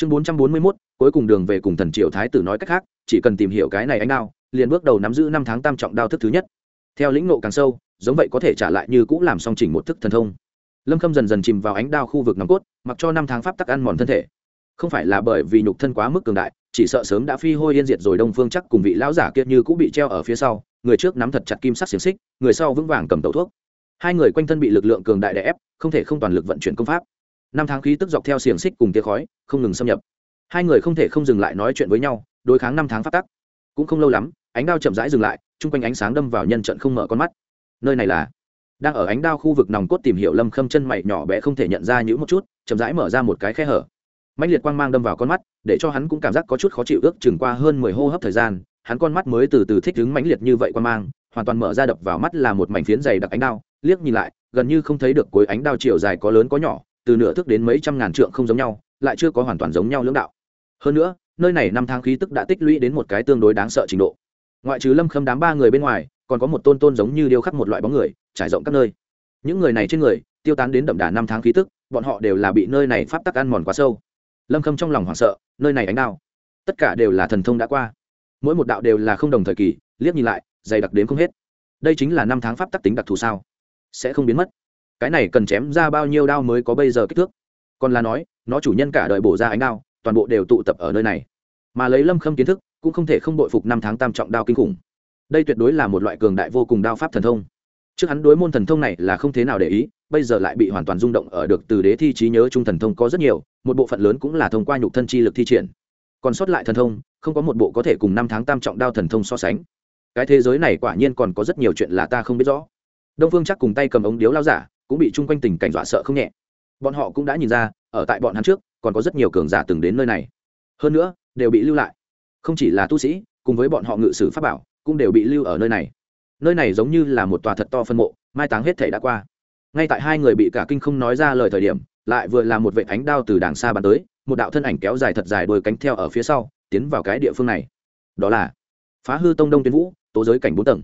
chương bốn trăm bốn mươi mốt, cuối cùng đường về cùng thần triều thái tử nói cách khác, chỉ cần tìm hiểu cái này ánh đao, liền bước đầu nắm giữ năm tháng tam trọng đao thức thứ nhất. Theo lĩnh nộ càng sâu, giống vậy có thể trả lại như cũng làm song chỉnh một thức thần thông. Lâm khâm dần dần chìm vào ánh đao khu vực nòng cốt, mặc cho năm tháng pháp tắc ăn mòn thân thể. Không phải là bởi vì nhục thân quá mức cường đại, chỉ sợ sớm đã phi hôi yên diệt rồi đông phương chắc cùng vị lão giả kia như cũng bị treo ở phía sau, người trước nắm thật chặt kim sắc xiềng xích, người sau vững vàng cầm tẩu thuốc. Hai người quanh thân bị lực lượng cường đại đè ép, không thể không toàn lực vận chuyển công pháp năm tháng khí tức dọc theo xiềng xích cùng tia khói, không ngừng xâm nhập. Hai người không thể không dừng lại nói chuyện với nhau, đối kháng năm tháng phát tắc. Cũng không lâu lắm, ánh đao chậm rãi dừng lại, chung quanh ánh sáng đâm vào nhân trận không mở con mắt. Nơi này là đang ở ánh đao khu vực nòng cốt tìm hiểu lâm khâm chân mày nhỏ bé không thể nhận ra những một chút, chậm rãi mở ra một cái khe hở. Mạnh liệt quang mang đâm vào con mắt, để cho hắn cũng cảm giác có chút khó chịu ước chừng qua hơn mười hô hấp thời gian, hắn con mắt mới từ từ thích ứng mãnh liệt như vậy quang mang, hoàn toàn mở ra đập vào mắt là một mảnh phiến dày đặc ánh đao, liếc nhìn lại, gần như không thấy được cuối ánh đao chiều dài có lớn có nhỏ từ nửa thước đến mấy trăm ngàn trượng không giống nhau, lại chưa có hoàn toàn giống nhau lưỡng đạo. Hơn nữa, nơi này năm tháng khí tức đã tích lũy đến một cái tương đối đáng sợ trình độ. Ngoại trừ lâm khâm đám ba người bên ngoài, còn có một tôn tôn giống như điêu khắc một loại bóng người, trải rộng các nơi. Những người này trên người, tiêu tán đến đậm đà năm tháng khí tức, bọn họ đều là bị nơi này pháp tắc ăn mòn quá sâu. Lâm khâm trong lòng hoảng sợ, nơi này ánh đao, tất cả đều là thần thông đã qua. Mỗi một đạo đều là không đồng thời kỳ, liếc nhìn lại, dày đặc đến không hết. Đây chính là năm tháng pháp tắc tính đặc thù sao? Sẽ không biến mất cái này cần chém ra bao nhiêu đao mới có bây giờ kích thước? Còn là nói, nó chủ nhân cả đời bổ ra ánh đao, toàn bộ đều tụ tập ở nơi này. Mà lấy lâm khâm kiến thức, cũng không thể không bội phục năm tháng tam trọng đao kinh khủng. Đây tuyệt đối là một loại cường đại vô cùng đao pháp thần thông. Trước hắn đối môn thần thông này là không thế nào để ý, bây giờ lại bị hoàn toàn rung động ở được từ đế thi trí nhớ trung thần thông có rất nhiều, một bộ phận lớn cũng là thông qua nhục thân chi lực thi triển. Còn sót lại thần thông, không có một bộ có thể cùng năm tháng tam trọng đao thần thông so sánh. Cái thế giới này quả nhiên còn có rất nhiều chuyện là ta không biết rõ. Đông phương chắc cùng tay cầm ống điếu lao giả cũng bị chung quanh tình cảnh dọa sợ không nhẹ. Bọn họ cũng đã nhìn ra, ở tại bọn hắn trước, còn có rất nhiều cường giả từng đến nơi này. Hơn nữa, đều bị lưu lại. Không chỉ là tu sĩ, cùng với bọn họ ngự sử pháp bảo, cũng đều bị lưu ở nơi này. Nơi này giống như là một tòa thật to phân mộ, mai táng hết thể đã qua. Ngay tại hai người bị cả kinh không nói ra lời thời điểm, lại vừa là một vệ ánh đao từ đàng xa bắn tới, một đạo thân ảnh kéo dài thật dài đôi cánh theo ở phía sau, tiến vào cái địa phương này. Đó là phá hư tông đông tuyến vũ, tố giới cảnh bốn tầng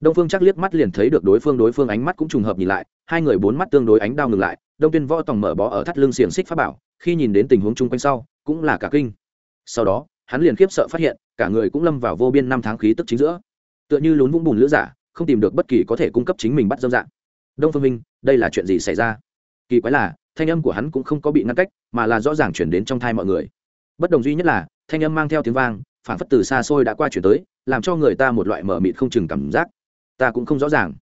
đông phương chắc liếc mắt liền thấy được đối phương đối phương ánh mắt cũng trùng hợp nhìn lại, hai người bốn mắt tương đối ánh đao ngừng lại, đông tuyên võ tòng mở bó ở thắt lưng xiềng xích pháp bảo, khi nhìn đến tình huống chung quanh sau, cũng là cả kinh. Sau đó, hắn liền khiếp sợ phát hiện, cả người cũng lâm vào vô biên năm tháng khí tức chính giữa. Tựa như lún vũng bùn lữ giả, không tìm được bất kỳ có thể cung cấp chính mình bắt dâm dạng. Đông phương minh, đây là chuyện gì xảy ra? Kỳ quái là, thanh âm của hắn cũng không có bị ngăn cách, mà là rõ ràng chuyển đến trong thai mọi người. Bất đồng duy nhất là, thanh âm mang theo tiếng vang phản phất từ xa xôi đã qua chuyển tới, làm cho người ta một loại mở mịt không chừng cảm giác ta cũng không rõ ràng.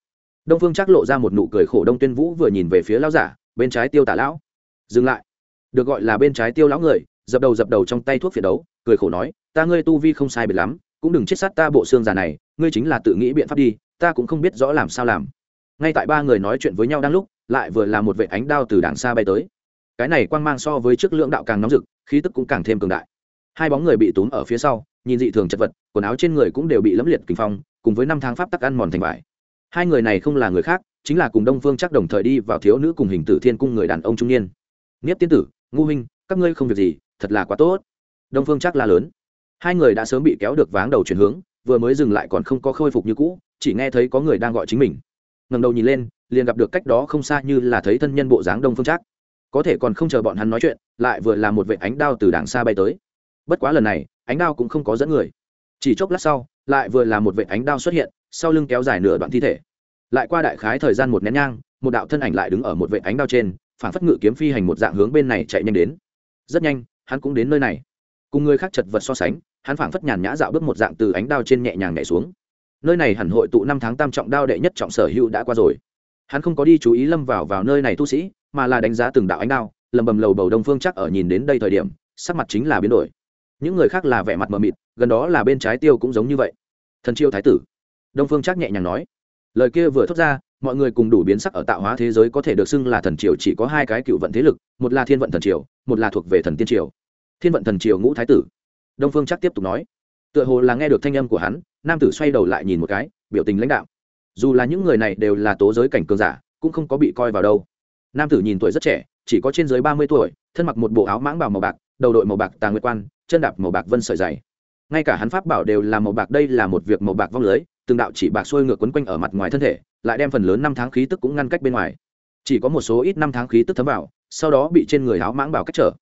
Đông phương chắc lộ ra một nụ cười khổ đông tuyên vũ vừa nhìn về phía lão giả, bên trái tiêu tả lão. Dừng lại. Được gọi là bên trái tiêu lão người, dập đầu dập đầu trong tay thuốc phiện đấu, cười khổ nói, ta ngươi tu vi không sai biệt lắm, cũng đừng chết sát ta bộ xương già này, ngươi chính là tự nghĩ biện pháp đi, ta cũng không biết rõ làm sao làm. Ngay tại ba người nói chuyện với nhau đang lúc, lại vừa là một vệ ánh đao từ đàng xa bay tới. Cái này quang mang so với trước lượng đạo càng nóng rực, khí tức cũng càng thêm cường đại. Hai bóng người bị túm ở phía sau, nhìn dị thường chật vật, quần áo trên người cũng đều bị lấm liệt kinh phong cùng với năm tháng pháp tắc ăn mòn thành vải. Hai người này không là người khác, chính là cùng đông phương chắc đồng thời đi vào thiếu nữ cùng hình tử thiên cung người đàn ông trung niên. Nghiếp tiên tử ngu huynh, các ngươi không việc gì, thật là quá tốt. Đông phương chắc la lớn. Hai người đã sớm bị kéo được váng đầu chuyển hướng, vừa mới dừng lại còn không có khôi phục như cũ, chỉ nghe thấy có người đang gọi chính mình. Ngầm đầu nhìn lên, liền gặp được cách đó không xa như là thấy thân nhân bộ dáng đông phương trác. Có thể còn không chờ bọn hắn nói chuyện, lại vừa là một vệ ánh đao từ đàng xa bay tới. Bất quá lần này, ánh đao cũng không có dẫn người chỉ chốc lát sau, lại vừa là một vệ ánh đao xuất hiện, sau lưng kéo dài nửa đoạn thi thể. Lại qua đại khái thời gian một nén nhang, một đạo thân ảnh lại đứng ở một vệ ánh đao trên, phản phất ngự kiếm phi hành một dạng hướng bên này chạy nhanh đến. Rất nhanh, hắn cũng đến nơi này. Cùng người khác chật vật so sánh, hắn phảng phất nhàn nhã dạo bước một dạng từ ánh đao trên nhẹ nhàng nhảy xuống. Nơi này hẳn hội tụ năm tháng tam trọng đao đệ nhất trọng sở hữu đã qua rồi. Hắn không có đi chú ý lâm vào vào nơi này tu sĩ, mà là đánh giá từng đạo ánh đao, lầm bầm lầu bầu đông phương chắc ở nhìn đến đây thời điểm, sắc mặt chính là biến đổi. Những người khác là vẻ mặt mờ mịt gần đó là bên trái tiêu cũng giống như vậy. Thần chiêu thái tử. Đông phương chắc nhẹ nhàng nói. Lời kia vừa thốt ra, mọi người cùng đủ biến sắc ở tạo hóa thế giới có thể được xưng là thần triều chỉ có hai cái cựu vận thế lực, một là thiên vận thần triều, một là thuộc về thần tiên triều. Thiên vận thần triều ngũ thái tử. Đông phương chắc tiếp tục nói. Tựa hồ là nghe được thanh âm của hắn, nam tử xoay đầu lại nhìn một cái, biểu tình lãnh đạo. Dù là những người này đều là tố giới cảnh cường giả, cũng không có bị coi vào đâu. Nam tử nhìn tuổi rất trẻ, chỉ có trên dưới ba mươi tuổi, thân mặc một bộ áo mãng bào màu bạc, đầu đội màu bạc tà nguyệt quan, chân đạp màu bạc vân sợi dày ngay cả hắn pháp bảo đều là màu bạc, đây là một việc màu bạc vong lưới, từng đạo chỉ bạc xuôi ngược quấn quanh ở mặt ngoài thân thể, lại đem phần lớn năm tháng khí tức cũng ngăn cách bên ngoài. Chỉ có một số ít năm tháng khí tức thấm vào, sau đó bị trên người áo mãng bảo cách trở.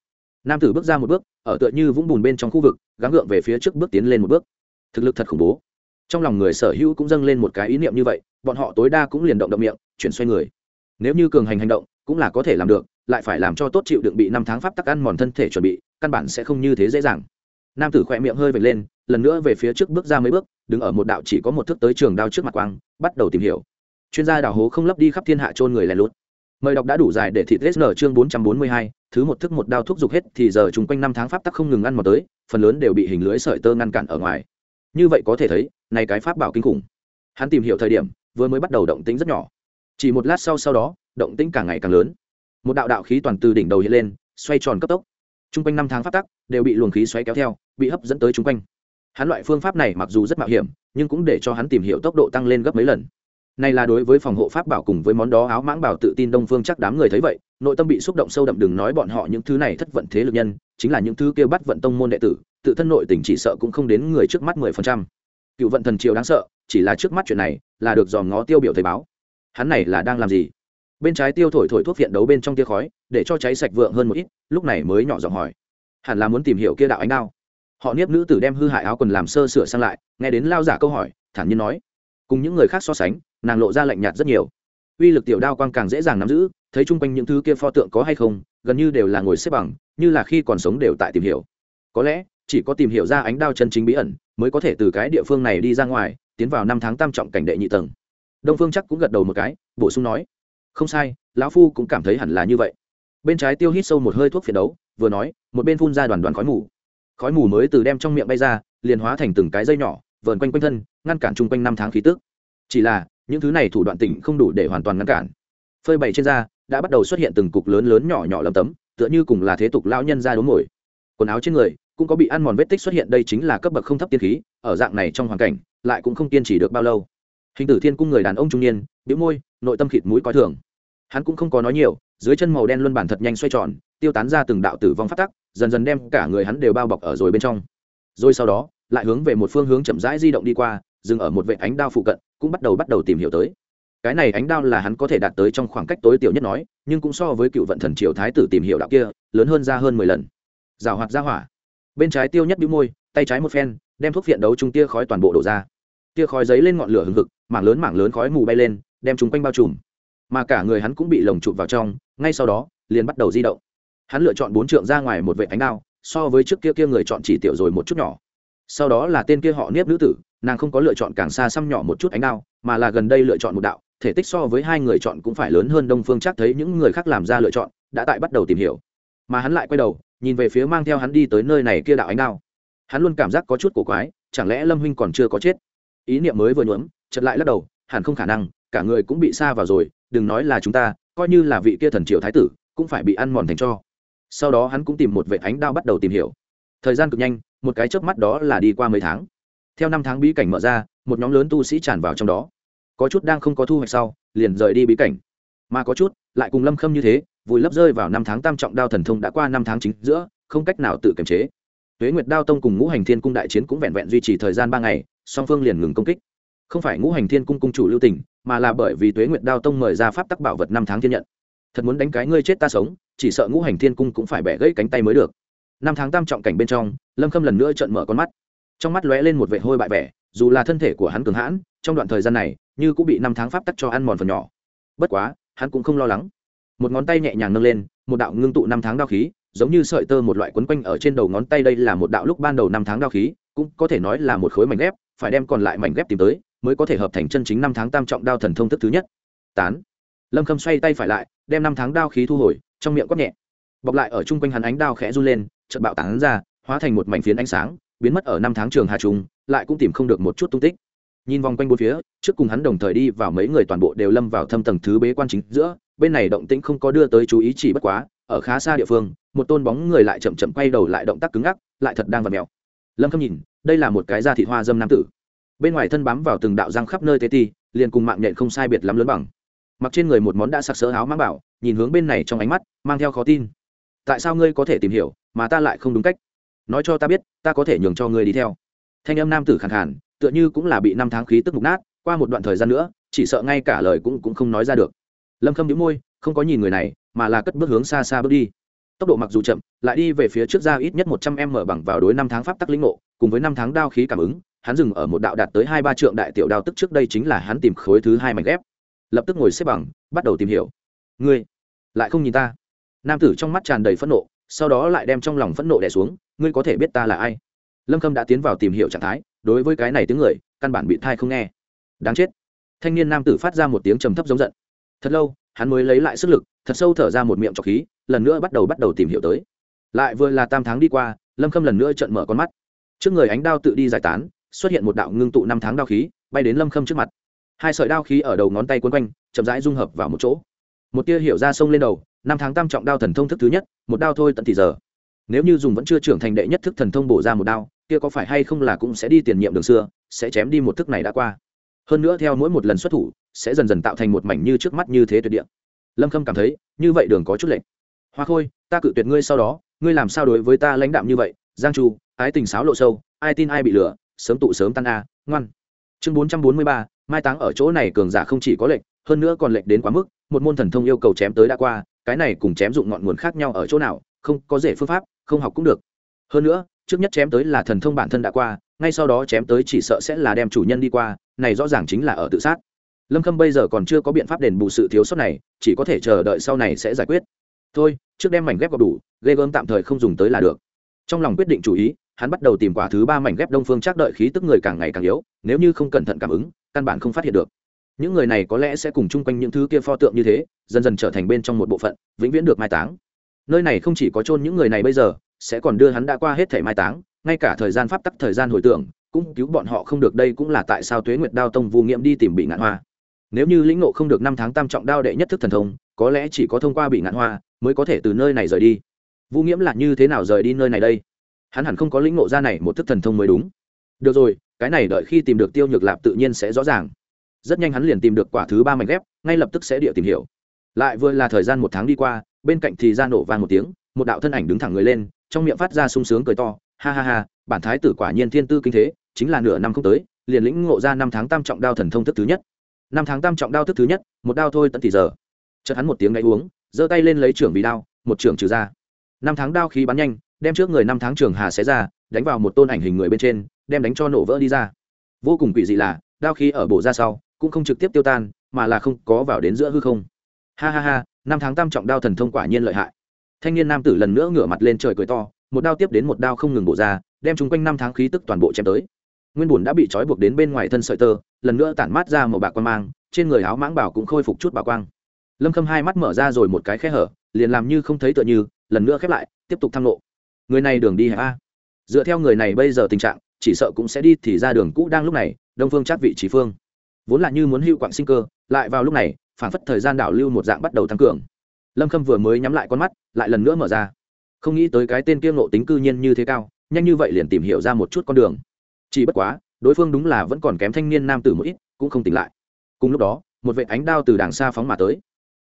Nam tử bước ra một bước, ở tựa như vũng bùn bên trong khu vực, gắng gượng về phía trước bước tiến lên một bước. Thực lực thật khủng bố. Trong lòng người sở hữu cũng dâng lên một cái ý niệm như vậy, bọn họ tối đa cũng liền động động miệng, chuyển xoay người. Nếu như cường hành hành động, cũng là có thể làm được, lại phải làm cho tốt chịu đựng bị năm tháng pháp tắc ăn mòn thân thể chuẩn bị, căn bản sẽ không như thế dễ dàng nam tử khỏe miệng hơi vệt lên, lần nữa về phía trước bước ra mấy bước, đứng ở một đạo chỉ có một thước tới trường đao trước mặt quang, bắt đầu tìm hiểu. Chuyên gia đào hố không lấp đi khắp thiên hạ trôn người lèn lút. Mời đọc đã đủ dài để thị tết nở chương bốn trăm bốn mươi hai, thứ một thức một đao thúc giục hết thì giờ chung quanh năm tháng pháp tắc không ngừng ăn mò tới, phần lớn đều bị hình lưới sợi tơ ngăn cản ở ngoài. Như vậy có thể thấy này cái pháp bảo kinh khủng. Hắn tìm hiểu thời điểm, vừa mới bắt đầu động tĩnh rất nhỏ. Chỉ một lát sau sau đó, động tĩnh càng ngày càng lớn. Một đạo đạo khí toàn từ đỉnh đầu hiện lên, xoay tròn cấp tốc. T r u n g quanh năm tháng phát tắc đều bị luồng khí xoáy kéo theo bị hấp dẫn tới chung quanh. Hắn loại phương pháp này mặc dù rất mạo hiểm, nhưng cũng để cho hắn tìm hiểu tốc độ tăng lên gấp mấy lần. Này là đối với phòng hộ pháp bảo cùng với món đó áo mãng bảo tự tin đông phương chắc đám người thấy vậy, nội tâm bị xúc động sâu đậm đừng nói bọn họ những thứ này thất vận thế lực nhân, chính là những thứ kêu bắt vận tông môn đệ tử, tự thân nội tình chỉ sợ cũng không đến người trước mắt mười phần trăm. Cựu vận thần triều đáng sợ, chỉ là trước mắt chuyện này, là được dòm ngó tiêu biểu thầy báo. Hắn này là đang làm gì? Bên trái tiêu thổi thổi thuốc viện đấu bên trong tia khói, để cho cháy sạch vượng hơn một ít, lúc này mới nhỏ giọng hỏi. Hẳn là muốn tìm hiểu kia đạo ánh đao họ niếp nữ tử đem hư hại áo quần làm sơ sửa sang lại, nghe đến lao giả câu hỏi, thản nhiên nói. Cùng những người khác so sánh, nàng lộ ra lạnh nhạt rất nhiều. Uy lực tiểu đao quang càng dễ dàng nắm giữ, thấy chung quanh những thứ kia pho tượng có hay không, gần như đều là ngồi xếp bằng, như là khi còn sống đều tại tìm hiểu. Có lẽ, chỉ có tìm hiểu ra ánh đao chân chính bí ẩn, mới có thể từ cái địa phương này đi ra ngoài, tiến vào năm tháng tam trọng cảnh đệ nhị tầng. Đông phương chắc cũng gật đầu một cái, bổ sung nói. Không sai, lão phu cũng cảm thấy hẳn là như vậy. Bên trái tiêu hít sâu một hơi thuốc phiền đấu, vừa nói, một bên phun ra đoàn đoàn khói mù khói mù mới từ đem trong miệng bay ra, liền hóa thành từng cái dây nhỏ, vờn quanh quanh thân, ngăn cản chung quanh năm tháng khí tức. Chỉ là, những thứ này thủ đoạn tỉnh không đủ để hoàn toàn ngăn cản. Phơi bày trên da, đã bắt đầu xuất hiện từng cục lớn lớn nhỏ nhỏ lấm tấm, tựa như cùng là thế tục lão nhân ra đốn ngồi quần áo trên người, cũng có bị ăn mòn vết tích xuất hiện, đây chính là cấp bậc không thấp tiên khí, ở dạng này trong hoàn cảnh, lại cũng không kiên trì được bao lâu. Hình tử thiên cung người đàn ông trung niên, bĩu môi, nội tâm khịt mũi coi thường. Hắn cũng không có nói nhiều dưới chân màu đen luân bản thật nhanh xoay tròn, tiêu tán ra từng đạo tử vong phát tắc, dần dần đem cả người hắn đều bao bọc ở rồi bên trong. Rồi sau đó, lại hướng về một phương hướng chậm rãi di động đi qua, dừng ở một vệ ánh đao phụ cận, cũng bắt đầu bắt đầu tìm hiểu tới. Cái này ánh đao là hắn có thể đạt tới trong khoảng cách tối tiểu nhất nói, nhưng cũng so với cựu vận thần triều thái tử tìm hiểu đạo kia, lớn hơn ra hơn mười lần. Rào hoạt ra hỏa. Bên trái tiêu nhất bĩu môi, tay trái một phen, đem thuốc viện đấu trung tia khói toàn bộ đổ ra. Tia khói giấy lên ngọn lửa hừng hực, mảng lớn mảng lớn khói mù bay lên, đem chúng quanh bao trùm. Mà cả người hắn cũng bị lồng chụp vào trong ngay sau đó, liền bắt đầu di động. Hắn lựa chọn bốn trượng ra ngoài một vệ ánh đao, so với trước kia kia người chọn chỉ tiểu rồi một chút nhỏ. Sau đó là tên kia họ nếp nữ tử, nàng không có lựa chọn càng xa xăm nhỏ một chút ánh đao, mà là gần đây lựa chọn một đạo, thể tích so với hai người chọn cũng phải lớn hơn đông phương chắc thấy những người khác làm ra lựa chọn, đã tại bắt đầu tìm hiểu. Mà hắn lại quay đầu, nhìn về phía mang theo hắn đi tới nơi này kia đạo ánh đao. Hắn luôn cảm giác có chút cổ quái, chẳng lẽ lâm huynh còn chưa có chết? Ý niệm mới vừa nhuỡm chật lại lắc đầu, hẳn không khả năng, cả người cũng bị xa vào rồi, đừng nói là chúng ta coi như là vị kia thần triều thái tử, cũng phải bị ăn mòn thành cho. Sau đó hắn cũng tìm một vệ ánh đao bắt đầu tìm hiểu. Thời gian cực nhanh, một cái chớp mắt đó là đi qua mấy tháng. Theo năm tháng bí cảnh mở ra, một nhóm lớn tu sĩ tràn vào trong đó. Có chút đang không có thu hoạch sau, liền rời đi bí cảnh. Mà có chút, lại cùng lâm khâm như thế, vùi lấp rơi vào năm tháng tam trọng đao thần thông đã qua năm tháng chính giữa, không cách nào tự kiềm chế. Tuế nguyệt đao tông cùng ngũ hành thiên cung đại chiến cũng vẹn vẹn duy trì thời gian ba ngày, song phương liền ngừng công kích không phải ngũ hành thiên cung cung chủ lưu tình, mà là bởi vì tuế nguyệt đao tông mời ra pháp tắc bảo vật năm tháng thiên nhận. Thật muốn đánh cái ngươi chết ta sống, chỉ sợ ngũ hành thiên cung cũng phải bẻ gãy cánh tay mới được. Năm tháng tam trọng cảnh bên trong, lâm khâm lần nữa trận mở con mắt. Trong mắt lóe lên một vệ hôi bại vẻ, dù là thân thể của hắn cường hãn, trong đoạn thời gian này, như cũng bị năm tháng pháp tắc cho ăn mòn phần nhỏ. Bất quá, hắn cũng không lo lắng. Một ngón tay nhẹ nhàng nâng lên, một đạo ngưng tụ năm tháng đao khí, giống như sợi tơ một loại quấn quanh ở trên đầu ngón tay đây là một đạo lúc ban đầu năm tháng đao khí, cũng có thể nói là một khối mảnh ghép, phải đem còn lại mảnh ghép tìm tới mới có thể hợp thành chân chính năm tháng tam trọng đao thần thông thức thứ nhất. Tán. Lâm khâm xoay tay phải lại, đem năm tháng đao khí thu hồi, trong miệng quát nhẹ. Bọc lại ở chung quanh hắn ánh đao khẽ run lên, chợt bạo tán ra, hóa thành một mảnh phiến ánh sáng, biến mất ở năm tháng trường hà trùng, lại cũng tìm không được một chút tung tích. Nhìn vòng quanh bốn phía, trước cùng hắn đồng thời đi vào mấy người toàn bộ đều lâm vào thâm tầng thứ bế quan chính giữa, bên này động tĩnh không có đưa tới chú ý chỉ bất quá, ở khá xa địa phương, một tôn bóng người lại chậm chậm quay đầu lại động tác cứng ngắc, lại thật đang vặt mèo. Lâm khâm nhìn, đây là một cái da thị hoa dâm nam tử bên ngoài thân bám vào từng đạo răng khắp nơi tê ti, liền cùng mạng nhện không sai biệt lắm lớn bằng. Mặc trên người một món đã sặc sỡ áo mang bảo, nhìn hướng bên này trong ánh mắt, mang theo khó tin. Tại sao ngươi có thể tìm hiểu, mà ta lại không đúng cách? Nói cho ta biết, ta có thể nhường cho ngươi đi theo. Thanh âm nam tử khẳng khàn, tựa như cũng là bị năm tháng khí tức mục nát, qua một đoạn thời gian nữa, chỉ sợ ngay cả lời cũng cũng không nói ra được. Lâm khâm đĩu môi, không có nhìn người này, mà là cất bước hướng xa xa bước đi. Tốc độ mặc dù chậm, lại đi về phía trước ra ít nhất một trăm em mở bằng vào đối năm tháng pháp tắc lĩnh ngộ, cùng với năm tháng đao khí cảm ứng hắn dừng ở một đạo đạt tới hai ba trượng đại tiểu đao tức trước đây chính là hắn tìm khối thứ hai mảnh ghép. Lập tức ngồi xếp bằng, bắt đầu tìm hiểu. Ngươi lại không nhìn ta? Nam tử trong mắt tràn đầy phẫn nộ, sau đó lại đem trong lòng phẫn nộ đẻ xuống. Ngươi có thể biết ta là ai? Lâm khâm đã tiến vào tìm hiểu trạng thái, đối với cái này tiếng người, căn bản bị thai không nghe. Đáng chết. Thanh niên nam tử phát ra một tiếng trầm thấp giống giận. Thật lâu, hắn mới lấy lại sức lực, thật sâu thở ra một miệng trọc khí, lần nữa bắt đầu bắt đầu tìm hiểu tới. Lại vừa là tam tháng đi qua, lâm khâm lần nữa trận mở con mắt. Trước người ánh đao tự đi giải tán xuất hiện một đạo ngưng tụ năm tháng đao khí, bay đến lâm khâm trước mặt. Hai sợi đao khí ở đầu ngón tay quấn quanh, chậm rãi dung hợp vào một chỗ. Một tia hiểu ra sông lên đầu, năm tháng tam trọng đao thần thông thức thứ nhất, một đao thôi tận thì giờ. Nếu như dùng vẫn chưa trưởng thành đệ nhất thức thần thông bổ ra một đao, kia có phải hay không là cũng sẽ đi tiền nhiệm đường xưa, sẽ chém đi một thức này đã qua. Hơn nữa theo mỗi một lần xuất thủ, sẽ dần dần tạo thành một mảnh như trước mắt như thế tuyệt địa. Lâm khâm cảm thấy, như vậy đường có chút lệch. Hoa khôi, ta cự tuyệt ngươi sau đó, ngươi làm sao đối với ta lãnh đạm như vậy? Giang chu, ái tình sáo lộ sâu, ai tin ai bị lừa? Sớm tụ sớm tan a, ngoan. Chương bốn trăm bốn mươi ba, mai táng ở chỗ này cường giả không chỉ có lệnh hơn nữa còn lệnh đến quá mức, một môn thần thông yêu cầu chém tới đã qua, cái này cùng chém dụng ngọn nguồn khác nhau ở chỗ nào, không có dễ phương pháp, không học cũng được. Hơn nữa, trước nhất chém tới là thần thông bản thân đã qua, ngay sau đó chém tới chỉ sợ sẽ là đem chủ nhân đi qua, này rõ ràng chính là ở tự sát. Lâm khâm bây giờ còn chưa có biện pháp đền bù sự thiếu sót này, chỉ có thể chờ đợi sau này sẽ giải quyết. Thôi, trước đem mảnh ghép vào đủ, ghê gớm tạm thời không dùng tới là được. Trong lòng quyết định chủ ý hắn bắt đầu tìm quả thứ ba mảnh ghép đông phương chắc đợi khí tức người càng ngày càng yếu, nếu như không cẩn thận cảm ứng, căn bản không phát hiện được. Những người này có lẽ sẽ cùng chung quanh những thứ kia pho tượng như thế, dần dần trở thành bên trong một bộ phận, vĩnh viễn được mai táng. Nơi này không chỉ có chôn những người này bây giờ, sẽ còn đưa hắn đã qua hết thể mai táng, ngay cả thời gian pháp tắc, thời gian hồi tưởng, cũng cứu bọn họ không được, đây cũng là tại sao tuế nguyệt đao tông vô nghiệm đi tìm bị ngạn hoa. Nếu như lĩnh ngộ không được năm tháng tam trọng đao đệ nhất thức thần thông, có lẽ chỉ có thông qua bị ngạn hoa mới có thể từ nơi này rời đi. Vũ nghiễm là như thế nào rời đi nơi này đây? Hắn hẳn không có lĩnh ngộ ra này một thức thần thông mới đúng. Được rồi, cái này đợi khi tìm được tiêu nhược lạp tự nhiên sẽ rõ ràng. Rất nhanh hắn liền tìm được quả thứ ba mảnh ghép, ngay lập tức sẽ địa tìm hiểu. Lại vừa là thời gian một tháng đi qua, bên cạnh thì ra nổ vang một tiếng, một đạo thân ảnh đứng thẳng người lên, trong miệng phát ra sung sướng cười to, ha ha ha, bản thái tử quả nhiên thiên tư kinh thế, chính là nửa năm không tới, liền lĩnh ngộ ra năm tháng tam trọng đao thần thông thức thứ nhất. Năm tháng tam trọng đao thức thứ nhất, một đao thôi tận thì giờ. Chợt hắn một tiếng gáy uống, giơ tay lên lấy trưởng vì đao, một trưởng trừ ra. Năm tháng đao khí bắn nhanh đem trước người năm tháng trường hà xé ra, đánh vào một tôn ảnh hình người bên trên, đem đánh cho nổ vỡ đi ra. Vô cùng quỷ dị là, đao khí ở bổ ra sau, cũng không trực tiếp tiêu tan, mà là không có vào đến giữa hư không. Ha ha ha, năm tháng tam trọng đao thần thông quả nhiên lợi hại. Thanh niên nam tử lần nữa ngửa mặt lên trời cười to, một đao tiếp đến một đao không ngừng bổ ra, đem chúng quanh năm tháng khí tức toàn bộ chém tới. Nguyên bùn đã bị trói buộc đến bên ngoài thân sợi tơ, lần nữa tản mát ra một bạc quan mang, trên người áo mãng bảo cũng khôi phục chút bảo quang. Lâm khâm hai mắt mở ra rồi một cái khe hở, liền làm như không thấy tựa như, lần nữa khép lại, tiếp tục thăng lộ người này đường đi hẹp a. Dựa theo người này bây giờ tình trạng, chỉ sợ cũng sẽ đi thì ra đường cũ đang lúc này, đông phương chắc vị trí phương. Vốn là như muốn hưu quạng sinh cơ, lại vào lúc này, phản phất thời gian đảo lưu một dạng bắt đầu tăng cường. Lâm khâm vừa mới nhắm lại con mắt, lại lần nữa mở ra. Không nghĩ tới cái tên kia ngộ tính cư nhiên như thế cao, nhanh như vậy liền tìm hiểu ra một chút con đường. Chỉ bất quá, đối phương đúng là vẫn còn kém thanh niên nam tử một ít, cũng không tỉnh lại. Cùng lúc đó, một vệ ánh đao từ đàng xa phóng mà tới.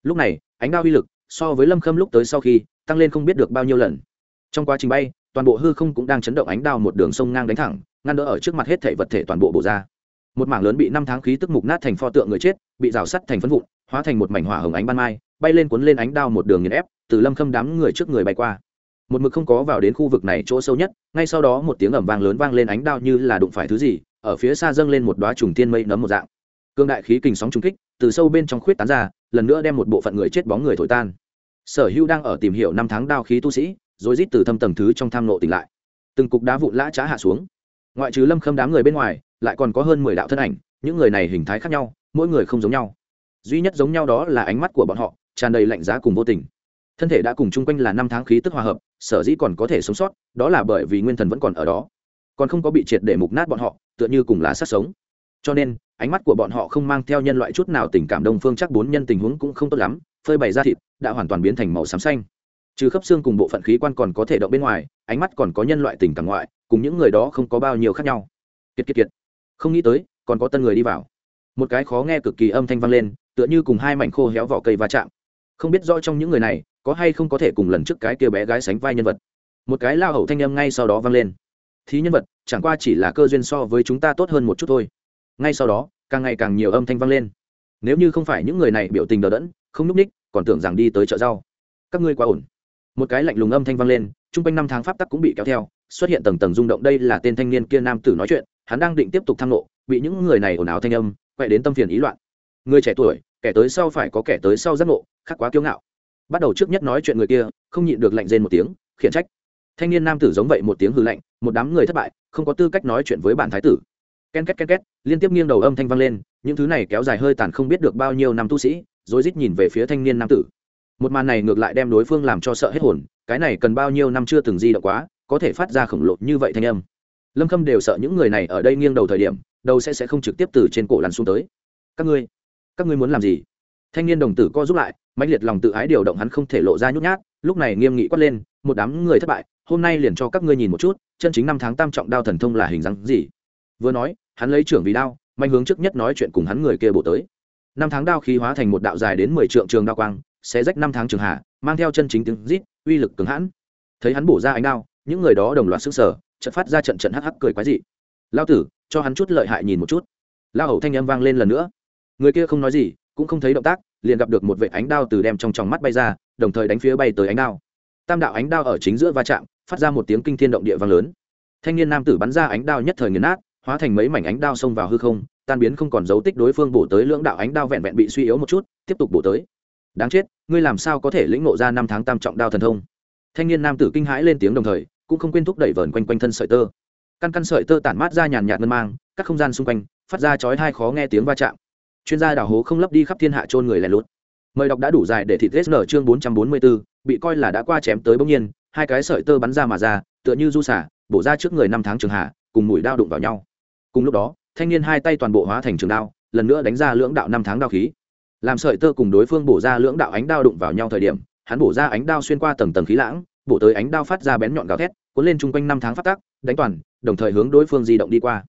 Lúc này, ánh đao uy lực, so với lâm khâm lúc tới sau khi, tăng lên không biết được bao nhiêu lần trong quá trình bay, toàn bộ hư không cũng đang chấn động ánh đao một đường sông ngang đánh thẳng, ngăn đỡ ở trước mặt hết thể vật thể toàn bộ bổ ra. Một mảng lớn bị năm tháng khí tức mục nát thành pho tượng người chết, bị rào sắt thành phân vụn, hóa thành một mảnh hỏa hồng ánh ban mai, bay lên cuốn lên ánh đao một đường nghiền ép, từ lâm khâm đám người trước người bay qua. Một mực không có vào đến khu vực này chỗ sâu nhất, ngay sau đó một tiếng ẩm vang lớn vang lên ánh đao như là đụng phải thứ gì, ở phía xa dâng lên một đoá trùng tiên mây nấm một dạng. Cương đại khí kình sóng trung kích, từ sâu bên trong khuyết tán ra, lần nữa đem một bộ phận người chết bóng người thổi tan. Sở hữu đang ở tìm hiểu năm tháng đao khí tu sĩ rồi rít từ thâm tầng thứ trong tham nộ tỉnh lại. Từng cục đá vụn lã trá hạ xuống. Ngoại trừ lâm khâm đám người bên ngoài, lại còn có hơn mười đạo thân ảnh, những người này hình thái khác nhau, mỗi người không giống nhau. Duy nhất giống nhau đó là ánh mắt của bọn họ, tràn đầy lạnh giá cùng vô tình. Thân thể đã cùng chung quanh là năm tháng khí tức hòa hợp, sở dĩ còn có thể sống sót, đó là bởi vì nguyên thần vẫn còn ở đó. Còn không có bị triệt để mục nát bọn họ, tựa như cùng là sát sống. Cho nên, ánh mắt của bọn họ không mang theo nhân loại chút nào tình cảm đông phương, chắc bốn nhân tình huống cũng không tốt lắm, phơi bày ra thịt, đã hoàn toàn biến thành màu xám xanh trừ khớp xương cùng bộ phận khí quan còn có thể động bên ngoài, ánh mắt còn có nhân loại tình cảm ngoại, cùng những người đó không có bao nhiêu khác nhau. Kiệt kiệt kiệt. Không nghĩ tới, còn có tân người đi vào. Một cái khó nghe cực kỳ âm thanh vang lên, tựa như cùng hai mảnh khô héo vỏ cây va chạm. Không biết rõ trong những người này, có hay không có thể cùng lần trước cái kia bé gái sánh vai nhân vật. Một cái lao hậu thanh âm ngay sau đó vang lên. Thì nhân vật, chẳng qua chỉ là cơ duyên so với chúng ta tốt hơn một chút thôi. Ngay sau đó, càng ngày càng nhiều âm thanh vang lên. Nếu như không phải những người này biểu tình đờ đẫn, không núp ních còn tưởng rằng đi tới chợ rau. Các ngươi quá ổn một cái lạnh lùng âm thanh vang lên, chung quanh năm tháng pháp tắc cũng bị kéo theo, xuất hiện tầng tầng rung động đây là tên thanh niên kia nam tử nói chuyện, hắn đang định tiếp tục thăng lộ bị những người này ồn ào thanh âm, quậy đến tâm phiền ý loạn. Người trẻ tuổi, kẻ tới sau phải có kẻ tới sau giác ngộ, khác quá kiêu ngạo. Bắt đầu trước nhất nói chuyện người kia, không nhịn được lạnh rên một tiếng, khiển trách. Thanh niên nam tử giống vậy một tiếng hư lạnh, một đám người thất bại, không có tư cách nói chuyện với bản thái tử. Ken két ken két, liên tiếp nghiêng đầu âm thanh vang lên, những thứ này kéo dài hơi tàn không biết được bao nhiêu năm tu sĩ rồi rít nhìn về phía thanh niên nam tử một màn này ngược lại đem đối phương làm cho sợ hết hồn, cái này cần bao nhiêu năm chưa từng di động quá, có thể phát ra khổng lồ như vậy thanh âm. Lâm khâm đều sợ những người này ở đây nghiêng đầu thời điểm, đầu sẽ sẽ không trực tiếp từ trên cổ lăn xuống tới. Các ngươi các ngươi muốn làm gì? Thanh niên đồng tử co giúp lại, mãnh liệt lòng tự ái điều động hắn không thể lộ ra nhút nhát, lúc này nghiêm nghị quát lên, một đám người thất bại, hôm nay liền cho các ngươi nhìn một chút, chân chính năm tháng tam trọng đao thần thông là hình dáng gì? Vừa nói, hắn lấy trưởng vì đao, mạnh hướng trước nhất nói chuyện cùng hắn người kia bổ tới. Năm tháng đao khí hóa thành một đạo dài đến mười trượng trường đao quang sẽ rách năm tháng trường hạ, mang theo chân chính tiếng rít, uy lực cứng hãn. Thấy hắn bổ ra ánh đao, những người đó đồng loạt sức sở chợt phát ra trận trận hắc hắc cười quái dị. Lao tử, cho hắn chút lợi hại nhìn một chút. Lao hầu thanh âm vang lên lần nữa. Người kia không nói gì, cũng không thấy động tác, liền gặp được một vệ ánh đao từ đem trong tròng mắt bay ra, đồng thời đánh phía bay tới ánh đao. Tam đạo ánh đao ở chính giữa va chạm, phát ra một tiếng kinh thiên động địa vang lớn. Thanh niên nam tử bắn ra ánh đao nhất thời nghiền nát, hóa thành mấy mảnh ánh đao xông vào hư không, tan biến không còn dấu tích đối phương bổ tới lưỡng đạo ánh đao vẹn vẹn bị suy yếu một chút, tiếp tục bổ tới đáng chết ngươi làm sao có thể lĩnh ngộ ra năm tháng tam trọng đao thần thông? Thanh niên nam tử kinh hãi lên tiếng đồng thời cũng không quên thúc đẩy vờn quanh quanh thân sợi tơ. Căn căn sợi tơ tản mát ra nhàn nhạt ngân mang các không gian xung quanh phát ra chói hai khó nghe tiếng va chạm. Chuyên gia đào hố không lấp đi khắp thiên hạ trôn người lẻ lút. Mời đọc đã đủ dài để thịt nở chương bốn trăm bốn mươi bốn, bị coi là đã qua chém tới bỗng nhiên hai cái sợi tơ bắn ra mà ra tựa như du xả bổ ra trước người năm tháng trường hạ cùng mũi đao đụng vào nhau. Cùng lúc đó thanh niên hai tay toàn bộ hóa thành trường đao lần nữa đánh ra lưỡng đạo năm tháng đao khí làm sợi tơ cùng đối phương bổ ra lưỡng đạo ánh đao đụng vào nhau thời điểm, hắn bổ ra ánh đao xuyên qua tầng tầng khí lãng, bổ tới ánh đao phát ra bén nhọn gào thét, cuốn lên chung quanh năm tháng phát tác đánh toàn, đồng thời hướng đối phương di động đi qua.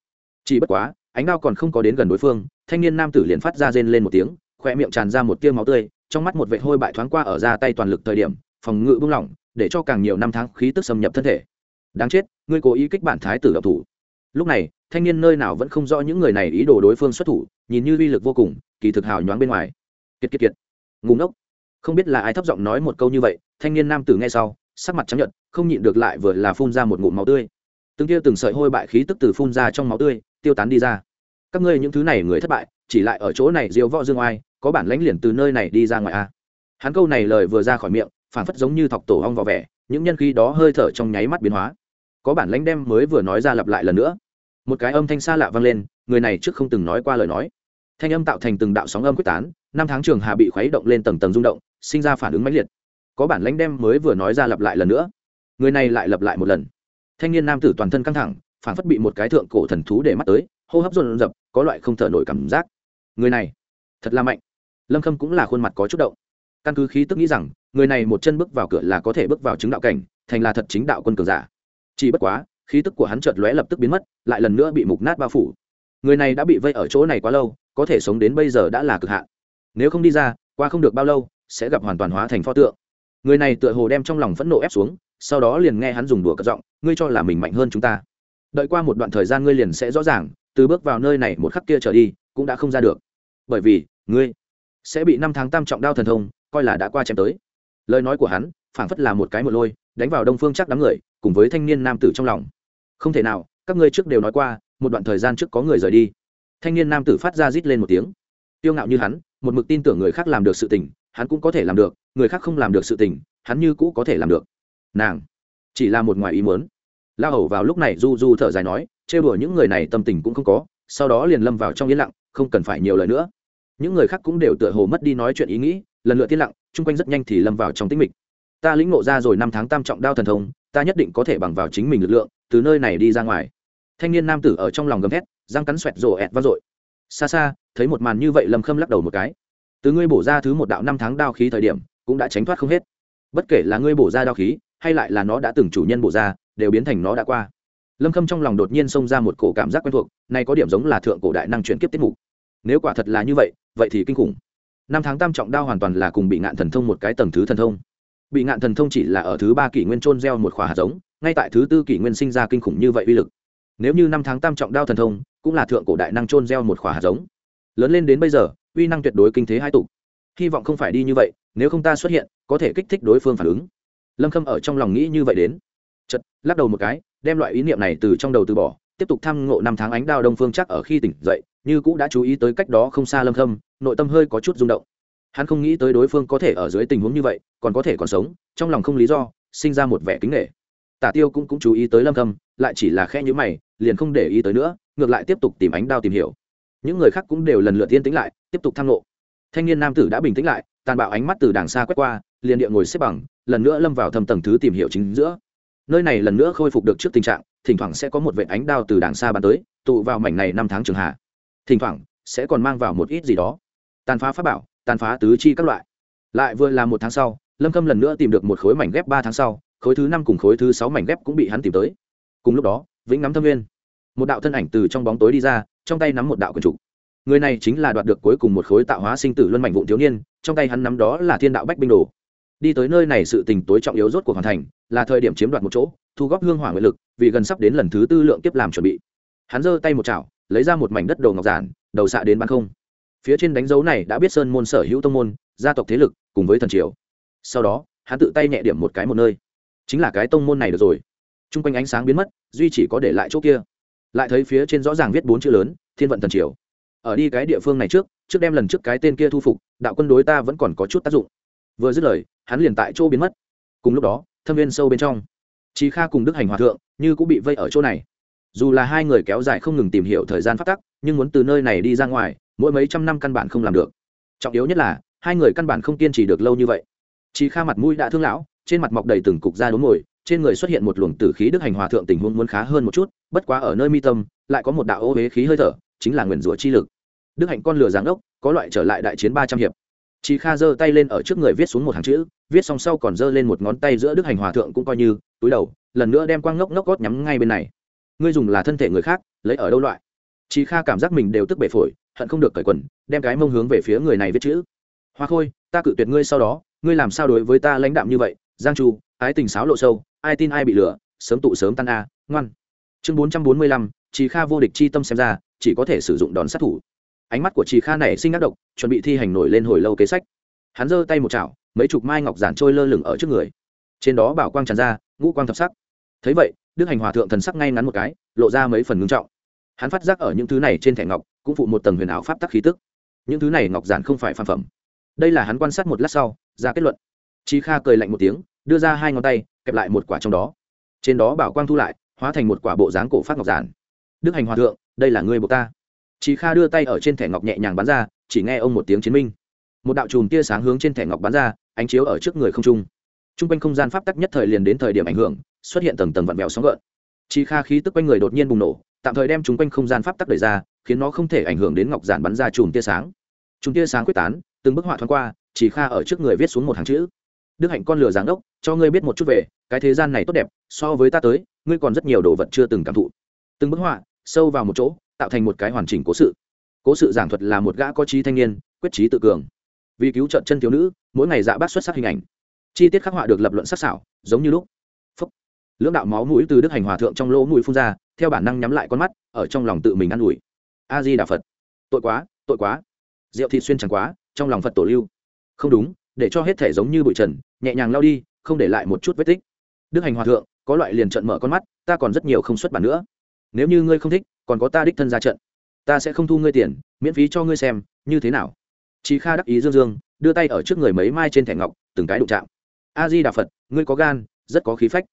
Chỉ bất quá, ánh đao còn không có đến gần đối phương, thanh niên nam tử liền phát ra rên lên một tiếng khoe miệng tràn ra một tia máu tươi, trong mắt một vệ hôi bại thoáng qua ở ra tay toàn lực thời điểm, phòng ngự buông lỏng, để cho càng nhiều năm tháng khí tức xâm nhập thân thể. Đáng chết, ngươi cố ý kích bản thái tử độc thủ. Lúc này, thanh niên nơi nào vẫn không rõ những người này ý đồ đối phương xuất thủ, nhìn như uy lực vô cùng, kỳ thực hào nhoáng bên ngoài kiệt kiệt kiệt. Ngủ ngốc. Không biết là ai thấp giọng nói một câu như vậy, thanh niên nam tử nghe sau, sắc mặt trắng nhợt, không nhịn được lại vừa là phun ra một ngụm máu tươi. Từng kia từng sợi hôi bại khí tức từ phun ra trong máu tươi, tiêu tán đi ra. Các ngươi những thứ này người thất bại, chỉ lại ở chỗ này diêu võ dương oai, có bản lãnh liền từ nơi này đi ra ngoài a hắn câu này lời vừa ra khỏi miệng phản phất giống như thọc tổ hong vào vẻ, những nhân khí đó hơi thở trong nháy mắt biến hóa. Có bản lãnh đem mới vừa nói ra lặp lại lần nữa. Một cái âm thanh xa lạ vang lên, người này trước không từng nói qua lời nói thanh âm tạo thành từng đạo sóng âm quyết tán, năm tháng trường hà bị khuấy động lên tầng tầng rung động, sinh ra phản ứng mãnh liệt. Có bản lãnh đem mới vừa nói ra lặp lại lần nữa. Người này lại lặp lại một lần. Thanh niên nam tử toàn thân căng thẳng, phản phất bị một cái thượng cổ thần thú để mắt tới, hô hấp dồn dập có loại không thở nổi cảm giác. Người này, thật là mạnh. Lâm khâm cũng là khuôn mặt có chút động. Căn cứ khí tức nghĩ rằng, người này một chân bước vào cửa là có thể bước vào chứng đạo cảnh, thành là thật chính đạo quân cường giả. Chỉ bất quá, khí tức của hắn chợt lóe lập tức biến mất, lại lần nữa bị mục nát bao phủ. Người này đã bị vây ở chỗ này quá lâu có thể sống đến bây giờ đã là cực hạn. Nếu không đi ra, qua không được bao lâu, sẽ gặp hoàn toàn hóa thành pho tượng. Người này tựa hồ đem trong lòng phẫn nộ ép xuống, sau đó liền nghe hắn dùng đùa cất giọng, ngươi cho là mình mạnh hơn chúng ta. Đợi qua một đoạn thời gian ngươi liền sẽ rõ ràng, từ bước vào nơi này một khắc kia trở đi, cũng đã không ra được. Bởi vì, ngươi sẽ bị năm tháng tam trọng đao thần thông, coi là đã qua chém tới. Lời nói của hắn, phảng phất là một cái một lôi, đánh vào đông phương chắc đám người, cùng với thanh niên nam tử trong lòng. Không thể nào, các ngươi trước đều nói qua, một đoạn thời gian trước có người rời đi thanh niên nam tử phát ra rít lên một tiếng. Tiêu ngạo như hắn, một mực tin tưởng người khác làm được sự tình, hắn cũng có thể làm được, người khác không làm được sự tình, hắn như cũ có thể làm được. Nàng, chỉ là một ngoài ý muốn. La hầu vào lúc này du du thở dài nói, trêu đùa những người này tâm tình cũng không có, sau đó liền lâm vào trong yên lặng, không cần phải nhiều lời nữa. Những người khác cũng đều tựa hồ mất đi nói chuyện ý nghĩ, lần lượt yên lặng, chung quanh rất nhanh thì lâm vào trong tĩnh mịch. Ta lĩnh ngộ ra rồi năm tháng tam trọng đao thần thông, ta nhất định có thể bằng vào chính mình lực lượng, từ nơi này đi ra ngoài thanh niên nam tử ở trong lòng gầm thét, răng cắn xoẹt rổ ẹt vang dội. Xa xa, thấy một màn như vậy lâm khâm lắc đầu một cái. Từ ngươi bổ ra thứ một đạo năm tháng đao khí thời điểm, cũng đã tránh thoát không hết. Bất kể là ngươi bổ ra đao khí, hay lại là nó đã từng chủ nhân bổ ra, đều biến thành nó đã qua. Lâm khâm trong lòng đột nhiên xông ra một cổ cảm giác quen thuộc nay có điểm giống là thượng cổ đại năng chuyển kiếp tiết mục. Nếu quả thật là như vậy vậy thì kinh khủng. Năm tháng tam trọng đao hoàn toàn là cùng bị ngạn thần thông một cái tầng thứ thần thông. Bị ngạn thần thông chỉ là ở thứ ba kỷ nguyên trôn gieo một khỏa hạt giống, ngay tại thứ tư kỷ nguyên sinh ra kinh khủng như vậy uy lực nếu như năm tháng tam trọng đao thần thông, cũng là thượng cổ đại năng trôn gieo một khỏa hạt giống. Lớn lên đến bây giờ, uy năng tuyệt đối kinh thế hai tục hy vọng không phải đi như vậy, nếu không ta xuất hiện, có thể kích thích đối phương phản ứng. Lâm khâm ở trong lòng nghĩ như vậy đến. Chật lắc đầu một cái, đem loại ý niệm này từ trong đầu từ bỏ, tiếp tục thăm ngộ năm tháng ánh đao đông phương chắc ở khi tỉnh dậy, như cũng đã chú ý tới cách đó không xa lâm khâm, nội tâm hơi có chút rung động. Hắn không nghĩ tới đối phương có thể ở dưới tình huống như vậy, còn có thể còn sống, trong lòng không lý do, sinh ra một vẻ kính nghệ tả tiêu cũng, cũng chú ý tới lâm khâm lại chỉ là khe nhữ mày liền không để ý tới nữa ngược lại tiếp tục tìm ánh đao tìm hiểu. Những người khác cũng đều lần lượt yên tĩnh lại tiếp tục tham lộ thanh niên nam tử đã bình tĩnh lại tàn bạo ánh mắt từ đàng xa quét qua liền địa ngồi xếp bằng lần nữa lâm vào thầm tầng thứ tìm hiểu chính giữa. Nơi này lần nữa khôi phục được trước tình trạng thỉnh thoảng sẽ có một vệ ánh đao từ đàng xa bắn tới tụ vào mảnh này năm tháng trường hạ. Thỉnh thoảng sẽ còn mang vào một ít gì đó. Tàn phá pháp bảo tàn phá tứ chi các loại. Lại vừa là một tháng sau lâm khâm lần nữa tìm được một khối mảnh ghép ba tháng sau khối thứ năm cùng khối thứ sáu mảnh ghép cũng bị hắn tìm tới. Cùng lúc đó, vĩnh ngắm thâm viên một đạo thân ảnh từ trong bóng tối đi ra, trong tay nắm một đạo quần trục người này chính là đoạt được cuối cùng một khối tạo hóa sinh tử luân mảnh vụn thiếu niên, trong tay hắn nắm đó là thiên đạo bách binh đồ. Đi tới nơi này sự tình tối trọng yếu rốt của hoàn thành, là thời điểm chiếm đoạt một chỗ, thu góp hương hỏa nguyện lực, vì gần sắp đến lần thứ tư lượng tiếp làm chuẩn bị. Hắn giơ tay một chảo, lấy ra một mảnh đất đồ ngọc giản, đầu xạ đến ban không. Phía trên đánh dấu này đã biết sơn môn sở hữu tông môn, gia tộc thế lực, cùng với thần triều. Sau đó, hắn tự tay nhẹ điểm một cái một nơi chính là cái tông môn này được rồi. T r u n g quanh ánh sáng biến mất duy chỉ có để lại chỗ kia. Lại thấy phía trên rõ ràng viết bốn chữ lớn thiên vận thần triều. Ở đi cái địa phương này trước trước đem lần trước cái tên kia thu phục đạo quân đối ta vẫn còn có chút tác dụng. Vừa dứt lời hắn liền tại chỗ biến mất. Cùng lúc đó thâm viên sâu bên trong chí kha cùng đức hành hòa thượng như cũng bị vây ở chỗ này. Dù là hai người kéo dài không ngừng tìm hiểu thời gian phát tắc nhưng muốn từ nơi này đi ra ngoài mỗi mấy trăm năm căn bản không làm được. Trọng yếu nhất là hai người căn bản không kiên trì được lâu như vậy. Chí Kha mặt mũi đã thương lão, trên mặt mọc đầy từng cục da đốm ngồi, trên người xuất hiện một luồng tử khí đức hành hòa thượng tình huống muốn khá hơn một chút, bất quá ở nơi mi tâm lại có một đạo ô huế khí hơi thở, chính là nguyền rủa chi lực. Đức hạnh con lửa giáng ốc, có loại trở lại đại chiến ba trăm hiệp. chị Kha giơ tay lên ở trước người viết xuống một hàng chữ, viết xong sau còn giơ lên một ngón tay giữa đức hành hòa thượng cũng coi như, túi đầu, lần nữa đem quang ngốc ngốc gót nhắm ngay bên này. Ngươi dùng là thân thể người khác, lấy ở đâu loại? chị Kha cảm giác mình đều tức bể phổi, hận không được cởi quần, đem cái mông hướng về phía người này viết chữ. Hoa Khôi, ta cự tuyệt ngươi sau đó, ngươi làm sao đối với ta lãnh đạm như vậy giang chu, ái tình sáo lộ sâu, ai tin ai bị lừa, sớm tụ sớm tan a, ngoan. Chương bốn trăm bốn mươi lăm chị kha vô địch chi tâm xem ra, chỉ có thể sử dụng đòn sát thủ. Ánh mắt của chị kha này sinh ác độc, chuẩn bị thi hành nổi lên hồi lâu kế sách. Hắn giơ tay một chảo, mấy chục mai ngọc giản trôi lơ lửng ở trước người. Trên đó bảo quang tràn ra, ngũ quang thập sắc. Thấy vậy, đức hành hòa thượng thần sắc ngay ngắn một cái, lộ ra mấy phần ngưng trọng. Hắn phát giác ở những thứ này trên thẻ ngọc, cũng phụ một tầng huyền ảo pháp tắc khí tức. Những thứ này ngọc giản không phải phàm phẩm. Đây là hắn quan sát một lát sau, ra kết luận. Chi kha cười lạnh một tiếng đưa ra hai ngón tay, kẹp lại một quả trong đó. Trên đó bảo quang thu lại, hóa thành một quả bộ dáng cổ phát ngọc giản. Đức hành hòa thượng, đây là ngươi buộc ta. Chị kha đưa tay ở trên thẻ ngọc nhẹ nhàng bắn ra, chỉ nghe ông một tiếng chiến minh. Một đạo chùm tia sáng hướng trên thẻ ngọc bắn ra, ánh chiếu ở trước người không trung. T r u n g quanh không gian pháp tắc nhất thời liền đến thời điểm ảnh hưởng, xuất hiện tầng tầng vặn vẹo sóng gợn. Chị kha khí tức quanh người đột nhiên bùng nổ, tạm thời đem chúng quanh không gian pháp tắc đẩy ra, khiến nó không thể ảnh hưởng đến ngọc giản bắn ra chùm tia sáng. Chùm tia sáng quyết tán, từng bức họa thoáng qua, chỉ kha ở trước người viết xuống một hàng chữ đức hạnh con lừa giáng đốc cho ngươi biết một chút về, cái thế gian này tốt đẹp, so với ta tới, ngươi còn rất nhiều đồ vật chưa từng cảm thụ. Từng bức họa, sâu vào một chỗ, tạo thành một cái hoàn chỉnh cố sự. Cố sự giảng thuật là một gã có trí thanh niên, quyết trí tự cường. Vì cứu trận chân thiếu nữ, mỗi ngày dạ bát xuất sắc hình ảnh. Chi tiết khắc họa được lập luận sắc sảo, giống như lúc. Phúc. Lưỡng đạo máu mũi từ đức hành hòa thượng trong lỗ mũi phun ra, theo bản năng nhắm lại con mắt, ở trong lòng tự mình ă n ủi. A di đà phật. Tội quá tội quá. Rượu thị xuyên chẳng quá, trong lòng phật tổ lưu. Không đúng để cho hết thể giống như bụi trần, nhẹ nhàng lao đi, không để lại một chút vết tích. Đức hành hòa thượng, có loại liền trận mở con mắt, ta còn rất nhiều không xuất bản nữa. Nếu như ngươi không thích, còn có ta đích thân ra trận. Ta sẽ không thu ngươi tiền, miễn phí cho ngươi xem, như thế nào. Chị kha đắc ý dương dương, đưa tay ở trước người mấy mai trên thẻ ngọc, từng cái đụng chạm. A di đà phật, ngươi có gan, rất có khí phách.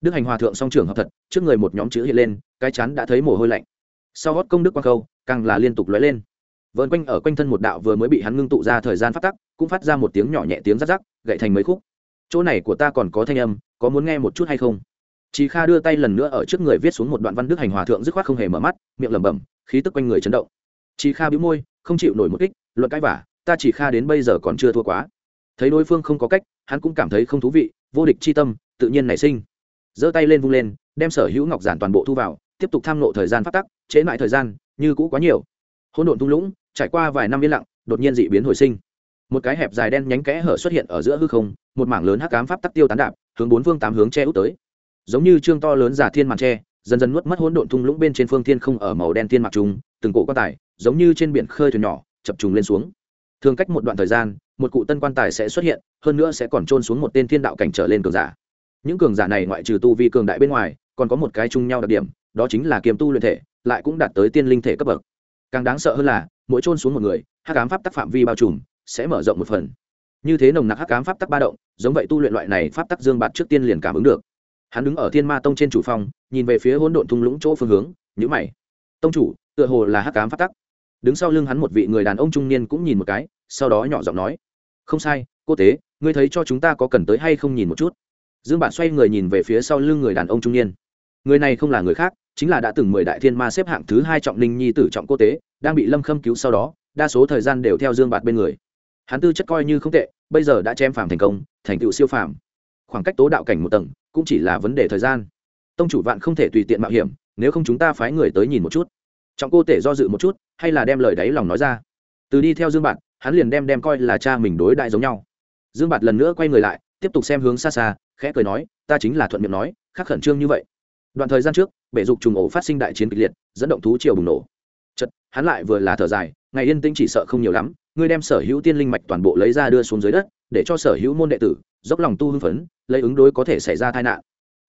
Đức hành hòa thượng song trưởng hợp thật, trước người một nhóm chữ hiện lên, cái chắn đã thấy mồ hôi lạnh. Sau hót công đức quang câu càng là liên tục lóe lên vợn quanh ở quanh thân một đạo vừa mới bị hắn ngưng tụ ra thời gian phát tắc, cũng phát ra một tiếng nhỏ nhẹ tiếng rắc rắc, gậy thành mấy khúc. Chỗ này của ta còn có thanh âm, có muốn nghe một chút hay không? Chị kha đưa tay lần nữa ở trước người viết xuống một đoạn văn đức hành hòa thượng dứt khoát không hề mở mắt, miệng lẩm bẩm, khí tức quanh người chấn động. Chị kha bĩu môi, không chịu nổi một kích, luận cãi vả, ta chỉ kha đến bây giờ còn chưa thua quá. Thấy đối phương không có cách, hắn cũng cảm thấy không thú vị, vô địch chi tâm, tự nhiên nảy sinh. Giơ tay lên vung lên, đem sở hữu ngọc giản toàn bộ thu vào, tiếp tục tham nộ thời gian phát tắc, chế lại thời gian, như cũ quá nhiều. Hỗn độn tung lũng trải qua vài năm yên lặng, đột nhiên dị biến hồi sinh. Một cái hẹp dài đen nhánh kẽ hở xuất hiện ở giữa hư không, một mảng lớn hắc cám pháp tắc tiêu tán đạp, hướng bốn phương tám hướng che út tới. Giống như trương to lớn giả thiên màn tre, dần dần nuốt mất hỗn độn thung lũng bên trên phương thiên không ở màu đen thiên mặc trùng, từng cổ quan tài, giống như trên biển khơi thuyền nhỏ, chập trùng lên xuống. Thường cách một đoạn thời gian, một cụ tân quan tài sẽ xuất hiện, hơn nữa sẽ còn trôn xuống một tên thiên đạo cảnh trở lên cường giả. Những cường giả này ngoại trừ tu vi cường đại bên ngoài, còn có một cái chung nhau đặc điểm, đó chính là kiềm tu luyện thể, lại cũng đạt tới tiên linh thể cấp bậc. Càng đáng sợ hơn là mỗi trôn xuống một người, hắc ám pháp tắc phạm vi bao trùm, sẽ mở rộng một phần. Như thế nồng nặc hắc ám pháp tắc ba động, giống vậy tu luyện loại này pháp tắc dương bạt trước tiên liền cảm ứng được. Hắn đứng ở thiên ma tông trên chủ phong nhìn về phía hỗn độn thung lũng chỗ phương hướng nhữ mày. Tông chủ, tựa hồ là hắc ám pháp tắc. Đứng sau lưng hắn một vị người đàn ông trung niên cũng nhìn một cái, sau đó nhỏ giọng nói, không sai, cô tế, ngươi thấy cho chúng ta có cần tới hay không nhìn một chút? Dương bạn xoay người nhìn về phía sau lưng người đàn ông trung niên người này không là người khác, chính là đã từng mười đại thiên ma xếp hạng thứ hai trọng ninh nhi tử trọng cô tế, đang bị lâm khâm cứu sau đó, đa số thời gian đều theo dương bạt bên người. Hắn tư chất coi như không tệ, bây giờ đã chém phàm thành công, thành tựu siêu phàm. Khoảng cách tố đạo cảnh một tầng, cũng chỉ là vấn đề thời gian. Tông chủ vạn không thể tùy tiện mạo hiểm, nếu không chúng ta phái người tới nhìn một chút. Trọng cô tể do dự một chút, hay là đem lời đáy lòng nói ra. Từ đi theo dương bạt, hắn liền đem đem coi là cha mình đối đại giống nhau. Dương bạt lần nữa quay người lại, tiếp tục xem hướng xa xa, khẽ cười nói, ta chính là thuận miệng nói, khắc khẩn trương như vậy đoạn thời gian trước, bể dục trùng ổ phát sinh đại chiến kịch liệt, dẫn động thú triều bùng nổ. Chật hắn lại vừa là thở dài, ngày yên tĩnh chỉ sợ không nhiều lắm, ngươi đem sở hữu tiên linh mạch toàn bộ lấy ra đưa xuống dưới đất, để cho sở hữu môn đệ tử, dốc lòng tu hưng phấn, lấy ứng đối có thể xảy ra tai nạn.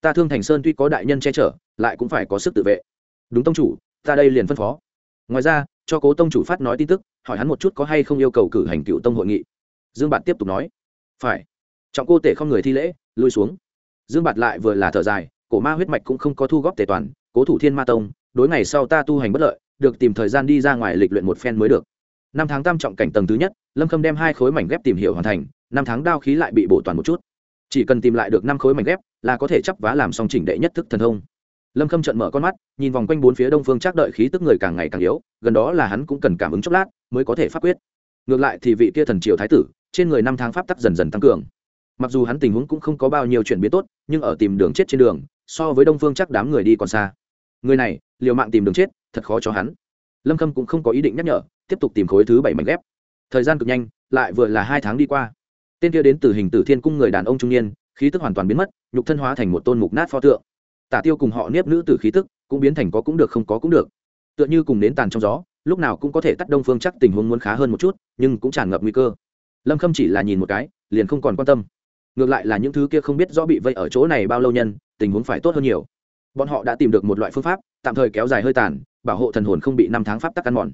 Ta thương thành sơn tuy có đại nhân che chở, lại cũng phải có sức tự vệ. Đúng tông chủ, ta đây liền phân phó. Ngoài ra, cho cố tông chủ phát nói tin tức, hỏi hắn một chút có hay không yêu cầu cử hành cựu tông hội nghị. Dương bạt tiếp tục nói. Phải. Trọng cô tể không người thi lễ, lui xuống. Dương bạt lại vừa là thở dài cổ ma huyết mạch cũng không có thu góp tề toàn, cố thủ thiên ma tông, đối ngày sau ta tu hành bất lợi, được tìm thời gian đi ra ngoài lịch luyện một phen mới được. Năm tháng tam trọng cảnh tầng thứ nhất, lâm khâm đem hai khối mảnh ghép tìm hiểu hoàn thành, năm tháng đao khí lại bị bổ toàn một chút. Chỉ cần tìm lại được năm khối mảnh ghép, là có thể chấp vá làm song chỉnh đệ nhất thức thần thông. Lâm khâm trận mở con mắt, nhìn vòng quanh bốn phía đông phương chắc đợi khí tức người càng ngày càng yếu, gần đó là hắn cũng cần cảm ứng chốc lát, mới có thể phát quyết. Ngược lại thì vị kia thần triều thái tử, trên người năm tháng pháp tắc dần dần tăng cường. Mặc dù hắn tình huống cũng không có bao nhiêu chuyển biến tốt, nhưng ở tìm đường chết trên đường so với đông phương chắc đám người đi còn xa. Người này, liều mạng tìm đường chết, thật khó cho hắn. Lâm khâm cũng không có ý định nhắc nhở, tiếp tục tìm khối thứ bảy mảnh ghép. Thời gian cực nhanh, lại vừa là hai tháng đi qua. Tên kia đến từ hình tử thiên cung người đàn ông trung niên, khí tức hoàn toàn biến mất, nhục thân hóa thành một tôn mục nát pho tượng. Tả tiêu cùng họ nếp nữ tử khí tức, cũng biến thành có cũng được không có cũng được. Tựa như cùng đến tàn trong gió, lúc nào cũng có thể tắt đông phương chắc tình huống muốn khá hơn một chút, nhưng cũng tràn ngập nguy cơ. Lâm khâm chỉ là nhìn một cái, liền không còn quan tâm. Ngược lại là những thứ kia không biết rõ bị vây ở chỗ này bao lâu nhân tình huống phải tốt hơn nhiều. Bọn họ đã tìm được một loại phương pháp, tạm thời kéo dài hơi tàn, bảo hộ thần hồn không bị năm tháng pháp tắc ăn mòn.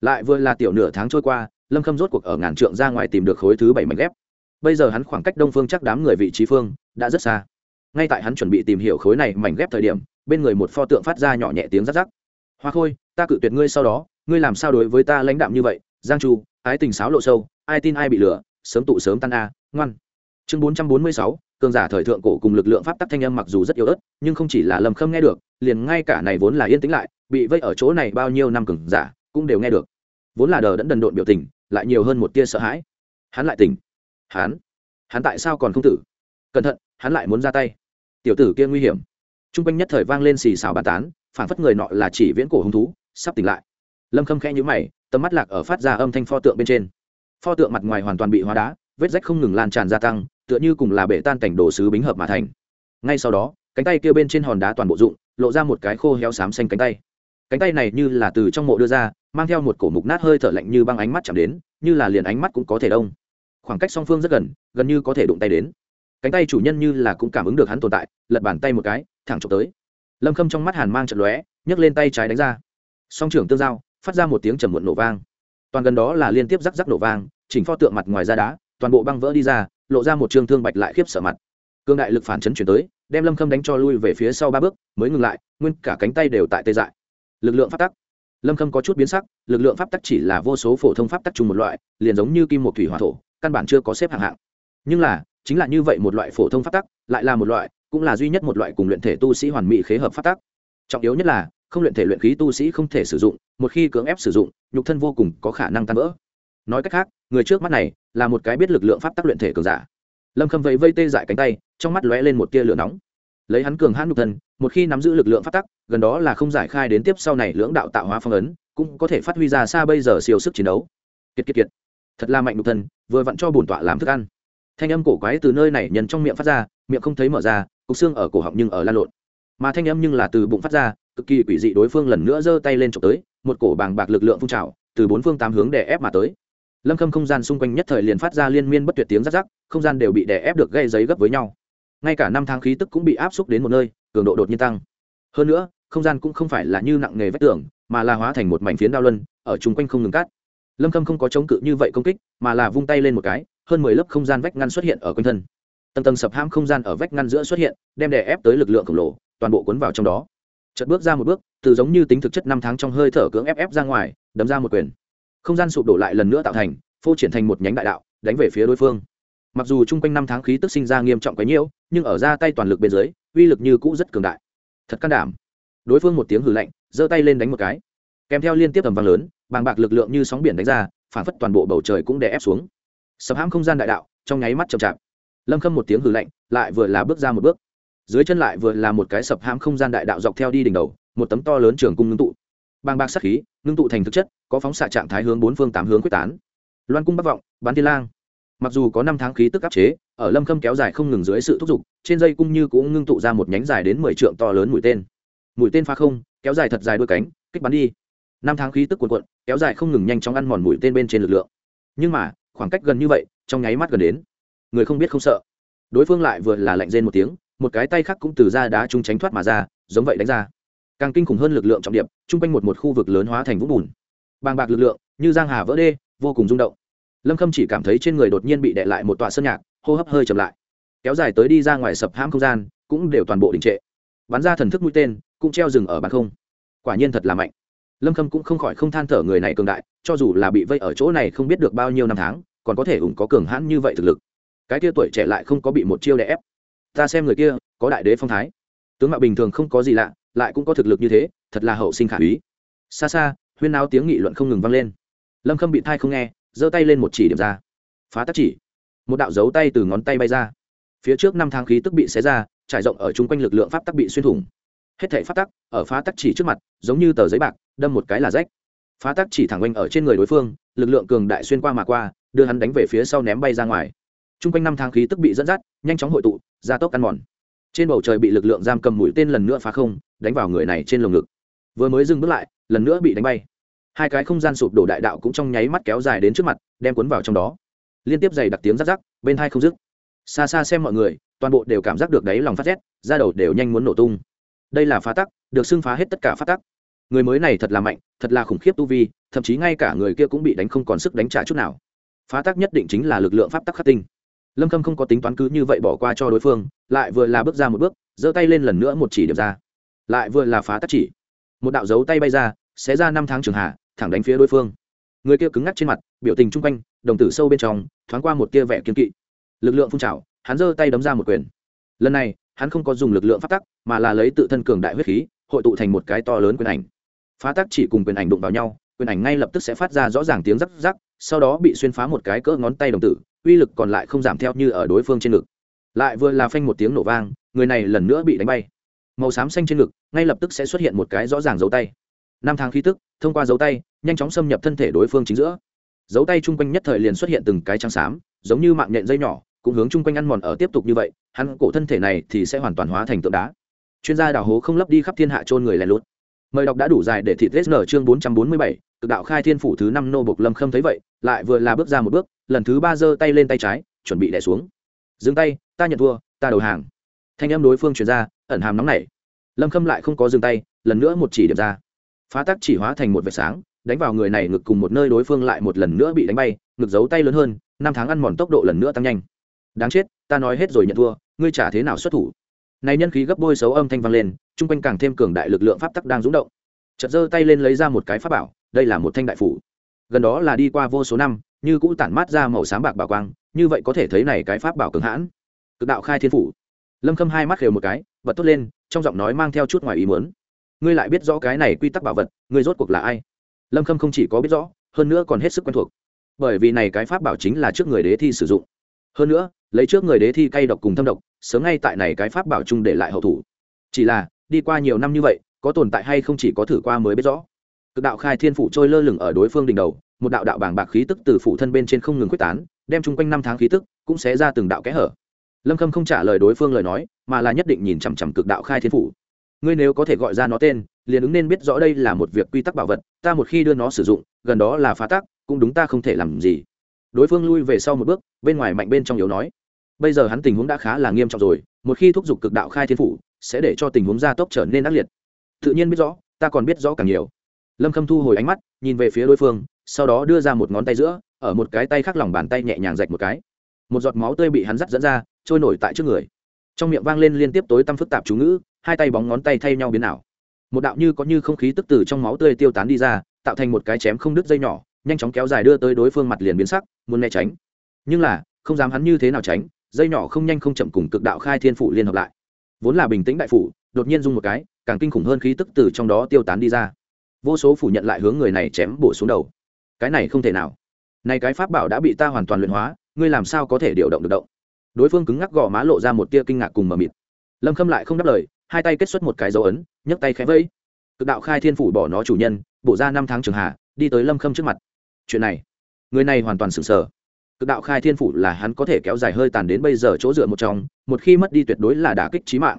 Lại vừa là tiểu nửa tháng trôi qua, lâm khâm rốt cuộc ở ngàn trượng ra ngoài tìm được khối thứ bảy mảnh ghép. Bây giờ hắn khoảng cách đông phương chắc đám người vị trí phương đã rất xa. Ngay tại hắn chuẩn bị tìm hiểu khối này mảnh ghép thời điểm, bên người một pho tượng phát ra nhỏ nhẹ tiếng rắc rắc. Hoa khôi, ta cự tuyệt ngươi sau đó, ngươi làm sao đối với ta lãnh đạm như vậy? Giang chu, ái tình sáo lộ sâu, ai tin ai bị lừa, sớm tụ sớm tan a, ngoan chương bốn trăm bốn mươi sáu, cường giả thời thượng cổ cùng lực lượng pháp tắc thanh âm mặc dù rất yếu ớt, nhưng không chỉ là lâm khâm nghe được, liền ngay cả này vốn là yên tĩnh lại, bị vây ở chỗ này bao nhiêu năm cường giả cũng đều nghe được. Vốn là đờ đẫn đần độn biểu tình, lại nhiều hơn một tia sợ hãi. Hắn lại tỉnh. Hắn? Hắn tại sao còn không tử? Cẩn thận, hắn lại muốn ra tay. Tiểu tử kia nguy hiểm. T r u n g quanh nhất thời vang lên xì xào bàn tán, phản phất người nọ là chỉ viễn cổ hứng thú, sắp tỉnh lại. Lâm khâm khẽ nhữ mày, tầm mắt lạc ở phát ra âm thanh pho tượng bên trên. Pho tượng mặt ngoài hoàn toàn bị hóa đá, vết rách không ngừng lan tràn gia tăng tựa như cùng là bể tan cảnh đồ sứ bính hợp mà thành. Ngay sau đó, cánh tay kia bên trên hòn đá toàn bộ dụng lộ ra một cái khô héo xám xanh cánh tay. Cánh tay này như là từ trong mộ đưa ra, mang theo một cổ mục nát hơi thở lạnh như băng ánh mắt chạm đến, như là liền ánh mắt cũng có thể đông. Khoảng cách song phương rất gần gần như có thể đụng tay đến. Cánh tay chủ nhân như là cũng cảm ứng được hắn tồn tại, lật bàn tay một cái, thẳng trộm tới. Lâm khâm trong mắt hàn mang trận lóe, nhấc lên tay trái đánh ra. Song trưởng tương giao, phát ra một tiếng trầm muộn nổ vang. Toàn gần đó là liên tiếp rắc rắc nổ vang, chỉnh pho tượng mặt ngoài ra đá, toàn bộ băng vỡ đi ra lộ ra một trương thương bạch lại khiếp sợ mặt. Cương đại lực phản chấn chuyển tới, đem lâm khâm đánh cho lui về phía sau ba bước, mới ngừng lại, nguyên cả cánh tay đều tại tê dại. Lực lượng phát tắc. Lâm khâm có chút biến sắc, lực lượng pháp tắc chỉ là vô số phổ thông pháp tắc chung một loại, liền giống như kim một thủy hỏa thổ, căn bản chưa có xếp hạng hạng. Nhưng là, chính là như vậy một loại phổ thông pháp tắc, lại là một loại, cũng là duy nhất một loại cùng luyện thể tu sĩ hoàn mỹ khế hợp pháp tắc. Trọng yếu nhất là, không luyện thể luyện khí tu sĩ không thể sử dụng, một khi cưỡng ép sử dụng, nhục thân vô cùng có khả năng tan vỡ. Nói cách khác, người trước mắt này là một cái biết lực lượng pháp tắc luyện thể cường giả. Lâm khâm vẫy vây tê dại cánh tay, trong mắt lóe lên một tia lửa nóng. Lấy hắn cường hãn nhục thân, một khi nắm giữ lực lượng pháp tắc, gần đó là không giải khai đến tiếp sau này lưỡng đạo tạo hóa phong ấn, cũng có thể phát huy ra xa bây giờ siêu sức chiến đấu. Kiệt kiệt kiệt. Thật là mạnh nhục thân, vừa vặn cho bổn tọa làm thức ăn. Thanh âm cổ quái từ nơi này nhân trong miệng phát ra, miệng không thấy mở ra, cục xương ở cổ họng nhưng ở lan lộn. Mà thanh âm nhưng là từ bụng phát ra, cực kỳ quỷ dị đối phương lần nữa giơ tay lên trộm tới, một cổ bàng bạc lực lượng phun trào, từ bốn phương tám hướng đè ép mà tới lâm khâm không gian xung quanh nhất thời liền phát ra liên miên bất tuyệt tiếng rắc rắc, không gian đều bị đè ép được gây giấy gấp với nhau. Ngay cả năm tháng khí tức cũng bị áp xúc đến một nơi, cường độ đột nhiên tăng. Hơn nữa, không gian cũng không phải là như nặng nghề vách tường, mà là hóa thành một mảnh phiến đao luân, ở chung quanh không ngừng cắt. Lâm khâm không có chống cự như vậy công kích, mà là vung tay lên một cái, hơn mười lớp không gian vách ngăn xuất hiện ở quanh thân. Tầng tầng sập hãm không gian ở vách ngăn giữa xuất hiện, đem đè ép tới lực lượng khổng lồ, toàn bộ cuốn vào trong đó. Chợt bước ra một bước, từ giống như tính thực chất năm tháng trong hơi thở cưỡng ép ép ra ngoài, đấm ra một quyền không gian sụp đổ lại lần nữa tạo thành, phô triển thành một nhánh đại đạo, đánh về phía đối phương. Mặc dù chung quanh năm tháng khí tức sinh ra nghiêm trọng quấy nhiễu, nhưng ở ra tay toàn lực bên dưới, uy lực như cũ rất cường đại. Thật can đảm. Đối phương một tiếng hử lạnh, giơ tay lên đánh một cái. Kèm theo liên tiếp tầm vang lớn, bàng bạc lực lượng như sóng biển đánh ra, phản phất toàn bộ bầu trời cũng đè ép xuống. Sập hãm không gian đại đạo, trong nháy mắt chậm chạp. Lâm khâm một tiếng hử lạnh, lại vừa là bước ra một bước. Dưới chân lại vừa là một cái sập hãm không gian đại đạo dọc theo đi đỉnh đầu, một tấm to lớn trường cung ngưng tụ bàng bạc sát khí, ngưng tụ thành thực chất, có phóng xạ trạng thái hướng bốn phương tám hướng quyết tán. Loan cung bắc vọng, bán thiên lang. Mặc dù có năm tháng khí tức áp chế, ở lâm khâm kéo dài không ngừng dưới sự thúc giục, trên dây cung như cũng ngưng tụ ra một nhánh dài đến mười trượng to lớn mũi tên. Mũi tên phá không, kéo dài thật dài đôi cánh, kích bắn đi. Năm tháng khí tức cuồn cuộn, kéo dài không ngừng nhanh chóng ăn mòn mũi tên bên trên lực lượng. Nhưng mà, khoảng cách gần như vậy, trong nháy mắt gần đến. Người không biết không sợ. Đối phương lại vừa là lạnh rên một tiếng, một cái tay khác cũng từ ra đá trung tránh thoát mà ra, giống vậy đánh ra càng kinh khủng hơn lực lượng trọng điểm chung quanh một một khu vực lớn hóa thành vũng bùn. Bàng bạc lực lượng, như giang hà vỡ đê, vô cùng rung động. Lâm khâm chỉ cảm thấy trên người đột nhiên bị đè lại một tòa sơn nhạc, hô hấp hơi chậm lại. Kéo dài tới đi ra ngoài sập hãm không gian, cũng đều toàn bộ đình trệ. Bắn ra thần thức mũi tên, cũng treo rừng ở bàn không. Quả nhiên thật là mạnh. Lâm khâm cũng không khỏi không than thở người này cường đại, cho dù là bị vây ở chỗ này không biết được bao nhiêu năm tháng, còn có thể ủng có cường hãn như vậy thực lực. Cái kia tuổi trẻ lại không có bị một chiêu đè ép. Ta xem người kia, có đại đế phong thái. Tướng mạo bình thường không có gì lạ lại cũng có thực lực như thế, thật là hậu sinh khả úy. Xa xa, huyên náo tiếng nghị luận không ngừng vang lên. Lâm khâm bị thai không nghe, giơ tay lên một chỉ điểm ra. Phá tắc chỉ. Một đạo dấu tay từ ngón tay bay ra. Phía trước năm tháng khí tức bị xé ra, trải rộng ở chung quanh lực lượng pháp tắc bị xuyên thủng. Hết thể pháp tắc, ở phá tắc chỉ trước mặt, giống như tờ giấy bạc, đâm một cái là rách. Phá tắc chỉ thẳng oanh ở trên người đối phương, lực lượng cường đại xuyên qua mà qua, đưa hắn đánh về phía sau ném bay ra ngoài. Chung quanh năm tháng khí tức bị dẫn dắt, nhanh chóng hội tụ, gia tốc ăn mòn. Trên bầu trời bị lực lượng giam cầm mũi tên lần nữa phá không đánh vào người này trên lồng ngực. Vừa mới dừng bước lại, lần nữa bị đánh bay. Hai cái không gian sụp đổ đại đạo cũng trong nháy mắt kéo dài đến trước mặt, đem cuốn vào trong đó. Liên tiếp dày đặc tiếng rắc rắc, bên hai không dứt. Xa xa xem mọi người, toàn bộ đều cảm giác được đáy lòng phát rét, da đầu đều nhanh muốn nổ tung. Đây là phá tắc, được xưng phá hết tất cả phát tắc. Người mới này thật là mạnh, thật là khủng khiếp tu vi, thậm chí ngay cả người kia cũng bị đánh không còn sức đánh trả chút nào. Phá tắc nhất định chính là lực lượng pháp tắc khắc tinh. Lâm khâm không có tính toán cứ như vậy bỏ qua cho đối phương, lại vừa là bước ra một bước, giơ tay lên lần nữa một chỉ điểm ra lại vừa là phá tắc chỉ. Một đạo dấu tay bay ra, xé ra năm tháng trường hạ, thẳng đánh phía đối phương. Người kia cứng ngắc trên mặt, biểu tình chung quanh, đồng tử sâu bên trong, thoáng qua một tia vẻ kiên kỵ. Lực lượng phun trào, hắn giơ tay đấm ra một quyền. Lần này, hắn không có dùng lực lượng phát tắc, mà là lấy tự thân cường đại huyết khí, hội tụ thành một cái to lớn quyền ảnh. Phá tắc chỉ cùng quyền ảnh đụng vào nhau, quyền ảnh ngay lập tức sẽ phát ra rõ ràng tiếng rắc rắc, sau đó bị xuyên phá một cái cỡ ngón tay đồng tử, uy lực còn lại không giảm theo như ở đối phương trên ngực. Lại vừa là phanh một tiếng nổ vang, người này lần nữa bị đánh bay màu xám xanh trên ngực, ngay lập tức sẽ xuất hiện một cái rõ ràng dấu tay. Năm tháng khí tức, thông qua dấu tay, nhanh chóng xâm nhập thân thể đối phương chính giữa. Dấu tay chung quanh nhất thời liền xuất hiện từng cái trắng xám, giống như mạng nhện dây nhỏ, cũng hướng chung quanh ăn mòn ở tiếp tục như vậy, hắn cổ thân thể này thì sẽ hoàn toàn hóa thành tượng đá. Chuyên gia đào hố không lấp đi khắp thiên hạ trôn người lẻ lút. Mời đọc đã đủ dài để thịt nở chương bốn trăm bốn mươi bảy, cực đạo khai thiên phủ thứ năm nô bộc lâm khâm thấy vậy, lại vừa là bước ra một bước, lần thứ ba giơ tay lên tay trái, chuẩn bị đẻ xuống. Dừng tay, ta nhận thua, ta đầu hàng. Thanh em đối phương chuyển ra, ẩn hàm nóng này lâm khâm lại không có dừng tay lần nữa một chỉ điểm ra phá tác chỉ hóa thành một vệt sáng đánh vào người này ngực cùng một nơi đối phương lại một lần nữa bị đánh bay ngực giấu tay lớn hơn năm tháng ăn mòn tốc độ lần nữa tăng nhanh đáng chết ta nói hết rồi nhận thua ngươi trả thế nào xuất thủ này nhân khí gấp bôi xấu âm thanh vang lên chung quanh càng thêm cường đại lực lượng pháp tắc đang rúng động chợt giơ tay lên lấy ra một cái pháp bảo đây là một thanh đại phủ gần đó là đi qua vô số năm như cũ tản mát ra màu sáng bạc bảo quang như vậy có thể thấy này cái pháp bảo cường hãn cực đạo khai thiên phủ lâm khâm hai mắt đều một cái bật tốt lên trong giọng nói mang theo chút ngoài ý muốn. Ngươi lại biết rõ cái này quy tắc bảo vật, ngươi rốt cuộc là ai? Lâm khâm không chỉ có biết rõ, hơn nữa còn hết sức quen thuộc. Bởi vì này cái pháp bảo chính là trước người đế thi sử dụng. Hơn nữa, lấy trước người đế thi cay độc cùng thâm độc, sớm ngay tại này cái pháp bảo chung để lại hậu thủ. Chỉ là, đi qua nhiều năm như vậy, có tồn tại hay không chỉ có thử qua mới biết rõ. Cực đạo khai thiên phủ trôi lơ lửng ở đối phương đỉnh đầu, một đạo đạo bảng bạc khí tức từ phủ thân bên trên không ngừng quyết tán, đem chung quanh năm tháng khí tức cũng sẽ ra từng đạo kẽ hở. Lâm khâm không trả lời đối phương lời nói mà là nhất định nhìn chằm chằm cực đạo khai thiên phủ. Ngươi nếu có thể gọi ra nó tên, liền ứng nên biết rõ đây là một việc quy tắc bảo vật, ta một khi đưa nó sử dụng, gần đó là phá tác cũng đúng ta không thể làm gì. Đối phương lui về sau một bước, bên ngoài mạnh bên trong yếu nói. Bây giờ hắn tình huống đã khá là nghiêm trọng rồi, một khi thúc giục cực đạo khai thiên phủ, sẽ để cho tình huống gia tốc trở nên ác liệt. Tự nhiên biết rõ, ta còn biết rõ càng nhiều. Lâm khâm thu hồi ánh mắt, nhìn về phía đối phương, sau đó đưa ra một ngón tay giữa, ở một cái tay khác lòng bàn tay nhẹ nhàng rạch một cái. Một giọt máu tươi bị hắn dắt dẫn ra, trôi nổi tại trước người trong miệng vang lên liên tiếp tối tăm phức tạp chú ngữ, hai tay bóng ngón tay thay nhau biến ảo. Một đạo như có như không khí tức từ trong máu tươi tiêu tán đi ra, tạo thành một cái chém không đứt dây nhỏ, nhanh chóng kéo dài đưa tới đối phương mặt liền biến sắc, muốn né tránh. Nhưng là, không dám hắn như thế nào tránh, dây nhỏ không nhanh không chậm cùng cực đạo khai thiên phủ liên hợp lại. Vốn là bình tĩnh đại phủ, đột nhiên dung một cái, càng kinh khủng hơn khí tức từ trong đó tiêu tán đi ra. Vô số phủ nhận lại hướng người này chém bổ xuống đầu. Cái này không thể nào. Này cái pháp bảo đã bị ta hoàn toàn luyện hóa, ngươi làm sao có thể điều động được động? Đối phương cứng ngắc gò má lộ ra một tia kinh ngạc cùng mờ mịt. Lâm khâm lại không đáp lời, hai tay kết xuất một cái dấu ấn, nhấc tay khẽ vẫy. Cực đạo khai thiên phủ bỏ nó chủ nhân, bổ ra năm tháng trường hạ, đi tới lâm khâm trước mặt. Chuyện này, người này hoàn toàn sửng sờ. Cực đạo khai thiên phủ là hắn có thể kéo dài hơi tàn đến bây giờ chỗ dựa một trong, một khi mất đi tuyệt đối là đả kích trí mạng.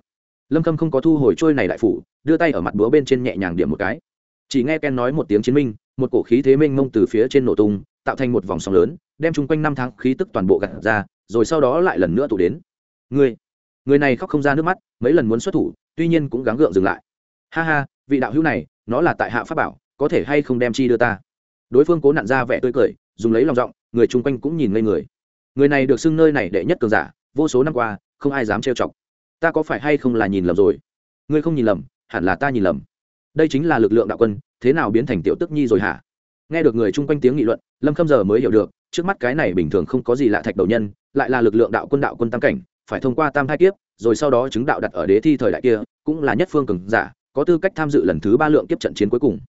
Lâm khâm không có thu hồi trôi này đại phủ, đưa tay ở mặt búa bên trên nhẹ nhàng điểm một cái. Chỉ nghe ken nói một tiếng chiến minh, một cổ khí thế minh mông từ phía trên nổ tung, tạo thành một vòng sóng lớn, đem chung quanh năm tháng khí tức toàn bộ gặt ra rồi sau đó lại lần nữa tụ đến. Người người này khóc không ra nước mắt, mấy lần muốn xuất thủ, tuy nhiên cũng gắng gượng dừng lại. Ha ha, vị đạo hữu này, nó là tại hạ pháp bảo, có thể hay không đem chi đưa ta? Đối phương cố nặn ra vẻ tươi cười, dùng lấy lòng giọng, người chung quanh cũng nhìn ngây người. Người này được xưng nơi này đệ nhất cường giả, vô số năm qua, không ai dám trêu chọc. Ta có phải hay không là nhìn lầm rồi? Ngươi không nhìn lầm, hẳn là ta nhìn lầm. Đây chính là lực lượng đạo quân, thế nào biến thành tiểu tức nhi rồi hả? Nghe được người chung quanh tiếng nghị luận, lâm khâm giờ mới hiểu được trước mắt cái này bình thường không có gì lạ thạch đầu nhân, lại là lực lượng đạo quân đạo quân tam cảnh, phải thông qua tam thai kiếp, rồi sau đó chứng đạo đặt ở đế thi thời đại kia, cũng là nhất phương cường giả, có tư cách tham dự lần thứ ba lượng kiếp trận chiến cuối cùng.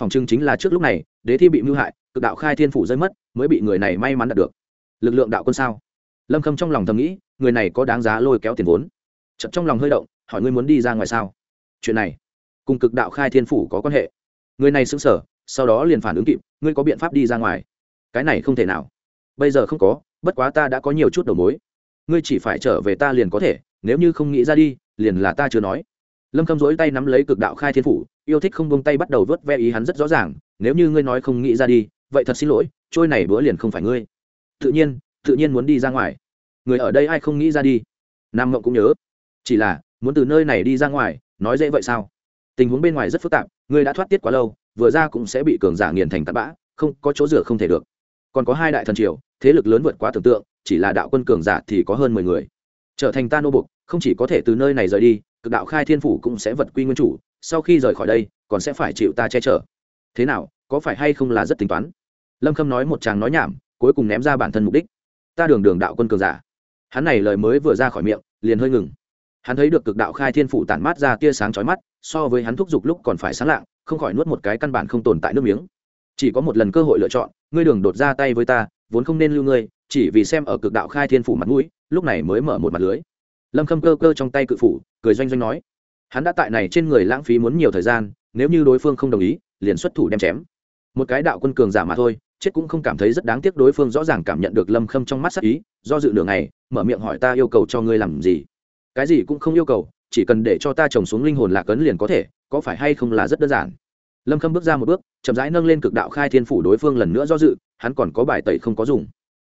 Phòng trưng chính là trước lúc này, đế thi bị mưu hại, cực đạo khai thiên phủ rơi mất, mới bị người này may mắn đạt được. Lực lượng đạo quân sao? Lâm khâm trong lòng thầm nghĩ, người này có đáng giá lôi kéo tiền vốn. Chật trong lòng hơi động, hỏi ngươi muốn đi ra ngoài sao? Chuyện này, cùng cực đạo khai thiên phủ có quan hệ. Người này xứng sở sau đó liền phản ứng kịp, ngươi có biện pháp đi ra ngoài cái này không thể nào. Bây giờ không có, bất quá ta đã có nhiều chút đầu mối. Ngươi chỉ phải trở về ta liền có thể, nếu như không nghĩ ra đi, liền là ta chưa nói. Lâm khâm dối tay nắm lấy cực đạo khai thiên phủ, yêu thích không bông tay bắt đầu vớt ve ý hắn rất rõ ràng, nếu như ngươi nói không nghĩ ra đi, vậy thật xin lỗi, trôi này bữa liền không phải ngươi. Tự nhiên tự nhiên muốn đi ra ngoài. Người ở đây ai không nghĩ ra đi? Nam mộng cũng nhớ. Chỉ là, muốn từ nơi này đi ra ngoài, nói dễ vậy sao? Tình huống bên ngoài rất phức tạp, ngươi đã thoát tiết quá lâu, vừa ra cũng sẽ bị cường giả nghiền thành tạt bã, không, có chỗ rửa không thể được còn có hai đại thần triều, thế lực lớn vượt quá tưởng tượng, chỉ là đạo quân cường giả thì có hơn mười người. Trở thành ta nô bục không chỉ có thể từ nơi này rời đi, cực đạo khai thiên phủ cũng sẽ vật quy nguyên chủ, sau khi rời khỏi đây, còn sẽ phải chịu ta che chở. Thế nào, có phải hay không là rất tính toán? Lâm khâm nói một chàng nói nhảm, cuối cùng ném ra bản thân mục đích. Ta đường đường đạo quân cường giả. Hắn này lời mới vừa ra khỏi miệng, liền hơi ngừng. Hắn thấy được cực đạo khai thiên phủ tản mát ra tia sáng chói mắt, so với hắn thúc giục lúc còn phải sáng lạng, không khỏi nuốt một cái căn bản không tồn tại nước miếng chỉ có một lần cơ hội lựa chọn, ngươi đường đột ra tay với ta, vốn không nên lưu ngươi, chỉ vì xem ở cực đạo khai thiên phủ mặt mũi, lúc này mới mở một mặt lưới. Lâm khâm cơ cơ trong tay cự phủ, cười doanh doanh nói, hắn đã tại này trên người lãng phí muốn nhiều thời gian, nếu như đối phương không đồng ý, liền xuất thủ đem chém. Một cái đạo quân cường giả mà thôi, chết cũng không cảm thấy rất đáng tiếc đối phương rõ ràng cảm nhận được lâm khâm trong mắt sắc ý, do dự đường này mở miệng hỏi ta yêu cầu cho ngươi làm gì. Cái gì cũng không yêu cầu, chỉ cần để cho ta trồng xuống linh hồn lạc ấn liền có thể, có phải hay không là rất đơn giản lâm khâm bước ra một bước, chậm rãi nâng lên cực đạo khai thiên phủ đối phương lần nữa do dự, hắn còn có bài tẩy không có dùng.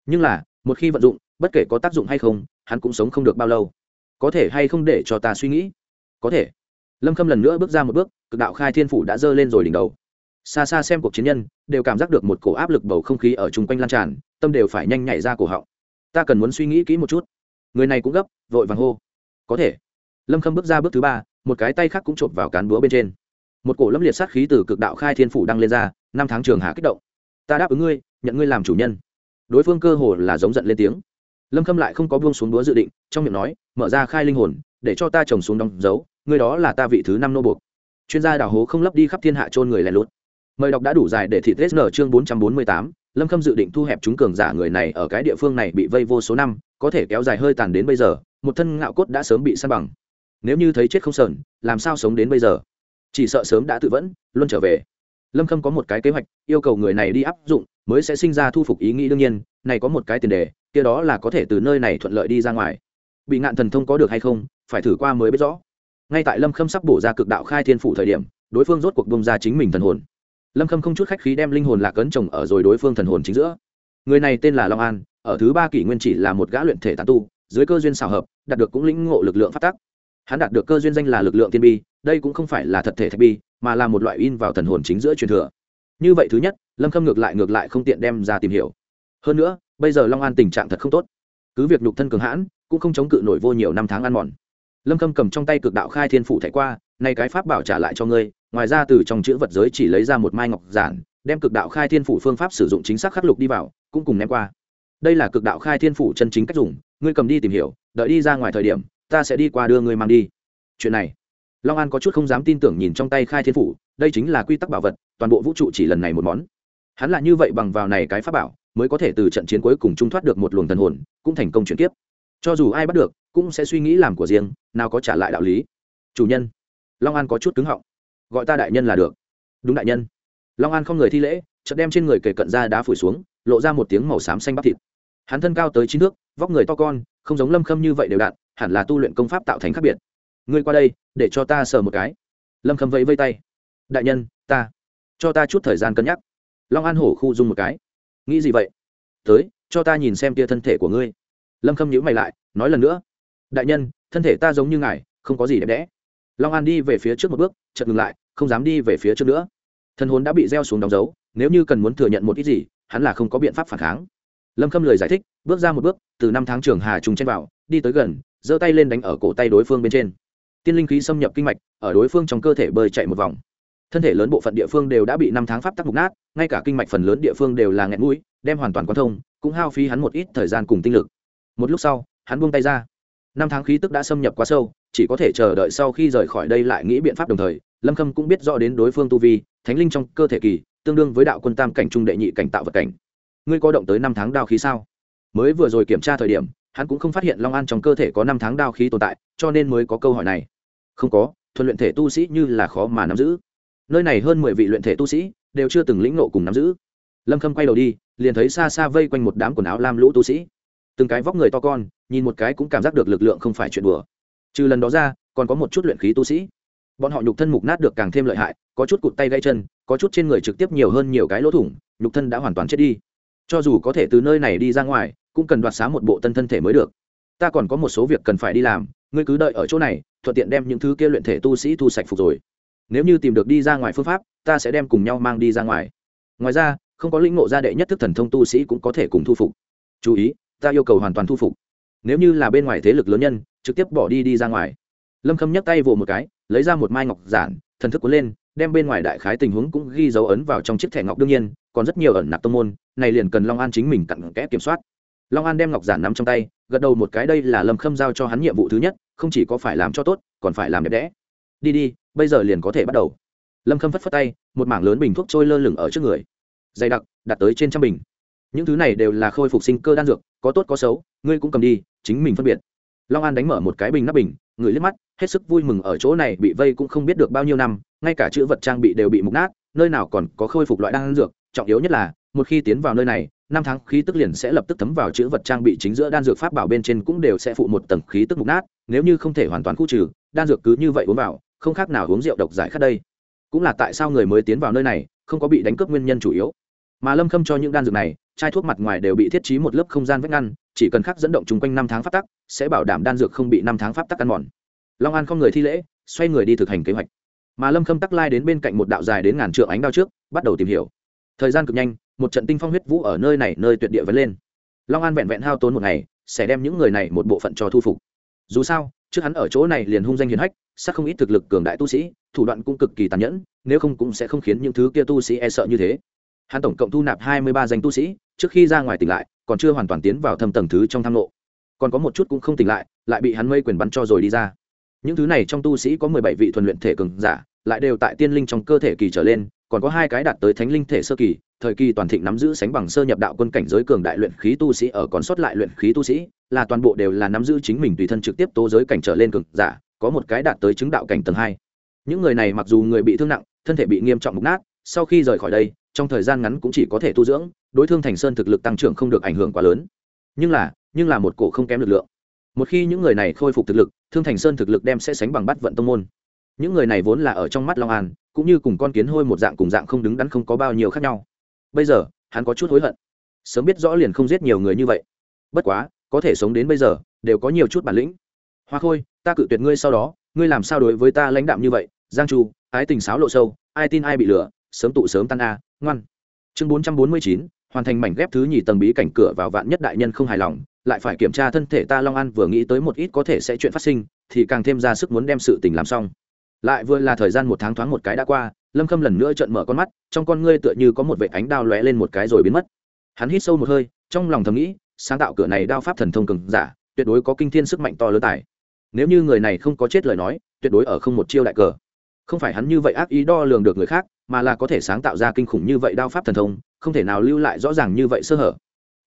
Nhưng là, một khi vận dụng, bất kể có tác dụng hay không, hắn cũng sống không được bao lâu. Có thể hay không để cho ta suy nghĩ? Có thể. Lâm khâm lần nữa bước ra một bước, cực đạo khai thiên phủ đã dơ lên rồi đỉnh đầu. Xa xa xem cuộc chiến nhân, đều cảm giác được một cổ áp lực bầu không khí ở chung quanh lan tràn, tâm đều phải nhanh nhảy ra cổ họng. Ta cần muốn suy nghĩ kỹ một chút. Người này cũng gấp, vội vàng hô. Có thể. Lâm khâm bước ra bước thứ ba, một cái tay khác cũng chộp vào cán búa bên trên một cổ lâm liệt sát khí từ cực đạo khai thiên phủ đăng lên ra, năm tháng trường hạ kích động. Ta đáp ứng ngươi, nhận ngươi làm chủ nhân. Đối phương cơ hồ là giống giận lên tiếng. Lâm khâm lại không có buông xuống đúa dự định, trong miệng nói, mở ra khai linh hồn, để cho ta trồng xuống đóng dấu, ngươi đó là ta vị thứ năm nô buộc. Chuyên gia đào hố không lấp đi khắp thiên hạ trôn người lẻ lút. Mời đọc đã đủ dài để thị tết nở chương bốn trăm bốn mươi tám, lâm khâm dự định thu hẹp chúng cường giả người này ở cái địa phương này bị vây vô số năm, có thể kéo dài hơi tàn đến bây giờ, một thân ngạo cốt đã sớm bị săn bằng. Nếu như thấy chết không sờn, làm sao sống đến bây giờ? Chỉ sợ sớm đã tự vẫn luôn trở về. Lâm khâm có một cái kế hoạch, yêu cầu người này đi áp dụng, mới sẽ sinh ra thu phục ý nghĩ đương nhiên, này có một cái tiền đề, kia đó là có thể từ nơi này thuận lợi đi ra ngoài. Bị ngạn thần thông có được hay không, phải thử qua mới biết rõ. Ngay tại lâm khâm sắp bổ ra cực đạo khai thiên phủ thời điểm, đối phương rốt cuộc bông ra chính mình thần hồn. Lâm khâm không chút khách khí đem linh hồn lạc ấn trồng ở rồi đối phương thần hồn chính giữa. Người này tên là long an, ở thứ ba kỷ nguyên chỉ là một gã luyện thể tán tu, dưới cơ duyên xảo hợp, đạt được cũng lĩnh ngộ lực lượng phát tắc hắn đạt được cơ duyên danh là lực lượng tiên bi, đây cũng không phải là thật thể thạch bi, mà là một loại in vào thần hồn chính giữa truyền thừa. Như vậy thứ nhất, lâm khâm ngược lại ngược lại không tiện đem ra tìm hiểu. Hơn nữa, bây giờ long an tình trạng thật không tốt. Cứ việc nhục thân cường hãn, cũng không chống cự nổi vô nhiều năm tháng ăn mòn. Lâm khâm cầm trong tay cực đạo khai thiên phủ thạch qua, nay cái pháp bảo trả lại cho ngươi, ngoài ra từ trong chữ vật giới chỉ lấy ra một mai ngọc giản, đem cực đạo khai thiên phủ phương pháp sử dụng chính xác khắc lục đi vào, cũng cùng ném qua. Đây là cực đạo khai thiên phủ chân chính cách dùng, ngươi cầm đi tìm hiểu, đợi đi ra ngoài thời điểm ta sẽ đi qua đưa ngươi mang đi. Chuyện này, long an có chút không dám tin tưởng nhìn trong tay khai thiên phủ, đây chính là quy tắc bảo vật, toàn bộ vũ trụ chỉ lần này một món. Hắn là như vậy bằng vào này cái pháp bảo, mới có thể từ trận chiến cuối cùng trung thoát được một luồng thần hồn, cũng thành công chuyển tiếp cho dù ai bắt được, cũng sẽ suy nghĩ làm của riêng, nào có trả lại đạo lý. Chủ nhân, long an có chút cứng họng. Gọi ta đại nhân là được. Đúng đại nhân. Long an không người thi lễ, chợt đem trên người kề cận ra đá phủi xuống, lộ ra một tiếng màu xám xanh bắp thịt. Hắn thân cao tới chín nước vóc người to con, không giống lâm khâm như vậy đều đặn hẳn là tu luyện công pháp tạo thành khác biệt. Ngươi qua đây, để cho ta sờ một cái. Lâm khâm vẫy vây tay. Đại nhân, ta, cho ta chút thời gian cân nhắc. Long an hổ khu dung một cái. Nghĩ gì vậy? Tới, cho ta nhìn xem tia thân thể của ngươi. Lâm khâm nhữ mày lại, nói lần nữa. Đại nhân, thân thể ta giống như ngài, không có gì đẹp đẽ. Long an đi về phía trước một bước, chợt ngừng lại, không dám đi về phía trước nữa. Thân hồn đã bị gieo xuống đóng dấu, nếu như cần muốn thừa nhận một ít gì, hắn là không có biện pháp phản kháng. Lâm khâm lời giải thích, bước ra một bước, từ năm tháng trường hà trùng chen vào, đi tới gần giơ tay lên đánh ở cổ tay đối phương bên trên. Tiên linh khí xâm nhập kinh mạch, ở đối phương trong cơ thể bơi chạy một vòng. Thân thể lớn bộ phận địa phương đều đã bị năm tháng pháp tắc mục nát, ngay cả kinh mạch phần lớn địa phương đều là nghẹn mũi, đem hoàn toàn quan thông, cũng hao phí hắn một ít thời gian cùng tinh lực. Một lúc sau, hắn buông tay ra. Năm tháng khí tức đã xâm nhập quá sâu, chỉ có thể chờ đợi sau khi rời khỏi đây lại nghĩ biện pháp đồng thời, lâm khâm cũng biết rõ đến đối phương tu vi, thánh linh trong cơ thể kỳ, tương đương với đạo quân tam cảnh trung đệ nhị cảnh tạo vật cảnh. Ngươi có động tới năm tháng đao khí sao? Mới vừa rồi kiểm tra thời điểm hắn cũng không phát hiện long an trong cơ thể có năm tháng đao khí tồn tại, cho nên mới có câu hỏi này. Không có, thuần luyện thể tu sĩ như là khó mà nắm giữ. Nơi này hơn mười vị luyện thể tu sĩ đều chưa từng lĩnh nộ cùng nắm giữ. Lâm khâm quay đầu đi, liền thấy xa xa vây quanh một đám quần áo lam lũ tu sĩ. Từng cái vóc người to con, nhìn một cái cũng cảm giác được lực lượng không phải chuyện đùa. Trừ lần đó ra, còn có một chút luyện khí tu sĩ. Bọn họ nhục thân mục nát được càng thêm lợi hại, có chút cụt tay gãy chân, có chút trên người trực tiếp nhiều hơn nhiều cái lỗ thủng, nhục thân đã hoàn toàn chết đi. Cho dù có thể từ nơi này đi ra ngoài cũng cần đoạt xá một bộ tân thân thể mới được. Ta còn có một số việc cần phải đi làm, ngươi cứ đợi ở chỗ này, thuận tiện đem những thứ kia luyện thể tu sĩ thu sạch phục rồi. Nếu như tìm được đi ra ngoài phương pháp, ta sẽ đem cùng nhau mang đi ra ngoài. Ngoài ra, không có lĩnh ngộ gia đệ nhất thức thần thông tu sĩ cũng có thể cùng thu phục. Chú ý, ta yêu cầu hoàn toàn thu phục. Nếu như là bên ngoài thế lực lớn nhân, trực tiếp bỏ đi đi ra ngoài. Lâm khâm nhấc tay vỗ một cái, lấy ra một mai ngọc giản, thần thức cuốn lên, đem bên ngoài đại khái tình huống cũng ghi dấu ấn vào trong chiếc thẻ ngọc đương nhiên, còn rất nhiều ẩn nạp tông môn, này liền cần long an chính mình cặn kẽ kiểm soát long an đem ngọc giản nắm trong tay, gật đầu một cái đây là lâm khâm giao cho hắn nhiệm vụ thứ nhất, không chỉ có phải làm cho tốt, còn phải làm đẹp đẽ. Đi đi, bây giờ liền có thể bắt đầu. Lâm khâm phất phất tay, một mảng lớn bình thuốc trôi lơ lửng ở trước người. Dày đặc, đặt tới trên trăm bình. Những thứ này đều là khôi phục sinh cơ đan dược, có tốt có xấu, ngươi cũng cầm đi, chính mình phân biệt. Long an đánh mở một cái bình nắp bình, người liếc mắt, hết sức vui mừng ở chỗ này bị vây cũng không biết được bao nhiêu năm, ngay cả chữ vật trang bị đều bị mục nát, nơi nào còn có khôi phục loại đan dược, trọng yếu nhất là, một khi tiến vào nơi này năm tháng khí tức liền sẽ lập tức thấm vào chữ vật trang bị chính giữa đan dược pháp bảo bên trên cũng đều sẽ phụ một tầng khí tức mục nát, nếu như không thể hoàn toàn khu trừ, đan dược cứ như vậy uống vào, không khác nào uống rượu độc giải khát đây. Cũng là tại sao người mới tiến vào nơi này, không có bị đánh cướp nguyên nhân chủ yếu. Mà lâm khâm cho những đan dược này, chai thuốc mặt ngoài đều bị thiết trí một lớp không gian vách ngăn, chỉ cần khắc dẫn động chung quanh năm tháng pháp tắc, sẽ bảo đảm đan dược không bị năm tháng pháp tắc ăn mòn. Long an không người thi lễ, xoay người đi thực hành kế hoạch. Mà lâm khâm tắc lai đến bên cạnh một đạo dài đến ngàn trượng ánh đao trước, bắt đầu tìm hiểu thời gian cực nhanh, một trận tinh phong huyết vũ ở nơi này, nơi tuyệt địa vẫn lên. Long an vẹn vẹn hao tốn một ngày, sẽ đem những người này một bộ phận cho thu phục. Dù sao, trước hắn ở chỗ này liền hung danh hiền hách sắc không ít thực lực cường đại tu sĩ, thủ đoạn cũng cực kỳ tàn nhẫn, nếu không cũng sẽ không khiến những thứ kia tu sĩ e sợ như thế. Hắn tổng cộng thu nạp hai mươi ba danh tu sĩ, trước khi ra ngoài tỉnh lại, còn chưa hoàn toàn tiến vào thâm tầng thứ trong tham lộ. Còn có một chút cũng không tỉnh lại lại bị hắn mây quyền bắn cho rồi đi ra. Những thứ này trong tu sĩ có mười bảy vị thuần luyện thể cường giả, lại đều tại tiên linh trong cơ thể kỳ trở lên còn có hai cái đạt tới thánh linh thể sơ kỳ, thời kỳ toàn thịnh nắm giữ sánh bằng sơ nhập đạo quân cảnh giới cường đại luyện khí tu sĩ ở còn sót lại luyện khí tu sĩ, là toàn bộ đều là nắm giữ chính mình tùy thân trực tiếp tố giới cảnh trở lên cường giả, có một cái đạt tới chứng đạo cảnh tầng hai. Những người này mặc dù người bị thương nặng, thân thể bị nghiêm trọng mục nát, sau khi rời khỏi đây, trong thời gian ngắn cũng chỉ có thể tu dưỡng, đối thương thành sơn thực lực tăng trưởng không được ảnh hưởng quá lớn. Nhưng là nhưng là một cổ không kém lực lượng. Một khi những người này khôi phục thực lực, thương thành sơn thực lực đem sẽ sánh bằng bắt vận tông môn. Những người này vốn là ở trong mắt long an cũng như cùng con kiến hôi một dạng cùng dạng không đứng đắn không có bao nhiêu khác nhau. Bây giờ, hắn có chút hối hận. Sớm biết rõ liền không giết nhiều người như vậy. Bất quá, có thể sống đến bây giờ, đều có nhiều chút bản lĩnh. Hoa khôi, ta cự tuyệt ngươi sau đó, ngươi làm sao đối với ta lãnh đạm như vậy? Giang chu, ái tình sáo lộ sâu, ai tin ai bị lừa, sớm tụ sớm tan a, ngoan. Chương bốn trăm bốn mươi chín, hoàn thành mảnh ghép thứ nhì tầng bí cảnh cửa vào vạn nhất đại nhân không hài lòng, lại phải kiểm tra thân thể ta long an vừa nghĩ tới một ít có thể sẽ chuyện phát sinh, thì càng thêm ra sức muốn đem sự tình làm xong lại vừa là thời gian một tháng thoáng một cái đã qua, lâm khâm lần nữa trợn mở con mắt, trong con ngươi tựa như có một vệ ánh đao lóe lên một cái rồi biến mất. Hắn hít sâu một hơi, trong lòng thầm nghĩ, sáng tạo cửa này đao pháp thần thông cường giả, tuyệt đối có kinh thiên sức mạnh to lớn tài. Nếu như người này không có chết lời nói, tuyệt đối ở không một chiêu đại cờ. Không phải hắn như vậy ác ý đo lường được người khác, mà là có thể sáng tạo ra kinh khủng như vậy đao pháp thần thông, không thể nào lưu lại rõ ràng như vậy sơ hở.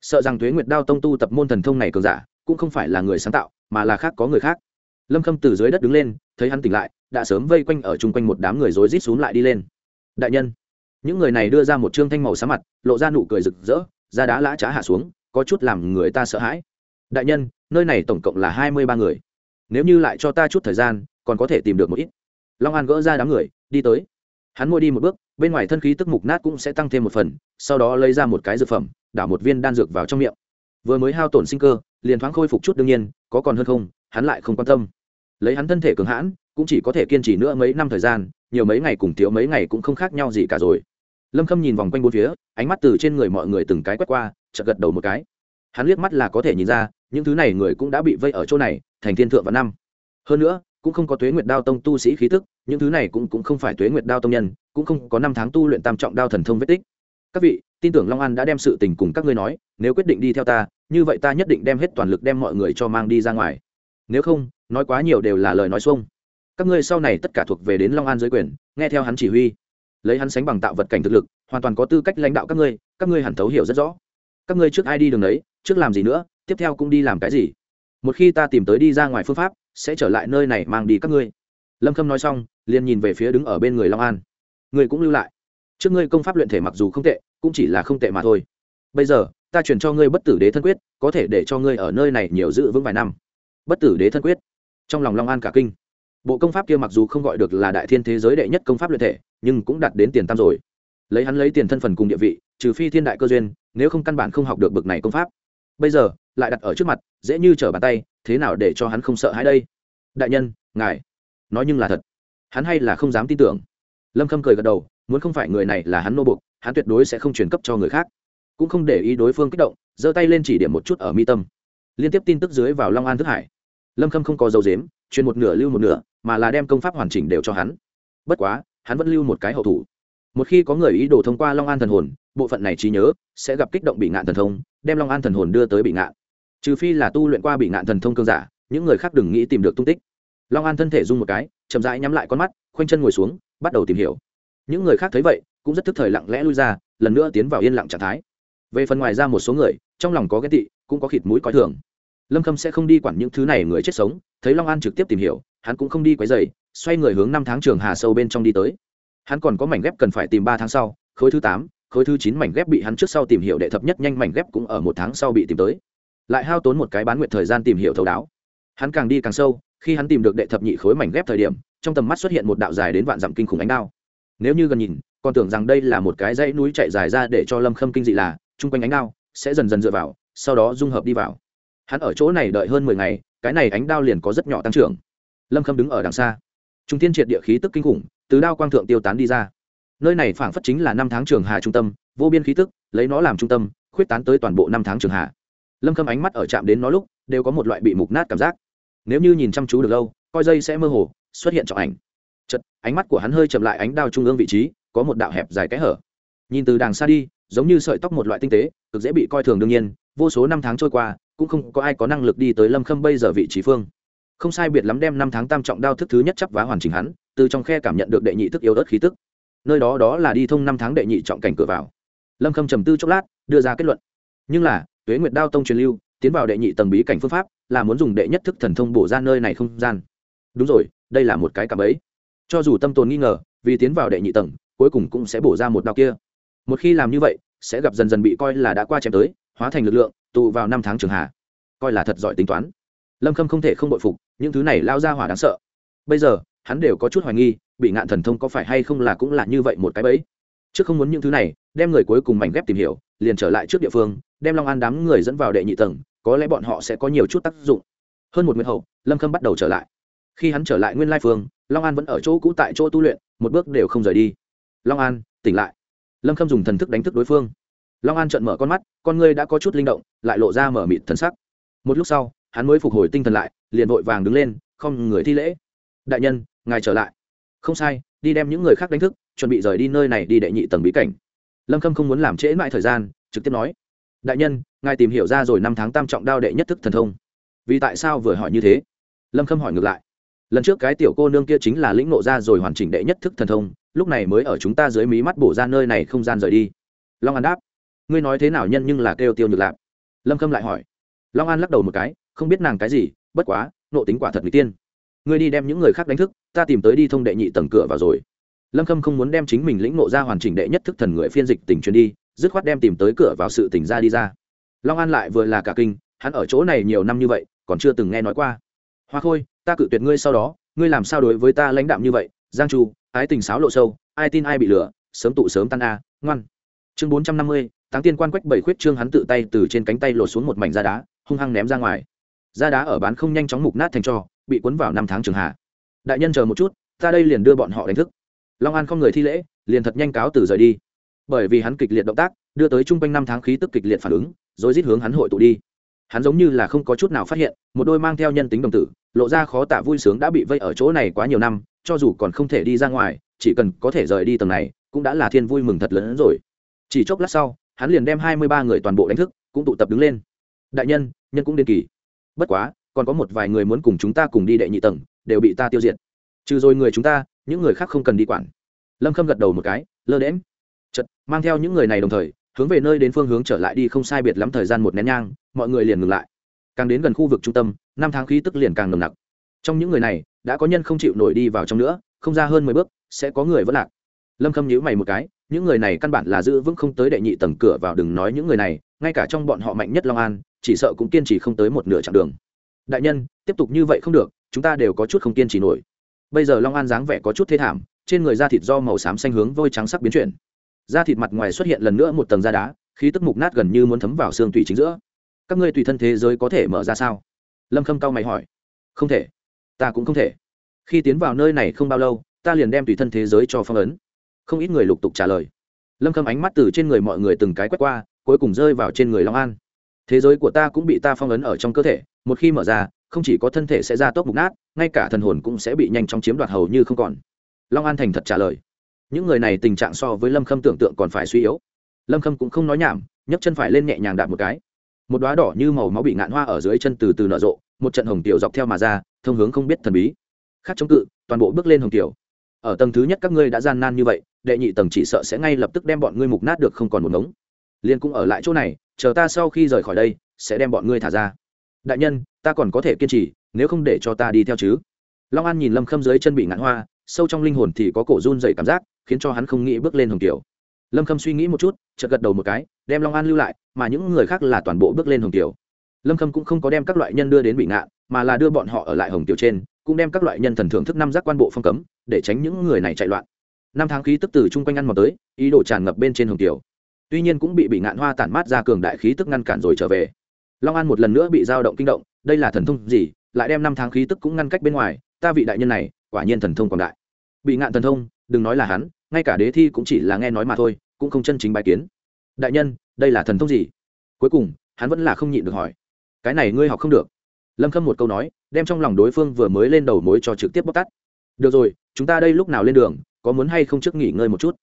Sợ rằng thuế nguyệt đao tông tu tập môn thần thông này cường giả, cũng không phải là người sáng tạo, mà là khác có người khác. Lâm khâm từ dưới đất đứng lên, thấy hắn tỉnh lại đã sớm vây quanh ở chung quanh một đám người rối rít xuống lại đi lên. Đại nhân, những người này đưa ra một trương thanh màu xám mặt, lộ ra nụ cười rực rỡ, da đá lã trá hạ xuống, có chút làm người ta sợ hãi. Đại nhân, nơi này tổng cộng là hai mươi ba người. Nếu như lại cho ta chút thời gian, còn có thể tìm được một ít. Long an gỡ ra đám người, đi tới. Hắn môi đi một bước, bên ngoài thân khí tức mục nát cũng sẽ tăng thêm một phần, sau đó lấy ra một cái dược phẩm, đảo một viên đan dược vào trong miệng. Vừa mới hao tổn sinh cơ, liền thoáng khôi phục chút đương nhiên, có còn hơn không, hắn lại không quan tâm. Lấy hắn thân thể cường hãn cũng chỉ có thể kiên trì nữa mấy năm thời gian, nhiều mấy ngày cùng thiếu mấy ngày cũng không khác nhau gì cả rồi. Lâm khâm nhìn vòng quanh bốn phía, ánh mắt từ trên người mọi người từng cái quét qua, chợt gật đầu một cái. Hắn liếc mắt là có thể nhìn ra, những thứ này người cũng đã bị vây ở chỗ này, thành thiên thượng và năm. Hơn nữa, cũng không có tuế nguyệt đao tông tu sĩ khí tức, những thứ này cũng cũng không phải tuế nguyệt đao tông nhân, cũng không có năm tháng tu luyện tam trọng đao thần thông vết tích. Các vị, tin tưởng long an đã đem sự tình cùng các ngươi nói, nếu quyết định đi theo ta, như vậy ta nhất định đem hết toàn lực đem mọi người cho mang đi ra ngoài. Nếu không, nói quá nhiều đều là lời nói xuông các ngươi sau này tất cả thuộc về đến long an dưới quyền, nghe theo hắn chỉ huy. Lấy hắn sánh bằng tạo vật cảnh thực lực, hoàn toàn có tư cách lãnh đạo các ngươi các ngươi hẳn thấu hiểu rất rõ. Các ngươi trước ai đi đường đấy, trước làm gì nữa, tiếp theo cũng đi làm cái gì. Một khi ta tìm tới đi ra ngoài phương pháp, sẽ trở lại nơi này mang đi các ngươi. Lâm khâm nói xong, liền nhìn về phía đứng ở bên người long an. Người cũng lưu lại. Trước ngươi công pháp luyện thể mặc dù không tệ, cũng chỉ là không tệ mà thôi. Bây giờ, ta chuyển cho ngươi bất tử đế thân quyết, có thể để cho ngươi ở nơi này nhiều giữ vững vài năm. Bất tử đế thân quyết. Trong lòng long an cả kinh bộ công pháp kia mặc dù không gọi được là đại thiên thế giới đệ nhất công pháp luyện thể, nhưng cũng đạt đến tiền tam rồi. Lấy hắn lấy tiền thân phần cùng địa vị, trừ phi thiên đại cơ duyên, nếu không căn bản không học được bực này công pháp. Bây giờ, lại đặt ở trước mặt, dễ như trở bàn tay, thế nào để cho hắn không sợ hãi đây? Đại nhân, ngài, nói nhưng là thật. Hắn hay là không dám tin tưởng. Lâm khâm cười gật đầu, muốn không phải người này là hắn nô bục hắn tuyệt đối sẽ không chuyển cấp cho người khác. Cũng không để ý đối phương kích động, giơ tay lên chỉ điểm một chút ở mi tâm. Liên tiếp tin tức dưới vào long an thức hải lâm khâm không có dấu dếm truyền một nửa lưu một nửa, mà là đem công pháp hoàn chỉnh đều cho hắn. Bất quá, hắn vẫn lưu một cái hậu thủ. Một khi có người ý đồ thông qua long an thần hồn, bộ phận này trí nhớ sẽ gặp kích động bị ngạn thần thông, đem long an thần hồn đưa tới bị ngạn. Trừ phi là tu luyện qua bị ngạn thần thông cương giả, những người khác đừng nghĩ tìm được tung tích. Long an thân thể rung một cái, chậm rãi nhắm lại con mắt, khoanh chân ngồi xuống, bắt đầu tìm hiểu. Những người khác thấy vậy, cũng rất thức thời lặng lẽ lui ra, lần nữa tiến vào yên lặng trạng thái. Về phần ngoài ra một số người, trong lòng có ghét tị, cũng có khịt mũi coi thường lâm khâm sẽ không đi quản những thứ này người chết sống, thấy long an trực tiếp tìm hiểu, hắn cũng không đi quấy dày xoay người hướng năm tháng trường hà sâu bên trong đi tới. Hắn còn có mảnh ghép cần phải tìm ba tháng sau, khối thứ tám, khối thứ chín mảnh ghép bị hắn trước sau tìm hiểu đệ thập nhất nhanh mảnh ghép cũng ở một tháng sau bị tìm tới. Lại hao tốn một cái bán nguyện thời gian tìm hiểu thấu đáo. Hắn càng đi càng sâu, khi hắn tìm được đệ thập nhị khối mảnh ghép thời điểm, trong tầm mắt xuất hiện một đạo dài đến vạn dặm kinh khủng ánh đao. Nếu như gần nhìn, còn tưởng rằng đây là một cái dãy núi chạy dài ra để cho lâm khâm kinh dị là, chung quanh ánh đao sẽ dần dần dựa vào, sau đó dung hợp đi vào hắn ở chỗ này đợi hơn mười ngày, cái này ánh đao liền có rất nhỏ tăng trưởng. Lâm khâm đứng ở đằng xa. Trung thiên triệt địa khí tức kinh khủng, từ đao quang thượng tiêu tán đi ra. Nơi này phảng phất chính là năm tháng trường hà trung tâm, vô biên khí tức, lấy nó làm trung tâm, khuyết tán tới toàn bộ năm tháng trường hà. Lâm khâm ánh mắt ở chạm đến nó lúc, đều có một loại bị mục nát cảm giác. Nếu như nhìn chăm chú được lâu, coi dây sẽ mơ hồ, xuất hiện trọng ảnh. Chật ánh mắt của hắn hơi chậm lại ánh đao trung ương vị trí, có một đạo hẹp dài kẽ hở. Nhìn từ đàng xa đi, giống như sợi tóc một loại tinh tế, cực dễ bị coi thường đương nhiên vô số năm tháng trôi qua, cũng không có ai có năng lực đi tới lâm khâm bây giờ vị trí phương. Không sai biệt lắm đem năm tháng tam trọng đao thức thứ nhất chấp vá hoàn chỉnh hắn, từ trong khe cảm nhận được đệ nhị thức yếu ớt khí tức. Nơi đó đó là đi thông năm tháng đệ nhị trọng cảnh cửa vào. Lâm khâm trầm tư chốc lát, đưa ra kết luận. Nhưng là, tuế nguyệt đao tông truyền lưu, tiến vào đệ nhị tầng bí cảnh phương pháp, là muốn dùng đệ nhất thức thần thông bổ ra nơi này không gian. Đúng rồi, đây là một cái cạm ấy. Cho dù tâm tồn nghi ngờ, vì tiến vào đệ nhị tầng, cuối cùng cũng sẽ bổ ra một đao kia. Một khi làm như vậy, sẽ gặp dần dần bị coi là đã qua chém tới hóa thành lực lượng, tụ vào năm tháng trường hạ. Coi là thật giỏi tính toán. Lâm khâm không thể không bội phục, những thứ này lao ra hỏa đáng sợ. Bây giờ, hắn đều có chút hoài nghi, bị ngạn thần thông có phải hay không là cũng là như vậy một cái bẫy. Trước không muốn những thứ này, đem người cuối cùng mảnh ghép tìm hiểu, liền trở lại trước địa phương, đem long an đám người dẫn vào đệ nhị tầng, có lẽ bọn họ sẽ có nhiều chút tác dụng. Hơn một nguyên hậu, lâm khâm bắt đầu trở lại. Khi hắn trở lại nguyên lai phương, long an vẫn ở chỗ cũ tại chỗ tu luyện, một bước đều không rời đi. Long an, tỉnh lại. Lâm khâm dùng thần thức đánh thức đối phương long an trợn mở con mắt, con ngươi đã có chút linh động, lại lộ ra mở mịt thần sắc. Một lúc sau, hắn mới phục hồi tinh thần lại, liền vội vàng đứng lên, không người thi lễ. Đại nhân, ngài trở lại. Không sai, đi đem những người khác đánh thức, chuẩn bị rời đi nơi này đi đệ nhị tầng bí cảnh. Lâm khâm không muốn làm trễ mãi thời gian, trực tiếp nói. Đại nhân, ngài tìm hiểu ra rồi năm tháng tam trọng đao đệ nhất thức thần thông. Vì tại sao vừa hỏi như thế? Lâm khâm hỏi ngược lại. Lần trước cái tiểu cô nương kia chính là lĩnh nộ ra rồi hoàn chỉnh đệ nhất thức thần thông, lúc này mới ở chúng ta dưới mí mắt bổ ra nơi này không gian rời đi. Long an đáp ngươi nói thế nào nhân nhưng là kêu tiêu nhược lạp lâm khâm lại hỏi long an lắc đầu một cái không biết nàng cái gì bất quá nộ tính quả thật n g tiên ngươi đi đem những người khác đánh thức ta tìm tới đi thông đệ nhị tầng cửa vào rồi lâm khâm không muốn đem chính mình lĩnh nộ ra hoàn chỉnh đệ nhất thức thần người phiên dịch tỉnh truyền đi dứt khoát đem tìm tới cửa vào sự tỉnh ra đi ra long an lại vừa là cả kinh hắn ở chỗ này nhiều năm như vậy còn chưa từng nghe nói qua hoa khôi ta cự tuyệt ngươi sau đó ngươi làm sao đối với ta lãnh đạm như vậy giang chu ái tình sáo lộ sâu ai tin ai bị lừa sớm tụ sớm tan a ngoan chương bốn trăm năm mươi táng tiên quan quách bảy khuyết trương hắn tự tay từ trên cánh tay lột xuống một mảnh da đá, hung hăng ném ra ngoài. Da đá ở bán không nhanh chóng mục nát thành cho, bị cuốn vào năm tháng trường hạ. Đại nhân chờ một chút, ta đây liền đưa bọn họ đánh thức. Long an không người thi lễ, liền thật nhanh cáo từ rời đi. Bởi vì hắn kịch liệt động tác, đưa tới chung quanh năm tháng khí tức kịch liệt phản ứng, rồi rít hướng hắn hội tụ đi. Hắn giống như là không có chút nào phát hiện, một đôi mang theo nhân tính đồng tử, lộ ra khó tả vui sướng đã bị vây ở chỗ này quá nhiều năm, cho dù còn không thể đi ra ngoài, chỉ cần có thể rời đi tầng này, cũng đã là thiên vui mừng thật lớn hơn rồi. Chỉ chốc lát sau hắn liền đem hai mươi ba người toàn bộ đánh thức, cũng tụ tập đứng lên. Đại nhân nhân cũng điên kỳ. Bất quá, còn có một vài người muốn cùng chúng ta cùng đi đệ nhị tầng, đều bị ta tiêu diệt. Trừ rồi người chúng ta, những người khác không cần đi quản. Lâm khâm gật đầu một cái, lơ đễm chật mang theo những người này đồng thời, hướng về nơi đến phương hướng trở lại đi không sai biệt lắm thời gian một nén nhang, mọi người liền ngừng lại. Càng đến gần khu vực trung tâm, năm tháng khí tức liền càng nồng nặc. Trong những người này, đã có nhân không chịu nổi đi vào trong nữa, không ra hơn mười bước, sẽ có người vẫn lạc. Lâm khâm nhíu mày một cái những người này căn bản là giữ vững không tới đệ nhị tầng cửa vào, đừng nói những người này, ngay cả trong bọn họ mạnh nhất long an, chỉ sợ cũng kiên trì không tới một nửa chặng đường. Đại nhân, tiếp tục như vậy không được, chúng ta đều có chút không kiên trì nổi. Bây giờ long an dáng vẻ có chút thê thảm, trên người da thịt do màu xám xanh hướng vôi trắng sắc biến chuyển. Da thịt mặt ngoài xuất hiện lần nữa một tầng da đá, khí tức mục nát gần như muốn thấm vào xương tùy chính giữa. Các ngươi tùy thân thế giới có thể mở ra sao? Lâm khâm cao mày hỏi. Không thể. Ta cũng không thể. Khi tiến vào nơi này không bao lâu, ta liền đem tùy thân thế giới cho phong ấn không ít người lục tục trả lời. Lâm khâm ánh mắt từ trên người mọi người từng cái quét qua, cuối cùng rơi vào trên người long an. Thế giới của ta cũng bị ta phong ấn ở trong cơ thể, một khi mở ra, không chỉ có thân thể sẽ ra tốc mục nát, ngay cả thần hồn cũng sẽ bị nhanh chóng chiếm đoạt hầu như không còn. Long an thành thật trả lời. Những người này tình trạng so với lâm khâm tưởng tượng còn phải suy yếu. Lâm khâm cũng không nói nhảm, nhấc chân phải lên nhẹ nhàng đạp một cái. Một đoá đỏ như màu máu bị ngạn hoa ở dưới chân từ từ nở rộ, một trận hồng tiểu dọc theo mà ra, thông hướng không biết thần bí. Khác chống cự, toàn bộ bước lên hồng tiểu ở tầng thứ nhất các ngươi đã gian nan như vậy, đệ nhị tầng chỉ sợ sẽ ngay lập tức đem bọn ngươi mục nát được không còn một ngống. Liên cũng ở lại chỗ này, chờ ta sau khi rời khỏi đây, sẽ đem bọn ngươi thả ra. Đại nhân, ta còn có thể kiên trì, nếu không để cho ta đi theo chứ. Long an nhìn lâm khâm dưới chân bị ngạn hoa, sâu trong linh hồn thì có cổ run dày cảm giác, khiến cho hắn không nghĩ bước lên hồng tiểu lâm khâm suy nghĩ một chút, chợt gật đầu một cái, đem long an lưu lại, mà những người khác là toàn bộ bước lên hồng tiểu lâm khâm cũng không có đem các loại nhân đưa đến bị ngạn, mà là đưa bọn họ ở lại hồng tiểu trên cũng đem các loại nhân thần thưởng thức năm giác quan bộ phong cấm, để tránh những người này chạy loạn. Năm tháng khí tức từ chung quanh ăn mò tới, ý đồ tràn ngập bên trên hồng tiểu. Tuy nhiên cũng bị bị ngạn hoa tản mát ra cường đại khí tức ngăn cản rồi trở về. Long an một lần nữa bị dao động kinh động, đây là thần thông gì? Lại đem năm tháng khí tức cũng ngăn cách bên ngoài, ta vị đại nhân này, quả nhiên thần thông quảng đại. Bị ngạn thần thông, đừng nói là hắn, ngay cả đế thi cũng chỉ là nghe nói mà thôi, cũng không chân chính bài kiến. Đại nhân, đây là thần thông gì? Cuối cùng, hắn vẫn là không nhịn được hỏi. Cái này ngươi học không được lâm khâm một câu nói, đem trong lòng đối phương vừa mới lên đầu mối cho trực tiếp bóc tắt được rồi, chúng ta đây lúc nào lên đường, có muốn hay không trước nghỉ ngơi một chút?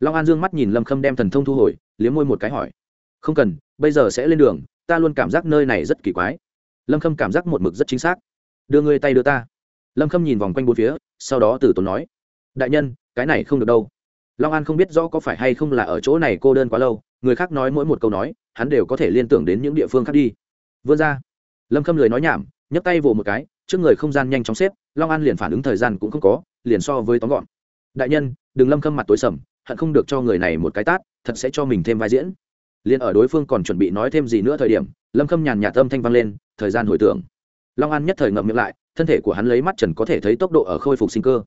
Long an dương mắt nhìn lâm khâm đem thần thông thu hồi, liếm môi một cái hỏi. Không cần, bây giờ sẽ lên đường, ta luôn cảm giác nơi này rất kỳ quái. Lâm khâm cảm giác một mực rất chính xác. Đưa ngươi tay đưa ta. Lâm khâm nhìn vòng quanh bốn phía, sau đó từ tốn nói. Đại nhân, cái này không được đâu. Long an không biết rõ có phải hay không là ở chỗ này cô đơn quá lâu, người khác nói mỗi một câu nói, hắn đều có thể liên tưởng đến những địa phương khác đi. Vươn ra lâm khâm lười nói nhảm, nhấc tay vỗ một cái, trước người không gian nhanh chóng xếp, long an liền phản ứng thời gian cũng không có, liền so với tóm gọn. Đại nhân, đừng lâm khâm mặt tối sầm, hận không được cho người này một cái tát, thật sẽ cho mình thêm vai diễn. Liền ở đối phương còn chuẩn bị nói thêm gì nữa thời điểm, lâm khâm nhàn nhạt âm thanh vang lên, thời gian hồi tưởng. Long an nhất thời ngậm miệng lại, thân thể của hắn lấy mắt trần có thể thấy tốc độ ở khôi phục sinh cơ.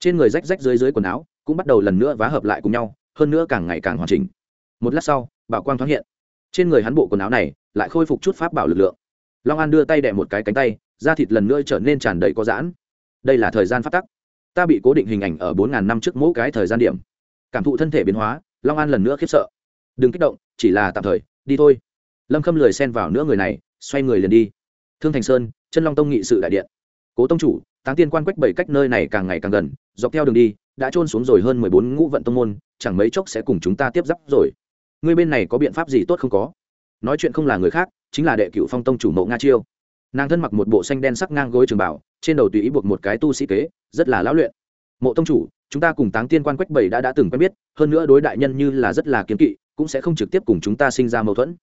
Trên người rách rách dưới dưới quần áo, cũng bắt đầu lần nữa vá hợp lại cùng nhau, hơn nữa càng ngày càng hoàn chỉnh. Một lát sau, bảo quang thoáng hiện. Trên người hắn bộ quần áo này, lại khôi phục chút pháp bảo lực lượng long an đưa tay đẻ một cái cánh tay, da thịt lần nữa trở nên tràn đầy có giãn. Đây là thời gian phát tắc. Ta bị cố định hình ảnh ở bốn ngàn năm trước mỗi cái thời gian điểm. Cảm thụ thân thể biến hóa, long an lần nữa khiếp sợ. Đừng kích động, chỉ là tạm thời, đi thôi. Lâm khâm lười xen vào nữa người này, xoay người liền đi. Thương thành sơn, chân long tông nghị sự đại điện. Cố tông chủ, táng tiên quan quách bảy cách nơi này càng ngày càng gần, dọc theo đường đi, đã trôn xuống rồi hơn mười bốn ngũ vận tông môn, chẳng mấy chốc sẽ cùng chúng ta tiếp giáp rồi. Ngươi bên này có biện pháp gì tốt không có? Nói chuyện không là người khác, chính là đệ cựu phong tông chủ mộ nga chiêu. Nàng thân mặc một bộ xanh đen sắc ngang gối trường bảo, trên đầu tùy ý buộc một cái tu sĩ kế, rất là lão luyện. Mộ tông chủ, chúng ta cùng táng tiên quan quách bảy đã đã từng quen biết, hơn nữa đối đại nhân như là rất là kiếm kỵ, cũng sẽ không trực tiếp cùng chúng ta sinh ra mâu thuẫn.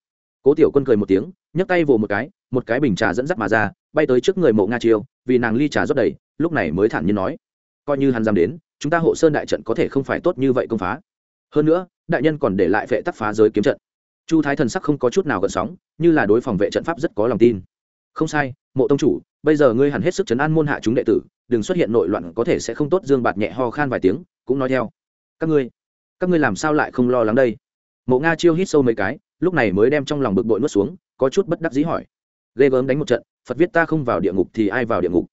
Cố tiểu quân cười một tiếng, nhấc tay vồ một cái một cái bình trà dẫn dắt mà ra, bay tới trước người mộ nga chiêu, vì nàng ly trà rót đầy, lúc này mới thản nhiên nói, coi như hắn dám đến, chúng ta hộ sơn đại trận có thể không phải tốt như vậy công phá. Hơn nữa, đại nhân còn để lại vệ tắc phá giới kiếm trận chu thái thần sắc không có chút nào gợn sóng, như là đối phòng vệ trận pháp rất có lòng tin. Không sai, mộ tông chủ, bây giờ ngươi hẳn hết sức chấn an môn hạ chúng đệ tử, đừng xuất hiện nội loạn, có thể sẽ không tốt, dương bạt nhẹ ho khan vài tiếng, cũng nói theo. Các ngươi các ngươi làm sao lại không lo lắng đây? Mộ nga chiêu hít sâu mấy cái, lúc này mới đem trong lòng bực bội nuốt xuống, có chút bất đắc dĩ hỏi. Ghê gớm đánh một trận, phật viết ta không vào địa ngục thì ai vào địa ngục?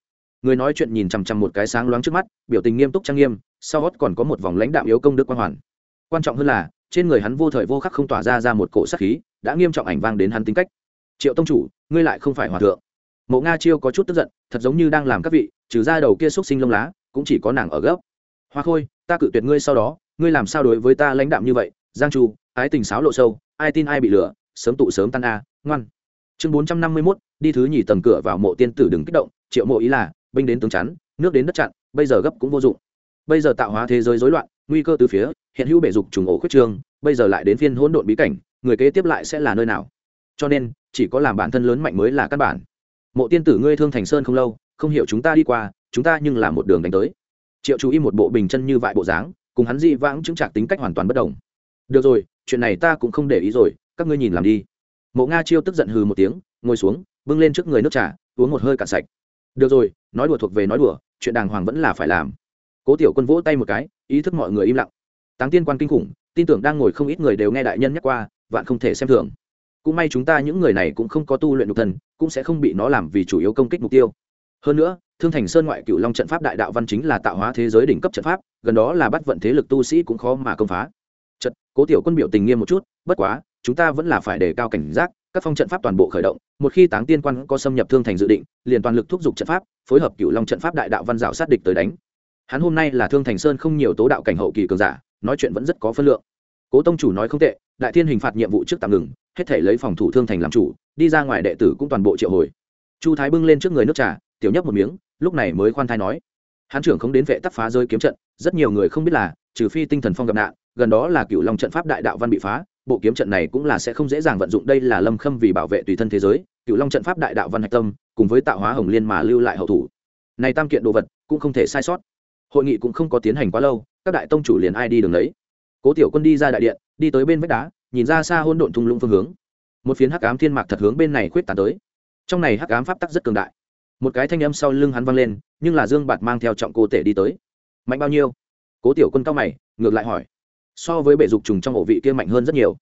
Người nói chuyện nhìn chằm chằm một cái sáng loáng trước mắt, biểu tình nghiêm túc trang nghiêm, sau gót còn có một vòng lãnh đạm yếu công đức quan hoàn. Quan trọng hơn là trên người hắn vô thời vô khắc không tỏa ra ra một cổ sắc khí, đã nghiêm trọng ảnh vang đến hắn tính cách. Triệu tông chủ, ngươi lại không phải hòa thượng. Mộ nga chiêu có chút tức giận, thật giống như đang làm các vị, trừ ra đầu kia xúc sinh lông lá, cũng chỉ có nàng ở gấp. Hoa khôi, ta cự tuyệt ngươi sau đó, ngươi làm sao đối với ta lãnh đạm như vậy? Giang chu, ái tình sáo lộ sâu, ai tin ai bị lừa, sớm tụ sớm tan a, ngoan. Chương bốn trăm năm mươi mốt, đi thứ nhì tầng cửa vào mộ tiên tử đừng kích động, triệu mộ ý là, binh đến tướng chắn, nước đến đất chặn, bây giờ gấp cũng vô dụng. Bây giờ tạo hóa thế giới rối loạn nguy cơ từ phía, hiện hữu bể dục trùng ổ khuyết trương, bây giờ lại đến phiên hỗn độn bí cảnh, người kế tiếp lại sẽ là nơi nào? Cho nên, chỉ có làm bản thân lớn mạnh mới là căn bản. Mộ tiên tử ngươi thương thành sơn không lâu, không hiểu chúng ta đi qua, chúng ta nhưng là một đường đánh tới. Triệu chú ý một bộ bình chân như vại bộ dáng, cùng hắn dị vãng chứng trạc tính cách hoàn toàn bất đồng. Được rồi, chuyện này ta cũng không để ý rồi, các ngươi nhìn làm đi. Mộ nga chiêu tức giận hừ một tiếng, ngồi xuống, bưng lên trước người nước trà, uống một hơi cạn sạch. Được rồi, nói đùa thuộc về nói đùa, chuyện đàng hoàng vẫn là phải làm cố tiểu quân vỗ tay một cái, ý thức mọi người im lặng. Táng tiên quan kinh khủng, tin tưởng đang ngồi không ít người đều nghe đại nhân nhắc qua, vạn không thể xem thường. Cũng may chúng ta những người này cũng không có tu luyện nhục thần, cũng sẽ không bị nó làm vì chủ yếu công kích mục tiêu. Hơn nữa, thương thành sơn ngoại cựu long trận pháp đại đạo văn chính là tạo hóa thế giới đỉnh cấp trận pháp, gần đó là bắt vận thế lực tu sĩ cũng khó mà công phá. Trận cố tiểu quân biểu tình nghiêm một chút, bất quá, chúng ta vẫn là phải đề cao cảnh giác, các phong trận pháp toàn bộ khởi động, một khi táng tiên quan có xâm nhập thương thành dự định, liền toàn lực thúc giục trận pháp, phối hợp cựu long trận pháp đại đạo văn rào sát địch tới đánh hắn hôm nay là thương thành sơn không nhiều tố đạo cảnh hậu kỳ cường giả, nói chuyện vẫn rất có phân lượng. Cố tông chủ nói không tệ, đại thiên hình phạt nhiệm vụ trước tạm ngừng, hết thể lấy phòng thủ thương thành làm chủ, đi ra ngoài đệ tử cũng toàn bộ triệu hồi. Chu thái bưng lên trước người nước trà, tiểu nhấp một miếng, lúc này mới khoan thai nói. Hán trưởng không đến vệ tắc phá rơi kiếm trận, rất nhiều người không biết là, trừ phi tinh thần phong gặp nạn, gần đó là cựu long trận pháp đại đạo văn bị phá, bộ kiếm trận này cũng là sẽ không dễ dàng vận dụng, đây là lâm khâm vì bảo vệ tùy thân thế giới cựu long trận pháp đại đạo văn hạch tâm, cùng với tạo hóa hồng liên mà lưu lại hậu thủ. Này tam kiện đồ vật, cũng không thể sai sót hội nghị cũng không có tiến hành quá lâu, các đại tông chủ liền ai đi đường lấy. cố tiểu quân đi ra đại điện, đi tới bên vách đá, nhìn ra xa hôn độn thung lũng phương hướng. Một phiến hắc ám thiên mạc thật hướng bên này khuyết tàn tới. Trong này hắc ám pháp tắc rất cường đại. Một cái thanh âm sau lưng hắn vang lên, nhưng là dương bạt mang theo trọng cô tể đi tới. Mạnh bao nhiêu? Cố tiểu quân cao mày, ngược lại hỏi. So với bệ dục trùng trong ổ vị kia mạnh hơn rất nhiều.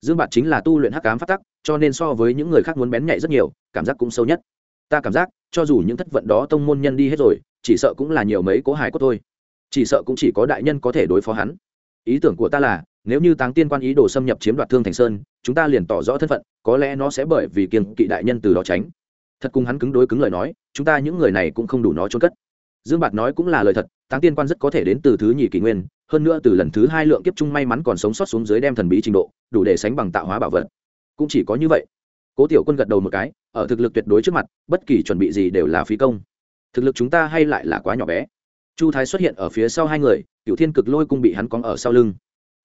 Dương bạt chính là tu luyện hắc ám pháp tắc, cho nên so với những người khác muốn bén nhạy rất nhiều, cảm giác cũng sâu nhất. Ta cảm giác, cho dù những thất vận đó tông môn nhân đi hết rồi chỉ sợ cũng là nhiều mấy cố hài cốt thôi. Chỉ sợ cũng chỉ có đại nhân có thể đối phó hắn. Ý tưởng của ta là, nếu như táng tiên quan ý đồ xâm nhập chiếm đoạt thương thành sơn, chúng ta liền tỏ rõ thân phận, có lẽ nó sẽ bởi vì kiên kỵ đại nhân từ đó tránh. Thật cùng hắn cứng đối cứng lời nói, chúng ta những người này cũng không đủ nó trốn cất. Dương bạt nói cũng là lời thật, táng tiên quan rất có thể đến từ thứ nhì kỷ nguyên, hơn nữa từ lần thứ hai lượng kiếp trung may mắn còn sống sót xuống dưới đem thần bí trình độ, đủ để sánh bằng tạo hóa bảo vật. Cũng chỉ có như vậy. Cố tiểu quân gật đầu một cái, ở thực lực tuyệt đối trước mặt, bất kỳ chuẩn bị gì đều là phí công thực lực chúng ta hay lại là quá nhỏ bé. Chu thái xuất hiện ở phía sau hai người cựu thiên cực lôi cung bị hắn cóng ở sau lưng.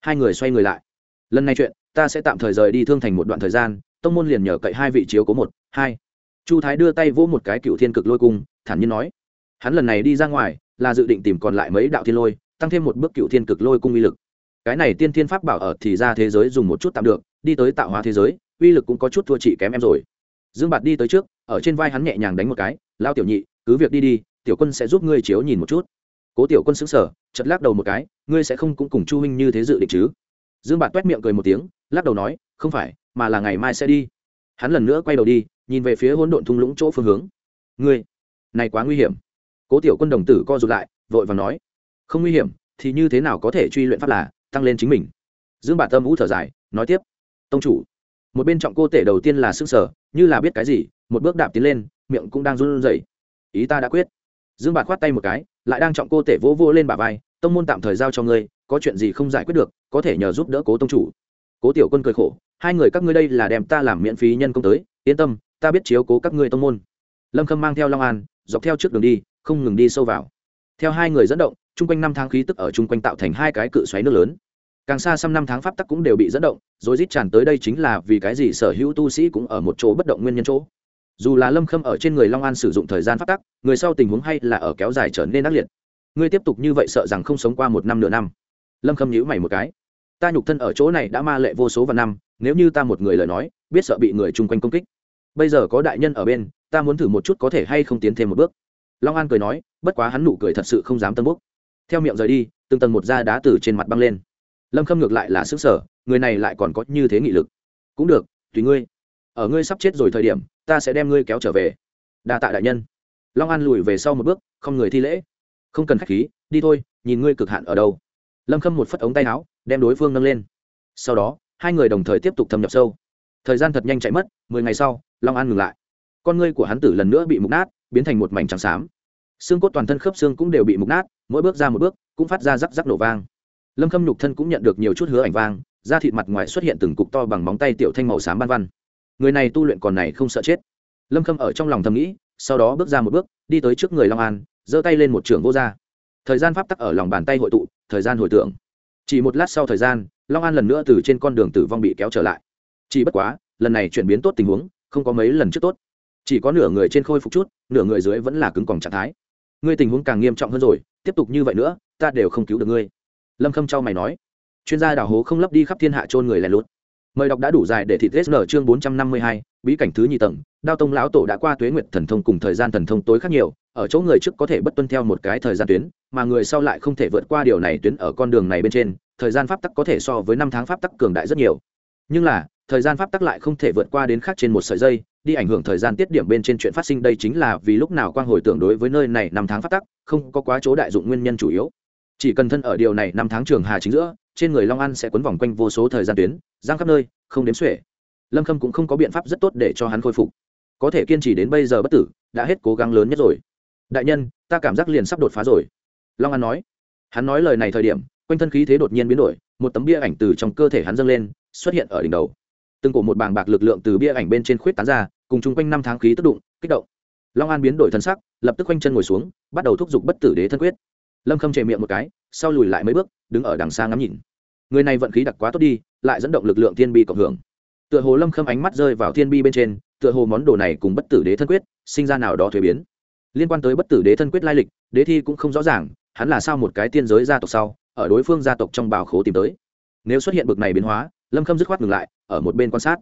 Hai người xoay người lại. Lần này chuyện, ta sẽ tạm thời rời đi thương thành một đoạn thời gian, tông môn liền nhờ cậy hai vị chiếu có một, hai. Chu thái đưa tay vỗ một cái cựu thiên cực lôi cung thản nhiên nói. Hắn lần này đi ra ngoài, là dự định tìm còn lại mấy đạo thiên lôi, tăng thêm một bước cựu thiên cực lôi cung uy lực. Cái này tiên thiên pháp bảo ở thì ra thế giới dùng một chút tạm được, đi tới tạo hóa thế giới, uy lực cũng có chút thua chị kém em rồi. Dương bạt đi tới trước, ở trên vai hắn nhẹ nhàng đánh một cái lao tiểu nhị cứ việc đi đi, tiểu quân sẽ giúp ngươi chiếu nhìn một chút. Cố tiểu quân xứng sở chật lắc đầu một cái, ngươi sẽ không cũng cùng chu huynh như thế dự định chứ? Dương bạn t miệng cười một tiếng, lắc đầu nói, không phải, mà là ngày mai sẽ đi. Hắn lần nữa quay đầu đi, nhìn về phía hỗn độn thung lũng chỗ phương hướng. Ngươi, này quá nguy hiểm. Cố tiểu quân đồng tử co rụt lại, vội và nói, không nguy hiểm, thì như thế nào có thể truy luyện pháp là, tăng lên chính mình. Dương bản tâm ú thở dài, nói tiếp, tông chủ, một bên trọng cô tể đầu tiên là xương sở như là biết cái gì, một bước đạp tiến lên, miệng cũng đang run rẩy ý ta đã quyết. Dương bạt khoát tay một cái, lại đang trọng cô tể vỗ vỗ lên bà vai, tông môn tạm thời giao cho ngươi, có chuyện gì không giải quyết được, có thể nhờ giúp đỡ cố tông chủ. Cố tiểu quân cười khổ, hai người các ngươi đây là đem ta làm miễn phí nhân công tới, yên tâm, ta biết chiếu cố các ngươi tông môn. Lâm khâm mang theo long an, dọc theo trước đường đi, không ngừng đi sâu vào. Theo hai người dẫn động, chung quanh năm tháng khí tức ở chung quanh tạo thành hai cái cự xoáy nước lớn. Càng xa xăm năm tháng pháp tắc cũng đều bị dẫn động rồi rít tràn tới đây chính là vì cái gì sở hữu tu sĩ cũng ở một chỗ bất động nguyên nhân chỗ dù là lâm khâm ở trên người long an sử dụng thời gian phát tắc người sau tình huống hay là ở kéo dài trở nên ác liệt ngươi tiếp tục như vậy sợ rằng không sống qua một năm nửa năm lâm khâm nhíu mày một cái ta nhục thân ở chỗ này đã ma lệ vô số và năm nếu như ta một người lời nói biết sợ bị người chung quanh công kích bây giờ có đại nhân ở bên ta muốn thử một chút có thể hay không tiến thêm một bước long an cười nói bất quá hắn nụ cười thật sự không dám tân bốc theo miệng rời đi từng tầng một da đá từ trên mặt băng lên lâm khâm ngược lại là sức sở người này lại còn có như thế nghị lực cũng được tùy ngươi ở ngươi sắp chết rồi thời điểm ta sẽ đem ngươi kéo trở về. Đa tạ đại nhân. Long an lùi về sau một bước, không người thi lễ. Không cần k h á c h khí, đi thôi, nhìn ngươi cực hạn ở đâu. Lâm khâm một phất ống tay áo, đem đối phương nâng lên. Sau đó, hai người đồng thời tiếp tục thâm nhập sâu. Thời gian thật nhanh chạy mất, mười ngày sau, long an ngừng lại. Con ngươi của hắn tử lần nữa bị mục nát, biến thành một mảnh trắng xám. Xương cốt toàn thân khớp xương cũng đều bị mục nát, mỗi bước ra một bước, cũng phát ra rắc rắc nổ vang. Lâm khâm nhục thân cũng nhận được nhiều chút hứa ảnh vang, da thịt mặt ngoài xuất hiện từng cục to bằng móng tay tiểu thanh màu xám ban văn người này tu luyện còn này không sợ chết. Lâm khâm ở trong lòng thầm nghĩ, sau đó bước ra một bước, đi tới trước người long an, giơ tay lên một trường vô r thời gian pháp tắc ở lòng bàn tay hội tụ, thời gian hồi tưởng. Chỉ một lát sau thời gian, long an lần nữa từ trên con đường tử vong bị kéo trở lại. Chỉ bất quá, lần này chuyển biến tốt tình huống, không có mấy lần trước tốt. Chỉ có nửa người trên khôi phục chút, nửa người dưới vẫn là cứng còng trạng thái. Ngươi tình huống càng nghiêm trọng hơn rồi, tiếp tục như vậy nữa, ta đều không cứu được ngươi. Lâm khâm trao mày nói. Chuyên gia đào hố không lấp đi khắp thiên hạ trôn người lèn lút mời đọc đã đủ dài để thị tết nở chương bốn trăm năm mươi hai, bí cảnh thứ nhì tầng, đao tông lão tổ đã qua tuế nguyệt thần thông cùng thời gian thần thông tối khác nhiều, ở chỗ người trước có thể bất tuân theo một cái thời gian tuyến, mà người sau lại không thể vượt qua điều này tuyến ở con đường này bên trên, thời gian pháp tắc có thể so với năm tháng pháp tắc cường đại rất nhiều. Nhưng là, thời gian pháp tắc lại không thể vượt qua đến khác trên một sợi dây, đi ảnh hưởng thời gian tiết điểm bên trên chuyện phát sinh đây chính là vì lúc nào quang hồi tưởng đối với nơi này năm tháng pháp tắc, không có quá chỗ đại dụng nguyên nhân chủ yếu. Chỉ cần thân ở điều này năm tháng trường hà chính giữa trên người long an sẽ quấn vòng quanh vô số thời gian tuyến giang khắp nơi không đếm xuể lâm khâm cũng không có biện pháp rất tốt để cho hắn khôi phục có thể kiên trì đến bây giờ bất tử đã hết cố gắng lớn nhất rồi đại nhân ta cảm giác liền sắp đột phá rồi long an nói hắn nói lời này thời điểm quanh thân khí thế đột nhiên biến đổi một tấm bia ảnh từ trong cơ thể hắn dâng lên xuất hiện ở đỉnh đầu từng cổ một bàng bạc lực lượng từ bia ảnh bên trên khuyết tán ra cùng chung quanh năm tháng khí tức đụng kích động long an biến đổi thân sắc lập tức quanh chân ngồi xuống bắt đầu thúc giục bất tử đế thân quyết lâm khâm chề miệng một cái sau lùi lại mấy bước, đứng ở đằng xa ngắm nhìn. Người này vận khí đặc quá tốt đi, lại dẫn động lực lượng thiên bi cộng hưởng. Tựa hồ lâm khâm ánh mắt rơi vào thiên bi bên trên, tựa hồ món đồ này cùng bất tử đế thân quyết, sinh ra nào đó thuế biến. Liên quan tới bất tử đế thân quyết lai lịch, đế thi cũng không rõ ràng, hắn là sao một cái tiên giới gia tộc sau, ở đối phương gia tộc trong bảo khố tìm tới. Nếu xuất hiện bực này biến hóa, lâm khâm dứt khoát ngừng lại, ở một bên quan sát.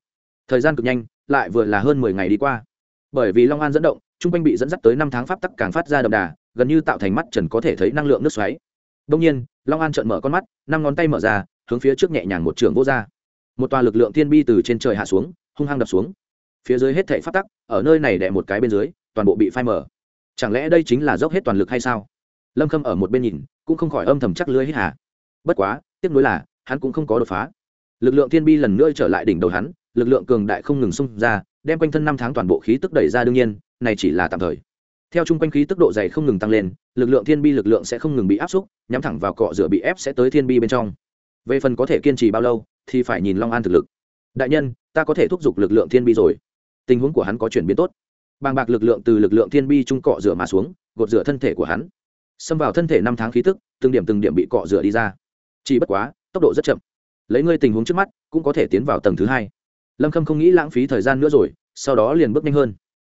Thời gian cực nhanh, lại vừa là hơn mười ngày đi qua. Bởi vì long an dẫn động chung quanh bị dẫn dắt tới năm tháng pháp tắc càng phát ra đậm đà, gần như tạo thành mắt trần có thể thấy năng lượng nước xoáy đông nhiên, long an trợn mở con mắt, năm ngón tay mở ra, hướng phía trước nhẹ nhàng một trường vô ra. Một tòa lực lượng thiên bi từ trên trời hạ xuống, hung hăng đập xuống. Phía dưới hết thảy pháp tắc, ở nơi này đè một cái bên dưới, toàn bộ bị phai mở chẳng lẽ đây chính là dốc hết toàn lực hay sao? Lâm khâm ở một bên nhìn, cũng không khỏi âm thầm chắc lưới hít hà. Bất quá, tiếc nuối là, hắn cũng không có đột phá. Lực lượng thiên bi lần nữa trở lại đỉnh đầu hắn, lực lượng cường đại không ngừng xung ra, đem quanh thân năm tháng toàn bộ khí tức đẩy ra đương nhiên, này chỉ là tạm thời theo chung quanh khí tức độ dày không ngừng tăng lên, lực lượng thiên bi lực lượng sẽ không ngừng bị áp xúc, nhắm thẳng vào cọ rửa bị ép sẽ tới thiên bi bên trong. Về phần có thể kiên trì bao lâu, thì phải nhìn long an thực lực. Đại nhân, ta có thể thúc giục lực lượng thiên bi rồi. Tình huống của hắn có chuyển biến tốt. Bàng bạc lực lượng từ lực lượng thiên bi trung cọ rửa mà xuống, gột rửa thân thể của hắn. Xâm vào thân thể năm tháng khí tức, từng điểm từng điểm bị cọ rửa đi ra. Chỉ bất quá, tốc độ rất chậm. Lấy ngươi tình huống trước mắt, cũng có thể tiến vào tầng thứ hai. Lâm khâm không nghĩ lãng phí thời gian nữa rồi, sau đó liền bước nhanh hơn.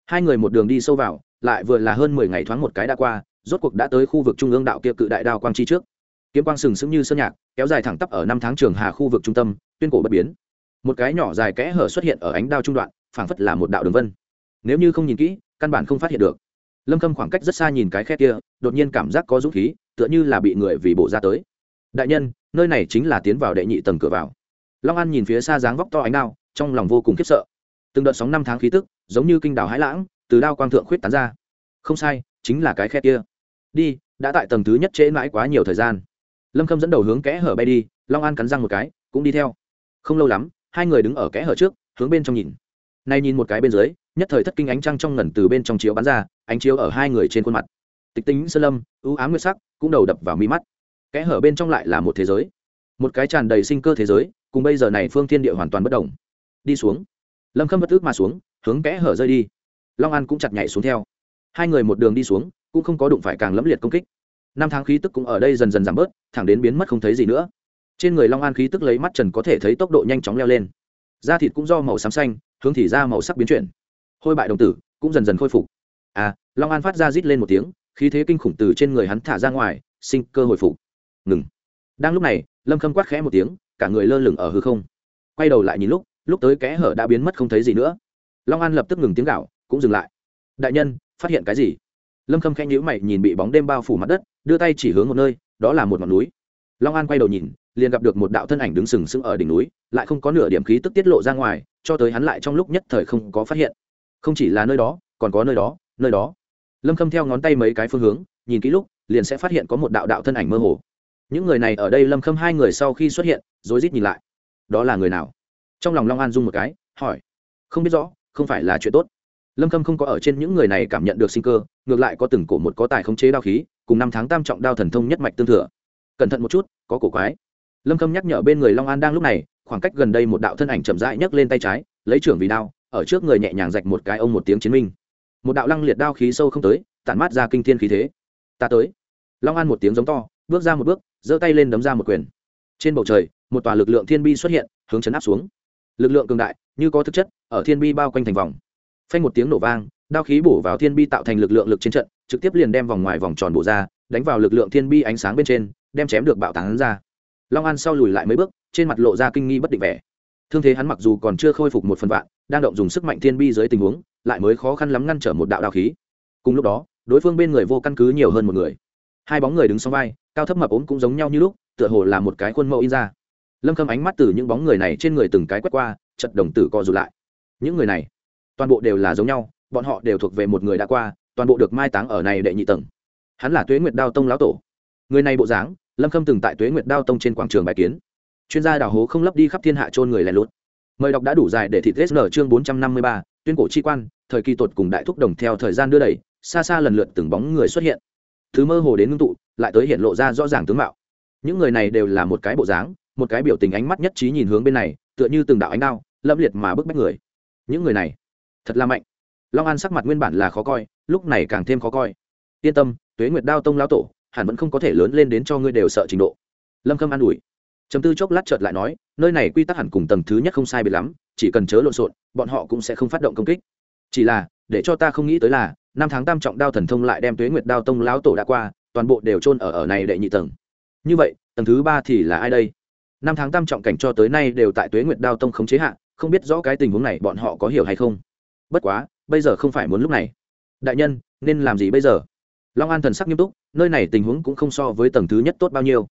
Hai người một đường đi sâu vào lại vừa là hơn mười ngày thoáng một cái đã qua, rốt cuộc đã tới khu vực trung ương đạo kia cự đại đao quang chi trước. Kiếm quang sừng sững như sơn nhạc, kéo dài thẳng tắp ở năm tháng trường hà khu vực trung tâm, tuyên cổ bất biến. Một cái nhỏ dài kẽ hở xuất hiện ở ánh đao trung đoạn, phảng phất là một đạo đường vân. Nếu như không nhìn kỹ, căn bản không phát hiện được. Lâm khâm khoảng cách rất xa nhìn cái khe kia, đột nhiên cảm giác có dũng khí, tựa như là bị người vì bộ ra tới. Đại nhân, nơi này chính là tiến vào đệ nhị tầng cửa vào. Long an nhìn phía xa dáng vóc to ánh đao, trong lòng vô cùng khiếp sợ. Từng đợt sóng năm tháng khí tức, giống như kinh đảo hãi lãng từ đao quang thượng khuyết tán ra. Không sai, chính là cái khe kia. Đi, đã tại tầng thứ nhất trễ mãi quá nhiều thời gian. Lâm khâm dẫn đầu hướng kẽ hở bay đi, long an cắn răng một cái, cũng đi theo. Không lâu lắm, hai người đứng ở kẽ hở trước, hướng bên trong nhìn. Nay nhìn một cái bên dưới, nhất thời thất kinh ánh trăng trong ngẩn từ bên trong chiếu bắn ra, ánh chiếu ở hai người trên khuôn mặt. Tịch tính sơn lâm, ưu ám nguyệt sắc, cũng đầu đập vào mi mắt. Kẽ hở bên trong lại là một thế giới. Một cái tràn đầy sinh cơ thế giới, cùng bây giờ này phương thiên địa hoàn toàn bất đồng. Đi xuống. Lâm khâm bất ước mà xuống, hướng kẽ hở rơi đi long an cũng chặt nhảy xuống theo. Hai người một đường đi xuống, cũng không có đụng phải càng lẫm liệt công kích. Năm tháng khí tức cũng ở đây dần dần giảm bớt, thẳng đến biến mất không thấy gì nữa. Trên người long an khí tức lấy mắt trần có thể thấy tốc độ nhanh chóng leo lên. Da thịt cũng do màu xám xanh, hướng thì ra màu sắc biến chuyển. Hôi bại đồng tử cũng dần dần khôi phục. À long an phát ra rít lên một tiếng, khí thế kinh khủng từ trên người hắn thả ra ngoài, sinh cơ hồi phục. Ngừng. Đang lúc này, lâm khâm quát khẽ một tiếng, cả người lơ lửng ở hư không. Quay đầu lại nhìn lúc lúc tới kẽ hở đã biến mất không thấy gì nữa. Long an lập tức ngừng tiếng gạo cũng dừng lại. Đại nhân, phát hiện cái gì? Lâm khâm khẽ nhữ mày nhìn bị bóng đêm bao phủ mặt đất, đưa tay chỉ hướng một nơi, đó là một ngọn núi. Long an quay đầu nhìn, liền gặp được một đạo thân ảnh đứng sừng sững ở đỉnh núi, lại không có nửa điểm khí tức tiết lộ ra ngoài, cho tới hắn lại trong lúc nhất thời không có phát hiện. Không chỉ là nơi đó, còn có nơi đó nơi đó. Lâm khâm theo ngón tay mấy cái phương hướng, nhìn kỹ lúc, liền sẽ phát hiện có một đạo đạo thân ảnh mơ hồ. Những người này ở đây lâm khâm hai người sau khi xuất hiện, rối rít nhìn lại. Đó là người nào? Trong lòng long an dung một cái, hỏi. Không biết rõ, không phải là chuyện tốt lâm khâm không có ở trên những người này cảm nhận được sinh cơ, ngược lại có từng cổ một có tài khống chế đao khí, cùng năm tháng tam trọng đao thần thông nhất mạch tương thừa. Cẩn thận một chút, có cổ quái. Lâm khâm nhắc nhở bên người long an đang lúc này, khoảng cách gần đây một đạo thân ảnh chậm rãi nhấc lên tay trái, lấy trưởng vì đao, ở trước người nhẹ nhàng rạch một cái ông một tiếng chiến minh. Một đạo lăng liệt đao khí sâu không tới, tản mát ra kinh thiên khí thế. Ta tới. Long an một tiếng giống to, bước ra một bước, giơ tay lên đấm ra một quyền. Trên bầu trời, một tòa lực lượng thiên bi xuất hiện, hướng chấn áp xuống. Lực lượng cường đại, như có thực chất, ở thiên bi bao quanh thành vòng phanh một tiếng nổ vang, đao khí bổ vào thiên bi tạo thành lực lượng lực trên trận, trực tiếp liền đem vòng ngoài vòng tròn bổ ra, đánh vào lực lượng thiên bi ánh sáng bên trên, đem chém được bạo tán ra. Long an sau lùi lại mấy bước, trên mặt lộ ra kinh nghi bất định vẻ. Thương thế hắn mặc dù còn chưa khôi phục một phần vạn, đang động dùng sức mạnh thiên bi dưới tình huống, lại mới khó khăn lắm ngăn trở một đạo đao khí. Cùng lúc đó, đối phương bên người vô căn cứ nhiều hơn một người. Hai bóng người đứng sau vai, cao thấp mập ốm cũng giống nhau như lúc, tựa hồ là một cái khuôn mẫu in ra. Lâm khâm ánh mắt từ những bóng người này trên người từng cái quét qua chật đồng tử co rụt lại. Những người này toàn bộ đều là giống nhau, bọn họ đều thuộc về một người đã qua, toàn bộ được mai táng ở này đệ nhị tầng. Hắn là tuế nguyệt đao tông lão tổ. Người này bộ dáng, lâm khâm từng tại tuế nguyệt đao tông trên quảng trường bài kiến. Chuyên gia đào hố không lấp đi khắp thiên hạ trôn người lẻ lút. Mời đọc đã đủ dài để thị tết nở chương bốn trăm năm mươi ba, tuyên cổ chi quan, thời kỳ tột cùng đại thúc đồng theo thời gian đưa đẩy, xa xa lần lượt từng bóng người xuất hiện. Thứ mơ hồ đến ngưng tụ, lại tới hiện lộ ra rõ ràng tướng mạo. Những người này đều là một cái bộ dáng, một cái biểu tình ánh mắt nhất trí nhìn hướng bên này, tựa như từng đạo ánh đao, lâm liệt mà bức bách người. Những người này thật là mạnh. Long an sắc mặt nguyên bản là khó coi, lúc này càng thêm khó coi. Yên tâm, tuế nguyệt đao tông lão tổ, hẳn vẫn không có thể lớn lên đến cho ngươi đều sợ trình độ. Lâm khâm an ủi. Chấm tư chốc lát chợt lại nói, nơi này quy tắc hẳn cùng tầng thứ nhất không sai biệt lắm, chỉ cần chớ lộn xộn, bọn họ cũng sẽ không phát động công kích. Chỉ là, để cho ta không nghĩ tới là, năm tháng tam trọng đao thần thông lại đem tuế nguyệt đao tông lão tổ đã qua, toàn bộ đều chôn ở ở này đệ nhị tầng. Như vậy, tầng thứ ba thì là ai đây? Năm tháng tam trọng cảnh cho tới nay đều tại tuế nguyệt đao tông khống chế hạ, không biết rõ cái tình huống này bọn họ có hiểu hay không bất quá, bây giờ không phải muốn lúc này. Đại nhân, nên làm gì bây giờ? Long an thần sắc nghiêm túc, nơi này tình huống cũng không so với tầng thứ nhất tốt bao nhiêu.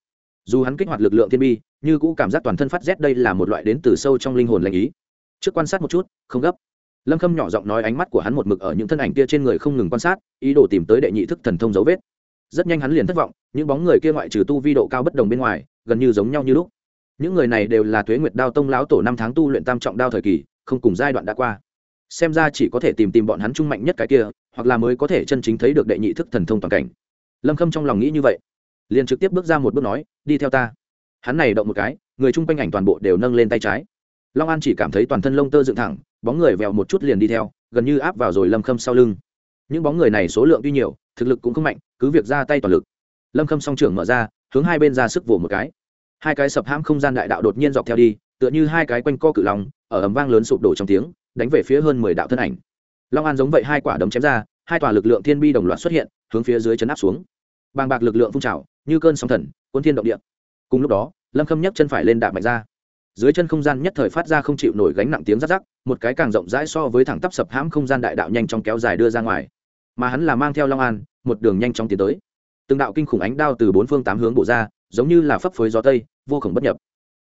Dù hắn kích hoạt lực lượng thiên bi, như cũ cảm giác toàn thân phát rét đây là một loại đến từ sâu trong linh hồn lành ý. Trước quan sát một chút, không gấp. Lâm khâm nhỏ giọng nói ánh mắt của hắn một mực ở những thân ảnh kia trên người không ngừng quan sát, ý đồ tìm tới đệ nhị thức thần thông dấu vết. Rất nhanh hắn liền thất vọng, những bóng người kia ngoại trừ tu vi độ cao bất đồng bên ngoài, gần như giống nhau như lúc. Những người này đều là thuế nguyệt đao tông lão tổ năm tháng tu luyện tam trọng đao thời kỳ, không cùng giai đoạn đã qua xem ra chỉ có thể tìm tìm bọn hắn trung mạnh nhất cái kia, hoặc là mới có thể chân chính thấy được đệ nhị thức thần thông toàn cảnh. Lâm khâm trong lòng nghĩ như vậy. Liền trực tiếp bước ra một bước nói, đi theo ta. Hắn này động một cái, người chung quanh ảnh toàn bộ đều nâng lên tay trái. Long an chỉ cảm thấy toàn thân lông tơ dựng thẳng, bóng người vèo một chút liền đi theo, gần như áp vào rồi lâm khâm sau lưng. Những bóng người này số lượng tuy nhiều, thực lực cũng không mạnh, cứ việc ra tay toàn lực. Lâm khâm song trưởng mở ra, hướng hai bên ra sức vỗ một cái. Hai cái sập hãm không gian đại đạo đột nhiên dọc theo đi, tựa như hai cái quanh co cự lòng, ở ầm vang lớn sụp đổ trong tiếng đánh về phía hơn mười đạo thân ảnh. Long an giống vậy hai quả đấm chém ra, hai tòa lực lượng thiên bi đồng loạt xuất hiện, hướng phía dưới chấn áp xuống. Bàng bạc lực lượng phun trào, như cơn sóng thần, cuốn thiên động địa. Cùng lúc đó, lâm khâm nhấc chân phải lên đạp mạnh ra. Dưới chân không gian nhất thời phát ra không chịu nổi gánh nặng tiếng rắc rắc, một cái càng rộng rãi so với thẳng tắp sập hãm không gian đại đạo nhanh chóng kéo dài đưa ra ngoài. Mà hắn là mang theo long an, một đường nhanh chóng tiến tới. Từng đạo kinh khủng ánh đao từ bốn phương tám hướng bổ ra, giống như là phấp phới gió tây, vô khổng bất nhập.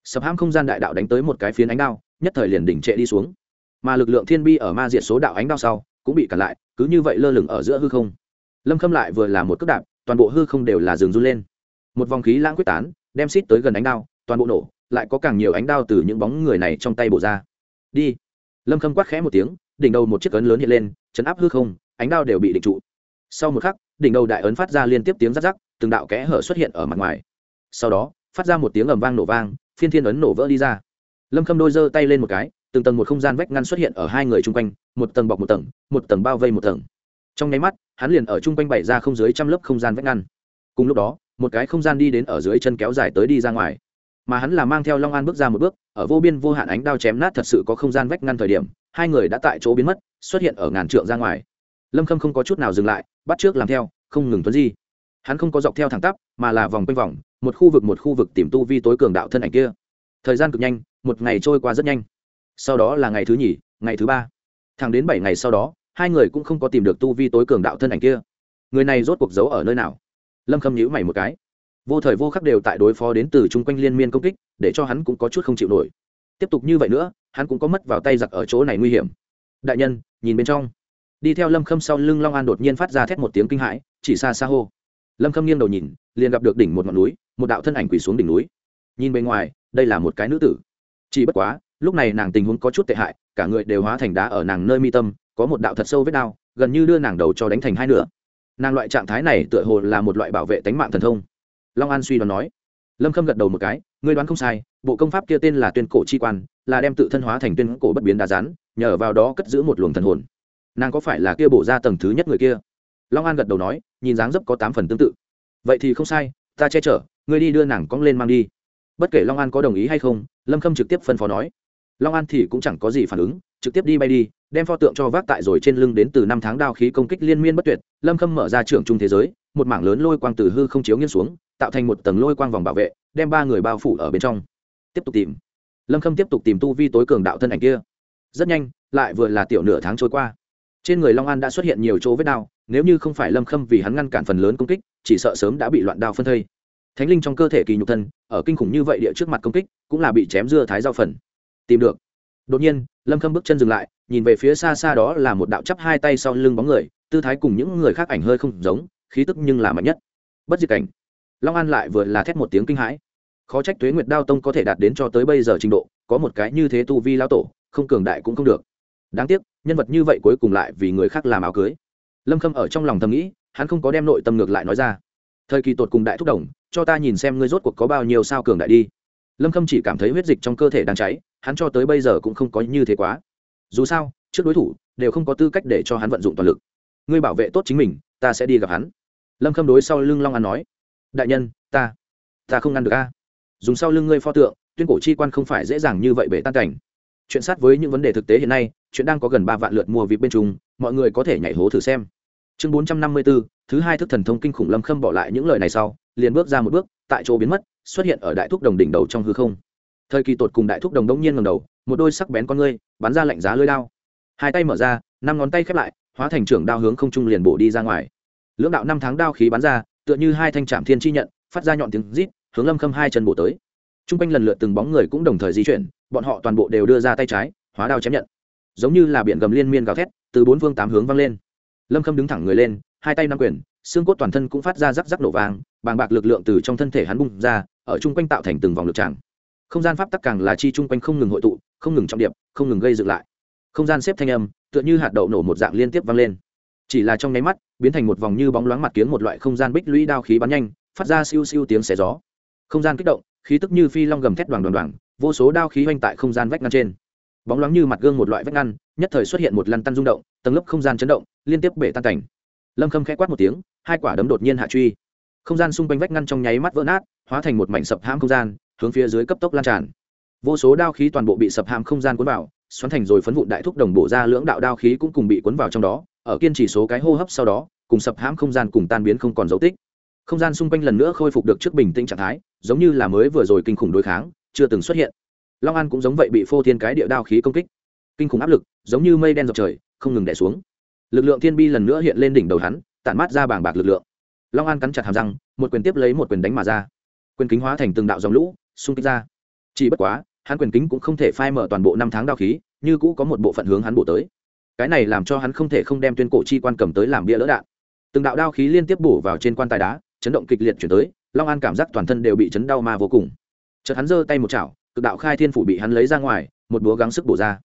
Sập hãm không gian đại đạo đánh tới một cái phiến ánh đao, nhất thời liền đỉnh trệ đi xuống mà lực lượng thiên bi ở ma diệt số đạo ánh đao sau cũng bị cản lại, cứ như vậy lơ lửng ở giữa hư không. Lâm khâm lại vừa là một cước đạp, toàn bộ hư không đều là rừng run lên. Một vòng khí lãng quyết tán, đem xít tới gần ánh đao, toàn bộ nổ, lại có càng nhiều ánh đao từ những bóng người này trong tay bổ ra. Đi! Lâm khâm quát khẽ một tiếng, đỉnh đầu một chiếc ấn lớn hiện lên, chấn áp hư không, ánh đao đều bị định trụ. Sau một khắc, đỉnh đầu đại ấn phát ra liên tiếp tiếng rắc rắc, từng đạo kẽ hở xuất hiện ở mặt ngoài. Sau đó, phát ra một tiếng ầm vang nổ vang, phiên thiên ấn nổ vỡ đi ra. Lâm khâm đôi giơ tay lên một cái từng tầng một không gian vách ngăn xuất hiện ở hai người chung quanh, một tầng bọc một tầng một tầng bao vây một tầng. Trong nháy mắt, hắn liền ở chung quanh bày ra không dưới trăm lớp không gian vách ngăn. Cùng lúc đó, một cái không gian đi đến ở dưới chân kéo dài tới đi ra ngoài. Mà hắn là mang theo long an bước ra một bước, ở vô biên vô hạn ánh đao chém nát thật sự có không gian vách ngăn thời điểm, hai người đã tại chỗ biến mất, xuất hiện ở ngàn trượng ra ngoài. Lâm khâm không có chút nào dừng lại, bắt trước làm theo, không ngừng tuấn di. Hắn không có dọc theo thẳng tắp, mà là vòng quanh vòng, một khu vực một khu vực tìm tu vi tối cường đạo thân ảnh kia. Thời gian cực nhanh, một ngày trôi qua rất nhanh sau đó là ngày thứ nhì, ngày thứ ba. Thẳng đến bảy ngày sau đó, hai người cũng không có tìm được tu vi tối cường đạo thân ảnh kia. Người này rốt cuộc giấu ở nơi nào? Lâm khâm nhíu mày một cái. Vô thời vô khắc đều tại đối phó đến từ chung quanh liên miên công kích, để cho hắn cũng có chút không chịu nổi. Tiếp tục như vậy nữa, hắn cũng có mất vào tay giặc ở chỗ này nguy hiểm. Đại nhân, nhìn bên trong. Đi theo lâm khâm sau lưng long an đột nhiên phát ra thét một tiếng kinh hãi, chỉ xa xa hô. Lâm khâm nghiêng đầu nhìn, liền gặp được đỉnh một ngọn núi, một đạo thân ảnh quỳ xuống đỉnh núi. Nhìn bên ngoài, đây là một cái nữ tử. Chỉ bất quá lúc này nàng tình huống có chút tệ hại, cả người đều hóa thành đá ở nàng nơi mi tâm, có một đạo thật sâu vết đao gần như đưa nàng đầu cho đánh thành hai nửa. Nàng loại trạng thái này tựa hồ là một loại bảo vệ tánh mạng thần thông. Long an suy đoán nói. Lâm khâm gật đầu một cái, ngươi đoán không sai, bộ công pháp kia tên là tuyên cổ chi quan, là đem tự thân hóa thành tuyên cổ bất biến đá rán nhờ vào đó cất giữ một luồng thần hồn. Nàng có phải là kia bổ ra tầng thứ nhất người kia? Long an gật đầu nói, nhìn dáng dấp có tám phần tương tự. Vậy thì không sai, ta che chở, ngươi đi đưa nàng cong lên mang đi. Bất kể long an có đồng ý hay không, lâm khâm trực tiếp phân phó nói long an thì cũng chẳng có gì phản ứng, trực tiếp đi bay đi, đem pho tượng cho vác tại rồi trên lưng đến từ năm tháng đao khí công kích liên miên bất tuyệt, lâm khâm mở ra trưởng trung thế giới, một mảng lớn lôi quang từ hư không chiếu nghiêng xuống, tạo thành một tầng lôi quang vòng bảo vệ, đem ba người bao phủ ở bên trong. Tiếp tục tìm. Lâm khâm tiếp tục tìm tu vi tối cường đạo thân ảnh kia. Rất nhanh, lại vừa là tiểu nửa tháng trôi qua. Trên người long an đã xuất hiện nhiều chỗ vết đao, nếu như không phải lâm khâm vì hắn ngăn cản phần lớn công kích, chỉ sợ sớm đã bị loạn đao phân thây. Thánh linh trong cơ thể kỳ nhục thân, ở kinh khủng như vậy địa trước mặt công kích, cũng là bị chém dưa thái giao phần tìm được. Đột nhiên, lâm khâm bước chân dừng lại, nhìn về phía xa xa đó là một đạo chắp hai tay sau lưng bóng người, tư thái cùng những người khác ảnh hơi không giống, khí tức nhưng là mạnh nhất. Bất diệt cảnh. Long an lại vừa là thét một tiếng kinh hãi. Khó trách tuế nguyệt đao tông có thể đạt đến cho tới bây giờ trình độ, có một cái như thế tu vi lao tổ, không cường đại cũng không được. Đáng tiếc, nhân vật như vậy cuối cùng lại vì người khác làm áo cưới. Lâm khâm ở trong lòng thầm nghĩ, hắn không có đem nội tâm ngược lại nói ra. Thời kỳ tột cùng đại thúc đồng, cho ta nhìn xem ngươi rốt cuộc có bao nhiêu sao cường đại đi lâm khâm chỉ cảm thấy huyết dịch trong cơ thể đang cháy hắn cho tới bây giờ cũng không có như thế quá dù sao trước đối thủ đều không có tư cách để cho hắn vận dụng toàn lực ngươi bảo vệ tốt chính mình ta sẽ đi gặp hắn lâm khâm đối sau lưng long an nói đại nhân ta ta không ngăn được a dùng sau lưng ngươi pho tượng tuyên cổ chi quan không phải dễ dàng như vậy bể tan cảnh chuyện sát với những vấn đề thực tế hiện nay chuyện đang có gần ba vạn lượt mua vịt bên trung mọi người có thể nhảy hố thử xem chương bốn trăm năm mươi bốn thứ hai thức thần thông kinh khủng lâm khâm bỏ lại những lời này sau liền bước ra một bước tại chỗ biến mất xuất hiện ở đại thúc đồng đỉnh đầu trong hư không. Thời kỳ tột cùng đại thúc đồng đông nhiên ngầm đầu, một đôi sắc bén con ngươi bắn ra lạnh giá lưới đao. Hai tay mở ra, năm ngón tay khép lại, hóa thành trưởng đao hướng không trung liền bổ đi ra ngoài. Lưỡng đạo năm tháng đao khí bắn ra, tựa như hai thanh trạm thiên chi nhận, phát ra nhọn tiếng rít, hướng lâm khâm hai chân bổ tới. T r u n g quanh lần lượt từng bóng người cũng đồng thời di chuyển, bọn họ toàn bộ đều đưa ra tay trái, hóa đao chém nhận. Giống như là biển gầm liên miên gào thét, từ bốn phương tám hướng vang lên. Lâm khâm đứng thẳng người lên, hai tay nắm quyền, xương cốt toàn thân cũng phát ra rắc rắc nổ vàng bàng bạc lực lượng từ trong thân thể hắn bung ra ở chung quanh tạo thành từng vòng lực tràng. Không gian pháp tắc càng là chi chung quanh không ngừng hội tụ, không ngừng trọng điệp, không ngừng gây dựng lại. Không gian xếp thanh âm, tựa như hạt đậu nổ một dạng liên tiếp vang lên. Chỉ là trong nháy mắt, biến thành một vòng như bóng loáng mặt kiếng một loại không gian bích lũy đao khí bắn nhanh, phát ra siêu siêu tiếng xé gió. Không gian kích động, khí tức như phi long gầm thét đoàn đoàn đoàn, vô số đao khí oanh tại không gian vách ngăn trên. Bóng loáng như mặt gương một loại vách ngăn, nhất thời xuất hiện một lăn tăn rung động, tầng lớp không gian chấn động, liên tiếp bể tan cảnh. Lâm khâm khẽ quát một tiếng, hai quả đấm đột nhiên hạ truy không gian xung quanh vách ngăn trong nháy mắt vỡ nát, hóa thành một mảnh sập hãm không gian, hướng phía dưới cấp tốc lan tràn. Vô số đao khí toàn bộ bị sập hãm không gian cuốn vào, xoắn thành rồi phấn vụn đại thúc đồng bộ ra lưỡng đạo đao khí cũng cùng bị cuốn vào trong đó, ở kiên trì số cái hô hấp sau đó, cùng sập hãm không gian cùng tan biến không còn dấu tích. Không gian xung quanh lần nữa khôi phục được trước bình tĩnh trạng thái, giống như là mới vừa rồi kinh khủng đối kháng, chưa từng xuất hiện. Long an cũng giống vậy bị phô thiên cái địa đao khí công kích. Kinh khủng áp lực, giống như mây đen dọc trời, không ngừng đẻ xuống. Lực lượng thiên bi lần nữa hiện lên đỉnh đầu hắn, tản mát ra bảng bạc lực lượng long an cắn chặt hàm răng, một quyền tiếp lấy một quyền đánh mà ra. Quyền kính hóa thành từng đạo dòng lũ, xung kích ra. Chỉ bất quá, hắn quyền kính cũng không thể phai mở toàn bộ năm tháng đao khí, như cũ có một bộ phận hướng hắn bổ tới. Cái này làm cho hắn không thể không đem tuyên cổ chi quan cầm tới làm bia lỡ đạn. Từng đạo đao khí liên tiếp bổ vào trên quan tài đá, chấn động kịch liệt chuyển tới, long an cảm giác toàn thân đều bị chấn đau ma vô cùng. Chợt hắn giơ tay một chảo, cực đạo khai thiên phủ bị hắn lấy ra ngoài, một búa gắng sức bổ ra.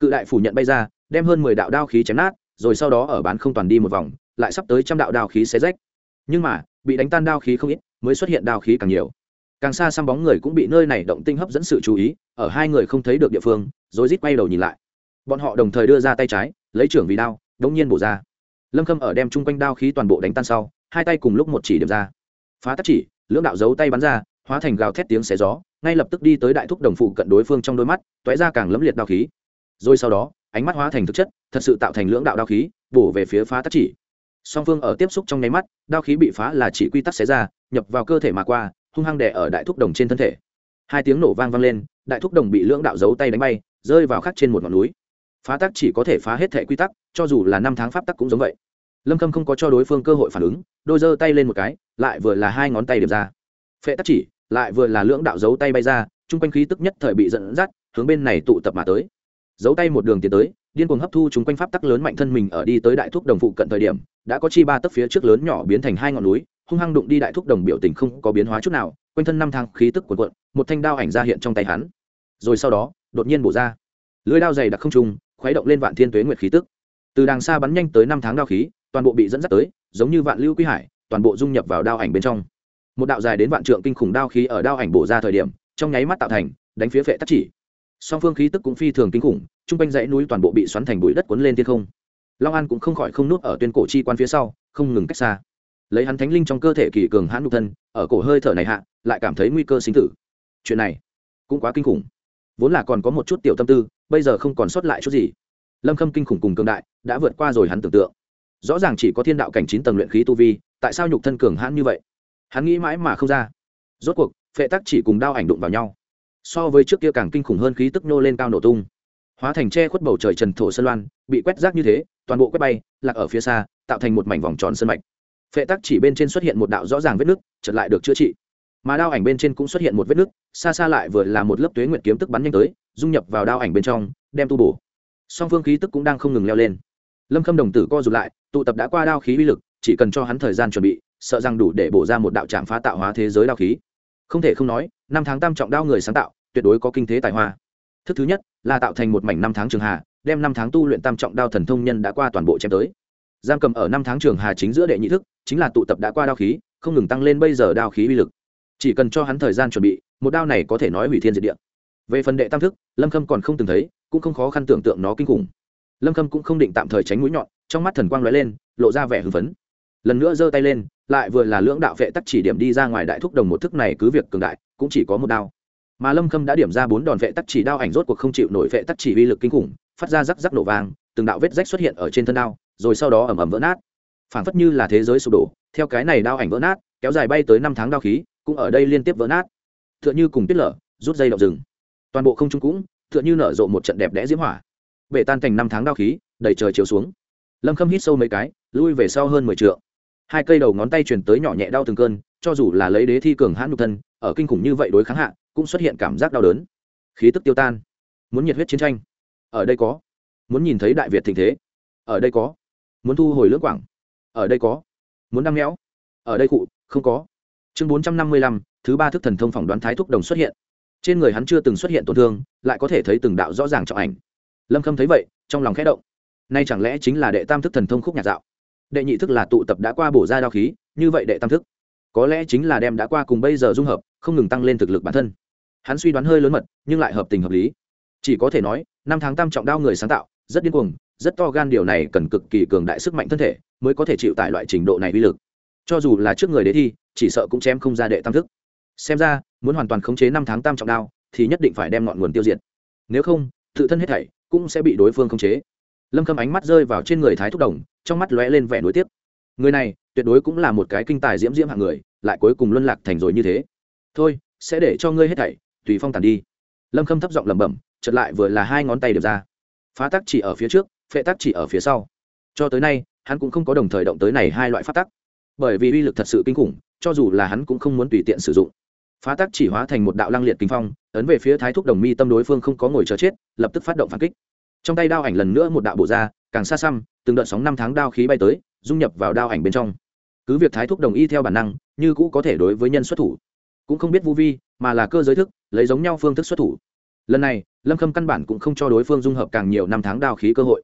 Cự đại phủ nhận bay ra, đem hơn mười đạo đao khí chém nát, rồi sau đó ở bán không toàn đi một vòng, lại sắp tới trăm đạo đao khí xé rách nhưng mà, bị đánh tan đao khí không ít, mới xuất hiện đao khí càng nhiều. Càng xa xăm bóng người cũng bị nơi này động tinh hấp dẫn sự chú ý, ở hai người không thấy được địa phương rồi rít quay đầu nhìn lại. Bọn họ đồng thời đưa ra tay trái, lấy trưởng vì đao, đống nhiên bổ ra. Lâm khâm ở đem chung quanh đao khí toàn bộ đánh tan sau, hai tay cùng lúc một chỉ điểm ra. Phá tắc chỉ, lưỡng đạo giấu tay bắn ra, hóa thành gào thét tiếng xé gió, ngay lập tức đi tới đại thúc đồng phụ cận đối phương trong đôi mắt t ra càng lấm liệt đao khí. Rồi sau đó, ánh mắt hóa thành thực chất, thật sự tạo thành lưỡng đạo đao khí, bổ về phía phá tắc chỉ song phương ở tiếp xúc trong nháy mắt, đao khí bị phá là chỉ quy tắc xé ra, nhập vào cơ thể mà qua, hung hăng đẻ ở đại thúc đồng trên thân thể. Hai tiếng nổ vang vang lên, đại thúc đồng bị lưỡng đạo giấu tay đánh bay, rơi vào khắc trên một ngọn núi. Phá tắc chỉ có thể phá hết thể quy tắc, cho dù là năm tháng pháp tắc cũng giống vậy. Lâm khâm không có cho đối phương cơ hội phản ứng, đôi giơ tay lên một cái, lại vừa là hai ngón tay điểm ra. Phệ tắc chỉ, lại vừa là lưỡng đạo giấu tay bay ra, chung quanh khí tức nhất thời bị dẫn dắt, hướng bên này tụ tập mà tới. Giấu tay một đường tiến tới điên cuồng hấp thu chúng quanh pháp tắc lớn mạnh thân mình ở đi tới đại thúc đồng phụ cận thời điểm, đã có chi ba tấc phía trước lớn nhỏ biến thành hai ngọn núi, hung hăng đụng đi đại thúc đồng biểu tình không có biến hóa chút nào, quanh thân năm thang khí tức cuộn cuộn, một thanh đao ảnh ra hiện trong tay hắn. Rồi sau đó, đột nhiên bổ ra. Lưới đao dày đặc không trùng khuấy động lên vạn thiên tuế nguyệt khí tức. Từ đằng xa bắn nhanh tới năm tháng đao khí, toàn bộ bị dẫn dắt tới, giống như vạn lưu quy hải, toàn bộ dung nhập vào đao ảnh bên trong. Một đạo dài đến vạn trượng kinh khủng đao khí ở đao ảnh bổ ra thời điểm, trong nháy mắt tạo thành, đánh phía phệ tắc chỉ. Song phương khí tức cũng phi thường kinh khủng chung quanh dãy núi toàn bộ bị xoắn thành bụi đất cuốn lên thiên không. Long an cũng không khỏi không nút ở tuyên cổ chi quan phía sau, không ngừng cách xa. Lấy hắn thánh linh trong cơ thể kỳ cường hãn nhục thân, ở cổ hơi thở này hạ, lại cảm thấy nguy cơ sinh tử. Chuyện này cũng quá kinh khủng. Vốn là còn có một chút tiểu tâm tư, bây giờ không còn sót lại chút gì. Lâm khâm kinh khủng cùng cường đại, đã vượt qua rồi hắn tưởng tượng. Rõ ràng chỉ có thiên đạo cảnh chín tầng luyện khí tu vi, tại sao nhục thân cường hãn như vậy? Hắn nghĩ mãi mà không ra. Rốt cuộc, phệ tắc chỉ cùng đao ảnh đụng vào nhau. So với trước kia càng kinh khủng hơn khí tức nô lên cao nổ tung hóa thành che khuất bầu trời trần thổ sơn loan, bị quét rác như thế, toàn bộ quét bay, lạc ở phía xa, tạo thành một mảnh vòng tròn sân mạch. Phệ tắc chỉ bên trên xuất hiện một đạo rõ ràng vết nứt chật lại được chữa trị. Mà đao ảnh bên trên cũng xuất hiện một vết nứt xa xa lại vừa là một lớp tuế nguyện kiếm tức bắn nhanh tới, dung nhập vào đao ảnh bên trong, đem tu bổ. Song phương khí tức cũng đang không ngừng leo lên. Lâm khâm đồng tử co rụt lại, tụ tập đã qua đao khí uy lực, chỉ cần cho hắn thời gian chuẩn bị, sợ rằng đủ để bổ ra một đạo trạm phá tạo hóa thế giới đao khí. Không thể không nói, năm tháng tam trọng đao người sáng tạo, tuyệt đối có kinh thế tài hoa thức thứ nhất là tạo thành một mảnh năm tháng trường hà, đem năm tháng tu luyện tam trọng đao thần thông nhân đã qua toàn bộ chém tới. Giam cầm ở năm tháng trường hà chính giữa đệ nhị thức, chính là tụ tập đã qua đao khí, không ngừng tăng lên bây giờ đao khí uy lực. Chỉ cần cho hắn thời gian chuẩn bị, một đao này có thể nói hủy thiên diệt địa. Về phần đệ tam thức, lâm khâm còn không từng thấy, cũng không khó khăn tưởng tượng nó kinh khủng. Lâm khâm cũng không định tạm thời tránh mũi nhọn, trong mắt thần quang lóe lên, lộ ra vẻ hưng phấn. Lần nữa giơ tay lên, lại vừa là lưỡng đạo vệ tắc chỉ điểm đi ra ngoài đại thúc đồng một thức này cứ việc cường đại, cũng chỉ có một đao mà lâm khâm đã điểm ra bốn đòn vệ tắc chỉ đao ảnh rốt cuộc không chịu nổi vệ tắc chỉ uy lực kinh khủng, phát ra rắc rắc nổ vàng từng đạo vết rách xuất hiện ở trên thân đao, rồi sau đó ẩm ẩm vỡ nát. Phảng phất như là thế giới sụp đổ, theo cái này đao ảnh vỡ nát, kéo dài bay tới năm tháng đao khí, cũng ở đây liên tiếp vỡ nát. T h ư ợ n h ư cùng tiết lở rút dây động rừng. Toàn bộ không trung cũng t h ư ợ n h ư nở rộ một trận đẹp đẽ diễm hỏa. Bể tan thành năm tháng đao khí, đầy trời chiếu xuống. Lâm khâm hít sâu mấy cái, lui về sau hơn mười t hai cây đầu ngón tay chuyển tới nhỏ nhẹ đau từng cơn, cho dù là lấy đế thi cường hãn nhục thân, ở kinh khủng như vậy đối kháng hạ cũng xuất hiện cảm giác đau đớn. Khí tức tiêu tan. Muốn nhiệt huyết chiến tranh. Ở đây có. Muốn nhìn thấy đại việt tình thế. Ở đây có. Muốn thu hồi lưỡng quảng. Ở đây có. Muốn đăng méo. Ở đây cụ, không có. Chương bốn trăm năm mươi lăm, thứ ba thức thần thông phỏng đoán thái thúc đồng xuất hiện. Trên người hắn chưa từng xuất hiện tổn thương, lại có thể thấy từng đạo rõ ràng trọng ảnh. Lâm khâm thấy vậy, trong lòng khẽ động. Nay chẳng lẽ chính là đệ tam thức thần thông khúc nhạc dạo? Đệ nhị thức là tụ tập đã qua bổ ra đao khí, như vậy đệ tam thức. Có lẽ chính là đem đã qua cùng bây giờ dung hợp, không ngừng tăng lên thực lực bản thân hắn suy đoán hơi lớn mật, nhưng lại hợp tình hợp lý. Chỉ có thể nói, năm tháng tam trọng đao người sáng tạo, rất điên cuồng, rất to gan điều này cần cực kỳ cường đại sức mạnh thân thể mới có thể chịu tại loại trình độ này uy lực. Cho dù là trước người đế thi, chỉ sợ cũng chém không ra đệ tam thức. Xem ra, muốn hoàn toàn khống chế năm tháng tam trọng đao, thì nhất định phải đem ngọn nguồn tiêu diệt. Nếu không, tự thân hết thảy cũng sẽ bị đối phương khống chế. Lâm khâm ánh mắt rơi vào trên người thái thúc đồng, trong mắt lóe lên vẻ nối tiếp người này, tuyệt đối cũng là một cái kinh tài diễm diễm hạng người, lại cuối cùng luân lạc thành rồi như thế. Thôi, sẽ để cho ngươi hết thảy tùy phong tàn đi. Lâm khâm thấp giọng lẩm bẩm chật lại vừa là hai ngón tay được ra. Phá tắc chỉ ở phía trước, phệ tắc chỉ ở phía sau. Cho tới nay, hắn cũng không có đồng thời động tới này hai loại phát tắc. Bởi vì uy lực thật sự kinh khủng, cho dù là hắn cũng không muốn tùy tiện sử dụng. Phá tắc chỉ hóa thành một đạo lăng liệt kinh phong, ấn về phía thái thúc đồng mi tâm đối phương không có ngồi chờ chết, lập tức phát động phản kích. Trong tay đao ảnh lần nữa một đạo bổ ra, càng xa xăm, từng đợt sóng năm tháng đao khí bay tới, dung nhập vào đao ảnh bên trong. Cứ việc thái thúc đồng y theo bản năng, như cũ có thể đối với nhân xuất thủ. Cũng không biết vu vi mà là cơ giới thức, lấy giống nhau phương thức xuất thủ. Lần này, lâm khâm căn bản cũng không cho đối phương dung hợp càng nhiều năm tháng đao khí cơ hội.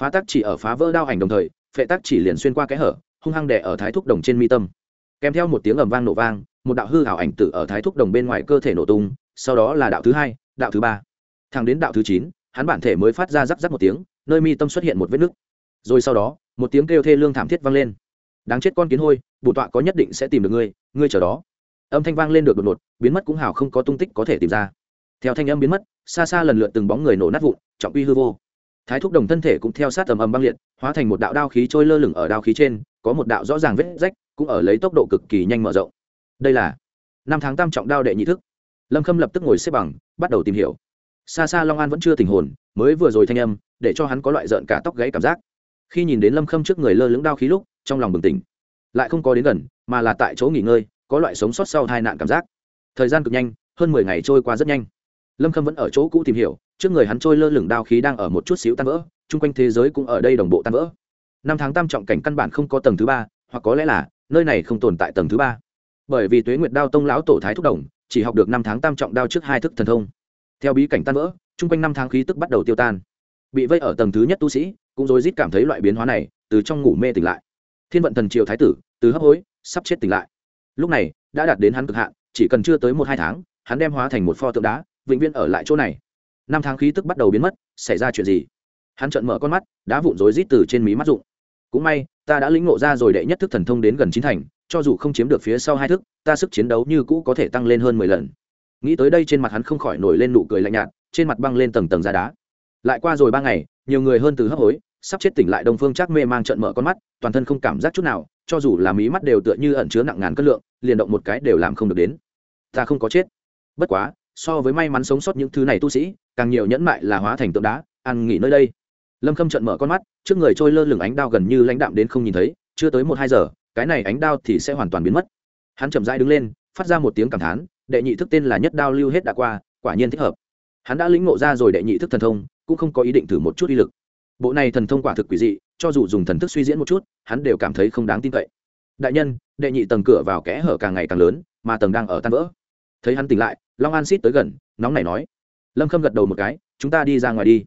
Phá tác chỉ ở phá vỡ đao ảnh đồng thời, phệ tác chỉ liền xuyên qua kẽ hở, hung hăng đẻ ở thái thúc đồng trên mi tâm. Kèm theo một tiếng ầm vang nổ vang, một đạo hư hảo ảnh tử ở thái thúc đồng bên ngoài cơ thể nổ tung, sau đó là đạo thứ hai, đạo thứ ba. Thẳng đến đạo thứ chín, hắn bản thể mới phát ra rắc rắc một tiếng, nơi mi tâm xuất hiện một vết nứt. Rồi sau đó, một tiếng kêu thê lương thảm thiết vang lên. Đáng chết con kiến hôi, bổ tọa có nhất định sẽ tìm được ngươi ngươi chờ đó âm thanh vang lên được đột ngột, biến mất cũng hào không có tung tích có thể tìm ra. Theo thanh âm biến mất, xa xa lần lượt từng bóng người nổ nát vụn, trọng uy hư vô. Thái thúc đồng thân thể cũng theo sát tầm ầm băng liệt, hóa thành một đạo đao khí trôi lơ lửng ở đao khí trên, có một đạo rõ ràng vết rách, cũng ở lấy tốc độ cực kỳ nhanh mở rộng. Đây là năm tháng tam trọng đao đệ nhị thức. Lâm khâm lập tức ngồi xếp bằng, bắt đầu tìm hiểu. Xa xa long an vẫn chưa tình hồn, mới vừa rồi thanh âm, để cho hắn có loại rợn cả tóc gáy cảm giác. Khi nhìn đến lâm khâm trước người lơ lửng đao khí lúc, trong lòng bừng tỉnh. Lại không có đến gần, mà là tại chỗ nghỉ ngơi có loại sống sót sau hai nạn cảm giác. Thời gian cực nhanh, hơn mười ngày trôi qua rất nhanh. Lâm khâm vẫn ở chỗ cũ tìm hiểu, trước người hắn trôi lơ lửng đao khí đang ở một chút xíu tan vỡ, chung quanh thế giới cũng ở đây đồng bộ tan vỡ. Năm tháng tam trọng cảnh căn bản không có tầng thứ ba, hoặc có lẽ là, nơi này không tồn tại tầng thứ ba. Bởi vì tuế nguyệt đao tông lão tổ thái thúc đồng, chỉ học được năm tháng tam trọng đao trước hai thức thần thông. Theo bí cảnh tan vỡ, chung quanh năm tháng khí tức bắt đầu tiêu tan. Bị vây ở tầng thứ nhất tu sĩ, cũng rối rít cảm thấy loại biến hóa này, từ trong ngủ mê tỉnh lại. Thiên vận thần triều thái tử, từ hấp hối, sắp chết tỉnh lại lúc này, đã đạt đến hắn cực hạn, chỉ cần chưa tới một hai tháng, hắn đem hóa thành một pho tượng đá, vĩnh viễn ở lại chỗ này. Năm tháng khí tức bắt đầu biến mất, xảy ra chuyện gì? Hắn trợn mở con mắt, đá vụn rối rít từ trên mí mắt rụng. Cũng may, ta đã lĩnh ngộ ra rồi đệ nhất thức thần thông đến gần chín thành, cho dù không chiếm được phía sau hai thức, ta sức chiến đấu như cũ có thể tăng lên hơn mười lần. Nghĩ tới đây trên mặt hắn không khỏi nổi lên nụ cười lạnh nhạt, trên mặt băng lên tầng tầng da đá. Lại qua rồi ba ngày, nhiều người hơn từ hấp hối, sắp chết tỉnh lại đông phương chắc mê mang trận mở con mắt, toàn thân không cảm giác chút nào, cho dù là mí mắt đều tựa như ẩn chứa nặng ngàn cân lượng liền động một cái đều làm không được đến. Ta không có chết. Bất quá, so với may mắn sống sót những thứ này tu sĩ, càng nhiều nhẫn mại là hóa thành tượng đá, ăn nghỉ nơi đây. Lâm khâm trận mở con mắt, trước người trôi lơ lửng ánh đao gần như lãnh đạm đến không nhìn thấy, chưa tới một hai giờ, cái này ánh đao thì sẽ hoàn toàn biến mất. Hắn chậm rãi đứng lên, phát ra một tiếng cảm thán, đệ nhị thức tên là nhất đao lưu hết đã qua, quả nhiên thích hợp. Hắn đã lĩnh ngộ ra rồi đệ nhị thức thần thông, cũng không có ý định thử một chút uy lực. Bộ này thần thông quả thực quỷ dị, cho dù dùng thần thức suy diễn một chút, hắn đều cảm thấy không đáng tin cậy. Đại nhân đệ nhị tầng cửa vào kẽ hở càng ngày càng lớn, mà tầng đang ở tan vỡ. Thấy hắn tỉnh lại, long an xít tới gần, nóng này nói, lâm khâm gật đầu một cái, chúng ta đi ra ngoài đi.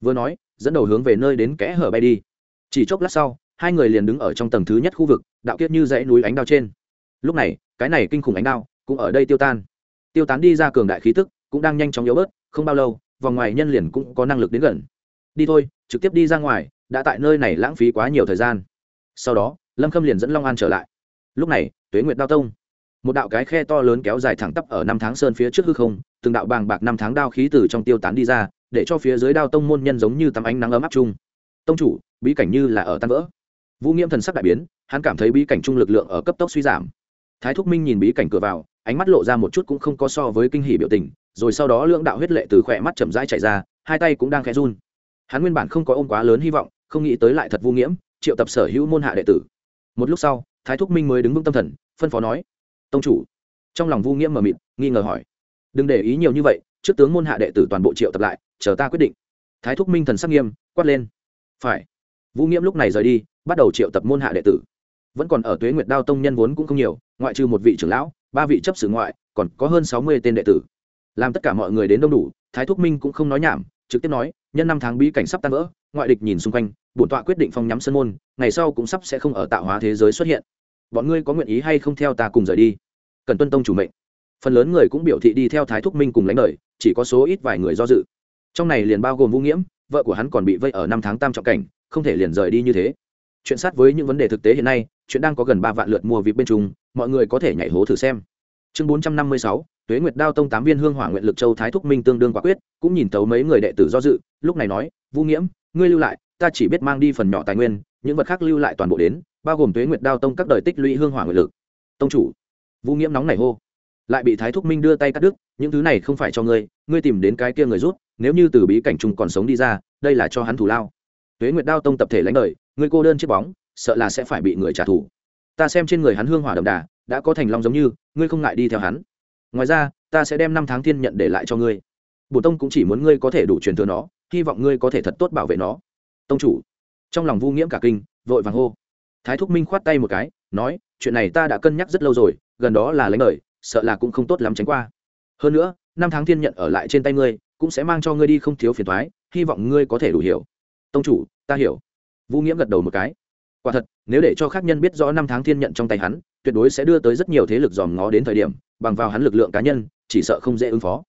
Vừa nói, dẫn đầu hướng về nơi đến kẽ hở bay đi. Chỉ chốc lát sau, hai người liền đứng ở trong tầng thứ nhất khu vực, đạo kiết như dãy núi ánh đao trên. Lúc này, cái này kinh khủng ánh đao cũng ở đây tiêu tan. Tiêu tán đi ra cường đại khí tức cũng đang nhanh chóng yếu bớt, không bao lâu, vòng ngoài nhân liền cũng có năng lực đến gần. Đi thôi, trực tiếp đi ra ngoài, đã tại nơi này lãng phí quá nhiều thời gian. Sau đó, lâm khâm liền dẫn long an trở lại lúc này, tuế nguyệt đao tông, một đạo cái khe to lớn kéo dài thẳng tắp ở năm tháng sơn phía trước hư không, từng đạo bàng bạc năm tháng đao khí từ trong tiêu tán đi ra, để cho phía dưới đao tông môn nhân giống như tắm ánh nắng ấm áp chung. Tông chủ, bí cảnh như là ở tan vỡ. Vũ nghiễm thần sắc đại biến, hắn cảm thấy bí cảnh trung lực lượng ở cấp tốc suy giảm. Thái thúc minh nhìn bí cảnh cửa vào, ánh mắt lộ ra một chút cũng không có so với kinh hỉ biểu tình, rồi sau đó lưỡng đạo huyết lệ từ khỏe mắt chậm rãi chạy ra, hai tay cũng đang khẽ run. Hắn nguyên bản không có ôm quá lớn hy vọng, không nghĩ tới lại thật vô nghiễm triệu tập sở hữu môn hạ đệ tử. Một lúc sau thái thúc minh mới đứng vững tâm thần, phân phó nói, tông chủ. Trong lòng vô nghiễm mờ mịt, nghi ngờ hỏi, đừng để ý nhiều như vậy, trước tướng môn hạ đệ tử toàn bộ triệu tập lại, chờ ta quyết định. Thái thúc minh thần sắc nghiêm, quát lên, phải. Vũ nghiễm lúc này rời đi, bắt đầu triệu tập môn hạ đệ tử. Vẫn còn ở tuế nguyệt đao tông nhân vốn cũng không nhiều, ngoại trừ một vị trưởng lão, ba vị chấp sử ngoại, còn có hơn sáu mươi tên đệ tử. Làm tất cả mọi người đến đông đủ, thái thúc minh cũng không nói nhảm, trực tiếp nói, nhân năm tháng bí cảnh sắp tan vỡ ngoại địch nhìn xung quanh, bổn tọa quyết định phong nhắm sân môn, ngày sau cũng sắp sẽ không ở tạo hóa thế giới xuất hiện. Bọn ngươi có nguyện ý hay không theo ta cùng rời đi? Cần tuân tông chủ mệnh. Phần lớn người cũng biểu thị đi theo thái thúc minh cùng lãnh đời, chỉ có số ít vài người do dự. Trong này liền bao gồm vũ nghiễm, vợ của hắn còn bị vây ở năm tháng tam trọng cảnh, không thể liền rời đi như thế. Chuyện sát với những vấn đề thực tế hiện nay, chuyện đang có gần ba vạn lượt mua vịt bên trung mọi người có thể nhảy hố thử xem. Chương bốn trăm năm mươi sáu, tuế nguyệt đao tông tám viên hương hỏa nguyện lực châu thái thúc minh tương đương quả quyết, cũng nhìn tấu mấy người đệ tử do dự, lúc này nói, vũ nghiễm ngươi lưu lại, ta chỉ biết mang đi phần nhỏ tài nguyên, những vật khác lưu lại toàn bộ đến, bao gồm tuế nguyệt đao tông các đời tích lũy hương hỏa nguyệt lực. Tông chủ. Vũ nghiễm nóng này hô. Lại bị thái thúc minh đưa tay cắt đứt, những thứ này không phải cho ngươi ngươi tìm đến cái kia người rút, nếu như từ bí cảnh trùng còn sống đi ra, đây là cho hắn thủ lao. Tuế nguyệt đao tông tập thể lãnh đời, ngươi cô đơn chiếc bóng, sợ là sẽ phải bị người trả thù. Ta xem trên người hắn hương hỏa đậm đà, đã có thành long giống như, ngươi không ngại đi theo hắn. Ngoài ra, ta sẽ đem năm tháng thiên nhận để lại cho ngươi. Bổ tông cũng chỉ muốn ngươi có thể đủ truyền thừa nó hy vọng ngươi có thể thật tốt bảo vệ nó. Tông chủ. Trong lòng vu nghiễm cả kinh vội vàng hô. Thái thúc minh khoát tay một cái nói chuyện này ta đã cân nhắc rất lâu rồi gần đó là lãnh lời, sợ là cũng không tốt lắm tránh qua. Hơn nữa năm tháng thiên nhận ở lại trên tay ngươi cũng sẽ mang cho ngươi đi không thiếu phiền thoái hy vọng ngươi có thể đủ hiểu. Tông chủ ta hiểu. Vũ nghiễm gật đầu một cái. Quả thật nếu để cho khác nhân biết rõ năm tháng thiên nhận trong tay hắn tuyệt đối sẽ đưa tới rất nhiều thế lực dòm ngó đến thời điểm bằng vào hắn lực lượng cá nhân chỉ sợ không dễ ứng phó.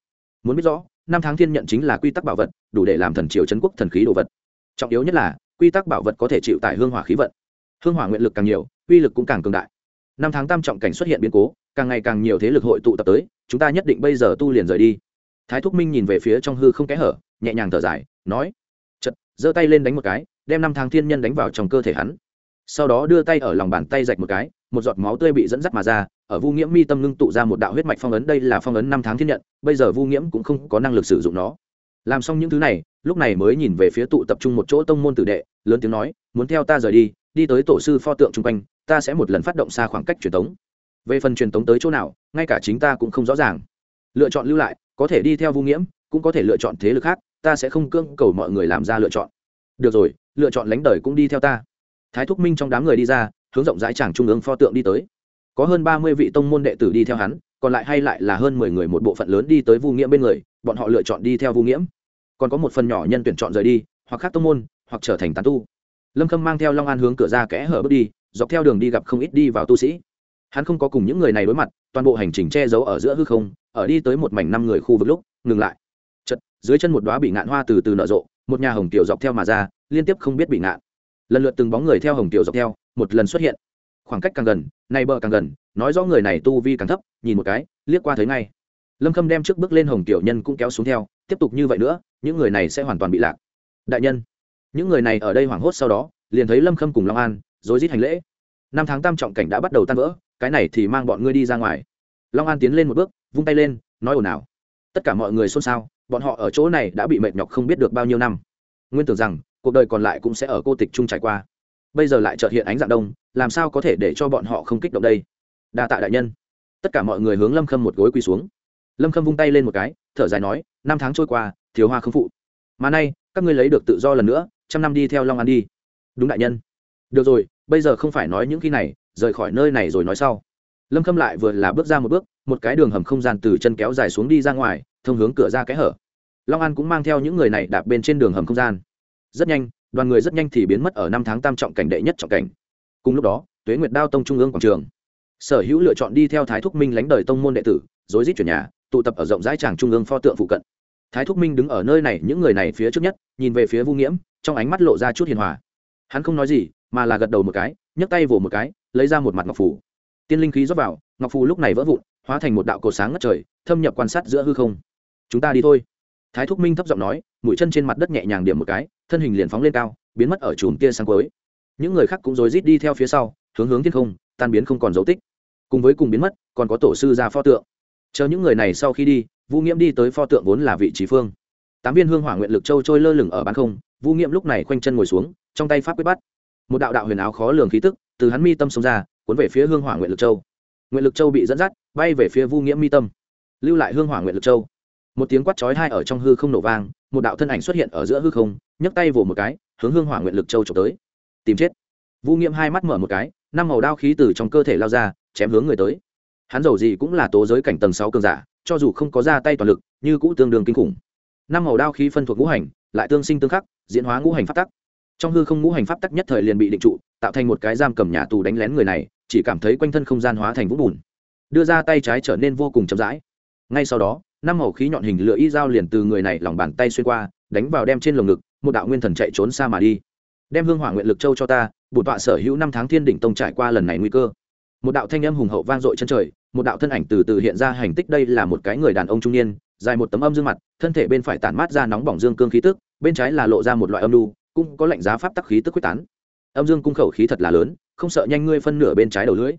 Muốn biết rõ năm tháng thiên nhận chính là quy tắc bảo vật, đủ để làm thần triều trấn quốc thần khí đồ vật. Trọng yếu nhất là, quy tắc bảo vật có thể chịu tại hương hỏa khí vận. Hương hỏa nguyện lực càng nhiều, uy lực cũng càng cường đại. Năm tháng tam trọng cảnh xuất hiện biến cố, càng ngày càng nhiều thế lực hội tụ tập tới, chúng ta nhất định bây giờ tu liền rời đi. Thái thúc minh nhìn về phía trong hư không kẽ hở, nhẹ nhàng thở dài, nói chật giơ tay lên đánh một cái, đem năm tháng thiên nhân đánh vào trong cơ thể hắn. Sau đó đưa tay ở lòng bàn tay rạch một cái, một giọt máu tươi bị dẫn dắt mà ra ở vu nghiễm mi tâm ngưng tụ ra một đạo huyết mạch phong ấn, đây là phong ấn năm tháng thiên nhận, bây giờ vu nghiễm cũng không có năng lực sử dụng nó. Làm xong những thứ này, lúc này mới nhìn về phía tụ tập trung một chỗ tông môn tử đệ, lớn tiếng nói, muốn theo ta rời đi đi tới tổ sư pho tượng chung quanh, ta sẽ một lần phát động xa khoảng cách truyền tống. Về phần truyền tống tới chỗ nào, ngay cả chính ta cũng không rõ ràng. Lựa chọn lưu lại, có thể đi theo vu nghiễm, cũng có thể lựa chọn thế lực khác, ta sẽ không cưỡng cầu mọi người làm ra lựa chọn. Được rồi, lựa chọn lánh đời cũng đi theo ta. Thái thúc minh trong đám người đi ra, hướng rộng rãi chẳng trung ương pho tượng đi tới có hơn ba mươi vị tông môn đệ tử đi theo hắn, còn lại hay lại là hơn mười người một bộ phận lớn đi tới vu nghiễm bên người, bọn họ lựa chọn đi theo vu nghiễm. Còn có một phần nhỏ nhân tuyển chọn rời đi, hoặc khác tông môn, hoặc trở thành tán tu. Lâm khâm mang theo long an hướng cửa ra kẽ hở bước đi, dọc theo đường đi gặp không ít đi vào tu sĩ. Hắn không có cùng những người này đối mặt, toàn bộ hành trình che giấu ở giữa hư không, ở đi tới một mảnh năm người khu vực lúc, ngừng lại. Chật dưới chân một đoá bị ngạn hoa từ từ nở rộ, một nhà hồng tiểu dọc theo mà ra, liên tiếp không biết bị ngạn. Lần lượt từng bóng người theo hồng tiểu dọc theo, một lần xuất hiện khoảng cách càng gần nay bờ càng gần, nói rõ người này tu vi càng thấp, nhìn một cái, liếc qua thấy ngay. Lâm khâm đem trước bước lên hồng tiểu nhân cũng kéo xuống theo, tiếp tục như vậy nữa, những người này sẽ hoàn toàn bị lạc. Đại nhân, những người này ở đây hoảng hốt sau đó, liền thấy lâm khâm cùng long an rối rít hành lễ. Năm tháng tam trọng cảnh đã bắt đầu tan vỡ, cái này thì mang bọn ngươi đi ra ngoài. Long an tiến lên một bước, vung tay lên, nói ồn ào. Tất cả mọi người xôn xao, bọn họ ở chỗ này đã bị mệt nhọc không biết được bao nhiêu năm. Nguyên tưởng rằng, cuộc đời còn lại cũng sẽ ở cô tịch trung trải qua bây giờ lại trợt hiện ánh dạng đông, làm sao có thể để cho bọn họ không kích động đây? Đa tạ đại nhân. Tất cả mọi người hướng lâm khâm một gối quỳ xuống. Lâm khâm vung tay lên một cái, thở dài nói, năm tháng trôi qua, thiếu hoa không phụ. Mà nay, các ngươi lấy được tự do lần nữa, trăm năm đi theo long an đi. Đúng đại nhân. Được rồi, bây giờ không phải nói những khi này, rời khỏi nơi này rồi nói sau. Lâm khâm lại vừa là bước ra một bước, một cái đường hầm không gian từ chân kéo dài xuống đi ra ngoài, thông hướng cửa ra cái hở. Long an cũng mang theo những người này đạp bên trên đường hầm không gian. Rất nhanh đoàn người rất nhanh thì biến mất ở năm tháng tam trọng cảnh đệ nhất trọng cảnh. Cùng lúc đó, tuế nguyệt đao tông trung ương quảng trường. Sở hữu lựa chọn đi theo thái thúc minh lánh đời tông môn đệ tử, rối rít chuyển nhà, tụ tập ở rộng rãi tràng trung ương pho tượng phụ cận. Thái thúc minh đứng ở nơi này, những người này phía trước nhất, nhìn về phía vu nghiễm, trong ánh mắt lộ ra chút hiền hòa. Hắn không nói gì, mà là gật đầu một cái, nhấc tay vỗ một cái, lấy ra một mặt ngọc phủ tiên linh khí rót vào, ngọc phù lúc này vỡ vụn, hóa thành một đạo cột sáng ngất trời, thâm nhập quan sát giữa hư không. Chúng ta đi thôi thái thúc minh thấp giọng nói, mũi chân trên mặt đất nhẹ nhàng điểm một cái, thân hình liền phóng lên cao, biến mất ở chùm tia sáng cuối. Những người khác cũng rối rít đi theo phía sau, hướng hướng thiên không, tan biến không còn dấu tích. Cùng với cùng biến mất, còn có tổ sư ra pho tượng. Chờ những người này sau khi đi vũ nghiễm đi tới pho tượng vốn là vị trí phương. Tám viên hương hỏa nguyện lực châu trôi lơ lửng ở bán không vũ nghiễm lúc này khoanh chân ngồi xuống, trong tay pháp quyết bắt. Một đạo đạo huyền áo khó lường khí tức, từ hắn mi tâm xông ra, cuốn về phía hương hỏa nguyện lực châu. Nguyện lực châu bị dẫn dắt, bay về phía vu nghiễm mi tâm. Lưu lại hương hỏa nguyện lực châu một tiếng quát chói hai ở trong hư không nổ vang, một đạo thân ảnh xuất hiện ở giữa hư không, nhấc tay vồ một cái, hướng hương hỏa nguyện lực châu trộm tới. Tìm chết. Vu nghiệm hai mắt mở một cái, năm màu đao khí từ trong cơ thể lao ra, chém hướng người tới. Hắn giàu gì cũng là tố giới cảnh tầng sáu cường giả, cho dù không có ra tay toàn lực, như cũ tương đương kinh khủng. Năm màu đao khí phân thuộc ngũ hành, lại tương sinh tương khắc, diễn hóa ngũ hành pháp tắc. Trong hư không ngũ hành pháp tắc nhất thời liền bị định trụ, tạo thành một cái giam cầm nhà tù đánh lén người này, chỉ cảm thấy quanh thân không gian hóa thành vũng bùn. Đưa ra tay trái trở nên vô cùng chậm rãi. Ngay sau đó năm màu khí nhọn hình lửa y dao liền từ người này lòng bàn tay xuyên qua, đánh vào đem trên lồng ngực, một đạo nguyên thần chạy trốn xa mà đi. Đem hương hỏa nguyện lực châu cho ta bổn tọa sở hữu năm tháng thiên đỉnh tông trải qua lần này nguy cơ. Một đạo thanh âm hùng hậu vang dội chân trời, một đạo thân ảnh từ từ hiện ra hành tích đây là một cái người đàn ông trung niên, dài một tấm âm dương mặt, thân thể bên phải tản mát ra nóng bỏng dương cương khí tức, bên trái là lộ ra một loại âm lưu cũng có lạnh giá pháp tắc khí tức quyết tán. Âm dương cung khẩu khí thật là lớn, không sợ nhanh ngươi phân nửa bên trái đầu lưỡi.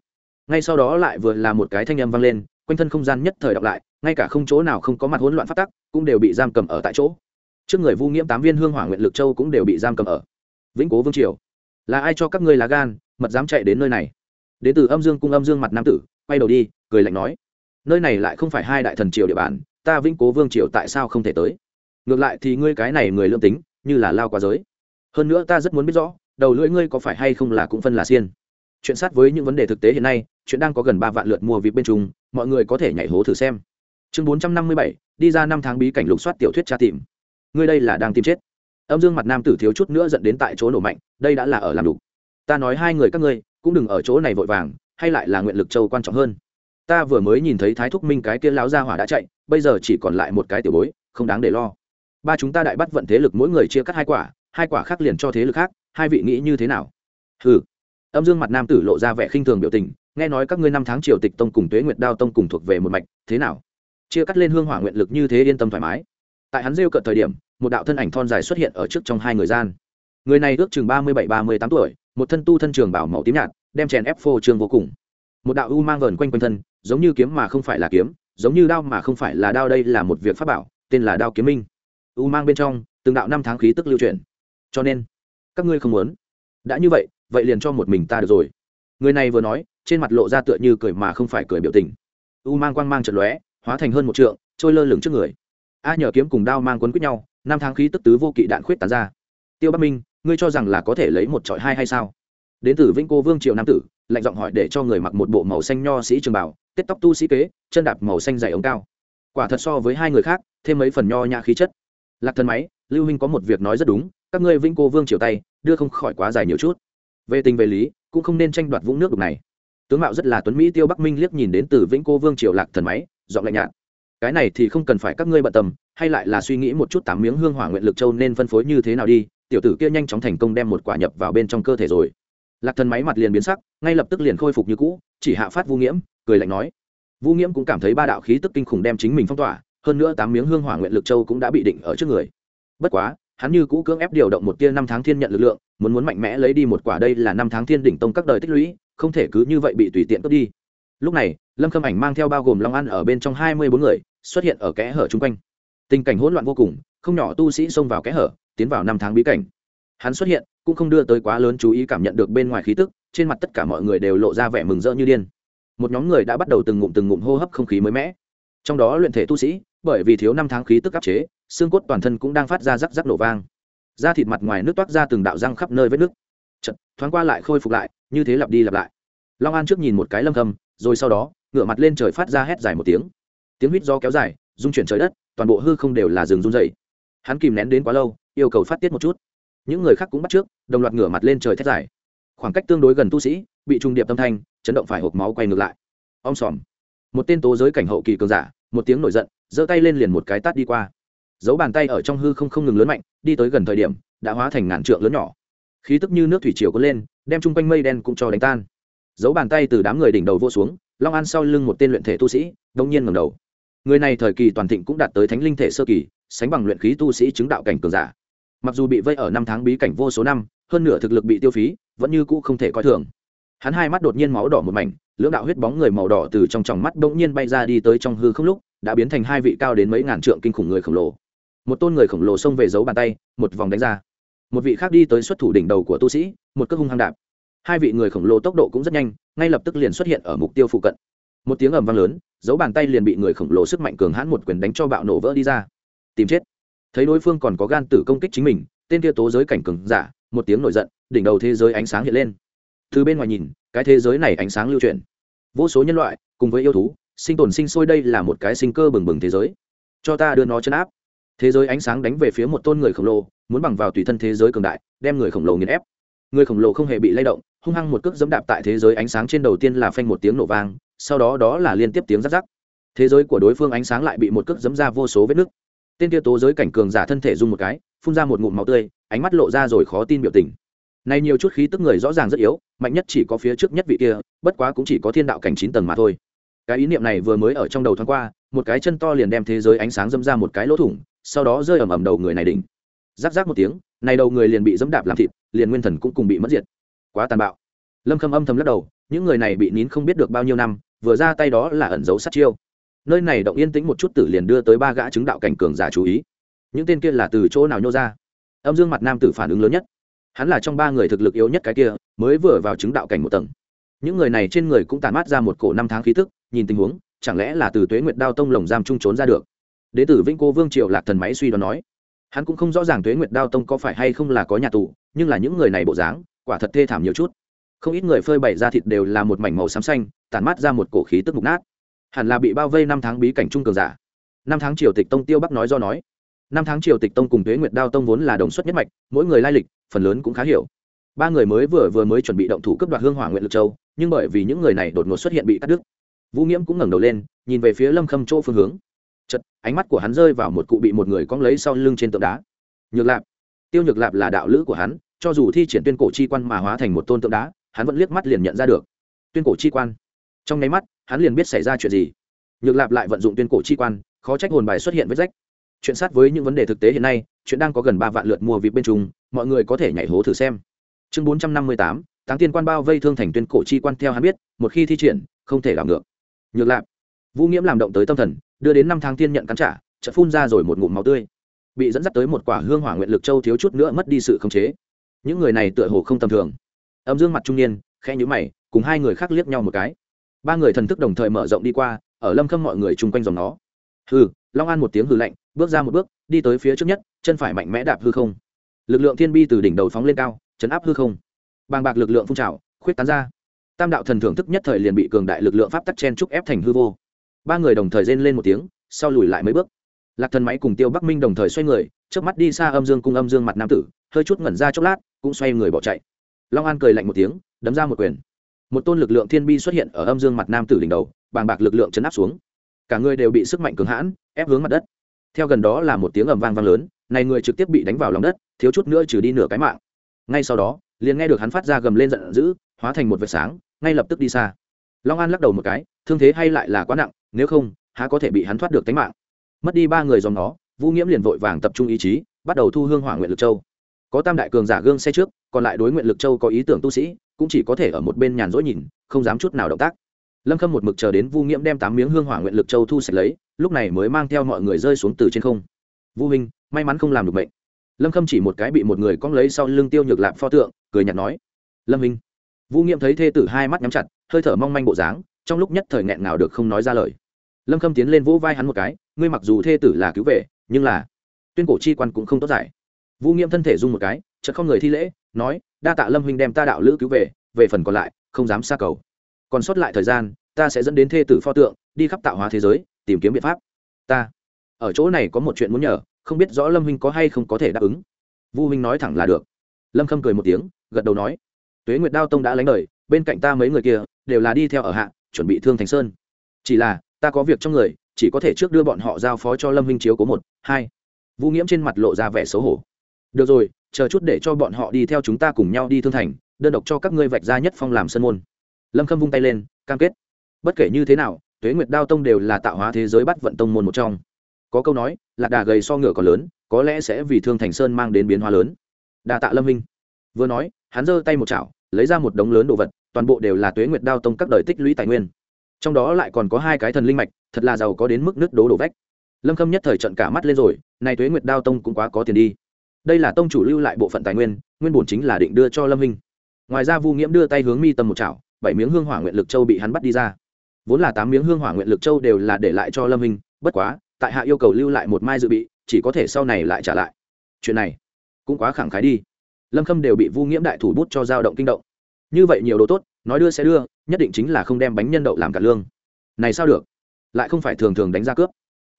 Ngay sau đó lại vừa là một cái thanh âm vang lên, quanh thân không gian nhất thời đọc lại ngay cả không chỗ nào không có mặt hỗn loạn phát tắc, cũng đều bị giam cầm ở tại chỗ. Trước người vu nghiễm tám viên hương hỏa nguyện lực châu cũng đều bị giam cầm ở. Vĩnh cố vương triều, là ai cho các ngươi lá gan, mật dám chạy đến nơi này? Đến từ âm dương cung âm dương mặt nam tử, quay đầu đi, cười lạnh nói, nơi này lại không phải hai đại thần triều địa bàn, ta vĩnh cố vương triều tại sao không thể tới? Ngược lại thì ngươi cái này người lương tính, như là lao qua giới. Hơn nữa ta rất muốn biết rõ, đầu lưỡi ngươi có phải hay không là cũng phân là xiên? Chuyện sát với những vấn đề thực tế hiện nay, chuyện đang có gần ba vạn lượt mua vip bên trung mọi người có thể nhảy hố thử xem chương bốn trăm năm mươi bảy, đi ra năm tháng bí cảnh lục soát tiểu thuyết tra tìm. Ngươi đây là đang tìm chết. Âm dương mặt nam tử thiếu chút nữa dẫn đến tại chỗ nổ mạnh, đây đã là ở làm đủ ta nói hai người các ngươi, cũng đừng ở chỗ này vội vàng, hay lại là nguyện lực châu quan trọng hơn. Ta vừa mới nhìn thấy thái thúc minh cái kia lão gia hỏa đã chạy, bây giờ chỉ còn lại một cái tiểu bối, không đáng để lo. Ba chúng ta đại bắt vận thế lực mỗi người chia cắt hai quả hai quả khác liền cho thế lực khác, hai vị nghĩ như thế nào? Ừ âm dương mặt nam tử lộ ra vẻ khinh thường biểu tình, nghe nói các ngươi năm tháng triều tịch tông cùng tuế nguyệt đao tông cùng thuộc về một mạch, thế nào? Chia cắt lên hương hỏa nguyện lực như thế yên tâm thoải mái. Tại hắn rêu cợt thời điểm, một đạo thân ảnh thon dài xuất hiện ở trước trong hai người gian. Người này ước chừng ba mươi bảy, ba mươi tám tuổi, một thân tu thân trường bảo màu tím nhạt, đem chèn ép phô trương vô cùng. Một đạo u mang vờn quanh quanh thân, giống như kiếm mà không phải là kiếm, giống như đao mà không phải là đao, đây là một việc pháp bảo, tên là đao kiếm minh. U mang bên trong, từng đạo năm tháng khí tức lưu truyền cho nên, các ngươi không muốn. Đã như vậy vậy liền cho một mình ta được rồi. Người này vừa nói, trên mặt lộ ra tựa như cười mà không phải cười biểu tình. U mang quang mang trật lóe hóa thành hơn một trượng, trôi lơ lửng trước người. A nhờ kiếm cùng đao mang quấn quýt nhau, năm tháng khí tức tứ vô kỵ đạn khuyết tán ra. Tiêu bắc minh, ngươi cho rằng là có thể lấy một trọi hai hay sao? Đến từ vĩnh cô vương triều nam tử, lạnh giọng hỏi để cho người mặc một bộ màu xanh nho sĩ trường bảo, tết tóc tu sĩ kế, chân đạp màu xanh dày ống cao. Quả thật so với hai người khác, thêm mấy phần nho nhã khí chất. Lạc thân máy, lưu huynh có một việc nói rất đúng, các ngươi vĩnh cô vương triều tay, đưa không khỏi quá dài nhiều chút. Về tình về lý, cũng không nên tranh đoạt vũng nước đục này. Tướng mạo rất là tuấn mỹ, tiêu bắc minh liếc nhìn đến từ vĩnh cô vương triều lạc thần máy giọng lạnh nhạt. Cái này thì không cần phải các ngươi bận tâm, hay lại là suy nghĩ một chút tám miếng hương hỏa nguyện lực châu nên phân phối như thế nào đi, tiểu tử kia nhanh chóng thành công đem một quả nhập vào bên trong cơ thể rồi. Lạc thần máy mặt liền biến sắc, ngay lập tức liền khôi phục như cũ, chỉ hạ phát vu nghiễm, cười lạnh nói. Vu nghiễm cũng cảm thấy ba đạo khí tức kinh khủng đem chính mình phong tỏa, hơn nữa tám miếng hương hỏa nguyện lực châu cũng đã bị định ở trước người. Bất quá, hắn như cũ cưỡng ép điều động một tia năm tháng thiên nhận lực lượng, muốn muốn mạnh mẽ lấy đi một quả đây là năm tháng thiên đỉnh tông các đời tích lũy, không thể cứ như vậy bị tùy tiện cướp đi. Lúc này lâm khâm ảnh mang theo bao gồm long ăn ở bên trong hai mươi bốn người xuất hiện ở kẽ hở chung quanh. Tình cảnh hỗn loạn vô cùng không nhỏ tu sĩ xông vào kẽ hở tiến vào năm tháng bí cảnh. Hắn xuất hiện cũng không đưa tới quá lớn chú ý cảm nhận được bên ngoài khí tức trên mặt tất cả mọi người đều lộ ra vẻ mừng rỡ như điên. Một nhóm người đã bắt đầu từng ngụm từng ngụm hô hấp không khí mới mẻ. Trong đó luyện thể tu sĩ bởi vì thiếu năm tháng khí tức áp chế xương cốt toàn thân cũng đang phát ra rắc rắc nổ vang. Da thịt mặt ngoài nước toát ra từng đạo răng khắp nơi vết nước chật thoáng qua lại khôi phục lại như thế lặp đi lặp lại. Long an trước nhìn một cái lâm Khâm, rồi sau đó ngửa mặt lên trời phát ra hét dài một tiếng. Tiếng huýt do kéo dài dung chuyển trời đất, toàn bộ hư không đều là rừng run dày hắn kìm nén đến quá lâu, yêu cầu phát tiết một chút. Những người khác cũng bắt trước, đồng loạt ngửa mặt lên trời thét dài. Khoảng cách tương đối gần tu sĩ, bị trung điệp tâm thanh, chấn động phải hộp máu quay ngược lại. Om sòm. Một tên tố giới cảnh hậu kỳ cường giả, một tiếng nổi giận, giơ tay lên liền một cái tát đi qua. Giấu bàn tay ở trong hư không không ngừng lớn mạnh, đi tới gần thời điểm, đã hóa thành ngàn trượng lớn nhỏ. Khí tức như nước thủy triều có lên, đem chung quanh mây đen cũng cho đánh tan. Giấu bàn tay từ đám người đỉnh đầu vô xuống long an sau lưng một tên luyện thể tu sĩ đông nhiên ngầm đầu. Người này thời kỳ toàn thịnh cũng đạt tới thánh linh thể sơ kỳ, sánh bằng luyện khí tu sĩ chứng đạo cảnh cường giả. Mặc dù bị vây ở năm tháng bí cảnh vô số năm, hơn nửa thực lực bị tiêu phí, vẫn như cũ không thể coi thường. Hắn hai mắt đột nhiên máu đỏ một mảnh, lưỡng đạo huyết bóng người màu đỏ từ trong tròng mắt bỗng nhiên bay ra đi tới trong hư không lúc, đã biến thành hai vị cao đến mấy ngàn trượng kinh khủng người khổng lồ. Một tôn người khổng lồ xông về giấu bàn tay, một vòng đánh ra. Một vị khác đi tới xuất thủ đỉnh đầu của tu sĩ, một cước hung hăng đạp hai vị người khổng lồ tốc độ cũng rất nhanh, ngay lập tức liền xuất hiện ở mục tiêu phụ cận. Một tiếng ầm vang lớn, dấu bàn tay liền bị người khổng lồ sức mạnh cường hãn một quyền đánh cho bạo nổ vỡ đi ra. Tìm chết. Thấy đối phương còn có gan tử công kích chính mình, tên kia tố giới cảnh cường giả, một tiếng nổi giận, đỉnh đầu thế giới ánh sáng hiện lên. Từ bên ngoài nhìn, cái thế giới này ánh sáng lưu truyền vô số nhân loại, cùng với yêu thú, sinh tồn sinh sôi đây là một cái sinh cơ bừng bừng thế giới. Cho ta đưa nó chân áp. Thế giới ánh sáng đánh về phía một tôn người khổng lồ, muốn bằng vào tùy thân thế giới cường đại, đem người khổng lồ nghiền ép. Người khổng lồ không hề bị lay động hung hăng một cước dẫm đạp tại thế giới ánh sáng trên đầu tiên là phanh một tiếng nổ vang, sau đó đó là liên tiếp tiếng rắc rắc. Thế giới của đối phương ánh sáng lại bị một cước dẫm ra vô số vết nứt. Tên kia tố giới cảnh cường giả thân thể rung một cái, phun ra một ngụm máu tươi, ánh mắt lộ ra rồi khó tin biểu tình. Này nhiều chút khí tức người rõ ràng rất yếu, mạnh nhất chỉ có phía trước nhất vị kia, bất quá cũng chỉ có thiên đạo cảnh chín tầng mà thôi. Cái ý niệm này vừa mới ở trong đầu thoáng qua, một cái chân to liền đem thế giới ánh sáng dâm ra một cái lỗ thủng, sau đó rơi ầm ầm đầu người này đỉnh. Giáp giáp một tiếng, này đầu người liền bị dẫm đạp làm thịt, liền nguyên thần cũng cùng bị mất diệt quá tàn bạo. Lâm khâm âm thầm lắc đầu, những người này bị nín không biết được bao nhiêu năm, vừa ra tay đó là ẩn dấu sát chiêu. Nơi này động yên tĩnh một chút tử liền đưa tới ba gã chứng đạo cảnh cường giả chú ý. Những tên kia là từ chỗ nào nhô ra? Âm dương mặt nam tử phản ứng lớn nhất. Hắn là trong ba người thực lực yếu nhất cái kia, mới vừa vào chứng đạo cảnh một tầng. Những người này trên người cũng tàn mát ra một cổ năm tháng khí tức, nhìn tình huống, chẳng lẽ là từ tuế nguyệt đao tông lồng giam trung trốn ra được? Đế tử vĩnh cô vương triệu lạc thần máy suy đoán nói. Hắn cũng không rõ ràng tuế nguyệt đao tông có phải hay không là có nhà tù, nhưng là những người này bộ dáng quả thật thê thảm nhiều chút. Không ít người phơi bày ra thịt đều là một mảnh màu xám xanh, tản mát ra một cổ khí tức mục nát. Hẳn là bị bao vây năm tháng bí cảnh trung cường giả. Năm tháng triều tịch tông tiêu bắc nói do nói. Năm tháng triều tịch tông cùng thuế nguyệt đao tông vốn là đồng xuất nhất mạch, mỗi người lai lịch, phần lớn cũng khá hiểu. Ba người mới vừa vừa mới chuẩn bị động thủ cấp đoạt hương hỏa nguyện lực châu, nhưng bởi vì những người này đột ngột xuất hiện bị cắt đứt, vũ nghiễm cũng ngẩng đầu lên, nhìn về phía lâm khâm chỗ phương hướng. Chật ánh mắt của hắn rơi vào một cụ bị một người cong lấy sau lưng trên tượng đá. Nhược lạp. Tiêu nhược lạp là đạo lữ của hắn cho dù thi triển tuyên cổ chi quan mà hóa thành một tôn tượng đá, hắn vẫn liếc mắt liền nhận ra được. Tuyên cổ chi quan. Trong nháy mắt, hắn liền biết xảy ra chuyện gì. Nhược lạp lại vận dụng tuyên cổ chi quan, khó trách hồn bài xuất hiện vết rách. Chuyện sát với những vấn đề thực tế hiện nay, chuyện đang có gần ba vạn lượt mua vịt bên trung mọi người có thể nhảy hố thử xem. Chương bốn trăm năm mươi tám, táng tiên quan bao vây thương thành tuyên cổ chi quan theo hắn biết, một khi thi triển, không thể làm ngược. Nhược lạp. Vũ nghiễm làm động tới tâm thần, đưa đến năm tháng tiên nhận cắn trả, chợt phun ra rồi một ngụm máu tươi. Bị dẫn dắt tới một quả hương hỏa nguyện lực châu thiếu chút nữa mất đi sự khống chế những người này tựa hồ không tầm thường. Âm dương mặt trung niên, khẽ nhíu mày, cùng hai người khác liếc nhau một cái. Ba người thần thức đồng thời mở rộng đi qua, ở lâm khâm mọi người chung quanh dòng nó. Hừ, long an một tiếng hừ lạnh, bước ra một bước, đi tới phía trước nhất, chân phải mạnh mẽ đạp hư không. Lực lượng thiên bi từ đỉnh đầu phóng lên cao, chấn áp hư không. Bàng bạc lực lượng phun trào, khuyết tán ra. Tam đạo thần thưởng thức nhất thời liền bị cường đại lực lượng pháp tắc chen trúc ép thành hư vô. Ba người đồng thời rên lên một tiếng, sau lùi lại mấy bước lạc thần máy cùng tiêu bắc minh đồng thời xoay người, trước mắt đi xa âm dương cung âm dương mặt nam tử, hơi chút ngẩn ra chốc lát, cũng xoay người bỏ chạy. Long an cười lạnh một tiếng, đấm ra một quyền. Một tôn lực lượng thiên bi xuất hiện ở âm dương mặt nam tử đỉnh đầu, bàng bạc lực lượng chấn áp xuống. Cả người đều bị sức mạnh cường hãn, ép hướng mặt đất. Theo gần đó là một tiếng ầm vang vang lớn, này người trực tiếp bị đánh vào lòng đất, thiếu chút nữa trừ đi nửa cái mạng. Ngay sau đó, liền nghe được hắn phát ra gầm lên giận dữ, hóa thành một vệt sáng, ngay lập tức đi xa. Long an lắc đầu một cái, thương thế hay lại là quá nặng, nếu không, há có thể bị hắn thoát được tính mạng mất đi ba người dòng nó, vũ nghiễm liền vội vàng tập trung ý chí, bắt đầu thu hương hỏa nguyện lực châu. Có tam đại cường giả gương xe trước, còn lại đối nguyện lực châu có ý tưởng tu sĩ, cũng chỉ có thể ở một bên nhàn rỗi nhìn, không dám chút nào động tác. Lâm khâm một mực chờ đến vu nghiễm đem tám miếng hương hỏa nguyện lực châu thu sạch lấy, lúc này mới mang theo mọi người rơi xuống từ trên không. Vu huynh, may mắn không làm được bệnh lâm khâm chỉ một cái bị một người cong lấy sau lưng tiêu nhược lạp pho tượng, cười nhạt nói, lâm huynh. Vu nghiễm thấy thê tử hai mắt nhắm chặt, hơi thở mong manh bộ dáng, trong lúc nhất thời nghẹn nào được không nói ra lời. Lâm khâm tiến lên vỗ vai hắn một cái ngươi mặc dù thê tử là cứu về nhưng là tuyên cổ chi quan cũng không tốt giải. Vu nghiêm thân thể dung một cái chợt không người thi lễ nói đa tạ lâm huynh đem ta đạo lữ cứu về về phần còn lại không dám xa cầu. Còn sót lại thời gian ta sẽ dẫn đến thê tử pho tượng đi khắp tạo hóa thế giới tìm kiếm biện pháp. Ta ở chỗ này có một chuyện muốn nhờ không biết rõ lâm huynh có hay không có thể đáp ứng. Vu huynh nói thẳng là được. Lâm khâm cười một tiếng gật đầu nói tuế nguyệt đao tông đã lánh lời, bên cạnh ta mấy người kia đều là đi theo ở hạ chuẩn bị thương thành sơn. Chỉ là ta có việc trong người chỉ có thể trước đưa bọn họ giao phó cho lâm huynh chiếu có một, hai. Vu nghiễm trên mặt lộ ra vẻ xấu hổ. Được rồi, chờ chút để cho bọn họ đi theo chúng ta cùng nhau đi thương thành, đơn độc cho các ngươi vạch ra nhất phong làm sân môn. Lâm khâm vung tay lên, cam kết. Bất kể như thế nào, tuế nguyệt đao tông đều là tạo hóa thế giới bắt vận tông môn một trong. Có câu nói, lạc đà gầy so ngựa còn lớn, có lẽ sẽ vì thương thành sơn mang đến biến hóa lớn. Đà tạ lâm minh vừa nói, hắn giơ tay một chảo, lấy ra một đống lớn đồ vật, toàn bộ đều là tuế nguyệt đao tông các đời tích lũy tài nguyên trong đó lại còn có hai cái thần linh mạch, thật là giàu có đến mức nước đố đổ vách. Lâm khâm nhất thời trận cả mắt lên rồi này tuế nguyệt đao tông cũng quá có tiền đi. Đây là tông chủ lưu lại bộ phận tài nguyên nguyên bổn chính là định đưa cho lâm minh. Ngoài ra vu nghiễm đưa tay hướng mi tâm một chảo, bảy miếng hương hỏa nguyện lực châu bị hắn bắt đi ra. Vốn là tám miếng hương hỏa nguyện lực châu đều là để lại cho lâm minh, bất quá, tại hạ yêu cầu lưu lại một mai dự bị, chỉ có thể sau này lại trả lại. Chuyện này cũng quá khẳng khái đi. Lâm khâm đều bị vu nghiễm đại thủ bút cho dao động kinh động. Như vậy nhiều đồ tốt nói đưa sẽ đưa, nhất định chính là không đem bánh nhân đậu làm cả lương. Này sao được? Lại không phải thường thường đánh ra cướp.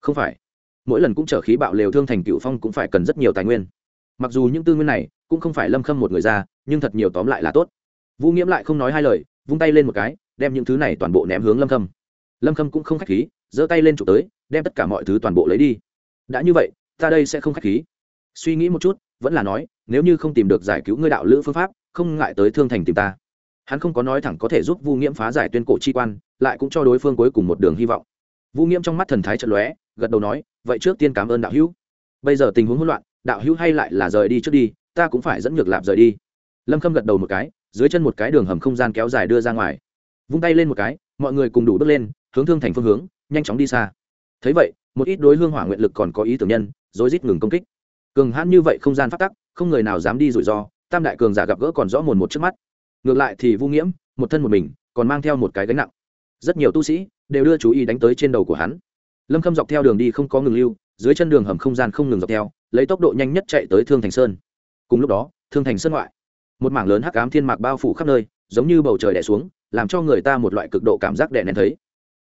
Không phải. Mỗi lần cũng chở khí bạo lều thương thành cựu phong cũng phải cần rất nhiều tài nguyên. Mặc dù những tư nguyên này cũng không phải lâm khâm một người ra, nhưng thật nhiều tóm lại là tốt. Vũ nghiễm lại không nói hai lời, vung tay lên một cái, đem những thứ này toàn bộ ném hướng lâm khâm. Lâm khâm cũng không k h á c h khí, giơ tay lên chụp tới, đem tất cả mọi thứ toàn bộ lấy đi. Đã như vậy, ta đây sẽ không k h á c h khí. Suy nghĩ một chút, vẫn là nói, nếu như không tìm được giải cứu ngươi đạo lữ phương pháp, không ngại tới thương thành tìm ta hắn không có nói thẳng có thể giúp vu nghiễm phá giải tuyên cổ chi quan, lại cũng cho đối phương cuối cùng một đường hy vọng. Vu nghiễm trong mắt thần thái trận lóe, gật đầu nói, vậy trước tiên cảm ơn đạo hữu. Bây giờ tình huống hỗn loạn, đạo hữu hay lại là rời đi trước đi, ta cũng phải dẫn ngược lạp rời đi. Lâm khâm gật đầu một cái, dưới chân một cái đường hầm không gian kéo dài đưa ra ngoài. Vung tay lên một cái, mọi người cùng đủ bước lên, hướng thương thành phương hướng, nhanh chóng đi xa. Thấy vậy, một ít đối hương hỏa nguyện lực còn có ý tưởng nhân, rối rít ngừng công kích. Cường hãn như vậy không gian phát tắc, không người nào dám đi rủi ro, tam đại cường giả gặp gỡ còn rõ mồn một trước mắt ngược lại thì vu nghiễm, một thân một mình, còn mang theo một cái gánh nặng. Rất nhiều tu sĩ đều đưa chú ý đánh tới trên đầu của hắn. Lâm khâm dọc theo đường đi không có ngừng lưu, dưới chân đường hầm không gian không ngừng dọc theo, lấy tốc độ nhanh nhất chạy tới thương thành sơn. Cùng lúc đó, thương thành sơn ngoại, một mảng lớn hắc ám thiên mạc bao phủ khắp nơi, giống như bầu trời đẻ xuống, làm cho người ta một loại cực độ cảm giác đè nén thấy.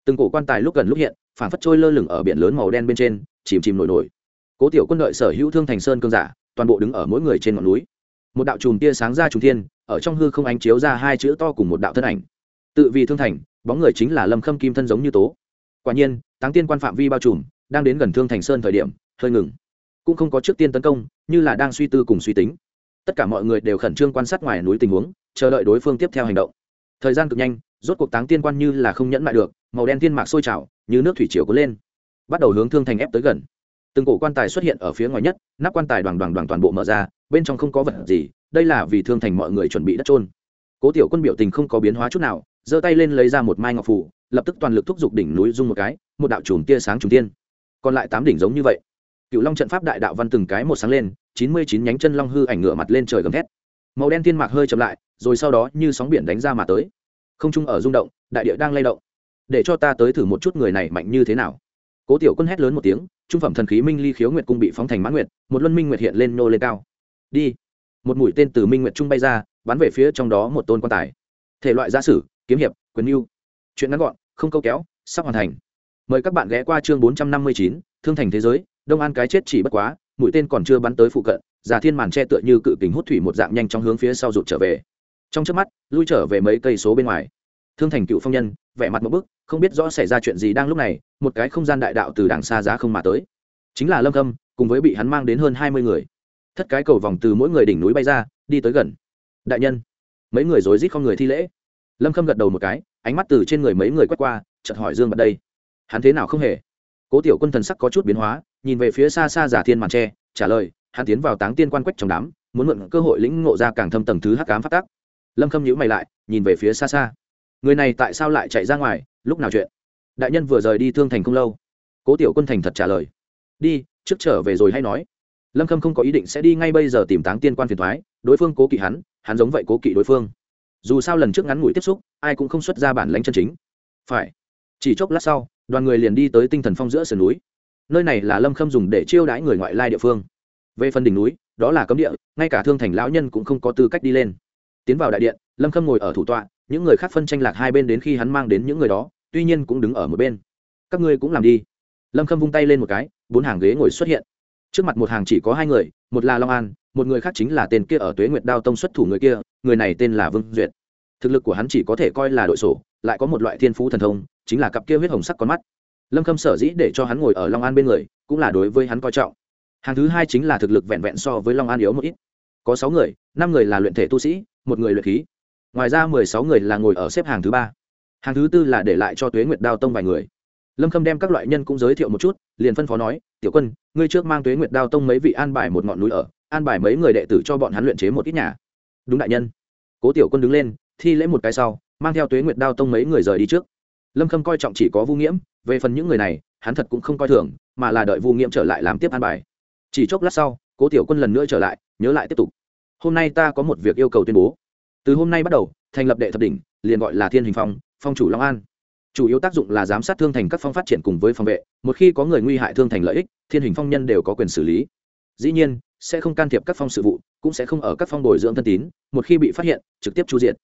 Từng cổ quan tài lúc gần lúc hiện phản phất trôi lơ lửng ở biển lớn màu đen bên trên, chìm chìm nổi nổi. Cố tiểu quân đợi sở hữu thương thành sơn cương giả, toàn bộ đứng ở mỗi người trên ngọn núi một đạo chùm tia sáng ra trùng thiên, ở trong hư không ánh chiếu ra hai chữ to cùng một đạo thân ảnh. Tự vì thương thành, bóng người chính là lâm khâm kim thân giống như tố. Quả nhiên, táng tiên quan phạm vi bao trùm, đang đến gần thương thành sơn thời điểm, hơi ngừng. Cũng không có trước tiên tấn công, như là đang suy tư cùng suy tính. Tất cả mọi người đều khẩn trương quan sát ngoài núi tình huống, chờ đợi đối phương tiếp theo hành động. Thời gian cực nhanh, rốt cuộc táng tiên quan như là không nhẫn lại được, màu đen tiên mạc sôi trào, như nước thủy chiều có lên, bắt đầu hướng thương thành ép tới gần từng cổ quan tài xuất hiện ở phía ngoài nhất, nắp quan tài đoàn đoàn đoàn toàn bộ mở ra, bên trong không có vật gì, đây là vì thương thành mọi người chuẩn bị đất trôn cố tiểu quân biểu tình không có biến hóa chút nào, giơ tay lên lấy ra một mai ngọc phủ, lập tức toàn lực thúc giục đỉnh núi dung một cái, một đạo chùm tia sáng trùng tiên còn lại tám đỉnh giống như vậy. Cựu long trận pháp đại đạo văn từng cái một sáng lên, chín mươi chín nhánh chân long hư ảnh ngựa mặt lên trời gầm thét. Màu đen thiên mạc hơi chậm lại, rồi sau đó như sóng biển đánh ra mà tới. Không trung ở rung động, đại địa đang lay động. Để cho ta tới thử một chút người này mạnh như thế nào cố tiểu quân hét lớn một tiếng, trung phẩm thần khí minh ly khiếu nguyệt cung bị phóng thành mãn nguyệt, một luân minh nguyệt hiện lên nô lên cao. Đi. Một mũi tên từ minh nguyệt trung bay ra, bắn về phía trong đó một tôn quan tài. Thể loại gia sử, kiếm hiệp, quyền mưu chuyện ngắn gọn, không câu kéo, sắp hoàn thành. Mời các bạn ghé qua chương bốn trăm năm mươi chín, thương thành thế giới, đông an cái chết chỉ bất quá, mũi tên còn chưa bắn tới phụ cận già thiên màn che tựa như cự kính hút thủy một dạng nhanh trong hướng phía sau rụt trở về. Trong trước mắt, lui trở về mấy cây số bên ngoài thương thành cựu phong nhân, vẻ mặt một bức, không biết rõ xảy ra chuyện gì đang lúc này, một cái không gian đại đạo từ đằng xa giá không mà tới. Chính là lâm khâm cùng với bị hắn mang đến hơn hai mươi người. Thất cái cầu vòng từ mỗi người đỉnh núi bay ra, đi tới gần. Đại nhân, mấy người rối rít không người thi lễ. Lâm khâm gật đầu một cái, ánh mắt từ trên người mấy người quét qua, chợt hỏi dương bật đây. Hắn thế nào không hề? Cố tiểu quân thần sắc có chút biến hóa, nhìn về phía xa xa giả thiên màn tre, trả lời, hắn tiến vào táng tiên quan quách trong đám, muốn mượn cơ hội lĩnh ngộ ra càng thâm tầng thứ hắc cám phát tác lâm khâm nhíu mày lại, nhìn về phía xa xa người này tại sao lại chạy ra ngoài? Lúc nào chuyện? Đại nhân vừa rời đi thương thành không lâu. Cố tiểu quân thành thật trả lời. Đi, trước trở về rồi hay nói. Lâm khâm không có ý định sẽ đi ngay bây giờ tìm táng tiên quan phiền thoái, đối phương cố kỵ hắn hắn giống vậy cố kỵ đối phương. Dù sao lần trước ngắn ngủi tiếp xúc, ai cũng không xuất ra bản lãnh chân chính. Phải. Chỉ chốc lát sau, đoàn người liền đi tới tinh thần phong giữa sườn núi. Nơi này là lâm khâm dùng để chiêu đãi người ngoại lai địa phương. Về phần đỉnh núi, đó là cấm địa, ngay cả thương thành lão nhân cũng không có tư cách đi lên. Tiến vào đại điện, lâm khâm ngồi ở thủ tọa những người khác phân tranh lạc hai bên đến khi hắn mang đến những người đó, tuy nhiên cũng đứng ở một bên. Các ngươi cũng làm đi. Lâm khâm vung tay lên một cái, bốn hàng ghế ngồi xuất hiện. Trước mặt một hàng chỉ có hai người, một là long an, một người khác chính là tên kia ở tuế nguyệt đao tông xuất thủ người kia, người này tên là vương duyệt. Thực lực của hắn chỉ có thể coi là đội sổ, lại có một loại thiên phú thần thông, chính là cặp kia huyết hồng sắc con mắt. Lâm khâm sở dĩ để cho hắn ngồi ở long an bên người, cũng là đối với hắn coi trọng. Hàng thứ hai chính là thực lực vẹn vẹn so với long an yếu một ít. Có sáu người, năm người là luyện thể tu sĩ, một người luyện khí ngoài ra mười sáu người là ngồi ở xếp hàng thứ ba. Hàng thứ tư là để lại cho tuế nguyệt đao tông vài người. Lâm khâm đem các loại nhân cũng giới thiệu một chút, liền phân phó nói, tiểu quân, ngươi trước mang tuế nguyệt đao tông mấy vị an bài một ngọn núi ở, an bài mấy người đệ tử cho bọn hắn luyện chế một ít nhà. Đúng đại nhân. Cố tiểu quân đứng lên, thi lễ một cái sau, mang theo tuế nguyệt đao tông mấy người rời đi trước. Lâm khâm coi trọng chỉ có vu nghiễm, về phần những người này, hắn thật cũng không coi thường, mà là đợi vu nghiễm trở lại làm tiếp an bài. Chỉ chốc lát sau, cố tiểu quân lần nữa trở lại, nhớ lại tiếp tục. Hôm nay ta có một việc yêu cầu tuyên bố từ hôm nay bắt đầu, thành lập đệ thập đỉnh, liền gọi là thiên hình phong phong chủ long an. Chủ yếu tác dụng là giám sát thương thành các phong phát triển cùng với phòng vệ, một khi có người nguy hại thương thành lợi ích, thiên hình phong nhân đều có quyền xử lý. Dĩ nhiên, sẽ không can thiệp các phong sự vụ, cũng sẽ không ở các phong bồi dưỡng thân tín, một khi bị phát hiện, trực tiếp chu diện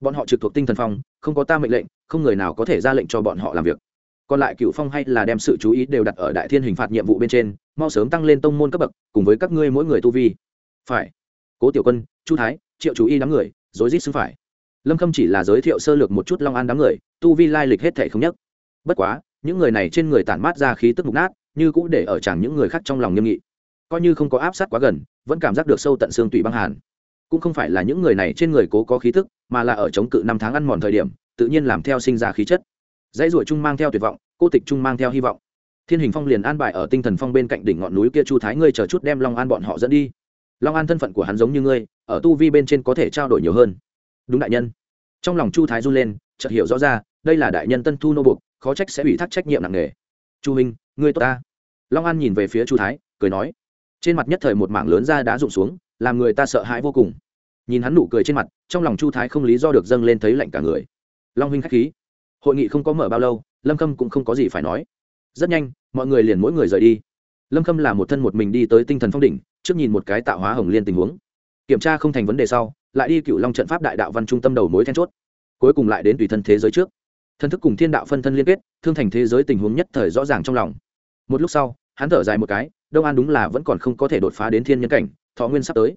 bọn họ trực thuộc tinh thần phong, không có ta mệnh lệnh, không người nào có thể ra lệnh cho bọn họ làm việc. Còn lại cựu phong hay là đem sự chú ý đều đặt ở đại thiên hình phạt nhiệm vụ bên trên, mau sớm tăng lên tông môn cấp bậc, cùng với các ngươi mỗi người tu vi. Phải. Cố tiểu quân, chu thái, triệu chú ý đám người rối rít xứng phải. Lâm khâm chỉ là giới thiệu sơ lược một chút long an đám người, tu vi lai lịch hết thể không nhất bất quá, những người này trên người tản mát ra khí tức mục nát, như cũ để ở chẳng những người khác trong lòng nghiêm nghị. Coi như không có áp sát quá gần, vẫn cảm giác được sâu tận xương tủy băng hàn. Cũng không phải là những người này trên người cố có khí tức, mà là ở chống cự năm tháng ăn mòn thời điểm, tự nhiên làm theo sinh ra khí chất. Dãy ruổi chung mang theo tuyệt vọng, cô tịch chung mang theo hy vọng. Thiên hình phong liền an bài ở tinh thần phong bên cạnh đỉnh ngọn núi kia chu thái ngươi chờ chút đem long an bọn họ dẫn đi long an thân phận của hắn giống như ngươi, ở tu vi bên trên có thể trao đổi nhiều hơn. Đúng đại nhân. Trong lòng chu thái run lên, chợt hiểu rõ ra, đây là đại nhân tân thu nô buộc, khó trách sẽ ủy thác trách nhiệm nặng nề. Chu minh ngươi tốt ta. Long an nhìn về phía chu thái, cười nói. Trên mặt nhất thời một mảng lớn ra đã rụng xuống, làm người ta sợ hãi vô cùng. Nhìn hắn nụ cười trên mặt, trong lòng chu thái không lý do được dâng lên thấy lạnh cả người. Long huynh k h á c h khí. Hội nghị không có mở bao lâu, lâm khâm cũng không có gì phải nói. Rất nhanh, mọi người liền mỗi người rời đi. Lâm khâm là một thân một mình đi tới tinh thần phong đỉnh trước nhìn một cái tạo hóa hồng liên tình huống. Kiểm tra không thành vấn đề sau, lại đi cựu long trận pháp đại đạo văn trung tâm đầu mối then chốt. Cuối cùng lại đến tùy thân thế giới trước. Thân thức cùng thiên đạo phân thân liên kết, thương thành thế giới tình huống nhất thời rõ ràng trong lòng. Một lúc sau, hắn thở dài một cái, đông an đúng là vẫn còn không có thể đột phá đến thiên nhân cảnh, thọ nguyên sắp tới.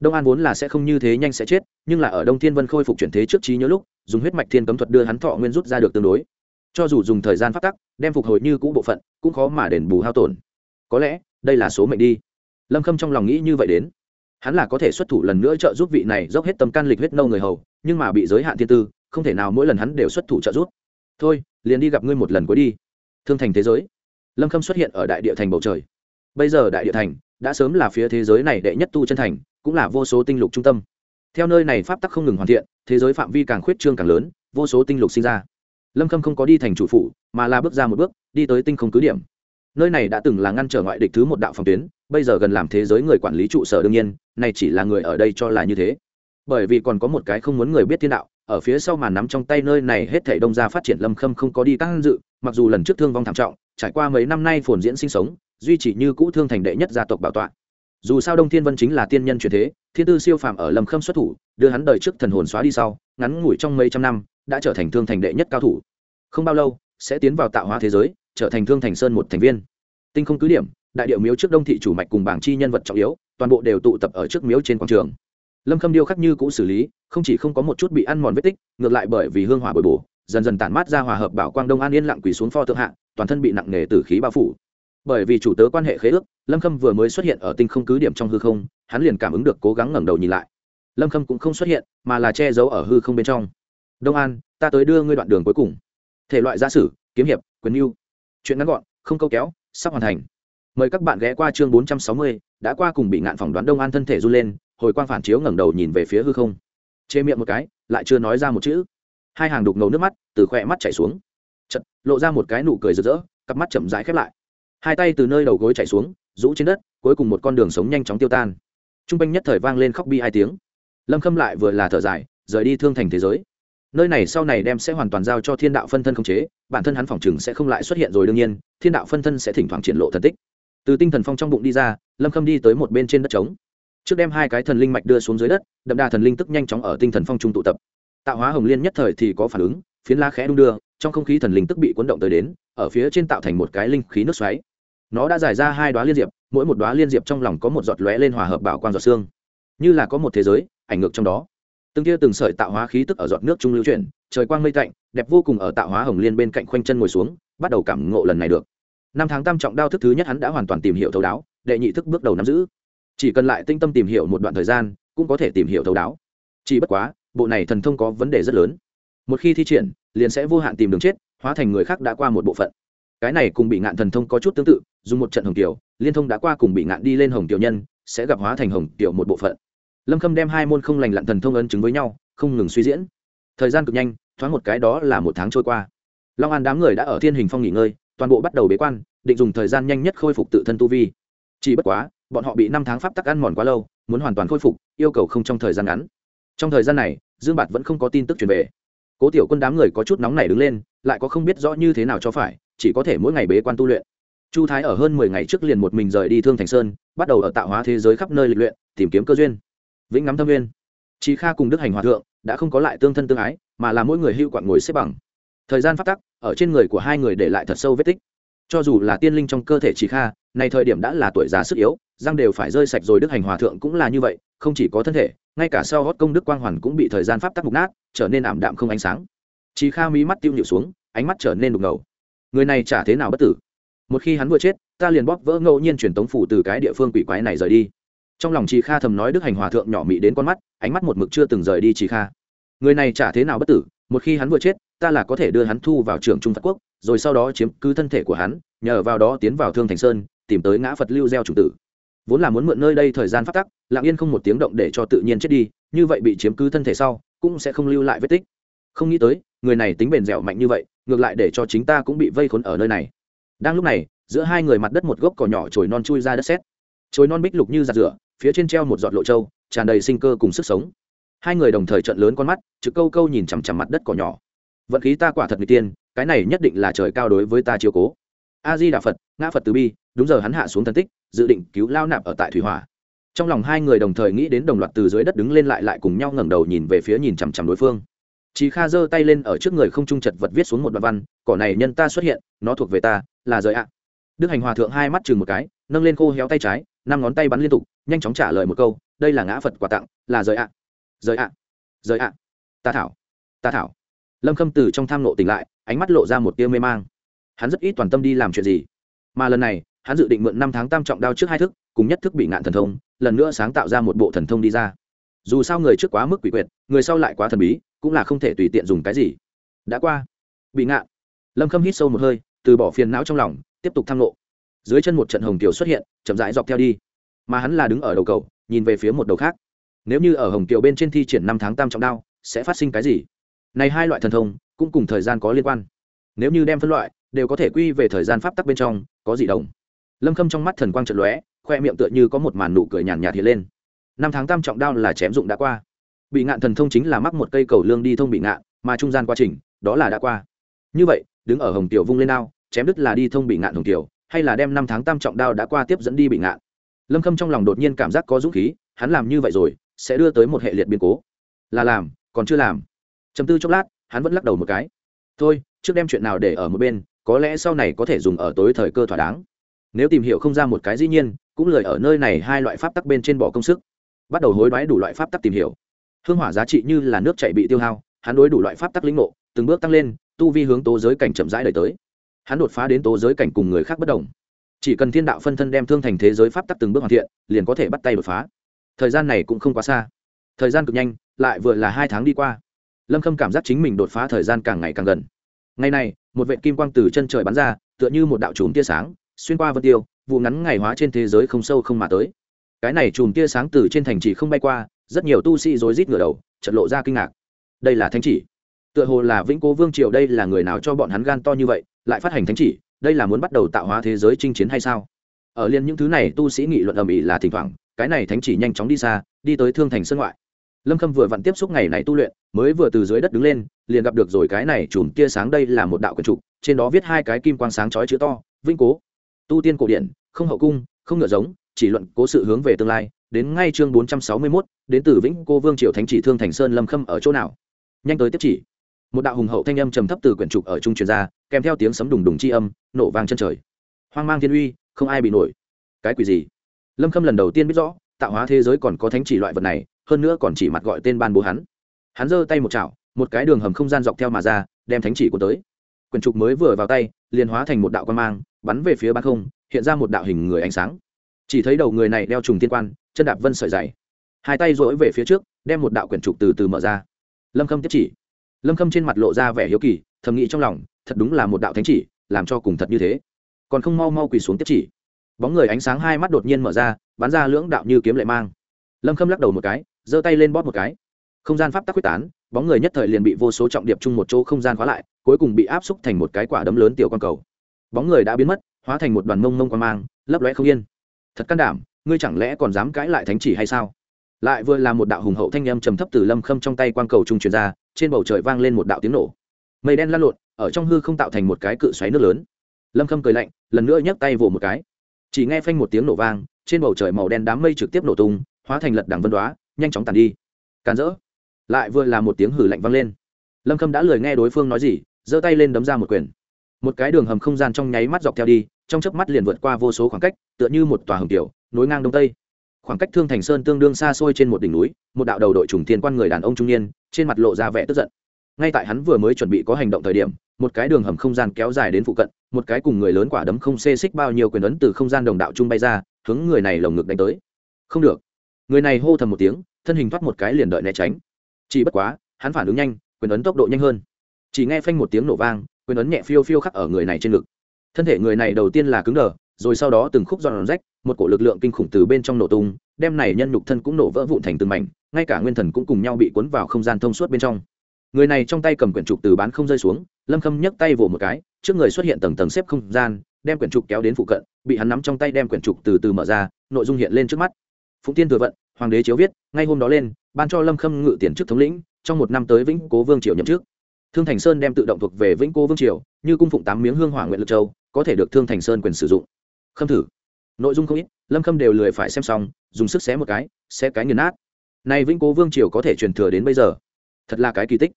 Đông an vốn là sẽ không như thế nhanh sẽ chết, nhưng là ở đông thiên vân khôi phục chuyển thế trước trí nhớ lúc, dùng huyết mạch thiên cấm thuật đưa hắn thọ nguyên rút ra được tương đối. Cho dù dùng thời gian phát tắc, đem phục hồi như cũ bộ phận, cũng khó mà đền bù hao tổn. Có lẽ, đây là số mệnh đi lâm khâm trong lòng nghĩ như vậy đến. Hắn là có thể xuất thủ lần nữa trợ giúp vị này dốc hết tâm can lịch huyết nâu người hầu, nhưng mà bị giới hạn thiên tư, không thể nào mỗi lần hắn đều xuất thủ trợ giúp. Thôi, liền đi gặp ngươi một lần cuối đi. Thương thành thế giới. Lâm khâm xuất hiện ở đại địa thành bầu trời. Bây giờ đại địa thành đã sớm là phía thế giới này đệ nhất tu chân thành, cũng là vô số tinh lục trung tâm. Theo nơi này pháp tắc không ngừng hoàn thiện, thế giới phạm vi càng khuyết trương càng lớn, vô số tinh lục sinh ra. Lâm khâm không có đi thành chủ phủ, mà là bước ra một bước, đi tới tinh không cứ điểm. Nơi này đã từng là ngăn trở ngoại địch thứ một đạo phòng tuyến bây giờ gần làm thế giới người quản lý trụ sở đương nhiên, này chỉ là người ở đây cho là như thế. Bởi vì còn có một cái không muốn người biết thiên đạo, ở phía sau màn nắm trong tay nơi này hết thảy đông gia phát triển lâm khâm không có đi các dự, mặc dù lần trước thương vong thảm trọng, trải qua mấy năm nay phồn diễn sinh sống, duy trì như cũ thương thành đệ nhất gia tộc bảo tọa. Dù sao đông thiên vân chính là tiên nhân truyền thế, thiên tư siêu phàm ở lâm khâm xuất thủ, đưa hắn đời trước thần hồn xóa đi sau, ngắn ngủi trong mấy trăm năm, đã trở thành thương thành đệ nhất cao thủ. Không bao lâu, sẽ tiến vào tạo hóa thế giới, trở thành thương thành sơn một thành viên. Tinh không cứ điểm đại điệu miếu trước đông thị chủ mạch cùng bảng chi nhân vật trọng yếu, toàn bộ đều tụ tập ở trước miếu trên quảng trường. Lâm khâm điêu khắc như cũ xử lý, không chỉ không có một chút bị ăn mòn vết tích, ngược lại bởi vì hương hỏa bồi bổ, dần dần tản mát ra hòa hợp bảo quang đông an yên lặng quỳ xuống pho thượng hạ, toàn thân bị nặng nề từ khí bao phủ. Bởi vì chủ tớ quan hệ khế ước, lâm khâm vừa mới xuất hiện ở tinh không cứ điểm trong hư không, hắn liền cảm ứng được cố gắng ngẩng đầu nhìn lại. Lâm khâm cũng không xuất hiện, mà là che giấu ở hư không bên trong. Đông an, ta tới đưa ngươi đoạn đường cuối cùng. Thể loại gia sử, kiếm hiệp, quyền mưu chuyện ngắn gọn, không câu kéo, sắp hoàn thành mời các bạn ghé qua chương bốn trăm sáu mươi, đã qua cùng bị ngạn phỏng đoán đông an thân thể run lên, hồi quang phản chiếu ngẩng đầu nhìn về phía hư không. Chê miệng một cái, lại chưa nói ra một chữ. Hai hàng đục ngầu nước mắt từ khoe mắt chảy xuống. Chật lộ ra một cái nụ cười rực rỡ, cặp mắt chậm rãi khép lại. Hai tay từ nơi đầu gối chảy xuống, rũ trên đất, cuối cùng một con đường sống nhanh chóng tiêu tan. T r u n g quanh nhất thời vang lên khóc bi hai tiếng. Lâm khâm lại vừa là thở dài, rời đi thương thành thế giới. Nơi này sau này đem sẽ hoàn toàn giao cho thiên đạo phân thân khống chế, bản thân hắn phòng chừng sẽ không lại xuất hiện rồi đương nhiên, thiên đạo phân thân sẽ thỉnh thoảng triển lộ thần tích từ tinh thần phong trong bụng đi ra, lâm khâm đi tới một bên trên đất trống. Trước đem hai cái thần linh mạch đưa xuống dưới đất, đậm đà thần linh tức nhanh chóng ở tinh thần phong trung tụ tập. Tạo hóa hồng liên nhất thời thì có phản ứng, phiến la khẽ đung đưa, trong không khí thần linh tức bị cuốn động tới đến, ở phía trên tạo thành một cái linh khí nước xoáy. Nó đã giải ra hai đoá liên diệp, mỗi một đoá liên diệp trong lòng có một giọt lóe lên hòa hợp bảo quang giọt xương như là có một thế giới, ảnh ngược trong đó. Từng tia từng sợi tạo hóa khí tức ở giọt nước trung lưu chuyển, trời quang mây tạnh, đẹp vô cùng ở tạo hóa hồng liên bên cạnh khoanh chân ngồi xuống, bắt đầu cảm ngộ lần này được năm tháng tam trọng đao thức thứ nhất hắn đã hoàn toàn tìm hiểu thấu đáo, đệ nhị thức bước đầu nắm giữ. Chỉ cần lại tinh tâm tìm hiểu một đoạn thời gian, cũng có thể tìm hiểu thấu đáo. Chỉ bất quá, bộ này thần thông có vấn đề rất lớn. Một khi thi triển, liền sẽ vô hạn tìm đường chết, hóa thành người khác đã qua một bộ phận. Cái này cùng bị ngạn thần thông có chút tương tự, dùng một trận hồng tiểu liên thông đã qua cùng bị ngạn đi lên hồng tiểu nhân, sẽ gặp hóa thành hồng tiểu một bộ phận. Lâm khâm đem hai môn không lành lặn thần thông ấn chứng với nhau, không ngừng suy diễn. Thời gian cực nhanh, thoáng một cái đó là một tháng trôi qua. Long an đám người đã ở thiên hình phong nghỉ ngơi toàn bộ bắt đầu bế quan, định dùng thời gian nhanh nhất khôi phục tự thân tu vi. Chỉ bất quá, bọn họ bị năm tháng pháp tắc ăn mòn quá lâu, muốn hoàn toàn khôi phục, yêu cầu không trong thời gian ngắn. Trong thời gian này, dương bạt vẫn không có tin tức truyền về. Cố tiểu quân đám người có chút nóng này đứng lên, lại có không biết rõ như thế nào cho phải, chỉ có thể mỗi ngày bế quan tu luyện. Chu thái ở hơn mười ngày trước liền một mình rời đi thương thành sơn, bắt đầu ở tạo hóa thế giới khắp nơi lịch luyện, tìm kiếm cơ duyên. Vĩnh ngắm thâm viên chị kha cùng đức hành hòa thượng đã không có lại tương thân tương ái, mà là mỗi người hưu quặn ngồi xếp bằng thời gian phát tắc, ở trên người của hai người để lại thật sâu vết tích. Cho dù là tiên linh trong cơ thể chị kha, này thời điểm đã là tuổi già sức yếu, răng đều phải rơi sạch rồi đức hành hòa thượng cũng là như vậy, không chỉ có thân thể, ngay cả sau hót công đức quang hoàn cũng bị thời gian pháp tắc mục nát, trở nên ảm đạm không ánh sáng. Chị kha mí mắt tiêu nhịu xuống, ánh mắt trở nên đục ngầu. Người này chả thế nào bất tử. Một khi hắn vừa chết, ta liền bóp vỡ ngẫu nhiên truyền tống phủ từ cái địa phương quỷ quái này rời đi. Trong lòng chị kha thầm nói đức hành hòa thượng nhỏ mị đến con mắt, ánh mắt một mực chưa từng rời đi chị kha. Người này chả thế nào bất tử, một khi hắn vừa chết ta là có thể đưa hắn thu vào trường trung phật quốc, rồi sau đó chiếm cứ thân thể của hắn, nhờ vào đó tiến vào thương thành sơn, tìm tới ngã phật lưu gieo chủ tử. Vốn là muốn mượn nơi đây thời gian phát tắc, lặng yên không một tiếng động để cho tự nhiên chết đi, như vậy bị chiếm cứ thân thể sau, cũng sẽ không lưu lại vết tích. Không nghĩ tới, người này tính bền dẻo mạnh như vậy, ngược lại để cho chính ta cũng bị vây khốn ở nơi này. Đang lúc này, giữa hai người mặt đất một gốc cỏ nhỏ trồi non chui ra đất xét trồi non bích lục như giặt rửa, phía trên treo một giọt lộ trâu, tràn đầy sinh cơ cùng sức sống. Hai người đồng thời trận lớn con mắt, trực câu câu nhìn chằm chằm mặt đất cỏ nhỏ vận khí ta quả thật người tiên, cái này nhất định là trời cao đối với ta chiếu cố. A di đà phật, ngã phật từ bi, đúng giờ hắn hạ xuống thần tích, dự định cứu lao nạp ở tại thủy hỏa. Trong lòng hai người đồng thời nghĩ đến đồng loạt từ dưới đất đứng lên lại lại cùng nhau ngẩng đầu nhìn về phía nhìn chằm chằm đối phương. Chị kha giơ tay lên ở trước người không trung chật vật viết xuống một đoạn văn, cỏ này nhân ta xuất hiện, nó thuộc về ta, là rời ạ. Đức hành hòa thượng hai mắt chừng một cái, nâng lên khô héo tay trái, năm ngón tay bắn liên tục, nhanh chóng trả lời một câu, đây là ngã phật quà tặng, là rời ạ. Rời ạ rời ạ. Ta thảo ta thảo lâm khâm từ trong tham nộ tỉnh lại, ánh mắt lộ ra một tia mê mang. Hắn rất ít toàn tâm đi làm chuyện gì. Mà lần này, hắn dự định mượn năm tháng tam trọng đao trước hai thức, cùng nhất thức bị ngạn thần thông, lần nữa sáng tạo ra một bộ thần thông đi ra. Dù sao người trước quá mức quỷ quyệt, người sau lại quá thần bí, cũng là không thể tùy tiện dùng cái gì. Đã qua. Bị ngạn. Lâm khâm hít sâu một hơi, từ bỏ phiền não trong lòng, tiếp tục tham lộ dưới chân một trận hồng kiều xuất hiện, chậm rãi dọc theo đi. Mà hắn là đứng ở đầu cầu, nhìn về phía một đầu khác. Nếu như ở hồng kiều bên trên thi triển năm tháng tam trọng đao, sẽ phát sinh cái gì? Này hai loại thần thông cũng cùng thời gian có liên quan. Nếu như đem phân loại, đều có thể quy về thời gian pháp tắc bên trong, có gì đồng lâm khâm trong mắt thần quang trận lóe, khoe miệng tựa như có một màn nụ cười nhàn nhạt hiện lên. Năm tháng tam trọng đao là chém dụng đã qua. Bị ngạn thần thông chính là mắc một cây cầu lương đi thông bị ngạn, mà trung gian quá trình, đó là đã qua. Như vậy, đứng ở hồng tiểu vung lên đao, chém đứt là đi thông bị ngạn hồng tiểu, hay là đem năm tháng tam trọng đao đã qua tiếp dẫn đi bị ngạn? Lâm khâm trong lòng đột nhiên cảm giác có dũng khí, hắn làm như vậy rồi, sẽ đưa tới một hệ liệt biến cố. Là làm, còn chưa làm chầm tư chốc lát, hắn vẫn lắc đầu một cái. Thôi, trước đem chuyện nào để ở một bên, có lẽ sau này có thể dùng ở tối thời cơ thỏa đáng. Nếu tìm hiểu không ra một cái dĩ nhiên, cũng lời ở nơi này hai loại pháp tắc bên trên bỏ công sức. Bắt đầu hối đoái đủ loại pháp tắc tìm hiểu. Hương hỏa giá trị như là nước chạy bị tiêu hao, hắn đối đủ loại pháp tắc lĩnh ngộ, từng bước tăng lên, tu vi hướng tố giới cảnh chậm rãi đời tới. Hắn đột phá đến tố giới cảnh cùng người khác bất đồng. Chỉ cần thiên đạo phân thân đem thương thành thế giới pháp tắc từng bước hoàn thiện, liền có thể bắt tay đột phá. Thời gian này cũng không quá xa. Thời gian cực nhanh, lại vừa là hai tháng đi qua lâm khâm cảm giác chính mình đột phá thời gian càng ngày càng gần. Ngày này, một vệ kim quang từ chân trời bắn ra, tựa như một đạo chùm tia sáng, xuyên qua vân tiêu, vụ ngắn ngày hóa trên thế giới không sâu không mà tới. Cái này chùm tia sáng từ trên thành trì không bay qua, rất nhiều tu sĩ rối rít ngửa đầu trận lộ ra kinh ngạc. Đây là thánh chỉ. Tựa hồ là vĩnh cố vương triều đây là người nào cho bọn hắn gan to như vậy, lại phát hành thánh chỉ, đây là muốn bắt đầu tạo hóa thế giới chinh chiến hay sao? Ở liên những thứ này tu sĩ nghị luận ầm ĩ là thỉnh thoảng, cái này thánh chỉ nhanh chóng đi xa, đi tới thương thành sân ngoại lâm khâm vừa vặn tiếp xúc ngày này tu luyện mới vừa từ dưới đất đứng lên liền gặp được rồi cái này chùm tia sáng đây là một đạo quần trục trên đó viết hai cái kim quang sáng chói chữ to vinh cố. Tu tiên cổ điển không hậu cung không ngựa giống chỉ luận cố sự hướng về tương lai đến ngay chương bốn trăm sáu mươi 461, đến từ vĩnh cô vương triều thánh chỉ thương thành sơn lâm khâm ở chỗ nào? Nhanh tới tiếp chỉ. Một đạo hùng hậu thanh âm trầm thấp từ quyển trục ở trung truyền ra kèm theo tiếng sấm đùng đùng chi âm nổ vang chân trời. Hoang mang thiên uy không ai bị nổi. Cái quỷ gì? Lâm khâm lần đầu tiên biết rõ tạo hóa thế giới còn có thánh chỉ loại vật này hơn nữa còn chỉ mặt gọi tên ban bố hắn. Hắn giơ tay một chảo, một cái đường hầm không gian dọc theo mà ra, đem thánh chỉ của tới. Quyển trục mới vừa vào tay, liền hóa thành một đạo quan mang, bắn về phía ban không, hiện ra một đạo hình người ánh sáng. Chỉ thấy đầu người này đeo trùng thiên quan, chân đạp vân sợi dày. Hai tay dỗi về phía trước, đem một đạo quyển trục từ từ mở ra. Lâm khâm tiếp chỉ. Lâm khâm trên mặt lộ ra vẻ hiếu kỳ, thầm nghĩ trong lòng, thật đúng là một đạo thánh chỉ, làm cho cùng thật như thế. Còn không mau mau quỳ xuống tiếp chỉ. Bóng người ánh sáng hai mắt đột nhiên mở ra, bắn ra lưỡng đạo như kiếm lệ mang. Lâm khâm lắc đầu một cái giơ tay lên bóp một cái. Không gian pháp tắc quyết tán, bóng người nhất thời liền bị vô số trọng điệp chung một chỗ không gian khóa lại, cuối cùng bị áp xúc thành một cái quả đấm lớn tiểu con cầu. Bóng người đã biến mất, hóa thành một đoàn mông mông quan mang, lấp lóe không yên. Thật can đảm, ngươi chẳng lẽ còn dám cãi lại thánh chỉ hay sao? Lại vừa là một đạo hùng hậu thanh âm trầm thấp từ lâm khâm trong tay quang cầu trung truyền ra, trên bầu trời vang lên một đạo tiếng nổ. Mây đen lan lộn, ở trong hư không tạo thành một cái cự xoáy nước lớn. Lâm khâm cười lạnh, lần nữa nhấc tay vỗ một cái. Chỉ nghe phanh một tiếng nổ vang, trên bầu trời màu đen đám mây trực tiếp nổ tung, hóa thành lật đằng vân đoá nhanh chóng tàn đi. Càn rỡ. Lại vừa là một tiếng hử lạnh vang lên. Lâm khâm đã lười nghe đối phương nói gì, giơ tay lên đấm ra một quyền. Một cái đường hầm không gian trong nháy mắt dọc theo đi, trong chớp mắt liền vượt qua vô số khoảng cách, tựa như một tòa hầm tiểu, nối ngang đông tây. Khoảng cách thương thành sơn tương đương xa xôi trên một đỉnh núi, một đạo đầu đội trùng thiên quan người đàn ông trung niên, trên mặt lộ ra vẻ tức giận. Ngay tại hắn vừa mới chuẩn bị có hành động thời điểm, một cái đường hầm không gian kéo dài đến phụ cận, một cái cùng người lớn quả đấm không xê xích bao nhiêu quyền ấn từ không gian đồng đạo trung bay ra, hướng người này lồng ngực đánh tới. Không được người này hô thầm một tiếng, thân hình thoát một cái liền đợi né tránh. Chỉ bất quá, hắn phản ứng nhanh, quyền ấn tốc độ nhanh hơn. Chỉ nghe phanh một tiếng nổ vang, quyền ấn nhẹ phiêu phiêu khắc ở người này trên ngực. Thân thể người này đầu tiên là cứng đờ, rồi sau đó từng khúc giòn rách, một cổ lực lượng kinh khủng từ bên trong nổ tung, đem này nhân nhục thân cũng nổ vỡ vụn thành từng mảnh, ngay cả nguyên thần cũng cùng nhau bị cuốn vào không gian thông suốt bên trong. Người này trong tay cầm quyển trục từ bán không rơi xuống, lâm khâm nhấc tay vỗ một cái, trước người xuất hiện tầng tầng xếp không gian, đem quyển trục kéo đến phụ cận, bị hắn nắm trong tay đem quyển trục từ từ mở ra, nội dung hiện lên trước mắt phụng tiên thừa vận, hoàng đế chiếu viết, ngay hôm đó lên, ban cho lâm khâm ngự tiền chức thống lĩnh, trong một năm tới vĩnh cố vương triều nhậm chức. Thương thành sơn đem tự động thuộc về vĩnh cố vương triều, như cung phụng tám miếng hương hỏa nguyện lực châu, có thể được thương thành sơn quyền sử dụng. Khâm thử. Nội dung không ít, lâm khâm đều lười phải xem xong, dùng sức xé một cái, xé cái nghiền nát. Nay vĩnh cố vương triều có thể truyền thừa đến bây giờ. Thật là cái kỳ tích.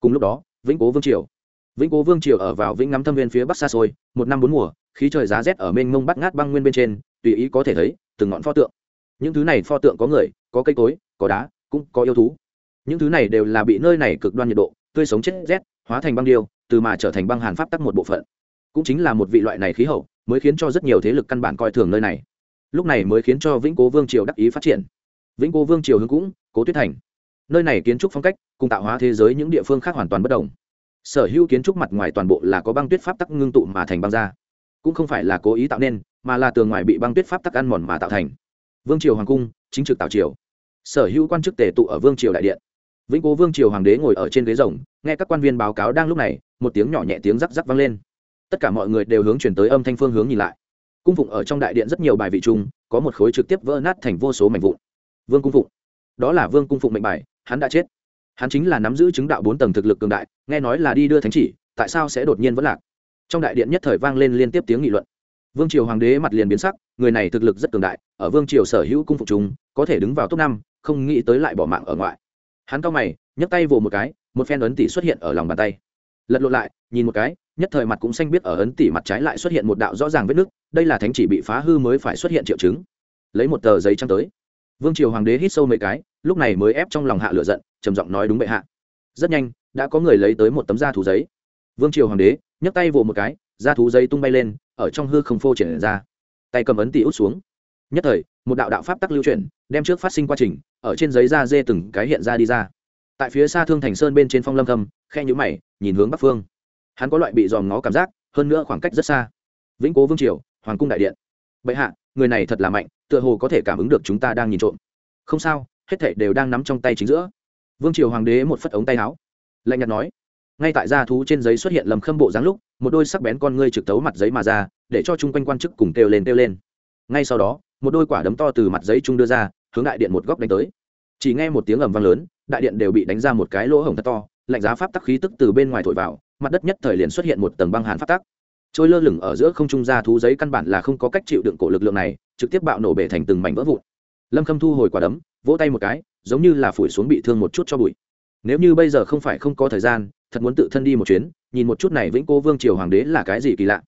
Cùng lúc đó, vĩnh cố vương triều. Vĩnh cố vương triều ở vào vĩnh ngắm thâm viên phía bắc xa xôi, một năm bốn mùa, khí trời giá rét ở mênh mông bắt ngát băng nguyên bên trên, tùy ý có thể thấy, từng ngọn pho tượng những thứ này pho tượng có người, có cây cối, có đá, cũng có yêu thú. Những thứ này đều là bị nơi này cực đoan nhiệt độ, tươi sống chết rét, hóa thành băng điêu, từ mà trở thành băng hàn pháp tắc một bộ phận. Cũng chính là một vị loại này khí hậu, mới khiến cho rất nhiều thế lực căn bản coi thường nơi này. Lúc này mới khiến cho vĩnh cố vương triều đắc ý phát triển. Vĩnh cố vương triều hướng cũng, cố tuyết thành. Nơi này kiến trúc phong cách, cùng tạo hóa thế giới những địa phương khác hoàn toàn bất đồng. Sở hữu kiến trúc mặt ngoài toàn bộ là có băng tuyết pháp tắc ngưng tụ mà thành băng ra. Cũng không phải là cố ý tạo nên, mà là tường ngoài bị băng tuyết pháp tắc ăn mòn mà tạo thành vương triều hoàng cung, chính trực tào triều. Sở hữu quan chức tề tụ ở vương triều đại điện. Vĩnh cố vương triều hoàng đế ngồi ở trên ghế rồng, nghe các quan viên báo cáo đang lúc này, một tiếng nhỏ nhẹ tiếng rắc rắc vang lên. Tất cả mọi người đều hướng chuyển tới âm thanh phương hướng nhìn lại. Cung phụng ở trong đại điện rất nhiều bài vị chung, có một khối trực tiếp vỡ nát thành vô số mảnh vụn. Vương cung phụng. Đó là vương cung phụng mệnh bài, hắn đã chết. Hắn chính là nắm giữ chứng đạo bốn tầng thực lực cường đại, nghe nói là đi đưa thánh chỉ, tại sao sẽ đột nhiên vẫn lạc? Trong đại điện nhất thời vang lên liên tiếp tiếng nghị luận vương triều hoàng đế mặt liền biến sắc, người này thực lực rất cường đại, ở vương triều sở hữu cung phục chúng, có thể đứng vào top năm, không nghĩ tới lại bỏ mạng ở ngoại. Hắn cao mày, nhấc tay vồ một cái, một phen ấn tỷ xuất hiện ở lòng bàn tay. Lật lộn lại, nhìn một cái, nhất thời mặt cũng xanh biết ở ấn tỷ mặt trái lại xuất hiện một đạo rõ ràng vết nứt, đây là thánh chỉ bị phá hư mới phải xuất hiện triệu chứng. Lấy một tờ giấy trắng tới. Vương triều hoàng đế hít sâu mấy cái, lúc này mới ép trong lòng hạ lửa giận, trầm giọng nói đúng bệ hạ. Rất nhanh, đã có người lấy tới một tấm da thủ giấy. Vương triều hoàng đế, nhấc tay vồ một cái da thú dây tung bay lên, ở trong hư không phô triển ra. Tay cầm ấn tỷ út xuống. Nhất thời, một đạo đạo pháp tắc lưu chuyển, đem trước phát sinh quá trình, ở trên giấy da dê từng cái hiện ra đi ra. Tại phía xa thương thành sơn bên trên phong lâm thâm, khe nhũ mày, nhìn hướng bắc phương. Hắn có loại bị dòm ngó cảm giác, hơn nữa khoảng cách rất xa. Vĩnh cố vương triều, hoàng cung đại điện. Bệ hạ, người này thật là mạnh, tựa hồ có thể cảm ứng được chúng ta đang nhìn trộm. Không sao, hết thảy đều đang nắm trong tay chính giữa. Vương triều hoàng đế một phất ống tay áo, lạnh nhạt nói. Ngay tại gia thú trên giấy xuất hiện lầm khâm bộ dáng lúc một đôi sắc bén con ngươi trực tấu mặt giấy mà ra, để cho chung quanh quan chức cùng kêu lên kêu lên. Ngay sau đó, một đôi quả đấm to từ mặt giấy trung đưa ra, hướng đại điện một góc đánh tới. Chỉ nghe một tiếng ầm vang lớn, đại điện đều bị đánh ra một cái lỗ hổng thật to, lạnh giá pháp tắc khí tức từ bên ngoài thổi vào, mặt đất nhất thời liền xuất hiện một tầng băng hàn pháp tắc. Trôi lơ lửng ở giữa không trung ra thú giấy căn bản là không có cách chịu đựng cổ lực lượng này, trực tiếp bạo nổ bể thành từng mảnh vỡ vụn. Lâm khâm thu hồi quả đấm, vỗ tay một cái, giống như là phủi xuống bị thương một chút cho bụi. Nếu như bây giờ không phải không có thời gian, thật muốn tự thân đi một chuyến nhìn một chút này vĩnh cô vương triều hoàng đế là cái gì kỳ lạ.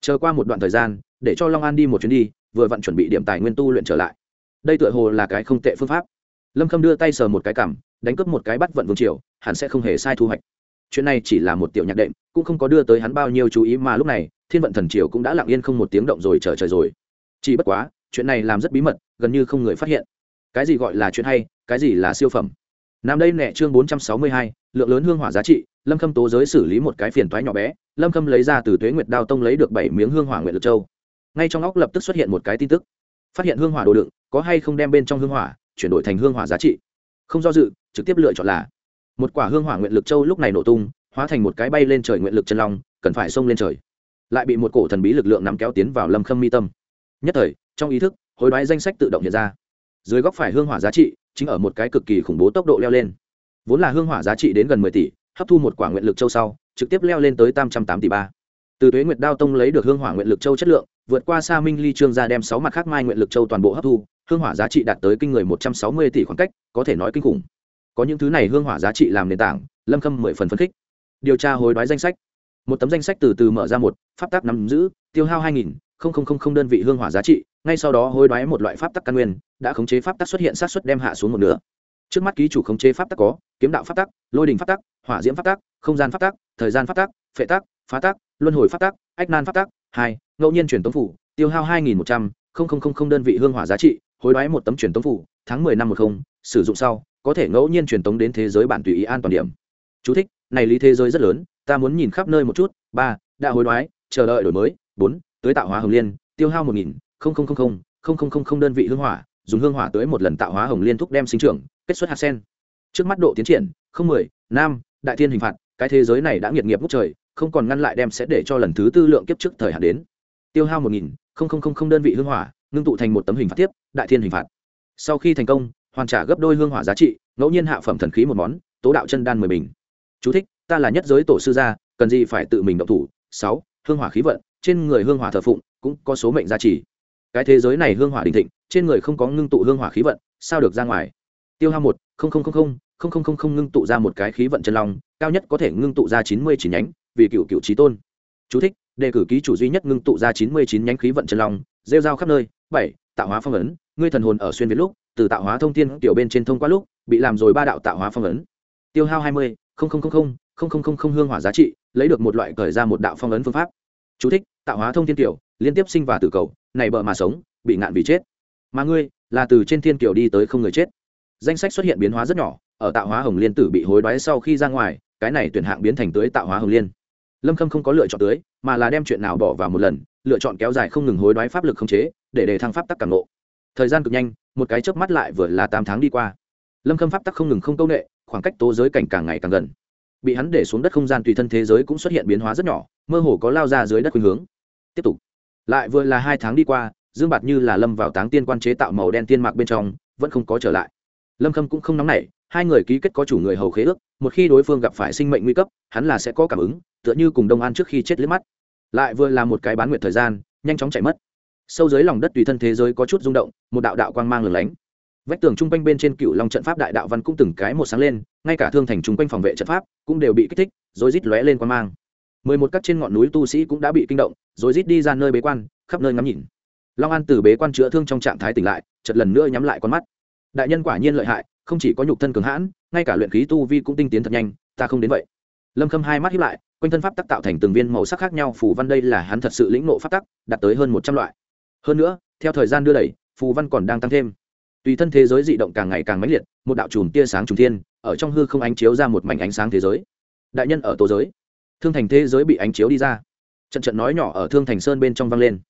Chờ qua một đoạn thời gian để cho long an đi một chuyến đi vừa vặn chuẩn bị điểm tài nguyên tu luyện trở lại. Đây tựa hồ là cái không tệ phương pháp. Lâm khâm đưa tay sờ một cái cảm đánh cướp một cái bắt vận vương triều hẳn sẽ không hề sai thu hoạch. Chuyện này chỉ là một tiểu nhạc đệm cũng không có đưa tới hắn bao nhiêu chú ý mà lúc này thiên vận thần triều cũng đã lặng yên không một tiếng động rồi chờ trời rồi. Chỉ bất quá chuyện này làm rất bí mật gần như không người phát hiện. Cái gì gọi là chuyện hay cái gì là siêu phẩm? Nam đây nẹ chương bốn trăm sáu mươi hai, lượng lớn hương hỏa giá trị, Lâm Khâm tố giới xử lý một cái phiền toái nhỏ bé, Lâm Khâm lấy ra từ Tuế Nguyệt Đao Tông lấy được bảy miếng hương hỏa nguyệt lực châu. Ngay trong óc lập tức xuất hiện một cái tin tức. Phát hiện hương hỏa đồ đựng, có hay không đem bên trong hương hỏa chuyển đổi thành hương hỏa giá trị. Không do dự, trực tiếp lựa chọn là một quả hương hỏa nguyệt lực châu lúc này nổ tung, hóa thành một cái bay lên trời nguyệt lực chân long, cần phải xông lên trời. Lại bị một cổ thần bí lực lượng nắm kéo tiến vào Lâm Khâm mi tâm. Nhất thời, trong ý thức, hối đoái danh sách tự động hiện ra. Dưới góc phải hương hỏa giá trị, chính ở một cái cực kỳ khủng bố tốc độ leo lên vốn là hương hỏa giá trị đến gần mười tỷ hấp thu một quả nguyện lực châu sau, trực tiếp leo lên tới tam trăm tám tỷ ba. Từ thuế nguyệt đao tông lấy được hương hỏa nguyện lực châu chất lượng, vượt qua xa minh ly trương ra đem sáu mặt khác mai nguyện lực châu toàn bộ hấp thu, hương hỏa giá trị đạt tới kinh người một trăm sáu mươi tỷ khoảng cách, có thể nói kinh khủng. Có những thứ này hương hỏa giá trị làm nền tảng, lâm khâm mười phần phấn khích. Điều tra hối đoái danh sách. Một tấm danh sách từ từ mở ra một, pháp tắc nắm giữ, tiêu hao hai nghìn, không không không không đơn vị hương hỏa giá trị, ngay sau đó hối đoái một loại pháp tắc căn nguyên, đã khống chế pháp tắc xuất hiện sát xuất đem hạ xuống một nửa. Trước mắt ký chủ khống chế pháp tắc có, kiếm đạo pháp tắc, lôi đình pháp tắc hỏa diễm pháp tác, không gian pháp tác, thời gian pháp tác, phệ tác, phá tác, luân hồi pháp tác, ách nan pháp tác. hai ngẫu nhiên truyền tống phủ tiêu hao hai nghìn một trăm linh đơn vị hương hỏa giá trị hối đoái một tấm truyền tống phủ tháng mười năm một không sử dụng sau có thể ngẫu nhiên truyền tống đến thế giới bản tùy ý an toàn điểm Chú thích, này lý thế giới rất lớn ta muốn nhìn khắp nơi một chút ba đã hối đoái chờ đợi đổi mới bốn tới tạo hóa hồng liên tiêu hao một nghìn đơn vị hương hỏa dùng hương hỏa tới một lần tạo hóa hồng liên thúc đem sinh trưởng kết xuất hạt sen trước mắt độ tiến triển không mười năm đại thiên hình phạt cái thế giới này đã nghiệt nghiệp ngút trời không còn ngăn lại đem sẽ để cho lần thứ tư lượng kiếp trước thời hạn đến. Tiêu hao một nghìn đơn vị hương hỏa ngưng tụ thành một tấm hình phạt tiếp đại thiên hình phạt. Sau khi thành công hoàn trả gấp đôi hương hỏa giá trị ngẫu nhiên hạ phẩm thần khí một món tố đạo chân đan mười bình. Chú thích, ta là nhất giới tổ sư gia cần gì phải tự mình động thủ? Sáu hương hỏa khí vận trên người hương hỏa thờ phụng cũng có số mệnh gia trì. Cái thế giới này hương hỏa đình thịnh trên người không có ngưng tụ hương hỏa khí vận sao được ra ngoài? Tiêu hao một không không không không không không không không ngưng tụ ra một cái khí vận chân long cao nhất có thể ngưng tụ ra chín mươi chín nhánh vì cựu cựu trí tôn. Chú thích, đề cử ký chủ duy nhất ngưng tụ ra chín mươi chín nhánh khí vận chân long rêu rao khắp nơi. Bảy tạo hóa phong ấn. Ngươi thần hồn ở xuyên việt lúc từ tạo hóa thông thiên tiểu bên trên thông qua lúc bị làm rồi ba đạo tạo hóa phong ấn. Tiêu hao hai mươi không không không không không không không không hương hỏa giá trị lấy được một loại cởi ra một đạo phong ấn phương pháp. Chú thích, tạo hóa thông thiên tiểu liên tiếp sinh và tử cầu này bợ mà sống bị ngạn vì chết. Mà ngươi là từ trên thiên kiều đi tới không người chết. Danh sách xuất hiện biến hóa rất nhỏ ở tạo hóa hồng liên tử bị hối đoái sau khi ra ngoài, cái này tuyển hạng biến thành tưới tạo hóa hồng liên. Lâm khâm không có lựa chọn tưới mà là đem chuyện nào bỏ vào một lần, lựa chọn kéo dài không ngừng hối đoái pháp lực không chế, để đề thăng pháp tắc càng ngộ. Thời gian cực nhanh, một cái chớp mắt lại vừa là tám tháng đi qua. Lâm khâm pháp tắc không ngừng không công nghệ khoảng cách tố giới cảnh càng ngày càng gần. Bị hắn để xuống đất không gian tùy thân thế giới cũng xuất hiện biến hóa rất nhỏ, mơ hồ có lao ra dưới đất khuynh hướng. Tiếp tục. Lại vừa là hai tháng đi qua, dương bạt như là lâm vào táng tiên quan chế tạo màu đen tiên mạc bên trong, vẫn không có trở lại. Lâm khâm cũng không nóng nảy hai người ký kết có chủ người hầu khế ước, một khi đối phương gặp phải sinh mệnh nguy cấp, hắn là sẽ có cảm ứng, tựa như cùng đông an trước khi chết liếc mắt. Lại vừa là một cái bán nguyệt thời gian, nhanh chóng chạy mất. Sâu dưới lòng đất tùy thân thế giới có chút rung động, một đạo đạo quang mang lửng lánh. Vách tường chung quanh bên trên cựu long trận pháp đại đạo văn cũng từng cái một sáng lên, ngay cả thương thành chung quanh phòng vệ trận pháp cũng đều bị kích thích, rồi rít lóe lên quang mang. Mười một các trên ngọn núi tu sĩ cũng đã bị kinh động, rồi rít đi ra nơi bế quan, khắp nơi ngắm nhìn. Long an từ bế quan chữa thương trong trạng thái tỉnh lại chật lần nữa nhắm lại con mắt. Đại nhân quả nhiên lợi hại không chỉ có nhục thân cường hãn, ngay cả luyện khí tu vi cũng tinh tiến thật nhanh, ta không đến vậy. Lâm khâm hai mắt hiếp lại, quanh thân pháp tắc tạo thành từng viên màu sắc khác nhau, phù văn đây là hắn thật sự lĩnh nộ pháp tắc, đạt tới hơn một trăm loại. Hơn nữa, theo thời gian đưa đẩy, phù văn còn đang tăng thêm. Tùy thân thế giới dị động càng ngày càng mãnh liệt, một đạo chùm tia sáng trùng thiên, ở trong hư không ánh chiếu ra một mảnh ánh sáng thế giới. Đại nhân ở tổ giới. Thương thành thế giới bị ánh chiếu đi ra. Trận trận nói nhỏ ở thương thành sơn bên trong vang lên.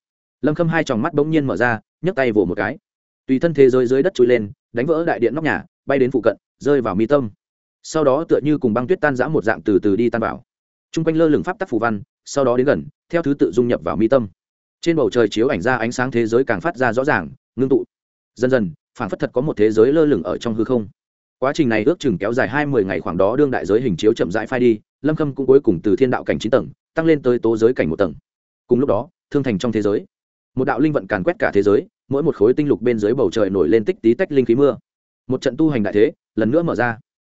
Lâm khâm hai tròng mắt bỗng nhiên mở ra, nhấc tay vỗ một cái. Tùy thân thế giới dưới đất trôi lên, đánh vỡ đại điện nóc nhà bay đến phụ cận, rơi vào mi tâm. Sau đó tựa như cùng băng tuyết tan giã một dạng từ từ đi tan vào. T r u n g quanh lơ lửng pháp tắc phù văn, sau đó đến gần, theo thứ tự dung nhập vào mi tâm. Trên bầu trời chiếu ảnh ra ánh sáng thế giới càng phát ra rõ ràng, ngưng tụ. Dần dần phản phất thật có một thế giới lơ lửng ở trong hư không. Quá trình này ước chừng kéo dài hai mươi ngày khoảng đó đương đại giới hình chiếu chậm rãi phai đi, lâm khâm cũng cuối cùng từ thiên đạo cảnh chín tầng, tăng lên tới tố giới cảnh một tầng. Cùng lúc đó, thương thành trong thế giới. Một đạo linh vận càn quét cả thế giới, mỗi một khối tinh lục bên dưới bầu trời nổi lên tích tí tách linh khí mưa một trận tu hành đại thế, lần nữa mở ra.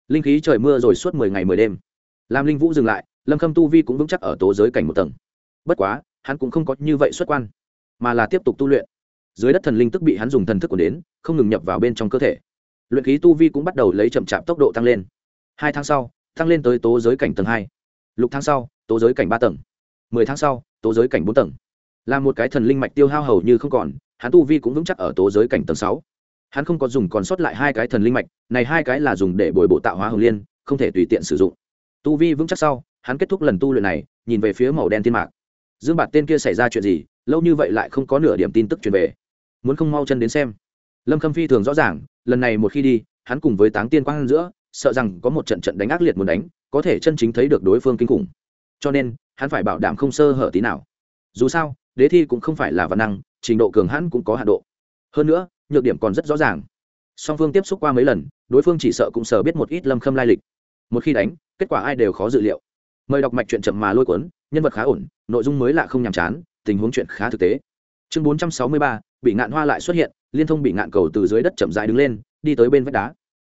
Linh khí trời mưa rồi suốt mười ngày mười đêm. Làm linh vũ dừng lại, lâm khâm tu vi cũng vững chắc ở tố giới cảnh một tầng. Bất quá, hắn cũng không có như vậy xuất quan, mà là tiếp tục tu luyện. Dưới đất thần linh tức bị hắn dùng thần thức của đến, không ngừng nhập vào bên trong cơ thể. Luyện khí tu vi cũng bắt đầu lấy chậm chạp tốc độ tăng lên. Hai tháng sau, tăng lên tới tố giới cảnh tầng hai. Lục tháng sau, tố giới cảnh ba tầng. Mười tháng sau, tố giới cảnh bốn tầng. Là một cái thần linh mạch tiêu hao hầu như không còn, hắn tu vi cũng vững chắc ở tố giới cảnh tầng sáu hắn không có dùng còn sót lại hai cái thần linh mạch, này hai cái là dùng để bồi bộ tạo hóa hồng liên, không thể tùy tiện sử dụng. Tu vi vững chắc sau, hắn kết thúc lần tu luyện này, nhìn về phía màu đen thiên mạc. Dương bạt tên kia xảy ra chuyện gì, lâu như vậy lại không có nửa điểm tin tức truyền về. Muốn không mau chân đến xem. Lâm khâm phi thường rõ ràng, lần này một khi đi, hắn cùng với táng tiên quang giữa, sợ rằng có một trận trận đánh ác liệt muốn đánh, có thể chân chính thấy được đối phương kinh khủng. Cho nên, hắn phải bảo đảm không sơ hở tí nào. Dù sao, đế thi cũng không phải là văn năng, trình độ cường hãn cũng có hạ độ. Hơn nữa nhược điểm còn rất rõ ràng. Song phương tiếp xúc qua mấy lần, đối phương chỉ sợ cũng sờ biết một ít lâm khâm lai lịch. Một khi đánh, kết quả ai đều khó dự liệu. Mời đọc mạch chuyện chậm mà lôi cuốn, nhân vật khá ổn, nội dung mới lạ không nhàm chán, tình huống chuyện khá thực tế. Chương bốn trăm sáu mươi ba, bị ngạn hoa lại xuất hiện, liên thông bị ngạn cầu từ dưới đất chậm dài đứng lên, đi tới bên vách đá.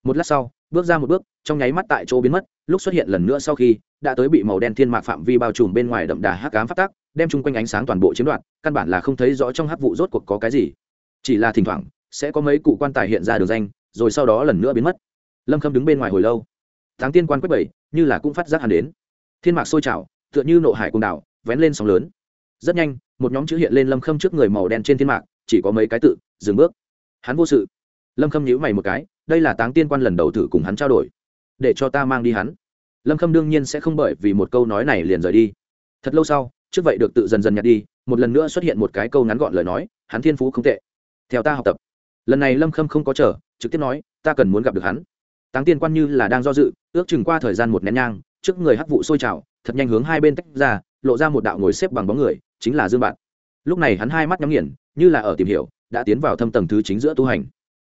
Một lát sau, bước ra một bước, trong nháy mắt tại chỗ biến mất, lúc xuất hiện lần nữa sau khi, đã tới bị màu đen thiên mạc phạm vi bao trùm bên ngoài đậm đà hắc cám phát tác đem chung quanh ánh sáng toàn bộ chiếm đoạt, căn bản là không thấy rõ trong hắc vụ rốt cuộc có cái gì. Chỉ là thỉnh thoảng sẽ có mấy cụ quan tài hiện ra đường danh, rồi sau đó lần nữa biến mất. Lâm khâm đứng bên ngoài hồi lâu. Tháng tiên quan quét bảy, như là cũng phát giác hẳn đến. Thiên mạc sôi trào, tựa như nộ hải cùng đảo, vén lên sóng lớn. Rất nhanh, một nhóm chữ hiện lên lâm khâm trước người màu đen trên thiên mạc, chỉ có mấy cái tự, dừng bước. Hắn vô sự. Lâm khâm nhíu mày một cái, đây là táng tiên quan lần đầu thử cùng hắn trao đổi. Để cho ta mang đi hắn. Lâm khâm đương nhiên sẽ không bởi vì một câu nói này liền rời đi. Thật lâu sau, trước vậy được tự dần dần nhặt đi, một lần nữa xuất hiện một cái câu ngắn gọn lời nói, hắn thiên phú không tệ. Theo ta học tập lần này lâm khâm không có chờ, trực tiếp nói, ta cần muốn gặp được hắn. Táng tiên quan như là đang do dự, ước chừng qua thời gian một nén nhang, trước người hắc vụ sôi trào, thật nhanh hướng hai bên tách ra, lộ ra một đạo ngồi xếp bằng bóng người, chính là dương bạn lúc này hắn hai mắt nhắm nghiền, như là ở tìm hiểu, đã tiến vào thâm tầng thứ chính giữa tu hành.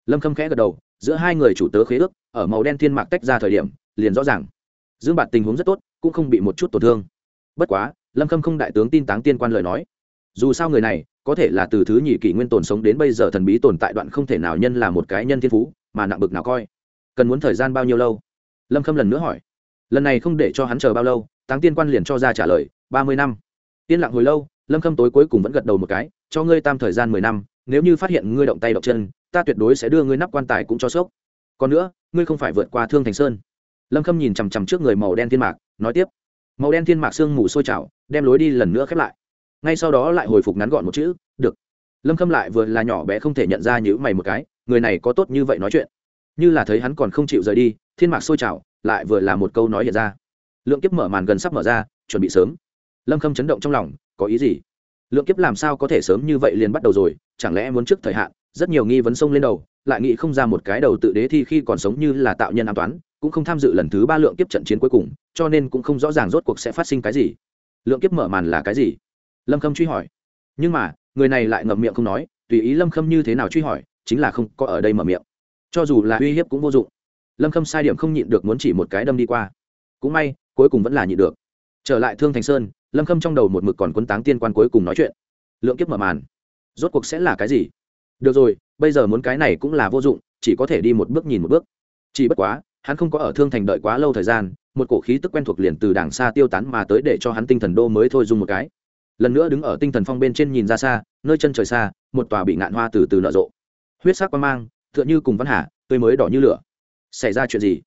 Lâm khâm khẽ gật đầu, giữa hai người chủ tớ khế ước, ở màu đen thiên mạc tách ra thời điểm, liền rõ ràng. Dương bạn tình huống rất tốt, cũng không bị một chút tổn thương. Bất quá, lâm khâm không đại tướng tin táng tiên quan lời nói dù sao người này có thể là từ thứ nhị kỷ nguyên tồn sống đến bây giờ thần bí tồn tại đoạn không thể nào nhân là một cái nhân thiên phú, mà nặng bực nào coi. Cần muốn thời gian bao nhiêu lâu? Lâm khâm lần nữa hỏi. Lần này không để cho hắn chờ bao lâu, táng tiên quan liền cho ra trả lời, ba mươi năm. Yên lặng hồi lâu, lâm khâm tối cuối cùng vẫn gật đầu một cái, cho ngươi tam thời gian mười năm, nếu như phát hiện ngươi động tay động chân, ta tuyệt đối sẽ đưa ngươi nắp quan tài cũng cho sốc. Còn nữa, ngươi không phải vượt qua thương thành sơn. Lâm khâm nhìn chằm chằm trước người màu đen thiên mạc, nói tiếp. Màu đen thiên mạc sương mù sôi trào, đem lối đi lần nữa khép lại ngay sau đó lại hồi phục ngắn gọn một chữ, được. Lâm khâm lại vừa là nhỏ bé không thể nhận ra nhữ mày một cái, người này có tốt như vậy nói chuyện. Như là thấy hắn còn không chịu rời đi, thiên mạc sôi trào, lại vừa là một câu nói hiện ra. Lượng kiếp mở màn gần sắp mở ra, chuẩn bị sớm. Lâm khâm chấn động trong lòng, có ý gì? Lượng kiếp làm sao có thể sớm như vậy liền bắt đầu rồi? Chẳng lẽ muốn trước thời hạn, rất nhiều nghi vấn sông lên đầu, lại nghĩ không ra một cái đầu tự đế thi khi còn sống như là tạo nhân an toán, cũng không tham dự lần thứ ba lượng kiếp trận chiến cuối cùng, cho nên cũng không rõ ràng rốt cuộc sẽ phát sinh cái gì. Lượng kiếp mở màn là cái gì? Lâm khâm truy hỏi. Nhưng mà, người này lại ngậm miệng không nói, tùy ý lâm khâm như thế nào truy hỏi, chính là không có ở đây mở miệng. Cho dù là uy hiếp cũng vô dụng. Lâm khâm sai điểm không nhịn được muốn chỉ một cái đâm đi qua. Cũng may, cuối cùng vẫn là nhịn được. Trở lại thương thành sơn, lâm khâm trong đầu một mực còn quân táng tiên quan cuối cùng nói chuyện. Lượng kiếp mở màn. Rốt cuộc sẽ là cái gì? Được rồi, bây giờ muốn cái này cũng là vô dụng, chỉ có thể đi một bước nhìn một bước. Chỉ bất quá, hắn không có ở thương thành đợi quá lâu thời gian, một cổ khí tức quen thuộc liền từ đàng xa tiêu tán mà tới để cho hắn tinh thần đô mới thôi dùng một cái lần nữa đứng ở tinh thần phong bên trên nhìn ra xa, nơi chân trời xa, một tòa bị ngạn hoa từ từ nở rộ. Huyết sắc quan mang, tựa như cùng văn hà, tươi mới đỏ như lửa. Xảy ra chuyện gì?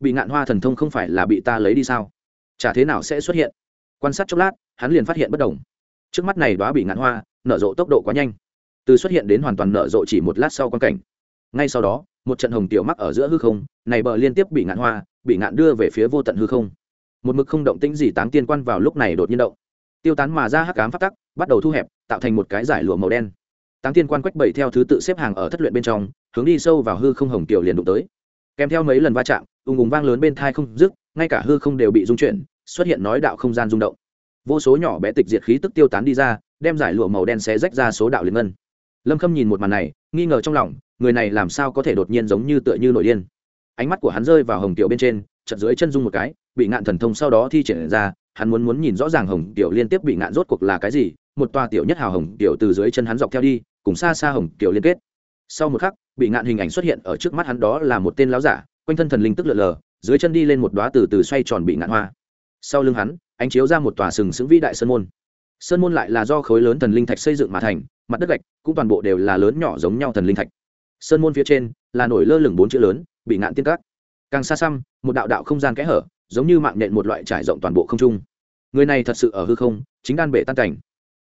Bị ngạn hoa thần thông không phải là bị ta lấy đi sao? Chả thế nào sẽ xuất hiện? Quan sát chốc lát, hắn liền phát hiện bất đồng. Trước mắt này đoá bị ngạn hoa, nở rộ tốc độ quá nhanh. Từ xuất hiện đến hoàn toàn nở rộ chỉ một lát sau quan cảnh. Ngay sau đó, một trận hồng tiểu mắc ở giữa hư không, này bờ liên tiếp bị ngạn hoa, bị ngạn đưa về phía vô tận hư không. Một mực không động tĩnh gì táng tiên quan vào lúc này đột nhiên động tiêu tán mà ra hắc ám phát tắc, bắt đầu thu hẹp, tạo thành một cái giải lụa màu đen. Táng tiên quan quách bảy theo thứ tự xếp hàng ở thất luyện bên trong, hướng đi sâu vào hư không hồng tiểu liền đụng tới. Kèm theo mấy lần va chạm, ùng ùng vang lớn bên thai không dứt, ngay cả hư không đều bị rung chuyển, xuất hiện nói đạo không gian rung động. Vô số nhỏ bé tịch diệt khí tức tiêu tán đi ra, đem giải lụa màu đen xé rách ra số đạo liền ngân. Lâm khâm nhìn một màn này, nghi ngờ trong lòng, người này làm sao có thể đột nhiên giống như tựa như nội điên. Ánh mắt của hắn rơi vào hồng tiểu bên trên chật dưới chân dung một cái, bị ngạn thần thông sau đó thi triển ra, hắn muốn muốn nhìn rõ ràng hồng tiểu liên tiếp bị ngạn rốt cuộc là cái gì, một tòa tiểu nhất hào hồng tiểu từ dưới chân hắn dọc theo đi, cùng xa xa hồng tiểu liên kết. Sau một khắc, bị ngạn hình ảnh xuất hiện ở trước mắt hắn đó là một tên láo giả, quanh thân thần linh tức lượn lờ, dưới chân đi lên một đoá từ từ xoay tròn bị ngạn hoa. Sau lưng hắn, ánh chiếu ra một tòa sừng sững vĩ đại sơn môn. Sơn môn lại là do khối lớn thần linh thạch xây dựng mà thành, mặt đất gạch cũng toàn bộ đều là lớn nhỏ giống nhau thần linh thạch. Sơn môn phía trên là nổi lơ lửng bốn chữ lớn, bị ngạn tiên các càng xa xăm, một đạo đạo không gian kẽ hở, giống như mạng nhện một loại trải rộng toàn bộ không trung. Người này thật sự ở hư không, chính đan bể tan cảnh.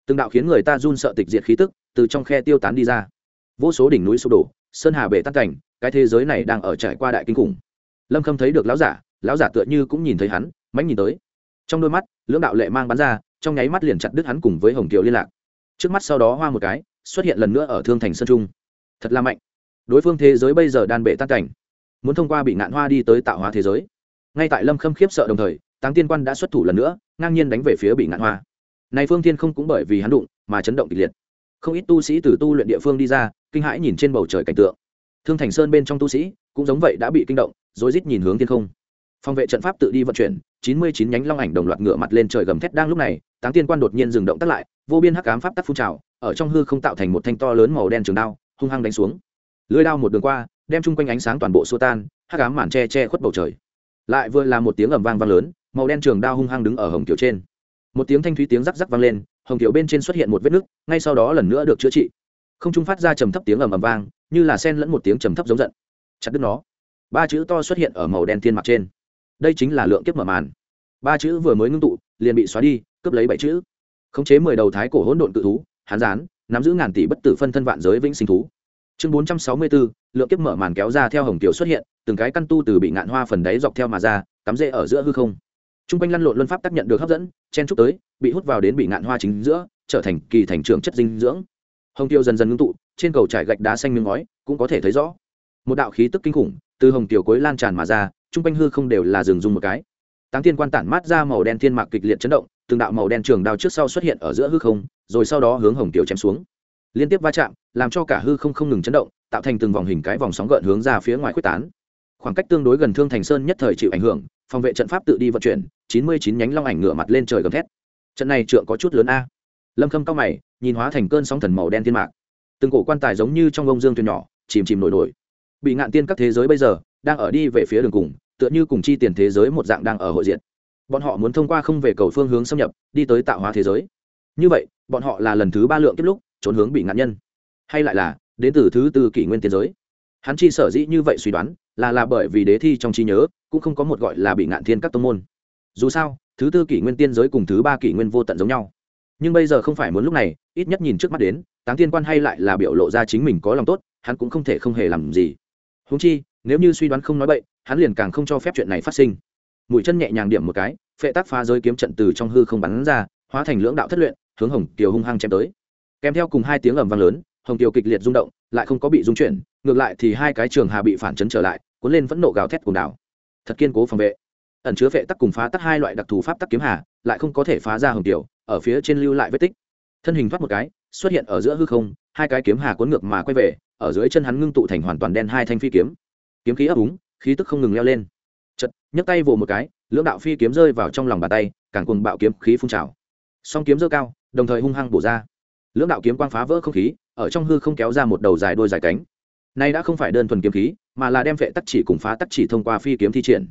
Từng đạo khiến người ta run sợ tịch diệt khí tức, từ trong khe tiêu tán đi ra. Vô số đỉnh núi sụp đổ, sơn hà bể tan cảnh, cái thế giới này đang ở trải qua đại kinh khủng. Lâm khâm thấy được lão giả lão giả tựa như cũng nhìn thấy hắn mánh nhìn tới. Trong đôi mắt, lưỡng đạo lệ mang bắn ra, trong nháy mắt liền chặt đứt hắn cùng với hồng kiều liên lạc. Trước mắt sau đó hoa một cái, xuất hiện lần nữa ở thương thành sơn trung. Thật là mạnh. Đối phương thế giới bây giờ đan bệ tan cảnh muốn thông qua bị ngạn hoa đi tới tạo hóa thế giới. Ngay tại lâm khâm khiếp sợ đồng thời, táng tiên quan đã xuất thủ lần nữa, ngang nhiên đánh về phía bị ngạn hoa. Này phương thiên không cũng bởi vì hắn đụng mà chấn động kịch liệt. Không ít tu sĩ từ tu luyện địa phương đi ra, kinh hãi nhìn trên bầu trời cảnh tượng. Thương thành sơn bên trong tu sĩ cũng giống vậy đã bị kinh động, rối rít nhìn hướng thiên không. Phòng vệ trận pháp tự đi vận chuyển, chín mươi chín nhánh long ảnh đồng loạt ngựa mặt lên trời gầm thét đang lúc này, táng tiên quan đột nhiên dừng động tắt lại, vô biên hắc ám pháp tắc phun trào, ở trong hư không tạo thành một thanh to lớn màu đen trường đao, hung hăng đánh xuống. Lưới đao một đường qua đem chung quanh ánh sáng toàn bộ xua tan, hắc ám màn che che khuất bầu trời. Lại vừa là một tiếng ầm vang vang lớn, màu đen trường đao hung hăng đứng ở hồng kiểu trên. Một tiếng thanh thúy tiếng rắc rắc vang lên, hồng kiểu bên trên xuất hiện một vết nứt, ngay sau đó lần nữa được chữa trị. Không trung phát ra trầm thấp tiếng ầm ầm vang, như là sen lẫn một tiếng trầm thấp giống giận. Chặt đứt nó. Ba chữ to xuất hiện ở màu đen thiên mặt trên. Đây chính là lượng kiếp mở màn. Ba chữ vừa mới ngưng tụ, liền bị xóa đi, cướp lấy bảy chữ. Khống chế mười đầu thái cổ hỗn độn tự thú, hán gián, nắm giữ ngàn tỷ bất tử phân thân vạn giới vĩnh sinh thú chương bốn trăm sáu mươi bốn lượng kiếp mở màn kéo ra theo hồng tiểu xuất hiện, từng cái căn tu từ bị ngạn hoa phần đáy dọc theo mà ra, cắm rễ ở giữa hư không. T r u n g quanh lăn lộn luân pháp tác nhận được hấp dẫn, chen trúc tới, bị hút vào đến bị ngạn hoa chính giữa, trở thành kỳ thành trưởng chất dinh dưỡng. Hồng tiêu dần dần ngưng tụ, trên cầu trải gạch đá xanh miếng ngói, cũng có thể thấy rõ. Một đạo khí tức kinh khủng, từ hồng tiểu cuối lan tràn mà ra t r u n g quanh hư không đều là rừng dùng một cái. Táng tiên quan tản mát ra màu đen thiên mạc kịch liệt chấn động, từng đạo màu đen trường đao trước sau xuất hiện ở giữa hư không, rồi sau đó hướng hồng tiểu chém xuống liên tiếp va chạm, làm cho cả hư không không ngừng chấn động, tạo thành từng vòng hình cái vòng sóng gợn hướng ra phía ngoài quyết tán. Khoảng cách tương đối gần thương thành sơn nhất thời chịu ảnh hưởng, phòng vệ trận pháp tự đi vận chuyển, chín mươi chín nhánh long ảnh ngửa mặt lên trời gầm thét. Trận này trượng có chút lớn a. Lâm khâm cao mày, nhìn hóa thành cơn sóng thần màu đen thiên mạc. Từng cổ quan tài giống như trong bông dương thuyền nhỏ, chìm chìm nổi nổi. Bị ngạn tiên các thế giới bây giờ, đang ở đi về phía đường cùng, tựa như cùng chi tiền thế giới một dạng đang ở hội diện bọn họ muốn thông qua không về cầu phương hướng xâm nhập, đi tới tạo hóa thế giới. Như vậy, bọn họ là lần thứ ba lượng tiếp lúc trốn hướng bị ngạn nhân. Hay lại là, đến từ thứ tư kỷ nguyên tiên giới. Hắn chi sở dĩ như vậy suy đoán, là là bởi vì đế thi trong trí nhớ, cũng không có một gọi là bị ngạn thiên các tông môn. Dù sao, thứ tư kỷ nguyên tiên giới cùng thứ ba kỷ nguyên vô tận giống nhau. Nhưng bây giờ không phải muốn lúc này, ít nhất nhìn trước mắt đến, táng tiên quan hay lại là biểu lộ ra chính mình có lòng tốt, hắn cũng không thể không hề làm gì. Húng chi, nếu như suy đoán không nói bậy, hắn liền càng không cho phép chuyện này phát sinh. Mũi chân nhẹ nhàng điểm một cái, phệ tác phá giới kiếm trận từ trong hư không bắn ra, hóa thành lưỡng đạo thất luyện, hướng hồng kiều hung hăng chém tới kèm theo cùng hai tiếng ầm vang lớn, hồng tiêu kịch liệt rung động, lại không có bị rung chuyển, ngược lại thì hai cái trường hà bị phản chấn trở lại, cuốn lên vẫn nộ gào thét cùng đảo. Thật kiên cố phòng vệ. Ẩn chứa vệ tắc cùng phá tắc hai loại đặc thù pháp tắc kiếm hà, lại không có thể phá ra hồng kiều, ở phía trên lưu lại vết tích. Thân hình thoát một cái, xuất hiện ở giữa hư không, hai cái kiếm hà cuốn ngược mà quay về, ở dưới chân hắn ngưng tụ thành hoàn toàn đen hai thanh phi kiếm. Kiếm khí ấp úng, khí tức không ngừng leo lên. Chật nhấc tay vồ một cái, lưỡng đạo phi kiếm rơi vào trong lòng bàn tay, càng cùng bạo kiếm khí phun trào. Song kiếm dơ cao, đồng thời hung hăng bổ ra lưỡng đạo kiếm quang phá vỡ không khí, ở trong hư không kéo ra một đầu dài đôi dài cánh. Nay đã không phải đơn thuần kiếm khí, mà là đem vệ tắc chỉ cùng phá tắc chỉ thông qua phi kiếm thi triển.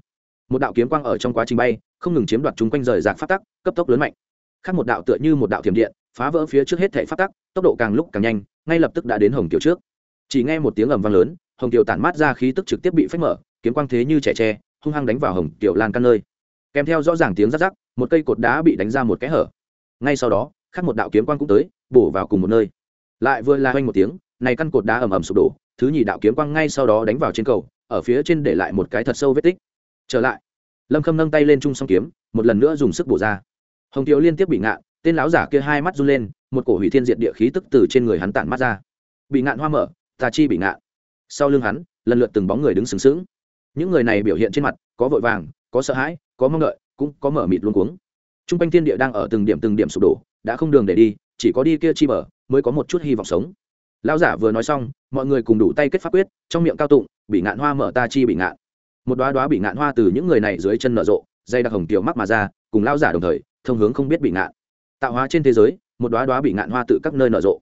Một đạo kiếm quang ở trong quá trình bay, không ngừng chiếm đoạt chúng quanh rời rạc phát tắc, cấp tốc lớn mạnh. Khác một đạo tựa như một đạo thiểm điện, phá vỡ phía trước hết thể phát tắc, tốc độ càng lúc càng nhanh, ngay lập tức đã đến hồng tiểu trước. Chỉ nghe một tiếng ầm vang lớn, hồng tiểu tản mát ra khí tức trực tiếp bị phách mở, kiếm quang thế như trẻ tre, hung hăng đánh vào hồng tiểu lan căn nơi. Kèm theo rõ ràng tiếng rắc rắc, một cây cột đá bị đánh ra một kẽ hở. Ngay sau đó, khác một đạo kiếm quang cũng tới bổ vào cùng một nơi. Lại vừa la hoanh một tiếng, này căn cột đá ầm ầm sụp đổ, thứ nhì đạo kiếm quang ngay sau đó đánh vào trên cầu, ở phía trên để lại một cái thật sâu vết tích. Trở lại, lâm khâm nâng tay lên trung song kiếm, một lần nữa dùng sức bổ ra. Hồng kiều liên tiếp bị ngạn tên lão giả kia hai mắt run lên, một cổ hủy thiên diệt địa khí tức từ trên người hắn tản mắt ra. Bị ngạn hoa mở, tà chi bị ngạn sau lưng hắn, lần lượt từng bóng người đứng sừng sững. Những người này biểu hiện trên mặt, có vội vàng, có sợ hãi, có mong đợi, cũng có mở mịt luôn cuống. T r u n g quanh thiên địa đang ở từng điểm từng điểm sụp đổ, đã không đường để đi chỉ có đi kia chi bờ, mới có một chút hy vọng sống. Lão giả vừa nói xong, mọi người cùng đủ tay kết pháp quyết, trong miệng cao tụng bị ngạn hoa mở ta chi bị ngạn. Một đoá đoá bị ngạn hoa từ những người này dưới chân nở rộ, dây đặc hồng tiểu mắc mà ra, cùng lão giả đồng thời, thông hướng không biết bị ngạn. Tạo hóa trên thế giới, một đoá đoá bị ngạn hoa tự các nơi nở rộ.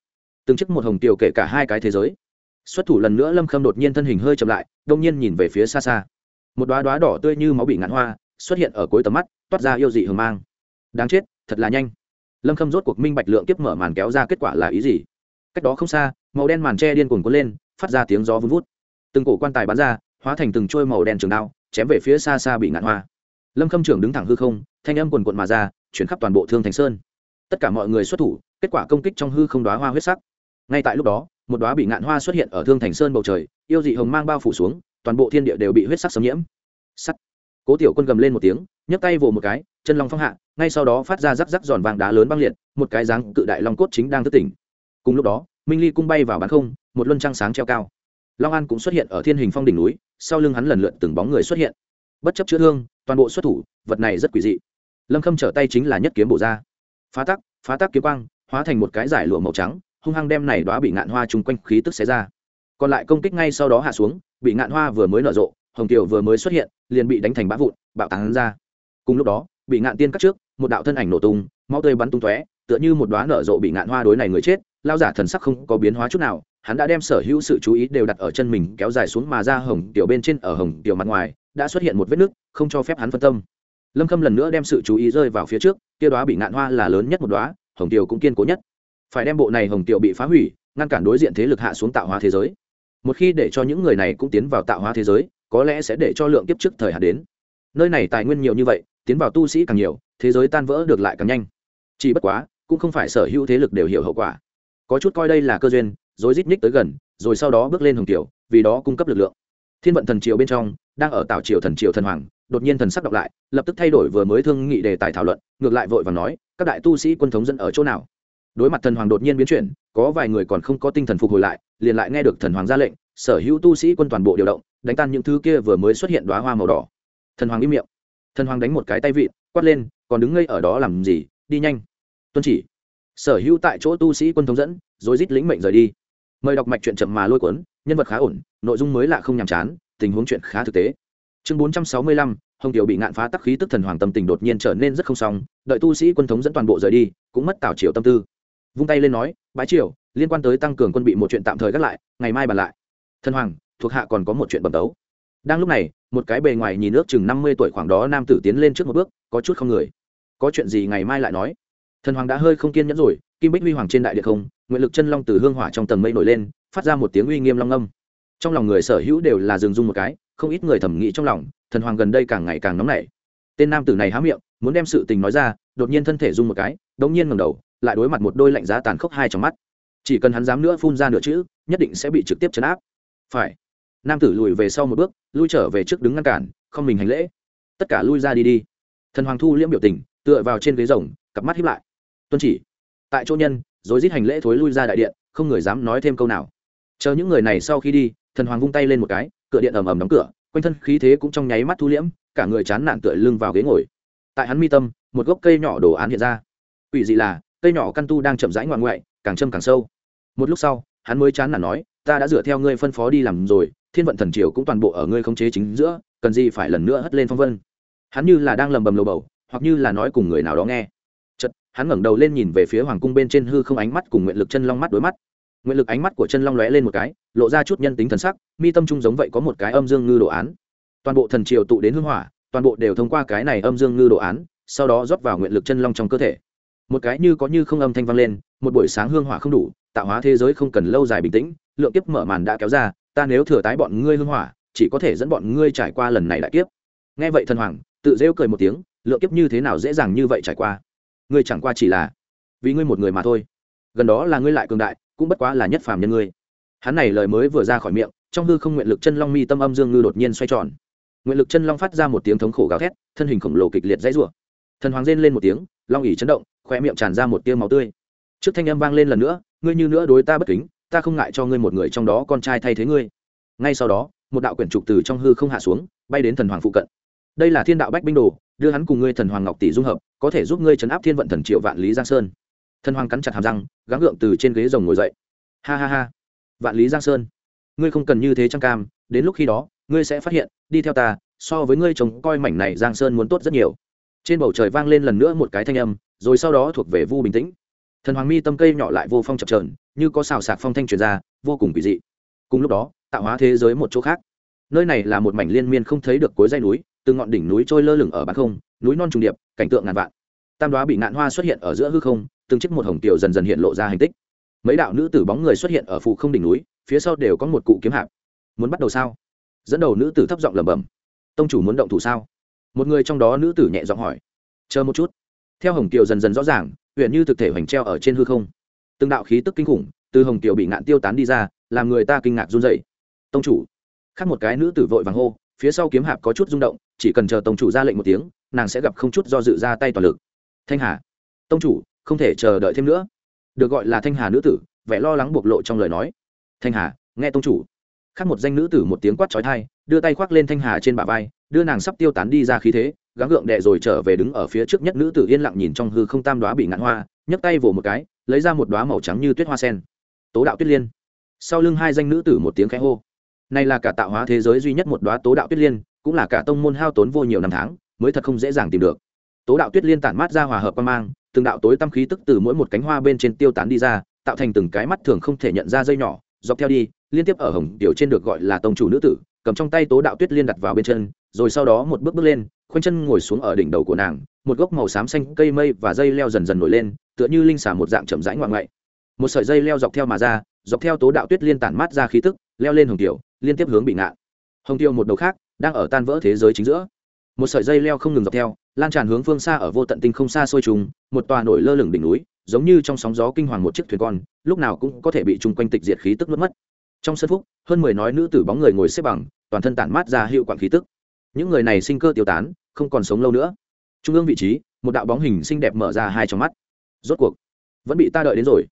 Từng chiếc một hồng tiểu kể cả hai cái thế giới. Xuất thủ lần nữa lâm khâm đột nhiên thân hình hơi chậm lại, đông nhiên nhìn về phía xa xa. Một đoá đoá đỏ tươi như máu bị ngạn hoa xuất hiện ở cuối tầm mắt, toát ra yêu dị hờ mang. Đáng chết, thật là nhanh lâm khâm rốt cuộc minh bạch lượng tiếp mở màn kéo ra kết quả là ý gì cách đó không xa màu đen màn tre điên cuồng cuốn lên phát ra tiếng gió vun vút từng cổ quan tài bắn ra hóa thành từng trôi màu đen trường đao chém về phía xa xa bị ngạn hoa lâm khâm trưởng đứng thẳng hư không thanh âm quần quận mà ra chuyển khắp toàn bộ thương thành sơn tất cả mọi người xuất thủ kết quả công kích trong hư không đoá hoa huyết sắc ngay tại lúc đó một đoá bị ngạn hoa xuất hiện ở thương thành sơn bầu trời yêu dị hồng mang bao phủ xuống toàn bộ thiên địa đều bị huyết sắc xâm nhiễm sắt cố tiểu quân gầm lên một tiếng nhấc tay vồ một cái chân long phong hạ, ngay sau đó phát ra rắc rắc giòn vàng đá lớn băng liệt, một cái dáng cự đại long cốt chính đang thức tỉnh. Cùng lúc đó, minh ly cung bay vào bán không, một luân trăng sáng treo cao. Long an cũng xuất hiện ở thiên hình phong đỉnh núi, sau lưng hắn lần lượt từng bóng người xuất hiện. Bất chấp chữa thương, toàn bộ xuất thủ, vật này rất quỷ dị. Lâm khâm trở tay chính là nhất kiếm bổ ra. Phá tắc phá tắc kiếm quang, hóa thành một cái giải lụa màu trắng, hung hăng đem này đó bị ngạn hoa chung quanh khí tức xé ra. Còn lại công kích ngay sau đó hạ xuống, bị ngạn hoa vừa mới nở rộ, hồng tiểu vừa mới xuất hiện, liền bị đánh thành bã vụn, bạo tán ra. Cùng lúc đó bị ngạn tiên cắt trước, một đạo thân ảnh nổ tung, máu tươi bắn tung tóe, tựa như một đoá nở rộ bị ngạn hoa đối này người chết, lao giả thần sắc không có biến hóa chút nào, hắn đã đem sở hữu sự chú ý đều đặt ở chân mình, kéo dài xuống mà ra hồng tiểu bên trên ở hồng tiểu mặt ngoài, đã xuất hiện một vết nứt, không cho phép hắn phân tâm. Lâm khâm lần nữa đem sự chú ý rơi vào phía trước, kia đoá bị ngạn hoa là lớn nhất một đoá hồng tiểu cũng kiên cố nhất. Phải đem bộ này hồng tiểu bị phá hủy, ngăn cản đối diện thế lực hạ xuống tạo hóa thế giới. Một khi để cho những người này cũng tiến vào tạo hóa thế giới, có lẽ sẽ để cho lượng kiếp trước thời hạn đến. Nơi này tài nguyên nhiều như vậy tiến vào tu sĩ càng nhiều, thế giới tan vỡ được lại càng nhanh. Chỉ bất quá, cũng không phải sở hữu thế lực đều hiểu hậu quả. Có chút coi đây là cơ duyên, rồi rít ních tới gần, rồi sau đó bước lên hồng tiểu vì đó cung cấp lực lượng. Thiên vận thần triều bên trong, đang ở tạo triều thần triều thần hoàng, đột nhiên thần sắc đọc lại, lập tức thay đổi vừa mới thương nghị đề tài thảo luận, ngược lại vội và nói, các đại tu sĩ quân thống dẫn ở chỗ nào? Đối mặt thần hoàng đột nhiên biến chuyển, có vài người còn không có tinh thần phục hồi lại, liền lại nghe được thần hoàng ra lệnh, sở hữu tu sĩ quân toàn bộ điều động, đánh tan những thứ kia vừa mới xuất hiện đoá hoa màu đỏ. Thần hoàng im miệng thần hoàng đánh một cái tay vịn, quát lên, còn đứng ngây ở đó làm gì? Đi nhanh. Tuân chỉ. Sở hữu tại chỗ tu sĩ quân thống dẫn rồi rít lĩnh mệnh rời đi. Mời đọc mạch chuyện chậm mà lôi cuốn, nhân vật khá ổn, nội dung mới lạ không nhàm chán, tình huống chuyện khá thực tế. Chương bốn trăm sáu mươi lăm, hồng tiểu bị ngạn phá tắc khí tức thần hoàng tâm tình đột nhiên trở nên rất không xong, đợi tu sĩ quân thống dẫn toàn bộ rời đi, cũng mất tảo triều tâm tư. Vung tay lên nói, bái triều, liên quan tới tăng cường quân bị một chuyện tạm thời gác lại, ngày mai bàn lại. Thần hoàng, thuộc hạ còn có một chuyện bẩm tấu đang lúc này, một cái bề ngoài nhìn ước chừng năm mươi tuổi khoảng đó nam tử tiến lên trước một bước, có chút không người. Có chuyện gì ngày mai lại nói. Thần hoàng đã hơi không kiên nhẫn rồi, kim bích huy hoàng trên đại địa không, nguyện lực chân long từ hương hỏa trong tầng mây nổi lên, phát ra một tiếng uy nghiêm long âm. Trong lòng người sở hữu đều là dừng dung một cái, không ít người thẩm nghĩ trong lòng, thần hoàng gần đây càng ngày càng nóng nảy. Tên nam tử này há miệng, muốn đem sự tình nói ra, đột nhiên thân thể dung một cái, đống nhiên ngẩng đầu, lại đối mặt một đôi lạnh giá tàn khốc hai trong mắt. Chỉ cần hắn dám nữa phun ra nửa chữ, nhất định sẽ bị trực tiếp chấn áp. Phải nam tử lùi về sau một bước, lui trở về trước đứng ngăn cản, không mình hành lễ. Tất cả lui ra đi đi. Thần hoàng thu liễm biểu tình, tựa vào trên ghế rồng, cặp mắt hiếp lại. Tuân chỉ. Tại chỗ nhân, rồi giết hành lễ thối lui ra đại điện, không người dám nói thêm câu nào. Chờ những người này sau khi đi, thần hoàng vung tay lên một cái, cửa điện ầm ầm đóng cửa, quanh thân khí thế cũng trong nháy mắt thu liễm, cả người chán nản tựa lưng vào ghế ngồi. Tại hắn mi tâm, một gốc cây nhỏ đồ án hiện ra. Ủy dị là, cây nhỏ căn tu đang chậm rãi ngoạn ngoại, càng châm càng sâu. Một lúc sau, hắn mới chán nản nói, ta đã dựa theo ngươi phân phó đi làm rồi thiên vận thần triều cũng toàn bộ ở ngươi không chế chính giữa, cần gì phải lần nữa hất lên phong vân. Hắn như là đang lầm bầm lầu bầu, hoặc như là nói cùng người nào đó nghe. Chật hắn ngẩng đầu lên nhìn về phía hoàng cung bên trên hư không ánh mắt cùng nguyện lực chân long mắt đối mắt. Nguyện lực ánh mắt của chân long lóe lên một cái, lộ ra chút nhân tính thần sắc, mi tâm trung giống vậy có một cái âm dương ngư đồ án. Toàn bộ thần triều tụ đến hưng hỏa, toàn bộ đều thông qua cái này âm dương ngư đồ án, sau đó rót vào nguyện lực chân long trong cơ thể. Một cái như có như không âm thanh vang lên, một buổi sáng hương hỏa không đủ, tạo hóa thế giới không cần lâu dài bình tĩnh, lượng kiếp mở màn đã kéo ra ta nếu thừa tái bọn ngươi hương hỏa, chỉ có thể dẫn bọn ngươi trải qua lần này đại kiếp. Nghe vậy thần hoàng, tự rêu cười một tiếng, lượng kiếp như thế nào dễ dàng như vậy trải qua? Ngươi chẳng qua chỉ là vì ngươi một người mà thôi. Gần đó là ngươi lại cường đại, cũng bất quá là nhất phàm nhân ngươi. Hắn này lời mới vừa ra khỏi miệng, trong hư không nguyện lực chân long mi tâm âm dương ngư đột nhiên xoay tròn. Nguyện lực chân long phát ra một tiếng thống khổ gào thét, thân hình khổng lồ kịch liệt dãy rủa. Thần hoàng rên lên một tiếng, long ỉ chấn động khoe miệng tràn ra một tiêu máu tươi. Trước thanh âm vang lên lần nữa, ngươi như nữa đối ta bất kính ta không ngại cho ngươi một người trong đó con trai thay thế ngươi. Ngay sau đó, một đạo quyển trục từ trong hư không hạ xuống, bay đến thần hoàng phụ cận. Đây là thiên đạo bách binh đồ, đưa hắn cùng ngươi thần hoàng ngọc tỷ dung hợp, có thể giúp ngươi chấn áp thiên vận thần triệu vạn lý giang sơn. Thần hoàng cắn chặt hàm răng, gắng gượng từ trên ghế rồng ngồi dậy. Ha ha ha, vạn lý giang sơn, ngươi không cần như thế trăng cam, đến lúc khi đó, ngươi sẽ phát hiện, đi theo ta, so với ngươi chồng coi mảnh này giang sơn muốn tốt rất nhiều. Trên bầu trời vang lên lần nữa một cái thanh âm, rồi sau đó thuộc về vu bình tĩnh thần hoàng mi tâm cây nhỏ lại vô phong chập trờn như có xào sạc phong thanh truyền ra, vô cùng kỳ dị. Cùng lúc đó, tạo hóa thế giới một chỗ khác. Nơi này là một mảnh liên miên không thấy được cuối dây núi, từ ngọn đỉnh núi trôi lơ lửng ở bán không, núi non trùng điệp, cảnh tượng ngàn vạn. Tam đoá bị ngạn hoa xuất hiện ở giữa hư không, từng chiếc một hồng tiểu dần dần hiện lộ ra hành tích. Mấy đạo nữ tử bóng người xuất hiện ở phụ không đỉnh núi, phía sau đều có một cụ kiếm hạp. Muốn bắt đầu sao? Dẫn đầu nữ tử thấp giọng lẩm bẩm. Tông chủ muốn động thủ sao? Một người trong đó nữ tử nhẹ giọng hỏi. Chờ một chút. Theo hồng kiều dần dần rõ ràng huyện như thực thể hoành treo ở trên hư không. Từng đạo khí tức kinh khủng từ hồng tiểu bị ngạn tiêu tán đi ra, làm người ta kinh ngạc run dậy tông chủ. Khác một cái nữ tử vội vàng hô, phía sau kiếm hạp có chút rung động, chỉ cần chờ tông chủ ra lệnh một tiếng, nàng sẽ gặp không chút do dự ra tay toàn lực. Thanh hà. Tông chủ, không thể chờ đợi thêm nữa. Được gọi là thanh hà nữ tử, vẻ lo lắng bộc lộ trong lời nói. Thanh hà, nghe tông chủ. Khác một danh nữ tử một tiếng quát trói thai đưa tay khoác lên thanh hà trên bả vai, đưa nàng sắp tiêu tán đi ra khí thế gắng gượng đệ rồi trở về đứng ở phía trước nhất nữ tử yên lặng nhìn trong hư không tam đoá bị ngạn hoa, nhấc tay vỗ một cái, lấy ra một đoá màu trắng như tuyết hoa sen. Tố đạo tuyết liên. Sau lưng hai danh nữ tử một tiếng khẽ hô. Này là cả tạo hóa thế giới duy nhất một đoá tố đạo tuyết liên, cũng là cả tông môn hao tốn vô nhiều năm tháng, mới thật không dễ dàng tìm được. Tố đạo tuyết liên tản mát ra hòa hợp quan mang, từng đạo tối tâm khí tức từ mỗi một cánh hoa bên trên tiêu tán đi ra, tạo thành từng cái mắt thường không thể nhận ra dây nhỏ, dọc theo đi, liên tiếp ở hồng tiểu trên được gọi là tông chủ nữ tử, cầm trong tay tố đạo tuyết liên đặt vào bên chân, rồi sau đó một bước bước lên khoanh chân ngồi xuống ở đỉnh đầu của nàng, một gốc màu xám xanh, cây mây và dây leo dần dần nổi lên, tựa như linh xà một dạng chậm rãi ngoạn ngoại. Một sợi dây leo dọc theo mà ra, dọc theo tố đạo tuyết liên tản mát ra khí tức, leo lên hồng tiểu, liên tiếp hướng bị ngạn. Hồng tiêu một đầu khác, đang ở tan vỡ thế giới chính giữa. Một sợi dây leo không ngừng dọc theo, lan tràn hướng phương xa ở vô tận tinh không xa xôi trùng, một tòa nổi lơ lửng đỉnh núi, giống như trong sóng gió kinh hoàng một chiếc thuyền con, lúc nào cũng có thể bị chung quanh tịch diệt khí tức mất mất. Trong sân phúc, hơn mười nói nữ tử bóng người ngồi xếp bằng, toàn thân tản mát ra hiệu quản khí tức những người này sinh cơ tiêu tán, không còn sống lâu nữa. Trung ương vị trí, một đạo bóng hình xinh đẹp mở ra hai trong mắt. Rốt cuộc, vẫn bị ta đợi đến rồi.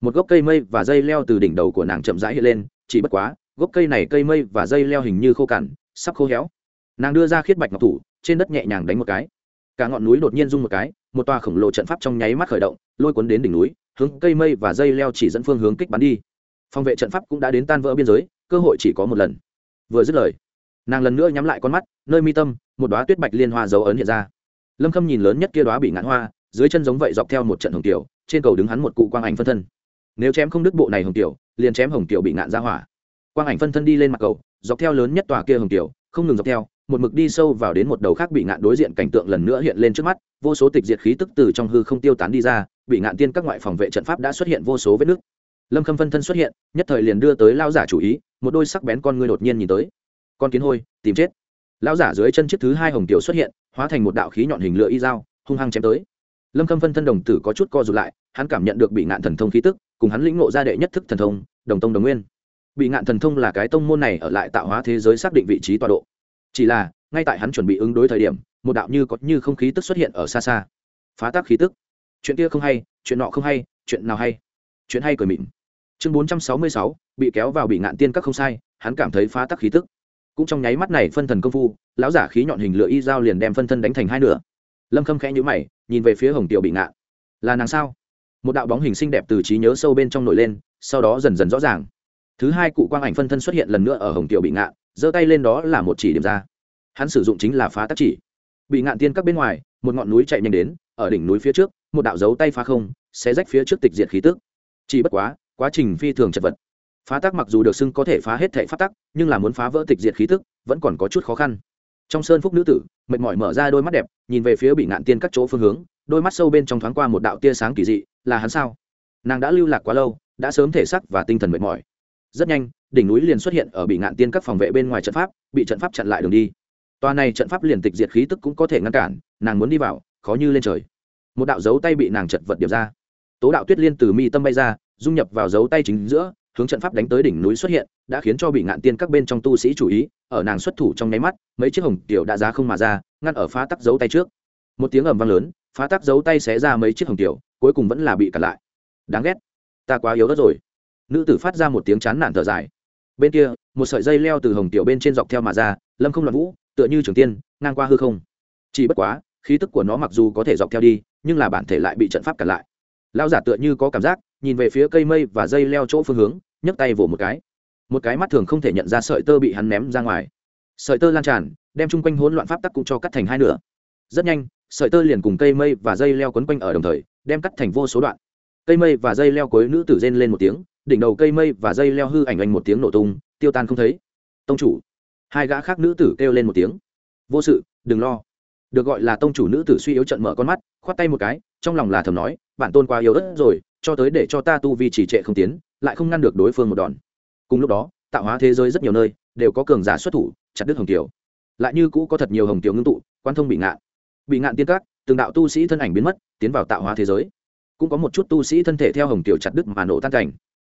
Một gốc cây mây và dây leo từ đỉnh đầu của nàng chậm rãi hiện lên, chỉ bất quá, gốc cây này cây mây và dây leo hình như khô cằn, sắp khô héo. Nàng đưa ra khiết bạch ngọc thủ, trên đất nhẹ nhàng đánh một cái. Cả ngọn núi đột nhiên rung một cái, một tòa khổng lồ trận pháp trong nháy mắt khởi động, lôi cuốn đến đỉnh núi, hướng cây mây và dây leo chỉ dẫn phương hướng kích bắn đi. Phòng vệ trận pháp cũng đã đến tan vỡ biên giới, cơ hội chỉ có một lần. Vừa dứt lời nàng lần nữa nhắm lại con mắt nơi mi tâm một đoá tuyết bạch liên hoa dấu ấn hiện ra lâm khâm nhìn lớn nhất kia đoá bị ngạn hoa dưới chân giống vậy dọc theo một trận hồng tiểu trên cầu đứng hắn một cụ quang ảnh phân thân nếu chém không đứt bộ này hồng tiểu liền chém hồng tiểu bị ngạn ra hỏa quang ảnh phân thân đi lên mặt cầu dọc theo lớn nhất tòa kia hồng tiểu không ngừng dọc theo một mực đi sâu vào đến một đầu khác bị ngạn đối diện cảnh tượng lần nữa hiện lên trước mắt vô số tịch diệt khí tức từ trong hư không tiêu tán đi ra bị ngạn tiên các ngoại phòng vệ trận pháp đã xuất hiện vô số vết nứt lâm khâm phân thân xuất hiện nhất thời liền đưa tới lao giả chủ ý một đôi sắc bén con ngươi đột nhiên nhìn tới con kiến hôi, tìm chết. Lão giả dưới chân chiếc thứ hai hồng tiểu xuất hiện, hóa thành một đạo khí nhọn hình lửa y dao, hung hăng chém tới. Lâm khâm phân thân đồng tử có chút co rụt lại, hắn cảm nhận được bị ngạn thần thông khí tức, cùng hắn lĩnh ngộ ra đệ nhất thức thần thông, đồng tông đồng nguyên. Bị ngạn thần thông là cái tông môn này ở lại tạo hóa thế giới xác định vị trí tọa độ. Chỉ là, ngay tại hắn chuẩn bị ứng đối thời điểm, một đạo như có như không khí tức xuất hiện ở xa xa. Phá tác khí tức. Chuyện kia không hay, chuyện nọ không hay, chuyện nào hay. Chuyện hay cười mịn. Chương bốn trăm sáu mươi sáu, bị kéo vào bị ngạn tiên các không sai, hắn cảm thấy phá tắc khí tức cũng trong nháy mắt này phân thần công phu, lão giả khí nhọn hình lửa y dao liền đem phân thân đánh thành hai nửa. Lâm khâm khẽ nhữ mày, nhìn về phía hồng tiểu bị ngạn. Là nàng sao? Một đạo bóng hình xinh đẹp từ trí nhớ sâu bên trong nổi lên, sau đó dần dần rõ ràng. Thứ hai cụ quang ảnh phân thân xuất hiện lần nữa ở hồng tiểu bị ngạn, giơ tay lên đó là một chỉ điểm ra. Hắn sử dụng chính là phá tác chỉ. Bị ngạn tiên các bên ngoài, một ngọn núi chạy nhanh đến, ở đỉnh núi phía trước, một đạo dấu tay phá không sẽ rách phía trước tịch diệt khí tức. Chỉ bất quá quá trình phi thường chật vật phá tác mặc dù được xưng có thể phá hết thệ phát tắc, nhưng là muốn phá vỡ tịch diệt khí tức, vẫn còn có chút khó khăn. Trong sơn phúc nữ tử, mệt mỏi mở ra đôi mắt đẹp, nhìn về phía bị ngạn tiên các chỗ phương hướng, đôi mắt sâu bên trong thoáng qua một đạo tia sáng kỳ dị, là hắn sao? Nàng đã lưu lạc quá lâu, đã sớm thể sắc và tinh thần mệt mỏi. Rất nhanh, đỉnh núi liền xuất hiện ở bị ngạn tiên các phòng vệ bên ngoài trận pháp, bị trận pháp chặn lại đường đi. Tòa này trận pháp liền tịch diệt khí tức cũng có thể ngăn cản, nàng muốn đi vào, khó như lên trời. Một đạo dấu tay bị nàng chật vật điệp ra. Tố đạo tuyết liên từ mi tâm bay ra, dung nhập vào dấu tay chính giữa hướng trận pháp đánh tới đỉnh núi xuất hiện, đã khiến cho bị ngạn tiên các bên trong tu sĩ chú ý, ở nàng xuất thủ trong nháy mắt, mấy chiếc hồng tiểu đã ra không mà ra, ngăn ở phá tắc dấu tay trước. Một tiếng ầm vang lớn, phá tắc dấu tay xé ra mấy chiếc hồng tiểu, cuối cùng vẫn là bị cản lại. Đáng ghét. Ta quá yếu đất rồi. Nữ tử phát ra một tiếng chán nản thở dài. Bên kia, một sợi dây leo từ hồng tiểu bên trên dọc theo mà ra, lâm không loạn vũ, tựa như trường tiên, ngang qua hư không. Chỉ bất quá, khí tức của nó mặc dù có thể dọc theo đi, nhưng là bản thể lại bị trận pháp cản lại lao giả tựa như có cảm giác, nhìn về phía cây mây và dây leo chỗ phương hướng, nhấc tay vỗ một cái. Một cái mắt thường không thể nhận ra sợi tơ bị hắn ném ra ngoài. Sợi tơ lan tràn, đem chung quanh hỗn loạn pháp tắc cũng cho cắt thành hai nửa. Rất nhanh, sợi tơ liền cùng cây mây và dây leo quấn quanh ở đồng thời, đem cắt thành vô số đoạn. Cây mây và dây leo cuối nữ tử rên lên một tiếng, đỉnh đầu cây mây và dây leo hư ảnh anh một tiếng nổ tung, tiêu tan không thấy. Tông chủ. Hai gã khác nữ tử kêu lên một tiếng. Vô sự, đừng lo. Được gọi là tông chủ nữ tử suy yếu trận mở con mắt, khoát tay một cái, trong lòng là thầm nói bản tôn quá yếu ớt rồi, cho tới để cho ta tu vi trì trệ không tiến, lại không ngăn được đối phương một đòn. Cùng lúc đó, tạo hóa thế giới rất nhiều nơi đều có cường giả xuất thủ, chặt đứt hồng tiểu lại như cũ có thật nhiều hồng tiểu ngưng tụ quan thông bị ngạn. Bị ngạn tiên các, từng đạo tu sĩ thân ảnh biến mất, tiến vào tạo hóa thế giới. Cũng có một chút tu sĩ thân thể theo hồng tiểu chặt đứt mà nổ tan cảnh.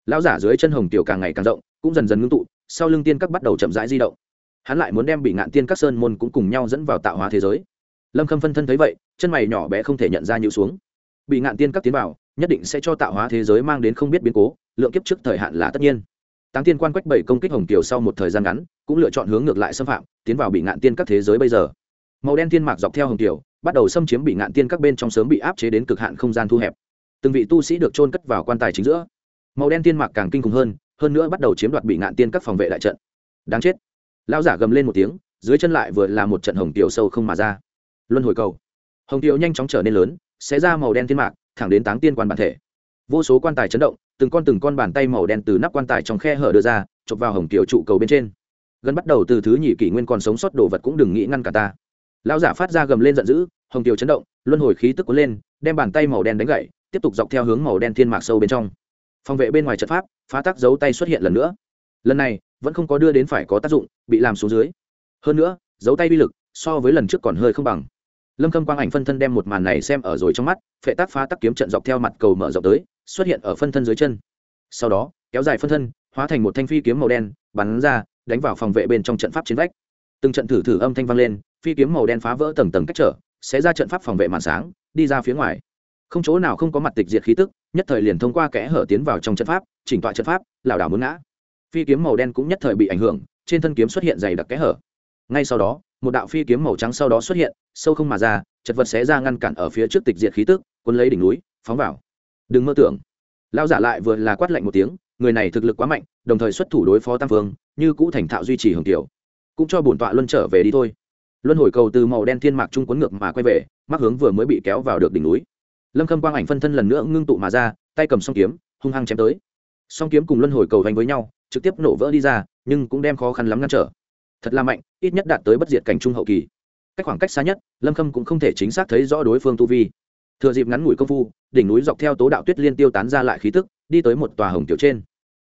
Lão giả dưới chân hồng tiểu càng ngày càng rộng, cũng dần dần ngưng tụ, sau lưng tiên các bắt đầu chậm rãi di động. Hắn lại muốn đem bị ngạn tiên các sơn môn cũng cùng nhau dẫn vào tạo hóa thế giới. Lâm khâm phân thân thấy vậy, chân mày nhỏ bé không thể nhận ra nhịu xuống bị ngạn tiên các tiến vào, nhất định sẽ cho tạo hóa thế giới mang đến không biết biến cố, lượng kiếp trước thời hạn là tất nhiên. Táng tiên quan quách bảy công kích hồng kiều sau một thời gian ngắn, cũng lựa chọn hướng ngược lại xâm phạm, tiến vào bị ngạn tiên các thế giới bây giờ. Màu đen tiên mạc dọc theo hồng kiều, bắt đầu xâm chiếm bị ngạn tiên các bên trong sớm bị áp chế đến cực hạn không gian thu hẹp. Từng vị tu sĩ được trôn cất vào quan tài chính giữa. Màu đen tiên mạc càng kinh khủng hơn hơn nữa bắt đầu chiếm đoạt bị ngạn tiên các phòng vệ đại trận. Đáng chết. Lão giả gầm lên một tiếng, dưới chân lại vừa là một trận hồng tiểu sâu không mà ra. Luân hồi cầu. Hồng tiểu nhanh chóng trở nên lớn xé ra màu đen thiên mạc, thẳng đến táng tiên quan bản thể. Vô số quan tài chấn động, từng con từng con bàn tay màu đen từ nắp quan tài trong khe hở đưa ra, chụp vào hồng tiểu trụ cầu bên trên. Gần bắt đầu từ thứ nhị kỷ nguyên còn sống sót đồ vật cũng đừng nghĩ ngăn cả ta. Lão giả phát ra gầm lên giận dữ, hồng tiểu chấn động, luân hồi khí tức cuốn lên, đem bàn tay màu đen đánh gậy, tiếp tục dọc theo hướng màu đen thiên mạc sâu bên trong. Phòng vệ bên ngoài trận pháp, phá tác dấu tay xuất hiện lần nữa. Lần này, vẫn không có đưa đến phải có tác dụng, bị làm xuống dưới. Hơn nữa, dấu tay bi lực so với lần trước còn hơi không bằng lâm khâm quang ảnh phân thân đem một màn này xem ở rồi trong mắt, phệ tác phá tắc kiếm trận dọc theo mặt cầu mở rộng tới, xuất hiện ở phân thân dưới chân. Sau đó, kéo dài phân thân, hóa thành một thanh phi kiếm màu đen, bắn ra, đánh vào phòng vệ bên trong trận pháp chiến vách. Từng trận thử thử âm thanh vang lên, phi kiếm màu đen phá vỡ tầng tầng cách trở, sẽ ra trận pháp phòng vệ màn sáng, đi ra phía ngoài. Không chỗ nào không có mặt tịch diệt khí tức, nhất thời liền thông qua kẽ hở tiến vào trong trận pháp, chỉnh tọa trận pháp, lảo đảo muốn ngã. Phi kiếm màu đen cũng nhất thời bị ảnh hưởng, trên thân kiếm xuất hiện dày đặc kẽ hở. Ngay sau đó, một đạo phi kiếm màu trắng sau đó xuất hiện sâu không mà ra, chật vật xé ra ngăn cản ở phía trước tịch diệt khí tức quân lấy đỉnh núi, phóng vào. Đừng mơ tưởng. Lao giả lại vừa là quát lạnh một tiếng, người này thực lực quá mạnh, đồng thời xuất thủ đối phó tam phương như cũ thành thạo duy trì hưởng tiểu. Cũng cho bổn tọa luân trở về đi thôi. Luân hồi cầu từ màu đen thiên mạc trung quấn ngược mà quay về mắc hướng vừa mới bị kéo vào được đỉnh núi. Lâm khâm quang ảnh phân thân lần nữa ngưng tụ mà ra, tay cầm song kiếm, hung hăng chém tới. Song kiếm cùng luân hồi cầu vành với nhau, trực tiếp nổ vỡ đi ra, nhưng cũng đem khó khăn lắm ngăn trở. Thật là mạnh, ít nhất đạt tới bất diệt cảnh trung hậu kỳ cách khoảng cách xa nhất, lâm khâm cũng không thể chính xác thấy rõ đối phương tu vi. Thừa dịp ngắn ngủi công phu, đỉnh núi dọc theo tố đạo tuyết liên tiêu tán ra lại khí tức, đi tới một tòa hồng tiểu trên.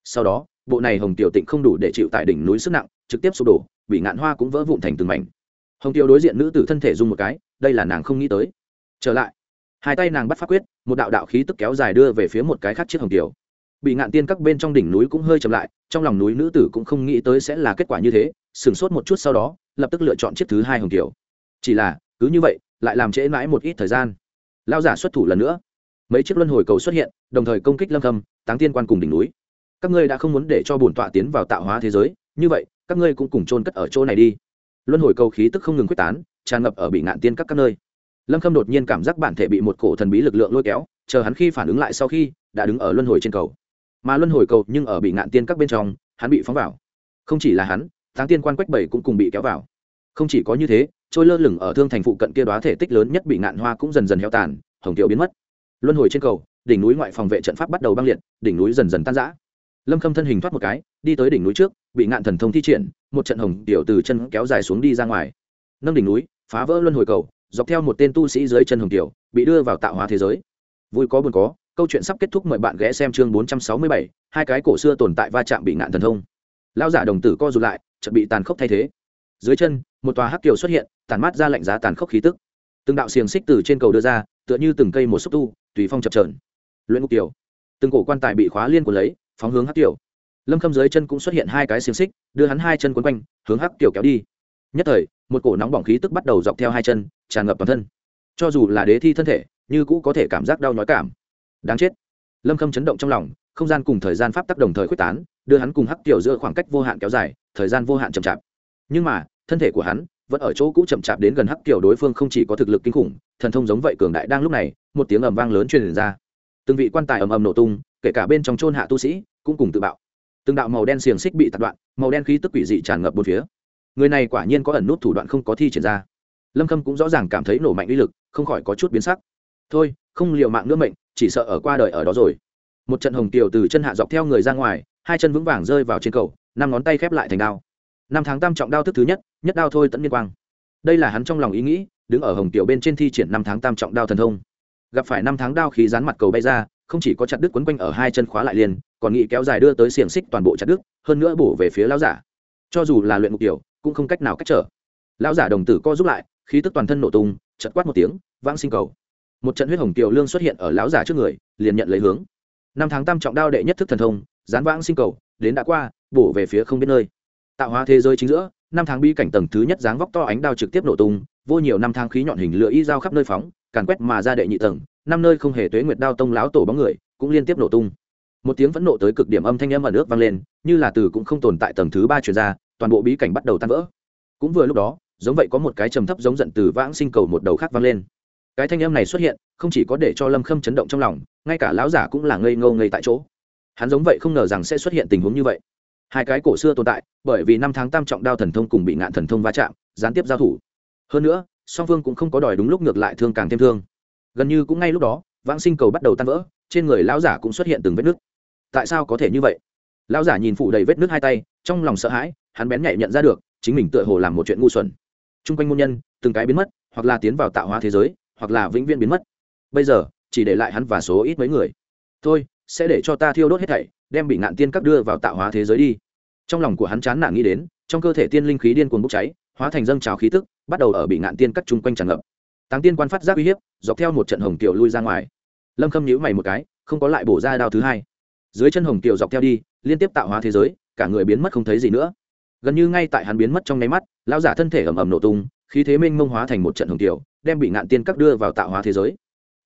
Sau đó, bộ này hồng tiểu tịnh không đủ để chịu tại đỉnh núi sức nặng, trực tiếp sụp đổ, bị ngạn hoa cũng vỡ vụn thành từng mảnh. Hồng tiểu đối diện nữ tử thân thể dung một cái, đây là nàng không nghĩ tới. Trở lại, hai tay nàng bắt phát quyết, một đạo đạo khí tức kéo dài đưa về phía một cái khác chiếc hồng tiểu. Bị ngạn tiên các bên trong đỉnh núi cũng hơi chậm lại, trong lòng núi nữ tử cũng không nghĩ tới sẽ là kết quả như thế, sửng sốt một chút sau đó, lập tức lựa chọn chiếc thứ hai hồng tiểu chỉ là, cứ như vậy, lại làm trễ mãi một ít thời gian. Lao giả xuất thủ lần nữa. Mấy chiếc luân hồi cầu xuất hiện, đồng thời công kích lâm khâm táng tiên quan cùng đỉnh núi. Các ngươi đã không muốn để cho bổn tọa tiến vào tạo hóa thế giới, như vậy, các ngươi cũng cùng chôn cất ở chỗ này đi. Luân hồi cầu khí tức không ngừng quyết tán, tràn ngập ở bị ngạn tiên các các nơi. Lâm khâm đột nhiên cảm giác bản thể bị một cổ thần bí lực lượng lôi kéo, chờ hắn khi phản ứng lại sau khi, đã đứng ở luân hồi trên cầu. Mà luân hồi cầu nhưng ở bị ngạn tiên các bên trong, hắn bị phóng vào. Không chỉ là hắn, táng tiên quan quách bảy cũng cùng bị kéo vào không chỉ có như thế, trôi lơ lửng ở thương thành phụ cận kia đoá thể tích lớn nhất bị ngạn hoa cũng dần dần heo tàn, hồng tiểu biến mất. Luân hồi trên cầu, đỉnh núi ngoại phòng vệ trận pháp bắt đầu băng liệt, đỉnh núi dần dần tan rã. Lâm khâm thân hình thoát một cái, đi tới đỉnh núi trước, bị ngạn thần thông thi triển, một trận hồng tiểu từ chân kéo dài xuống đi ra ngoài. Nâng đỉnh núi, phá vỡ luân hồi cầu, dọc theo một tên tu sĩ dưới chân hồng tiểu, bị đưa vào tạo hóa thế giới. Vui có buồn có, câu chuyện sắp kết thúc mời bạn ghé xem chương bốn trăm sáu mươi bảy, hai cái cổ xưa tồn tại va chạm bị ngạn thần thông. Lao giả đồng tử co rụt lại, chợt bị tàn khốc thay thế dưới chân, một tòa hắc kiều xuất hiện tàn mát ra lạnh giá tàn khốc khí tức. Từng đạo xiềng xích từ trên cầu đưa ra, tựa như từng cây một xúc tu, tùy phong chập trờn luyện ngục kiều. Từng cổ quan tài bị khóa liên của lấy, phóng hướng hắc kiều. Lâm khâm dưới chân cũng xuất hiện hai cái xiềng xích, đưa hắn hai chân quấn quanh, hướng hắc kiều kéo đi. Nhất thời, một cổ nóng bỏng khí tức bắt đầu dọc theo hai chân, tràn ngập toàn thân. Cho dù là đế thi thân thể, như cũ có thể cảm giác đau nhói cảm. Đáng chết. Lâm khâm chấn động trong lòng, không gian cùng thời gian pháp tắc đồng thời quyết tán, đưa hắn cùng hắc tiểu giữa khoảng cách vô hạn kéo dài, thời gian vô hạn chậm chạp. Nhưng mà thân thể của hắn vẫn ở chỗ cũ chậm chạp đến gần hắc kiểu đối phương không chỉ có thực lực kinh khủng, thần thông giống vậy cường đại đang lúc này, một tiếng ầm vang lớn truyền ra. Từng vị quan tài ầm ầm nổ tung, kể cả bên trong chôn hạ tu sĩ cũng cùng tự bạo. Từng đạo màu đen xiềng xích bị tạt đoạn, màu đen khí tức quỷ dị tràn ngập bốn phía. Người này quả nhiên có ẩn nút thủ đoạn không có thi triển ra. Lâm khâm cũng rõ ràng cảm thấy nổ mạnh uy lực, không khỏi có chút biến sắc. Thôi, không liệu mạng nữa mệnh, chỉ sợ ở qua đời ở đó rồi. Một trận hồng tiều từ chân hạ dọc theo người ra ngoài, hai chân vững vàng rơi vào trên cầu, năm ngón tay khép lại thành đao năm tháng tam trọng đao thức thứ nhất nhất đao thôi tận liên quang. Đây là hắn trong lòng ý nghĩ, đứng ở hồng tiểu bên trên thi triển năm tháng tam trọng đao thần thông. Gặp phải năm tháng đao khí dán mặt cầu bay ra, không chỉ có chặt đứt quấn quanh ở hai chân khóa lại liền, còn nghĩ kéo dài đưa tới xiềng xích toàn bộ chặt đứt, hơn nữa bổ về phía lão giả. Cho dù là luyện mục tiểu, cũng không cách nào cách trở. Lão giả đồng tử co giúp lại, khí tức toàn thân nổ tung chật quát một tiếng, vãng sinh cầu. Một trận huyết hồng tiểu lương xuất hiện ở lão giả trước người, liền nhận lấy hướng. Năm tháng tam trọng đao đệ nhất thức thần thông, dán vãng sinh cầu, đến đã qua, bổ về phía không biết nơi tạo hóa thế giới chính giữa, năm tháng bi cảnh tầng thứ nhất dáng vóc to ánh đao trực tiếp nổ tung, vô nhiều năm tháng khí nhọn hình lửa y dao khắp nơi phóng, càn quét mà ra đệ nhị tầng, năm nơi không hề tuế nguyệt đao tông láo tổ bóng người, cũng liên tiếp nổ tung. Một tiếng phẫn nộ tới cực điểm âm thanh âm ở nước vang lên, như là từ cũng không tồn tại tầng thứ ba chuyển ra, toàn bộ bí cảnh bắt đầu tan vỡ. Cũng vừa lúc đó, giống vậy có một cái trầm thấp giống giận từ vãng sinh cầu một đầu khác vang lên. Cái thanh âm này xuất hiện, không chỉ có để cho lâm khâm chấn động trong lòng, ngay cả lão giả cũng là ngây ngô ngây tại chỗ. Hắn giống vậy không ngờ rằng sẽ xuất hiện tình huống như vậy hai cái cổ xưa tồn tại, bởi vì năm tháng tam trọng đao thần thông cùng bị ngạn thần thông va chạm, gián tiếp giao thủ. Hơn nữa, song phương cũng không có đòi đúng lúc ngược lại thương càng thêm thương. Gần như cũng ngay lúc đó, vãng sinh cầu bắt đầu tan vỡ, trên người lão giả cũng xuất hiện từng vết nứt. Tại sao có thể như vậy? Lão giả nhìn phụ đầy vết nứt hai tay, trong lòng sợ hãi, hắn bén nhạy nhận ra được, chính mình tựa hồ làm một chuyện ngu xuẩn. T r u n g quanh môn nhân, từng cái biến mất, hoặc là tiến vào tạo hóa thế giới, hoặc là vĩnh viễn biến mất. Bây giờ, chỉ để lại hắn và số ít mấy người. Thôi, sẽ để cho ta thiêu đốt hết thảy, đem bị ngạn tiên các đưa vào tạo hóa thế giới đi trong lòng của hắn chán nản nghĩ đến, trong cơ thể tiên linh khí điên cuồng bốc cháy, hóa thành dâng trào khí tức, bắt đầu ở bị ngạn tiên cắt chung quanh tràn ngập. Táng tiên quan phát giác uy hiếp, dọc theo một trận hồng tiểu lui ra ngoài. Lâm khâm nhíu mày một cái, không có lại bổ ra đao thứ hai. Dưới chân hồng tiểu dọc theo đi, liên tiếp tạo hóa thế giới, cả người biến mất không thấy gì nữa. Gần như ngay tại hắn biến mất trong nháy mắt, lão giả thân thể ầm ầm nổ tung, khí thế mênh mông hóa thành một trận hồng tiểu đem bị ngạn tiên các đưa vào tạo hóa thế giới.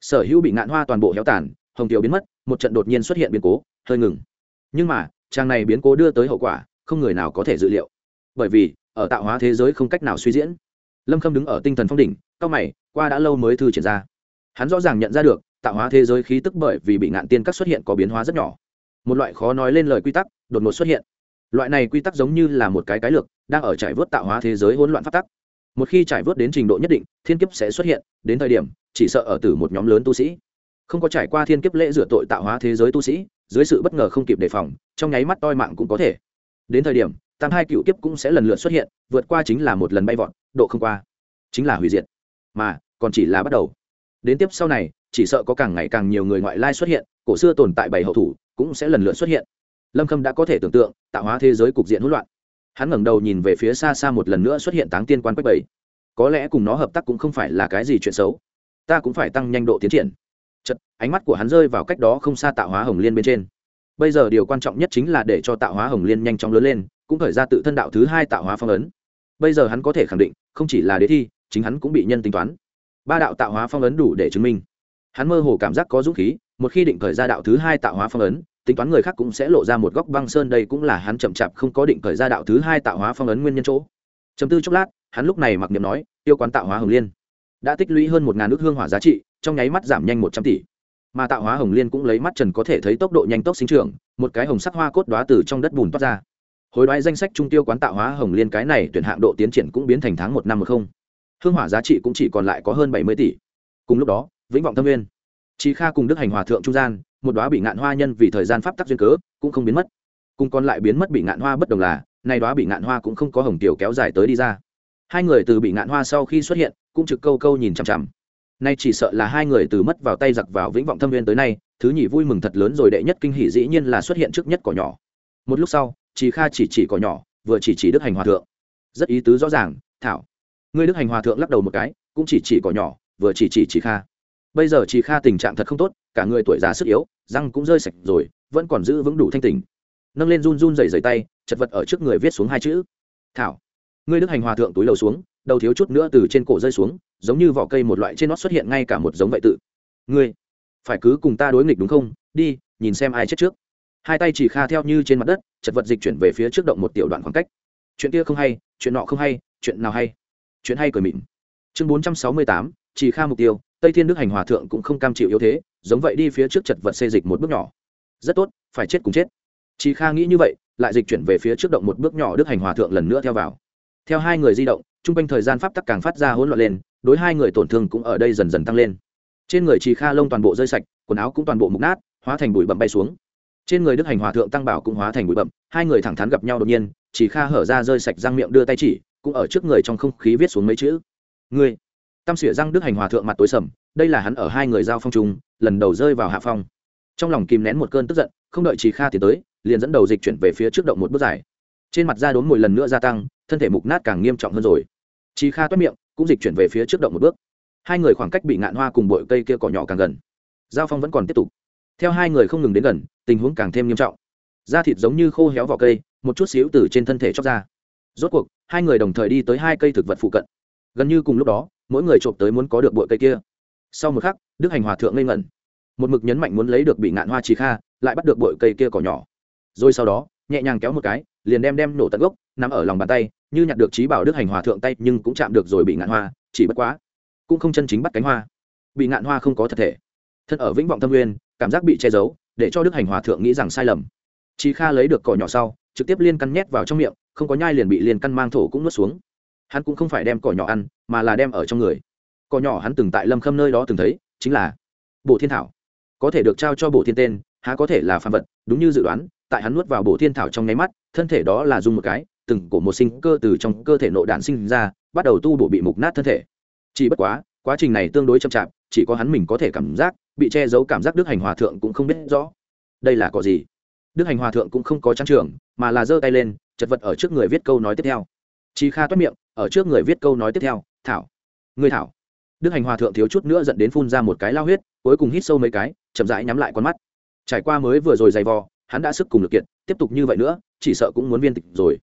Sở hữu bị ngạn hoa toàn bộ héo tàn, hồng tiểu biến mất, một trận đột nhiên xuất hiện biến cố, hơi ngừng. Nhưng mà trang này biến cố đưa tới hậu quả không người nào có thể dự liệu. Bởi vì, ở tạo hóa thế giới không cách nào suy diễn. Lâm khâm đứng ở tinh thần phong đỉnh, cao mày, qua đã lâu mới thư triển ra. Hắn rõ ràng nhận ra được, tạo hóa thế giới khí tức bởi vì bị ngạn tiên các xuất hiện có biến hóa rất nhỏ. Một loại khó nói lên lời quy tắc, đột ngột xuất hiện. Loại này quy tắc giống như là một cái cái lược, đang ở trải vớt tạo hóa thế giới hỗn loạn phát tắc. Một khi trải vớt đến trình độ nhất định, thiên kiếp sẽ xuất hiện, đến thời điểm, chỉ sợ ở từ một nhóm lớn tu sĩ. Không có trải qua thiên kiếp lễ rửa tội tạo hóa thế giới tu sĩ, dưới sự bất ngờ không kịp đề phòng, trong nháy mắt toi mạng cũng có thể đến thời điểm, tam hai cựu kiếp cũng sẽ lần lượt xuất hiện, vượt qua chính là một lần bay vọt, độ không qua. Chính là hủy diệt. Mà, còn chỉ là bắt đầu. Đến tiếp sau này, chỉ sợ có càng ngày càng nhiều người ngoại lai xuất hiện, cổ xưa tồn tại bảy hậu thủ, cũng sẽ lần lượt xuất hiện. Lâm khâm đã có thể tưởng tượng, tạo hóa thế giới cục diện hỗn loạn. Hắn ngẩng đầu nhìn về phía xa xa một lần nữa xuất hiện táng tiên quan quách bảy. Có lẽ cùng nó hợp tác cũng không phải là cái gì chuyện xấu. Ta cũng phải tăng nhanh độ tiến triển. Chật ánh mắt của hắn rơi vào cách đó không xa tạo hóa hồng liên bên trên bây giờ điều quan trọng nhất chính là để cho tạo hóa hồng liên nhanh chóng lớn lên, cũng khởi ra tự thân đạo thứ hai tạo hóa phong ấn. Bây giờ hắn có thể khẳng định, không chỉ là đế thi, chính hắn cũng bị nhân tính toán. Ba đạo tạo hóa phong ấn đủ để chứng minh. Hắn mơ hồ cảm giác có dũng khí, một khi định khởi ra đạo thứ hai tạo hóa phong ấn, tính toán người khác cũng sẽ lộ ra một góc băng sơn đây cũng là hắn chậm chạp không có định khởi ra đạo thứ hai tạo hóa phong ấn nguyên nhân chỗ. Chấm tư chốc lát, hắn lúc này mặc niệm nói yêu quán tạo hóa hồng liên, đã tích lũy hơn một ngàn nước hương hỏa giá trị, trong nháy mắt giảm nhanh một trăm tỷ mà tạo hóa hồng liên cũng lấy mắt trần có thể thấy tốc độ nhanh tốc sinh trưởng, một cái hồng sắc hoa cốt đoá từ trong đất bùn toát ra. Hối đoái danh sách trung tiêu quán tạo hóa hồng liên cái này tuyển hạng độ tiến triển cũng biến thành tháng một năm một không. Hương hỏa giá trị cũng chỉ còn lại có hơn bảy mươi tỷ. Cùng lúc đó, vĩnh vọng thâm nguyên chị kha cùng đức hành hòa thượng trung gian, một đoá bị ngạn hoa nhân vì thời gian pháp tắc duyên cớ, cũng không biến mất. Cùng còn lại biến mất bị ngạn hoa bất đồng là, nay đoá bị ngạn hoa cũng không có hồng tiểu kéo dài tới đi ra. Hai người từ bị ngạn hoa sau khi xuất hiện, cũng trực câu câu nhìn chằm chằm nay chỉ sợ là hai người từ mất vào tay giặc vào vĩnh vọng thâm viên tới nay, thứ nhì vui mừng thật lớn rồi đệ nhất kinh hỷ dĩ nhiên là xuất hiện trước nhất cỏ nhỏ. Một lúc sau chị kha chỉ chỉ cỏ nhỏ, vừa chỉ chỉ đức hành hòa thượng. Rất ý tứ rõ ràng, thảo, ngươi đức hành hòa thượng lắc đầu một cái, cũng chỉ chỉ cỏ nhỏ, vừa chỉ chỉ chị kha. Bây giờ chị kha tình trạng thật không tốt, cả người tuổi già sức yếu, răng cũng rơi sạch rồi, vẫn còn giữ vững đủ thanh tình nâng lên run run dày dày tay, chật vật ở trước người viết xuống hai chữ. Thảo, ngươi đức hành hòa thượng túi lầu xuống đầu thiếu chút nữa từ trên cổ rơi xuống, giống như vỏ cây một loại trên nót xuất hiện ngay cả một giống vậy tự. Ngươi, phải cứ cùng ta đối nghịch đúng không? Đi, nhìn xem ai chết trước. Hai tay chỉ kha theo như trên mặt đất, chật vật dịch chuyển về phía trước động một tiểu đoạn khoảng cách. Chuyện kia không hay, chuyện nọ không hay, chuyện nào hay. Chuyện hay cười mịn. Chương bốn trăm sáu mươi tám, chỉ kha mục tiêu, tây thiên đức hành hòa thượng cũng không cam chịu yếu thế, giống vậy đi phía trước chật vật xê dịch một bước nhỏ. Rất tốt, phải chết cùng chết. Chỉ kha nghĩ như vậy, lại dịch chuyển về phía trước động một bước nhỏ đức hành hòa thượng lần nữa theo vào. Theo hai người di động chung quanh thời gian pháp tắc càng phát ra hỗn loạn lên, đối hai người tổn thương cũng ở đây dần dần tăng lên. Trên người trì kha lông toàn bộ rơi sạch, quần áo cũng toàn bộ mục nát, hóa thành bụi bậm bay xuống. Trên người đức hành hòa thượng tăng bảo cũng hóa thành bụi bậm hai người thẳng thắn gặp nhau đột nhiên chỉ kha hở ra rơi sạch răng miệng đưa tay chỉ, cũng ở trước người trong không khí viết xuống mấy chữ. Ngươi. Tam sỉa răng đức hành hòa thượng mặt tối sầm, đây là hắn ở hai người giao phong trùng lần đầu rơi vào hạ phong. Trong lòng kìm nén một cơn tức giận, không đợi chỉ kha thì tới, liền dẫn đầu dịch chuyển về phía trước động một bước dài. Trên mặt da đốn mùi lần nữa gia tăng thân thể mục nát càng nghiêm trọng hơn rồi. Chị kha toát miệng, cũng dịch chuyển về phía trước động một bước. Hai người khoảng cách bị ngạn hoa cùng bụi cây kia cỏ nhỏ càng gần. Giao phong vẫn còn tiếp tục. Theo hai người không ngừng đến gần, tình huống càng thêm nghiêm trọng. Da thịt giống như khô héo vào cây, một chút xíu từ trên thân thể chóc ra. Rốt cuộc, hai người đồng thời đi tới hai cây thực vật phụ cận. Gần như cùng lúc đó, mỗi người trộm tới muốn có được bụi cây kia. Sau một khắc, đức hành hòa thượng ngây ngẩn. Một mực nhấn mạnh muốn lấy được bị ngạn hoa trì kha, lại bắt được bụi cây kia cỏ nhỏ. Rồi sau đó, nhẹ nhàng kéo một cái, liền đem đem nổ tận gốc nằm ở lòng bàn tay, như nhặt được trí bảo đức hành hòa thượng tay nhưng cũng chạm được rồi bị ngạn hoa, chỉ bất quá, cũng không chân chính bắt cánh hoa. Bị ngạn hoa không có thật thể. Thân ở vĩnh vọng tâm nguyên, cảm giác bị che giấu, để cho đức hành hòa thượng nghĩ rằng sai lầm. Chí kha lấy được cỏ nhỏ sau, trực tiếp liên căn nhét vào trong miệng, không có nhai liền bị liên căn mang thổ cũng nuốt xuống. Hắn cũng không phải đem cỏ nhỏ ăn, mà là đem ở trong người. Cỏ nhỏ hắn từng tại lâm khâm nơi đó từng thấy, chính là bộ thiên thảo. Có thể được trao cho bộ thiên tên, há có thể là phạm vật, đúng như dự đoán, tại hắn nuốt vào bộ thiên thảo trong nháy mắt, thân thể đó là dùng một cái từng cổ một sinh cơ từ trong cơ thể nội đạn sinh ra, bắt đầu tu bổ bị mục nát thân thể. Chỉ bất quá quá trình này tương đối chậm chạp, chỉ có hắn mình có thể cảm giác, bị che giấu cảm giác đức hành hòa thượng cũng không biết rõ. Đây là có gì? Đức hành hòa thượng cũng không có trang trường, mà là giơ tay lên, chật vật ở trước người viết câu nói tiếp theo. Chi kha toát miệng, ở trước người viết câu nói tiếp theo, thảo, ngươi thảo. Đức hành hòa thượng thiếu chút nữa dẫn đến phun ra một cái lao huyết, cuối cùng hít sâu mấy cái, chậm rãi nhắm lại con mắt. Trải qua mới vừa rồi dày vò, hắn đã sức cùng lực kiện tiếp tục như vậy nữa, chỉ sợ cũng muốn viên tịch rồi.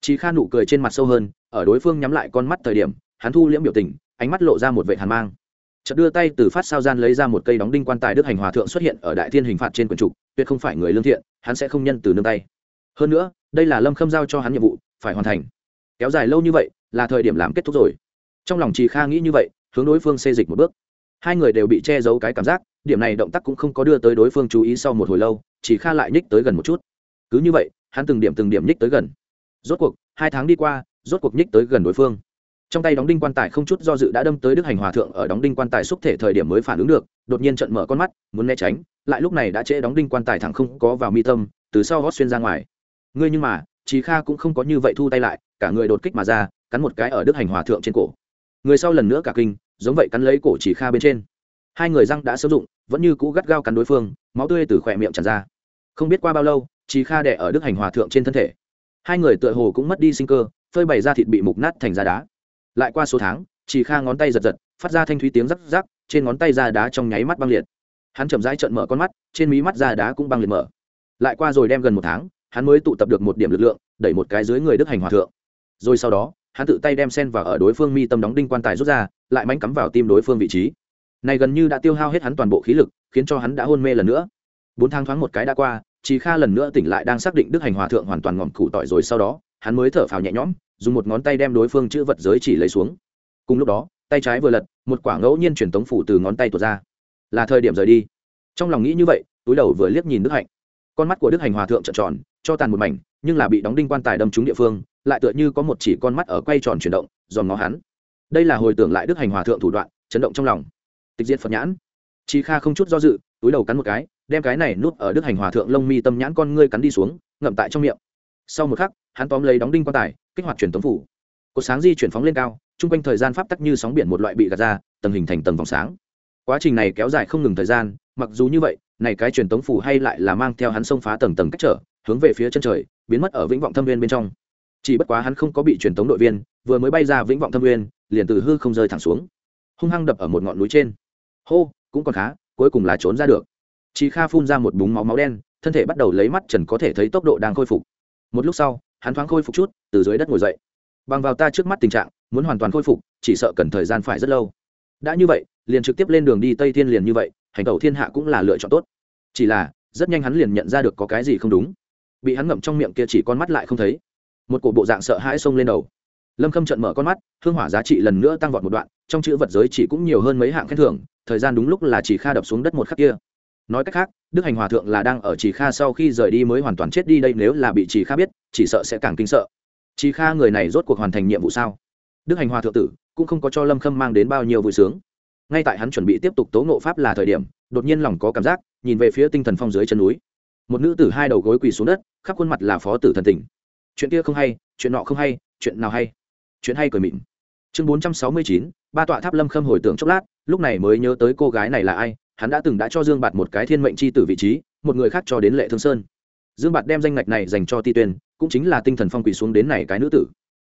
Chi Kha nụ cười trên mặt sâu hơn, ở đối phương nhắm lại con mắt thời điểm, hắn thu liễm biểu tình, ánh mắt lộ ra một vẻ hàn mang. Chợt đưa tay từ phát sao gian lấy ra một cây đóng đinh quan tài đức hành hòa thượng xuất hiện ở đại thiên hình phạt trên quần trụ, tuyệt không phải người lương thiện, hắn sẽ không nhân từ nương tay. Hơn nữa, đây là Lâm Khâm giao cho hắn nhiệm vụ, phải hoàn thành. Kéo dài lâu như vậy, là thời điểm làm kết thúc rồi. Trong lòng Trì Kha nghĩ như vậy, hướng đối phương xê dịch một bước. Hai người đều bị che giấu cái cảm giác, điểm này động tác cũng không có đưa tới đối phương chú ý sau một hồi lâu, Trì Kha lại nhích tới gần một chút. Cứ như vậy, hắn từng điểm từng điểm nhích tới gần rốt cuộc, hai tháng đi qua, rốt cuộc nhích tới gần đối phương. Trong tay đóng đinh quan tài không chút do dự đã đâm tới đức hành hòa thượng ở đóng đinh quan tài xúc thể thời điểm mới phản ứng được, đột nhiên trận mở con mắt, muốn né tránh, lại lúc này đã trễ đóng đinh quan tài thẳng không có vào mi tâm, từ sau gót xuyên ra ngoài. Ngươi nhưng mà trí kha cũng không có như vậy thu tay lại, cả người đột kích mà ra, cắn một cái ở đức hành hòa thượng trên cổ. Người sau lần nữa cả kinh, giống vậy cắn lấy cổ chỉ kha bên trên. Hai người răng đã sử dụng, vẫn như cũ gắt gao cắn đối phương, máu tươi từ khỏe miệng tràn ra. Không biết qua bao lâu Chí kha đẻ ở đức hành hòa thượng trên thân thể hai người tựa hồ cũng mất đi sinh cơ, phơi bày ra thịt bị mục nát thành da đá. Lại qua số tháng, chỉ kha ngón tay giật giật, phát ra thanh thúy tiếng rắc rắc, trên ngón tay da đá trong nháy mắt băng liệt. Hắn chậm rãi trợn mở con mắt, trên mí mắt da đá cũng băng liệt mở. Lại qua rồi đem gần một tháng, hắn mới tụ tập được một điểm lực lượng, đẩy một cái dưới người đức hành hòa thượng. Rồi sau đó, hắn tự tay đem sen vào ở đối phương mi tâm đóng đinh quan tài rút ra, lại mánh cắm vào tim đối phương vị trí. Này gần như đã tiêu hao hết hắn toàn bộ khí lực, khiến cho hắn đã hôn mê lần nữa. Bốn tháng thoáng một cái đã qua chị kha lần nữa tỉnh lại đang xác định đức hành hòa thượng hoàn toàn ngọn củ tỏi rồi sau đó, hắn mới thở phào nhẹ nhõm, dùng một ngón tay đem đối phương chữ vật giới chỉ lấy xuống. Cùng lúc đó, tay trái vừa lật, một quả ngẫu nhiên truyền tống phủ từ ngón tay tuột ra. Là thời điểm rời đi. Trong lòng nghĩ như vậy, túi đầu vừa liếc nhìn đức hạnh. Con mắt của đức hành hòa thượng trợn tròn, cho tàn một mảnh, nhưng là bị đóng đinh quan tài đâm trúng địa phương, lại tựa như có một chỉ con mắt ở quay tròn chuyển động, dòm ngó hắn. Đây là hồi tưởng lại đức hành hòa thượng thủ đoạn, chấn động trong lòng. Tịch diệt phật nhãn. Chi kha không chút do dự, túi đầu cắn một cái đem cái này nuốt ở đức hành hòa thượng lông mi tâm nhãn con ngươi cắn đi xuống, ngậm tại trong miệng. Sau một khắc, hắn tóm lấy đóng đinh quan tài, kích hoạt truyền tống phủ. Cột sáng di chuyển phóng lên cao, chung quanh thời gian pháp tắc như sóng biển một loại bị gạt ra, tầng hình thành tầng vòng sáng. Quá trình này kéo dài không ngừng thời gian, mặc dù như vậy, này cái truyền tống phủ hay lại là mang theo hắn xông phá tầng tầng cách trở, hướng về phía chân trời, biến mất ở vĩnh vọng thâm viên bên trong. Chỉ bất quá hắn không có bị truyền tống đội viên, vừa mới bay ra vĩnh vọng thâm viên liền từ hư không rơi thẳng xuống. Hung hăng đập ở một ngọn núi trên. Hô, cũng còn khá, cuối cùng là trốn ra được chị kha phun ra một búng máu máu đen, thân thể bắt đầu lấy mắt trần có thể thấy tốc độ đang khôi phục. Một lúc sau, hắn thoáng khôi phục chút, từ dưới đất ngồi dậy. Bằng vào ta trước mắt tình trạng, muốn hoàn toàn khôi phục, chỉ sợ cần thời gian phải rất lâu. Đã như vậy, liền trực tiếp lên đường đi tây thiên liền như vậy, hành tẩu thiên hạ cũng là lựa chọn tốt. Chỉ là, rất nhanh hắn liền nhận ra được có cái gì không đúng. Bị hắn ngậm trong miệng kia chỉ con mắt lại không thấy. Một cổ bộ dạng sợ hãi xông lên đầu. Lâm khâm trận mở con mắt, hương hỏa giá trị lần nữa tăng vọt một đoạn, trong chữ vật giới chỉ cũng nhiều hơn mấy hạng khen thưởng, thời gian đúng lúc là chỉ kha đập xuống đất một khắc kia nói cách khác, đức hành hòa thượng là đang ở chỉ kha sau khi rời đi mới hoàn toàn chết đi đây, nếu là bị chỉ kha biết, chỉ sợ sẽ càng kinh sợ. Chỉ kha người này rốt cuộc hoàn thành nhiệm vụ sao? Đức hành hòa thượng tử, cũng không có cho lâm khâm mang đến bao nhiêu vui sướng. Ngay tại hắn chuẩn bị tiếp tục tố ngộ pháp là thời điểm, đột nhiên lòng có cảm giác, nhìn về phía tinh thần phong dưới chân núi. Một nữ tử hai đầu gối quỳ xuống đất, khắp khuôn mặt là phó tử thần tình. Chuyện kia không hay, chuyện nọ không hay, chuyện nào hay? Chuyện hay cười mịn. Chương bốn trăm sáu mươi chín, ba tọa tháp lâm khâm hồi tưởng chốc lát, lúc này mới nhớ tới cô gái này là ai hắn đã từng đã cho dương bạt một cái thiên mệnh c h i tử vị trí, một người khác cho đến lệ thương sơn. Dương bạt đem danh ngạch này dành cho ti tuyên, cũng chính là tinh thần phong quỳ xuống đến này cái nữ tử.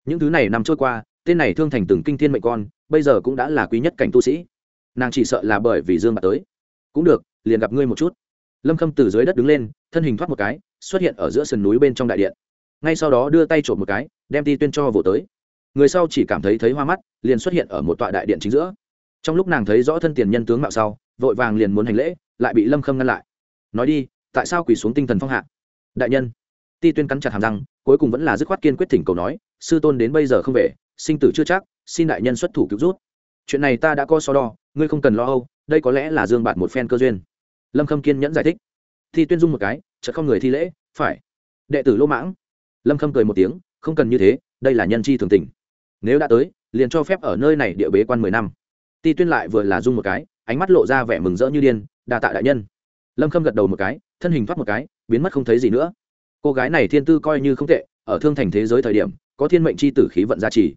Những thứ này nằm trôi qua, tên này thương thành từng kinh thiên mệnh con, bây giờ cũng đã là quý nhất cảnh tu sĩ. Nàng chỉ sợ là bởi vì dương bạt tới. Cũng được, liền gặp ngươi một chút. Lâm khâm từ dưới đất đứng lên, thân hình thoát một cái, xuất hiện ở giữa sườn núi bên trong đại điện. Ngay sau đó đưa tay trộm một cái, đem ti tuyên cho vỗ tới. Người sau chỉ cảm thấy thấy hoa mắt, liền xuất hiện ở một tọa đại điện chính giữa trong lúc nàng thấy rõ thân tiền nhân tướng mạo sau, vội vàng liền muốn hành lễ, lại bị lâm khâm ngăn lại. Nói đi, tại sao quỳ xuống tinh thần phong hạ? Đại nhân, ti tuyên cắn chặt hàm răng, cuối cùng vẫn là dứt khoát kiên quyết thỉnh cầu nói, sư tôn đến bây giờ không về, sinh tử chưa chắc, xin đại nhân xuất thủ cứu rút. Chuyện này ta đã có so đo, ngươi không cần lo âu, đây có lẽ là dương bạn một phen cơ duyên. Lâm khâm kiên nhẫn giải thích. Thi tuyên dung một cái, chợt không người thi lễ, phải. Đệ tử lỗ mãng. Lâm khâm cười một tiếng, không cần như thế, đây là nhân chi thường tình. Nếu đã tới, liền cho phép ở nơi này địa bế quan mười năm ti tuyên lại vừa là dung một cái, ánh mắt lộ ra vẻ mừng rỡ như điên, đa tạ đại nhân. Lâm khâm gật đầu một cái, thân hình thoát một cái, biến mất không thấy gì nữa. Cô gái này thiên tư coi như không tệ, ở thương thành thế giới thời điểm, có thiên mệnh c h i tử khí vận gia trì.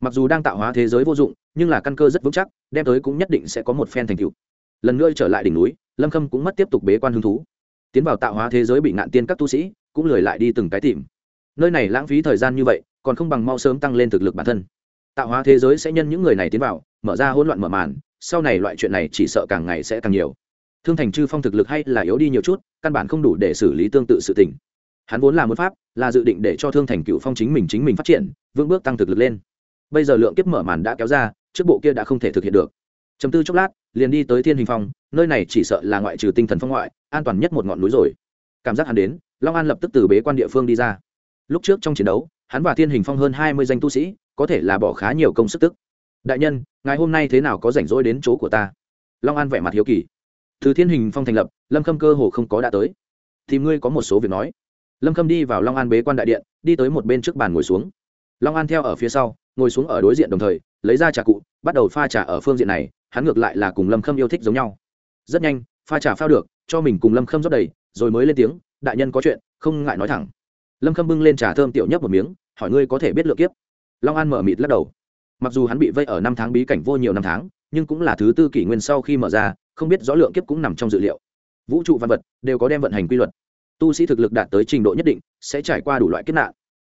Mặc dù đang tạo hóa thế giới vô dụng, nhưng là căn cơ rất vững chắc, đem tới cũng nhất định sẽ có một phen thành cựu lần nữa trở lại đỉnh núi, lâm khâm cũng mất tiếp tục bế quan hứng thú. Tiến vào tạo hóa thế giới bị ngạn tiên các tu sĩ, cũng lười lại đi từng cái tìm. Nơi này lãng phí thời gian như vậy, còn không bằng mau sớm tăng lên thực lực bản thân. Tạo hóa thế giới sẽ nhân những người này tiến vào mở ra hỗn loạn mở màn, sau này loại chuyện này chỉ sợ càng ngày sẽ càng nhiều. Thương thành chư phong thực lực hay là yếu đi nhiều chút, căn bản không đủ để xử lý tương tự sự tình. Hắn vốn là muốn pháp, là dự định để cho thương thành cựu phong chính mình chính mình phát triển, vững bước tăng thực lực lên. Bây giờ lượng kiếp mở màn đã kéo ra, trước bộ kia đã không thể thực hiện được. Chấm tư chốc lát, liền đi tới thiên hình phong, nơi này chỉ sợ là ngoại trừ tinh thần phong ngoại, an toàn nhất một ngọn núi rồi. Cảm giác hắn đến, long an lập tức từ bế quan địa phương đi ra. Lúc trước trong chiến đấu, hắn và thiên hình phong hơn hai mươi danh tu sĩ, có thể là bỏ khá nhiều công sức tức đại nhân ngày hôm nay thế nào có rảnh rỗi đến chỗ của ta? Long an vẻ mặt hiếu kỳ. Từ thiên hình phong thành lập, lâm khâm cơ hồ không có đã tới. Thì ngươi có một số việc nói. Lâm khâm đi vào long an bế quan đại điện, đi tới một bên trước bàn ngồi xuống. Long an theo ở phía sau, ngồi xuống ở đối diện đồng thời, lấy ra trà cụ, bắt đầu pha trà ở phương diện này, hắn ngược lại là cùng lâm khâm yêu thích giống nhau. Rất nhanh, pha trà phao được, cho mình cùng lâm khâm rót đầy, rồi mới lên tiếng, đại nhân có chuyện, không ngại nói thẳng. Lâm khâm bưng lên trà thơm tiểu nhấp một miếng, hỏi ngươi có thể biết lượng kiếp? Long an mở mịt lắc đầu mặc dù hắn bị vây ở năm tháng bí cảnh vô nhiều năm tháng, nhưng cũng là thứ tư kỷ nguyên sau khi mở ra, không biết rõ lượng kiếp cũng nằm trong dự liệu. Vũ trụ văn vật đều có đem vận hành quy luật. Tu sĩ thực lực đạt tới trình độ nhất định, sẽ trải qua đủ loại kiếp nạn.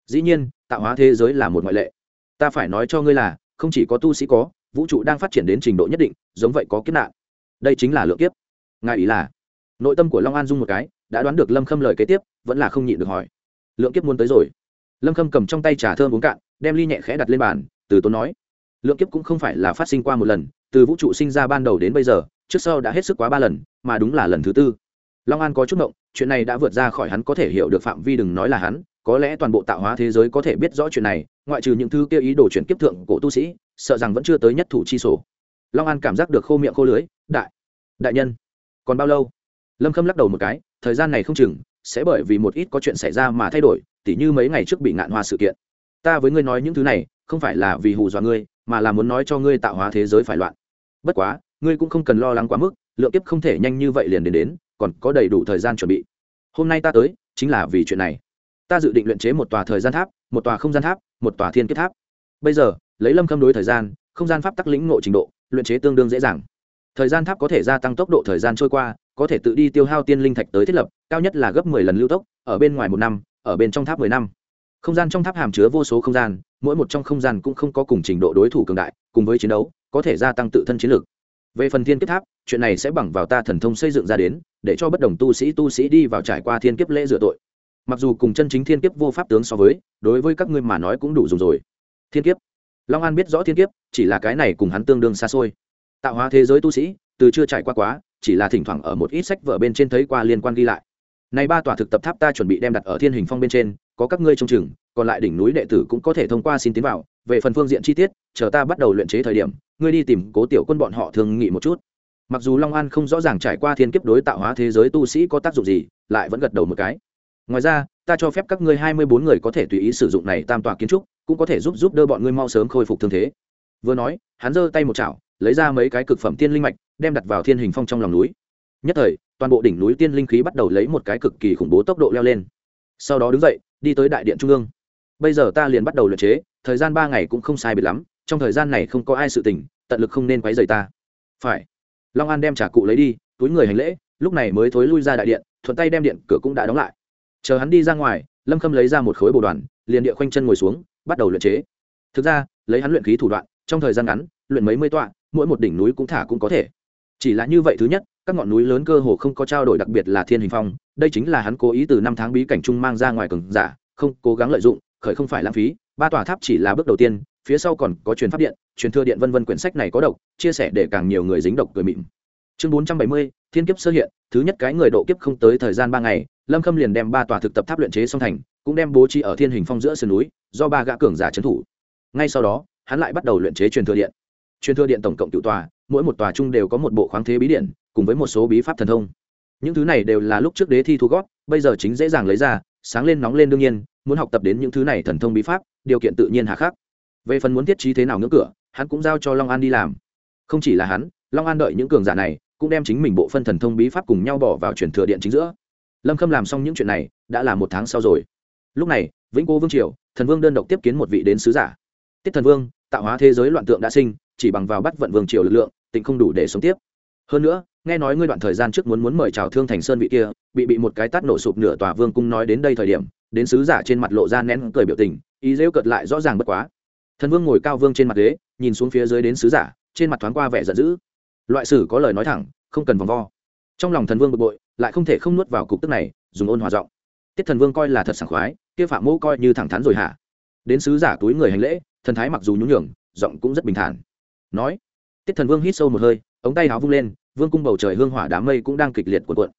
Dĩ nhiên, tạo hóa thế giới là một ngoại lệ. Ta phải nói cho ngươi là, không chỉ có tu sĩ có, vũ trụ đang phát triển đến trình độ nhất định, giống vậy có kiếp nạn. Đây chính là lượng kiếp. Ngài ý là? Nội tâm của long an dung một cái, đã đoán được lâm khâm lời kế tiếp, vẫn là không nhịn được hỏi. Lượng kiếp muốn tới rồi. Lâm khâm cầm trong tay trà thơm uống cạn, đem ly nhẹ khẽ đặt lên bàn từ tốn nói lượng kiếp cũng không phải là phát sinh qua một lần từ vũ trụ sinh ra ban đầu đến bây giờ trước sau đã hết sức quá ba lần mà đúng là lần thứ tư. Long an có chút mộng, chuyện này đã vượt ra khỏi hắn có thể hiểu được phạm vi đừng nói là hắn có lẽ toàn bộ tạo hóa thế giới có thể biết rõ chuyện này ngoại trừ những thứ kia ý đồ chuyển kiếp thượng của tu sĩ sợ rằng vẫn chưa tới nhất thủ chi sổ. Long an cảm giác được khô miệng khô lưới đại đại nhân còn bao lâu? Lâm khâm lắc đầu một cái thời gian này không chừng sẽ bởi vì một ít có chuyện xảy ra mà thay đổi tỉ như mấy ngày trước bị ngạn hoa sự kiện. Ta với ngươi nói những thứ này không phải là vì hù dọa ngươi, mà là muốn nói cho ngươi tạo hóa thế giới phải loạn. Bất quá, ngươi cũng không cần lo lắng quá mức, lượng kiếp không thể nhanh như vậy liền đến đến, còn có đầy đủ thời gian chuẩn bị. Hôm nay ta tới, chính là vì chuyện này. Ta dự định luyện chế một tòa thời gian tháp, một tòa không gian tháp, một tòa thiên kiếp tháp. Bây giờ, lấy lâm khâm đối thời gian, không gian pháp tắc lĩnh ngộ trình độ, luyện chế tương đương dễ dàng. Thời gian tháp có thể gia tăng tốc độ thời gian trôi qua, có thể tự đi tiêu hao tiên linh thạch tới thiết lập, cao nhất là gấp mười lần lưu tốc, ở bên ngoài một năm, ở bên trong tháp mười năm. Không gian trong tháp hàm chứa vô số không gian mỗi một trong không gian cũng không có cùng trình độ đối thủ cường đại, cùng với chiến đấu, có thể gia tăng tự thân chiến lược về phần thiên kiếp tháp, chuyện này sẽ bằng vào ta thần thông xây dựng ra đến, để cho bất đồng tu sĩ tu sĩ đi vào trải qua thiên kiếp lễ rửa tội. Mặc dù cùng chân chính thiên kiếp vô pháp tướng so với, đối với các ngươi mà nói cũng đủ dùng rồi. Thiên kiếp. Long an biết rõ thiên kiếp, chỉ là cái này cùng hắn tương đương xa xôi. Tạo hóa thế giới tu sĩ, từ chưa trải qua quá, chỉ là thỉnh thoảng ở một ít sách vở bên trên thấy qua liên quan ghi lại. Này ba tòa thực tập tháp ta chuẩn bị đem đặt ở thiên hình phong bên trên có các ngươi trông chừng, còn lại đỉnh núi đệ tử cũng có thể thông qua xin tiến vào, về phần phương diện chi tiết, chờ ta bắt đầu luyện chế thời điểm, ngươi đi tìm cố tiểu quân bọn họ thường nghị một chút. Mặc dù long an không rõ ràng trải qua thiên kiếp đối tạo hóa thế giới tu sĩ có tác dụng gì, lại vẫn gật đầu một cái. Ngoài ra, ta cho phép các ngươi hai mươi bốn người có thể tùy ý sử dụng này tam tòa kiến trúc, cũng có thể giúp giúp đỡ bọn ngươi mau sớm khôi phục thương thế. Vừa nói, hắn giơ tay một chảo, lấy ra mấy cái cực phẩm tiên linh mạch, đem đặt vào thiên hình phong trong lòng núi. Nhất thời, toàn bộ đỉnh núi tiên linh khí bắt đầu lấy một cái cực kỳ khủng bố tốc độ leo lên sau đó đứng dậy, đi tới đại điện trung ương. Bây giờ ta liền bắt đầu luyện chế, thời gian ba ngày cũng không sai biệt lắm, trong thời gian này không có ai sự tình, tận lực không nên quấy rầy ta. Phải. Long an đem trả cụ lấy đi, túi người hành lễ, lúc này mới thối lui ra đại điện, thuận tay đem điện cửa cũng đã đóng lại. Chờ hắn đi ra ngoài, lâm khâm lấy ra một khối bồ đoàn, liền địa khoanh chân ngồi xuống, bắt đầu luyện chế. Thực ra, lấy hắn luyện khí thủ đoạn, trong thời gian ngắn, luyện mấy mươi tọa, mỗi một đỉnh núi cũng thả cũng có thể. Chỉ là như vậy thứ nhất các ngọn núi lớn cơ hồ không có trao đổi đặc biệt là thiên hình phong, đây chính là hắn cố ý từ năm tháng bí cảnh trung mang ra ngoài cường giả, không, cố gắng lợi dụng, khởi không phải lãng phí, ba tòa tháp chỉ là bước đầu tiên, phía sau còn có truyền pháp điện, truyền thừa điện vân vân quyển sách này có độc, chia sẻ để càng nhiều người dính độc cười mịn. Chương bốn trăm bảy mươi, thiên kiếp sơ hiện, thứ nhất cái người độ kiếp không tới thời gian ba ngày, lâm khâm liền đem ba tòa thực tập tháp luyện chế song thành, cũng đem bố trí ở thiên hình phong giữa sườn núi, do ba gã cường giả trấn thủ. Ngay sau đó, hắn lại bắt đầu luyện chế truyền thừa điện. Truyền thừa điện tổng cộng cựu tòa, mỗi một tòa chung đều có một bộ khoáng thế bí điện cùng với một số bí pháp thần thông. Những thứ này đều là lúc trước đế thi thu gót bây giờ chính dễ dàng lấy ra, sáng lên nóng lên đương nhiên, muốn học tập đến những thứ này thần thông bí pháp, điều kiện tự nhiên hà khắc. Về phần muốn thiết trí thế nào ngưỡng cửa, hắn cũng giao cho long an đi làm. Không chỉ là hắn, long an đợi những cường giả này, cũng đem chính mình bộ phân thần thông bí pháp cùng nhau bỏ vào truyền thừa điện chính giữa. Lâm khâm làm xong những chuyện này, đã là một tháng sau rồi. Lúc này, vĩnh cô vương triều, thần vương đơn độc tiếp kiến một vị đến sứ giả. Tiết thần vương, tạo hóa thế giới loạn tượng đã sinh, chỉ bằng vào bắt vận vương triều lực lượng, tịnh không đủ để sống tiếp hơn nữa, nghe nói ngươi đoạn thời gian trước muốn muốn mời chào thương thành sơn vị kia, bị bị một cái tát nổ sụp nửa tòa vương cung nói đến đây thời điểm, đến sứ giả trên mặt lộ ra nén cười biểu tình, ý rêu cợt lại rõ ràng bất quá. Thần vương ngồi cao vương trên mặt ghế, nhìn xuống phía dưới đến sứ giả, trên mặt thoáng qua vẻ giận dữ. Loại sử có lời nói thẳng, không cần vòng vo. Trong lòng thần vương bực bội, lại không thể không nuốt vào cục tức này, dùng ôn hòa giọng. Tiết thần vương coi là thật sảng khoái, kia phạm mẫu coi như thẳng thắn rồi hả? Đến sứ giả túi người hành lễ, thần thái mặc dù nhún nhường, giọng cũng rất bình thản. Nói, tiết thần vương hít sâu một hơi ống tay áo vung lên, vương cung bầu trời hương hỏa đám mây cũng đang kịch liệt cuộn cuộn.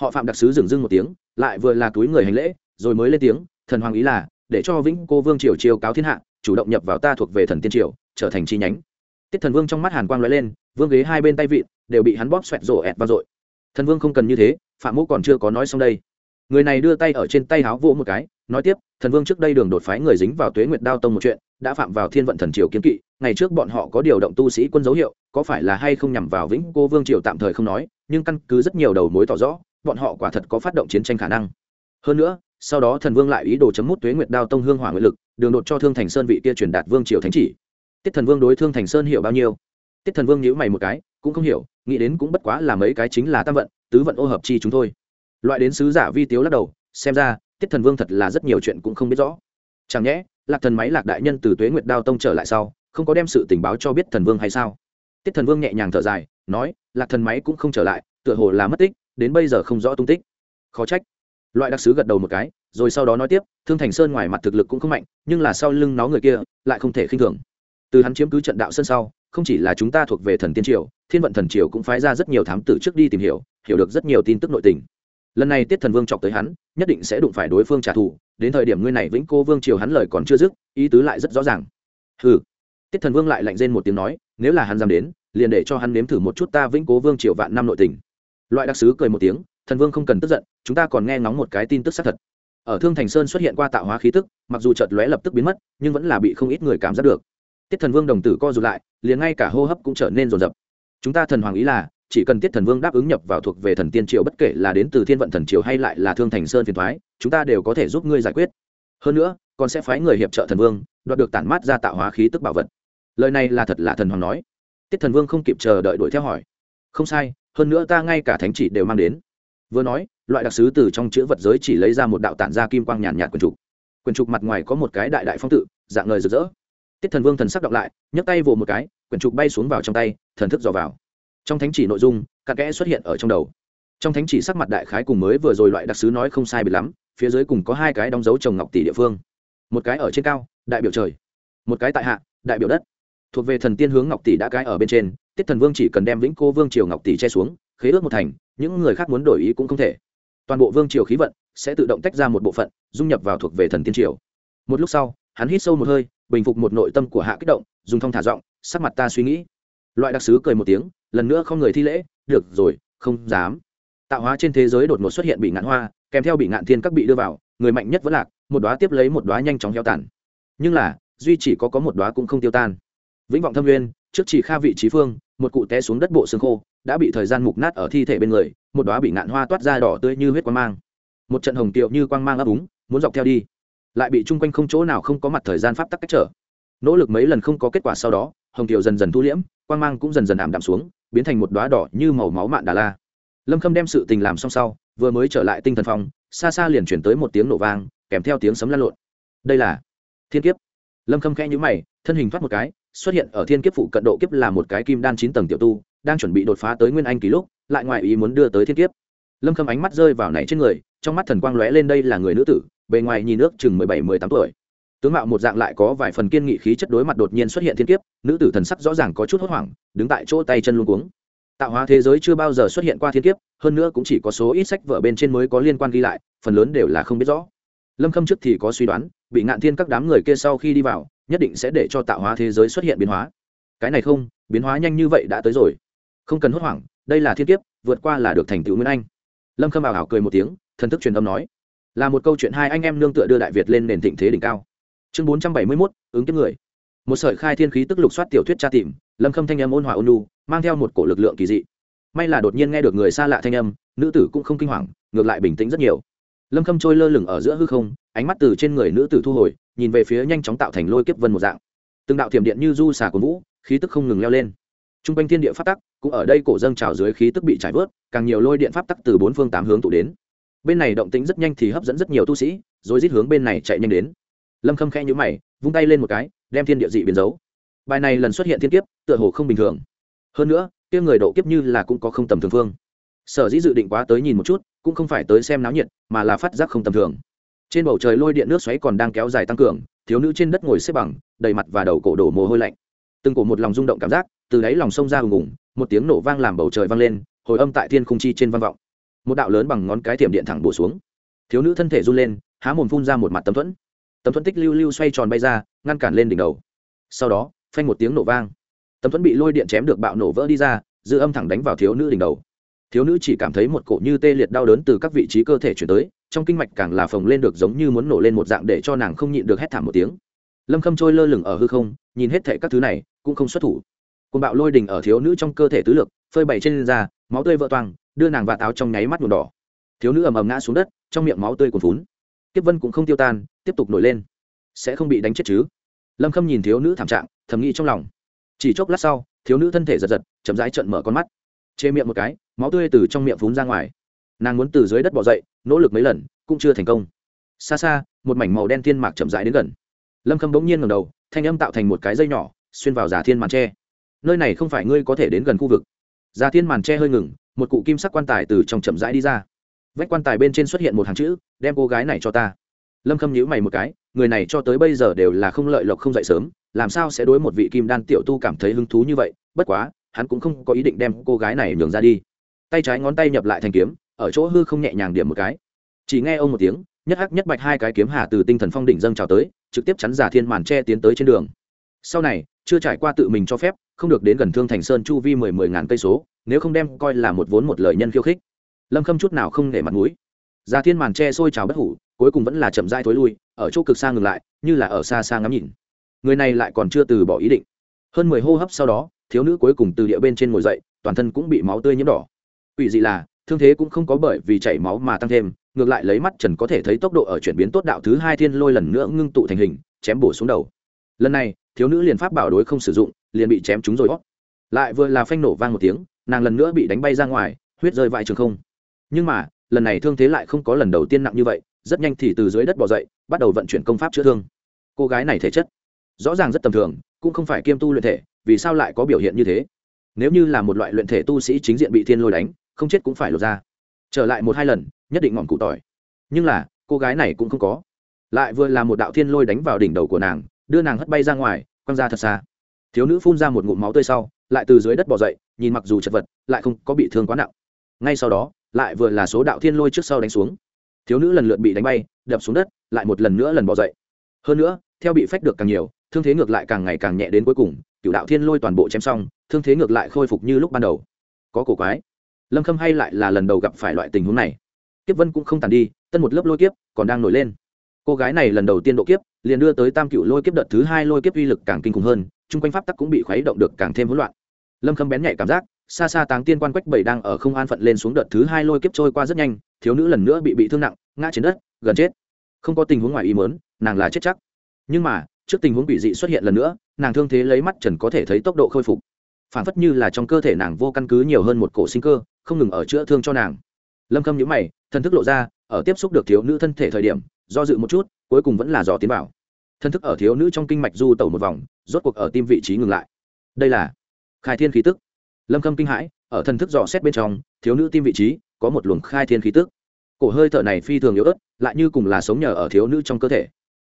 Họ phạm đặc sứ dừng dưng một tiếng, lại vừa là túi người hành lễ, rồi mới lên tiếng, thần hoàng ý là, để cho vĩnh cô vương triều chiêu cáo thiên hạ, chủ động nhập vào ta thuộc về thần tiên triều, trở thành chi nhánh. Tiết thần vương trong mắt hàn quang lóe lên, vương ghế hai bên tay vịn, đều bị hắn bóp xoẹt rổ ẹt vang dội thần vương không cần như thế, phạm Mũ còn chưa có nói xong đây. Người này đưa tay ở trên tay háo vỗ một cái nói tiếp, thần vương trước đây đường đột phái người dính vào tuế nguyệt đao tông một chuyện, đã phạm vào thiên vận thần triều kiến kỵ, ngày trước bọn họ có điều động tu sĩ quân dấu hiệu, có phải là hay không nhằm vào vĩnh cô vương triều tạm thời không nói, nhưng căn cứ rất nhiều đầu mối tỏ rõ, bọn họ quả thật có phát động chiến tranh khả năng. Hơn nữa, sau đó thần vương lại ý đồ chấm mút tuế nguyệt đao tông hương hỏa nguyện lực, đường đột cho thương thành sơn vị kia truyền đạt vương triều thánh chỉ. Tiết thần vương đối thương thành sơn hiểu bao nhiêu? Tiết thần vương nhíu mày một cái, cũng không hiểu, nghĩ đến cũng bất quá là mấy cái chính là tam vận, tứ vận ô hợp chi chúng thôi. Loại đến sứ giả vi tiếu lắc đầu, xem ra tiết thần vương thật là rất nhiều chuyện cũng không biết rõ. Chẳng nhẽ, lạc thần máy lạc đại nhân từ tuế nguyệt đao tông trở lại sau, không có đem sự tình báo cho biết thần vương hay sao? Tiết thần vương nhẹ nhàng thở dài, nói, lạc thần máy cũng không trở lại, tựa hồ là mất tích, đến bây giờ không rõ tung tích. Khó trách. Loại đặc sứ gật đầu một cái, rồi sau đó nói tiếp, thương thành sơn ngoài mặt thực lực cũng không mạnh, nhưng là sau lưng nó người kia, lại không thể khinh thường. Từ hắn chiếm cứ trận đạo sân sau, không chỉ là chúng ta thuộc về thần tiên triều, thiên vận thần triều cũng phái ra rất nhiều thám tử trước đi tìm hiểu hiểu được rất nhiều tin tức nội tình lần này tiết thần vương chọc tới hắn, nhất định sẽ đụng phải đối phương trả thù, đến thời điểm ngươi này vĩnh cô vương triều hắn lời còn chưa dứt, ý tứ lại rất rõ ràng. Ừ tiết thần vương lại lạnh rên một tiếng nói, nếu là hắn dám đến, liền để cho hắn nếm thử một chút ta vĩnh cố vương triều vạn năm nội tình. Loại đặc sứ cười một tiếng, thần vương không cần tức giận, chúng ta còn nghe ngóng một cái tin tức xác thật. Ở thương thành sơn xuất hiện qua tạo hóa khí tức, mặc dù chợt lóe lập tức biến mất, nhưng vẫn là bị không ít người cảm giác được. Tiết thần vương đồng tử co rụt lại, liền ngay cả hô hấp cũng trở nên rồn rập. Chúng ta thần hoàng ý là chỉ cần tiết thần vương đáp ứng nhập vào thuộc về thần tiên triều bất kể là đến từ thiên vận thần triều hay lại là thương thành sơn phiền thoái, chúng ta đều có thể giúp ngươi giải quyết. Hơn nữa, còn sẽ phái người hiệp trợ thần vương, đoạt được tản mát ra tạo hóa khí tức bảo vật. Lời này là thật là thần hoàng nói. Tiết thần vương không kịp chờ đợi đuổi theo hỏi. Không sai, hơn nữa ta ngay cả thánh chỉ đều mang đến. Vừa nói, loại đặc sứ từ trong chữ vật giới chỉ lấy ra một đạo tản ra kim quang nhàn nhạt quần trục. Quần trục mặt ngoài có một cái đại đại phong tự, dạng ngời rực rỡ. Tiết thần vương thần sắc đọc lại, nhấc tay vồ một cái quyển trục bay xuống vào trong tay, thần thức dò vào trong thánh chỉ nội dung, cặn kẽ xuất hiện ở trong đầu. Trong thánh chỉ sắc mặt đại khái cùng mới vừa rồi loại đặc sứ nói không sai bị lắm, phía dưới cùng có hai cái đóng dấu trồng ngọc tỷ địa phương. Một cái ở trên cao, đại biểu trời. Một cái tại hạ, đại biểu đất. Thuộc về thần tiên hướng ngọc tỷ đã cái ở bên trên, tiết thần vương chỉ cần đem vĩnh cô vương triều ngọc tỷ che xuống, khế ước một thành, những người khác muốn đổi ý cũng không thể. Toàn bộ vương triều khí vận sẽ tự động tách ra một bộ phận, dung nhập vào thuộc về thần tiên triều. Một lúc sau, hắn hít sâu một hơi, bình phục một nội tâm của hạ kích động, dùng thong thả giọng, sắc mặt ta suy nghĩ loại đặc sứ cười một tiếng, lần nữa không người thi lễ, được rồi, không dám. Tạo hóa trên thế giới đột ngột xuất hiện bị ngạn hoa, kèm theo bị ngạn thiên các bị đưa vào, người mạnh nhất vẫn lạc, một đoá tiếp lấy một đoá nhanh chóng heo tàn. Nhưng là, duy chỉ có có một đoá cũng không tiêu tan. Vĩnh vọng thâm nguyên, trước chỉ kha vị trí phương, một cụ té xuống đất bộ xương khô, đã bị thời gian mục nát ở thi thể bên người, một đoá bị ngạn hoa toát ra đỏ tươi như huyết quang mang. Một trận hồng tiệu như quang mang ấp úng, muốn dọc theo đi. Lại bị chung quanh không chỗ nào không có mặt thời gian pháp tắc cách trở. Nỗ lực mấy lần không có kết quả sau đó hồng tiểu dần dần thu liễm, quang mang cũng dần dần ảm đạm xuống, biến thành một đoá đỏ như màu máu mạn đà la. Lâm khâm đem sự tình làm xong sau, vừa mới trở lại tinh thần phong xa xa liền chuyển tới một tiếng nổ vang, kèm theo tiếng sấm lan lộn. Đây là thiên kiếp. Lâm khâm khẽ nhữ mày, thân hình thoát một cái, xuất hiện ở thiên kiếp phụ cận độ kiếp là một cái kim đan chín tầng tiểu tu, đang chuẩn bị đột phá tới nguyên anh ký lúc, lại ngoài ý muốn đưa tới thiên kiếp. Lâm khâm ánh mắt rơi vào này trên người, trong mắt thần quang lóe lên đây là người nữ tử, bề ngoài nhìn nước chừng mười bảy, mười tám tuổi tướng mạo một dạng lại có vài phần kiên nghị khí chất đối mặt đột nhiên xuất hiện thiên kiếp, nữ tử thần sắc rõ ràng có chút hốt hoảng, đứng tại chỗ tay chân luôn cuống. Tạo hóa thế giới chưa bao giờ xuất hiện qua thiên kiếp, hơn nữa cũng chỉ có số ít sách vở bên trên mới có liên quan ghi lại, phần lớn đều là không biết rõ. Lâm khâm trước thì có suy đoán, bị ngạn thiên các đám người kia sau khi đi vào, nhất định sẽ để cho tạo hóa thế giới xuất hiện biến hóa. Cái này không, biến hóa nhanh như vậy đã tới rồi. Không cần hốt hoảng, đây là thiên kiếp, vượt qua là được thành tựu nguyên anh. Lâm khâm ảo cười một tiếng, thần thức truyền âm nói, là một câu chuyện hai anh em nương tựa đưa đại việt lên nền thịnh thế đỉnh cao chương bốn trăm bảy mươi mốt, ứng kiếp người. Một sợi khai thiên khí tức lục soát tiểu thuyết tra tìm, lâm khâm thanh âm ôn hòa ôn lu mang theo một cổ lực lượng kỳ dị. May là đột nhiên nghe được người xa lạ thanh âm, nữ tử cũng không kinh hoàng, ngược lại bình tĩnh rất nhiều. Lâm khâm trôi lơ lửng ở giữa hư không, ánh mắt từ trên người nữ tử thu hồi, nhìn về phía nhanh chóng tạo thành lôi kiếp vân một dạng. Từng đạo thiểm điện như du xà của vũ, khí tức không ngừng leo lên. T r u n g quanh thiên địa pháp tắc, cũng ở đây cổ dâng trào dưới khí tức bị trải vớt, càng nhiều lôi điện pháp tắc từ bốn phương tám hướng tụ đến. Bên này động tĩnh rất nhanh thì hấp dẫn rất nhiều tu sĩ, rồi rít hướng bên này chạy nhanh đến lâm khâm khẽ nhữ mày, vung tay lên một cái, đem thiên địa dị biến dấu bài này lần xuất hiện thiên kiếp, tựa hồ không bình thường. Hơn nữa, kia người độ kiếp như là cũng có không tầm thường phương. Sở dĩ dự định quá tới nhìn một chút, cũng không phải tới xem náo nhiệt, mà là phát giác không tầm thường. Trên bầu trời lôi điện nước xoáy còn đang kéo dài tăng cường, thiếu nữ trên đất ngồi xếp bằng, đầy mặt và đầu cổ đổ mồ hôi lạnh. Từng cổ một lòng rung động cảm giác, từ đáy lòng sông ra hùng hùng, một tiếng nổ vang làm bầu trời vang lên, hồi âm tại thiên khung chi trên vang vọng. Một đạo lớn bằng ngón cái tiệm điện thẳng bổ xuống. Thiếu nữ thân thể run lên, há mồm phun ra một mặt tấm thuẫn tấm thuẫn tích lưu lưu xoay tròn bay ra, ngăn cản lên đỉnh đầu. Sau đó, phanh một tiếng nổ vang. Tấm thuẫn bị lôi điện chém được bạo nổ vỡ đi ra, dư âm thẳng đánh vào thiếu nữ đỉnh đầu. Thiếu nữ chỉ cảm thấy một cổ như tê liệt đau đớn từ các vị trí cơ thể chuyển tới, trong kinh mạch càng là phồng lên được giống như muốn nổ lên một dạng để cho nàng không nhịn được hét thảm một tiếng. Lâm khâm trôi lơ lửng ở hư không, nhìn hết thệ các thứ này, cũng không xuất thủ. Côn bạo lôi đình ở thiếu nữ trong cơ thể tứ lực, phơi bày trên da, máu tươi vỡ toang, đưa nàng và táo trong nháy mắt nhuộm đỏ. Thiếu nữ ầm ầm ngã xuống đất, trong miệng máu tươi cuồn phún tiếp vân cũng không tiêu tan, tiếp tục nổi lên. Sẽ không bị đánh chết chứ? Lâm khâm nhìn thiếu nữ thảm trạng, thầm nghĩ trong lòng. Chỉ chốc lát sau, thiếu nữ thân thể giật giật, chậm rãi trận mở con mắt. Chê miệng một cái, máu tươi từ trong miệng phún ra ngoài. Nàng muốn từ dưới đất bỏ dậy, nỗ lực mấy lần, cũng chưa thành công. Xa xa, một mảnh màu đen thiên mạc chậm rãi đến gần. Lâm khâm bỗng nhiên ngầm đầu, thanh âm tạo thành một cái dây nhỏ, xuyên vào giả thiên màn tre. Nơi này không phải ngươi có thể đến gần khu vực. Giả thiên màn tre hơi ngừng, một cụ kim sắc quan tài từ trong chậm rãi đi ra vách quan tài bên trên xuất hiện một hàng chữ, đem cô gái này cho ta. Lâm khâm nhíu mày một cái, người này cho tới bây giờ đều là không lợi lộc không dậy sớm, làm sao sẽ đối một vị kim đan tiểu tu cảm thấy hứng thú như vậy? Bất quá, hắn cũng không có ý định đem cô gái này nhường ra đi. Tay trái ngón tay nhập lại thành kiếm, ở chỗ hư không nhẹ nhàng điểm một cái. Chỉ nghe ông một tiếng, nhất hắc nhất bạch hai cái kiếm hà từ tinh thần phong đỉnh dâng trào tới, trực tiếp chắn giả thiên màn tre tiến tới trên đường. Sau này, chưa trải qua tự mình cho phép, không được đến gần thương thành sơn chu vi mười mười ngàn cây số, nếu không đem coi là một vốn một lời nhân khiêu khích lâm khâm chút nào không để mặt mũi. Ra thiên màn tre sôi trào bất hủ, cuối cùng vẫn là chậm rãi thối lui, ở chỗ cực xa ngừng lại, như là ở xa xa ngắm nhìn. Người này lại còn chưa từ bỏ ý định. Hơn mười hô hấp sau đó, thiếu nữ cuối cùng từ địa bên trên ngồi dậy, toàn thân cũng bị máu tươi nhiễm đỏ. Quỷ dị là, thương thế cũng không có bởi vì chảy máu mà tăng thêm, ngược lại lấy mắt trần có thể thấy tốc độ ở chuyển biến tốt đạo thứ hai thiên lôi lần nữa ngưng tụ thành hình, chém bổ xuống đầu. Lần này, thiếu nữ liền pháp bảo đối không sử dụng, liền bị chém trúng rồi. Lại vừa là phanh nổ vang một tiếng, nàng lần nữa bị đánh bay ra ngoài, huyết rơi vãi trường không nhưng mà, lần này thương thế lại không có lần đầu tiên nặng như vậy, rất nhanh thì từ dưới đất bỏ dậy, bắt đầu vận chuyển công pháp chữa thương. Cô gái này thể chất, rõ ràng rất tầm thường, cũng không phải kiêm tu luyện thể, vì sao lại có biểu hiện như thế? Nếu như là một loại luyện thể tu sĩ chính diện bị thiên lôi đánh, không chết cũng phải lột ra. Trở lại một hai lần, nhất định ngọn cụ tỏi. Nhưng là, cô gái này cũng không có. Lại vừa là một đạo thiên lôi đánh vào đỉnh đầu của nàng, đưa nàng hất bay ra ngoài, quăng ra thật xa. Thiếu nữ phun ra một ngụm máu tươi sau, lại từ dưới đất bỏ dậy, nhìn mặc dù chật vật, lại không có bị thương quá nặng. Ngay sau đó lại vừa là số đạo thiên lôi trước sau đánh xuống. Thiếu nữ lần lượt bị đánh bay, đập xuống đất, lại một lần nữa lần bỏ dậy. Hơn nữa, theo bị phách được càng nhiều, thương thế ngược lại càng ngày càng nhẹ đến cuối cùng cựu đạo thiên lôi toàn bộ chém xong, thương thế ngược lại khôi phục như lúc ban đầu. Có cổ quái. Lâm khâm hay lại là lần đầu gặp phải loại tình huống này. Kiếp vân cũng không tàn đi, tân một lớp lôi kiếp còn đang nổi lên. Cô gái này lần đầu tiên độ kiếp, liền đưa tới tam cựu lôi kiếp đợt thứ hai lôi kiếp uy lực càng kinh khủng hơn, chung quanh pháp tắc cũng bị khuấy động được càng thêm hỗn loạn lâm khâm bén nhạy cảm giác, xa xa táng tiên quan quách bảy đang ở không an phận lên xuống đợt thứ hai lôi kiếp trôi qua rất nhanh, thiếu nữ lần nữa bị bị thương nặng, ngã trên đất, gần chết. Không có tình huống ngoài ý mớn nàng là chết chắc. Nhưng mà, trước tình huống bị dị xuất hiện lần nữa, nàng thương thế lấy mắt trần có thể thấy tốc độ khôi phục. Phản phất như là trong cơ thể nàng vô căn cứ nhiều hơn một cổ sinh cơ, không ngừng ở chữa thương cho nàng. Lâm khâm nhữ mày thân thức lộ ra, ở tiếp xúc được thiếu nữ thân thể thời điểm, do dự một chút, cuối cùng vẫn là dò tiến vào. Thân thức ở thiếu nữ trong kinh mạch du tẩu một vòng, rốt cuộc ở tim vị trí ngừng lại. Đây là khai thiên khí tức. Lâm khâm kinh hãi, ở thần thức dò xét bên trong, thiếu nữ tim vị trí, có một luồng khai thiên khí tức. Cổ hơi thở này phi thường yếu ớt, lại như cùng là sống nhờ ở thiếu nữ trong cơ thể.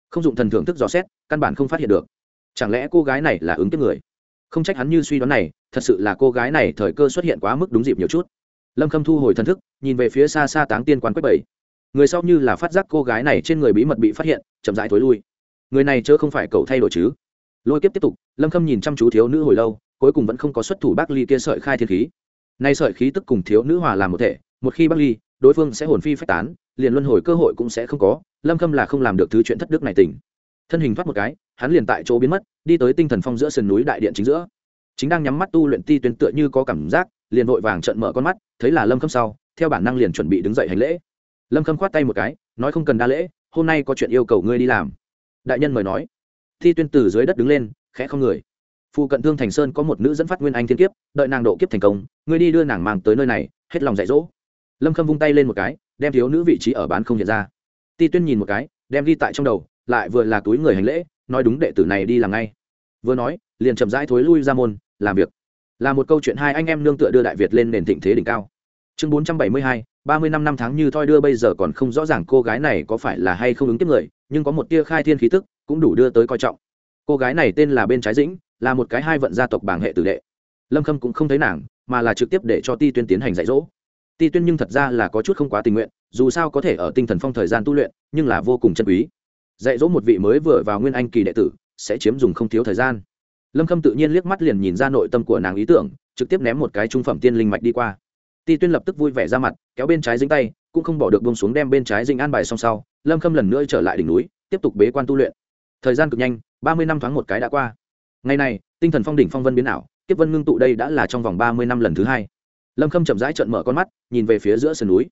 Không dụng thần thưởng thức dò xét, căn bản không phát hiện được. Chẳng lẽ cô gái này là ứng kiếp người? Không trách hắn như suy đoán này, thật sự là cô gái này thời cơ xuất hiện quá mức đúng dịp nhiều chút. Lâm khâm thu hồi thần thức, nhìn về phía xa xa táng tiên quán quách bảy. Người sau như là phát giác cô gái này trên người bí mật bị phát hiện, chậm rãi thối lui. Người này chớ không phải cậu thay đổi chứ. Lôi kiếp tiếp tục, lâm khâm nhìn chăm chú thiếu nữ hồi lâu cuối cùng vẫn không có xuất thủ bác ly kia sợi khai thiên khí. Nay sợi khí tức cùng thiếu nữ hòa làm một thể, một khi bác ly, đối phương sẽ hồn phi phách tán, liền luân hồi cơ hội cũng sẽ không có, lâm khâm là không làm được thứ chuyện thất đức này tỉnh. Thân hình thoát một cái, hắn liền tại chỗ biến mất, đi tới tinh thần phong giữa sườn núi đại điện chính giữa. Chính đang nhắm mắt tu luyện ti tuyến tựa như có cảm giác, liền vội vàng trận mở con mắt, thấy là lâm khâm sau, theo bản năng liền chuẩn bị đứng dậy hành lễ. Lâm khâm khoát tay một cái, nói không cần đa lễ, hôm nay có chuyện yêu cầu ngươi đi làm. Đại nhân mời nói. Thi tuyên từ dưới đất đứng lên, khẽ không người phụ cận thương thành sơn có một nữ dẫn phát nguyên anh thiên kiếp, đợi nàng độ kiếp thành công, ngươi đi đưa nàng mang tới nơi này, hết lòng dạy dỗ. Lâm khâm vung tay lên một cái, đem thiếu nữ vị trí ở bán không hiện ra. Ti tuyên nhìn một cái, đem ghi tại trong đầu, lại vừa là túi người hành lễ, nói đúng đệ tử này đi làm ngay. Vừa nói, liền chậm rãi thối lui ra môn, làm việc. Là một câu chuyện hai anh em nương tựa đưa đại việt lên nền thịnh thế đỉnh cao. Chương bốn trăm bảy mươi hai, ba mươi năm năm tháng như thoi đưa bây giờ còn không rõ ràng cô gái này có phải là hay không ứng tiếp người, nhưng có một tia khai thiên khí tức, cũng đủ đưa tới coi trọng. Cô gái này tên là bên trái dĩnh là một cái hai vận gia tộc bảng hệ tử đệ. Lâm khâm cũng không thấy nàng, mà là trực tiếp để cho ti tuyên tiến hành dạy dỗ. Ti tuyên nhưng thật ra là có chút không quá tình nguyện, dù sao có thể ở tinh thần phong thời gian tu luyện, nhưng là vô cùng chân quý. Dạy dỗ một vị mới vừa vào nguyên anh kỳ đệ tử, sẽ chiếm dùng không thiếu thời gian. Lâm khâm tự nhiên liếc mắt liền nhìn ra nội tâm của nàng ý tưởng, trực tiếp ném một cái trung phẩm tiên linh mạch đi qua. Ti tuyên lập tức vui vẻ ra mặt, kéo bên trái dính tay, cũng không bỏ được bông xuống đem bên trái dinh an bài song sau, lâm khâm lần nữa trở lại đỉnh núi, tiếp tục bế quan tu luyện. Thời gian cực nhanh, ba mươi năm thoáng một cái đã qua ngày này, tinh thần phong đỉnh phong vân biến ảo tiếp vân ngưng tụ đây đã là trong vòng ba mươi năm lần thứ hai. Lâm khâm chậm rãi trận mở con mắt, nhìn về phía giữa sườn núi.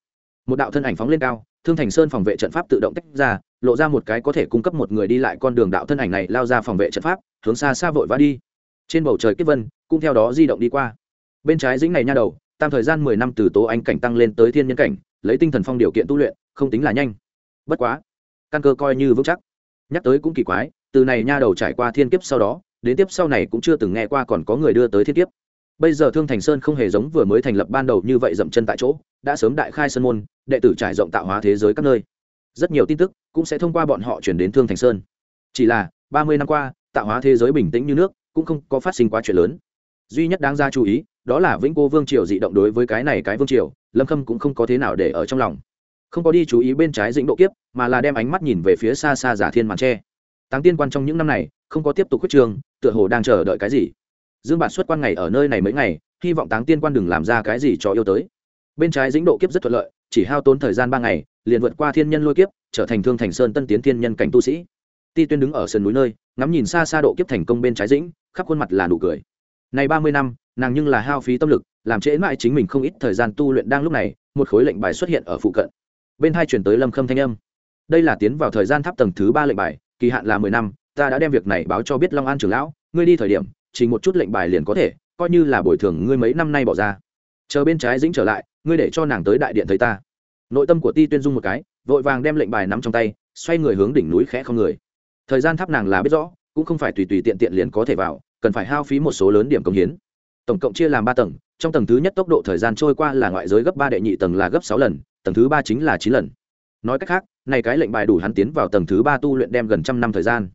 Một đạo thân ảnh phóng lên cao, thương thành sơn phòng vệ trận pháp tự động tách ra, lộ ra một cái có thể cung cấp một người đi lại con đường đạo thân ảnh này lao ra phòng vệ trận pháp, hướng xa xa vội vã đi. Trên bầu trời kiếp vân cũng theo đó di động đi qua. Bên trái dĩnh này nha đầu, tam thời gian mười năm từ tố anh cảnh tăng lên tới thiên nhân cảnh, lấy tinh thần phong điều kiện tu luyện, không tính là nhanh. Bất quá, căn cơ coi như vững chắc. Nhắc tới cũng kỳ quái, từ này nha đầu trải qua thiên kiếp sau đó đến tiếp sau này cũng chưa từng nghe qua còn có người đưa tới thiên kiếp. Bây giờ thương thành sơn không hề giống vừa mới thành lập ban đầu như vậy dậm chân tại chỗ, đã sớm đại khai sơn môn, đệ tử trải rộng tạo hóa thế giới các nơi. Rất nhiều tin tức cũng sẽ thông qua bọn họ chuyển đến thương thành sơn. Chỉ là, ba mươi năm qua, tạo hóa thế giới bình tĩnh như nước, cũng không có phát sinh quá chuyện lớn. Duy nhất đáng ra chú ý, đó là vĩnh cô vương triều dị động đối với cái này cái vương triều, lâm khâm cũng không có thế nào để ở trong lòng. Không có đi chú ý bên trái dĩnh độ kiếp, mà là đem ánh mắt nhìn về phía xa xa giả thiên màn tre. Táng tiên quan trong những năm này không có tiếp tục quyết trường tựa hồ đang chờ đợi cái gì. Dương bản xuất quan ngày ở nơi này mấy ngày, hy vọng táng tiên quan đừng làm ra cái gì cho yêu tới. Bên trái dĩnh độ kiếp rất thuận lợi, chỉ hao tốn thời gian ba ngày, liền vượt qua thiên nhân lôi kiếp, trở thành thương thành sơn tân tiến thiên nhân cảnh tu sĩ. Ti tuyên đứng ở sườn núi nơi, ngắm nhìn xa xa độ kiếp thành công bên trái dĩnh, khắp khuôn mặt là nụ cười. Này ba mươi năm, nàng nhưng là hao phí tâm lực, làm trễ mãi chính mình không ít thời gian tu luyện đang lúc này, một khối lệnh bài xuất hiện ở phụ cận. Bên hai chuyển tới lâm khâm thanh âm. Đây là tiến vào thời gian tháp tầng thứ ba lệnh bài, kỳ hạn là mười năm ta đã đem việc này báo cho biết long an trưởng lão, ngươi đi thời điểm chỉ một chút lệnh bài liền có thể, coi như là bồi thường ngươi mấy năm nay bỏ ra. Chờ bên trái dĩnh trở lại, ngươi để cho nàng tới đại điện thấy ta. Nội tâm của ti tuyên dung một cái, vội vàng đem lệnh bài nắm trong tay, xoay người hướng đỉnh núi khẽ không người. Thời gian tháp nàng là biết rõ, cũng không phải tùy tùy tiện tiện liền có thể vào, cần phải hao phí một số lớn điểm công hiến. Tổng cộng chia làm ba tầng, trong tầng thứ nhất tốc độ thời gian trôi qua là ngoại giới gấp ba đệ nhị tầng là gấp sáu lần, tầng thứ ba chính là chín lần. Nói cách khác, này cái lệnh bài đủ hắn tiến vào tầng thứ ba tu luyện đem gần trăm năm thời gian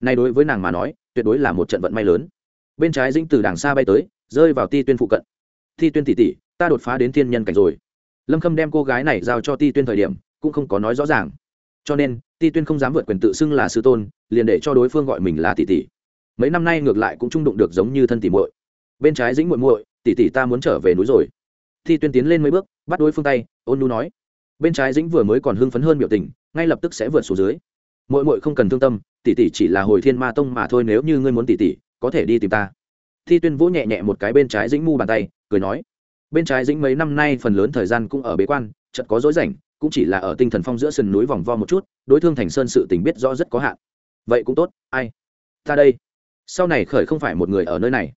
này đối với nàng mà nói, tuyệt đối là một trận vận may lớn. Bên trái dĩnh từ đàng xa bay tới, rơi vào ti tuyên phụ cận. Ti tuyên tỷ tỷ, ta đột phá đến thiên nhân cảnh rồi. Lâm khâm đem cô gái này giao cho ti tuyên thời điểm, cũng không có nói rõ ràng. Cho nên, ti tuyên không dám vượt quyền tự xưng là sư tôn, liền để cho đối phương gọi mình là tỷ tỷ. Mấy năm nay ngược lại cũng trung đụng được giống như thân tỷ muội. Bên trái dĩnh muội muội, tỷ tỷ ta muốn trở về núi rồi. Ti tuyên tiến lên mấy bước, bắt đối phương tay, ôn nu nói. Bên trái dĩnh vừa mới còn hưng phấn hơn biểu tình, ngay lập tức sẽ vượt xuống dưới muội muội không cần thương tâm, tỷ tỷ chỉ là hồi thiên ma tông mà thôi, nếu như ngươi muốn tỷ tỷ, có thể đi tìm ta. Thi tuyên vũ nhẹ nhẹ một cái bên trái dĩnh mu bàn tay, cười nói. Bên trái dĩnh mấy năm nay phần lớn thời gian cũng ở bế quan, chợt có dối rảnh, cũng chỉ là ở tinh thần phong giữa sườn núi vòng vo một chút, đối thương thành sơn sự tình biết rõ rất có hạn. Vậy cũng tốt, ai? Ta đây. Sau này khởi không phải một người ở nơi này.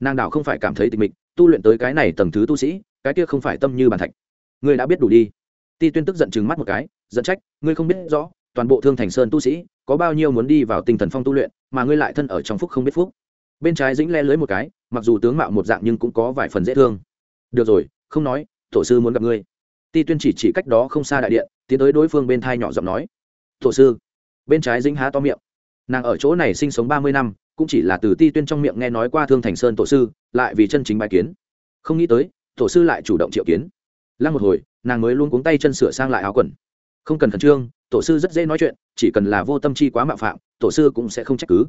Nàng đảo không phải cảm thấy tịch mịch, tu luyện tới cái này tầng thứ tu sĩ, cái kia không phải tâm như bàn thạch. Ngươi đã biết đủ đi. Ti tuyên tức giận chừng mắt một cái dẫn trách, ngươi không biết rõ toàn bộ thương thành sơn tu sĩ, có bao nhiêu muốn đi vào tinh thần phong tu luyện, mà ngươi lại thân ở trong phúc không biết phúc. Bên trái dĩnh le lưới một cái, mặc dù tướng mạo một dạng nhưng cũng có vài phần dễ thương. Được rồi, không nói, tổ sư muốn gặp ngươi. Ti tuyên chỉ chỉ cách đó không xa đại điện, tiến tới đối phương bên thai nhỏ giọng nói. Tổ sư. Bên trái dĩnh há to miệng. Nàng ở chỗ này sinh sống ba mươi năm, cũng chỉ là từ ti tuyên trong miệng nghe nói qua thương thành sơn tổ sư, lại vì chân chính bài kiến. Không nghĩ tới, tổ sư lại chủ động triệu kiến. Lăng một hồi, nàng mới luôn cuống tay chân sửa sang lại áo quần. Không cần khẩn trương tổ sư rất dễ nói chuyện, chỉ cần là vô tâm chi quá mạo phạm, tổ sư cũng sẽ không trách cứ.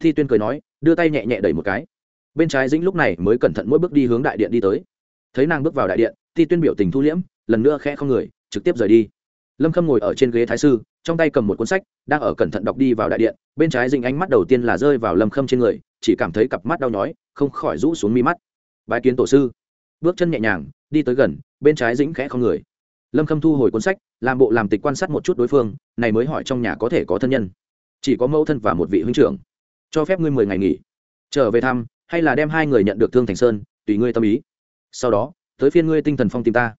Thi tuyên cười nói, đưa tay nhẹ nhẹ đẩy một cái. Bên trái dĩnh lúc này mới cẩn thận mỗi bước đi hướng đại điện đi tới. Thấy nàng bước vào đại điện, thi tuyên biểu tình thu liễm, lần nữa khẽ không người, trực tiếp rời đi. Lâm khâm ngồi ở trên ghế thái sư, trong tay cầm một cuốn sách, đang ở cẩn thận đọc đi vào đại điện, bên trái dĩnh ánh mắt đầu tiên là rơi vào lâm khâm trên người, chỉ cảm thấy cặp mắt đau nhói, không khỏi rũ xuống mi mắt. Bái kiến tổ sư. Bước chân nhẹ nhàng, đi tới gần, bên trái dĩnh khẽ không người lâm khâm thu hồi cuốn sách, làm bộ làm tịch quan sát một chút đối phương, này mới hỏi trong nhà có thể có thân nhân. Chỉ có mẫu thân và một vị huynh trưởng. Cho phép ngươi mười ngày nghỉ. Trở về thăm, hay là đem hai người nhận được thương thành sơn, tùy ngươi tâm ý. Sau đó, tới phiên ngươi tinh thần phong tìm ta.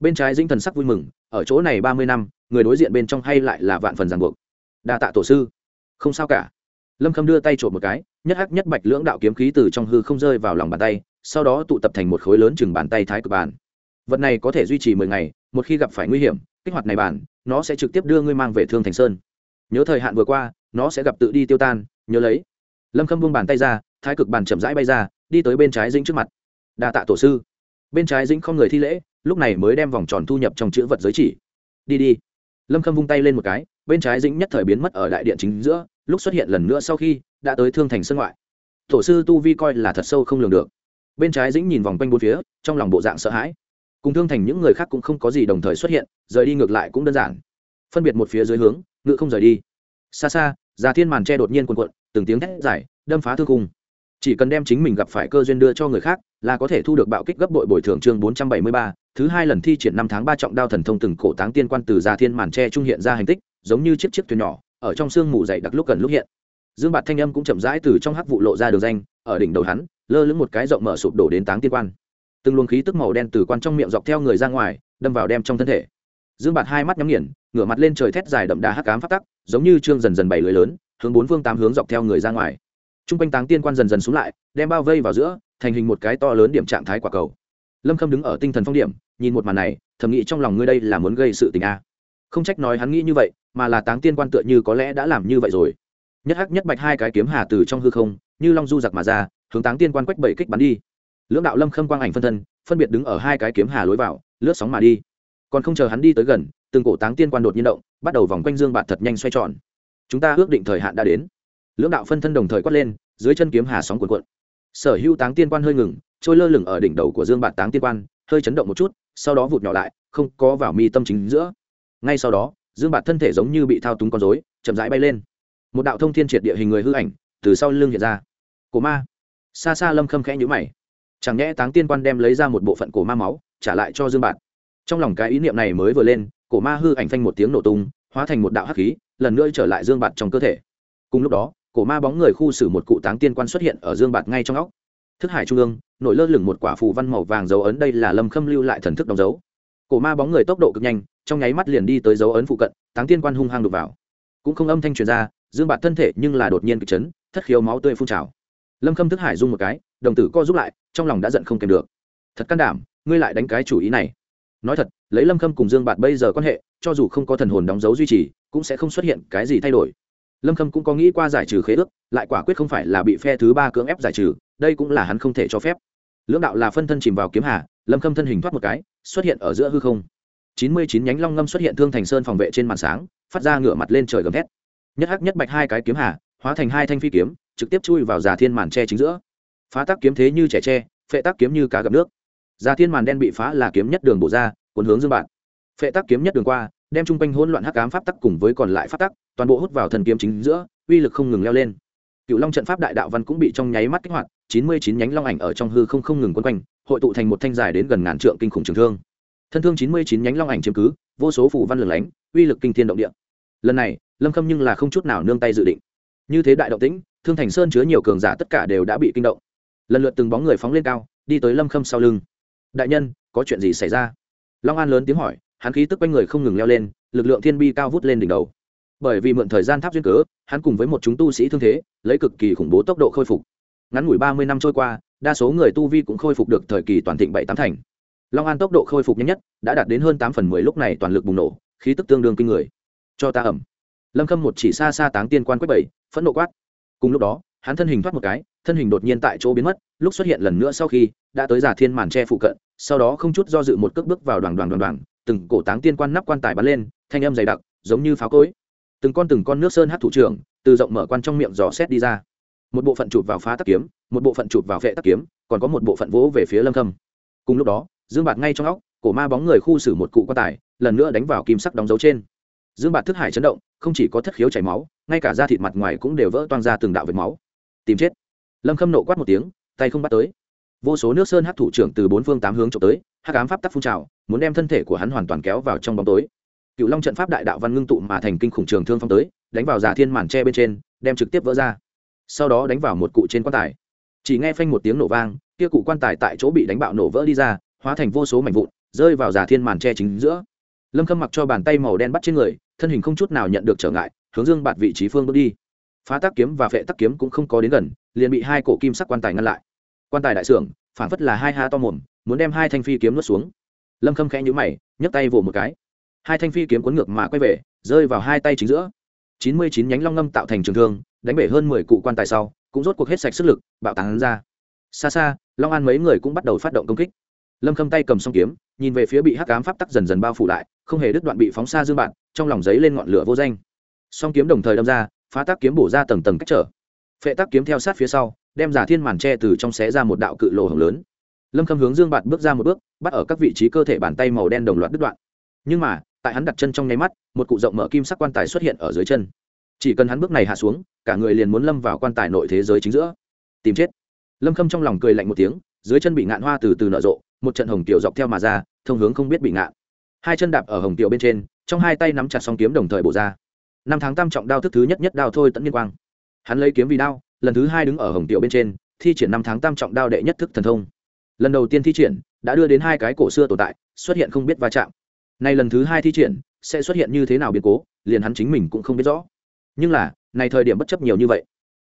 Bên trái dinh thần sắc vui mừng, ở chỗ này ba mươi năm, người đối diện bên trong hay lại là vạn phần ràng buộc. Đa tạ tổ sư. Không sao cả. Lâm khâm đưa tay trộm một cái, nhất hắc nhất bạch lưỡng đạo kiếm khí từ trong hư không rơi vào lòng bàn tay, sau đó tụ tập thành một khối lớn chừng bàn tay thái cực bàn vật này có thể duy trì mười ngày, một khi gặp phải nguy hiểm, kích hoạt này bản, nó sẽ trực tiếp đưa ngươi mang về thương thành sơn. Nhớ thời hạn vừa qua, nó sẽ gặp tự đi tiêu tan, nhớ lấy. Lâm khâm buông bàn tay ra, thái cực bàn chậm rãi bay ra, đi tới bên trái dĩnh trước mặt. Đa tạ tổ sư. Bên trái dĩnh không người thi lễ, lúc này mới đem vòng tròn thu nhập trong chữ vật giới chỉ. Đi đi. Lâm khâm vung tay lên một cái, bên trái dĩnh nhất thời biến mất ở đại điện chính giữa, lúc xuất hiện lần nữa sau khi, đã tới thương thành sân ngoại. Tổ sư tu vi coi là thật sâu không lường được. Bên trái dĩnh nhìn vòng quanh bốn phía, trong lòng bộ dạng sợ hãi cùng thương thành những người khác cũng không có gì đồng thời xuất hiện rời đi ngược lại cũng đơn giản. Phân biệt một phía dưới hướng ngự không rời đi. Xa xa già thiên màn tre đột nhiên quần cuộn, từng tiếng thét giải đâm phá thương cung. Chỉ cần đem chính mình gặp phải cơ duyên đưa cho người khác là có thể thu được bạo kích gấp bội bồi thường chương bốn trăm bảy mươi ba thứ hai lần thi triển năm tháng ba trọng đao thần thông từng cổ táng tiên quan từ già thiên màn tre trung hiện ra hành tích giống như chiếc chiếc thuyền nhỏ ở trong sương mù dày đặc lúc gần lúc hiện. Dương bạt thanh âm cũng chậm rãi từ trong hắc vụ lộ ra đường danh ở đỉnh đầu hắn lơ lửng một cái rộng mở sụp đổ đến táng tiên quan từng luồng khí tức màu đen từ quan trong miệng dọc theo người ra ngoài, đâm vào đem trong thân thể. Dương bạt hai mắt nhắm nghiền, ngửa mặt lên trời thét dài đậm đà hắc cám phát tắc, giống như trương dần dần bảy lưới lớn, hướng bốn phương tám hướng dọc theo người ra ngoài. T r u n g quanh táng tiên quan dần dần xuống lại, đem bao vây vào giữa, thành hình một cái to lớn điểm trạng thái quả cầu. Lâm khâm đứng ở tinh thần phong điểm, nhìn một màn này, thầm nghĩ trong lòng ngươi đây là muốn gây sự tình a. Không trách nói hắn nghĩ như vậy, mà là táng tiên quan tựa như có lẽ đã làm như vậy rồi. Nhất hắc nhất bạch hai cái kiếm hà từ trong hư không, như long du giặc mà ra, hướng táng tiên quan quách bảy kích bắn đi lưỡng đạo lâm khâm quang ảnh phân thân, phân biệt đứng ở hai cái kiếm hà lối vào, lướt sóng mà đi. Còn không chờ hắn đi tới gần, từng cổ táng tiên quan đột nhiên động, bắt đầu vòng quanh dương bạt thật nhanh xoay tròn. Chúng ta ước định thời hạn đã đến. Lưỡng đạo phân thân đồng thời quát lên, dưới chân kiếm hà sóng cuộn cuộn. Sở hữu táng tiên quan hơi ngừng, trôi lơ lửng ở đỉnh đầu của dương bạt táng tiên quan, hơi chấn động một chút, sau đó vụt nhỏ lại, không có vào mi tâm chính giữa. Ngay sau đó, dương bạt thân thể giống như bị thao túng con dối chậm rãi bay lên. Một đạo thông thiên triệt địa hình người hư ảnh từ sau lưng hiện ra. Cổ ma. Xa xa lâm khâm khẽ nhữ mày chẳng nhẽ táng tiên quan đem lấy ra một bộ phận cổ ma máu, trả lại cho dương bạt. Trong lòng cái ý niệm này mới vừa lên, cổ ma hư ảnh phanh một tiếng nổ tung, hóa thành một đạo hắc khí, lần nữa trở lại dương bạt trong cơ thể. Cùng lúc đó, cổ ma bóng người khu xử một cụ táng tiên quan xuất hiện ở dương bạt ngay trong óc. Thức hải trung ương, nổi lơ lửng một quả phù văn màu vàng dấu ấn đây là lâm khâm lưu lại thần thức đóng dấu. Cổ ma bóng người tốc độ cực nhanh, trong nháy mắt liền đi tới dấu ấn phụ cận, táng tiên quan hung hăng đục vào. Cũng không âm thanh truyền ra, dương bạt thân thể nhưng là đột nhiên kịch chấn, thất khiếu máu tươi phun trào lâm khâm thức hải dung một cái, đồng tử co giúp lại, trong lòng đã giận không kèm được. Thật can đảm, ngươi lại đánh cái chủ ý này. Nói thật, lấy lâm khâm cùng dương bạt bây giờ quan hệ, cho dù không có thần hồn đóng dấu duy trì, cũng sẽ không xuất hiện cái gì thay đổi. Lâm khâm cũng có nghĩ qua giải trừ khế ước, lại quả quyết không phải là bị phe thứ ba cưỡng ép giải trừ, đây cũng là hắn không thể cho phép. Lưỡng đạo là phân thân chìm vào kiếm hà, lâm khâm thân hình thoát một cái, xuất hiện ở giữa hư không. Chín mươi chín nhánh long ngâm xuất hiện thương thành sơn phòng vệ trên màn sáng, phát ra ngửa mặt lên trời gầm thét. Nhất hắc nhất bạch hai cái kiếm hà, hóa thành hai thanh phi kiếm trực tiếp chui vào giả thiên màn tre chính giữa. Phá tác kiếm thế như trẻ tre, phệ tác kiếm như cá gặp nước. Giả thiên màn đen bị phá là kiếm nhất đường bổ ra, cuốn hướng dương bạn phệ tác kiếm nhất đường qua, đem chung quanh hỗn loạn hắc ám pháp tắc cùng với còn lại pháp tắc, toàn bộ hút vào thần kiếm chính giữa, uy lực không ngừng leo lên. Cựu long trận pháp đại đạo văn cũng bị trong nháy mắt kích hoạt, chín mươi chín nhánh long ảnh ở trong hư không không ngừng quấn quanh, hội tụ thành một thanh dài đến gần ngàn trượng kinh khủng trường thương. Thân thương chín mươi chín nhánh long ảnh chiếm cứ, vô số phủ văn lửng lánh, uy lực kinh thiên động địa. Lần này, lâm khâm nhưng là không chút nào nương tay dự định. Như thế đại động tĩnh thương thành sơn chứa nhiều cường giả tất cả đều đã bị kinh động. Lần lượt từng bóng người phóng lên cao, đi tới lâm khâm sau lưng. Đại nhân, có chuyện gì xảy ra? Long an lớn tiếng hỏi, hắn khí tức quanh người không ngừng leo lên, lực lượng thiên bi cao vút lên đỉnh đầu. Bởi vì mượn thời gian tháp duyên cớ, hắn cùng với một chúng tu sĩ thương thế, lấy cực kỳ khủng bố tốc độ khôi phục. Ngắn ngủi ba mươi năm trôi qua, đa số người tu vi cũng khôi phục được thời kỳ toàn thịnh bảy tám thành. Long an tốc độ khôi phục nhanh nhất đã đạt đến hơn tám phần mười lúc này toàn lực bùng nổ, khí tức tương đương kinh người. Cho ta ẩm. Lâm khâm một chỉ xa xa táng tiên quan quét bảy, phẫn nộ quát cùng lúc đó, hắn thân hình thoát một cái, thân hình đột nhiên tại chỗ biến mất, lúc xuất hiện lần nữa sau khi, đã tới giả thiên màn tre phụ cận, sau đó không chút do dự một cước bước vào đoàn đoàn đoàn đoàn, từng cổ táng tiên quan nắp quan tài bắn lên, thanh âm dày đặc, giống như pháo cối. Từng con từng con nước sơn hát thủ trưởng, từ rộng mở quan trong miệng dò xét đi ra. Một bộ phận chụp vào phá tắc kiếm, một bộ phận chụp vào vệ tắc kiếm, còn có một bộ phận vỗ về phía lâm khâm. Cùng lúc đó, dương bạt ngay trong óc, cổ ma bóng người khu xử một cụ quan tài, lần nữa đánh vào kim sắc đóng dấu trên dương bạt thức hải chấn động, không chỉ có thất khiếu chảy máu, ngay cả da thịt mặt ngoài cũng đều vỡ toang ra từng đạo vệt máu. Tìm chết. Lâm khâm nộ quát một tiếng, tay không bắt tới. Vô số nước sơn hát thủ trưởng từ bốn phương tám hướng trộm tới hát cám pháp tắc phun trào, muốn đem thân thể của hắn hoàn toàn kéo vào trong bóng tối. Cựu long trận pháp đại đạo văn ngưng tụ mà thành kinh khủng trường thương phong tới, đánh vào giả thiên màn tre bên trên, đem trực tiếp vỡ ra. Sau đó đánh vào một cụ trên quan tài. Chỉ nghe phanh một tiếng nổ vang, kia cụ quan tài tại chỗ bị đánh bạo nổ vỡ đi ra, hóa thành vô số mảnh vụn, rơi vào giả thiên màn tre chính giữa lâm khâm mặc cho bàn tay màu đen bắt trên người, thân hình không chút nào nhận được trở ngại, hướng dương bạt vị trí phương bước đi. Phá tác kiếm và phệ tắc kiếm cũng không có đến gần, liền bị hai cổ kim sắc quan tài ngăn lại. Quan tài đại sưởng phản phất là hai ha to mồm, muốn đem hai thanh phi kiếm nuốt xuống. Lâm khâm khẽ nhũ mày, nhấc tay vỗ một cái. Hai thanh phi kiếm cuốn ngược mà quay về, rơi vào hai tay chính giữa. Chín mươi chín nhánh long ngâm tạo thành trường thương, đánh bể hơn mười cụ quan tài sau, cũng rốt cuộc hết sạch sức lực, bạo tán ra. Xa xa, long an mấy người cũng bắt đầu phát động công kích. Lâm khâm tay cầm song kiếm, nhìn về phía bị hắc ám pháp tắc dần dần bao phủ lại không hề đứt đoạn bị phóng xa dương bạn, trong lòng giấy lên ngọn lửa vô danh. Song kiếm đồng thời đâm ra, phá tác kiếm bổ ra tầng tầng cách trở. Phệ tác kiếm theo sát phía sau, đem giả thiên màn tre từ trong xé ra một đạo cự lộ hồng lớn. Lâm khâm hướng dương bạn bước ra một bước, bắt ở các vị trí cơ thể bàn tay màu đen đồng loạt đứt đoạn. Nhưng mà, tại hắn đặt chân trong nháy mắt, một cụ rộng mở kim sắc quan tài xuất hiện ở dưới chân. Chỉ cần hắn bước này hạ xuống, cả người liền muốn lâm vào quan tài nội thế giới chính giữa. Tìm chết. Lâm khâm trong lòng cười lạnh một tiếng, dưới chân bị ngạn hoa từ từ nở rộ, một trận hồng tiểu dọc theo mà ra, thông hướng không biết bị ngạn hai chân đạp ở hồng tiểu bên trên, trong hai tay nắm chặt song kiếm đồng thời bổ ra. Năm tháng tam trọng đao thức thứ nhất nhất đao thôi tận liên quang. Hắn lấy kiếm vì đao, lần thứ hai đứng ở hồng tiểu bên trên, thi triển năm tháng tam trọng đao đệ nhất thức thần thông. Lần đầu tiên thi triển, đã đưa đến hai cái cổ xưa tồn tại, xuất hiện không biết va chạm. Nay lần thứ hai thi triển, sẽ xuất hiện như thế nào biến cố, liền hắn chính mình cũng không biết rõ. Nhưng là, này thời điểm bất chấp nhiều như vậy.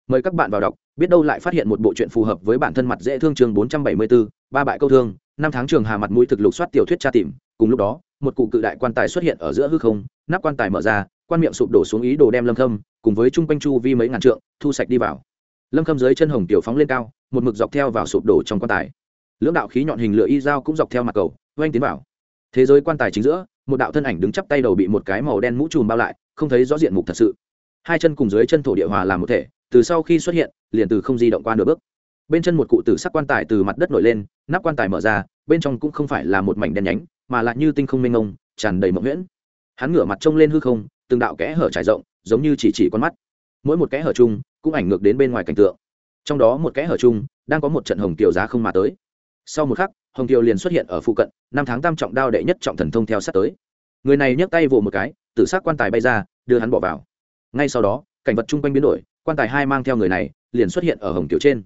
Mời các bạn vào đọc, biết đâu lại phát hiện một bộ truyện phù hợp với bản thân mặt dễ thương chương bốn trăm bảy mươi bốn ba bại câu thương, năm tháng trường hà mặt mũi thực lục soát tiểu thuyết tra tìm, cùng lúc đó một cụ cự đại quan tài xuất hiện ở giữa hư không, nắp quan tài mở ra, quan miệng sụp đổ xuống ý đồ đem lâm khâm cùng với chung quanh chu vi mấy ngàn trượng thu sạch đi vào. Lâm khâm dưới chân hồng tiểu phóng lên cao, một mực dọc theo vào sụp đổ trong quan tài. Lưỡng đạo khí nhọn hình lửa y dao cũng dọc theo mặt cầu, oanh tiến vào. Thế giới quan tài chính giữa, một đạo thân ảnh đứng chắp tay đầu bị một cái màu đen mũ trùm bao lại, không thấy rõ diện mục thật sự. Hai chân cùng dưới chân thổ địa hòa làm một thể, từ sau khi xuất hiện, liền từ không di động qua nửa bước. Bên chân một cụ tử sắc quan tài từ mặt đất nổi lên, nắp quan tài mở ra, bên trong cũng không phải là một mảnh đen nhánh mà lại như tinh không mênh ngông tràn đầy mộng nguyễn hắn ngửa mặt trông lên hư không, từng đạo kẽ hở trải rộng, giống như chỉ chỉ con mắt. Mỗi một kẽ hở chung cũng ảnh ngược đến bên ngoài cảnh tượng. Trong đó một kẽ hở chung đang có một trận hồng kiều giá không mà tới. Sau một khắc, hồng kiều liền xuất hiện ở phụ cận, năm tháng tam trọng đao đệ nhất trọng thần thông theo sát tới. Người này nhấc tay vỗ một cái, tử sát quan tài bay ra, đưa hắn bỏ vào. Ngay sau đó, cảnh vật chung quanh biến đổi, quan tài hai mang theo người này liền xuất hiện ở hồng kiều trên.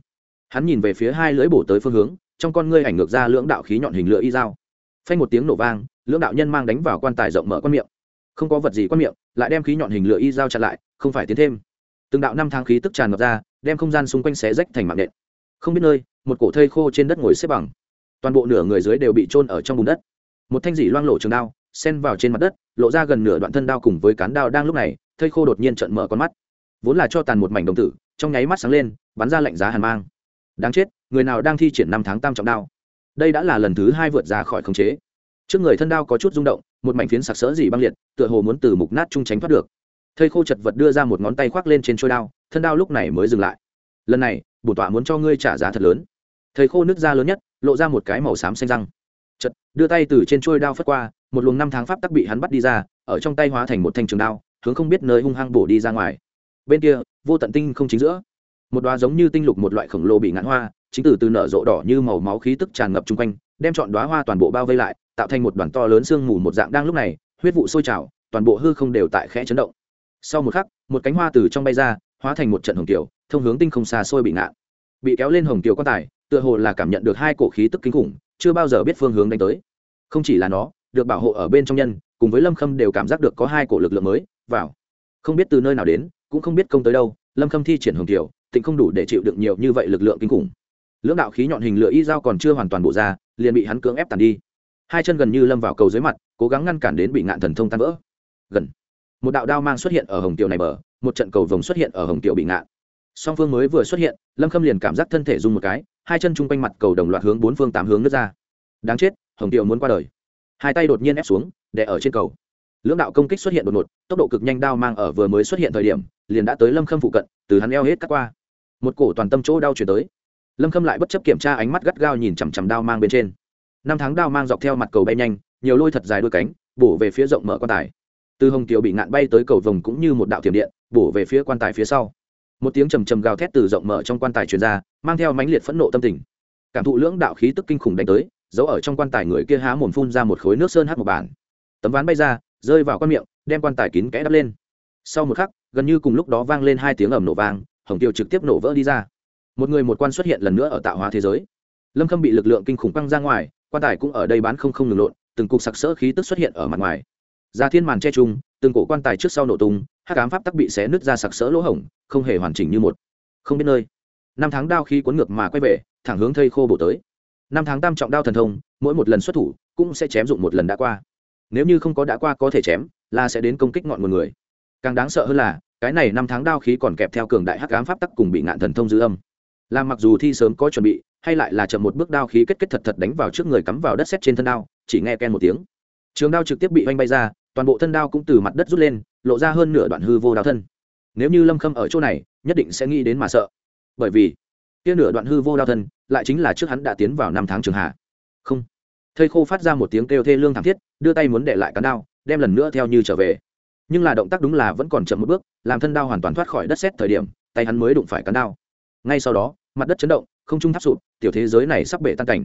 Hắn nhìn về phía hai lưỡi bổ tới phương hướng, trong con ngươi ảnh ngược ra lưỡng đạo khí nhọn hình lửa y dao phanh một tiếng nổ vang, lưỡng đạo nhân mang đánh vào quan tài rộng mở quan miệng. Không có vật gì quan miệng, lại đem khí nhọn hình lửa y dao chặn lại, không phải tiến thêm. Từng đạo năm tháng khí tức tràn ngập ra, đem không gian xung quanh xé rách thành mạng nện. Không biết nơi, một cổ thây khô trên đất ngồi xếp bằng. Toàn bộ nửa người dưới đều bị trôn ở trong bùn đất. Một thanh dỉ loang lộ trường đao sen vào trên mặt đất, lộ ra gần nửa đoạn thân đao cùng với cán đao đang lúc này, thây khô đột nhiên trận mở con mắt. Vốn là cho tàn một mảnh đồng tử, trong nháy mắt sáng lên, bắn ra lạnh giá hàn mang. Đáng chết, người nào đang thi triển năm tháng tam trọng đao? Đây đã là lần thứ hai vượt ra khỏi khống chế. Trước người thân đao có chút rung động, một mảnh phiến sặc sỡ dỉ băng liệt, tựa hồ muốn từ mục nát trung tránh thoát được. Thây khô chật vật đưa ra một ngón tay khoác lên trên trôi đao, thân đao lúc này mới dừng lại. Lần này, bổ tọa muốn cho ngươi trả giá thật lớn. Thầy khô nước ra lớn nhất, lộ ra một cái màu xám xanh răng. Chật, đưa tay từ trên trôi đao phất qua, một luồng năm tháng pháp tắc bị hắn bắt đi ra, ở trong tay hóa thành một thanh trường đao, hướng không biết nơi hung hăng bổ đi ra ngoài. Bên kia, vô tận tinh không chính giữa. Một đoá giống như tinh lục một loại khổng lồ bị ngạn hoa chính từ từ nở rộ đỏ như màu máu khí tức tràn ngập chung quanh, đem chọn đoá hoa toàn bộ bao vây lại, tạo thành một đoàn to lớn sương mù một dạng đang lúc này, huyết vụ sôi trào, toàn bộ hư không đều tại khẽ chấn động. Sau một khắc, một cánh hoa từ trong bay ra, hóa thành một trận hồng tiểu thông hướng tinh không xa xôi bị ngạn. Bị kéo lên hồng tiểu quan tài, tựa hồ là cảm nhận được hai cổ khí tức kinh khủng, chưa bao giờ biết phương hướng đánh tới. Không chỉ là nó, được bảo hộ ở bên trong nhân, cùng với lâm khâm đều cảm giác được có hai cổ lực lượng mới, vào. Không biết từ nơi nào đến, cũng không biết công tới đâu, lâm khâm thi triển hồng tiểu tịnh không đủ để chịu đựng nhiều như vậy lực lượng kinh khủng lưỡng đạo khí nhọn hình lửa y dao còn chưa hoàn toàn bộ ra, liền bị hắn cưỡng ép tàn đi. Hai chân gần như lâm vào cầu dưới mặt, cố gắng ngăn cản đến bị ngạn thần thông tan vỡ. Gần. Một đạo đao mang xuất hiện ở hồng tiểu này bờ, một trận cầu vồng xuất hiện ở hồng tiểu bị ngạn. Song phương mới vừa xuất hiện, lâm khâm liền cảm giác thân thể rung một cái, hai chân chung quanh mặt cầu đồng loạt hướng bốn phương tám hướng nước ra. Đáng chết, hồng tiểu muốn qua đời. Hai tay đột nhiên ép xuống, đè ở trên cầu. Lưỡng đạo công kích xuất hiện đột ngột, tốc độ cực nhanh đao mang ở vừa mới xuất hiện thời điểm, liền đã tới lâm khâm phụ cận, từ hắn eo hết cắt qua. Một cổ toàn tâm chỗ đau chuyển tới lâm khâm lại bất chấp kiểm tra ánh mắt gắt gao nhìn chằm chằm đao mang bên trên. Năm tháng đao mang dọc theo mặt cầu bay nhanh, nhiều lôi thật dài đôi cánh, bổ về phía rộng mở quan tài. Từ hồng kiều bị ngạn bay tới cầu vồng cũng như một đạo thiểm điện, bổ về phía quan tài phía sau. Một tiếng trầm trầm gào thét từ rộng mở trong quan tài truyền ra, mang theo mãnh liệt phẫn nộ tâm tình. Cảm thụ lưỡng đạo khí tức kinh khủng đánh tới, giấu ở trong quan tài người kia há mồm phun ra một khối nước sơn hát một bản. Tấm ván bay ra, rơi vào quan miệng, đem quan tài kín kẽ đắp lên. Sau một khắc, gần như cùng lúc đó vang lên hai tiếng ầm nổ vang, hồng tiêu trực tiếp nổ vỡ đi ra một người một quan xuất hiện lần nữa ở tạo hóa thế giới. Lâm khâm bị lực lượng kinh khủng băng ra ngoài quan tài cũng ở đây bán không không ngừng lộn từng cục sặc sỡ khí tức xuất hiện ở mặt ngoài. Ra thiên màn che chung, từng cổ quan tài trước sau nổ tung hát cám pháp tắc bị xé nứt ra sặc sỡ lỗ hổng không hề hoàn chỉnh như một. Không biết nơi. Năm tháng đao khí cuốn ngược mà quay về thẳng hướng thây khô bổ tới. Năm tháng tam trọng đao thần thông mỗi một lần xuất thủ cũng sẽ chém dụng một lần đã qua. Nếu như không có đã qua có thể chém là sẽ đến công kích ngọn một người. Càng đáng sợ hơn là cái này năm tháng đao khí còn kẹp theo cường đại hắc ám pháp tắc cùng bị ngạn thần thông dư âm làm mặc dù thi sớm có chuẩn bị, hay lại là chậm một bước đao khí kết kết thật thật đánh vào trước người cắm vào đất xét trên thân đao, chỉ nghe ken một tiếng. Trường đao trực tiếp bị oanh bay ra, toàn bộ thân đao cũng từ mặt đất rút lên, lộ ra hơn nửa đoạn hư vô đao thân. Nếu như lâm khâm ở chỗ này, nhất định sẽ nghĩ đến mà sợ. Bởi vì, kia nửa đoạn hư vô đao thân, lại chính là trước hắn đã tiến vào năm tháng trường hạ. Không. Thây khô phát ra một tiếng kêu thê lương thảm thiết, đưa tay muốn để lại cán đao, đem lần nữa theo như trở về. Nhưng là động tác đúng là vẫn còn chậm một bước, làm thân đao hoàn toàn thoát khỏi đất xét thời điểm, tay hắn mới đụng phải cán đao ngay sau đó, mặt đất chấn động, không trung tháp sụp, tiểu thế giới này sắp bể tan cảnh.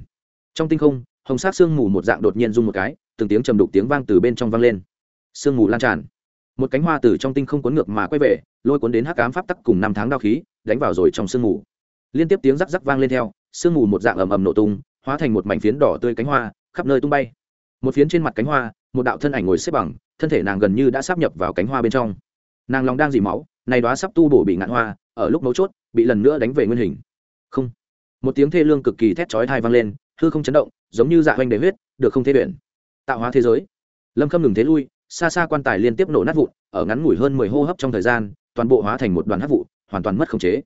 Trong tinh không, hồng sát sương mù một dạng đột nhiên rung một cái, từng tiếng trầm đục tiếng vang từ bên trong vang lên. Sương mù lan tràn. Một cánh hoa từ trong tinh không cuốn ngược mà quay về, lôi cuốn đến hắc ám pháp tắc cùng năm tháng đao khí, đánh vào rồi trong sương mù. Liên tiếp tiếng rắc rắc vang lên theo, sương mù một dạng ầm ầm nổ tung, hóa thành một mảnh phiến đỏ tươi cánh hoa, khắp nơi tung bay. Một phiến trên mặt cánh hoa, một đạo thân ảnh ngồi xếp bằng, thân thể nàng gần như đã sắp nhập vào cánh hoa bên trong. Nàng lòng đang dỉ máu, này đóa sắp tu bổ bị ngạn hoa, ở lúc mấu chốt bị lần nữa đánh về nguyên hình. Không. Một tiếng thê lương cực kỳ thét chói thai vang lên, hư không chấn động, giống như dạ hoành đầy huyết, được không thế biển. Tạo hóa thế giới. Lâm khâm ngừng thế lui, xa xa quan tài liên tiếp nổ nát vụn, ở ngắn ngủi hơn mười hô hấp trong thời gian, toàn bộ hóa thành một đoàn hát vụ, hoàn toàn mất khống chế.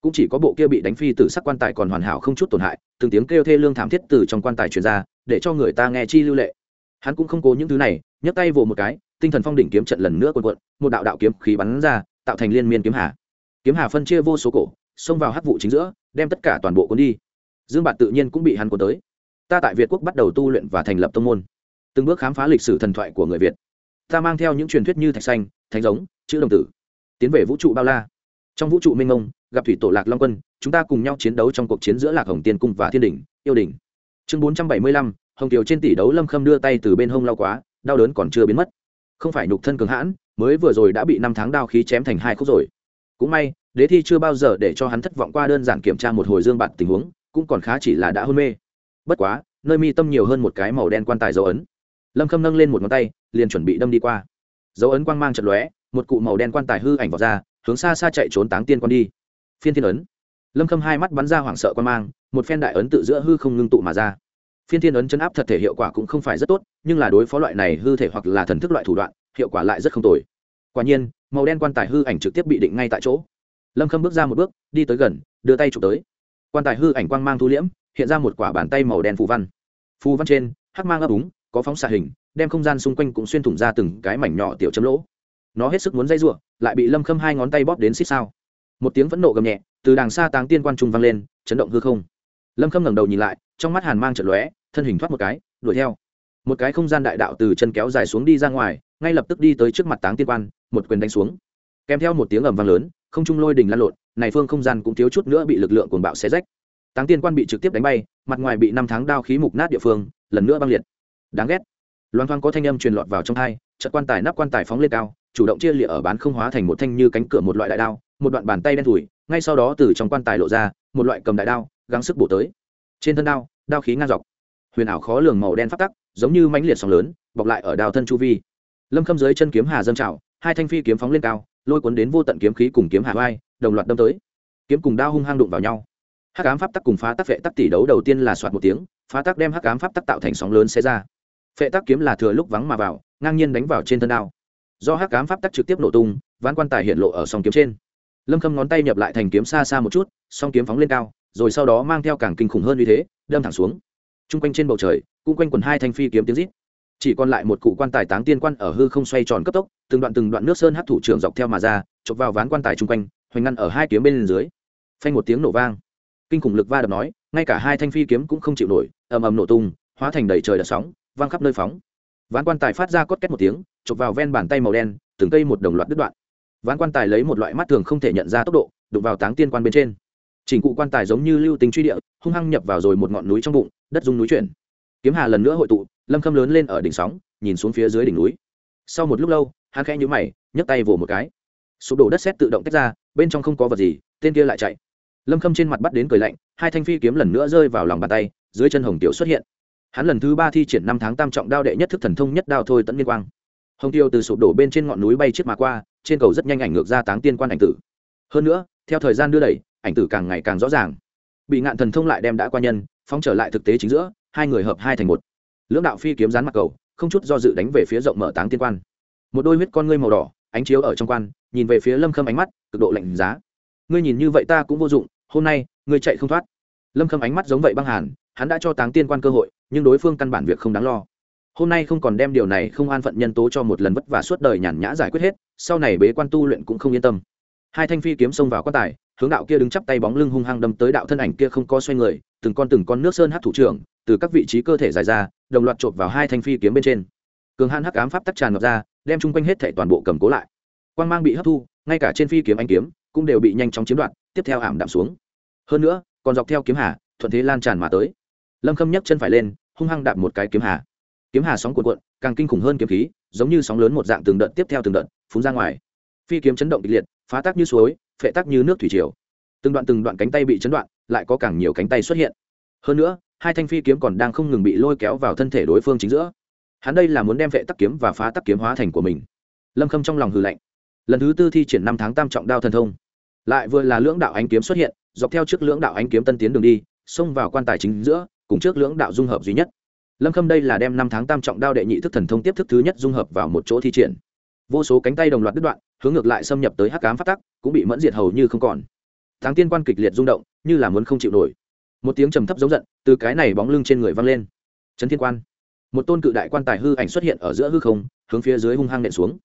Cũng chỉ có bộ kia bị đánh phi từ sắc quan tài còn hoàn hảo không chút tổn hại, từng tiếng kêu thê lương thảm thiết từ trong quan tài truyền ra, để cho người ta nghe chi lưu lệ. Hắn cũng không cố những thứ này, nhấc tay vồ một cái, tinh thần phong đỉnh kiếm trận lần nữa quần quận một đạo đạo kiếm khí bắn ra, tạo thành liên miên kiếm hà kiếm hà phân chia vô số cổ, xông vào hắc vụ chính giữa, đem tất cả toàn bộ cuốn đi. Dương bạt tự nhiên cũng bị hắn cuốn tới. Ta tại việt quốc bắt đầu tu luyện và thành lập tông môn. Từng bước khám phá lịch sử thần thoại của người việt. Ta mang theo những truyền thuyết như thạch xanh, thánh giống, chữ đồng tử, tiến về vũ trụ bao la. Trong vũ trụ minh ông gặp thủy tổ lạc long quân, chúng ta cùng nhau chiến đấu trong cuộc chiến giữa lạc hồng tiên cung và thiên đình yêu đình chương bốn trăm bảy mươi lăm, hồng kiều trên tỷ đấu lâm khâm đưa tay từ bên hông lao quá, đau đớn còn chưa biến mất. Không phải nhục thân cường hãn, mới vừa rồi đã bị năm tháng đao khí chém thành hai khúc rồi cũng may, đế thi chưa bao giờ để cho hắn thất vọng qua đơn giản kiểm tra một hồi dương bạt tình huống, cũng còn khá chỉ là đã hôn mê. Bất quá, nơi mi tâm nhiều hơn một cái màu đen quan tài dấu ấn. Lâm khâm nâng lên một ngón tay, liền chuẩn bị đâm đi qua. Dấu ấn quang mang trận lóe, một cụ màu đen quan tài hư ảnh vào ra, hướng xa xa chạy trốn táng tiên quan đi. Phiên thiên ấn. Lâm khâm hai mắt bắn ra hoảng sợ quan mang, một phen đại ấn tự giữa hư không ngưng tụ mà ra. Phiên thiên ấn chấn áp thật thể hiệu quả cũng không phải rất tốt, nhưng là đối phó loại này hư thể hoặc là thần thức loại thủ đoạn, hiệu quả lại rất không tồi quả nhiên, màu đen quan tài hư ảnh trực tiếp bị định ngay tại chỗ. Lâm khâm bước ra một bước, đi tới gần, đưa tay chụp tới. Quan tài hư ảnh quang mang thu liễm, hiện ra một quả bàn tay màu đen phù văn. Phù văn trên, hắc mang ấp úng, có phóng xạ hình, đem không gian xung quanh cũng xuyên thủng ra từng cái mảnh nhỏ tiểu chấm lỗ. Nó hết sức muốn dây giụa lại bị lâm khâm hai ngón tay bóp đến xích sao. Một tiếng phẫn nộ gầm nhẹ, từ đàng xa táng tiên quan trung vang lên, chấn động hư không. Lâm khâm ngẩng đầu nhìn lại, trong mắt hàn mang trận lóe, thân hình thoát một cái, đuổi theo. Một cái không gian đại đạo từ chân kéo dài xuống đi ra ngoài ngay lập tức đi tới trước mặt táng tiên quan, một quyền đánh xuống. Kèm theo một tiếng ầm vang lớn, không trung lôi đình lan lộn, này phương không gian cũng thiếu chút nữa bị lực lượng cuồng bạo xé rách. Táng tiên quan bị trực tiếp đánh bay, mặt ngoài bị năm tháng đao khí mục nát địa phương, lần nữa băng liệt. Đáng ghét. Loan thoang có thanh âm truyền lọt vào trong thai trận quan tài nắp quan tài phóng lên cao, chủ động chia lịa ở bán không hóa thành một thanh như cánh cửa một loại đại đao, một đoạn bàn tay đen thủi, ngay sau đó từ trong quan tài lộ ra, một loại cầm đại đao, gắng sức bổ tới. Trên thân đao đao khí ngang dọc. Huyền ảo khó lường màu đen phát tắc, giống như mãnh liệt sóng lớn, bọc lại ở đao thân chu vi lâm khâm dưới chân kiếm hà dâng trào, hai thanh phi kiếm phóng lên cao, lôi cuốn đến vô tận kiếm khí cùng kiếm hà vai, đồng loạt đâm tới. Kiếm cùng đao hung hăng đụng vào nhau. Hắc ám pháp tắc cùng phá tắc vệ tắc tỷ đấu đầu tiên là soạt một tiếng, phá tắc đem hắc ám pháp tắc tạo thành sóng lớn xé ra. Phệ tắc kiếm là thừa lúc vắng mà vào, ngang nhiên đánh vào trên thân đao. Do hắc ám pháp tắc trực tiếp nổ tung, ván quan tài hiện lộ ở song kiếm trên. Lâm khâm ngón tay nhập lại thành kiếm xa xa một chút, song kiếm phóng lên cao, rồi sau đó mang theo càng kinh khủng hơn như thế, đâm thẳng xuống. T r u n g quanh trên bầu trời, cũng quanh quần hai thanh phi kiếm tiếng rít chỉ còn lại một cụ quan tài táng tiên quan ở hư không xoay tròn cấp tốc, từng đoạn từng đoạn nước sơn hát thủ trưởng dọc theo mà ra, chụp vào ván quan tài chung quanh, hoành ngăn ở hai kiếm bên dưới. Phanh một tiếng nổ vang. Kinh khủng lực va đập nói, ngay cả hai thanh phi kiếm cũng không chịu nổi, ầm ầm nổ tung, hóa thành đầy trời đợt sóng, vang khắp nơi phóng. Ván quan tài phát ra cốt két một tiếng, chụp vào ven bàn tay màu đen, từng cây một đồng loạt đứt đoạn. Ván quan tài lấy một loại mắt thường không thể nhận ra tốc độ, đụng vào táng tiên quan bên trên. Chỉnh cụ quan tài giống như lưu tính truy địa, hung hăng nhập vào rồi một ngọn núi trong bụng, đất dung núi chuyển. Kiếm hà lần nữa hội tụ lâm khâm lớn lên ở đỉnh sóng, nhìn xuống phía dưới đỉnh núi. Sau một lúc lâu, hắn khẽ nhũ mày, nhấc tay vồ một cái. Sụp đổ đất xét tự động tách ra, bên trong không có vật gì, tên kia lại chạy. Lâm khâm trên mặt bắt đến cười lạnh, hai thanh phi kiếm lần nữa rơi vào lòng bàn tay, dưới chân hồng tiểu xuất hiện. Hắn lần thứ ba thi triển năm tháng tam trọng đao đệ nhất thức thần thông nhất đao thôi tận liên quang. Hồng tiêu từ sụp đổ bên trên ngọn núi bay chiếc mà qua, trên cầu rất nhanh ảnh ngược ra táng tiên quan ảnh tử. Hơn nữa, theo thời gian đưa đẩy, ảnh tử càng ngày càng rõ ràng. Bị ngạn thần thông lại đem đã qua nhân, phóng trở lại thực tế chính giữa, hai người hợp hai thành một lưỡng đạo phi kiếm rán mặt cầu, không chút do dự đánh về phía rộng mở táng tiên quan. Một đôi huyết con ngươi màu đỏ, ánh chiếu ở trong quan, nhìn về phía lâm khâm ánh mắt, cực độ lạnh giá. Ngươi nhìn như vậy ta cũng vô dụng, hôm nay, ngươi chạy không thoát. Lâm khâm ánh mắt giống vậy băng hàn, hắn đã cho táng tiên quan cơ hội, nhưng đối phương căn bản việc không đáng lo. Hôm nay không còn đem điều này không an phận nhân tố cho một lần vất vả suốt đời nhàn nhã giải quyết hết, sau này bế quan tu luyện cũng không yên tâm. Hai thanh phi kiếm xông vào quan tài, hướng đạo kia đứng chắp tay bóng lưng hung hăng đâm tới đạo thân ảnh kia không có xoay người, từng con từng con nước sơn hát thủ trưởng, từ các vị trí cơ thể dài ra đồng loạt chộp vào hai thanh phi kiếm bên trên. Cường hãn hắc ám pháp tắc tràn ngập ra, đem chung quanh hết thảy toàn bộ cầm cố lại. Quang mang bị hấp thu, ngay cả trên phi kiếm anh kiếm cũng đều bị nhanh chóng chiếm đoạt, tiếp theo ảm đạm xuống. Hơn nữa, còn dọc theo kiếm hà, thuận thế lan tràn mà tới. Lâm khâm nhấc chân phải lên, hung hăng đạp một cái kiếm hà. Kiếm hà sóng cuộn cuộn, càng kinh khủng hơn kiếm khí, giống như sóng lớn một dạng từng đợt tiếp theo từng đợt phun ra ngoài. Phi kiếm chấn động kịch liệt, phá tác như suối, phệ tác như nước thủy triều. Từng đoạn từng đoạn cánh tay bị chấn đoạn, lại có càng nhiều cánh tay xuất hiện. Hơn nữa hai thanh phi kiếm còn đang không ngừng bị lôi kéo vào thân thể đối phương chính giữa. Hắn đây là muốn đem vệ tắc kiếm và phá tắc kiếm hóa thành của mình. Lâm khâm trong lòng hư lạnh. Lần thứ tư thi triển năm tháng tam trọng đao thần thông. Lại vừa là lưỡng đạo ánh kiếm xuất hiện, dọc theo trước lưỡng đạo ánh kiếm tân tiến đường đi, xông vào quan tài chính giữa, cùng trước lưỡng đạo dung hợp duy nhất. Lâm khâm đây là đem năm tháng tam trọng đao đệ nhị thức thần thông tiếp thức thứ nhất dung hợp vào một chỗ thi triển. Vô số cánh tay đồng loạt đứt đoạn, hướng ngược lại xâm nhập tới hắc cám phát tắc, cũng bị mẫn diệt hầu như không còn. Tháng tiên quan kịch liệt rung động, như là muốn không chịu nổi một tiếng trầm thấp giống giận từ cái này bóng lưng trên người văng lên trấn thiên quan một tôn cự đại quan tài hư ảnh xuất hiện ở giữa hư không hướng phía dưới hung hăng nện xuống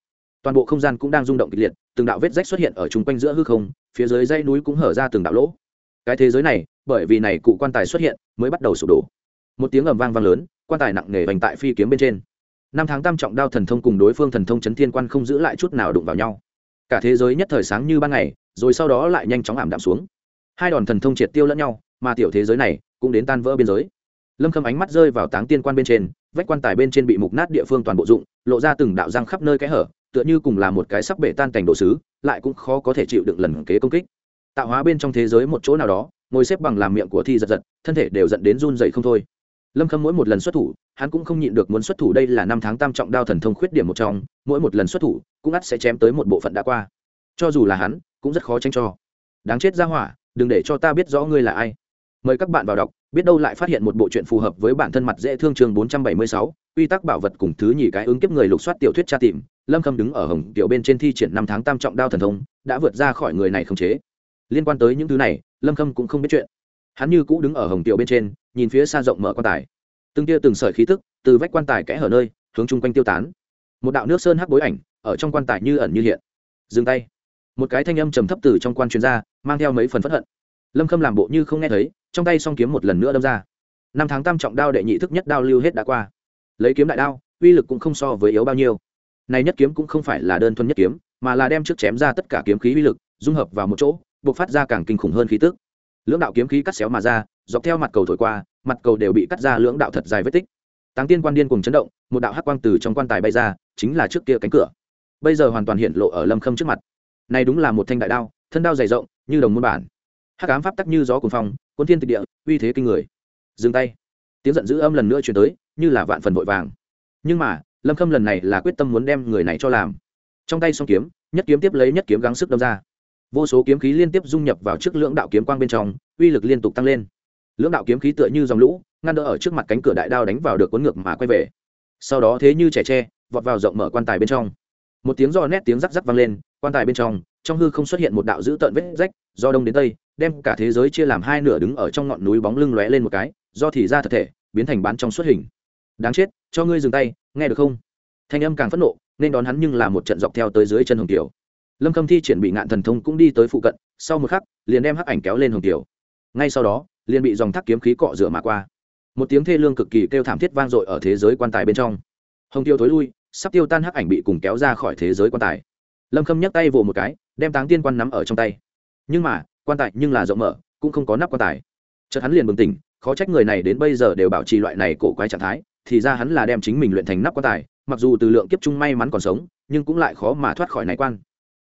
toàn bộ không gian cũng đang rung động kịch liệt từng đạo vết rách xuất hiện ở chung quanh giữa hư không phía dưới dãy núi cũng hở ra từng đạo lỗ cái thế giới này bởi vì này cụ quan tài xuất hiện mới bắt đầu sụp đổ một tiếng ầm vang vang lớn quan tài nặng nề vành tại phi kiếm bên trên năm tháng tam trọng đao thần thông cùng đối phương thần thông chấn thiên quan không giữ lại chút nào đụng vào nhau cả thế giới nhất thời sáng như ban ngày rồi sau đó lại nhanh chóng ảm đạm xuống hai đòn thần thông triệt tiêu lẫn nhau mà tiểu thế giới này cũng đến tan vỡ biên giới. Lâm khâm ánh mắt rơi vào táng tiên quan bên trên, vách quan tài bên trên bị mục nát địa phương toàn bộ dụng, lộ ra từng đạo răng khắp nơi kẽ hở, tựa như cùng là một cái sắc bể tan cảnh đồ sứ, lại cũng khó có thể chịu đựng lần kế công kích. Tạo hóa bên trong thế giới một chỗ nào đó, ngồi xếp bằng làm miệng của thi giật giật, thân thể đều dẫn đến run dậy không thôi. Lâm khâm mỗi một lần xuất thủ, hắn cũng không nhịn được muốn xuất thủ đây là năm tháng tam trọng đao thần thông khuyết điểm một trong, mỗi một lần xuất thủ, cũng ắt sẽ chém tới một bộ phận đã qua. Cho dù là hắn, cũng rất khó tranh cho. Đáng chết ra hỏa, đừng để cho ta biết rõ ngươi là ai mời các bạn vào đọc biết đâu lại phát hiện một bộ truyện phù hợp với bản thân mặt dễ thương chương 476, quy tắc bảo vật cùng thứ nhì cái ứng kiếp người lục soát tiểu thuyết tra tìm lâm khâm đứng ở hồng tiểu bên trên thi triển năm tháng tam trọng đao thần thông đã vượt ra khỏi người này không chế. Liên quan tới những thứ này lâm khâm cũng không biết chuyện. Hắn như cũ đứng ở hồng tiểu bên trên nhìn phía xa rộng mở quan tài. Từng tia từng sợi khí tức từ vách quan tài kẽ hở nơi hướng chung quanh tiêu tán. Một đạo nước sơn hắc bối ảnh ở trong quan tài như ẩn như hiện. Dừng tay. Một cái thanh âm trầm thấp từ trong quan chuyên gia mang theo mấy phần phất hận. Lâm khâm làm bộ như không nghe thấy trong tay song kiếm một lần nữa đâm ra. Năm tháng tam trọng đao đệ nhị thức nhất đao lưu hết đã qua. Lấy kiếm đại đao, uy lực cũng không so với yếu bao nhiêu. Này nhất kiếm cũng không phải là đơn thuần nhất kiếm, mà là đem trước chém ra tất cả kiếm khí uy lực, dung hợp vào một chỗ, buộc phát ra càng kinh khủng hơn khí tức. Lưỡng đạo kiếm khí cắt xéo mà ra, dọc theo mặt cầu thổi qua, mặt cầu đều bị cắt ra lưỡng đạo thật dài vết tích. Táng tiên quan điên cùng chấn động, một đạo hắc quang từ trong quan tài bay ra, chính là trước kia cánh cửa. Bây giờ hoàn toàn hiện lộ ở lâm khâm trước mặt. Này đúng là một thanh đại đao, thân đao dày rộng, như đồng môn bản. Hắc ám pháp tắc như gió cuồng phong quân thiên tịch địa, uy thế kinh người. Dừng tay. Tiếng giận dữ âm lần nữa truyền tới, như là vạn phần vội vàng. Nhưng mà, lâm khâm lần này là quyết tâm muốn đem người này cho làm. Trong tay song kiếm, nhất kiếm tiếp lấy nhất kiếm gắng sức đâm ra. Vô số kiếm khí liên tiếp dung nhập vào trước lưỡng đạo kiếm quang bên trong, uy lực liên tục tăng lên. Lưỡng đạo kiếm khí tựa như dòng lũ, ngăn đỡ ở trước mặt cánh cửa đại đao đánh vào được cuốn ngược mà quay về. Sau đó thế như trẻ tre, vọt vào rộng mở quan tài bên trong. Một tiếng do nét tiếng rắc rắc vang lên, quan tài bên trong trong hư không xuất hiện một đạo dữ tợn vết rách, do đông đến tây đem cả thế giới chia làm hai nửa đứng ở trong ngọn núi bóng lưng lóe lên một cái, do thì ra thật thể, biến thành bán trong xuất hình. Đáng chết, cho ngươi dừng tay, nghe được không? Thanh âm càng phẫn nộ, nên đón hắn nhưng là một trận dọc theo tới dưới chân hồng tiểu lâm khâm thi triển bị ngạn thần thông cũng đi tới phụ cận, sau một khắc, liền đem hắc ảnh kéo lên hồng tiểu ngay sau đó, liền bị dòng thác kiếm khí cọ rửa mà qua. Một tiếng thê lương cực kỳ kêu thảm thiết vang dội ở thế giới quan tài bên trong. Hồng tiêu thối lui, sắp tiêu tan hắc ảnh bị cùng kéo ra khỏi thế giới quan tài. Lâm khâm nhấc tay vồ một cái, đem táng tiên quan nắm ở trong tay. Nhưng mà quan tài nhưng là rộng mở, cũng không có nắp quan tài. Chợt hắn liền bừng tỉnh, khó trách người này đến bây giờ đều bảo trì loại này cổ quái trạng thái, thì ra hắn là đem chính mình luyện thành nắp quan tài, mặc dù từ lượng kiếp trung may mắn còn sống, nhưng cũng lại khó mà thoát khỏi này quan.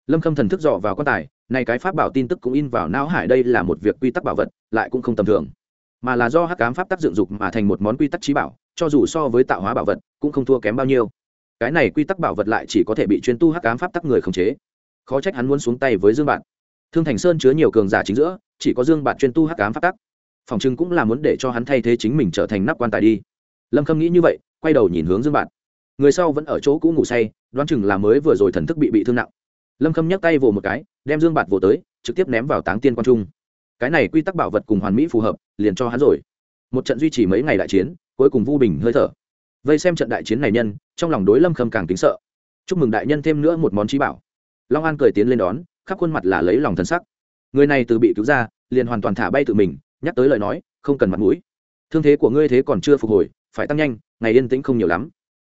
Lâm khâm thần thức dọ vào quan tài, này cái pháp bảo tin tức cũng in vào não hải đây là một việc quy tắc bảo vật, lại cũng không tầm thường. Mà là do hắc cám pháp tác dựng dục mà thành một món quy tắc trí bảo, cho dù so với tạo hóa bảo vật, cũng không thua kém bao nhiêu. Cái này quy tắc bảo vật lại chỉ có thể bị chuyên tu hắc cám pháp tắc người khống chế. Khó trách hắn muốn xuống tay với dương bạn thương thành sơn chứa nhiều cường giả chính giữa chỉ có dương Bạt chuyên tu hắc cám pháp tắc. Phòng trưng cũng là muốn để cho hắn thay thế chính mình trở thành nắp quan tài đi. Lâm khâm nghĩ như vậy quay đầu nhìn hướng dương Bạt, người sau vẫn ở chỗ cũ ngủ say đoán chừng là mới vừa rồi thần thức bị bị thương nặng. Lâm khâm nhấc tay vồ một cái đem dương bạt vồ tới trực tiếp ném vào táng tiên quan trung. Cái này quy tắc bảo vật cùng hoàn mỹ phù hợp liền cho hắn rồi. Một trận duy trì mấy ngày đại chiến cuối cùng vu bình hơi thở. Vây xem trận đại chiến này nhân trong lòng đối lâm khâm càng kính sợ. Chúc mừng đại nhân thêm nữa một món trí bảo. Long an cười tiến lên đón khắp khuôn mặt là lấy lòng thân sắc. Người này từ bị cứu ra, liền hoàn toàn thả bay tự mình, nhắc tới lời nói, không cần mặt mũi. Thương thế của ngươi thế còn chưa phục hồi, phải tăng nhanh, ngày yên tĩnh không nhiều lắm.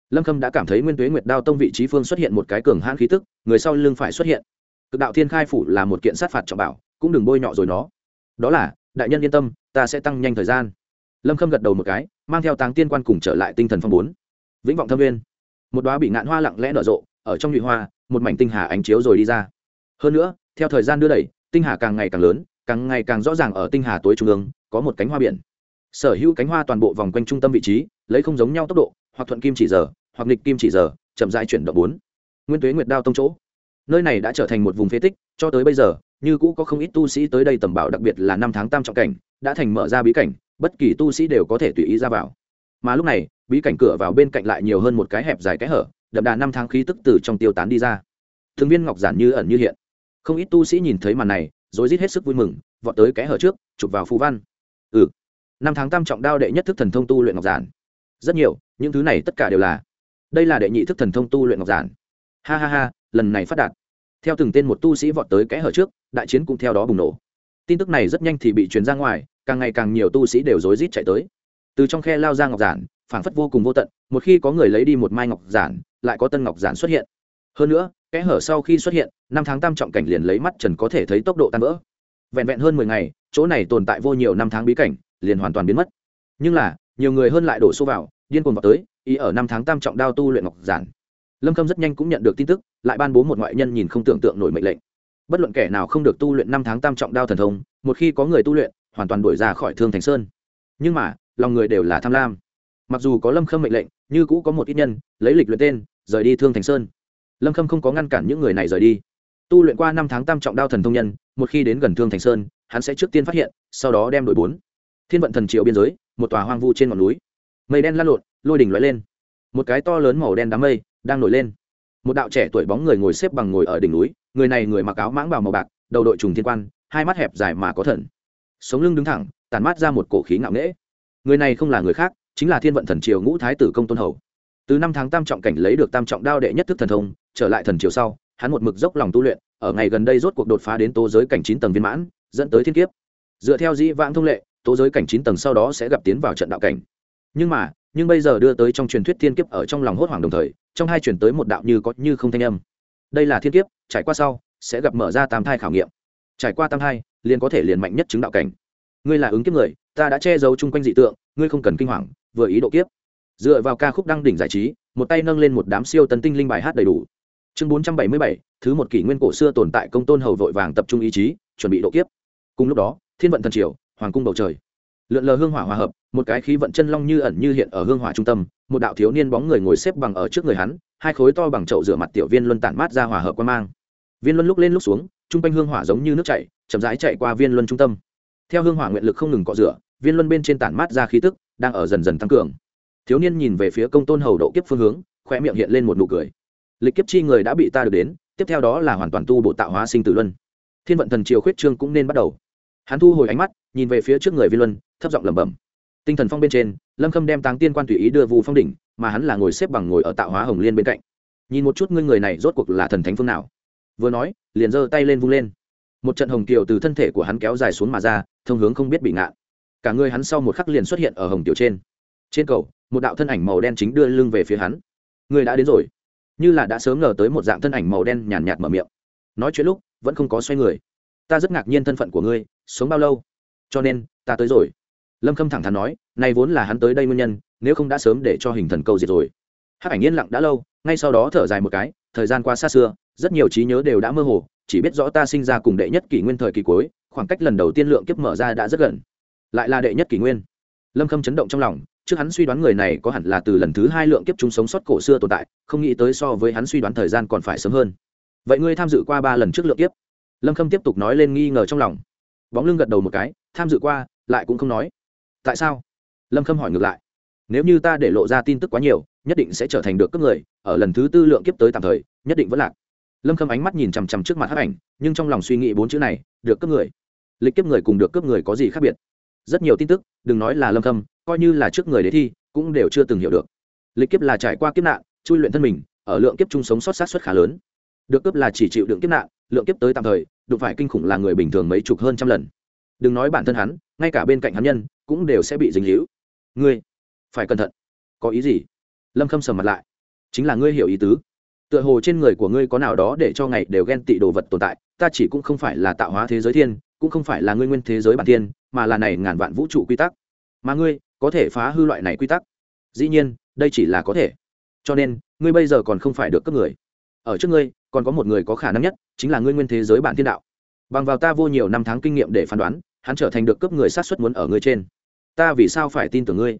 Lâm khâm đã cảm thấy nguyên tuế nguyệt đao tông vị trí phương xuất hiện một cái cường hãn khí tức, người sau lưng phải xuất hiện. Cực đạo thiên khai phủ là một kiện sát phạt trọng bảo, cũng đừng bôi nhọ rồi nó. Đó là, đại nhân yên tâm, ta sẽ tăng nhanh thời gian. Lâm khâm gật đầu một cái, mang theo táng tiên quan cùng trở lại tinh thần phong bốn. Vĩnh vọng thâm viên một đoá bị ngạn hoa lặng lẽ nở rộ, ở trong nhụy hoa, một mảnh tinh hà ánh chiếu rồi đi ra hơn nữa, theo thời gian đưa đẩy, tinh hà càng ngày càng lớn, càng ngày càng rõ ràng ở tinh hà tối trung ương, có một cánh hoa biển. Sở hữu cánh hoa toàn bộ vòng quanh trung tâm vị trí, lấy không giống nhau tốc độ, hoặc thuận kim chỉ giờ, hoặc nghịch kim chỉ giờ, chậm rãi chuyển động bốn. Nguyên tuế nguyệt đao tông chỗ. Nơi này đã trở thành một vùng phế tích, cho tới bây giờ, như cũ có không ít tu sĩ tới đây tầm bảo, đặc biệt là năm tháng tam trọng cảnh, đã thành mở ra bí cảnh, bất kỳ tu sĩ đều có thể tùy ý ra vào. Mà lúc này, bí cảnh cửa vào bên cạnh lại nhiều hơn một cái hẹp dài cái hở, đậm đà năm tháng khí tức từ trong tiêu tán đi ra. Thường viên ngọc giản như ẩn như hiện không ít tu sĩ nhìn thấy màn này rồi rít hết sức vui mừng, vọt tới kẽ hở trước, chụp vào phù văn. Ừ năm tháng tam trọng đao đệ nhất thức thần thông tu luyện ngọc giản. Rất nhiều, những thứ này tất cả đều là, đây là đệ nhị thức thần thông tu luyện ngọc giản. Ha ha ha, lần này phát đạt. Theo từng tên một tu sĩ vọt tới kẽ hở trước, đại chiến cũng theo đó bùng nổ. Tin tức này rất nhanh thì bị truyền ra ngoài, càng ngày càng nhiều tu sĩ đều rối rít chạy tới. Từ trong khe lao ra ngọc giản, phảng phất vô cùng vô tận, một khi có người lấy đi một mai ngọc giản, lại có tân ngọc giản xuất hiện. Hơn nữa kẽ hở sau khi xuất hiện, năm tháng tam trọng cảnh liền lấy mắt trần có thể thấy tốc độ tan vỡ. Vẹn vẹn hơn mười ngày, chỗ này tồn tại vô nhiều năm tháng bí cảnh, liền hoàn toàn biến mất. Nhưng là, nhiều người hơn lại đổ xô vào, điên cuồng vào tới, ý ở năm tháng tam trọng đao tu luyện ngọc giản. Lâm khâm rất nhanh cũng nhận được tin tức, lại ban bố một ngoại nhân nhìn không tưởng tượng nổi mệnh lệnh. Bất luận kẻ nào không được tu luyện năm tháng tam trọng đao thần thông, một khi có người tu luyện, hoàn toàn đuổi ra khỏi thương thành sơn. Nhưng mà, lòng người đều là tham lam. Mặc dù có lâm khâm mệnh lệnh, như cũ có một ít nhân, lấy lịch luyện tên, rời đi thương thành sơn lâm khâm không có ngăn cản những người này rời đi. Tu luyện qua năm tháng tam trọng đao thần thông nhân, một khi đến gần thương thành sơn, hắn sẽ trước tiên phát hiện, sau đó đem đội bốn. Thiên vận thần triệu biên giới, một tòa hoang vu trên ngọn núi. Mây đen lăn lộn, lôi đỉnh loại lên. Một cái to lớn màu đen đám mây đang nổi lên. Một đạo trẻ tuổi bóng người ngồi xếp bằng ngồi ở đỉnh núi, người này người mặc áo mãng bào màu bạc, đầu đội trùng thiên quan, hai mắt hẹp dài mà có thần. Sống lưng đứng thẳng tàn mát ra một cổ khí ngạo nghễ. Người này không là người khác, chính là thiên vận thần triều ngũ thái tử công tôn hầu. Từ năm tháng tam trọng cảnh lấy được tam trọng đao đệ nhất thức thần thông trở lại thần triều sau, hắn một mực dốc lòng tu luyện, ở ngày gần đây rốt cuộc đột phá đến tố giới cảnh chín tầng viên mãn, dẫn tới thiên kiếp. Dựa theo dĩ vãng thông lệ, tố giới cảnh chín tầng sau đó sẽ gặp tiến vào trận đạo cảnh. Nhưng mà, nhưng bây giờ đưa tới trong truyền thuyết thiên kiếp ở trong lòng hốt hoảng đồng thời, trong hai chuyển tới một đạo như có như không thanh âm. Đây là thiên kiếp, trải qua sau, sẽ gặp mở ra tam thai khảo nghiệm. Trải qua tam thai, liền có thể liền mạnh nhất chứng đạo cảnh. Ngươi là ứng kiếp người, ta đã che giấu chung quanh dị tượng, ngươi không cần kinh hoàng, vừa ý độ kiếp. Dựa vào ca khúc đăng đỉnh giải trí, một tay nâng lên một đám siêu tấn tinh linh bài hát đầy đủ chương bốn trăm bảy mươi bảy, thứ một kỷ nguyên cổ xưa tồn tại công tôn hầu vội vàng tập trung ý chí, chuẩn bị độ kiếp. Cùng lúc đó, thiên vận thần triều, hoàng cung bầu trời. Lượn lờ hương hỏa hòa hợp, một cái khí vận chân long như ẩn như hiện ở hương hỏa trung tâm, một đạo thiếu niên bóng người ngồi xếp bằng ở trước người hắn, hai khối to bằng chậu rửa mặt tiểu viên luân tản mát ra hòa hợp quan mang. Viên luân lúc lên lúc xuống, trung quanh hương hỏa giống như nước chảy, chậm rãi chạy qua viên luân trung tâm. Theo hương hỏa nguyện lực không ngừng cọ rửa, viên luân bên trên tản mát ra khí tức, đang ở dần dần tăng cường. Thiếu niên nhìn về phía công tôn hầu độ kiếp phương hướng khoe miệng hiện lên một nụ cười lịch kiếp chi người đã bị ta được đến, tiếp theo đó là hoàn toàn tu bộ tạo hóa sinh tử luân. Thiên vận thần triều khuyết trương cũng nên bắt đầu. Hắn thu hồi ánh mắt, nhìn về phía trước người Vi luân, thấp giọng lẩm bẩm. Tinh thần phong bên trên, lâm khâm đem táng tiên quan tùy ý đưa vu phong đỉnh, mà hắn là ngồi xếp bằng ngồi ở tạo hóa hồng liên bên cạnh. Nhìn một chút ngươi người này rốt cuộc là thần thánh phương nào. Vừa nói, liền giơ tay lên vung lên. Một trận hồng kiều từ thân thể của hắn kéo dài xuống mà ra, thông hướng không biết bị ngạn. Cả người hắn sau một khắc liền xuất hiện ở hồng tiểu trên. Trên cầu, một đạo thân ảnh màu đen chính đưa lưng về phía hắn. Người đã đến rồi như là đã sớm ngờ tới một dạng thân ảnh màu đen nhàn nhạt, nhạt mở miệng. Nói chuyện lúc vẫn không có xoay người. Ta rất ngạc nhiên thân phận của ngươi sống bao lâu? Cho nên ta tới rồi. Lâm khâm thẳng thắn nói này vốn là hắn tới đây nguyên nhân nếu không đã sớm để cho hình thần câu diệt rồi. Hắc ảnh yên lặng đã lâu ngay sau đó thở dài một cái thời gian qua xa xưa rất nhiều trí nhớ đều đã mơ hồ chỉ biết rõ ta sinh ra cùng đệ nhất kỷ nguyên thời kỳ cuối khoảng cách lần đầu tiên lượng kiếp mở ra đã rất gần. Lại là đệ nhất kỷ nguyên. Lâm khâm chấn động trong lòng trước hắn suy đoán người này có hẳn là từ lần thứ hai lượng kiếp chúng sống sót cổ xưa tồn tại, không nghĩ tới so với hắn suy đoán thời gian còn phải sớm hơn. Vậy ngươi tham dự qua ba lần trước lượng kiếp? Lâm khâm tiếp tục nói lên nghi ngờ trong lòng. Bóng lưng gật đầu một cái, tham dự qua, lại cũng không nói. Tại sao? Lâm khâm hỏi ngược lại. Nếu như ta để lộ ra tin tức quá nhiều, nhất định sẽ trở thành được cấp người, ở lần thứ tư lượng kiếp tới tạm thời, nhất định vẫn lạc. Lâm khâm ánh mắt nhìn chằm chằm trước mặt hấp ảnh, nhưng trong lòng suy nghĩ bốn chữ này, được cấp người. Lịch kiếp người cùng được cấp người có gì khác biệt? Rất nhiều tin tức, đừng nói là lâm khâm, coi như là trước người đ thi, cũng đều chưa từng hiểu được. Lịch kiếp là trải qua kiếp nạn, chui luyện thân mình, ở lượng kiếp chung sống sót sát xuất khá lớn. Được cướp là chỉ chịu đựng kiếp nạn, lượng kiếp tới tạm thời, đụng phải kinh khủng là người bình thường mấy chục hơn trăm lần. Đừng nói bản thân hắn, ngay cả bên cạnh hắn nhân, cũng đều sẽ bị dính hữu ngươi, phải cẩn thận. Có ý gì? Lâm khâm sầm mặt lại. Chính là ngươi hiểu ý tứ. Tựa hồ trên người của ngươi có nào đó để cho ngày đều ghen tị đồ vật tồn tại, ta chỉ cũng không phải là tạo hóa thế giới thiên cũng không phải là ngươi nguyên thế giới bản thiên mà là này ngàn vạn vũ trụ quy tắc. Mà ngươi, có thể phá hư loại này quy tắc. Dĩ nhiên, đây chỉ là có thể. Cho nên, ngươi bây giờ còn không phải được cấp người. Ở trước ngươi, còn có một người có khả năng nhất, chính là ngươi nguyên thế giới bản thiên đạo. Bằng vào ta vô nhiều năm tháng kinh nghiệm để phán đoán, hắn trở thành được cấp người sát xuất muốn ở ngươi trên. Ta vì sao phải tin tưởng ngươi?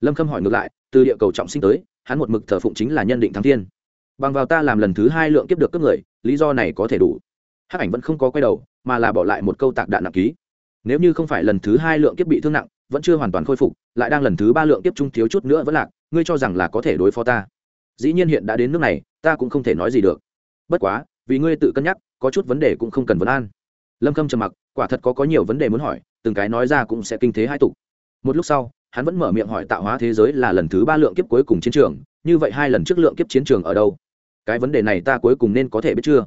Lâm khâm hỏi ngược lại, từ địa cầu trọng sinh tới, hắn một mực thờ phụng chính là nhân định thắng thiên. Bằng vào ta làm lần thứ hai lượng kiếp được cấp người, lý do này có thể đủ hắc ảnh vẫn không có quay đầu, mà là bỏ lại một câu tạc đạn nặng ký. Nếu như không phải lần thứ hai lượng kiếp bị thương nặng, vẫn chưa hoàn toàn khôi phục, lại đang lần thứ ba lượng kiếp trung thiếu chút nữa vẫn lạc, ngươi cho rằng là có thể đối phó ta? Dĩ nhiên hiện đã đến nước này, ta cũng không thể nói gì được. Bất quá, vì ngươi tự cân nhắc, có chút vấn đề cũng không cần vấn an. Lâm khâm trầm mặc, quả thật có có nhiều vấn đề muốn hỏi, từng cái nói ra cũng sẽ kinh thế hai tục. Một lúc sau, hắn vẫn mở miệng hỏi tạo hóa thế giới là lần thứ ba lượng kiếp cuối cùng chiến trường, như vậy hai lần trước lượng kiếp chiến trường ở đâu? Cái vấn đề này ta cuối cùng nên có thể biết chưa?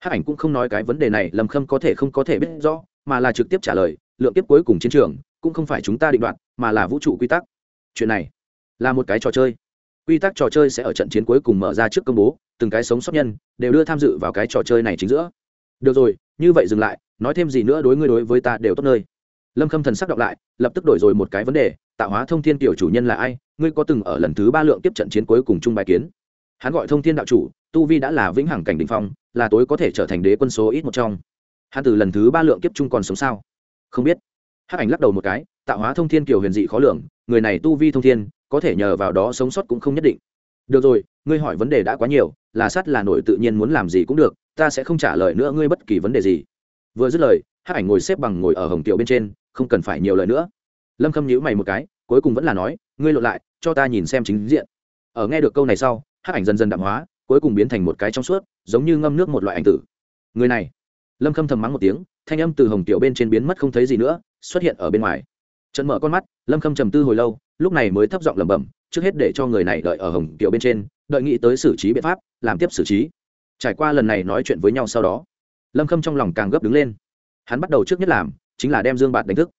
Hát ảnh cũng không nói cái vấn đề này, lâm khâm có thể không có thể biết rõ, mà là trực tiếp trả lời, lượng kiếp cuối cùng chiến trường, cũng không phải chúng ta định đoạt, mà là vũ trụ quy tắc. Chuyện này là một cái trò chơi. Quy tắc trò chơi sẽ ở trận chiến cuối cùng mở ra trước công bố, từng cái sống sót nhân đều đưa tham dự vào cái trò chơi này chính giữa. Được rồi, như vậy dừng lại, nói thêm gì nữa đối ngươi đối với ta đều tốt nơi. Lâm khâm thần sắc đọc lại, lập tức đổi rồi một cái vấn đề, tạo hóa thông thiên tiểu chủ nhân là ai? Ngươi có từng ở lần thứ ba lượng tiếp trận chiến cuối cùng chung bài kiến? Hắn gọi thông thiên đạo chủ tu vi đã là vĩnh hằng cảnh đỉnh phong, là tối có thể trở thành đế quân số ít một trong. Hắn từ lần thứ ba lượng kiếp chung còn sống sao? Không biết. Hắc ảnh lắc đầu một cái, tạo hóa thông thiên kiều huyền dị khó lường, người này tu vi thông thiên, có thể nhờ vào đó sống sót cũng không nhất định. Được rồi, ngươi hỏi vấn đề đã quá nhiều, là sát là nổi tự nhiên muốn làm gì cũng được, ta sẽ không trả lời nữa ngươi bất kỳ vấn đề gì. Vừa dứt lời, hắc ảnh ngồi xếp bằng ngồi ở hồng tiểu bên trên, không cần phải nhiều lời nữa. Lâm khâm nhíu mày một cái, cuối cùng vẫn là nói, ngươi lộ lại, cho ta nhìn xem chính diện. Ở nghe được câu này sau, hắc ảnh dần dần đạm hóa cuối cùng biến thành một cái trong suốt, giống như ngâm nước một loại ảnh tử. Người này, lâm khâm thầm mắng một tiếng, thanh âm từ hồng tiểu bên trên biến mất không thấy gì nữa, xuất hiện ở bên ngoài. Trận mở con mắt, lâm khâm trầm tư hồi lâu, lúc này mới thấp giọng lẩm bẩm, trước hết để cho người này đợi ở hồng tiểu bên trên, đợi nghĩ tới xử trí biện pháp, làm tiếp xử trí. Trải qua lần này nói chuyện với nhau sau đó, lâm khâm trong lòng càng gấp đứng lên. Hắn bắt đầu trước nhất làm, chính là đem dương bạt đánh thức.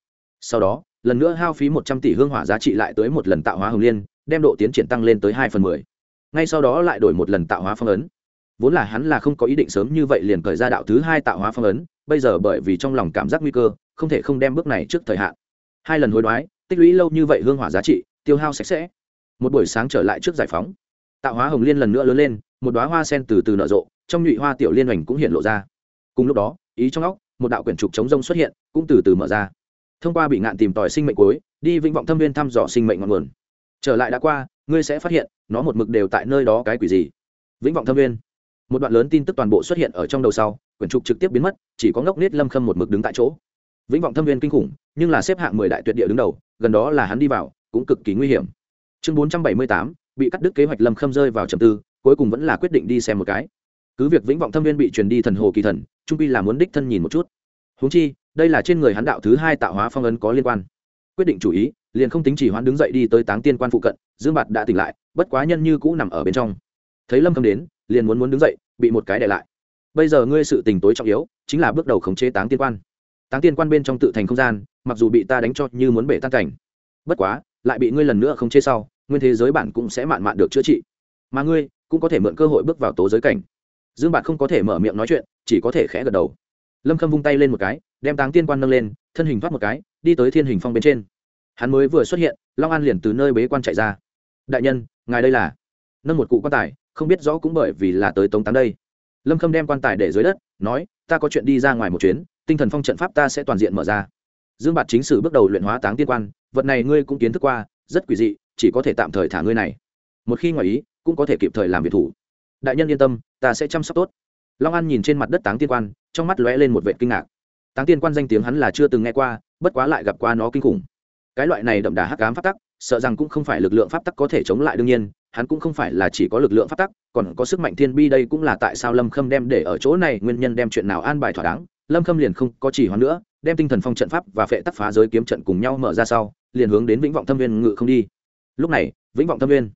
Sau đó, lần nữa hao phí một trăm tỷ hương hỏa giá trị lại tới một lần tạo hóa hồng liên, đem độ tiến triển tăng lên tới hai phần mười ngay sau đó lại đổi một lần tạo hóa phong ấn. Vốn là hắn là không có ý định sớm như vậy liền khởi ra đạo thứ hai tạo hóa phong ấn, bây giờ bởi vì trong lòng cảm giác nguy cơ, không thể không đem bước này trước thời hạn. Hai lần hối đoái, tích lũy lâu như vậy hương hỏa giá trị, tiêu hao sạch sẽ. Một buổi sáng trở lại trước giải phóng, tạo hóa hồng liên lần nữa lớn lên, một đoá hoa sen từ từ nở rộ, trong nhụy hoa tiểu liên hoành cũng hiện lộ ra. Cùng lúc đó, ý trong óc, một đạo quyển trục chống rông xuất hiện, cũng từ từ mở ra. Thông qua bị ngạn tìm tòi sinh mệnh cuối, đi vĩnh vọng thâm viên thăm dò sinh mệnh ngọn nguồn. Trở lại đã qua ngươi sẽ phát hiện, nó một mực đều tại nơi đó cái quỷ gì. Vĩnh vọng thâm viên một đoạn lớn tin tức toàn bộ xuất hiện ở trong đầu sau, quyển trục trực tiếp biến mất, chỉ có ngốc nết lâm khâm một mực đứng tại chỗ. Vĩnh vọng thâm viên kinh khủng, nhưng là xếp hạng mười đại tuyệt địa đứng đầu, gần đó là hắn đi vào, cũng cực kỳ nguy hiểm. Chương bốn trăm bảy mươi tám, bị cắt đứt kế hoạch lâm khâm rơi vào trầm tư, cuối cùng vẫn là quyết định đi xem một cái. Cứ việc vĩnh vọng thâm viên bị truyền đi thần hồ kỳ thần trung pi là muốn đích thân nhìn một chút. Húng chi, đây là trên người hắn đạo thứ hai tạo hóa phong ấn có liên quan quyết định chủ ý, liền không tính chỉ hoãn đứng dậy đi tới táng tiên quan phụ cận, dương bạt đã tỉnh lại, bất quá nhân như cũ nằm ở bên trong. Thấy lâm khâm đến, liền muốn muốn đứng dậy, bị một cái để lại. Bây giờ ngươi sự tình tối trọng yếu, chính là bước đầu khống chế táng tiên quan. Táng tiên quan bên trong tự thành không gian, mặc dù bị ta đánh cho như muốn bể tan cảnh, bất quá, lại bị ngươi lần nữa khống chế sau, nguyên thế giới bản cũng sẽ mạn mạn được chữa trị. Mà ngươi, cũng có thể mượn cơ hội bước vào tố giới cảnh. Dương bạt không có thể mở miệng nói chuyện, chỉ có thể khẽ gật đầu lâm khâm vung tay lên một cái, đem táng tiên quan nâng lên, thân hình thoát một cái, đi tới thiên hình phong bên trên. Hắn mới vừa xuất hiện, long an liền từ nơi bế quan chạy ra. Đại nhân, ngài đây là? Nâng một cụ quan tài, không biết rõ cũng bởi vì là tới tống táng đây. Lâm khâm đem quan tài để dưới đất, nói, ta có chuyện đi ra ngoài một chuyến, tinh thần phong trận pháp ta sẽ toàn diện mở ra. Dương bạt chính sử bước đầu luyện hóa táng tiên quan, vật này ngươi cũng kiến thức qua, rất quỷ dị, chỉ có thể tạm thời thả ngươi này. Một khi ngoài ý, cũng có thể kịp thời làm việc thủ. Đại nhân yên tâm, ta sẽ chăm sóc tốt long an nhìn trên mặt đất táng tiên quan, trong mắt lóe lên một vệ kinh ngạc. Táng tiên quan danh tiếng hắn là chưa từng nghe qua, bất quá lại gặp qua nó kinh khủng. Cái loại này đậm đà hắc ám pháp tắc, sợ rằng cũng không phải lực lượng pháp tắc có thể chống lại đương nhiên, hắn cũng không phải là chỉ có lực lượng pháp tắc, còn có sức mạnh thiên bi đây cũng là tại sao lâm khâm đem để ở chỗ này, nguyên nhân đem chuyện nào an bài thỏa đáng. Lâm khâm liền không có chỉ hoãn nữa, đem tinh thần phong trận pháp và phệ tắc phá giới kiếm trận cùng nhau mở ra sau, liền hướng đến vĩnh vọng thâm viên ngự không đi. Lúc này, vĩnh vọng thâm viên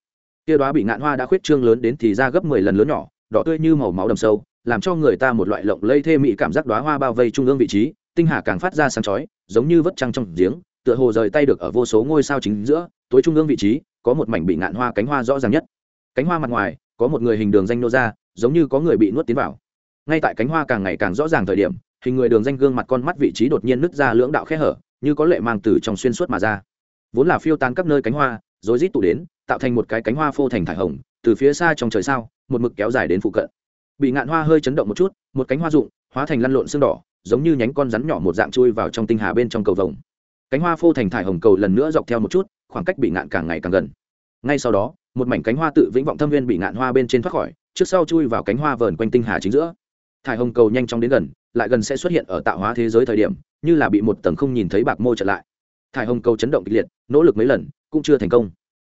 kia đó bị ngạn hoa đã khuyết trương lớn đến thì ra gấp mười lần lớn nhỏ, đỏ tươi như màu máu đầm sâu làm cho người ta một loại lộng lây thê mị cảm giác đóa hoa bao vây trung ương vị trí, tinh hà càng phát ra sáng chói, giống như vất trăng trong giếng, tựa hồ rời tay được ở vô số ngôi sao chính giữa, tối trung ương vị trí, có một mảnh bị ngạn hoa cánh hoa rõ ràng nhất. Cánh hoa mặt ngoài, có một người hình đường danh nô ra giống như có người bị nuốt tiến vào. Ngay tại cánh hoa càng ngày càng rõ ràng thời điểm, hình người đường danh gương mặt con mắt vị trí đột nhiên nứt ra lưỡng đạo khe hở, như có lệ mang từ trong xuyên suốt mà ra. Vốn là phiêu tan các nơi cánh hoa rồi rít tụ đến, tạo thành một cái cánh hoa phô thành thải hồng, từ phía xa trong trời sao, một mực kéo dài đến phụ cận bị ngạn hoa hơi chấn động một chút, một cánh hoa rụng, hóa thành lăn lộn xương đỏ, giống như nhánh con rắn nhỏ một dạng chui vào trong tinh hà bên trong cầu vồng. Cánh hoa phô thành thải hồng cầu lần nữa dọc theo một chút, khoảng cách bị ngạn càng ngày càng gần. Ngay sau đó, một mảnh cánh hoa tự vĩnh vọng thâm viên bị ngạn hoa bên trên thoát khỏi, trước sau chui vào cánh hoa vờn quanh tinh hà chính giữa. Thải hồng cầu nhanh chóng đến gần, lại gần sẽ xuất hiện ở tạo hóa thế giới thời điểm, như là bị một tầng không nhìn thấy bạc mô trở lại. Thải hồng cầu chấn động kịch liệt, nỗ lực mấy lần, cũng chưa thành công.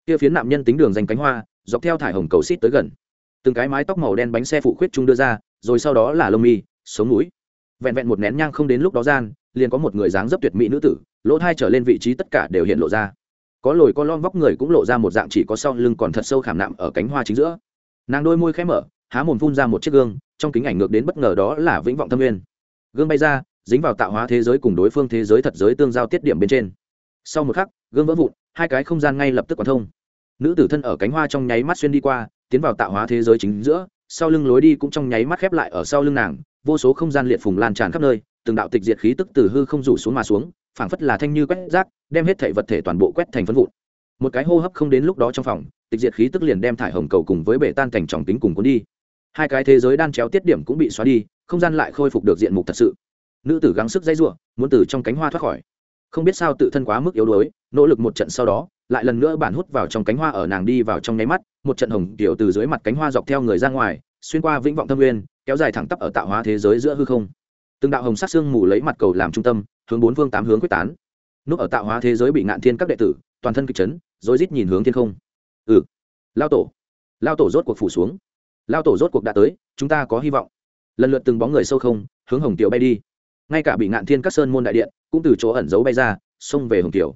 Kia phiến nạm nhân tính đường danh cánh hoa, dọc theo thải hồng cầu xít tới gần từng cái mái tóc màu đen bánh xe phụ khuyết trung đưa ra, rồi sau đó là lông mi, sống mũi. Vẹn vẹn một nén nhang không đến lúc đó gian, liền có một người dáng dấp tuyệt mỹ nữ tử, lỗ thai trở lên vị trí tất cả đều hiện lộ ra. Có lồi có lon vóc người cũng lộ ra một dạng chỉ có sau lưng còn thật sâu khảm nạm ở cánh hoa chính giữa. Nàng đôi môi khẽ mở, há mồm phun ra một chiếc gương, trong kính ảnh ngược đến bất ngờ đó là vĩnh vọng thâm nguyên. Gương bay ra, dính vào tạo hóa thế giới cùng đối phương thế giới thật giới tương giao tiết điểm bên trên. Sau một khắc, gương vỡ vụn, hai cái không gian ngay lập tức quan thông. Nữ tử thân ở cánh hoa trong nháy mắt xuyên đi qua tiến vào tạo hóa thế giới chính giữa, sau lưng lối đi cũng trong nháy mắt khép lại ở sau lưng nàng, vô số không gian liệt phùng lan tràn khắp nơi, từng đạo tịch diệt khí tức từ hư không rủ xuống mà xuống, phảng phất là thanh như quét rác, đem hết thể vật thể toàn bộ quét thành phân vụn. Một cái hô hấp không đến lúc đó trong phòng, tịch diệt khí tức liền đem thải hồng cầu cùng với bể tan thành trọng tính cùng cuốn đi. Hai cái thế giới đan chéo tiết điểm cũng bị xóa đi, không gian lại khôi phục được diện mục thật sự. Nữ tử gắng sức dây giụa muốn từ trong cánh hoa thoát khỏi. Không biết sao tự thân quá mức yếu đuối, nỗ lực một trận sau đó lại lần nữa bản hút vào trong cánh hoa ở nàng đi vào trong nháy mắt, một trận hồng kiểu từ dưới mặt cánh hoa dọc theo người ra ngoài, xuyên qua vĩnh vọng thâm nguyên, kéo dài thẳng tắp ở tạo hóa thế giới giữa hư không. Từng đạo hồng sắc xương mù lấy mặt cầu làm trung tâm, hướng bốn phương tám hướng quyết tán. Núp ở tạo hóa thế giới bị ngạn thiên các đệ tử, toàn thân kịch chấn, rối rít nhìn hướng thiên không. Ừ lao tổ lao tổ rốt cuộc phủ xuống. Lao tổ rốt cuộc đã tới, chúng ta có hy vọng. Lần lượt từng bóng người sâu không, hướng hồng tiểu bay đi. Ngay cả bị ngạn thiên các sơn môn đại điện, cũng từ chỗ ẩn giấu bay ra, xông về hồng tiểu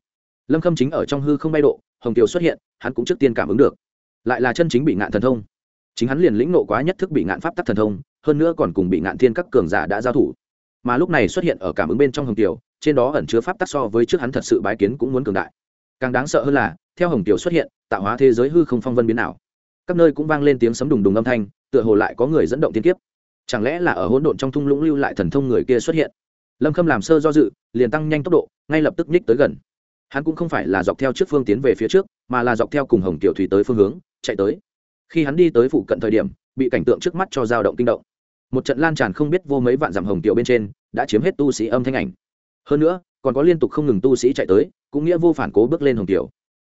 lâm khâm chính ở trong hư không bay độ, hồng tiểu xuất hiện, hắn cũng trước tiên cảm ứng được. Lại là chân chính bị ngạn thần thông. Chính hắn liền lĩnh nộ quá nhất thức bị ngạn pháp tắc thần thông, hơn nữa còn cùng bị ngạn thiên các cường giả đã giao thủ. Mà lúc này xuất hiện ở cảm ứng bên trong hồng tiểu trên đó ẩn chứa pháp tắc so với trước hắn thật sự bái kiến cũng muốn cường đại. Càng đáng sợ hơn là, theo hồng tiểu xuất hiện, tạo hóa thế giới hư không phong vân biến ảo. Các nơi cũng vang lên tiếng sấm đùng đùng âm thanh, tựa hồ lại có người dẫn động tiên kiếp. Chẳng lẽ là ở hỗn độn trong thung lũng lưu lại thần thông người kia xuất hiện? Lâm khâm làm sơ do dự, liền tăng nhanh tốc độ, ngay lập tức nhích tới gần hắn cũng không phải là dọc theo trước phương tiến về phía trước, mà là dọc theo cùng hồng tiểu thủy tới phương hướng, chạy tới. Khi hắn đi tới phụ cận thời điểm, bị cảnh tượng trước mắt cho dao động kinh động. Một trận lan tràn không biết vô mấy vạn dặm hồng tiểu bên trên, đã chiếm hết tu sĩ âm thanh ảnh. Hơn nữa, còn có liên tục không ngừng tu sĩ chạy tới, cũng nghĩa vô phản cố bước lên hồng tiểu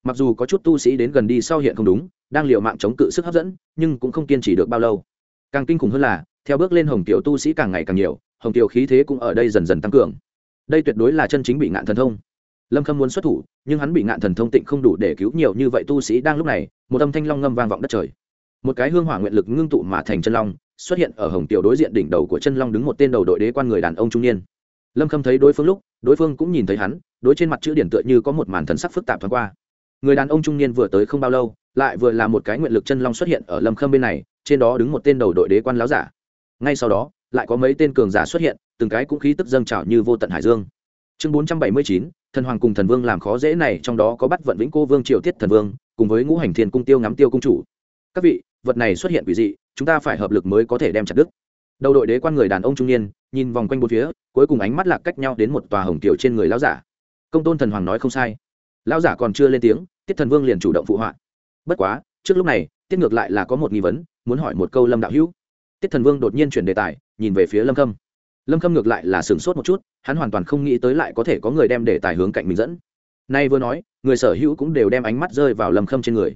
mặc dù có chút tu sĩ đến gần đi sau hiện không đúng, đang liều mạng chống cự sức hấp dẫn, nhưng cũng không kiên trì được bao lâu. Càng kinh khủng hơn là, theo bước lên hồng tiểu tu sĩ càng ngày càng nhiều, hồng tiểu khí thế cũng ở đây dần dần tăng cường. Đây tuyệt đối là chân chính bị ngạn thần thông lâm khâm muốn xuất thủ, nhưng hắn bị ngạn thần thông tịnh không đủ để cứu nhiều như vậy tu sĩ đang lúc này, một âm thanh long ngâm vang vọng đất trời. Một cái hương hỏa nguyện lực ngưng tụ mà thành chân long, xuất hiện ở hồng tiểu đối diện đỉnh đầu của chân long đứng một tên đầu đội đế quan người đàn ông trung niên. Lâm khâm thấy đối phương lúc, đối phương cũng nhìn thấy hắn, đối trên mặt chữ điển tựa như có một màn thần sắc phức tạp thoáng qua. Người đàn ông trung niên vừa tới không bao lâu, lại vừa là một cái nguyện lực chân long xuất hiện ở lâm khâm bên này, trên đó đứng một tên đầu đội đế quan láo giả. Ngay sau đó, lại có mấy tên cường giả xuất hiện, từng cái cũng khí tức dâng trào như vô tận hải dương. Chương bốn trăm bảy mươi chín thần hoàng cùng thần vương làm khó dễ này, trong đó có bắt vận vĩnh cô vương, triều tiết thần vương, cùng với ngũ hành thiên cung tiêu ngắm tiêu cung chủ. Các vị, vật này xuất hiện quỷ dị, chúng ta phải hợp lực mới có thể đem chặt đức đầu đội đế quan người đàn ông trung niên, nhìn vòng quanh bốn phía, cuối cùng ánh mắt lạc cách nhau đến một tòa hồng tiểu trên người lão giả. Công tôn thần hoàng nói không sai. Lão giả còn chưa lên tiếng, tiết thần vương liền chủ động phụ họa. Bất quá, trước lúc này, tiết ngược lại là có một nghi vấn, muốn hỏi một câu lâm đạo hữu. Tiết thần vương đột nhiên chuyển đề tài, nhìn về phía lâm khâm lâm khâm ngược lại là sửng sốt một chút, hắn hoàn toàn không nghĩ tới lại có thể có người đem đề tài hướng cạnh mình dẫn. Nay vừa nói, người sở hữu cũng đều đem ánh mắt rơi vào lâm khâm trên người.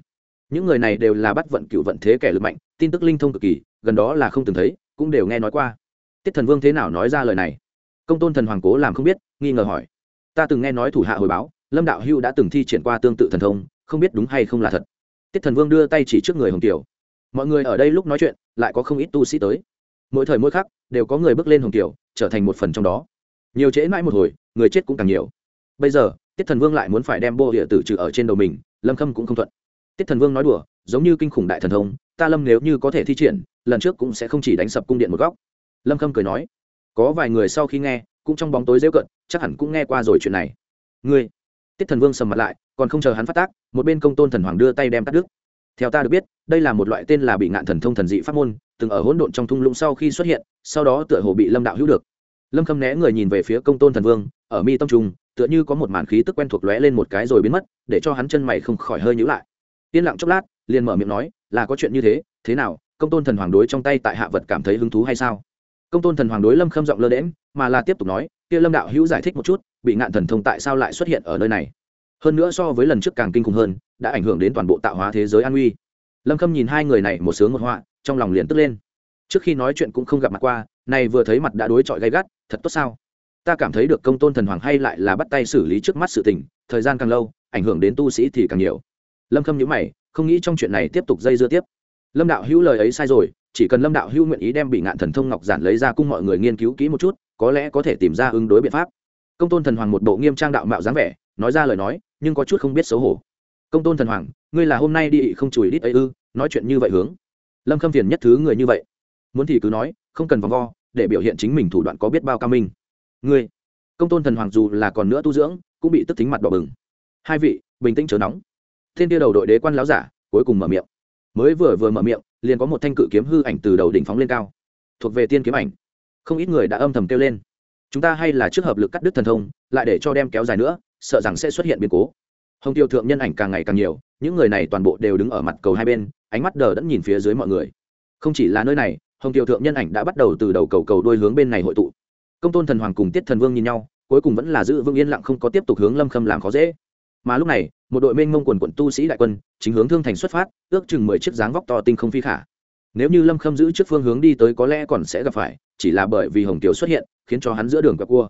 Những người này đều là bắt vận cựu vận thế kẻ lực mạnh, tin tức linh thông cực kỳ, gần đó là không từng thấy, cũng đều nghe nói qua. Tiết thần vương thế nào nói ra lời này? Công tôn thần hoàng cố làm không biết, nghi ngờ hỏi. Ta từng nghe nói thủ hạ hồi báo, lâm đạo hưu đã từng thi triển qua tương tự thần thông, không biết đúng hay không là thật. Tiết thần vương đưa tay chỉ trước người hồng kiều. Mọi người ở đây lúc nói chuyện, lại có không ít tu sĩ tới. Mỗi thời mỗi khắc, đều có người bước lên hồng kiều trở thành một phần trong đó. Nhiều trễ mãi một hồi, người chết cũng càng nhiều. Bây giờ, tiết thần vương lại muốn phải đem bô địa tử trừ ở trên đầu mình, lâm khâm cũng không thuận. Tiết thần vương nói đùa, giống như kinh khủng đại thần thông, ta lâm nếu như có thể thi triển, lần trước cũng sẽ không chỉ đánh sập cung điện một góc. Lâm khâm cười nói, có vài người sau khi nghe, cũng trong bóng tối rêu cận, chắc hẳn cũng nghe qua rồi chuyện này. Ngươi? Tiết thần vương sầm mặt lại, còn không chờ hắn phát tác, một bên công tôn thần hoàng đưa tay đem cắt đứt theo ta được biết, đây là một loại tên là bị ngạn thần thông thần dị pháp môn, từng ở hỗn độn trong thung lũng sau khi xuất hiện, sau đó tựa hồ bị lâm đạo hữu được. Lâm khâm né người nhìn về phía công tôn thần vương, ở mi tâm trung, tựa như có một màn khí tức quen thuộc lóe lên một cái rồi biến mất, để cho hắn chân mày không khỏi hơi nhữ lại. Yên lặng chốc lát, liền mở miệng nói, là có chuyện như thế thế nào, công tôn thần hoàng đối trong tay tại hạ vật cảm thấy hứng thú hay sao? Công tôn thần hoàng đối lâm khâm giọng lơ đễm mà là tiếp tục nói, kia lâm đạo hữu giải thích một chút, bị ngạn thần thông tại sao lại xuất hiện ở nơi này? Hơn nữa so với lần trước càng kinh khủng hơn, đã ảnh hưởng đến toàn bộ tạo hóa thế giới an uy. Lâm khâm nhìn hai người này một sướng một họa, trong lòng liền tức lên. Trước khi nói chuyện cũng không gặp mặt qua, này vừa thấy mặt đã đối chọi gay gắt, thật tốt sao? Ta cảm thấy được công tôn thần hoàng hay lại là bắt tay xử lý trước mắt sự tình, thời gian càng lâu, ảnh hưởng đến tu sĩ thì càng nhiều. Lâm khâm nhữ mày, không nghĩ trong chuyện này tiếp tục dây dưa tiếp. Lâm đạo hữu lời ấy sai rồi, chỉ cần lâm đạo hữu nguyện ý đem bị ngạn thần thông ngọc giản lấy ra cung mọi người nghiên cứu kỹ một chút, có lẽ có thể tìm ra ứng đối biện pháp. Công tôn thần hoàng một bộ nghiêm trang đạo mạo dáng vẻ, nói ra lời nói nhưng có chút không biết xấu hổ. Công tôn thần hoàng, ngươi là hôm nay đi không chùi đít ấy ư? Nói chuyện như vậy hướng. Lâm khâm phiền nhất thứ người như vậy. Muốn thì cứ nói, không cần vòng vo, để biểu hiện chính mình thủ đoạn có biết bao cao minh. Ngươi, công tôn thần hoàng dù là còn nữa tu dưỡng, cũng bị tức thính mặt đỏ bừng. Hai vị, bình tĩnh chớ nóng. Thiên tiêu đầu đội đế quan láo giả, cuối cùng mở miệng. Mới vừa vừa mở miệng, liền có một thanh cự kiếm hư ảnh từ đầu đỉnh phóng lên cao. Thuộc về tiên kiếm ảnh. Không ít người đã âm thầm kêu lên. Chúng ta hay là trước hợp lực cắt đứt thần thông, lại để cho đem kéo dài nữa sợ rằng sẽ xuất hiện biến cố. Hồng tiêu thượng nhân ảnh càng ngày càng nhiều, những người này toàn bộ đều đứng ở mặt cầu hai bên, ánh mắt đờ đẫn nhìn phía dưới mọi người. Không chỉ là nơi này, hồng tiêu thượng nhân ảnh đã bắt đầu từ đầu cầu cầu đôi hướng bên này hội tụ. Công tôn thần hoàng cùng tiết thần vương nhìn nhau, cuối cùng vẫn là giữ vững yên lặng không có tiếp tục hướng lâm khâm làm khó dễ. Mà lúc này, một đội mênh mông quần quận tu sĩ đại quân, chính hướng thương thành xuất phát, ước chừng mười chiếc dáng vóc to tinh không phi khả. Nếu như lâm khâm giữ trước phương hướng đi tới có lẽ còn sẽ gặp phải, chỉ là bởi vì hồng Tiêu xuất hiện, khiến cho hắn giữa đường gặp cua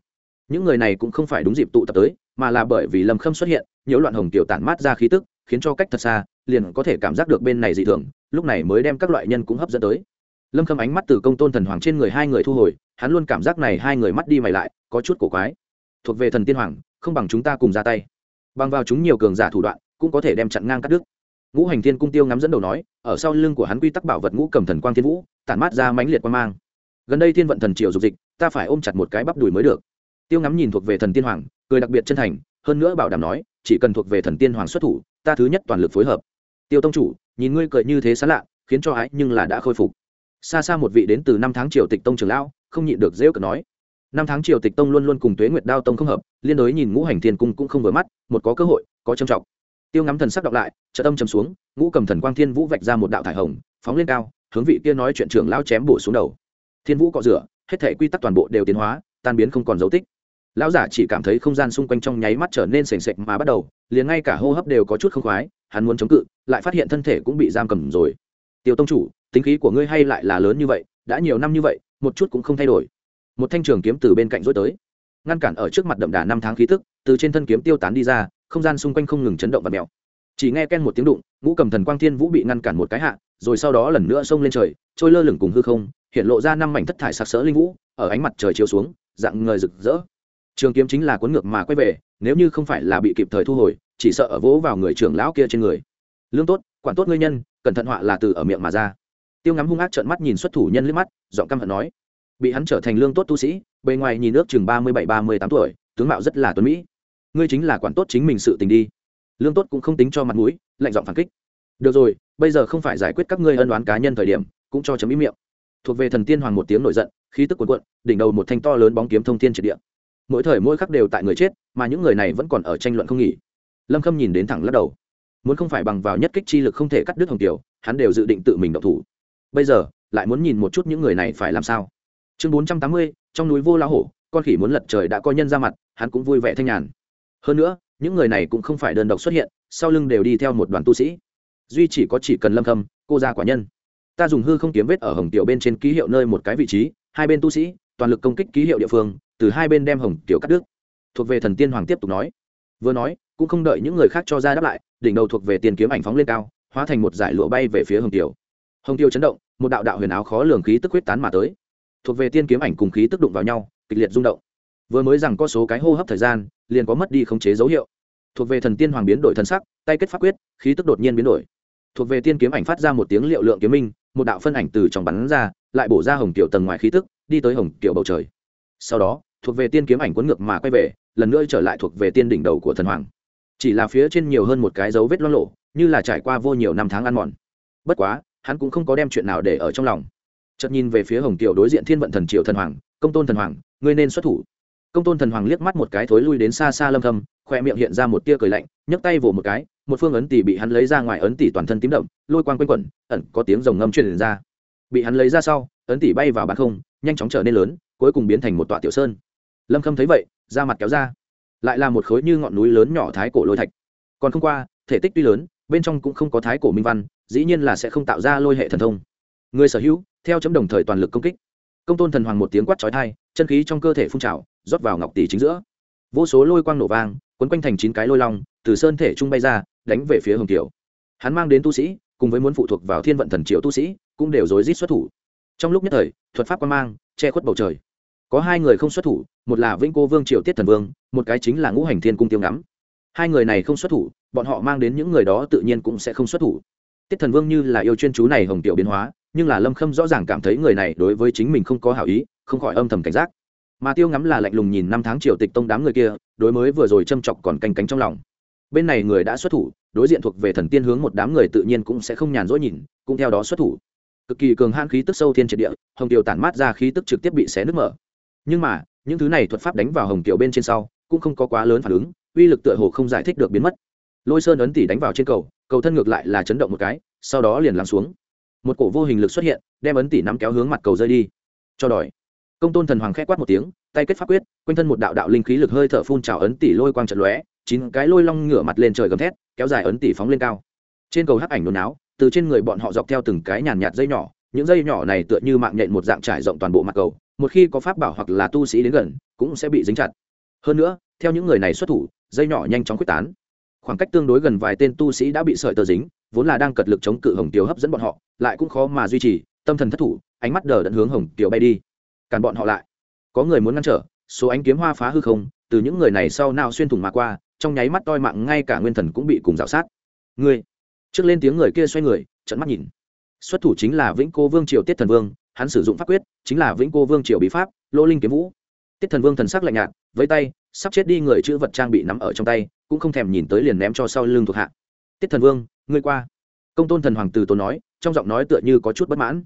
những người này cũng không phải đúng dịp tụ tập tới, mà là bởi vì lâm khâm xuất hiện, nhiễu loạn hồng kiều tản mát ra khí tức, khiến cho cách thật xa, liền có thể cảm giác được bên này dị thường, lúc này mới đem các loại nhân cũng hấp dẫn tới. Lâm khâm ánh mắt từ công tôn thần hoàng trên người hai người thu hồi, hắn luôn cảm giác này hai người mắt đi mày lại, có chút cổ quái. Thuộc về thần tiên hoàng, không bằng chúng ta cùng ra tay. Bằng vào chúng nhiều cường giả thủ đoạn, cũng có thể đem chặn ngang cắt đứt. Ngũ hành thiên cung tiêu ngắm dẫn đầu nói, ở sau lưng của hắn quy tắc bảo vật ngũ cầm thần quang thiên vũ, tản mát ra mãnh liệt quan mang. Gần đây thiên vận thần triều dục dịch, ta phải ôm chặt một cái bắp đùi mới được tiêu ngắm nhìn thuộc về thần tiên hoàng, cười đặc biệt chân thành, hơn nữa bảo đảm nói, chỉ cần thuộc về thần tiên hoàng xuất thủ, ta thứ nhất toàn lực phối hợp. Tiêu tông chủ, nhìn ngươi cười như thế xá lạ, khiến cho ái nhưng là đã khôi phục. Xa xa một vị đến từ năm tháng triều tịch tông trường lão, không nhịn được rêu cờ nói. Năm tháng triều tịch tông luôn luôn cùng tuế nguyệt đao tông không hợp, liên đối nhìn ngũ hành thiên cung cũng không vừa mắt, một có cơ hội, có trầm trọng. Tiêu ngắm thần sắc đọc lại trợ tâm trầm xuống, ngũ cầm thần quang thiên vũ vạch ra một đạo thải hồng, phóng lên cao, hướng vị kia nói chuyện trưởng lao chém bổ xuống đầu. Thiên vũ cọ rửa, hết thể quy tắc toàn bộ đều tiến hóa, tan biến không còn dấu tích lão giả chỉ cảm thấy không gian xung quanh trong nháy mắt trở nên sềnh sệch mà bắt đầu, liền ngay cả hô hấp đều có chút không khoái, hắn muốn chống cự, lại phát hiện thân thể cũng bị giam cầm rồi. Tiêu tông chủ, tính khí của ngươi hay lại là lớn như vậy, đã nhiều năm như vậy, một chút cũng không thay đổi. Một thanh trường kiếm từ bên cạnh rối tới, ngăn cản ở trước mặt đậm đà năm tháng khí tức, từ trên thân kiếm tiêu tán đi ra, không gian xung quanh không ngừng chấn động và mèo. Chỉ nghe ken một tiếng đụng, ngũ cầm thần quang thiên vũ bị ngăn cản một cái hạ, rồi sau đó lần nữa xông lên trời, trôi lơ lửng cùng hư không, hiện lộ ra năm mảnh thất thải sặc sỡ linh vũ, ở ánh mặt trời chiếu xuống, dạng người rực rỡ trường kiếm chính là cuốn ngược mà quay về, nếu như không phải là bị kịp thời thu hồi, chỉ sợ ở vỗ vào người trưởng lão kia trên người. Lương tốt, quản tốt ngươi nhân, cẩn thận họa là từ ở miệng mà ra. Tiêu ngắm hung ác trợn mắt nhìn xuất thủ nhân liếc mắt, giọng căm hận nói. Bị hắn trở thành lương tốt tu sĩ, bề ngoài nhìn nước chừng ba mươi bảy, ba mươi tám tuổi, tướng mạo rất là tuấn mỹ. Ngươi chính là quản tốt chính mình sự tình đi. Lương tốt cũng không tính cho mặt mũi, lạnh giọng phản kích. Được rồi, bây giờ không phải giải quyết các ngươi ân đoán cá nhân thời điểm, cũng cho chấm ý miệng. Thuộc về thần tiên hoàng một tiếng nổi giận, khí tức cuồn cuộn, đỉnh đầu một thanh to lớn bóng kiếm thông thiên triệt địa mỗi thời mỗi khắc đều tại người chết, mà những người này vẫn còn ở tranh luận không nghỉ. Lâm khâm nhìn đến thẳng lắc đầu. Muốn không phải bằng vào nhất kích chi lực không thể cắt đứt hồng tiểu hắn đều dự định tự mình động thủ. Bây giờ, lại muốn nhìn một chút những người này phải làm sao. Chương bốn trăm tám mươi, trong núi vô la hổ, con khỉ muốn lật trời đã có nhân ra mặt, hắn cũng vui vẻ thanh nhàn. Hơn nữa, những người này cũng không phải đơn độc xuất hiện, sau lưng đều đi theo một đoàn tu sĩ. Duy chỉ có chỉ cần lâm khâm, cô ra quả nhân. Ta dùng hư không kiếm vết ở hồng tiểu bên trên ký hiệu nơi một cái vị trí, hai bên tu sĩ, toàn lực công kích ký hiệu địa phương từ hai bên đem hồng tiểu cắt đứt. Thuộc về thần tiên hoàng tiếp tục nói. Vừa nói, cũng không đợi những người khác cho ra đáp lại, đỉnh đầu thuộc về tiền kiếm ảnh phóng lên cao, hóa thành một giải lụa bay về phía hồng tiểu. Hồng tiêu chấn động, một đạo đạo huyền áo khó lường khí tức huyết tán mà tới. Thuộc về tiên kiếm ảnh cùng khí tức đụng vào nhau, kịch liệt rung động. Vừa mới rằng có số cái hô hấp thời gian, liền có mất đi khống chế dấu hiệu. Thuộc về thần tiên hoàng biến đổi thần sắc, tay kết pháp quyết, khí tức đột nhiên biến đổi. Thuộc về tiên kiếm ảnh phát ra một tiếng liệu lượng kiếm minh, một đạo phân ảnh từ trong bắn ra, lại bổ ra hồng tiểu tầng ngoài khí tức, đi tới hồng tiểu bầu trời. Sau đó thuộc về tiên kiếm ảnh cuốn ngược mà quay về, lần nữa trở lại thuộc về tiên đỉnh đầu của thần hoàng. Chỉ là phía trên nhiều hơn một cái dấu vết lo lộ như là trải qua vô nhiều năm tháng ăn mòn. Bất quá, hắn cũng không có đem chuyện nào để ở trong lòng. Chợt nhìn về phía hồng tiểu đối diện thiên vận thần triều thần hoàng, công tôn thần hoàng, ngươi nên xuất thủ. Công tôn thần hoàng liếc mắt một cái thối lui đến xa xa lâm thâm khoe miệng hiện ra một tia cười lạnh, nhấc tay vỗ một cái, một phương ấn tỷ bị hắn lấy ra ngoài ấn tỷ toàn thân tím đậm, lôi quang quanh quẩn, ẩn có tiếng rồng ngâm truyền ra. Bị hắn lấy ra sau, ấn tỷ bay vào bán không, nhanh chóng trở nên lớn, cuối cùng biến thành một tọa tiểu sơn lâm khâm thấy vậy, da mặt kéo ra. Lại là một khối như ngọn núi lớn nhỏ thái cổ lôi thạch. Còn không qua, thể tích tuy lớn, bên trong cũng không có thái cổ minh văn, dĩ nhiên là sẽ không tạo ra lôi hệ thần thông. Người sở hữu, theo chấm đồng thời toàn lực công kích. Công tôn thần hoàng một tiếng quát trói thai chân khí trong cơ thể phun trào, rót vào ngọc tỷ chính giữa. Vô số lôi quang nổ vang, quấn quanh thành chín cái lôi long, từ sơn thể trung bay ra, đánh về phía hồng tiểu hắn mang đến tu sĩ, cùng với muốn phụ thuộc vào thiên vận thần triệu tu sĩ, cũng đều rối rít xuất thủ. Trong lúc nhất thời, thuật pháp quan mang, che khuất bầu trời có hai người không xuất thủ, một là vĩnh cô vương triều tiết thần vương, một cái chính là ngũ hành thiên cung tiêu ngắm. Hai người này không xuất thủ, bọn họ mang đến những người đó tự nhiên cũng sẽ không xuất thủ. Tiết thần vương như là yêu chuyên chú này hồng tiểu biến hóa, nhưng là lâm khâm rõ ràng cảm thấy người này đối với chính mình không có hảo ý, không khỏi âm thầm cảnh giác. Mà tiêu ngắm là lạnh lùng nhìn năm tháng triều tịch tông đám người kia, đối mới vừa rồi châm chọc còn canh cánh trong lòng. Bên này người đã xuất thủ, đối diện thuộc về thần tiên hướng một đám người tự nhiên cũng sẽ không nhàn rỗi nhìn, cũng theo đó xuất thủ. Cực kỳ cường hãn khí tức sâu thiên triệt địa, hồng tiểu tản mát ra khí tức trực tiếp bị xé nứt mở nhưng mà, những thứ này thuật pháp đánh vào hồng tiểu bên trên sau, cũng không có quá lớn phản ứng, uy lực tựa hồ không giải thích được biến mất. Lôi sơn ấn tỷ đánh vào trên cầu cầu thân ngược lại là chấn động một cái, sau đó liền lắng xuống. Một cổ vô hình lực xuất hiện, đem ấn tỷ nắm kéo hướng mặt cầu rơi đi. Cho đòi. Công tôn thần hoàng khẽ quát một tiếng, tay kết pháp quyết, quanh thân một đạo đạo linh khí lực hơi thở phun trào ấn tỷ lôi quang trận lóe, chín cái lôi long ngửa mặt lên trời gầm thét, kéo dài ấn tỷ phóng lên cao. Trên cầu hắc ảnh nôn áo từ trên người bọn họ dọc theo từng cái nhàn nhạt dây nhỏ, những dây nhỏ này tựa như mạng nhện một dạng trải rộng toàn bộ mặt cầu một khi có pháp bảo hoặc là tu sĩ đến gần, cũng sẽ bị dính chặt. Hơn nữa, theo những người này xuất thủ, dây nhỏ nhanh chóng quyết tán. Khoảng cách tương đối gần vài tên tu sĩ đã bị sợi tờ dính, vốn là đang cật lực chống cự hồng tiểu hấp dẫn bọn họ, lại cũng khó mà duy trì, tâm thần thất thủ, ánh mắt đờ đẫn hướng hồng tiểu bay đi. Cản bọn họ lại. Có người muốn ngăn trở, số ánh kiếm hoa phá hư không, từ những người này sau nào xuyên thủng mà qua, trong nháy mắt toi mạng ngay cả nguyên thần cũng bị cùng rào sát. Người. Trước lên tiếng người kia xoay người trận mắt nhìn. Xuất thủ chính là vĩnh cô vương triều tiết thần vương hắn sử dụng pháp quyết, chính là vĩnh cô vương triều bí pháp, lô linh kiếm vũ. Tiết thần vương thần sắc lạnh nhạt với tay, sắp chết đi người chữ vật trang bị nắm ở trong tay, cũng không thèm nhìn tới liền ném cho sau lưng thuộc hạ. Tiết thần vương, ngươi qua. Công tôn thần hoàng từ tốn nói, trong giọng nói tựa như có chút bất mãn.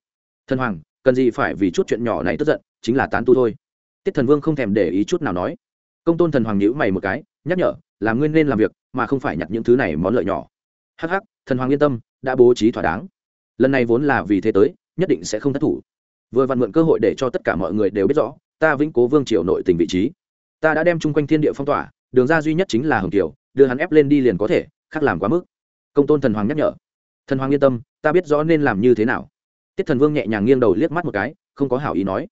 Thần hoàng, cần gì phải vì chút chuyện nhỏ này tức giận, chính là tán tu thôi. Tiết thần vương không thèm để ý chút nào nói. Công tôn thần hoàng nhữ mày một cái, nhắc nhở, là nguyên nên làm việc, mà không phải nhặt những thứ này món lợi nhỏ. Hắc hắc, thần hoàng yên tâm, đã bố trí thỏa đáng. Lần này vốn là vì thế tới, nhất định sẽ không thất thủ vừa vặn mượn cơ hội để cho tất cả mọi người đều biết rõ, ta vĩnh cố vương triều nội tình vị trí. Ta đã đem chung quanh thiên địa phong tỏa, đường ra duy nhất chính là hồng kiều, đưa hắn ép lên đi liền có thể, khác làm quá mức. Công tôn thần hoàng nhắc nhở. Thần hoàng yên tâm, ta biết rõ nên làm như thế nào. Tiết thần vương nhẹ nhàng nghiêng đầu liếc mắt một cái, không có hảo ý nói.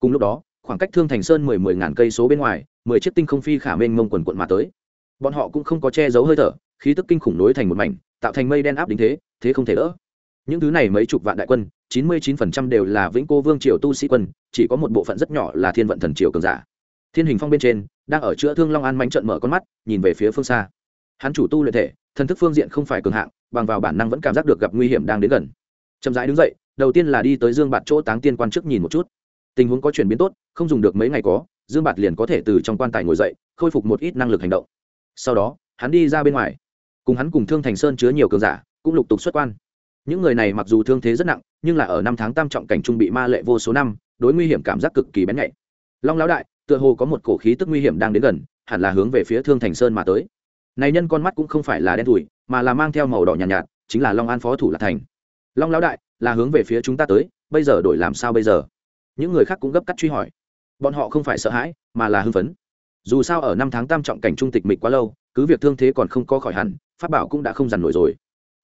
Cùng lúc đó, khoảng cách thương thành sơn mười mười ngàn cây số bên ngoài, mười chiếc tinh không phi khả mênh mông quần quận mà tới. Bọn họ cũng không có che giấu hơi thở, khí tức kinh khủng nối thành một mảnh, tạo thành mây đen áp đính thế thế không thể đỡ những thứ này mấy chục vạn đại quân, chín mươi chín phần trăm đều là vĩnh cô vương triều tu sĩ quân, chỉ có một bộ phận rất nhỏ là thiên vận thần triều cường giả. Thiên hình phong bên trên, đang ở chữa thương long an mánh trận mở con mắt, nhìn về phía phương xa. Hắn chủ tu luyện thể thần thức phương diện không phải cường hạng, bằng vào bản năng vẫn cảm giác được gặp nguy hiểm đang đến gần. Chậm rãi đứng dậy, đầu tiên là đi tới dương bạt chỗ táng tiên quan trước nhìn một chút. Tình huống có chuyển biến tốt, không dùng được mấy ngày có, dương bạt liền có thể từ trong quan tài ngồi dậy, khôi phục một ít năng lực hành động. Sau đó, hắn đi ra bên ngoài. Cùng hắn cùng thương thành sơn chứa nhiều cường giả, cũng lục tục xuất quan những người này mặc dù thương thế rất nặng nhưng là ở năm tháng tam trọng cảnh trung bị ma lệ vô số năm đối nguy hiểm cảm giác cực kỳ bén nhạy. Long lão đại tựa hồ có một cổ khí tức nguy hiểm đang đến gần hẳn là hướng về phía thương thành sơn mà tới. Này nhân con mắt cũng không phải là đen thủi mà là mang theo màu đỏ nhàn nhạt, nhạt chính là long an phó thủ lạc thành. Long lão đại là hướng về phía chúng ta tới bây giờ đổi làm sao bây giờ? Những người khác cũng gấp cắt truy hỏi. Bọn họ không phải sợ hãi mà là hưng phấn. Dù sao ở năm tháng tam trọng cảnh trung tịch mịch quá lâu cứ việc thương thế còn không có khỏi hẳn pháp bảo cũng đã không dằn nổi rồi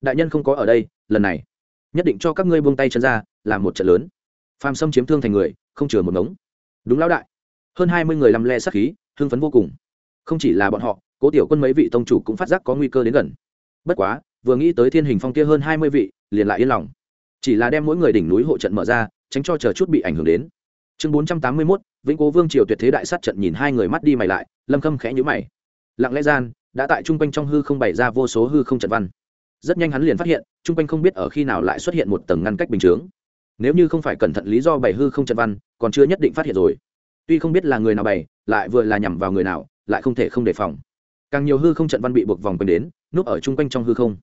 đại nhân không có ở đây, lần này, nhất định cho các ngươi buông tay chân ra, làm một trận lớn. Phàm xâm chiếm thương thành người, không chừa một ngống. Đúng lão đại. Hơn hai mươi người lăm le sắc khí, hưng phấn vô cùng. Không chỉ là bọn họ, cố tiểu quân mấy vị tông chủ cũng phát giác có nguy cơ đến gần. Bất quá, vừa nghĩ tới thiên hình phong kia hơn hai mươi vị, liền lại yên lòng. Chỉ là đem mỗi người đỉnh núi hộ trận mở ra, tránh cho chờ chút bị ảnh hưởng đến. Chương bốn trăm tám mươi mốt, vĩnh cố vương triều tuyệt thế đại sát trận nhìn hai người mắt đi mày lại, lâm khâm khẽ nhữ mày. Lặng lẽ gian, đã tại trung quanh trong hư không bày ra vô số hư không trận văn rất nhanh hắn liền phát hiện trung quanh không biết ở khi nào lại xuất hiện một tầng ngăn cách bình chướng. Nếu như không phải cẩn thận lý do bày hư không trận văn, còn chưa nhất định phát hiện rồi. Tuy không biết là người nào bày, lại vừa là nhằm vào người nào, lại không thể không đề phòng. Càng nhiều hư không trận văn bị buộc vòng quanh đến, núp ở chung quanh trong hư không.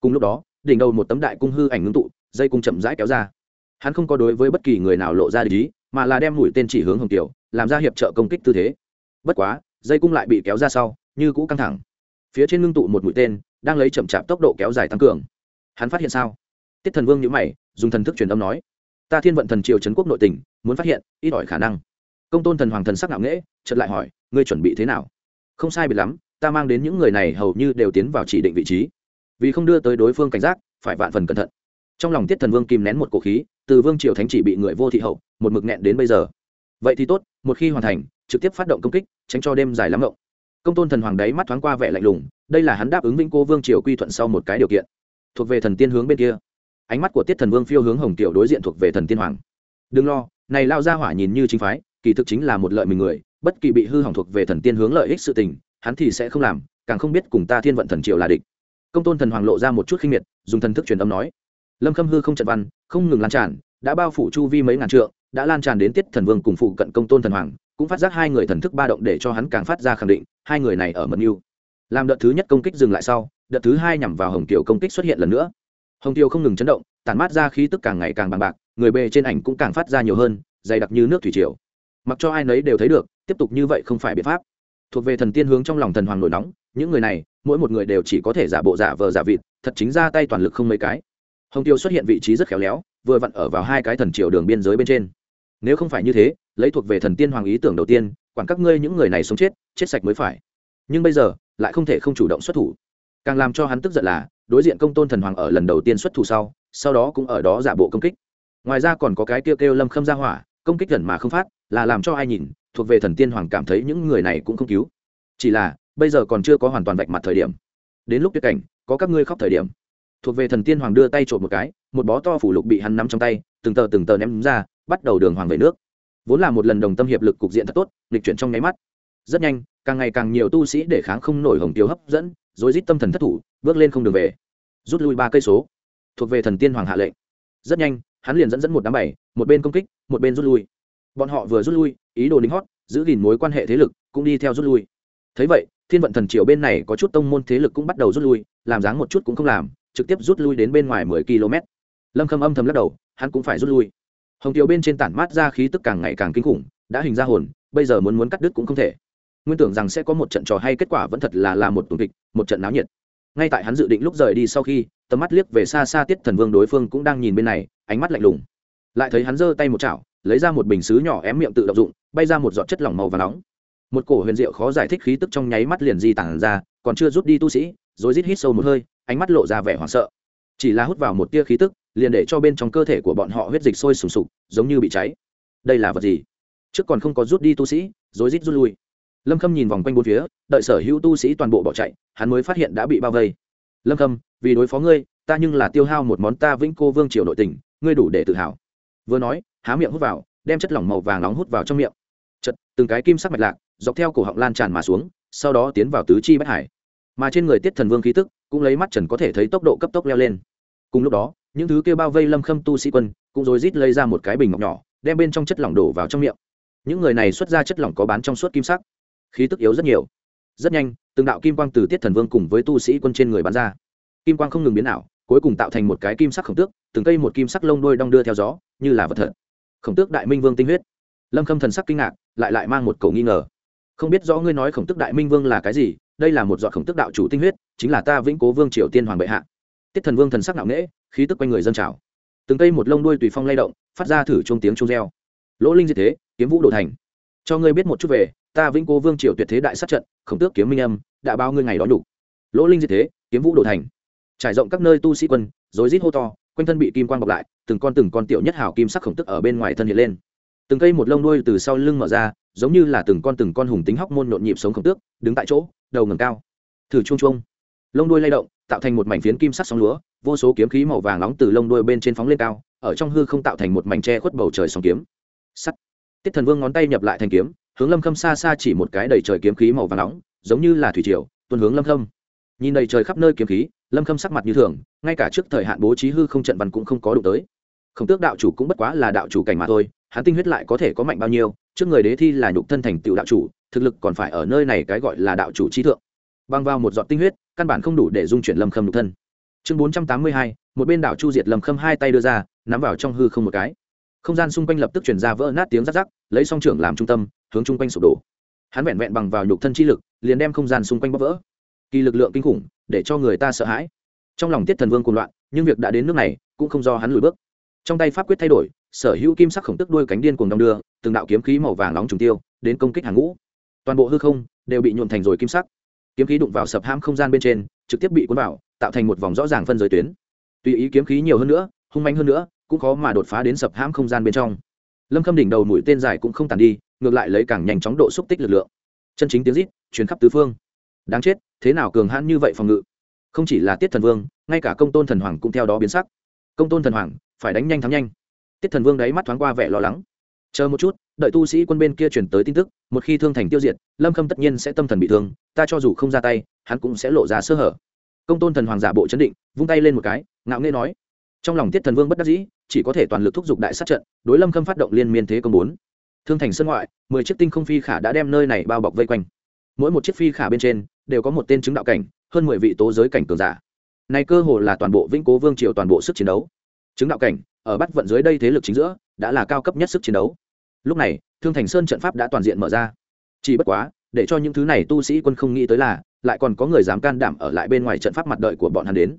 Cùng lúc đó, đỉnh đầu một tấm đại cung hư ảnh ngưng tụ, dây cung chậm rãi kéo ra. Hắn không có đối với bất kỳ người nào lộ ra lý mà là đem mũi tên chỉ hướng hồng tiểu, làm ra hiệp trợ công kích tư thế. Bất quá, dây cung lại bị kéo ra sau, như cũ căng thẳng phía trên ngưng tụ một mũi tên, đang lấy chậm chạp tốc độ kéo dài tăng cường. Hắn phát hiện sao? Tiết thần vương nhữ mày, dùng thần thức truyền âm nói, ta thiên vận thần triều trấn quốc nội tỉnh, muốn phát hiện, ít ỏi khả năng. Công tôn thần hoàng thần sắc ngạo nghễ, chợt lại hỏi, ngươi chuẩn bị thế nào? Không sai biệt lắm, ta mang đến những người này hầu như đều tiến vào chỉ định vị trí. Vì không đưa tới đối phương cảnh giác, phải vạn phần cẩn thận. Trong lòng tiết thần vương kìm nén một cổ khí, từ vương triều thánh chỉ bị người vô thị hậu, một mực nghẹn đến bây giờ. Vậy thì tốt, một khi hoàn thành, trực tiếp phát động công kích, tránh cho đêm dài lắm rộng công tôn thần hoàng đấy mắt thoáng qua vẻ lạnh lùng, đây là hắn đáp ứng vĩnh cô vương triều quy thuận sau một cái điều kiện. Thuộc về thần tiên hướng bên kia. Ánh mắt của tiết thần vương phiêu hướng hồng tiểu đối diện thuộc về thần tiên hoàng. Đừng lo, này lao ra hỏa nhìn như chính phái, kỳ thực chính là một lợi mình người, bất kỳ bị hư hỏng thuộc về thần tiên hướng lợi ích sự tình, hắn thì sẽ không làm, càng không biết cùng ta thiên vận thần triều là địch. Công tôn thần hoàng lộ ra một chút khinh miệt, dùng thần thức truyền âm nói. Lâm khâm hư không trận văn, không ngừng lan tràn, đã bao phủ chu vi mấy ngàn trượng, đã lan tràn đến tiết thần vương cùng phụ cận công tôn thần hoàng cũng phát giác hai người thần thức ba động để cho hắn càng phát ra khẳng định, hai người này ở mật mưu. Làm đợt thứ nhất công kích dừng lại sau, đợt thứ hai nhằm vào hồng kiều công kích xuất hiện lần nữa. Hồng kiều không ngừng chấn động, tản mát ra khí tức càng ngày càng bằng bạc, người bề trên ảnh cũng càng phát ra nhiều hơn, dày đặc như nước thủy triều. Mặc cho ai nấy đều thấy được, tiếp tục như vậy không phải biện pháp. Thuộc về thần tiên hướng trong lòng thần hoàng nổi nóng, những người này, mỗi một người đều chỉ có thể giả bộ giả vờ giả vịt, thật chính ra tay toàn lực không mấy cái. Hồng tiêu xuất hiện vị trí rất khéo léo, vừa vặn ở vào hai cái thần triều đường biên giới bên trên nếu không phải như thế, lấy thuộc về thần tiên hoàng ý tưởng đầu tiên, quản các ngươi những người này sống chết chết sạch mới phải. Nhưng bây giờ, lại không thể không chủ động xuất thủ. Càng làm cho hắn tức giận là, đối diện công tôn thần hoàng ở lần đầu tiên xuất thủ sau sau đó cũng ở đó giả bộ công kích. Ngoài ra còn có cái kêu kêu lâm khâm ra hỏa, công kích gần mà không phát, là làm cho ai nhìn, thuộc về thần tiên hoàng cảm thấy những người này cũng không cứu. Chỉ là, bây giờ còn chưa có hoàn toàn vạch mặt thời điểm. Đến lúc tuyệt cảnh, có các ngươi khóc thời điểm. Thuộc về thần tiên hoàng đưa tay trộm một cái, một bó to phủ lục bị hắn nắm trong tay, từng tờ từng tờ ném ra bắt đầu đường hoàng về nước. Vốn là một lần đồng tâm hiệp lực cục diện thật tốt lịch chuyển trong nháy mắt. Rất nhanh, càng ngày càng nhiều tu sĩ để kháng không nổi hồng tiêu hấp dẫn rồi rít tâm thần thất thủ, bước lên không đường về. Rút lui ba cây số. Thuộc về thần tiên hoàng hạ lệnh. Rất nhanh, hắn liền dẫn dẫn một đám bảy, một bên công kích, một bên rút lui. Bọn họ vừa rút lui, ý đồ lính hót, giữ gìn mối quan hệ thế lực, cũng đi theo rút lui. Thấy vậy, thiên vận thần triều bên này có chút tông môn thế lực cũng bắt đầu rút lui, làm dáng một chút cũng không làm, trực tiếp rút lui đến bên ngoài mười km lâm khâm âm thầm lắc đầu, hắn cũng phải rút lui hồng tiểu bên trên tản mát ra khí tức càng ngày càng kinh khủng, đã hình ra hồn, bây giờ muốn muốn cắt đứt cũng không thể. Nguyên tưởng rằng sẽ có một trận trò hay kết quả vẫn thật là là một tuần kịch, một trận náo nhiệt. Ngay tại hắn dự định lúc rời đi sau khi, tầm mắt liếc về xa xa tiết thần vương đối phương cũng đang nhìn bên này, ánh mắt lạnh lùng. Lại thấy hắn giơ tay một chảo, lấy ra một bình xứ nhỏ ém miệng tự động dụng, bay ra một giọt chất lỏng màu và nóng. Một cổ huyền diệu khó giải thích khí tức trong nháy mắt liền di tản ra, còn chưa rút đi tu sĩ, rồi rít hít sâu một hơi, ánh mắt lộ ra vẻ hoảng sợ chỉ là hút vào một tia khí tức, liền để cho bên trong cơ thể của bọn họ huyết dịch sôi sùng sục, giống như bị cháy. Đây là vật gì? Trước còn không có rút đi tu sĩ rồi rít rút lui. Lâm khâm nhìn vòng quanh bốn phía, đợi sở hữu tu sĩ toàn bộ bỏ chạy, hắn mới phát hiện đã bị bao vây. Lâm khâm, vì đối phó ngươi, ta nhưng là tiêu hao một món ta vĩnh cô vương triều nội tình, ngươi đủ để tự hào. Vừa nói, há miệng hút vào, đem chất lỏng màu vàng nóng hút vào trong miệng. Chật từng cái kim sắc mạch lạc, dọc theo cổ họng lan tràn mà xuống, sau đó tiến vào tứ chi bất hải. Mà trên người tiết thần vương khí tức cũng lấy mắt trần có thể thấy tốc độ cấp tốc leo lên. Cùng lúc đó, những thứ kêu bao vây lâm khâm tu sĩ quân cũng rồi rít lấy ra một cái bình ngọc nhỏ, đem bên trong chất lỏng đổ vào trong miệng. Những người này xuất ra chất lỏng có bán trong suốt kim sắc. Khí tức yếu rất nhiều. Rất nhanh, từng đạo kim quang từ tiết thần vương cùng với tu sĩ quân trên người bắn ra. Kim quang không ngừng biến ảo, cuối cùng tạo thành một cái kim sắc khổng tước, từng cây một kim sắc lông đôi đong đưa theo gió, như là vật thật. Khổng tước đại minh vương tinh huyết. Lâm khâm thần sắc kinh ngạc, lại lại mang một cầu nghi ngờ. Không biết rõ ngươi nói khổng tước đại minh vương là cái gì đây là một giọt khổng tức đạo chủ tinh huyết, chính là ta vĩnh cố vương triều tiên hoàng bệ hạ. Tiết thần vương thần sắc nặng nễ khí tức quanh người dân trào. Từng cây một lông đuôi tùy phong lay động, phát ra thử chung tiếng chung reo. Lỗ linh diệt thế, kiếm vũ đồ thành. Cho ngươi biết một chút về, ta vĩnh cố vương triều tuyệt thế đại sát trận, khổng tước kiếm minh âm, đã bao ngươi ngày đó đủ lỗ linh diệt thế, kiếm vũ đồ thành. Trải rộng các nơi tu sĩ quân, rối rít hô to, quanh thân bị kim quang bọc lại, từng con từng con tiểu nhất hảo kim sắc khổng tức ở bên ngoài thân hiện lên từng cây một lông đuôi từ sau lưng mở ra, giống như là từng con từng con hùng tính hóc môn nhộn nhịp sống khổng tước, đứng tại chỗ, đầu ngầm cao. Thử chuông chuông. Lông đuôi lay động, tạo thành một mảnh phiến kim sắc sóng lúa, vô số kiếm khí màu vàng nóng từ lông đuôi bên trên phóng lên cao, ở trong hư không tạo thành một mảnh tre khuất bầu trời sóng kiếm. Sắt. Tiết thần vương ngón tay nhập lại thành kiếm, hướng lâm khâm xa xa chỉ một cái đầy trời kiếm khí màu vàng nóng, giống như là thủy triều tuần hướng lâm khâm. Nhìn đầy trời khắp nơi kiếm khí, lâm khâm sắc mặt như thường, ngay cả trước thời hạn bố trí hư không trận văn cũng không có đụng tới. Khổng tước đạo chủ cũng bất quá là đạo chủ cảnh mà thôi hắn tinh huyết lại có thể có mạnh bao nhiêu, trước người đế thi là nhục thân thành tựu đạo chủ, thực lực còn phải ở nơi này cái gọi là đạo chủ trí thượng. Băng vào một giọt tinh huyết, căn bản không đủ để dung chuyển lâm khâm nhục thân. Chương bốn trăm tám mươi hai, một bên đảo chu diệt lâm khâm hai tay đưa ra, nắm vào trong hư không một cái. Không gian xung quanh lập tức chuyển ra vỡ nát tiếng rắc rắc, lấy song trưởng làm trung tâm, hướng chung quanh sụp đổ. Hắn vẹn vẹn bằng vào nhục thân chi lực, liền đem không gian xung quanh bóc vỡ. Kỳ lực lượng kinh khủng, để cho người ta sợ hãi. Trong lòng tiết thần vương cuồng loạn, nhưng việc đã đến nước này, cũng không do hắn lùi bước. Trong tay pháp quyết thay đổi sở hữu kim sắc khổng tức đuôi cánh điên cuồng đong đưa, từng đạo kiếm khí màu vàng nóng trùng tiêu, đến công kích hàng ngũ. Toàn bộ hư không đều bị nhuộn thành rồi kim sắc. Kiếm khí đụng vào sập ham không gian bên trên, trực tiếp bị cuốn vào, tạo thành một vòng rõ ràng phân giới tuyến. Tùy ý kiếm khí nhiều hơn nữa, hung manh hơn nữa, cũng khó mà đột phá đến sập hãm không gian bên trong. Lâm khâm đỉnh đầu mũi tên dài cũng không tàn đi, ngược lại lấy càng nhanh chóng độ xúc tích lực lượng. Chân chính tiếng rít chuyến khắp tứ phương. Đáng chết, thế nào cường hãn như vậy phòng ngự? Không chỉ là tiết thần vương, ngay cả công tôn thần hoàng cũng theo đó biến sắc. Công tôn thần hoàng, phải đánh nhanh thắng nhanh tiết thần vương đáy mắt thoáng qua vẻ lo lắng. Chờ một chút, đợi tu sĩ quân bên kia chuyển tới tin tức, một khi thương thành tiêu diệt, lâm khâm tất nhiên sẽ tâm thần bị thương, ta cho dù không ra tay, hắn cũng sẽ lộ ra sơ hở. Công tôn thần hoàng giả bộ chấn định, vung tay lên một cái, ngạo nghê nói. Trong lòng tiết thần vương bất đắc dĩ, chỉ có thể toàn lực thúc giục đại sát trận, đối lâm khâm phát động liên miên thế công bốn. Thương thành sân ngoại, mười chiếc tinh không phi khả đã đem nơi này bao bọc vây quanh. Mỗi một chiếc phi khả bên trên, đều có một tên chứng đạo cảnh, hơn mười vị tố giới cảnh cường giả. Này cơ hồ là toàn bộ vĩnh cố vương triều toàn bộ sức chiến đấu chứng đạo cảnh, ở bắt vận dưới đây thế lực chính giữa, đã là cao cấp nhất sức chiến đấu. Lúc này, thương thành sơn trận pháp đã toàn diện mở ra. Chỉ bất quá, để cho những thứ này tu sĩ quân không nghĩ tới là, lại còn có người dám can đảm ở lại bên ngoài trận pháp mặt đợi của bọn hắn đến.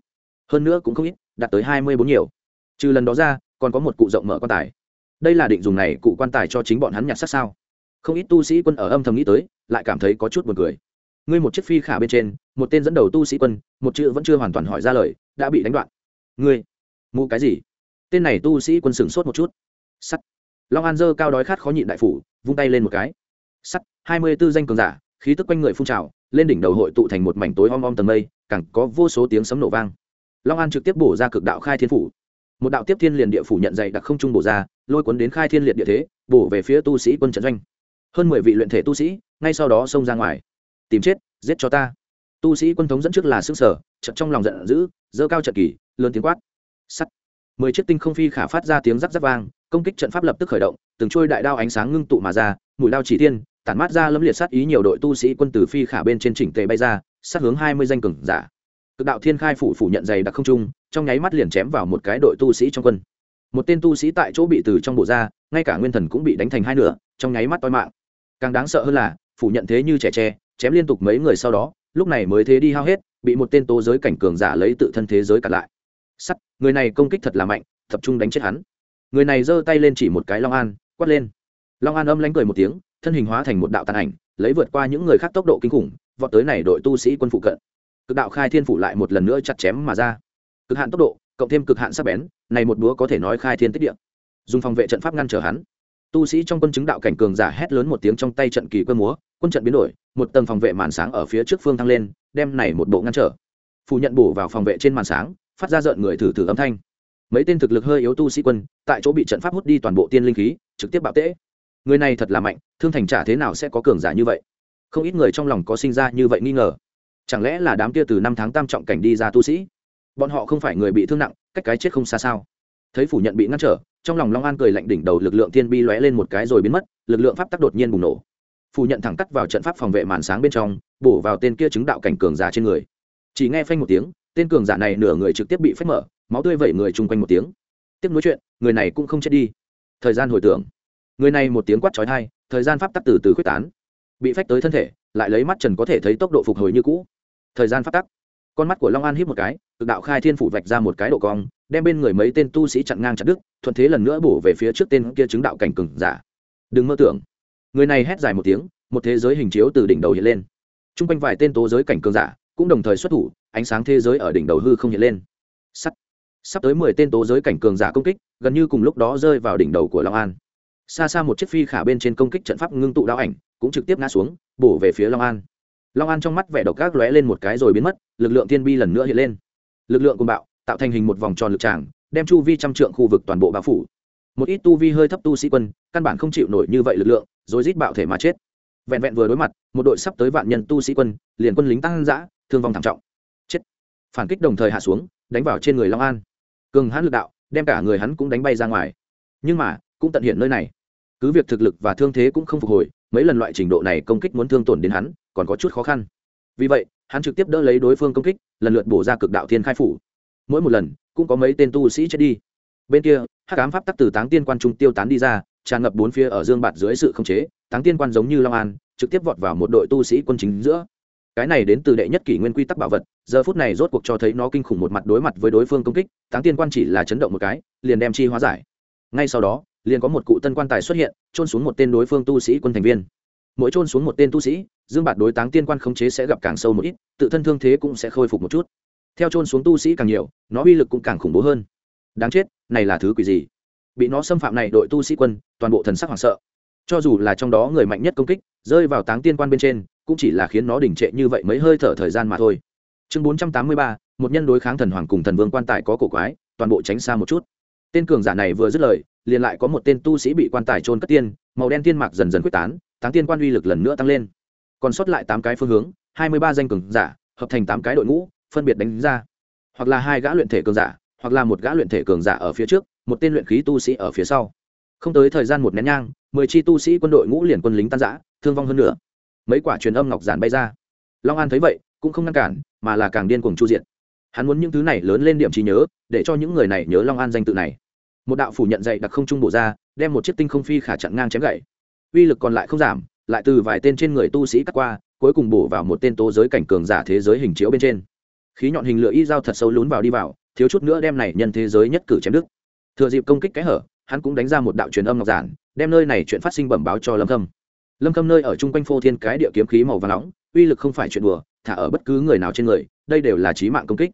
Hơn nữa cũng không ít, đạt tới hai mươi bốn nhiều. Trừ lần đó ra, còn có một cụ rộng mở quan tài. Đây là định dùng này cụ quan tài cho chính bọn hắn nhặt sát sao? Không ít tu sĩ quân ở âm thầm nghĩ tới, lại cảm thấy có chút buồn cười. Ngươi một chiếc phi khả bên trên, một tên dẫn đầu tu sĩ quân, một chữ vẫn chưa hoàn toàn hỏi ra lời, đã bị đánh đoạn. Ngươi? Mụ cái gì? Tên này tu sĩ quân sửng sốt một chút. Sắt. Long an dơ cao đói khát khó nhịn đại phủ, vung tay lên một cái. Sắt, hai mươi b ố danh cường giả, khí tức quanh người phun trào, lên đỉnh đầu hội tụ thành một mảnh tối om om tầng mây, càng có vô số tiếng sấm nổ vang. Long an trực tiếp bổ ra cực đạo khai thiên phủ. Một đạo tiếp thiên liền địa phủ nhận dạy đặc không trung bổ ra, lôi cuốn đến khai thiên liệt địa thế, bổ về phía tu sĩ quân trận doanh. Hơn mười vị luyện thể tu sĩ, ngay sau đó xông ra ngoài. Tìm chết, giết cho ta. Tu sĩ quân thống dẫn trước là xương sở trận trong lòng giận dữ dơ cao trận kỳ, lớn tiếng quát. Sắt mười chiếc tinh không phi khả phát ra tiếng rắc rắc vang, công kích trận pháp lập tức khởi động, từng trôi đại đao ánh sáng ngưng tụ mà ra, mũi đao chỉ tiên tản mát ra lâm liệt sát ý nhiều đội tu sĩ quân tử phi khả bên trên chỉnh tề bay ra, sát hướng hai mươi danh cường giả. Cực đạo thiên khai phủ phủ nhận dày đặc không trung, trong nháy mắt liền chém vào một cái đội tu sĩ trong quân. Một tên tu sĩ tại chỗ bị từ trong bộ ra, ngay cả nguyên thần cũng bị đánh thành hai nửa, trong nháy mắt toi mạng. Càng đáng sợ hơn là, phủ nhận thế như trẻ tre, chém liên tục mấy người sau đó, lúc này mới thế đi hao hết, bị một tên tố giới cảnh cường giả lấy tự thân thế giới cặn lại sắt, người này công kích thật là mạnh, tập trung đánh chết hắn. Người này giơ tay lên chỉ một cái long an, quát lên. Long an âm lánh cười một tiếng, thân hình hóa thành một đạo tàn ảnh, lấy vượt qua những người khác tốc độ kinh khủng, vọt tới này đội tu sĩ quân phụ cận. Cực đạo khai thiên phủ lại một lần nữa chặt chém mà ra. Cực hạn tốc độ, cộng thêm cực hạn sắc bén, này một búa có thể nói khai thiên tích địa. Dùng phòng vệ trận pháp ngăn trở hắn. Tu sĩ trong quân chứng đạo cảnh cường giả hét lớn một tiếng trong tay trận kỳ quân múa, quân trận biến đổi, một tầng phòng vệ màn sáng ở phía trước phương thăng lên, đem này một bộ ngăn trở. Phủ nhận bổ vào phòng vệ trên màn sáng phát ra rợn người thử thử âm thanh. Mấy tên thực lực hơi yếu tu sĩ quân, tại chỗ bị trận pháp hút đi toàn bộ tiên linh khí, trực tiếp bạo tễ. Người này thật là mạnh, thương thành trả thế nào sẽ có cường giả như vậy? Không ít người trong lòng có sinh ra như vậy nghi ngờ. Chẳng lẽ là đám kia từ năm tháng tam trọng cảnh đi ra tu sĩ? Bọn họ không phải người bị thương nặng, cách cái chết không xa sao? Thấy phủ nhận bị ngăn trở, trong lòng long an cười lạnh đỉnh đầu lực lượng thiên bi lóe lên một cái rồi biến mất, lực lượng pháp tắc đột nhiên bùng nổ. Phủ nhận thẳng cắt vào trận pháp phòng vệ màn sáng bên trong, bổ vào tên kia chứng đạo cảnh cường giả trên người. Chỉ nghe phanh một tiếng tên cường giả này nửa người trực tiếp bị phách mở, máu tươi vẩy người chung quanh một tiếng. Tiếp nối chuyện, người này cũng không chết đi. Thời gian hồi tưởng. Người này một tiếng quát trói thai thời gian pháp tắc từ từ quyết tán. Bị phách tới thân thể, lại lấy mắt trần có thể thấy tốc độ phục hồi như cũ. Thời gian pháp tắc. Con mắt của long an hít một cái, cực đạo khai thiên phủ vạch ra một cái độ cong, đem bên người mấy tên tu sĩ chặn ngang chặt đứt, thuận thế lần nữa bổ về phía trước tên kia chứng đạo cảnh cừng giả. Đừng mơ tưởng. Người này hét dài một tiếng, một thế giới hình chiếu từ đỉnh đầu hiện lên. T r u n g quanh vài tên tố giới cảnh cường giả cũng đồng thời xuất thủ, ánh sáng thế giới ở đỉnh đầu hư không hiện lên. Sắt. Sắp tới mười tên tố giới cảnh cường giả công kích, gần như cùng lúc đó rơi vào đỉnh đầu của long an. Xa xa một chiếc phi khả bên trên công kích trận pháp ngưng tụ đao ảnh, cũng trực tiếp ngã xuống, bổ về phía long an. Long an trong mắt vẻ độc gác lóe lên một cái rồi biến mất, lực lượng tiên bi lần nữa hiện lên. Lực lượng cùng bạo, tạo thành hình một vòng tròn lực tràng, đem chu vi trăm trượng khu vực toàn bộ bao phủ. Một ít tu vi hơi thấp tu sĩ quân, căn bản không chịu nổi như vậy lực lượng, rồi rít bạo thể mà chết. Vẹn vẹn vừa đối mặt, một đội sắp tới vạn nhân tu sĩ quân, liền quân lính tăng giã thương vong thảm trọng. Chết. Phản kích đồng thời hạ xuống, đánh vào trên người long an. Cường hãn lực đạo, đem cả người hắn cũng đánh bay ra ngoài. Nhưng mà, cũng tận hiện nơi này. Cứ việc thực lực và thương thế cũng không phục hồi, mấy lần loại trình độ này công kích muốn thương tổn đến hắn, còn có chút khó khăn. Vì vậy, hắn trực tiếp đỡ lấy đối phương công kích, lần lượt bổ ra cực đạo thiên khai phủ. Mỗi một lần, cũng có mấy tên tu sĩ chết đi. Bên kia, hắc ám pháp tắc từ táng tiên quan trung tiêu tán đi ra, tràn ngập bốn phía ở dương bạt dưới sự khống chế, táng tiên quan giống như long an, trực tiếp vọt vào một đội tu sĩ quân chính giữa cái này đến từ đệ nhất kỷ nguyên quy tắc bảo vật, giờ phút này rốt cuộc cho thấy nó kinh khủng một mặt đối mặt với đối phương công kích, táng tiên quan chỉ là chấn động một cái, liền đem chi hóa giải. Ngay sau đó, liền có một cụ tân quan tài xuất hiện trôn xuống một tên đối phương tu sĩ quân thành viên. Mỗi trôn xuống một tên tu sĩ, dương bạt đối táng tiên quan khống chế sẽ gặp càng sâu một ít, tự thân thương thế cũng sẽ khôi phục một chút. Theo trôn xuống tu sĩ càng nhiều, nó uy lực cũng càng khủng bố hơn. Đáng chết, này là thứ quỷ gì? Bị nó xâm phạm này đội tu sĩ quân, toàn bộ thần sắc hoảng sợ. Cho dù là trong đó người mạnh nhất công kích, rơi vào táng tiên quan bên trên cũng chỉ là khiến nó đình trệ như vậy mấy hơi thở thời gian mà thôi. Chương bốn trăm tám mươi ba, một nhân đối kháng thần hoàng cùng thần vương quan tài có cổ quái, toàn bộ tránh xa một chút. Tên cường giả này vừa dứt lời, liền lại có một tên tu sĩ bị quan tài trôn cất tiên, màu đen tiên mạc dần dần quyết tán táng tiên quan uy lực lần nữa tăng lên. Còn sót lại tám cái phương hướng, hai mươi ba danh cường giả, hợp thành tám cái đội ngũ, phân biệt đánh ra. Hoặc là hai gã luyện thể cường giả, hoặc là một gã luyện thể cường giả ở phía trước, một tên luyện khí tu sĩ ở phía sau. Không tới thời gian một nén nhang, mười chi tu sĩ quân đội ngũ liền quân lính tan giã thương vong hơn nữa mấy quả truyền âm ngọc giản bay ra. Long an thấy vậy, cũng không ngăn cản, mà là càng điên cuồng chu diện hắn muốn những thứ này lớn lên điểm trí nhớ, để cho những người này nhớ long an danh tự này. Một đạo phủ nhận dạy đặc không trung bổ ra, đem một chiếc tinh không phi khả chặn ngang chém gậy uy lực còn lại không giảm, lại từ vài tên trên người tu sĩ cắt qua, cuối cùng bổ vào một tên tố giới cảnh cường giả thế giới hình chiếu bên trên. Khí nhọn hình lửa y dao thật sâu lún vào đi vào, thiếu chút nữa đem này nhân thế giới nhất cử chém đức thừa dịp công kích cái hở, hắn cũng đánh ra một đạo truyền âm ngọc giản, đem nơi này chuyện phát sinh bẩm báo cho lâm khâm lâm khâm nơi ở chung quanh phô thiên cái địa kiếm khí màu và nóng, uy lực không phải chuyện đùa, thả ở bất cứ người nào trên người, đây đều là trí mạng công kích.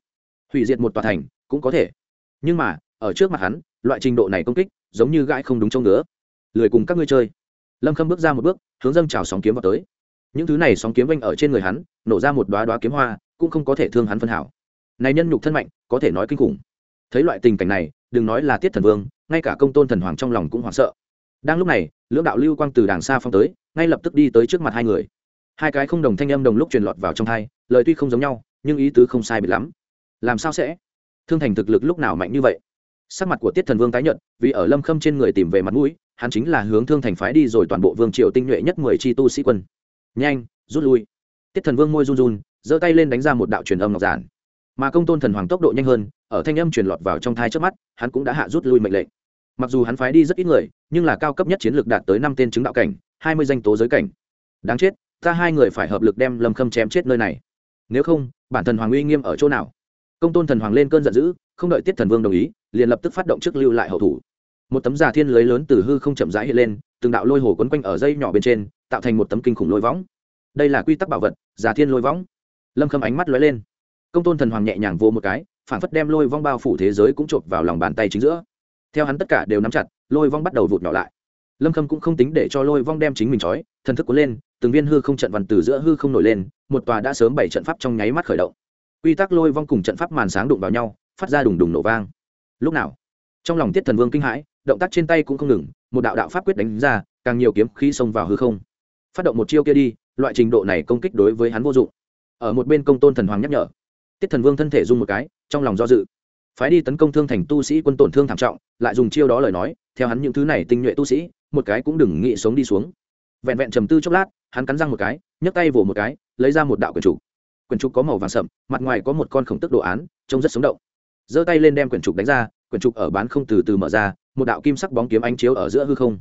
Hủy diệt một tòa thành, cũng có thể. Nhưng mà, ở trước mặt hắn, loại trình độ này công kích, giống như gãi không đúng trông nữa lười cùng các ngươi chơi. Lâm khâm bước ra một bước, hướng dâng trào sóng kiếm vào tới. Những thứ này sóng kiếm vanh ở trên người hắn, nổ ra một đoá đoá kiếm hoa, cũng không có thể thương hắn phân hảo. Này nhân nhục thân mạnh, có thể nói kinh khủng. Thấy loại tình cảnh này, đừng nói là tiết thần vương, ngay cả công tôn thần hoàng trong lòng cũng hoảng sợ. Đang lúc này, lưỡng đạo lưu quang từ đàng xa phong tới ngay lập tức đi tới trước mặt hai người. Hai cái không đồng thanh âm đồng lúc truyền lọt vào trong hai lời tuy không giống nhau, nhưng ý tứ không sai biệt lắm. Làm sao sẽ? Thương thành thực lực lúc nào mạnh như vậy? Sắc mặt của tiết thần vương tái nhận vì ở lâm khâm trên người tìm về mặt mũi, hắn chính là hướng thương thành phái đi rồi toàn bộ vương triều tinh nhuệ nhất mười chi tu sĩ quân. Nhanh, rút lui. Tiết thần vương môi run run, giơ tay lên đánh ra một đạo truyền âm ngọc giản. Mà công tôn thần hoàng tốc độ nhanh hơn, ở thanh âm truyền lọt vào trong thai trước mắt, hắn cũng đã hạ rút lui mệnh lệnh. Mặc dù hắn phái đi rất ít người, nhưng là cao cấp nhất chiến lược đạt tới năm tên chứng đạo cảnh hai mươi danh tố giới cảnh. Đáng chết, ta hai người phải hợp lực đem lâm khâm chém chết nơi này. Nếu không, bản thần hoàng uy nghiêm ở chỗ nào? Công tôn thần hoàng lên cơn giận dữ, không đợi tiết thần vương đồng ý, liền lập tức phát động trước lưu lại hậu thủ. Một tấm giả thiên lưới lớn từ hư không chậm rãi hiện lên, từng đạo lôi hồ quấn quanh ở dây nhỏ bên trên, tạo thành một tấm kinh khủng lôi võng. Đây là quy tắc bảo vật, giả thiên lôi võng. Lâm khâm ánh mắt lóe lên. Công tôn thần hoàng nhẹ nhàng vô một cái phản phất đem lôi vong bao phủ thế giới cũng chộp vào lòng bàn tay chính giữa. Theo hắn tất cả đều nắm chặt, lôi vong bắt đầu vụt nhỏ lại lâm khâm cũng không tính để cho lôi vong đem chính mình trói, thần thức cuốn lên, từng viên hư không trận văn từ giữa hư không nổi lên, một tòa đã sớm bảy trận pháp trong nháy mắt khởi động. Quy tắc lôi vong cùng trận pháp màn sáng đụng vào nhau, phát ra đùng đùng nổ vang. Lúc nào? Trong lòng tiết thần vương kinh hãi, động tác trên tay cũng không ngừng, một đạo đạo pháp quyết đánh ra, càng nhiều kiếm khí xông vào hư không. Phát động một chiêu kia đi, loại trình độ này công kích đối với hắn vô dụng. Ở một bên công tôn thần hoàng nhắc nhở. Tiết thần vương thân thể dung một cái, trong lòng do dự. Phái đi tấn công thương thành tu sĩ quân tổn thương thảm trọng, lại dùng chiêu đó lời nói, theo hắn những thứ này tinh nhuệ tu sĩ một cái cũng đừng nghĩ sống đi xuống. Vẹn vẹn trầm tư chốc lát, hắn cắn răng một cái, nhấc tay vỗ một cái, lấy ra một đạo quyển trục. Quyển trục có màu vàng sậm, mặt ngoài có một con khổng tức đồ án, trông rất sống động. Giơ tay lên đem quyển trục đánh ra, quyển trục ở bán không từ từ mở ra, một đạo kim sắc bóng kiếm ánh chiếu ở giữa hư không.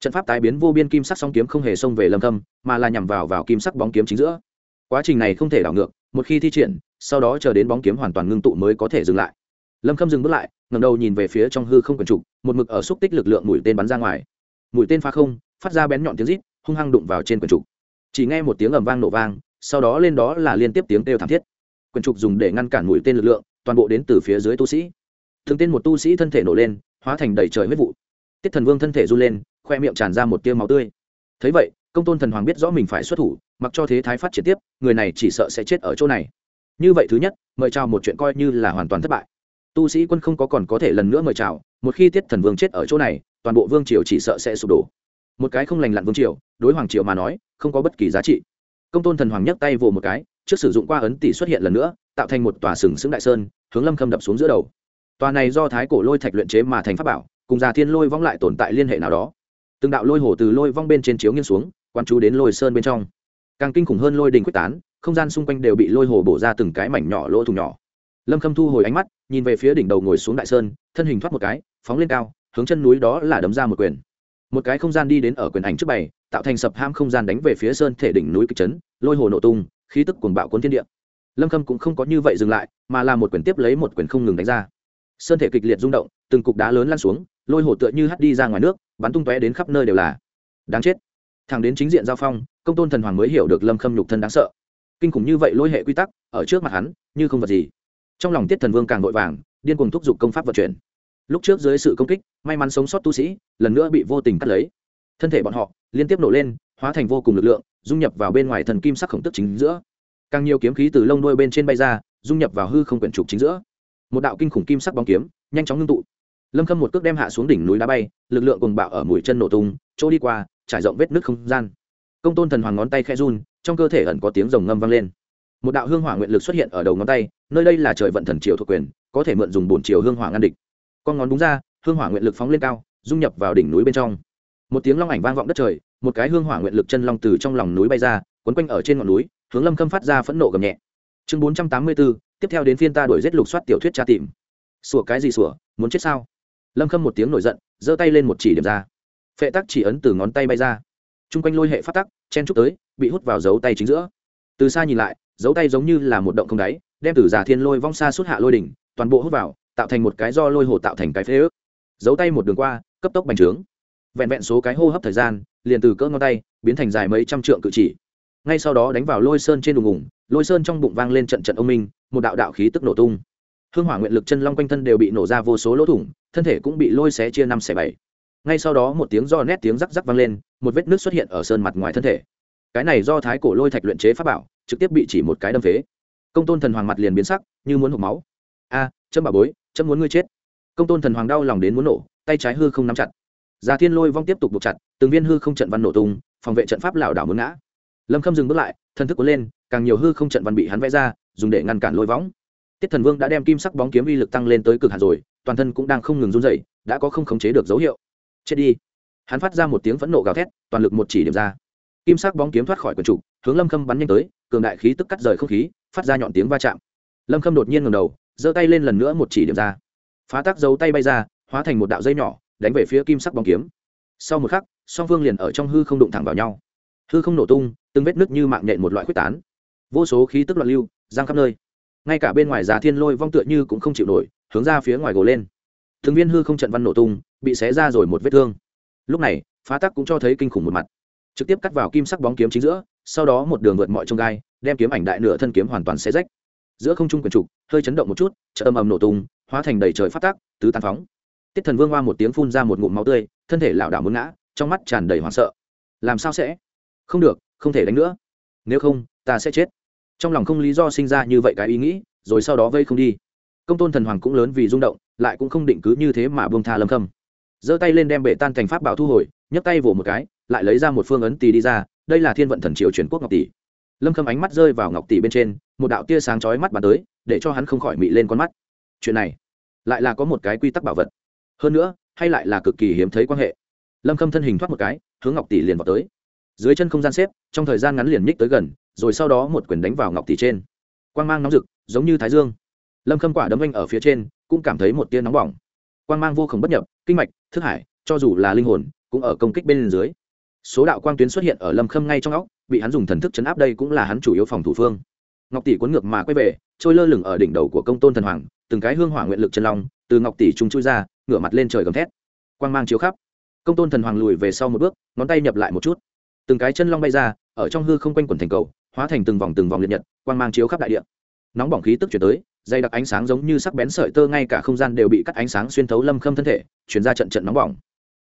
Trận pháp tái biến vô biên kim sắc song kiếm không hề xông về lâm thâm, mà là nhằm vào vào kim sắc bóng kiếm chính giữa. Quá trình này không thể đảo ngược, một khi thi triển, sau đó chờ đến bóng kiếm hoàn toàn ngưng tụ mới có thể dừng lại. Lâm khâm dừng bước lại, ngẩng đầu nhìn về phía trong hư không quyển trục, một mực ở xúc tích lực lượng mũi tên bắn ra ngoài mũi tên phá không, phát ra bén nhọn tiếng rít, hung hăng đụng vào trên quyển trục. Chỉ nghe một tiếng ầm vang nổ vang, sau đó lên đó là liên tiếp tiếng kêu thảm thiết. Quyển trục dùng để ngăn cản mũi tên lực lượng, toàn bộ đến từ phía dưới tu sĩ. Thường tên một tu sĩ thân thể nổ lên, hóa thành đầy trời huyết vụ. Tiết thần vương thân thể run lên, khoe miệng tràn ra một tia máu tươi. Thấy vậy, công tôn thần hoàng biết rõ mình phải xuất thủ, mặc cho thế thái phát triển tiếp, người này chỉ sợ sẽ chết ở chỗ này. Như vậy thứ nhất, mời chào một chuyện coi như là hoàn toàn thất bại. Tu sĩ quân không có còn có thể lần nữa mời chào, một khi tiết thần vương chết ở chỗ này toàn bộ vương triều chỉ sợ sẽ sụp đổ. Một cái không lành lặn vương triều, đối hoàng triều mà nói, không có bất kỳ giá trị. Công tôn thần hoàng nhấc tay vồ một cái, trước sử dụng qua ấn tỷ xuất hiện lần nữa, tạo thành một tòa sừng sững đại sơn, hướng lâm khâm đập xuống giữa đầu. Tòa này do thái cổ lôi thạch luyện chế mà thành pháp bảo, cùng già thiên lôi vong lại tồn tại liên hệ nào đó. Từng đạo lôi hồ từ lôi vong bên trên chiếu nghiêng xuống quan chú đến lôi sơn bên trong. Càng kinh khủng hơn lôi đình quyết tán, không gian xung quanh đều bị lôi hồ bổ ra từng cái mảnh nhỏ lỗ thủng nhỏ. Lâm khâm thu hồi ánh mắt, nhìn về phía đỉnh đầu ngồi xuống đại sơn, thân hình thoát một cái, phóng lên cao hướng chân núi đó là đấm ra một quyền. Một cái không gian đi đến ở quyền ảnh trước bày, tạo thành sập ham không gian đánh về phía sơn thể đỉnh núi kịch trấn lôi hồ nổ tung, khí tức cuồng bạo cuốn thiên địa. Lâm khâm cũng không có như vậy dừng lại, mà là một quyền tiếp lấy một quyền không ngừng đánh ra. Sơn thể kịch liệt rung động, từng cục đá lớn lan xuống, lôi hồ tựa như hắt đi ra ngoài nước, bắn tung tóe đến khắp nơi đều là. Đáng chết. Thằng đến chính diện giao phong, công tôn thần hoàng mới hiểu được lâm khâm nhục thân đáng sợ. Kinh khủng như vậy lôi hệ quy tắc, ở trước mặt hắn, như không vật gì. Trong lòng tiết thần vương càng vội vàng, điên cuồng thúc giục công pháp vận chuyển lúc trước dưới sự công kích, may mắn sống sót tu sĩ, lần nữa bị vô tình cắt lấy. Thân thể bọn họ liên tiếp nổ lên, hóa thành vô cùng lực lượng, dung nhập vào bên ngoài thần kim sắc khổng tức chính giữa. Càng nhiều kiếm khí từ lông đuôi bên trên bay ra, dung nhập vào hư không quyển trục chính giữa. Một đạo kinh khủng kim sắc bóng kiếm, nhanh chóng ngưng tụ. Lâm khâm một cước đem hạ xuống đỉnh núi đá bay, lực lượng cùng bạo ở mũi chân nổ tung, chỗ đi qua, trải rộng vết nước không gian. Công tôn thần hoàng ngón tay khẽ run, trong cơ thể ẩn có tiếng rồng ngâm vang lên. Một đạo hương hỏa nguyện lực xuất hiện ở đầu ngón tay, nơi đây là trời vận thần triều thuộc quyền, có thể mượn dùng bổn triều hương hỏa ngăn địch con ngón đúng ra, hương hỏa nguyện lực phóng lên cao, dung nhập vào đỉnh núi bên trong. Một tiếng long ảnh vang vọng đất trời, một cái hương hỏa nguyện lực chân long từ trong lòng núi bay ra, quấn quanh ở trên ngọn núi, hướng lâm khâm phát ra phẫn nộ gầm nhẹ. Chương bốn trăm tám mươi bốn, tiếp theo đến phiên ta đuổi giết lục soát tiểu thuyết tra tìm. Sủa cái gì sủa, muốn chết sao? Lâm khâm một tiếng nổi giận, giơ tay lên một chỉ điểm ra. Phệ tắc chỉ ấn từ ngón tay bay ra. T r u n g quanh lôi hệ phát tắc, chen trúc tới, bị hút vào dấu tay chính giữa. Từ xa nhìn lại, dấu tay giống như là một động không đáy, đem từ giả thiên lôi vong xa suốt hạ lôi đỉnh, toàn bộ hút vào tạo thành một cái do lôi hồ tạo thành cái phế ước. Giấu tay một đường qua cấp tốc bành trướng. Vẹn vẹn số cái hô hấp thời gian liền từ cỡ ngón tay biến thành dài mấy trăm trượng cự chỉ. Ngay sau đó đánh vào lôi sơn trên đùng ủng lôi sơn trong bụng vang lên trận trận ông minh một đạo đạo khí tức nổ tung. Hương hỏa nguyện lực chân long quanh thân đều bị nổ ra vô số lỗ thủng thân thể cũng bị lôi xé chia năm xẻ bảy. Ngay sau đó một tiếng do nét tiếng rắc rắc vang lên một vết nước xuất hiện ở sơn mặt ngoài thân thể. Cái này do thái cổ lôi thạch luyện chế pháp bảo trực tiếp bị chỉ một cái đâm phế. Công tôn thần hoàng mặt liền biến sắc như muốn hộp máu. A à, chấm bà bối chấm muốn ngươi chết. Công tôn thần hoàng đau lòng đến muốn nổ, tay trái hư không nắm chặt. Già thiên lôi vong tiếp tục buộc chặt, từng viên hư không trận văn nổ tung, phòng vệ trận pháp lảo đảo muốn ngã. Lâm khâm dừng bước lại thân thức cuốn lên, càng nhiều hư không trận văn bị hắn vẽ ra, dùng để ngăn cản lôi võng. Tiết thần vương đã đem kim sắc bóng kiếm uy lực tăng lên tới cực hạt rồi, toàn thân cũng đang không ngừng run dậy đã có không khống chế được dấu hiệu. Chết đi. Hắn phát ra một tiếng phẫn nộ gào thét, toàn lực một chỉ điểm ra. Kim sắc bóng kiếm thoát khỏi quần trục hướng lâm khâm bắn nhanh tới, cường đại khí tức cắt rời không khí, phát ra nhọn tiếng va chạm. Lâm khâm đột nhiên ngầm đầu giơ tay lên lần nữa một chỉ điểm ra. Phá tác dấu tay bay ra, hóa thành một đạo dây nhỏ, đánh về phía kim sắc bóng kiếm. Sau một khắc, song phương liền ở trong hư không đụng thẳng vào nhau. Hư không nổ tung, từng vết nứt như mạng nhện một loại quyết tán. Vô số khí tức loạn lưu giang khắp nơi. Ngay cả bên ngoài già thiên lôi vong tựa như cũng không chịu nổi, hướng ra phía ngoài gồ lên. Thường viên hư không trận văn nổ tung, bị xé ra rồi một vết thương. Lúc này, phá tắc cũng cho thấy kinh khủng một mặt. Trực tiếp cắt vào kim sắc bóng kiếm chính giữa, sau đó một đường vượt mọi trông gai, đem kiếm ảnh đại nửa thân kiếm hoàn toàn xé rách giữa không trung quyền trục, hơi chấn động một chút chợ âm ầm nổ tung, hóa thành đầy trời phát tác, tứ tàn phóng. Tiết thần vương hoa một tiếng phun ra một ngụm máu tươi, thân thể lảo đảo muốn ngã, trong mắt tràn đầy hoảng sợ. Làm sao sẽ? Không được, không thể đánh nữa. Nếu không, ta sẽ chết. Trong lòng không lý do sinh ra như vậy cái ý nghĩ, rồi sau đó vây không đi. Công tôn thần hoàng cũng lớn vì rung động, lại cũng không định cứ như thế mà buông tha lâm khâm. Giơ tay lên đem bệ tan thành pháp bảo thu hồi, nhấc tay vỗ một cái, lại lấy ra một phương ấn tỷ đi ra, đây là thiên vận thần triều truyền quốc ngọc tỷ. Lâm khâm ánh mắt rơi vào ngọc tỷ bên trên một đạo tia sáng chói mắt bắn tới, để cho hắn không khỏi mị lên con mắt. Chuyện này, lại là có một cái quy tắc bảo vật. Hơn nữa, hay lại là cực kỳ hiếm thấy quan hệ. Lâm khâm thân hình thoát một cái, hướng ngọc tỷ liền vào tới. Dưới chân không gian xếp, trong thời gian ngắn liền nhích tới gần, rồi sau đó một quyền đánh vào ngọc tỷ trên. Quang mang nóng rực, giống như thái dương. Lâm khâm quả đấm anh ở phía trên, cũng cảm thấy một tia nóng bỏng. Quang mang vô khổng bất nhập, kinh mạch, thức hải, cho dù là linh hồn, cũng ở công kích bên dưới. Số đạo quang tuyến xuất hiện ở lâm khâm ngay trong óc, bị hắn dùng thần thức chấn áp đây cũng là hắn chủ yếu phòng thủ phương ngọc tỷ cuốn ngược mà quay về, trôi lơ lửng ở đỉnh đầu của công tôn thần hoàng, từng cái hương hỏa nguyện lực chân long từ ngọc tỷ trung chui ra, ngửa mặt lên trời gầm thét. Quang mang chiếu khắp. Công tôn thần hoàng lùi về sau một bước, ngón tay nhập lại một chút. Từng cái chân long bay ra, ở trong hư không quanh quẩn thành cầu, hóa thành từng vòng từng vòng liệt nhật, quang mang chiếu khắp đại địa. Nóng bỏng khí tức chuyển tới, dày đặc ánh sáng giống như sắc bén sợi tơ ngay cả không gian đều bị cắt ánh sáng xuyên thấu lâm khâm thân thể, chuyển ra trận trận nóng bỏng.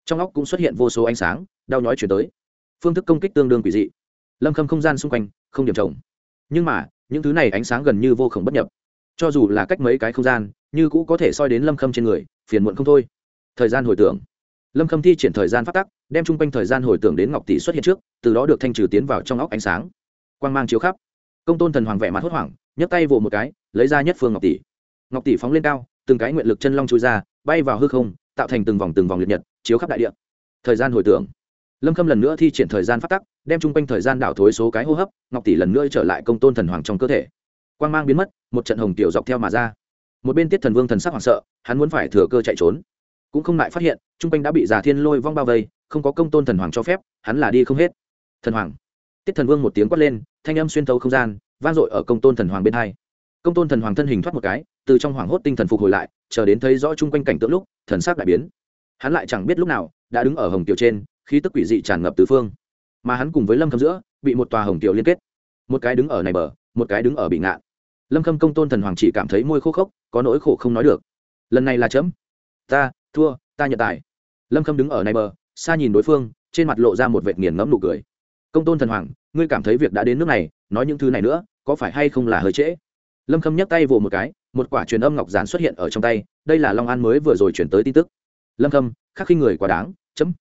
Trong óc cũng xuất hiện vô số ánh sáng, đau nhói chuyển tới. Phương thức công kích tương đương quỷ dị. Lâm khâm không gian xung quanh, không điểm trồng nhưng mà những thứ này ánh sáng gần như vô khổng bất nhập. Cho dù là cách mấy cái không gian, như cũ có thể soi đến lâm khâm trên người, phiền muộn không thôi. Thời gian hồi tưởng. Lâm khâm thi triển thời gian phát tắc, đem chung quanh thời gian hồi tưởng đến ngọc tỷ xuất hiện trước, từ đó được thanh trừ tiến vào trong óc ánh sáng. Quang mang chiếu khắp. Công tôn thần hoàng vẻ mặt hốt hoảng, nhấc tay vỗ một cái, lấy ra nhất phương ngọc tỷ. Ngọc tỷ phóng lên cao, từng cái nguyện lực chân long chui ra, bay vào hư không, tạo thành từng vòng từng vòng liệt nhật, chiếu khắp đại địa. Thời gian hồi tưởng. Lâm khâm lần nữa thi triển thời gian phát tắc đem chung quanh thời gian đảo thối số cái hô hấp, ngọc tỷ lần nữa trở lại công tôn thần hoàng trong cơ thể. Quang mang biến mất, một trận hồng tiểu dọc theo mà ra. Một bên tiết thần vương thần sắc hoảng sợ, hắn muốn phải thừa cơ chạy trốn. Cũng không lại phát hiện, chung quanh đã bị già thiên lôi vong bao vây, không có công tôn thần hoàng cho phép, hắn là đi không hết. Thần hoàng. Tiết thần vương một tiếng quát lên, thanh âm xuyên thấu không gian, vang dội ở công tôn thần hoàng bên hai. Công tôn thần hoàng thân hình thoát một cái, từ trong hoảng hốt tinh thần phục hồi lại, chờ đến thấy rõ chung quanh cảnh tượng lúc, thần sắc đại biến. Hắn lại chẳng biết lúc nào, đã đứng ở hồng tiểu trên, khí tức quỷ dị tràn ngập tứ phương mà hắn cùng với lâm khâm giữa, bị một tòa hồng tiểu liên kết. Một cái đứng ở này bờ, một cái đứng ở bị ngạn. Lâm khâm công tôn thần hoàng chỉ cảm thấy môi khô khốc, có nỗi khổ không nói được. Lần này là chấm. Ta, thua, ta nhận tài. Lâm khâm đứng ở này bờ, xa nhìn đối phương, trên mặt lộ ra một vệt nghiền ngẫm nụ cười. Công tôn thần hoàng, ngươi cảm thấy việc đã đến nước này, nói những thứ này nữa, có phải hay không là hơi trễ? Lâm khâm nhấc tay vồ một cái, một quả truyền âm ngọc giản xuất hiện ở trong tay, đây là long an mới vừa rồi chuyển tới tin tức. Lâm khâm, khắc khi người quá đáng, chấm.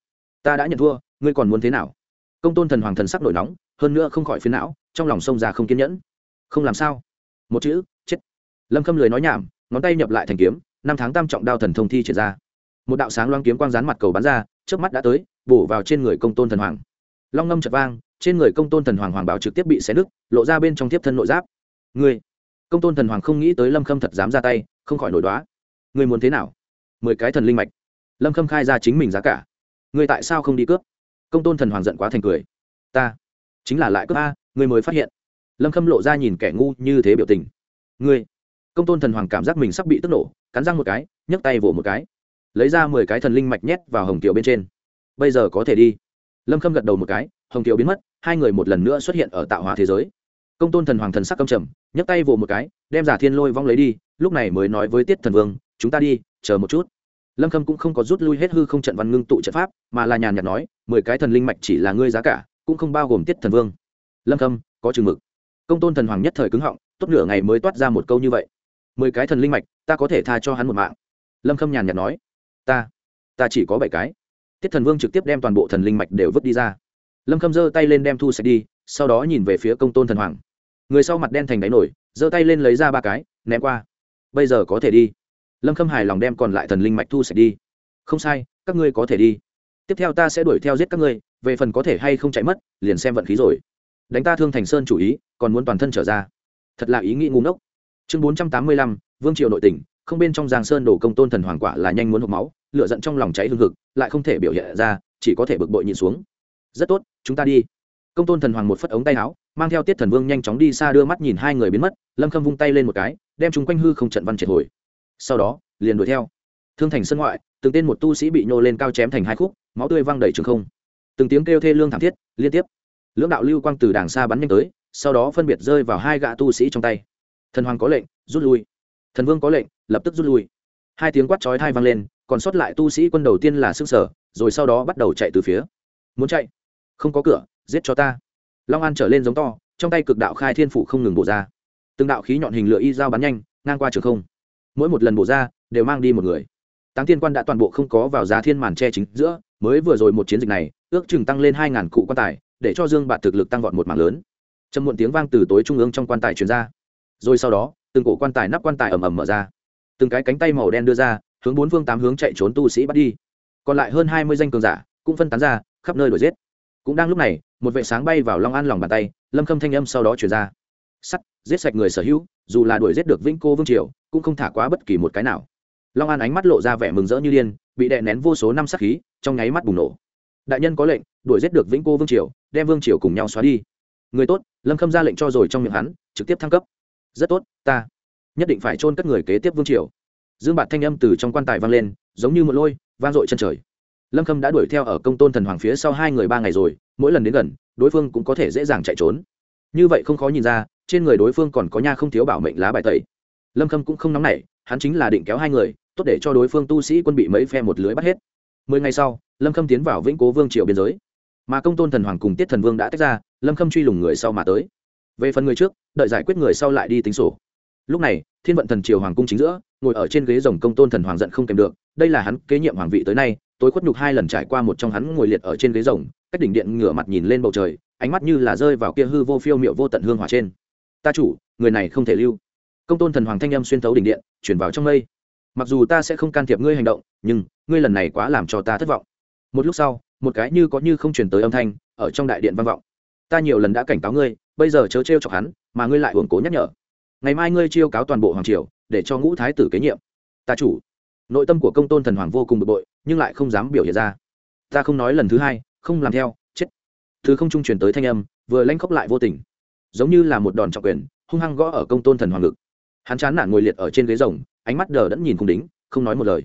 Ta đã nhận thua, ngươi còn muốn thế nào? Công tôn thần hoàng thần sắc nổi nóng, hơn nữa không khỏi phiến não, trong lòng sông ra không kiên nhẫn. Không làm sao? Một chữ, chết. Lâm khâm lười nói nhảm, ngón tay nhập lại thành kiếm, năm tháng tam trọng đao thần thông thi triển ra. Một đạo sáng loang kiếm quang rán mặt cầu bắn ra trước mắt đã tới, bổ vào trên người công tôn thần hoàng. Long ngâm chật vang, trên người công tôn thần hoàng hoàng bảo trực tiếp bị xé nứt, lộ ra bên trong tiếp thân nội giáp. Người công tôn thần hoàng không nghĩ tới lâm khâm thật dám ra tay, không khỏi nổi đoá. Người muốn thế nào? Mười cái thần linh mạch. Lâm khâm khai ra chính mình giá cả. Người tại sao không đi cướp? Công tôn thần hoàng giận quá thành cười. Ta, chính là lại cướp a người mới phát hiện. Lâm khâm lộ ra nhìn kẻ ngu như thế biểu tình. Ngươi, công tôn thần hoàng cảm giác mình sắp bị tức nổ, cắn răng một cái, nhấc tay vỗ một cái. Lấy ra mười cái thần linh mạch nhét vào hồng kiều bên trên. Bây giờ có thể đi. Lâm khâm gật đầu một cái, hồng kiều biến mất, hai người một lần nữa xuất hiện ở tạo hóa thế giới. Công tôn thần hoàng thần sắc căm trầm, nhấc tay vỗ một cái, đem giả thiên lôi vong lấy đi, lúc này mới nói với tiết thần vương, chúng ta đi, chờ một chút lâm khâm cũng không có rút lui hết hư không trận văn ngưng tụ trận pháp, mà là nhàn nhạt nói, mười cái thần linh mạch chỉ là ngươi giá cả, cũng không bao gồm tiết thần vương. Lâm khâm, có chừng mực. Công tôn thần hoàng nhất thời cứng họng, tốt nửa ngày mới toát ra một câu như vậy. Mười cái thần linh mạch, ta có thể tha cho hắn một mạng. Lâm khâm nhàn nhạt nói, ta ta chỉ có bảy cái. Tiết thần vương trực tiếp đem toàn bộ thần linh mạch đều vứt đi ra. Lâm khâm giơ tay lên đem thu sạch đi, sau đó nhìn về phía công tôn thần hoàng. Người sau mặt đen thành đáy nổi, giơ tay lên lấy ra ba cái, ném qua. Bây giờ có thể đi lâm khâm hài lòng đem còn lại thần linh mạch thu sạch đi. Không sai, các ngươi có thể đi. Tiếp theo ta sẽ đuổi theo giết các ngươi, về phần có thể hay không chạy mất, liền xem vận khí rồi. Đánh ta thương thành sơn chủ ý, còn muốn toàn thân trở ra. Thật là ý nghĩ ngu ngốc. Chương bốn trăm tám mươi lăm, vương triều nội tỉnh không bên trong giang sơn đổ công tôn thần hoàng quả là nhanh muốn hộp máu lựa giận trong lòng cháy hương hực, lại không thể biểu hiện ra, chỉ có thể bực bội nhìn xuống. Rất tốt, chúng ta đi. Công tôn thần hoàng một phất ống tay áo, mang theo tiết thần vương nhanh chóng đi xa đưa mắt nhìn hai người biến mất, lâm khâm vung tay lên một cái, đem chúng quanh hư không trận văn triệt hồi sau đó, liền đuổi theo. Thương thành sân ngoại, từng tên một tu sĩ bị nhô lên cao chém thành hai khúc, máu tươi văng đầy trường không. Từng tiếng kêu thê lương thảm thiết, liên tiếp. Lưỡng đạo lưu quang từ đàng xa bắn nhanh tới, sau đó phân biệt rơi vào hai gã tu sĩ trong tay. Thần hoàng có lệnh, rút lui. Thần vương có lệnh, lập tức rút lui. Hai tiếng quát chói thai vang lên, còn sót lại tu sĩ quân đầu tiên là sức sở, rồi sau đó bắt đầu chạy từ phía. Muốn chạy? Không có cửa, giết cho ta. Long an trở lên giống to, trong tay cực đạo khai thiên phủ không ngừng bổ ra. Từng đạo khí nhọn hình lửa y dao bắn nhanh, ngang qua trường không mỗi một lần bổ ra, đều mang đi một người. Táng tiên quan đã toàn bộ không có vào giá thiên màn che chính giữa, mới vừa rồi một chiến dịch này, ước chừng tăng lên hai ngàn cụ quan tài, để cho dương bạt thực lực tăng vọt một mảng lớn. Trầm muộn tiếng vang từ tối trung ương trong quan tài truyền ra. Rồi sau đó, từng cổ quan tài nắp quan tài ầm ầm mở ra. Từng cái cánh tay màu đen đưa ra, hướng bốn phương tám hướng chạy trốn tu sĩ bắt đi. Còn lại hơn hai mươi danh cường giả cũng phân tán ra, khắp nơi đuổi giết. Cũng đang lúc này, một vệ sáng bay vào long an lòng bàn tay, lâm khâm thanh âm sau đó chuyển ra. Sắt giết sạch người sở hữu, dù là đuổi giết được vĩnh cô vương triều, cũng không thả quá bất kỳ một cái nào. Long an ánh mắt lộ ra vẻ mừng rỡ như điên, bị đè nén vô số năm sắc khí, trong nháy mắt bùng nổ. Đại nhân có lệnh, đuổi giết được vĩnh cô vương triều, đem vương triều cùng nhau xóa đi. Người tốt, lâm khâm ra lệnh cho rồi trong miệng hắn, trực tiếp thăng cấp. Rất tốt, ta nhất định phải chôn cất người kế tiếp vương triều. Dương bạt thanh âm từ trong quan tài vang lên, giống như một lôi, vang dội chân trời. Lâm khâm đã đuổi theo ở công tôn thần hoàng phía sau hai người ba ngày rồi, mỗi lần đến gần, đối phương cũng có thể dễ dàng chạy trốn như vậy không khó nhìn ra, trên người đối phương còn có nha không thiếu bảo mệnh lá bài tẩy. Lâm khâm cũng không nóng nảy, hắn chính là định kéo hai người, tốt để cho đối phương tu sĩ quân bị mấy phe một lưới bắt hết. Mười ngày sau, lâm khâm tiến vào vĩnh cố vương triều biên giới. Mà công tôn thần hoàng cùng tiết thần vương đã tách ra, lâm khâm truy lùng người sau mà tới. Về phần người trước, đợi giải quyết người sau lại đi tính sổ. Lúc này, thiên vận thần triều hoàng cung chính giữa, ngồi ở trên ghế rồng công tôn thần hoàng giận không kèm được, đây là hắn kế nhiệm hoàng vị tới nay, tối khuất nhục hai lần trải qua một trong hắn ngồi liệt ở trên ghế rồng, cách đỉnh điện ngửa mặt nhìn lên bầu trời ánh mắt như là rơi vào kia hư vô phiêu miệu vô tận hương hỏa trên. Ta chủ, người này không thể lưu. Công tôn thần hoàng thanh âm xuyên thấu đỉnh điện, chuyển vào trong mây. Mặc dù ta sẽ không can thiệp ngươi hành động, nhưng, ngươi lần này quá làm cho ta thất vọng. Một lúc sau, một cái như có như không chuyển tới âm thanh, ở trong đại điện vang vọng. Ta nhiều lần đã cảnh cáo ngươi, bây giờ chớ t chọc hắn, mà ngươi lại hưởng cố nhắc nhở. Ngày mai ngươi chiêu cáo toàn bộ hoàng triều, để cho ngũ thái tử kế nhiệm. Ta chủ, nội tâm của công tôn thần hoàng vô cùng bực bội, nhưng lại không dám biểu hiện ra. Ta không nói lần thứ hai, không làm theo từ không trung truyền tới thanh âm, vừa lanh khóc lại vô tình. Giống như là một đòn trọng quyền, hung hăng gõ ở công tôn thần hoàng ngực. Hắn chán nản ngồi liệt ở trên ghế rồng, ánh mắt đờ đẫn nhìn cùng đính, không nói một lời.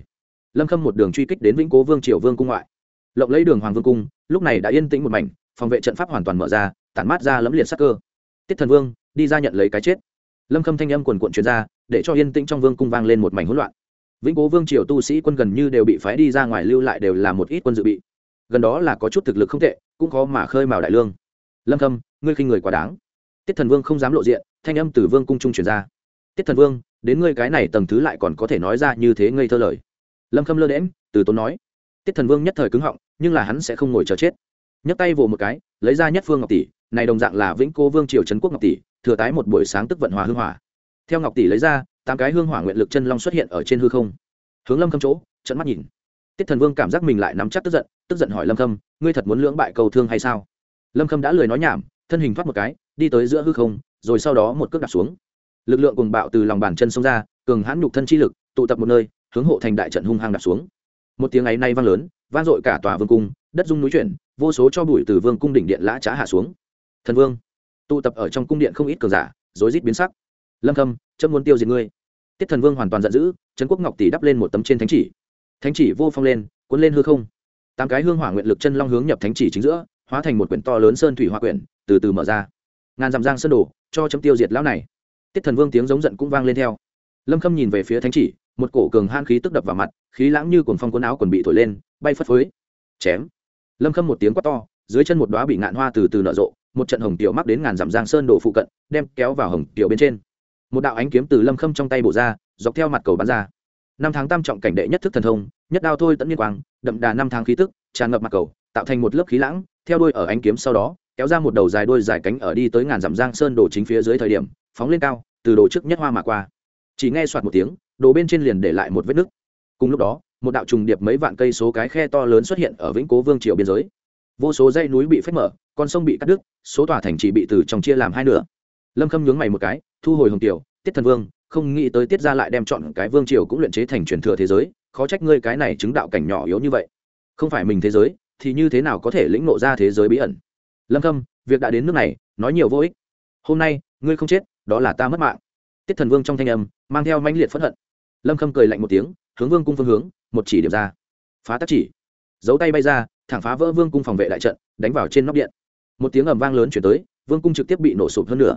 Lâm khâm một đường truy kích đến vĩnh cố vương triều vương cung ngoại. Lộng lấy đường hoàng vương cung, lúc này đã yên tĩnh một mảnh, phòng vệ trận pháp hoàn toàn mở ra, tản mát ra lẫm liệt sắc cơ. Tiết thần vương, đi ra nhận lấy cái chết. Lâm khâm thanh âm quần quận chuyển ra, để cho yên tĩnh trong vương cung vang lên một mảnh hỗn loạn. Vĩnh cố vương triều tu sĩ quân gần như đều bị phái đi ra ngoài lưu lại đều là một ít quân dự bị gần đó là có chút thực lực không tệ, cũng khó mà khơi mào đại lương. Lâm khâm ngươi khinh người quá đáng. Tiết thần vương không dám lộ diện, thanh âm từ vương cung trung truyền ra. Tiết thần vương, đến ngươi cái này tầng thứ lại còn có thể nói ra như thế ngây thơ lời. Lâm khâm lơ đễm từ tốn nói. Tiết thần vương nhất thời cứng họng, nhưng là hắn sẽ không ngồi chờ chết. Nhấc tay vồ một cái, lấy ra nhất phương ngọc tỷ, này đồng dạng là vĩnh cố vương triều trấn quốc ngọc tỷ, thừa tái một buổi sáng tức vận hòa hương hỏa. Theo ngọc tỷ lấy ra, tám cái hương hỏa nguyện lực chân long xuất hiện ở trên hư không. Hướng lâm khâm chỗ trận mắt nhìn. Tiết thần vương cảm giác mình lại nắm chắc tức giận tức giận hỏi lâm khâm, ngươi thật muốn lưỡng bại cầu thương hay sao? Lâm khâm đã lười nói nhảm, thân hình thoát một cái, đi tới giữa hư không, rồi sau đó một cước đặt xuống. Lực lượng cùng bạo từ lòng bàn chân xông ra, cường hãn nhục thân chi lực, tụ tập một nơi, hướng hộ thành đại trận hung hăng đặt xuống. Một tiếng ấy nay vang lớn, vang dội cả tòa vương cung, đất dung núi chuyển, vô số cho bụi từ vương cung đỉnh điện lã trá hạ xuống. Thần vương, tụ tập ở trong cung điện không ít cường giả, rối rít biến sắc. Lâm khâm, chấm muốn tiêu diệt ngươi. Tiết thần vương hoàn toàn giận dữ, trấn quốc ngọc tỷ đắp lên một tấm trên thánh chỉ. Thánh chỉ vô phong lên, cuốn lên hư không tám cái hương hỏa nguyện lực chân long hướng nhập thánh chỉ chính giữa, hóa thành một quyển to lớn sơn thủy hoa quyển, từ từ mở ra. Ngàn dặm giang sơn đổ, cho chấm tiêu diệt lão này. Tiết thần vương tiếng giống giận cũng vang lên theo. Lâm khâm nhìn về phía thánh chỉ, một cổ cường han khí tức đập vào mặt, khí lãng như cuồng phong cuốn áo quần bị thổi lên, bay phất phới. Chém. Lâm khâm một tiếng quát to, dưới chân một đóa bị ngạn hoa từ từ nở rộ, một trận hồng tiểu mắc đến ngàn dặm giang sơn đổ phụ cận, đem kéo vào hồng tiểu bên trên. Một đạo ánh kiếm từ lâm khâm trong tay bổ ra, dọc theo mặt cầu bắn ra năm tháng tam trọng cảnh đệ nhất thức thần thông, nhất đao thôi tận liên quang, đậm đà năm tháng khí tức, tràn ngập mặt cầu, tạo thành một lớp khí lãng, theo đuôi ở ánh kiếm sau đó, kéo ra một đầu dài đuôi dài cánh ở đi tới ngàn dặm giang sơn đổ chính phía dưới thời điểm, phóng lên cao, từ đồ trước nhất hoa mà qua. Chỉ nghe soạt một tiếng, đồ bên trên liền để lại một vết nứt. Cùng lúc đó, một đạo trùng điệp mấy vạn cây số cái khe to lớn xuất hiện ở vĩnh cố vương triều biên giới. Vô số dãy núi bị phách mở, con sông bị cắt đứt, số tòa thành chỉ bị từ trong chia làm hai nửa. Lâm khâm nhướng mày một cái, thu hồi hồng tiểu, tiết thần vương không nghĩ tới tiết ra lại đem chọn cái vương triều cũng luyện chế thành truyền thừa thế giới, khó trách ngươi cái này chứng đạo cảnh nhỏ yếu như vậy. Không phải mình thế giới, thì như thế nào có thể lĩnh nộ ra thế giới bí ẩn? Lâm khâm, việc đã đến nước này, nói nhiều vô ích. Hôm nay, ngươi không chết, đó là ta mất mạng. Tiết thần vương trong thanh âm, mang theo mãnh liệt phẫn hận. Lâm khâm cười lạnh một tiếng, hướng vương cung phương hướng, một chỉ điểm ra. Phá tắc chỉ. Giấu tay bay ra, thẳng phá vỡ vương cung phòng vệ đại trận, đánh vào trên nóc điện. Một tiếng ầm vang lớn chuyển tới, vương cung trực tiếp bị nổ sụp hơn nữa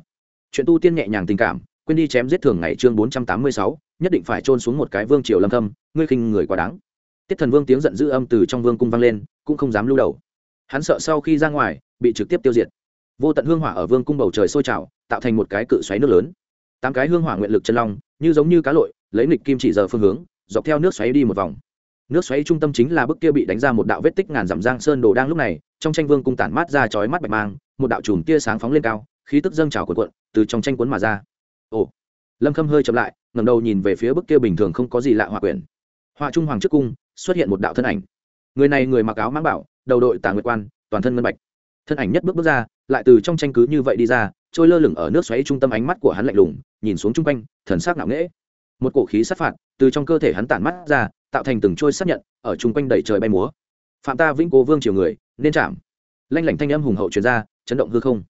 chuyện tu tiên nhẹ nhàng tình cảm quên đi chém giết thường ngày chương bốn trăm tám mươi sáu, nhất định phải trôn xuống một cái vương triều lâm thâm, ngươi khinh người quá đáng. Tiết thần vương tiếng giận dữ âm từ trong vương cung vang lên, cũng không dám lưu đầu. Hắn sợ sau khi ra ngoài, bị trực tiếp tiêu diệt. Vô tận hương hỏa ở vương cung bầu trời sôi trào, tạo thành một cái cự xoáy nước lớn. Tám cái hương hỏa nguyện lực chân long, như giống như cá lội, lấy nghịch kim chỉ giờ phương hướng, dọc theo nước xoáy đi một vòng. Nước xoáy trung tâm chính là bức kia bị đánh ra một đạo vết tích ngàn dặm giang sơn đồ đang lúc này, trong tranh vương cung tản mát ra chói mắt bạch mang, một đạo chùm tia sáng phóng lên cao, khí tức dâng trào cuộn cuộn, từ trong tranh cuốn mà ra ồ. Lâm khâm hơi chậm lại, ngẩng đầu nhìn về phía bức kia bình thường không có gì lạ hòa quyển. Hòa trung hoàng trước cung, xuất hiện một đạo thân ảnh. Người này người mặc áo mang bảo, đầu đội tả nguyệt quan, toàn thân ngân bạch. Thân ảnh nhất bước bước ra, lại từ trong tranh cứ như vậy đi ra, trôi lơ lửng ở nước xoáy trung tâm ánh mắt của hắn lạnh lùng, nhìn xuống chung quanh, thần sắc nặng nễ một cổ khí sát phạt, từ trong cơ thể hắn tản mắt ra, tạo thành từng trôi xác nhận, ở chung quanh đầy trời bay múa. Phạm ta vĩnh cố vương triều người, nên chạm. Lanh lảnh thanh âm hùng hậu truyền ra, chấn động hư không.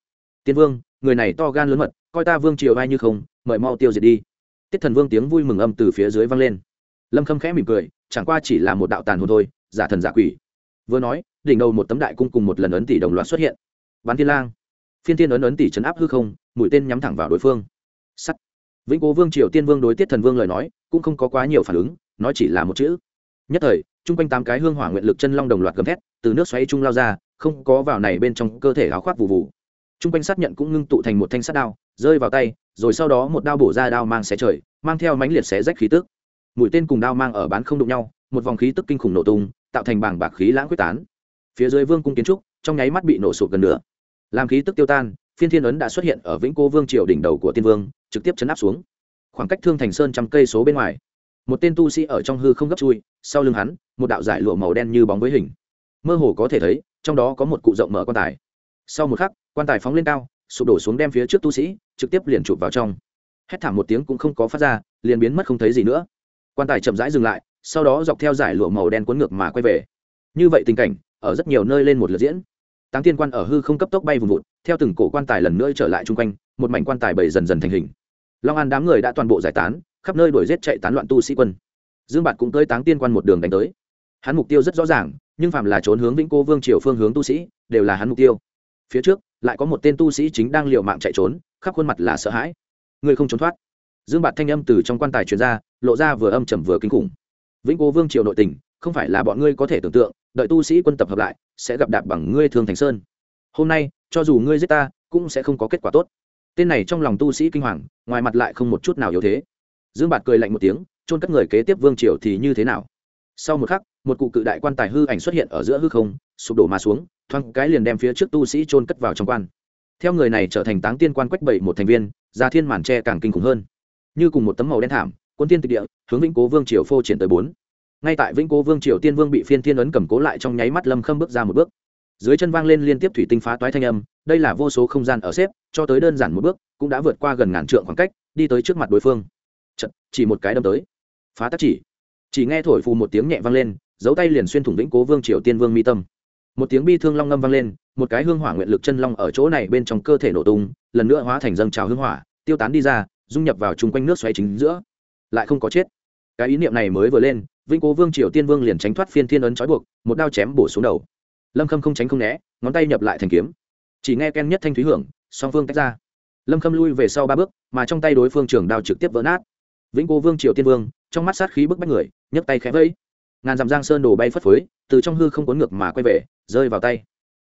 Tiên vương, người này to gan lớn mật coi ta vương triều vai như không, mời mau tiêu diệt đi. Tiết thần vương tiếng vui mừng âm từ phía dưới vang lên. Lâm khâm khẽ mỉm cười, chẳng qua chỉ là một đạo tàn hồn thôi, giả thần giả quỷ. Vừa nói, đỉnh đầu một tấm đại cung cùng một lần ấn tỷ đồng loạt xuất hiện. Bán thiên lang. Phiên tiên ấn ấn tỷ chấn áp hư không, mũi tên nhắm thẳng vào đối phương. Sắt. Vĩnh cố vương triều tiên vương đối tiết thần vương lời nói, cũng không có quá nhiều phản ứng, nói chỉ là một chữ. Nhất thời, chung quanh tám cái hương hỏa nguyện lực chân long đồng loạt gầm thét, từ nước xoáy trung lao ra, không có vào này bên trong cơ thể áo khoác vụ vụ Trung quanh sát nhận cũng ngưng tụ thành một thanh sắt đao rơi vào tay rồi sau đó một đao bổ ra đao mang xé trời mang theo mãnh liệt xé rách khí tức. Mũi tên cùng đao mang ở bán không đụng nhau một vòng khí tức kinh khủng nổ tung tạo thành bảng bạc khí lãng quyết tán. Phía dưới vương cung kiến trúc trong nháy mắt bị nổ sụp gần nửa, làm khí tức tiêu tan phiên thiên ấn đã xuất hiện ở vĩnh cô vương triều đỉnh đầu của tiên vương trực tiếp chấn áp xuống. Khoảng cách thương thành sơn trăm cây số bên ngoài một tên tu sĩ ở trong hư không gấp chui sau lưng hắn một đạo giải lụa màu đen như bóng với hình. Mơ hồ có thể thấy trong đó có một cụ rộng mở quan tài sau một khắc, quan tài phóng lên cao, sụp đổ xuống đem phía trước tu sĩ, trực tiếp liền chụp vào trong. Hét thảm một tiếng cũng không có phát ra, liền biến mất không thấy gì nữa. Quan tài chậm rãi dừng lại, sau đó dọc theo giải lụa màu đen cuốn ngược mà quay về. Như vậy tình cảnh, ở rất nhiều nơi lên một lượt diễn. Táng tiên quan ở hư không cấp tốc bay vùng vụt, theo từng cổ quan tài lần nữa trở lại chung quanh, một mảnh quan tài bầy dần dần thành hình. Long an đám người đã toàn bộ giải tán, khắp nơi đuổi giết chạy tán loạn tu sĩ quân. Dương bạt cũng tới táng tiên quan một đường đánh tới. Hắn mục tiêu rất rõ ràng, nhưng phạm là trốn hướng vĩnh cô vương triều phương hướng tu sĩ, đều là hắn mục tiêu phía trước, lại có một tên tu sĩ chính đang liều mạng chạy trốn, khắp khuôn mặt là sợ hãi. Người không trốn thoát. Dương bạt thanh âm từ trong quan tài truyền ra, lộ ra vừa âm trầm vừa kinh khủng. Vĩnh cố vương triều nội tình, không phải là bọn ngươi có thể tưởng tượng, đợi tu sĩ quân tập hợp lại, sẽ gặp đạp bằng ngươi thường thành sơn. Hôm nay, cho dù ngươi giết ta, cũng sẽ không có kết quả tốt. Tên này trong lòng tu sĩ kinh hoàng, ngoài mặt lại không một chút nào yếu thế. Dương bạt cười lạnh một tiếng, chôn cất người kế tiếp vương triều thì như thế nào? Sau một khắc, một cụ cự đại quan tài hư ảnh xuất hiện ở giữa hư không, sụp đổ mà xuống thoáng cái liền đem phía trước tu sĩ chôn cất vào trong quan. Theo người này trở thành táng tiên quan quách bảy một thành viên gia thiên màn tre càng kinh khủng hơn. Như cùng một tấm màu đen thảm quân tiên tịch địa hướng vĩnh cố vương triều phô triển tới bốn. Ngay tại vĩnh cố vương triều tiên vương bị phiên thiên ấn cầm cố lại trong nháy mắt lâm khâm bước ra một bước. Dưới chân vang lên liên tiếp thủy tinh phá toái thanh âm đây là vô số không gian ở xếp cho tới đơn giản một bước cũng đã vượt qua gần ngàn trượng khoảng cách đi tới trước mặt đối phương. Chật, chỉ một cái đâm tới. Phá tác chỉ. Chỉ nghe thổi phù một tiếng nhẹ vang lên dấu tay liền xuyên thủng vĩnh cố vương triều tiên vương mi tâm một tiếng bi thương long ngâm vang lên, một cái hương hỏa nguyện lực chân long ở chỗ này bên trong cơ thể nổ tung, lần nữa hóa thành dâng trào hương hỏa, tiêu tán đi ra, dung nhập vào chung quanh nước xoáy chính giữa. Lại không có chết. Cái ý niệm này mới vừa lên, vĩnh cố vương triều tiên vương liền tránh thoát phiên thiên ấn trói buộc, một đao chém bổ xuống đầu. Lâm khâm không tránh không né, ngón tay nhập lại thành kiếm. Chỉ nghe ken nhất thanh thúy hưởng, song phương tách ra. Lâm khâm lui về sau ba bước, mà trong tay đối phương trường đao trực tiếp vỡ nát. Vĩnh cố vương triều tiên vương, trong mắt sát khí bức bách người, nhấc tay khẽ vẫy. Ngàn dặm giang sơn đổ bay phất phới, từ trong hư không cuốn ngược mà quay về rơi vào tay.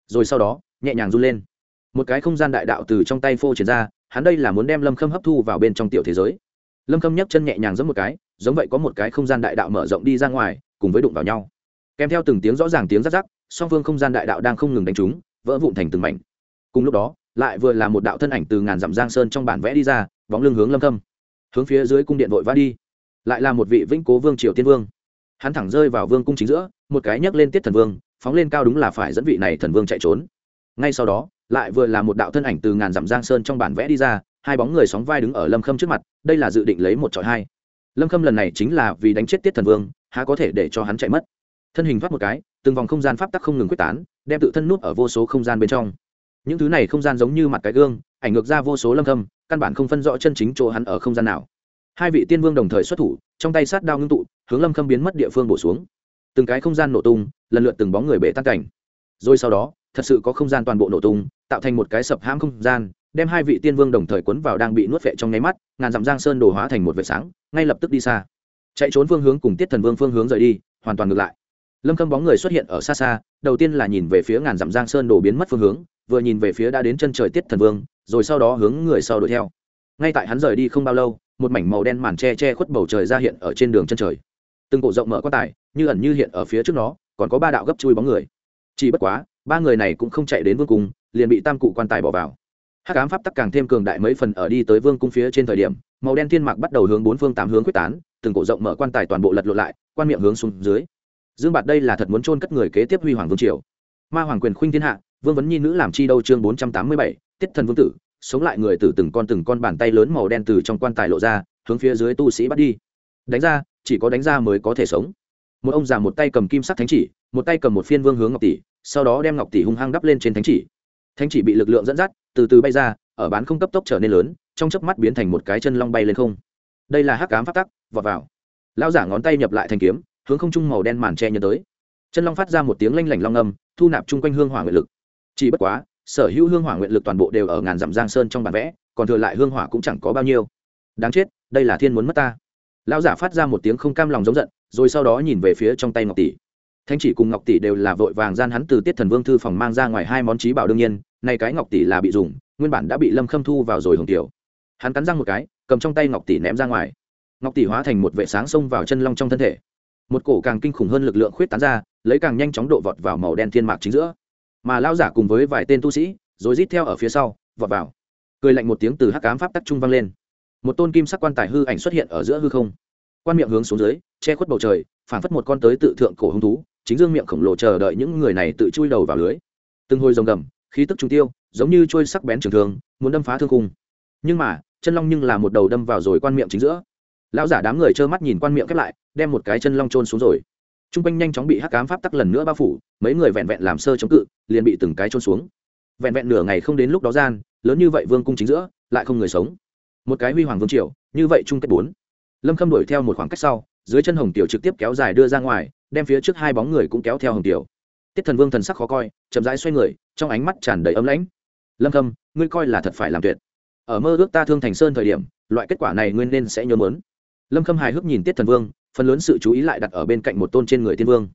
Rồi sau đó, nhẹ nhàng run lên. Một cái không gian đại đạo từ trong tay phô triển ra, hắn đây là muốn đem lâm khâm hấp thu vào bên trong tiểu thế giới. Lâm khâm nhấc chân nhẹ nhàng giống một cái, giống vậy có một cái không gian đại đạo mở rộng đi ra ngoài, cùng với đụng vào nhau. Kèm theo từng tiếng rõ ràng tiếng rắc rắc, song phương không gian đại đạo đang không ngừng đánh trúng, vỡ vụn thành từng mảnh. Cùng lúc đó, lại vừa là một đạo thân ảnh từ ngàn dặm giang sơn trong bản vẽ đi ra, bóng lưng hướng lâm khâm. Hướng phía dưới cung điện vội vã đi. Lại là một vị vĩnh cố vương triều tiên vương. Hắn thẳng rơi vào vương cung chính giữa, một cái nhấc lên tiết thần vương phóng lên cao đúng là phải dẫn vị này thần vương chạy trốn. Ngay sau đó, lại vừa là một đạo thân ảnh từ ngàn dặm giang sơn trong bản vẽ đi ra, hai bóng người sóng vai đứng ở lâm khâm trước mặt, đây là dự định lấy một trọi hai. Lâm khâm lần này chính là vì đánh chết tiết thần vương, há có thể để cho hắn chạy mất. Thân hình thoát một cái, từng vòng không gian pháp tắc không ngừng quyết tán, đem tự thân nút ở vô số không gian bên trong. Những thứ này không gian giống như mặt cái gương, ảnh ngược ra vô số lâm khâm, căn bản không phân rõ chân chính chỗ hắn ở không gian nào. Hai vị tiên vương đồng thời xuất thủ, trong tay sát đao ngưng tụ, hướng lâm khâm biến mất địa phương bổ xuống từng cái không gian nổ tung, lần lượt từng bóng người bể tan cảnh. Rồi sau đó, thật sự có không gian toàn bộ nổ tung, tạo thành một cái sập hãm không gian, đem hai vị tiên vương đồng thời quấn vào đang bị nuốt vệ trong nháy mắt, ngàn dặm giang sơn đổ hóa thành một vệt sáng, ngay lập tức đi xa. Chạy trốn phương hướng cùng tiết thần vương phương hướng rời đi, hoàn toàn ngược lại. Lâm khâm bóng người xuất hiện ở xa xa, đầu tiên là nhìn về phía ngàn dặm giang sơn đổ biến mất phương hướng, vừa nhìn về phía đã đến chân trời tiết thần vương, rồi sau đó hướng người sau đuổi theo. Ngay tại hắn rời đi không bao lâu, một mảnh màu đen màn che che khuất bầu trời ra hiện ở trên đường chân trời từng cổ rộng mở quan tài, như ẩn như hiện ở phía trước nó, còn có ba đạo gấp chui bóng người. Chỉ bất quá, ba người này cũng không chạy đến vương cung, liền bị tam cụ quan tài bỏ vào. Hắc ám pháp tắc càng thêm cường đại mấy phần ở đi tới vương cung phía trên thời điểm, màu đen thiên mạc bắt đầu hướng bốn phương tám hướng quyết tán, từng cổ rộng mở quan tài toàn bộ lật lộn lại, quan miệng hướng xuống dưới. Dương bạt đây là thật muốn chôn cất người kế tiếp huy hoàng vương triều. Ma hoàng quyền khuynh thiên hạ, vương vấn nhi nữ làm chi đâu chương bốn trăm tám mươi bảy, tiết thần vương tử, sống lại người từ từng con từng con bàn tay lớn màu đen từ trong quan tài lộ ra, hướng phía dưới tu sĩ bắt đi. Đánh ra chỉ có đánh ra mới có thể sống. Một ông già một tay cầm kim sắc thánh chỉ, một tay cầm một phiên vương hướng ngọc tỷ, sau đó đem ngọc tỷ hung hăng đắp lên trên thánh chỉ. Thánh chỉ bị lực lượng dẫn dắt, từ từ bay ra, ở bán không cấp tốc trở nên lớn, trong chớp mắt biến thành một cái chân long bay lên không. Đây là hắc ám phát tắc, vọt vào. Lao giả ngón tay nhập lại thành kiếm, hướng không trung màu đen màn che nhớ tới. Chân long phát ra một tiếng lanh lảnh long âm, thu nạp chung quanh hương hỏa nguyện lực. Chỉ bất quá, sở hữu hương hỏa nguyện lực toàn bộ đều ở ngàn dặm giang sơn trong bản vẽ, còn thừa lại hương hỏa cũng chẳng có bao nhiêu. Đáng chết, đây là thiên muốn mất ta lão giả phát ra một tiếng không cam lòng giống giận, rồi sau đó nhìn về phía trong tay ngọc tỷ. Thanh chỉ cùng ngọc tỷ đều là vội vàng gian hắn từ tiết thần vương thư phòng mang ra ngoài hai món trí bảo đương nhiên, nay cái ngọc tỷ là bị dùng, nguyên bản đã bị lâm khâm thu vào rồi hồng tiểu. Hắn cắn răng một cái, cầm trong tay ngọc tỷ ném ra ngoài. Ngọc tỷ hóa thành một vệ sáng xông vào chân long trong thân thể. Một cổ càng kinh khủng hơn lực lượng khuyết tán ra, lấy càng nhanh chóng độ vọt vào màu đen thiên mạc chính giữa. Mà lao giả cùng với vài tên tu sĩ, rồi rít theo ở phía sau, vọt vào. Cười lạnh một tiếng từ hắc cám pháp tắc trung vang lên một tôn kim sắc quan tài hư ảnh xuất hiện ở giữa hư không. Quan miệng hướng xuống dưới, che khuất bầu trời phản phất một con tới tự thượng cổ hung thú, chính dương miệng khổng lồ chờ đợi những người này tự chui đầu vào lưới. Từng hồi rồng gầm, khí tức trung tiêu, giống như trôi sắc bén trường thường muốn đâm phá thương cung nhưng mà, chân long nhưng là một đầu đâm vào rồi quan miệng chính giữa. Lão giả đám người trơ mắt nhìn quan miệng khép lại, đem một cái chân long trôn xuống rồi. T r u n g quanh nhanh chóng bị hắc cám pháp tắc lần nữa bao phủ, mấy người vẹn vẹn làm sơ chống cự, liền bị từng cái trôn xuống. Vẹn vẹn nửa ngày không đến lúc đó gian, lớn như vậy vương cung chính giữa, lại không người sống một cái huy hoàng vương triều, như vậy chung kết bốn. Lâm khâm đuổi theo một khoảng cách sau, dưới chân hồng tiểu trực tiếp kéo dài đưa ra ngoài, đem phía trước hai bóng người cũng kéo theo hồng tiểu. Tiết thần vương thần sắc khó coi, chậm rãi xoay người, trong ánh mắt tràn đầy ấm lãnh. Lâm khâm, ngươi coi là thật phải làm tuyệt. Ở mơ ước ta thương thành sơn thời điểm, loại kết quả này nguyên nên sẽ nhớ mớn. Lâm khâm hài hước nhìn tiết thần vương, phần lớn sự chú ý lại đặt ở bên cạnh một tôn trên người tiên vương.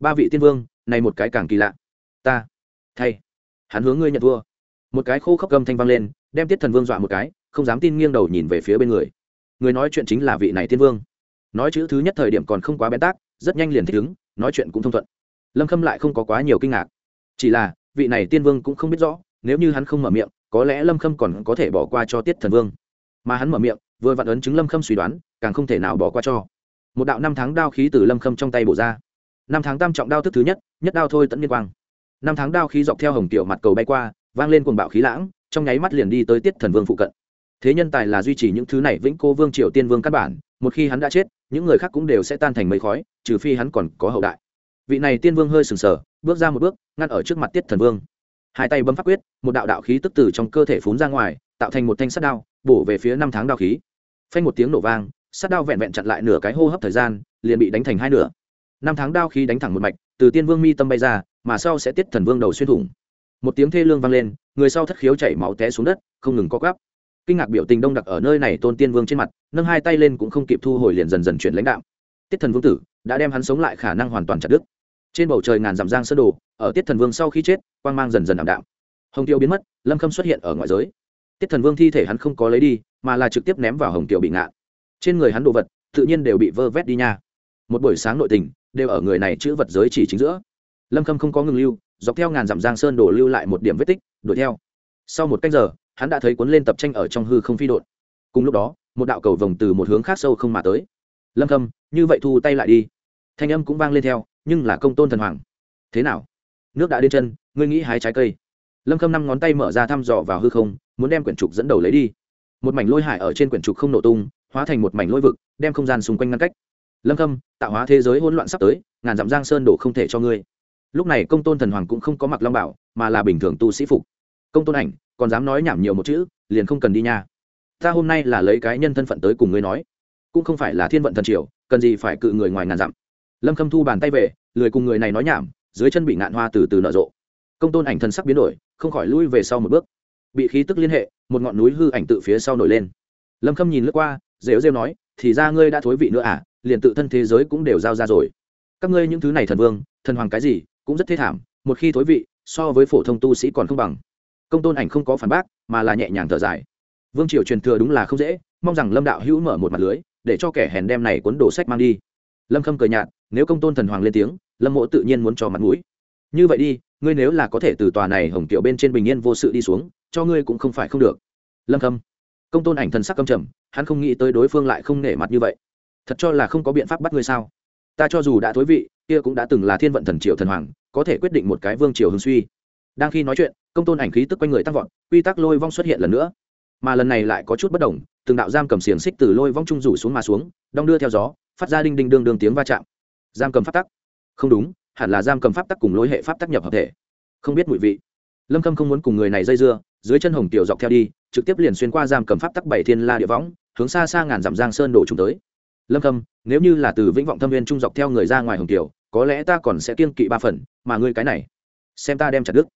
Ba vị tiên vương, này một cái càng kỳ lạ. Ta, thay, hắn hướng ngươi nhận thua. Một cái khô khốc gầm thanh vang lên, đem tiết thần vương dọa một cái không dám tin nghiêng đầu nhìn về phía bên người. Người nói chuyện chính là vị này tiên vương. Nói chữ thứ nhất thời điểm còn không quá bén tác rất nhanh liền thích ứng, nói chuyện cũng thông thuận. Lâm khâm lại không có quá nhiều kinh ngạc. Chỉ là, vị này tiên vương cũng không biết rõ, nếu như hắn không mở miệng, có lẽ lâm khâm còn có thể bỏ qua cho tiết thần vương. Mà hắn mở miệng, vừa vặn ấn chứng lâm khâm suy đoán, càng không thể nào bỏ qua cho. Một đạo năm tháng đao khí từ lâm khâm trong tay bổ ra. Năm tháng tam trọng đao thức thứ nhất nhất đao thôi tận liên quang. Năm tháng đao khí dọc theo hồng tiểu mặt cầu bay qua, vang lên cuồng bạo khí lãng, trong nháy mắt liền đi tới tiết thần vương phụ cận thế nhân tài là duy trì những thứ này vĩnh cô vương triều tiên vương căn bản, một khi hắn đã chết, những người khác cũng đều sẽ tan thành mây khói, trừ phi hắn còn có hậu đại. Vị này tiên vương hơi sừng sờ, bước ra một bước, ngăn ở trước mặt tiết thần vương. Hai tay bấm pháp quyết, một đạo đạo khí tức từ trong cơ thể phún ra ngoài, tạo thành một thanh sắt đao, bổ về phía năm tháng đao khí. Phanh một tiếng nổ vang, sắt đao vẹn vẹn chặn lại nửa cái hô hấp thời gian, liền bị đánh thành hai nửa. Năm tháng đao khí đánh thẳng một mạch, từ tiên vương mi tâm bay ra, mà sau sẽ tiết thần vương đầu xuyên thủng. Một tiếng thê lương vang lên, người sau thất khiếu chảy máu té xuống đất, không ngừng co gắp kinh ngạc biểu tình đông đặc ở nơi này tôn tiên vương trên mặt, nâng hai tay lên cũng không kịp thu hồi liền dần dần chuyển lãnh đạo. Tiết thần vương tử, đã đem hắn sống lại khả năng hoàn toàn chặt đứt. Trên bầu trời ngàn dặm giang sơn đồ, ở tiết thần vương sau khi chết, quang mang dần dần ảm đạm. Hồng tiêu biến mất, lâm khâm xuất hiện ở ngoại giới. Tiết thần vương thi thể hắn không có lấy đi, mà là trực tiếp ném vào hồng tiêu bị ngạ. Trên người hắn đồ vật, tự nhiên đều bị vơ vét đi nha. Một buổi sáng nội tình, đều ở người này chữ vật giới chỉ chính giữa. Lâm khâm không có ngừng lưu, dọc theo ngàn dặm giang sơn đổ lưu lại một điểm vết tích, đuổi theo. Sau một cách giờ hắn đã thấy cuốn lên tập tranh ở trong hư không phi đột cùng lúc đó, một đạo cầu vồng từ một hướng khác sâu không mà tới. Lâm khâm, như vậy thu tay lại đi. Thanh âm cũng vang lên theo, nhưng là công tôn thần hoàng. Thế nào? Nước đã đến chân, ngươi nghĩ hái trái cây. Lâm khâm năm ngón tay mở ra thăm dò vào hư không, muốn đem quyển trục dẫn đầu lấy đi. Một mảnh lôi hải ở trên quyển trục không nổ tung, hóa thành một mảnh lôi vực, đem không gian xung quanh ngăn cách. Lâm khâm, tạo hóa thế giới hỗn loạn sắp tới, ngàn dặm giang sơn đổ không thể cho ngươi. Lúc này công tôn thần hoàng cũng không có mặc long bảo, mà là bình thường tu sĩ phục. Công tôn ảnh còn dám nói nhảm nhiều một chữ, liền không cần đi nha. Ta hôm nay là lấy cái nhân thân phận tới cùng ngươi nói. Cũng không phải là thiên vận thần triều, cần gì phải cự người ngoài ngàn dặm. Lâm khâm thu bàn tay về, lười cùng người này nói nhảm, dưới chân bị ngạn hoa từ từ nở rộ. Công tôn ảnh thân sắc biến đổi, không khỏi lui về sau một bước. Bị khí tức liên hệ, một ngọn núi hư ảnh tự phía sau nổi lên. Lâm khâm nhìn lướt qua, rêu rêu nói, thì ra ngươi đã thối vị nữa à liền tự thân thế giới cũng đều giao ra rồi. Các ngươi những thứ này thần vương, thần hoàng cái gì, cũng rất thê thảm, một khi thối vị, so với phổ thông tu sĩ còn không bằng công tôn ảnh không có phản bác, mà là nhẹ nhàng thở dài. Vương triều truyền thừa đúng là không dễ, mong rằng lâm đạo hữu mở một mặt lưới, để cho kẻ hèn đem này cuốn đồ sách mang đi. Lâm khâm cười nhạt, nếu công tôn thần hoàng lên tiếng, lâm mộ tự nhiên muốn cho mặt mũi. Như vậy đi, ngươi nếu là có thể từ tòa này hồng tiểu bên trên bình yên vô sự đi xuống, cho ngươi cũng không phải không được. Lâm khâm. Công tôn ảnh thần sắc căm trầm, hắn không nghĩ tới đối phương lại không nể mặt như vậy. Thật cho là không có biện pháp bắt ngươi sao? Ta cho dù đã thối vị, kia cũng đã từng là thiên vận thần triều thần hoàng, có thể quyết định một cái vương triều hưng suy. Đang khi nói chuyện công tôn ảnh khí tức quanh người tăng vọt, quy tắc lôi vong xuất hiện lần nữa. Mà lần này lại có chút bất đồng, từng đạo giam cầm xiềng xích từ lôi vong trung rủ xuống mà xuống, đong đưa theo gió, phát ra đinh đinh đương đương tiếng va chạm. Giam cầm pháp tắc. Không đúng, hẳn là giam cầm pháp tắc cùng lối hệ pháp tắc nhập hợp thể. Không biết mùi vị. Lâm khâm không muốn cùng người này dây dưa, dưới chân hồng tiểu dọc theo đi, trực tiếp liền xuyên qua giam cầm pháp tắc bảy thiên la địa võng, hướng xa xa ngàn dặm giang sơn đổ trùng tới. Lâm khâm, nếu như là từ vĩnh vọng thâm viên trung dọc theo người ra ngoài hồng tiểu, có lẽ ta còn sẽ kiên kỵ ba phần, mà ngươi cái này, xem ta đem chặt đức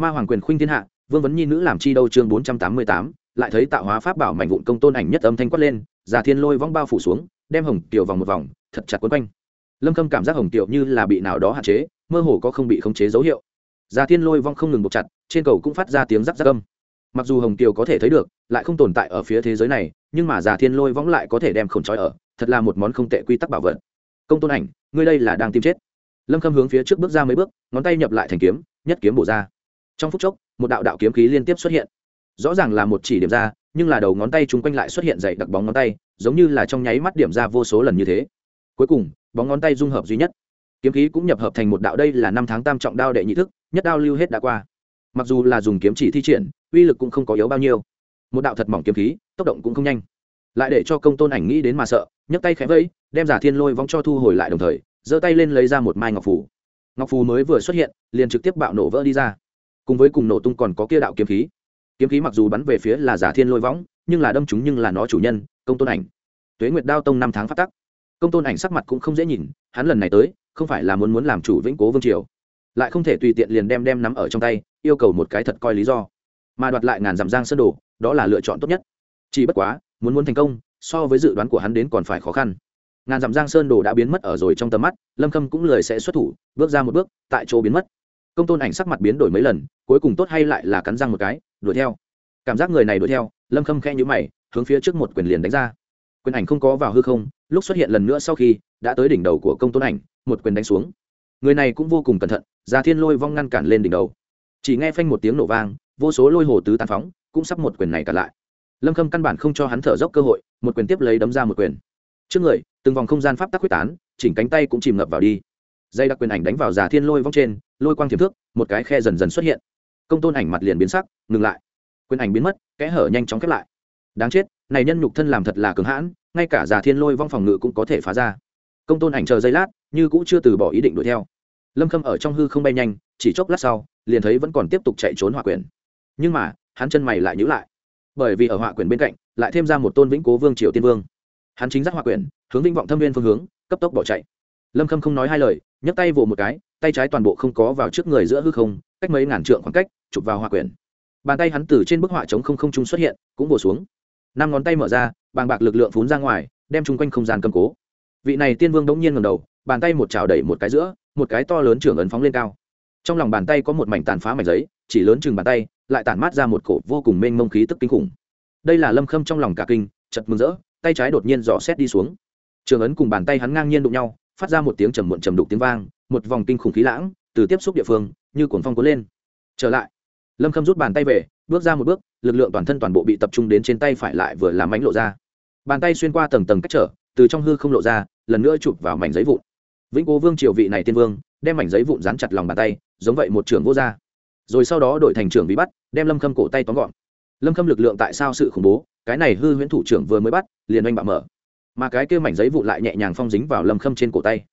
ma hoàng quyền khuynh thiên hạ, vương vấn nhi nữ làm chi đâu chương bốn trăm tám mươi tám, lại thấy tạo hóa pháp bảo mảnh vụn công tôn ảnh nhất âm thanh quát lên, già thiên lôi vong bao phủ xuống, đem hồng tiểu vòng một vòng, thật chặt quấn quanh. Lâm khâm cảm giác hồng tiểu như là bị nào đó hạn chế, mơ hồ có không bị khống chế dấu hiệu. Già thiên lôi vong không ngừng buộc chặt, trên cầu cũng phát ra tiếng rắc rắc âm. Mặc dù hồng tiểu có thể thấy được, lại không tồn tại ở phía thế giới này, nhưng mà già thiên lôi vong lại có thể đem khổng trói ở, thật là một món không tệ quy tắc bảo vật. Công tôn ảnh, ngươi đây là đang tìm chết. Lâm khâm hướng phía trước bước ra mấy bước, ngón tay nhập lại thành kiếm, nhất kiếm bổ ra trong phút chốc, một đạo đạo kiếm khí liên tiếp xuất hiện. Rõ ràng là một chỉ điểm ra, nhưng là đầu ngón tay chung quanh lại xuất hiện dày đặc bóng ngón tay, giống như là trong nháy mắt điểm ra vô số lần như thế. Cuối cùng, bóng ngón tay dung hợp duy nhất. Kiếm khí cũng nhập hợp thành một đạo đây là năm tháng tam trọng đao đệ nhị thức, nhất đao lưu hết đã qua. Mặc dù là dùng kiếm chỉ thi triển, uy lực cũng không có yếu bao nhiêu. Một đạo thật mỏng kiếm khí, tốc động cũng không nhanh. Lại để cho công tôn ảnh nghĩ đến mà sợ, nhấc tay khẽ vẫy, đem giả thiên lôi vong cho thu hồi lại đồng thời, giơ tay lên lấy ra một mai ngọc phù. Ngọc phù mới vừa xuất hiện, liền trực tiếp bạo nổ vỡ đi ra cùng với cùng nổ tung còn có kia đạo kiếm khí. Kiếm khí mặc dù bắn về phía là giả thiên lôi võng, nhưng là đâm chúng nhưng là nó chủ nhân, công tôn ảnh. Tuế nguyệt đao tông năm tháng phát tắc. Công tôn ảnh sắc mặt cũng không dễ nhìn, hắn lần này tới, không phải là muốn muốn làm chủ vĩnh cố vương triều. Lại không thể tùy tiện liền đem đem nắm ở trong tay, yêu cầu một cái thật coi lý do. Mà đoạt lại ngàn dặm giang sơn đồ, đó là lựa chọn tốt nhất. Chỉ bất quá, muốn muốn thành công, so với dự đoán của hắn đến còn phải khó khăn. Ngàn dặm giang sơn đồ đã biến mất ở rồi trong tầm mắt, lâm khâm cũng lời sẽ xuất thủ, bước ra một bước, tại chỗ biến mất công tôn ảnh sắc mặt biến đổi mấy lần, cuối cùng tốt hay lại là cắn răng một cái, đuổi theo. Cảm giác người này đuổi theo, lâm khâm khe nhữ mày, hướng phía trước một quyền liền đánh ra. Quyền ảnh không có vào hư không, lúc xuất hiện lần nữa sau khi, đã tới đỉnh đầu của công tôn ảnh, một quyền đánh xuống. Người này cũng vô cùng cẩn thận, ra thiên lôi vong ngăn cản lên đỉnh đầu. Chỉ nghe phanh một tiếng nổ vang, vô số lôi hồ tứ tàn phóng, cũng sắp một quyền này cả lại. Lâm khâm căn bản không cho hắn thở dốc cơ hội, một quyền tiếp lấy đấm ra một quyền. Trước người, từng vòng không gian pháp tắc quyết tán, chỉnh cánh tay cũng chìm ngập vào đi dây đặc quyền ảnh đánh vào giả thiên lôi vong trên, lôi quang thiềm thước, một cái khe dần dần xuất hiện. Công tôn ảnh mặt liền biến sắc, ngừng lại. Quyền ảnh biến mất, kẽ hở nhanh chóng khép lại. Đáng chết, này nhân nhục thân làm thật là cứng hãn, ngay cả giả thiên lôi vong phòng ngự cũng có thể phá ra. Công tôn ảnh chờ giây lát, như cũng chưa từ bỏ ý định đuổi theo. Lâm khâm ở trong hư không bay nhanh, chỉ chốc lát sau, liền thấy vẫn còn tiếp tục chạy trốn hỏa quyền. Nhưng mà, hắn chân mày lại nhữ lại. Bởi vì ở hỏa quyền bên cạnh, lại thêm ra một tôn vĩnh cố vương triều tiên vương. Hắn chính giác hỏa quyền, hướng vĩnh vọng thâm viên phương hướng, cấp tốc bỏ chạy. Lâm khâm không nói hai lời nhấc tay vỗ một cái, tay trái toàn bộ không có vào trước người giữa hư không, cách mấy ngàn trượng khoảng cách, chụp vào hỏa quyền bàn tay hắn từ trên bức họa chống không không trung xuất hiện, cũng vỗ xuống. Năm ngón tay mở ra, bàng bạc lực lượng phún ra ngoài, đem chung quanh không gian cầm cố. Vị này tiên vương đống nhiên ngầm đầu, bàn tay một trào đẩy một cái giữa, một cái to lớn trưởng ấn phóng lên cao. Trong lòng bàn tay có một mảnh tàn phá mảnh giấy, chỉ lớn chừng bàn tay, lại tản mát ra một cổ vô cùng mênh mông khí tức kinh khủng. Đây là lâm khâm trong lòng cả kinh chật mừng rỡ, tay trái đột nhiên dò xét đi xuống. Trường ấn cùng bàn tay hắn ngang nhiên đụng nhau phát ra một tiếng trầm muộn trầm đục tiếng vang, một vòng kinh khủng khí lãng từ tiếp xúc địa phương như cuồng phong cuốn lên. Trở lại, lâm khâm rút bàn tay về, bước ra một bước, lực lượng toàn thân toàn bộ bị tập trung đến trên tay phải lại vừa làm mánh lộ ra. Bàn tay xuyên qua tầng tầng cách trở, từ trong hư không lộ ra, lần nữa chụp vào mảnh giấy vụn. Vĩnh cố vương triều vị này tiên vương, đem mảnh giấy vụn dán chặt lòng bàn tay, giống vậy một trưởng vô ra rồi sau đó đổi thành trưởng bị bắt, đem lâm khâm cổ tay tóm gọn. Lâm khâm lực lượng tại sao sự khủng bố, cái này hư huyễn thủ trưởng vừa mới bắt, liền oanh bạo mở mà cái kia mảnh giấy vụ lại nhẹ nhàng phong dính vào lâm khâm trên cổ tay.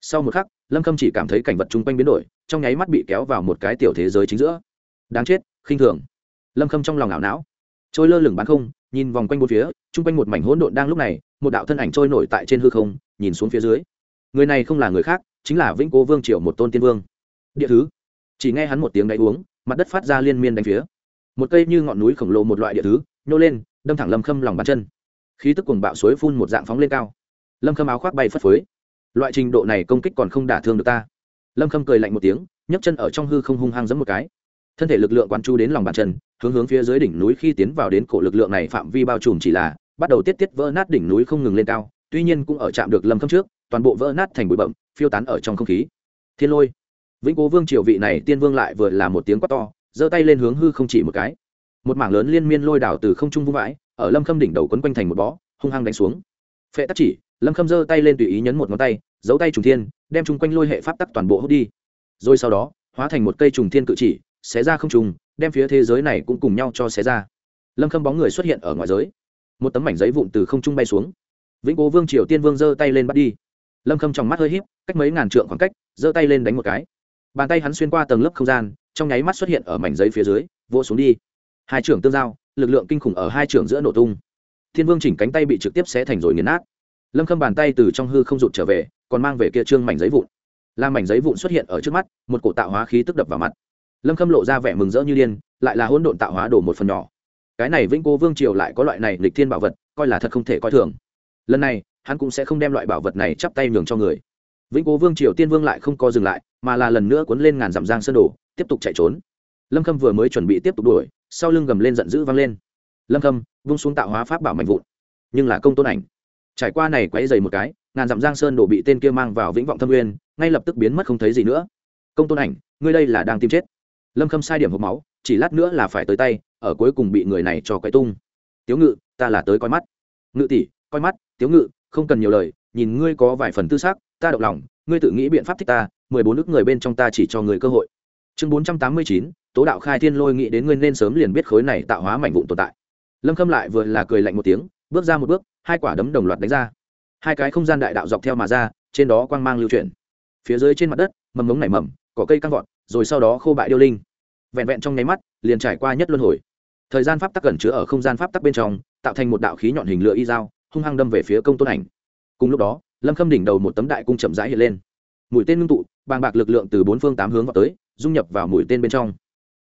Sau một khắc, lâm khâm chỉ cảm thấy cảnh vật chung quanh biến đổi, trong nháy mắt bị kéo vào một cái tiểu thế giới chính giữa. Đáng chết, khinh thường. Lâm khâm trong lòng ảo não. Trôi lơ lửng bán không, nhìn vòng quanh bốn phía, chung quanh một mảnh hỗn độn đang lúc này, một đạo thân ảnh trôi nổi tại trên hư không, nhìn xuống phía dưới. Người này không là người khác, chính là vĩnh cố vương triều một tôn tiên vương. Địa thứ. Chỉ nghe hắn một tiếng đáy uống, mặt đất phát ra liên miên đánh phía. Một cây như ngọn núi khổng lồ một loại địa thứ, nhô lên, đâm thẳng lâm khâm lòng bàn chân khí tức cuồng bạo suối phun một dạng phóng lên cao. Lâm khâm áo khoác bay phất phới. Loại trình độ này công kích còn không đả thương được ta. Lâm khâm cười lạnh một tiếng, nhấc chân ở trong hư không hung hăng giấm một cái. Thân thể lực lượng quán chu đến lòng bàn chân, hướng hướng phía dưới đỉnh núi khi tiến vào đến cổ lực lượng này phạm vi bao trùm chỉ là, bắt đầu tiết tiết vỡ nát đỉnh núi không ngừng lên cao, tuy nhiên cũng ở chạm được lâm khâm trước, toàn bộ vỡ nát thành bụi bậm phiêu tán ở trong không khí. Thiên lôi, vĩnh cố vương triều vị này tiên vương lại vừa là một tiếng quát to, giơ tay lên hướng hư không chỉ một cái một mảng lớn liên miên lôi đảo từ không trung vung vãi, ở lâm khâm đỉnh đầu quấn quanh thành một bó, hung hăng đánh xuống. Phệ tắc chỉ, lâm khâm giơ tay lên tùy ý nhấn một ngón tay, giấu tay trùng thiên, đem chung quanh lôi hệ pháp tắc toàn bộ hút đi. Rồi sau đó, hóa thành một cây trùng thiên cự chỉ, xé ra không trùng đem phía thế giới này cũng cùng nhau cho xé ra. Lâm khâm bóng người xuất hiện ở ngoài giới. Một tấm mảnh giấy vụn từ không trung bay xuống. Vĩnh cố vương triều tiên vương giơ tay lên bắt đi. Lâm khâm trong mắt hơi h í p cách mấy ngàn trượng khoảng cách, giơ tay lên đánh một cái. Bàn tay hắn xuyên qua tầng lớp không gian, trong nháy mắt xuất hiện ở mảnh giấy phía dưới, vỗ xuống đi hai trưởng tương giao, lực lượng kinh khủng ở hai trưởng giữa nổ tung. Thiên vương chỉnh cánh tay bị trực tiếp xé thành rồi nghiền nát. Lâm khâm bàn tay từ trong hư không rụt trở về, còn mang về kia trương mảnh giấy vụn. Làm mảnh giấy vụn xuất hiện ở trước mắt, một cổ tạo hóa khí tức đập vào mặt. Lâm khâm lộ ra vẻ mừng rỡ như điên, lại là hỗn độn tạo hóa đổ một phần nhỏ. Cái này vĩnh cô vương triều lại có loại này lịch thiên bảo vật, coi là thật không thể coi thường. Lần này, hắn cũng sẽ không đem loại bảo vật này chắp tay nhường cho người. Vĩnh cố vương triều tiên vương lại không co dừng lại, mà là lần nữa cuốn lên ngàn dặm giang sơn đồ tiếp tục chạy trốn lâm khâm vừa mới chuẩn bị tiếp tục đuổi sau lưng gầm lên giận dữ vang lên lâm khâm vung xuống tạo hóa pháp bảo mạnh vụn nhưng là công tôn ảnh trải qua này quấy dày một cái ngàn dặm giang sơn đổ bị tên kia mang vào vĩnh vọng thâm nguyên ngay lập tức biến mất không thấy gì nữa công tôn ảnh ngươi đây là đang tìm chết lâm khâm sai điểm hộp máu chỉ lát nữa là phải tới tay ở cuối cùng bị người này cho quấy tung tiếu ngự ta là tới coi mắt ngự tỷ coi mắt tiếu ngự không cần nhiều lời nhìn ngươi có vài phần tư xác ta động lòng ngươi tự nghĩ biện pháp thích ta mười bốn nước người bên trong ta chỉ cho người cơ hội chương bốn trăm tám mươi chín, tố đạo khai thiên lôi nghĩ đến nguyên nên sớm liền biết khối này tạo hóa mảnh vụn tồn tại. Lâm khâm lại vừa là cười lạnh một tiếng, bước ra một bước, hai quả đấm đồng loạt đánh ra. Hai cái không gian đại đạo dọc theo mà ra, trên đó quang mang lưu chuyển. Phía dưới trên mặt đất, mầm mống nảy mầm, cỏ cây căng vọt, rồi sau đó khô bại điêu linh. Vẹn vẹn trong nháy mắt, liền trải qua nhất luân hồi. Thời gian pháp tắc cẩn chứa ở không gian pháp tắc bên trong, tạo thành một đạo khí nhọn hình lửa y dao, hung hăng đâm về phía công tôn ảnh. Cùng lúc đó, lâm khâm đỉnh đầu một tấm đại cung chậm rãi hiện lên. Mũi tên ngưng tụ bàng bạc lực lượng từ bốn phương tám hướng vào tới, dung nhập vào mũi tên bên trong.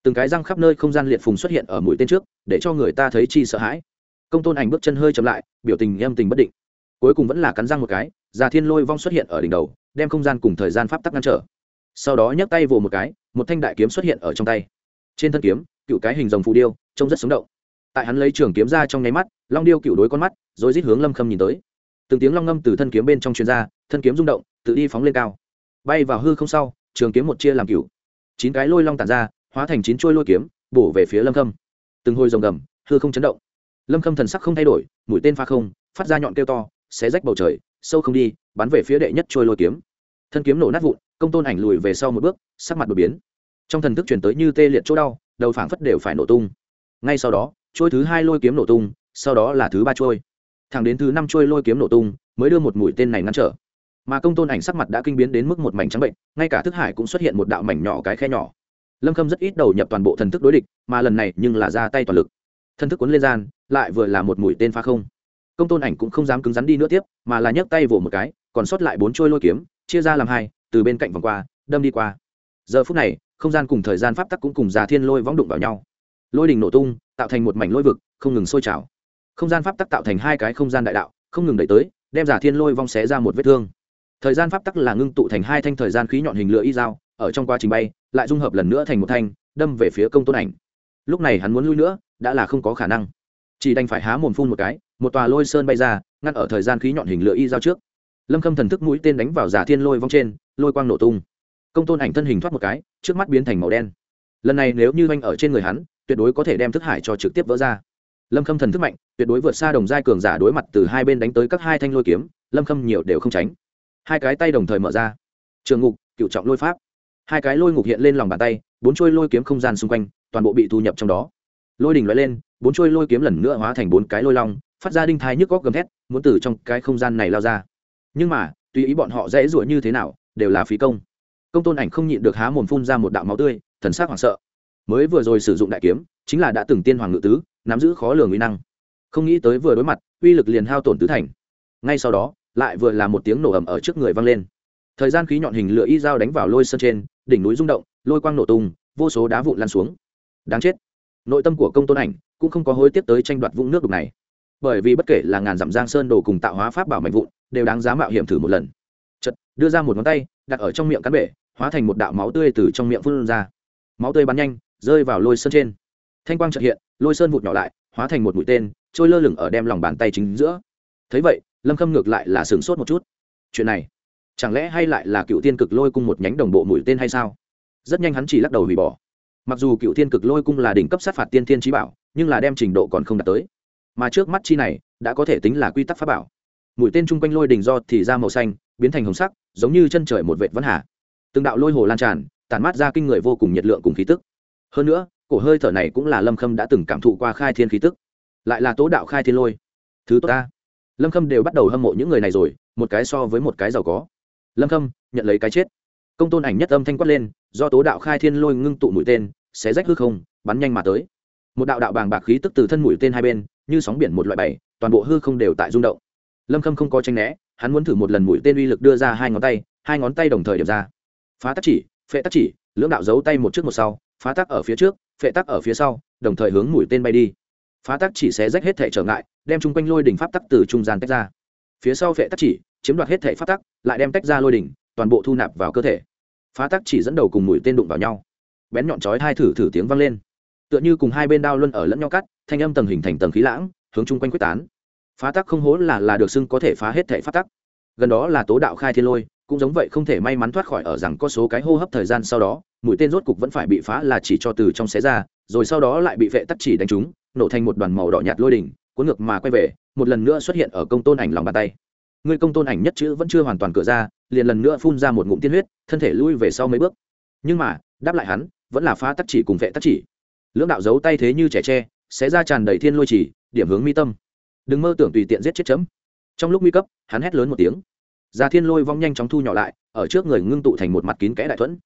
Từng cái răng khắp nơi không gian liệt phùng xuất hiện ở mũi tên trước, để cho người ta thấy chi sợ hãi. Công tôn ảnh bước chân hơi chậm lại, biểu tình âm tình bất định. Cuối cùng vẫn là cắn răng một cái, già thiên lôi vong xuất hiện ở đỉnh đầu, đem không gian cùng thời gian pháp tắc ngăn trở. Sau đó nhấc tay vồ một cái, một thanh đại kiếm xuất hiện ở trong tay. Trên thân kiếm, cựu cái hình dòng phù điêu, trông rất sống động. Tại hắn lấy trường kiếm ra trong nháy mắt, long điêu cựu đối con mắt, rồi rít hướng lâm khâm nhìn tới. Từng tiếng long ngâm từ thân kiếm bên trong chuyên gia thân kiếm rung động, tự đi phóng lên cao bay vào hư không sau, trường kiếm một chia làm cựu chín cái lôi long tàn ra, hóa thành chín chuôi lôi kiếm, bổ về phía lâm khâm. Từng hồi rồng gầm, hư không chấn động. Lâm khâm thần sắc không thay đổi, mũi tên pha không, phát ra nhọn kêu to, xé rách bầu trời, sâu không đi, bắn về phía đệ nhất trôi lôi kiếm. Thân kiếm nổ nát vụn, công tôn ảnh lùi về sau một bước, sắc mặt đột biến. Trong thần thức chuyển tới như tê liệt chỗ đau, đầu phảng phất đều phải nổ tung. Ngay sau đó trôi thứ hai lôi kiếm nổ tung, sau đó là thứ ba trôi thẳng đến thứ năm trôi lôi kiếm nổ tung, mới đưa một mũi tên này ngăn trở mà công tôn ảnh sắc mặt đã kinh biến đến mức một mảnh trắng bệnh, ngay cả thức hải cũng xuất hiện một đạo mảnh nhỏ cái khe nhỏ. Lâm khâm rất ít đầu nhập toàn bộ thần thức đối địch, mà lần này nhưng là ra tay toàn lực. Thần thức cuốn lên gian, lại vừa là một mũi tên pha không. Công tôn ảnh cũng không dám cứng rắn đi nữa tiếp, mà là nhấc tay vỗ một cái, còn sót lại bốn trôi lôi kiếm, chia ra làm hai, từ bên cạnh vòng qua, đâm đi qua. Giờ phút này, không gian cùng thời gian pháp tắc cũng cùng già thiên lôi võng đụng vào nhau. Lôi đình nổ tung, tạo thành một mảnh lôi vực, không ngừng sôi trào. Không gian pháp tắc tạo thành hai cái không gian đại đạo, không ngừng đẩy tới, đem giả thiên lôi vong xé ra một vết thương thời gian pháp tắc là ngưng tụ thành hai thanh thời gian khí nhọn hình lửa y dao, ở trong quá trình bay, lại dung hợp lần nữa thành một thanh, đâm về phía công tôn ảnh. Lúc này hắn muốn lui nữa, đã là không có khả năng. Chỉ đành phải há mồm phun một cái, một tòa lôi sơn bay ra, ngăn ở thời gian khí nhọn hình lửa y dao trước. Lâm khâm thần thức mũi tên đánh vào giả thiên lôi vong trên, lôi quang nổ tung. Công tôn ảnh thân hình thoát một cái, trước mắt biến thành màu đen. Lần này nếu như anh ở trên người hắn, tuyệt đối có thể đem thức hải cho trực tiếp vỡ ra. Lâm khâm thần thức mạnh, tuyệt đối vượt xa đồng giai cường giả đối mặt từ hai bên đánh tới các hai thanh lôi kiếm, lâm khâm nhiều đều không tránh hai cái tay đồng thời mở ra. Trường ngục, cựu trọng lôi pháp. Hai cái lôi ngục hiện lên lòng bàn tay, bốn trôi lôi kiếm không gian xung quanh, toàn bộ bị thu nhập trong đó. Lôi đình loại lên, bốn trôi lôi kiếm lần nữa hóa thành bốn cái lôi long, phát ra đinh thai nhức góc gầm thét, muốn từ trong cái không gian này lao ra. Nhưng mà, tùy ý bọn họ dễ dụa như thế nào, đều là phí công. Công tôn ảnh không nhịn được há mồm phun ra một đạo máu tươi, thần sắc hoảng sợ. Mới vừa rồi sử dụng đại kiếm, chính là đã từng tiên hoàng ngự tứ, nắm giữ khó lường uy năng. Không nghĩ tới vừa đối mặt, uy lực liền hao tổn tứ thành. Ngay sau đó lại vừa là một tiếng nổ ầm ở trước người vang lên. Thời gian khí nhọn hình lửa y dao đánh vào lôi sơn trên, đỉnh núi rung động, lôi quang nổ tung, vô số đá vụn lan xuống. Đáng chết. Nội tâm của công tôn ảnh cũng không có hối tiếc tới tranh đoạt vũng nước đục này. Bởi vì bất kể là ngàn dặm giang sơn đồ cùng tạo hóa pháp bảo mạnh vụn, đều đáng giá mạo hiểm thử một lần. Chật đưa ra một ngón tay, đặt ở trong miệng cán bể, hóa thành một đạo máu tươi từ trong miệng phun ra. Máu tươi bắn nhanh, rơi vào lôi sơn trên. Thanh quang trợ hiện, lôi sơn vụt nhỏ lại, hóa thành một mũi tên, trôi lơ lửng ở đem lòng bàn tay chính giữa thấy vậy, lâm khâm ngược lại là sửng sốt một chút. Chuyện này, chẳng lẽ hay lại là cựu tiên cực lôi cung một nhánh đồng bộ mũi tên hay sao? Rất nhanh hắn chỉ lắc đầu hủy bỏ. Mặc dù cựu tiên cực lôi cung là đỉnh cấp sát phạt tiên thiên trí bảo, nhưng là đem trình độ còn không đạt tới. Mà trước mắt chi này, đã có thể tính là quy tắc pháp bảo. Mũi tên chung quanh lôi đỉnh do thì ra màu xanh, biến thành hồng sắc, giống như chân trời một vệt vân hà. Từng đạo lôi hồ lan tràn, tản mát ra kinh người vô cùng nhiệt lượng cùng khí tức. Hơn nữa, cổ hơi thở này cũng là lâm khâm đã từng cảm thụ qua khai thiên khí tức. Lại là tố đạo khai thiên lôi. Thứ tốt ta lâm khâm đều bắt đầu hâm mộ những người này rồi một cái so với một cái giàu có lâm khâm nhận lấy cái chết công tôn ảnh nhất âm thanh quát lên do tố đạo khai thiên lôi ngưng tụ mũi tên xé rách hư không bắn nhanh mà tới một đạo đạo bàng bạc khí tức từ thân mũi tên hai bên như sóng biển một loại bảy toàn bộ hư không đều tại rung động lâm khâm không có tranh né hắn muốn thử một lần mũi tên uy lực đưa ra hai ngón tay hai ngón tay đồng thời điểm ra phá tắc chỉ phệ tắc chỉ lưỡng đạo giấu tay một trước một sau phá tắc ở phía trước phệ tắc ở phía sau đồng thời hướng mũi tên bay đi phá tắc chỉ xé rách hết thể trở ngại, đem chung quanh lôi đỉnh pháp tắc từ trung gian tách ra. Phía sau phệ tắc chỉ, chiếm đoạt hết thể pháp tắc, lại đem tách ra lôi đỉnh, toàn bộ thu nạp vào cơ thể. Phá tắc chỉ dẫn đầu cùng mũi tên đụng vào nhau. Bén nhọn chói hai thử thử tiếng vang lên. Tựa như cùng hai bên đao luân ở lẫn nhau cắt, thanh âm tầng hình thành tầng khí lãng, hướng chung quanh quyết tán. Phá tắc không hố là là được xưng có thể phá hết thể pháp tắc. Gần đó là tố đạo khai thiên lôi, cũng giống vậy không thể may mắn thoát khỏi ở rằng có số cái hô hấp thời gian sau đó, mũi tên rốt cục vẫn phải bị phá là chỉ cho từ trong xé ra, rồi sau đó lại bị vệ tắc chỉ đánh trúng nổ thành một đoàn màu đỏ nhạt lôi đỉnh, cuốn ngược mà quay về, một lần nữa xuất hiện ở công tôn ảnh lòng bàn tay. Người công tôn ảnh nhất chữ vẫn chưa hoàn toàn cửa ra, liền lần nữa phun ra một ngụm tiên huyết, thân thể lui về sau mấy bước. Nhưng mà, đáp lại hắn, vẫn là phá tắc chỉ cùng vệ tắc chỉ. Lưỡng đạo giấu tay thế như trẻ tre, sẽ ra tràn đầy thiên lôi chỉ, điểm hướng mi tâm. Đừng mơ tưởng tùy tiện giết chết chấm. Trong lúc nguy cấp, hắn hét lớn một tiếng. Già thiên lôi vong nhanh chóng thu nhỏ lại, ở trước người ngưng tụ thành một mặt kín kẽ đại thuẫn.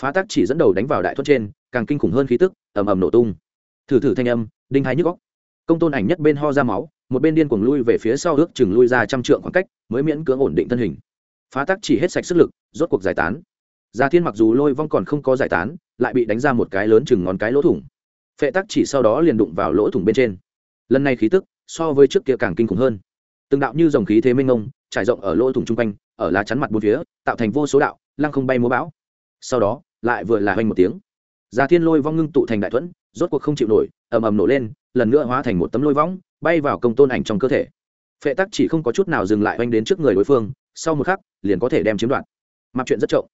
Phá tắc chỉ dẫn đầu đánh vào đại thuẫn trên, càng kinh khủng hơn khí tức, ầm ầm nổ tung thử thử thanh âm đinh hai nhức góc công tôn ảnh nhất bên ho ra máu một bên điên cuồng lui về phía sau ước chừng lui ra trăm trượng khoảng cách mới miễn cưỡng ổn định thân hình phá tắc chỉ hết sạch sức lực rốt cuộc giải tán Gia Thiên mặc dù lôi vong còn không có giải tán, lại bị đánh ra một cái lớn chừng ngón cái lỗ thủng. Phệ tắc chỉ sau đó liền đụng vào lỗ thủng bên trên. Lần này khí tức so với trước kia càng kinh khủng hơn. Từng đạo như dòng khí thế mênh mông, trải rộng ở lỗ thủng chung quanh, ở lá chắn mặt bốn phía, tạo thành vô số đạo, lăng không bay múa bão. Sau đó, lại vừa là hoành một tiếng. Gia Thiên lôi vong ngưng tụ thành đại thuẫn, rốt cuộc không chịu nổi, ầm ầm nổ lên, lần nữa hóa thành một tấm lôi võng bay vào công tôn ảnh trong cơ thể. Phệ tắc chỉ không có chút nào dừng lại oanh đến trước người đối phương, sau một khắc, liền có thể đem chiếm đoạt. mặc chuyện rất chậm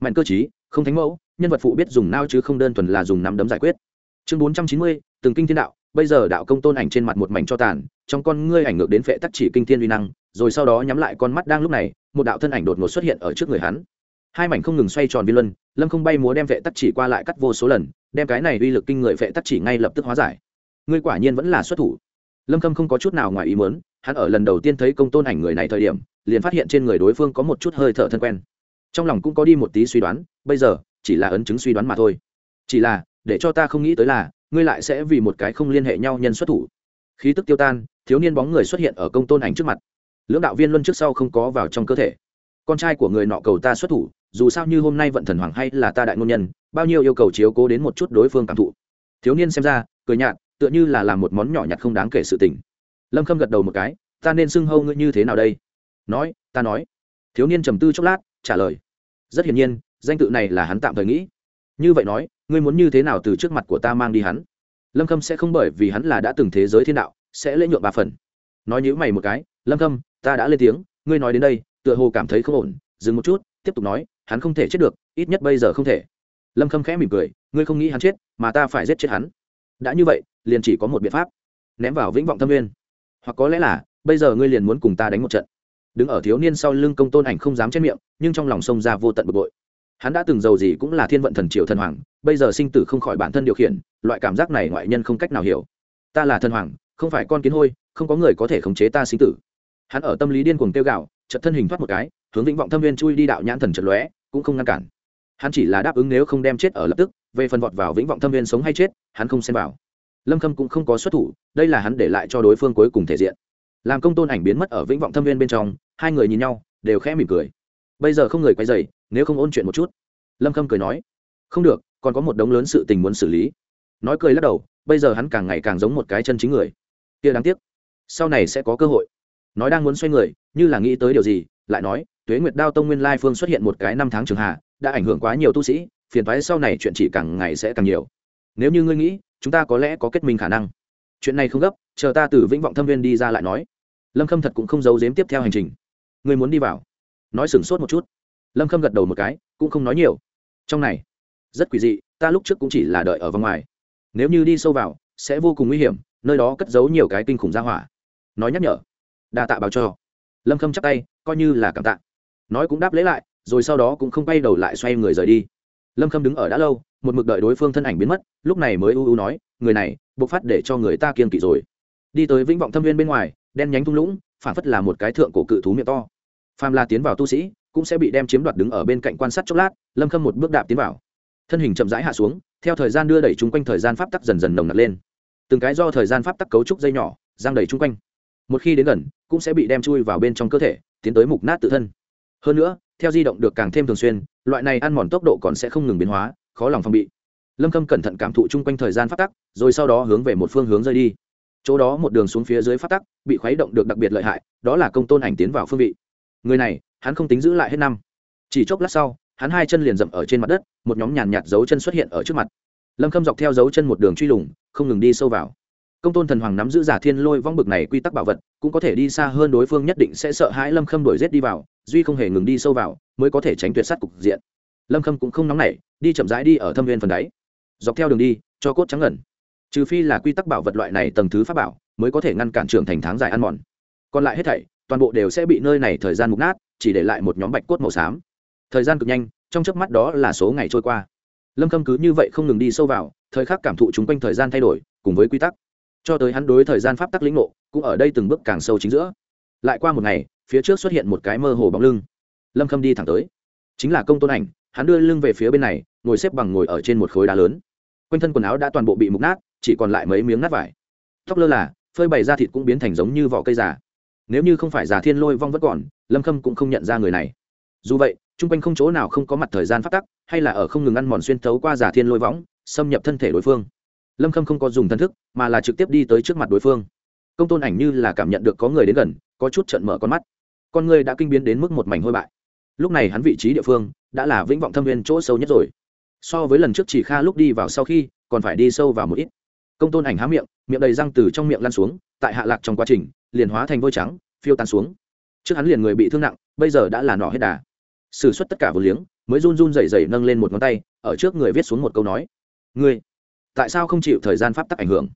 mạnh cơ chí không thánh mẫu nhân vật phụ biết dùng nao chứ không đơn thuần là dùng nắm đấm giải quyết chương bốn trăm chín mươi từng kinh thiên đạo bây giờ đạo công tôn ảnh trên mặt một mảnh cho tàn trong con ngươi ảnh ngược đến phệ tắc chỉ kinh thiên uy năng rồi sau đó nhắm lại con mắt đang lúc này một đạo thân ảnh đột ngột xuất hiện ở trước người hắn hai mảnh không ngừng xoay tròn vi luân lâm không bay múa đem vệ tắc chỉ qua lại cắt vô số lần đem cái này uy lực kinh người vệ tắc chỉ ngay lập tức hóa giải. Ngươi quả nhiên vẫn là xuất thủ. Lâm khâm không có chút nào ngoài ý muốn, hắn ở lần đầu tiên thấy công tôn ảnh người này thời điểm, liền phát hiện trên người đối phương có một chút hơi thở thân quen. Trong lòng cũng có đi một tí suy đoán, bây giờ, chỉ là ấn chứng suy đoán mà thôi. Chỉ là, để cho ta không nghĩ tới là, ngươi lại sẽ vì một cái không liên hệ nhau nhân xuất thủ. Khí tức tiêu tan, thiếu niên bóng người xuất hiện ở công tôn ảnh trước mặt. Lưỡng đạo viên luân trước sau không có vào trong cơ thể. Con trai của người nọ cầu ta xuất thủ dù sao như hôm nay vận thần hoàng hay là ta đại ngôn nhân, bao nhiêu yêu cầu chiếu cố đến một chút đối phương cảm thụ. Thiếu niên xem ra, cười nhạt, tựa như là làm một món nhỏ nhặt không đáng kể sự tình. Lâm khâm gật đầu một cái, ta nên xưng hâu ngươi như thế nào đây? Nói, ta nói. Thiếu niên trầm tư chốc lát, trả lời. Rất hiển nhiên, danh tự này là hắn tạm thời nghĩ. Như vậy nói, ngươi muốn như thế nào từ trước mặt của ta mang đi hắn? Lâm khâm sẽ không bởi vì hắn là đã từng thế giới thiên đạo, sẽ lễ nhượng ba phần. Nói nhữ mày một cái, lâm khâm, ta đã lên tiếng, ngươi nói đến đây, tựa hồ cảm thấy không ổn, dừng một chút tiếp tục nói, hắn không thể chết được, ít nhất bây giờ không thể. Lâm khâm khẽ mỉm cười, ngươi không nghĩ hắn chết, mà ta phải giết chết hắn. Đã như vậy, liền chỉ có một biện pháp, ném vào vĩnh vọng thâm nguyên. Hoặc có lẽ là, bây giờ ngươi liền muốn cùng ta đánh một trận. Đứng ở thiếu niên sau lưng công tôn ảnh không dám chết miệng, nhưng trong lòng sông ra vô tận bực bội. Hắn đã từng giàu gì cũng là thiên vận thần triều thần hoàng, bây giờ sinh tử không khỏi bản thân điều khiển, loại cảm giác này ngoại nhân không cách nào hiểu. Ta là thần hoàng, không phải con kiến hôi, không có người có thể khống chế ta sinh tử. Hắn ở tâm lý điên cuồng tiêu gạo chật thân hình thoát một cái hướng vĩnh vọng thâm viên chui đi đạo nhãn thần chật lóe, cũng không ngăn cản. Hắn chỉ là đáp ứng nếu không đem chết ở lập tức, về phần vọt vào vĩnh vọng thâm viên sống hay chết, hắn không xem vào. Lâm khâm cũng không có xuất thủ, đây là hắn để lại cho đối phương cuối cùng thể diện. Làm công tôn ảnh biến mất ở vĩnh vọng thâm viên bên trong, hai người nhìn nhau, đều khẽ mỉm cười. Bây giờ không người quay dày nếu không ôn chuyện một chút. Lâm khâm cười nói, không được, còn có một đống lớn sự tình muốn xử lý. Nói cười lắc đầu, bây giờ hắn càng ngày càng giống một cái chân chính người. Kia đáng tiếc, sau này sẽ có cơ hội. Nói đang muốn xoay người, như là nghĩ tới điều gì lại nói, tuế nguyệt đao tông nguyên lai phương xuất hiện một cái năm tháng trường hạ, đã ảnh hưởng quá nhiều tu sĩ, phiền thoái sau này chuyện chỉ càng ngày sẽ càng nhiều. Nếu như ngươi nghĩ, chúng ta có lẽ có kết minh khả năng. Chuyện này không gấp, chờ ta từ vĩnh vọng thâm viên đi ra lại nói. Lâm khâm thật cũng không giấu giếm tiếp theo hành trình. Ngươi muốn đi vào. Nói sửng sốt một chút. Lâm khâm gật đầu một cái, cũng không nói nhiều. Trong này, rất quỷ dị, ta lúc trước cũng chỉ là đợi ở vòng ngoài. Nếu như đi sâu vào, sẽ vô cùng nguy hiểm, nơi đó cất giấu nhiều cái kinh khủng ra hỏa. Nói nhắc nhở, đa tạ báo cho lâm khâm chắc tay, coi như là cảm tạ. Nói cũng đáp lấy lại, rồi sau đó cũng không bay đầu lại xoay người rời đi. Lâm khâm đứng ở đã lâu, một mực đợi đối phương thân ảnh biến mất, lúc này mới u u nói, người này, bộc phát để cho người ta kiên kỵ rồi. Đi tới vĩnh vọng thâm viên bên ngoài, đen nhánh thung lũng phản phất là một cái thượng cổ cự thú miệng to. Phàm la tiến vào tu sĩ, cũng sẽ bị đem chiếm đoạt đứng ở bên cạnh quan sát chốc lát, lâm khâm một bước đạp tiến vào. Thân hình chậm rãi hạ xuống, theo thời gian đưa đẩy chung quanh thời gian pháp tắc dần dần nồng nặc lên. Từng cái do thời gian pháp tắc cấu trúc dây nhỏ, giang đẩy chung quanh. Một khi đến gần cũng sẽ bị đem chui vào bên trong cơ thể, tiến tới mục nát tự thân. Hơn nữa, theo di động được càng thêm thường xuyên, loại này ăn mòn tốc độ còn sẽ không ngừng biến hóa, khó lòng phòng bị. Lâm khâm cẩn thận cảm thụ chung quanh thời gian phát tắc, rồi sau đó hướng về một phương hướng rơi đi. Chỗ đó một đường xuống phía dưới phát tắc, bị khuấy động được đặc biệt lợi hại, đó là công tôn ảnh tiến vào phương vị. Người này, hắn không tính giữ lại hết năm. Chỉ chốc lát sau, hắn hai chân liền dậm ở trên mặt đất, một nhóm nhàn nhạt dấu chân xuất hiện ở trước mặt. Lâm khâm dọc theo dấu chân một đường truy lùng, không ngừng đi sâu vào công tôn thần hoàng nắm giữ giả thiên lôi vong bực này quy tắc bảo vật, cũng có thể đi xa hơn đối phương nhất định sẽ sợ hãi lâm khâm đổi rét đi vào, duy không hề ngừng đi sâu vào, mới có thể tránh tuyệt sát cục diện. Lâm khâm cũng không nóng nảy, đi chậm rãi đi ở thâm viên phần đáy. Dọc theo đường đi, cho cốt trắng ngẩn. Trừ phi là quy tắc bảo vật loại này tầng thứ pháp bảo, mới có thể ngăn cản trưởng thành tháng dài ăn mòn. Còn lại hết thảy, toàn bộ đều sẽ bị nơi này thời gian mục nát, chỉ để lại một nhóm bạch cốt màu xám. Thời gian cực nhanh, trong chớp mắt đó là số ngày trôi qua. Lâm khâm cứ như vậy không ngừng đi sâu vào, thời khắc cảm thụ chúng quanh thời gian thay đổi, cùng với quy tắc cho tới hắn đối thời gian pháp tắc lĩnh ngộ, cũng ở đây từng bước càng sâu chính giữa. Lại qua một ngày, phía trước xuất hiện một cái mơ hồ bóng lưng. Lâm khâm đi thẳng tới. Chính là công tôn ảnh, hắn đưa lưng về phía bên này, ngồi xếp bằng ngồi ở trên một khối đá lớn. Quanh thân quần áo đã toàn bộ bị mục nát, chỉ còn lại mấy miếng nát vải. Tóc lơ là, phơi bày ra thịt cũng biến thành giống như vỏ cây già. Nếu như không phải già thiên lôi vong vẫn còn, lâm khâm cũng không nhận ra người này. Dù vậy, chung quanh không chỗ nào không có mặt thời gian phát tắc, hay là ở không ngừng ăn mòn xuyên thấu qua giả thiên lôi võng, xâm nhập thân thể đối phương lâm khâm không có dùng thân thức, mà là trực tiếp đi tới trước mặt đối phương. Công tôn ảnh như là cảm nhận được có người đến gần, có chút trận mở con mắt. Con người đã kinh biến đến mức một mảnh hôi bại. Lúc này hắn vị trí địa phương đã là vĩnh vọng thâm viên chỗ sâu nhất rồi. So với lần trước chỉ kha lúc đi vào sau khi, còn phải đi sâu vào một ít. Công tôn ảnh há miệng miệng đầy răng từ trong miệng lăn xuống, tại hạ lạc trong quá trình, liền hóa thành vôi trắng, phiêu tan xuống. Trước hắn liền người bị thương nặng, bây giờ đã là nỏ hết đà. Xử suất tất cả vừa liếng, mới run run rẩy rẩy nâng lên một ngón tay, ở trước người viết xuống một câu nói. Ngươi tại sao không chịu thời gian pháp tắc ảnh hưởng?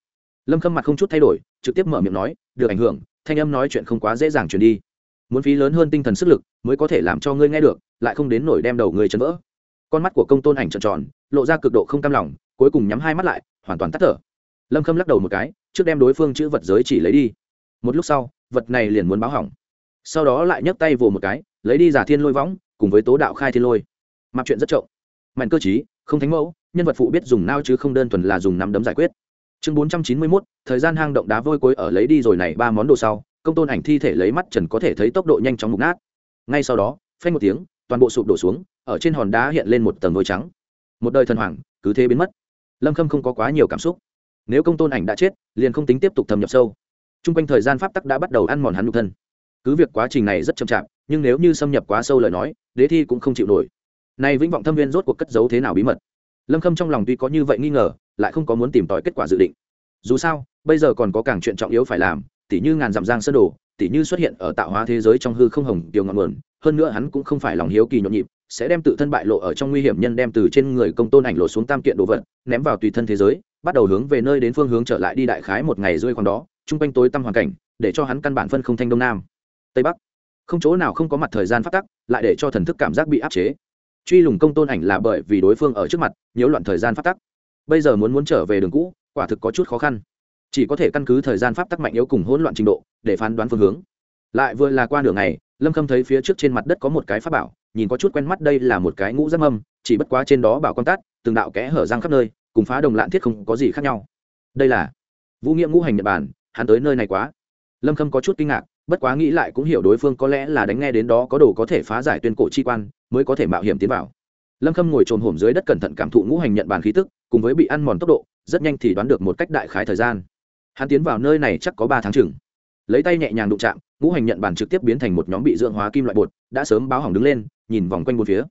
Lâm khâm mặt không chút thay đổi, trực tiếp mở miệng nói, được ảnh hưởng, thanh âm nói chuyện không quá dễ dàng truyền đi. Muốn phí lớn hơn tinh thần sức lực mới có thể làm cho ngươi nghe được, lại không đến nổi đem đầu ngươi chấn vỡ. Con mắt của công tôn ảnh tròn tròn, lộ ra cực độ không cam lòng, cuối cùng nhắm hai mắt lại, hoàn toàn tắt thở. Lâm khâm lắc đầu một cái, trước đem đối phương chữ vật giới chỉ lấy đi. Một lúc sau, vật này liền muốn báo hỏng. Sau đó lại nhấc tay vồ một cái, lấy đi giả thiên lôi võng, cùng với tố đạo khai thiên lôi. Mặc chuyện rất trộm. Mạnh cơ chí không thánh mẫu nhân vật phụ biết dùng nao chứ không đơn thuần là dùng nắm đấm giải quyết. Chương bốn trăm chín mươi mốt, thời gian hang động đá vôi cối ở lấy đi rồi này ba món đồ sau, công tôn ảnh thi thể lấy mắt trần có thể thấy tốc độ nhanh chóng mục nát. Ngay sau đó, phanh một tiếng, toàn bộ sụp đổ xuống, ở trên hòn đá hiện lên một tầng vôi trắng. Một đời thần hoàng, cứ thế biến mất. Lâm khâm không có quá nhiều cảm xúc. Nếu công tôn ảnh đã chết, liền không tính tiếp tục thâm nhập sâu. T r u n g quanh thời gian pháp tắc đã bắt đầu ăn mòn hắn nhục thân. Cứ việc quá trình này rất chậm chạp, nhưng nếu như xâm nhập quá sâu lời nói, đế thi cũng không chịu nổi. Nay vĩnh vọng thâm viên rốt cuộc cất giấu thế nào bí mật? Lâm khâm trong lòng tuy có như vậy nghi ngờ, lại không có muốn tìm tòi kết quả dự định. Dù sao, bây giờ còn có càng chuyện trọng yếu phải làm, tỉ như ngàn dặm giang sơn đồ, tỉ như xuất hiện ở tạo hóa thế giới trong hư không hồng kiều ngọn nguồn, hơn nữa hắn cũng không phải lòng hiếu kỳ nhộn nhịp, sẽ đem tự thân bại lộ ở trong nguy hiểm nhân đem từ trên người công tôn ảnh lộ xuống tam kiện đồ vật, ném vào tùy thân thế giới, bắt đầu hướng về nơi đến phương hướng trở lại đi đại khái một ngày rơi khoảng đó, chung quanh tối tăm hoàn cảnh, để cho hắn căn bản phân không thanh đông nam. Tây bắc. Không chỗ nào không có mặt thời gian phát tắc, lại để cho thần thức cảm giác bị áp chế truy lùng công tôn ảnh là bởi vì đối phương ở trước mặt nhiễu loạn thời gian phát tắc. Bây giờ muốn muốn trở về đường cũ quả thực có chút khó khăn. Chỉ có thể căn cứ thời gian pháp tắc mạnh yếu cùng hỗn loạn trình độ để phán đoán phương hướng. Lại vừa là qua đường này lâm khâm thấy phía trước trên mặt đất có một cái pháp bảo nhìn có chút quen mắt đây là một cái ngũ giác âm, chỉ bất quá trên đó bảo quan tát từng đạo kẽ hở răng khắp nơi cùng phá đồng lạn thiết không có gì khác nhau. Đây là vũ nghĩa ngũ hành nhật bản hắn tới nơi này quá. Lâm khâm có chút kinh ngạc bất quá nghĩ lại cũng hiểu đối phương có lẽ là đánh nghe đến đó có đồ có thể phá giải tuyên cổ chi quan mới có thể mạo hiểm tiến vào. Lâm khâm ngồi trồn hổm dưới đất cẩn thận cảm thụ ngũ hành nhận bàn khí tức, cùng với bị ăn mòn tốc độ, rất nhanh thì đoán được một cách đại khái thời gian. Hắn tiến vào nơi này chắc có ba tháng chừng. Lấy tay nhẹ nhàng đụng chạm, ngũ hành nhận bàn trực tiếp biến thành một nhóm bị dưỡng hóa kim loại bột, đã sớm báo hỏng đứng lên, nhìn vòng quanh bốn phía.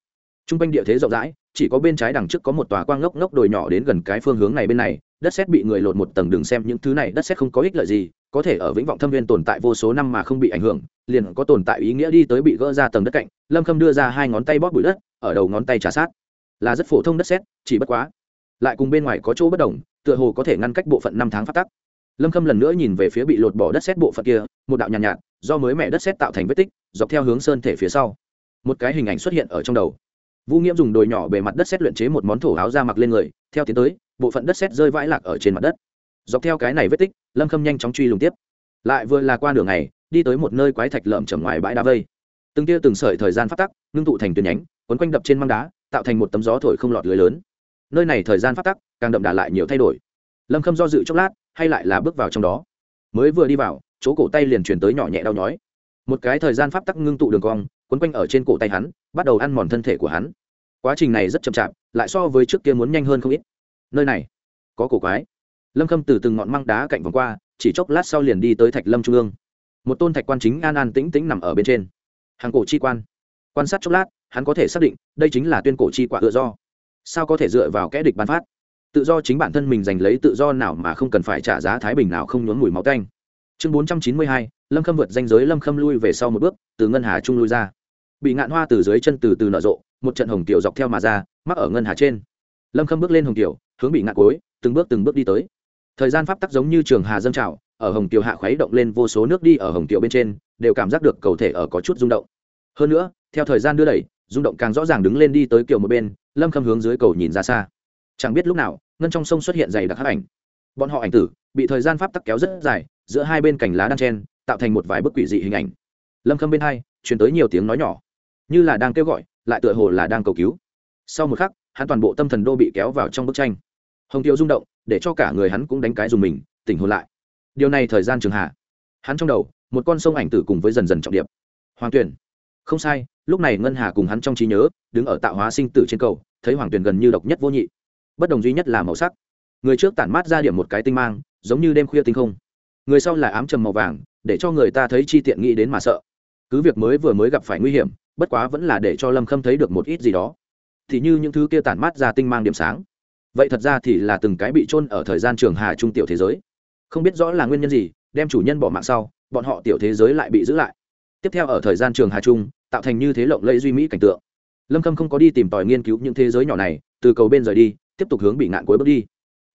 T r u n g quanh địa thế rộng rãi, chỉ có bên trái đằng trước có một tòa quang ngốc ngốc đồi nhỏ đến gần cái phương hướng này bên này, đất xét bị người lột một tầng đường xem những thứ này đất xét không có ích lợi gì có thể ở vĩnh vọng thâm viên tồn tại vô số năm mà không bị ảnh hưởng liền có tồn tại ý nghĩa đi tới bị gỡ ra tầng đất cạnh. Lâm khâm đưa ra hai ngón tay bóp bụi đất ở đầu ngón tay trả sát. Là rất phổ thông đất xét chỉ bất quá lại cùng bên ngoài có chỗ bất đồng tựa hồ có thể ngăn cách bộ phận năm tháng phát tắc. Lâm khâm lần nữa nhìn về phía bị lột bỏ đất xét bộ phận kia một đạo nhàn nhạt, nhạt do mới mẹ đất xét tạo thành vết tích dọc theo hướng sơn thể phía sau. Một cái hình ảnh xuất hiện ở trong đầu. Vũ nghiễm dùng đồi nhỏ bề mặt đất xét luyện chế một món thổ áo ra mặc lên người theo tiến tới bộ phận đất xét rơi vãi lạc ở trên mặt đất dọc theo cái này vết tích, lâm khâm nhanh chóng truy lùng tiếp. Lại vừa là qua đường này đi tới một nơi quái thạch lợm chầm ngoài bãi đá vây. Từng tia từng sợi thời gian phát tắc, ngưng tụ thành tuyến nhánh, quấn quanh đập trên măng đá, tạo thành một tấm gió thổi không lọt lưới lớn. Nơi này thời gian phát tắc, càng đậm đà lại nhiều thay đổi. Lâm khâm do dự chốc lát, hay lại là bước vào trong đó. Mới vừa đi vào, chỗ cổ tay liền chuyển tới nhỏ nhẹ đau nhói. Một cái thời gian pháp tắc ngưng tụ đường cong, quấn quanh ở trên cổ tay hắn, bắt đầu ăn mòn thân thể của hắn. Quá trình này rất chậm chạp, lại so với trước kia muốn nhanh hơn không ít. Nơi này, có cổ quái lâm khâm từ từng ngọn măng đá cạnh vòng qua, chỉ chốc lát sau liền đi tới thạch lâm trung ương. Một tôn thạch quan chính an an tĩnh tĩnh nằm ở bên trên. Hàng cổ chi quan. Quan sát chốc lát, hắn có thể xác định, đây chính là tuyên cổ chi quả tự do. Sao có thể dựa vào kẽ địch bán phát? Tự do chính bản thân mình giành lấy tự do nào mà không cần phải trả giá thái bình nào không nhốn mùi máu canh chương bốn trăm chín mươi hai, lâm khâm vượt danh giới lâm khâm lui về sau một bước, từ ngân hà trung lui ra. Bị ngạn hoa từ dưới chân từ từ nở rộ, một trận hồng tiểu dọc theo mà ra, mắc ở ngân hà trên. Lâm khâm bước lên hồng tiểu, hướng bị ngạn cối từng bước từng bước đi tới thời gian pháp tắc giống như trường hà dâng trào, ở hồng tiểu hạ khuấy động lên vô số nước đi ở hồng tiểu bên trên, đều cảm giác được cầu thể ở có chút rung động. Hơn nữa, theo thời gian đưa đẩy, rung động càng rõ ràng đứng lên đi tới kiểu một bên, lâm khâm hướng dưới cầu nhìn ra xa. Chẳng biết lúc nào, ngân trong sông xuất hiện dày đặc hắc ảnh. Bọn họ ảnh tử, bị thời gian pháp tắc kéo rất dài, giữa hai bên cành lá đan chen, tạo thành một vài bức quỷ dị hình ảnh. Lâm khâm bên hai chuyển tới nhiều tiếng nói nhỏ. Như là đang kêu gọi, lại tựa hồ là đang cầu cứu. Sau một khắc, hắn toàn bộ tâm thần đô bị kéo vào trong bức tranh. Hồng tiêu rung động để cho cả người hắn cũng đánh cái dùng mình, tỉnh hồn lại. Điều này thời gian trường hạ. Hắn trong đầu, một con sông ảnh tử cùng với dần dần trọng điệp. Hoàng tuyển không sai, lúc này ngân hà cùng hắn trong trí nhớ, đứng ở tạo hóa sinh tử trên cầu, thấy hoàng tuyển gần như độc nhất vô nhị. Bất đồng duy nhất là màu sắc. Người trước tản mát ra điểm một cái tinh mang, giống như đêm khuya tinh không. Người sau là ám trầm màu vàng, để cho người ta thấy chi tiện nghĩ đến mà sợ. Cứ việc mới vừa mới gặp phải nguy hiểm, bất quá vẫn là để cho lâm khâm thấy được một ít gì đó. Thì như những thứ kia tản mát ra tinh mang điểm sáng vậy thật ra thì là từng cái bị trôn ở thời gian trường hà trung tiểu thế giới. Không biết rõ là nguyên nhân gì, đem chủ nhân bỏ mạng sau, bọn họ tiểu thế giới lại bị giữ lại. Tiếp theo ở thời gian trường hà trung, tạo thành như thế lộng lẫy duy mỹ cảnh tượng. Lâm khâm không có đi tìm tòi nghiên cứu những thế giới nhỏ này, từ cầu bên rời đi, tiếp tục hướng bị ngạn cuối bước đi.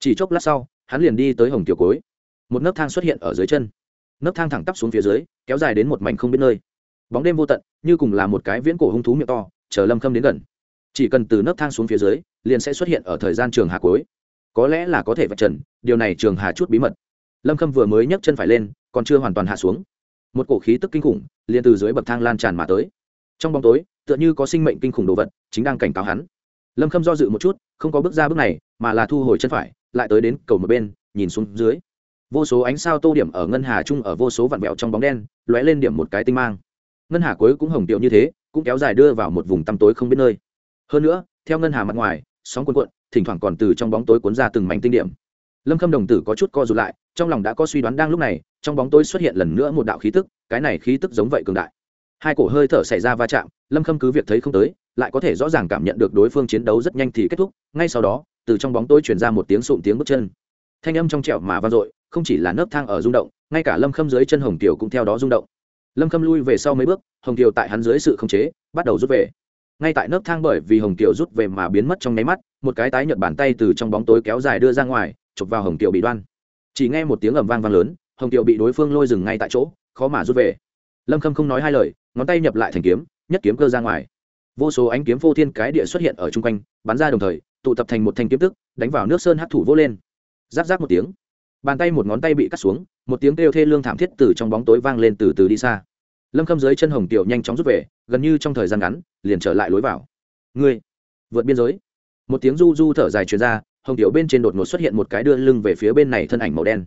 Chỉ chốc lát sau, hắn liền đi tới hồng tiểu cối. Một nấc thang xuất hiện ở dưới chân. Nấc thang thẳng tắp xuống phía dưới, kéo dài đến một mảnh không biết nơi. Bóng đêm vô tận, như cùng là một cái viễn cổ hung thú miệng to, chờ lâm khâm đến gần chỉ cần từ nấc thang xuống phía dưới, liền sẽ xuất hiện ở thời gian trường hà cuối. Có lẽ là có thể vạch trần, điều này trường hà chút bí mật. Lâm khâm vừa mới nhấc chân phải lên, còn chưa hoàn toàn hạ xuống. Một cổ khí tức kinh khủng, liền từ dưới bậc thang lan tràn mà tới. Trong bóng tối, tựa như có sinh mệnh kinh khủng đồ vật, chính đang cảnh cáo hắn. Lâm khâm do dự một chút, không có bước ra bước này, mà là thu hồi chân phải, lại tới đến cầu một bên, nhìn xuống dưới. Vô số ánh sao tô điểm ở ngân hà chung ở vô số vạn vẹo trong bóng đen, lóe lên điểm một cái tinh mang. Ngân hà cuối cũng hồng tiệu như thế, cũng kéo dài đưa vào một vùng tăm tối không biết nơi hơn nữa, theo ngân hà mặt ngoài, sóng cuộn cuộn, thỉnh thoảng còn từ trong bóng tối cuốn ra từng mảnh tinh điểm. Lâm khâm đồng tử có chút co rụt lại, trong lòng đã có suy đoán đang lúc này, trong bóng tối xuất hiện lần nữa một đạo khí tức, cái này khí tức giống vậy cường đại. Hai cổ hơi thở xảy ra va chạm, lâm khâm cứ việc thấy không tới, lại có thể rõ ràng cảm nhận được đối phương chiến đấu rất nhanh thì kết thúc, ngay sau đó, từ trong bóng tối chuyển ra một tiếng sụn tiếng bước chân. Thanh âm trong trẻo mà vang dội, không chỉ là nấc thang ở rung động, ngay cả lâm khâm dưới chân hồng tiểu cũng theo đó rung động. Lâm khâm lui về sau mấy bước, hồng tiểu tại hắn dưới sự khống chế, bắt đầu rút về ngay tại nấc thang bởi vì hồng kiều rút về mà biến mất trong nháy mắt, một cái tái nhợt bàn tay từ trong bóng tối kéo dài đưa ra ngoài, chụp vào hồng kiều bị đoan. Chỉ nghe một tiếng ầm vang vang lớn, hồng kiều bị đối phương lôi dừng ngay tại chỗ, khó mà rút về. Lâm khâm không nói hai lời, ngón tay nhập lại thành kiếm, nhất kiếm cơ ra ngoài. Vô số ánh kiếm vô thiên cái địa xuất hiện ở chung quanh, bắn ra đồng thời, tụ tập thành một thanh kiếm tức, đánh vào nước sơn hắc thủ vô lên. Giáp giáp một tiếng, bàn tay một ngón tay bị cắt xuống, một tiếng kêu thê lương thảm thiết từ trong bóng tối vang lên từ từ đi xa lâm khâm dưới chân hồng tiểu nhanh chóng rút về, gần như trong thời gian ngắn, liền trở lại lối vào. Ngươi, vượt biên giới. Một tiếng du du thở dài truyền ra, hồng tiểu bên trên đột ngột xuất hiện một cái đưa lưng về phía bên này thân ảnh màu đen.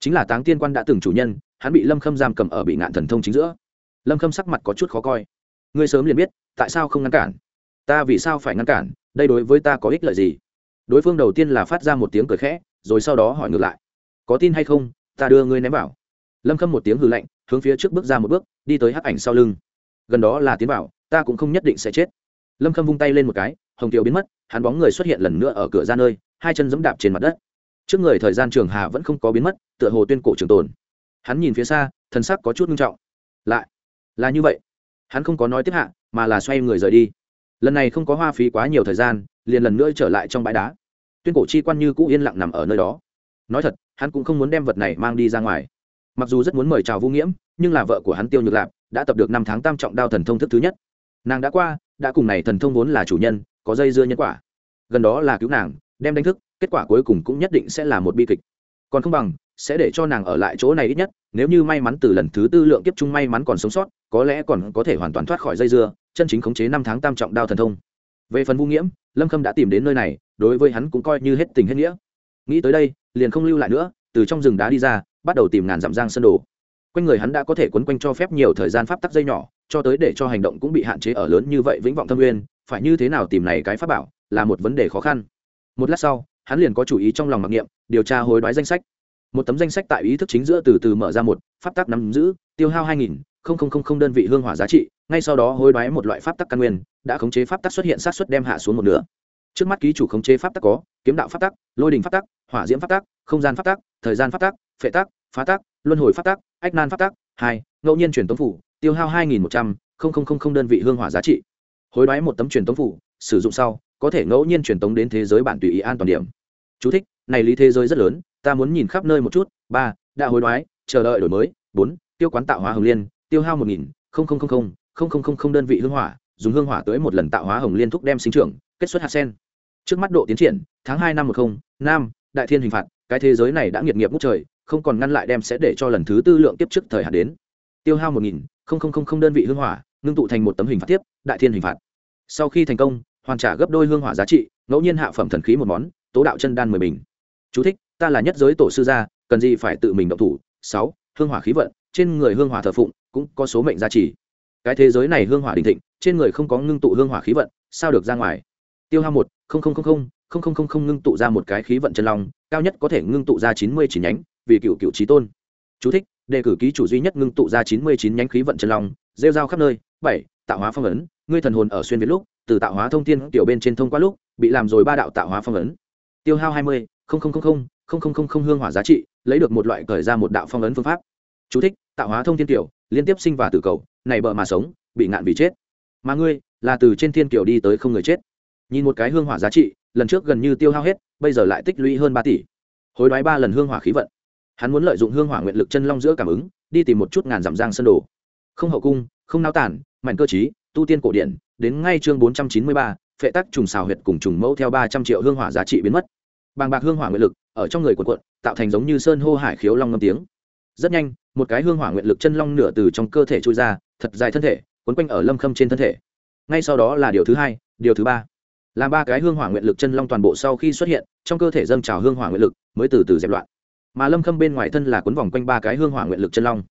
Chính là táng tiên quan đã từng chủ nhân, hắn bị lâm khâm giam cầm ở bị ngạn thần thông chính giữa. Lâm khâm sắc mặt có chút khó coi. Ngươi sớm liền biết, tại sao không ngăn cản? Ta vì sao phải ngăn cản? Đây đối với ta có ích lợi gì? Đối phương đầu tiên là phát ra một tiếng cười khẽ, rồi sau đó hỏi ngược lại. Có tin hay không? Ta đưa ngươi ném vào. Lâm khâm một tiếng hư lạnh hướng phía trước bước ra một bước, đi tới hắc ảnh sau lưng. Gần đó là tiến vào, ta cũng không nhất định sẽ chết. Lâm khâm vung tay lên một cái, hồng tiêu biến mất, hắn bóng người xuất hiện lần nữa ở cửa ra nơi, hai chân giẫm đạp trên mặt đất. Trước người thời gian trường hà vẫn không có biến mất, tựa hồ tuyên cổ trường tồn. Hắn nhìn phía xa thân sắc có chút nghiêm trọng. Lại, là như vậy. Hắn không có nói tiếp hạ, mà là xoay người rời đi. Lần này không có hoa phí quá nhiều thời gian, liền lần nữa trở lại trong bãi đá. Tuyên cổ chi quan như cũ yên lặng nằm ở nơi đó. Nói thật, hắn cũng không muốn đem vật này mang đi ra ngoài mặc dù rất muốn mời chào vũ nghiễm, nhưng là vợ của hắn tiêu nhược lạp đã tập được năm tháng tam trọng đao thần thông thức thứ nhất. Nàng đã qua, đã cùng này thần thông vốn là chủ nhân, có dây dưa nhân quả. Gần đó là cứu nàng, đem đánh thức, kết quả cuối cùng cũng nhất định sẽ là một bi kịch. Còn không bằng, sẽ để cho nàng ở lại chỗ này ít nhất, nếu như may mắn từ lần thứ tư lượng kiếp chung may mắn còn sống sót, có lẽ còn có thể hoàn toàn thoát khỏi dây dưa, chân chính khống chế năm tháng tam trọng đao thần thông. Về phần vũ nghiễm, lâm khâm đã tìm đến nơi này, đối với hắn cũng coi như hết tình hết nghĩa. Nghĩ tới đây, liền không lưu lại nữa, từ trong rừng đá đi ra bắt đầu tìm ngàn dặm giang sơn đồ. Quanh người hắn đã có thể quấn quanh cho phép nhiều thời gian pháp tắc dây nhỏ, cho tới để cho hành động cũng bị hạn chế ở lớn như vậy vĩnh vọng thâm nguyên, phải như thế nào tìm này cái pháp bảo là một vấn đề khó khăn. Một lát sau, hắn liền có chủ ý trong lòng mặc niệm, điều tra hối đoái danh sách. Một tấm danh sách tại ý thức chính giữa từ từ mở ra một, pháp tắc nắm giữ, tiêu hao hai nghìn, không không không không đơn vị hương hỏa giá trị, ngay sau đó hối đoái một loại pháp tắc căn nguyên, đã khống chế pháp tắc xuất hiện sát xuất đem hạ xuống một nửa trước mắt ký chủ khống chế pháp tắc có kiếm đạo pháp tắc lôi đình pháp tắc hỏa diễm pháp tắc không gian pháp tắc thời gian pháp tắc phệ tắc phá tắc luân hồi pháp tắc ách nan pháp tắc hai ngẫu nhiên truyền tống phủ tiêu hao hai nghìn một trăm linh đơn vị hương hỏa giá trị. Hối đoái một tấm truyền tống phủ sử dụng sau có thể ngẫu nhiên truyền tống đến thế giới bản tùy ý an toàn điểm. Chú thích, này lý thế giới rất lớn ta muốn nhìn khắp nơi một chút. Ba đã hối đoái chờ đợi đổi mới. Bốn tiêu quán tạo hóa hồng liên tiêu hao một nghìn đơn vị hương hỏa dùng hương hỏa tới một lần tạo hóa hồng liên thúc đem sinh trưởng kết xuất hạt sen trước mắt độ tiến triển tháng hai năm một không nam đại thiên hình phạt cái thế giới này đã nghiệt nghiệp ngút trời không còn ngăn lại đem sẽ để cho lần thứ tư lượng tiếp trước thời hạn đến. Tiêu hao một nghìn không không không không đơn vị hương hỏa ngưng tụ thành một tấm hình phạt tiếp đại thiên hình phạt. Sau khi thành công hoàn trả gấp đôi hương hỏa giá trị ngẫu nhiên hạ phẩm thần khí một món tố đạo chân đan mười bình. Chú thích, ta là nhất giới tổ sư gia cần gì phải tự mình động thủ? Sáu hương hỏa khí vận trên người hương hỏa thờ phụng cũng có số mệnh gia trì cái thế giới này hương hỏa đình thịnh trên người không có ngưng tụ hương hỏa khí vận sao được ra ngoài? tiêu hao một ngưng tụ ra một cái khí vận chân long cao nhất có thể ngưng tụ ra chín mươi chín nhánh vì cựu cựu trí tôn Chú thích, đề cử ký chủ duy nhất ngưng tụ ra chín mươi chín nhánh khí vận chân long rêu rao khắp nơi bảy tạo hóa phong ấn ngươi thần hồn ở xuyên việt lúc từ tạo hóa thông thiên tiểu bên trên thông qua lúc bị làm rồi ba đạo tạo hóa phong ấn tiêu hao hai mươi hương hỏa giá trị lấy được một loại cởi ra một đạo phong ấn phương pháp Chú thích, tạo hóa thông thiên tiểu liên tiếp sinh và tử cầu này bợ mà sống bị ngạn bị chết mà ngươi là từ trên thiên tiểu đi tới không người chết nhìn một cái hương hỏa giá trị, lần trước gần như tiêu hao hết, bây giờ lại tích lũy hơn ba tỷ. Hối đoái ba lần hương hỏa khí vận. Hắn muốn lợi dụng hương hỏa nguyện lực chân long giữa cảm ứng, đi tìm một chút ngàn dặm giang sân đồ. Không hậu cung, không nao tản mạnh cơ chí tu tiên cổ điển, đến ngay chương bốn trăm chín mươi ba, phệ tắc trùng xào huyệt cùng trùng mẫu theo ba trăm triệu hương hỏa giá trị biến mất. Bàng bạc hương hỏa nguyện lực, ở trong người quần quận tạo thành giống như sơn hô hải khiếu long ngâm tiếng. Rất nhanh, một cái hương hỏa nguyện lực chân long nửa từ trong cơ thể trôi ra, thật dài thân thể, quấn quanh ở lâm khâm trên thân thể. Ngay sau đó là điều thứ hai, điều thứ ba làm ba cái hương hỏa nguyện lực chân long toàn bộ sau khi xuất hiện, trong cơ thể dâng trào hương hỏa nguyện lực, mới từ từ dẹp loạn. Mà lâm khâm bên ngoài thân là cuốn vòng quanh ba cái hương hỏa nguyện lực chân long.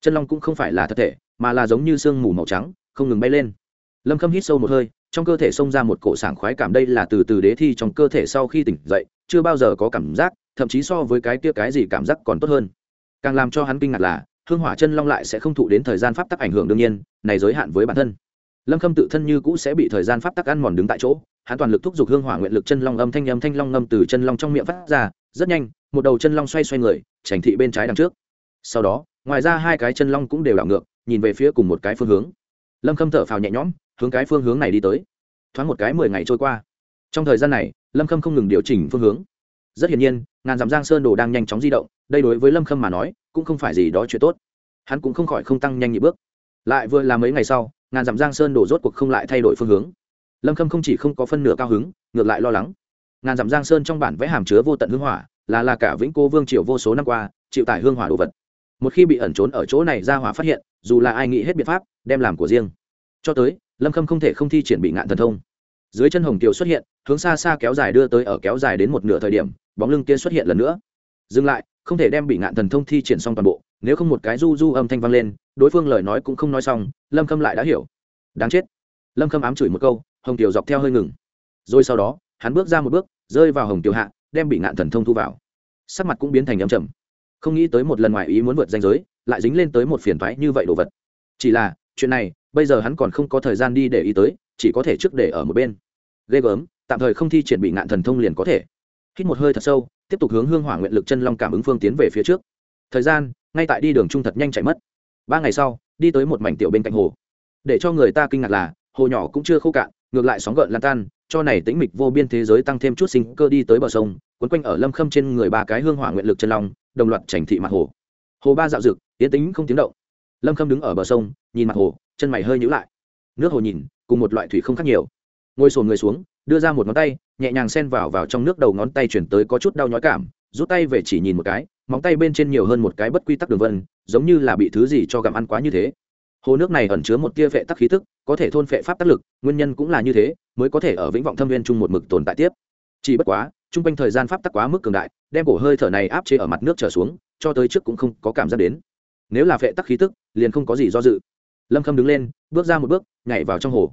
Chân long cũng không phải là thật thể, mà là giống như sương mù màu trắng, không ngừng bay lên. Lâm khâm hít sâu một hơi, trong cơ thể xông ra một cổ sảng khoái cảm đây là từ từ đế thi trong cơ thể sau khi tỉnh dậy, chưa bao giờ có cảm giác, thậm chí so với cái kia cái gì cảm giác còn tốt hơn. Càng làm cho hắn kinh ngạc là, hương hỏa chân long lại sẽ không thụ đến thời gian pháp tắc ảnh hưởng đương nhiên, này giới hạn với bản thân. Lâm khâm tự thân như cũ sẽ bị thời gian pháp tắc ăn mòn đứng tại chỗ hắn toàn lực thúc giục hương hỏa nguyện lực chân long âm thanh âm thanh long ngâm từ chân long trong miệng phát ra, rất nhanh, một đầu chân long xoay xoay người trành thị bên trái đằng trước. Sau đó, ngoài ra hai cái chân long cũng đều đảo ngược, nhìn về phía cùng một cái phương hướng. Lâm khâm thở phào nhẹ nhõm, hướng cái phương hướng này đi tới. Thoáng một cái mười ngày trôi qua. Trong thời gian này, lâm khâm không ngừng điều chỉnh phương hướng. Rất hiển nhiên, ngàn dặm giang sơn đồ đang nhanh chóng di động, đây đối với lâm khâm mà nói, cũng không phải gì đó chuyện tốt. Hắn cũng không khỏi không tăng nhanh nhị bước. Lại vừa là mấy ngày sau, ngàn dặm giang sơn đổ rốt cuộc không lại thay đổi phương hướng lâm khâm không chỉ không có phân nửa cao hứng, ngược lại lo lắng. Ngàn dặm giang sơn trong bản vẽ hàm chứa vô tận hương hỏa, là là cả vĩnh cô vương triều vô số năm qua, chịu tải hương hỏa đồ vật. Một khi bị ẩn trốn ở chỗ này ra hỏa phát hiện, dù là ai nghĩ hết biện pháp, đem làm của riêng. Cho tới, lâm khâm không thể không thi triển bị ngạn thần thông. Dưới chân hồng kiều xuất hiện, hướng xa xa kéo dài đưa tới ở kéo dài đến một nửa thời điểm, bóng lưng kia xuất hiện lần nữa. Dừng lại, không thể đem bị ngạn thần thông thi triển xong toàn bộ, nếu không một cái du du âm thanh vang lên, đối phương lời nói cũng không nói xong, lâm khâm lại đã hiểu. Đáng chết. Lâm khâm ám chửi một câu hồng tiểu dọc theo hơi ngừng. Rồi sau đó, hắn bước ra một bước, rơi vào hồng tiểu hạ, đem bị ngạn thần thông thu vào. Sắc mặt cũng biến thành ấm chầm không nghĩ tới một lần ngoài ý muốn vượt danh giới, lại dính lên tới một phiền thoái như vậy đồ vật. Chỉ là, chuyện này, bây giờ hắn còn không có thời gian đi để ý tới, chỉ có thể trước để ở một bên. Ghê gớm, tạm thời không thi triển bị ngạn thần thông liền có thể. Hít một hơi thật sâu, tiếp tục hướng hương hỏa nguyện lực chân long cảm ứng phương tiến về phía trước. Thời gian, ngay tại đi đường trung thật nhanh chạy mất. Ba ngày sau, đi tới một mảnh tiểu bên cạnh hồ. Để cho người ta kinh ngạc là hồ nhỏ cũng chưa khô cạn, ngược lại sóng gợn lan tan, cho này tĩnh mịch vô biên thế giới tăng thêm chút sinh cơ đi tới bờ sông, quấn quanh ở lâm khâm trên người ba cái hương hỏa nguyện lực chân long, đồng loạt chảnh thị mặt hồ. Hồ ba dạo rực yến tính không tiếng động. Lâm khâm đứng ở bờ sông, nhìn mặt hồ, chân mày hơi nhữ lại. Nước hồ nhìn, cùng một loại thủy không khác nhiều. Ngồi sồn người xuống, đưa ra một ngón tay, nhẹ nhàng xen vào vào trong nước đầu ngón tay chuyển tới có chút đau nhói cảm, rút tay về chỉ nhìn một cái, móng tay bên trên nhiều hơn một cái bất quy tắc đường vân, giống như là bị thứ gì cho gặm ăn quá như thế hồ nước này ẩn chứa một tia vệ tắc khí tức, có thể thôn phệ pháp tác lực, nguyên nhân cũng là như thế, mới có thể ở vĩnh vọng thâm viên chung một mực tồn tại tiếp. Chỉ bất quá, chung quanh thời gian pháp tắc quá mức cường đại, đem cổ hơi thở này áp chế ở mặt nước trở xuống, cho tới trước cũng không có cảm giác đến. Nếu là vệ tắc khí tức, liền không có gì do dự. Lâm khâm đứng lên, bước ra một bước, nhảy vào trong hồ.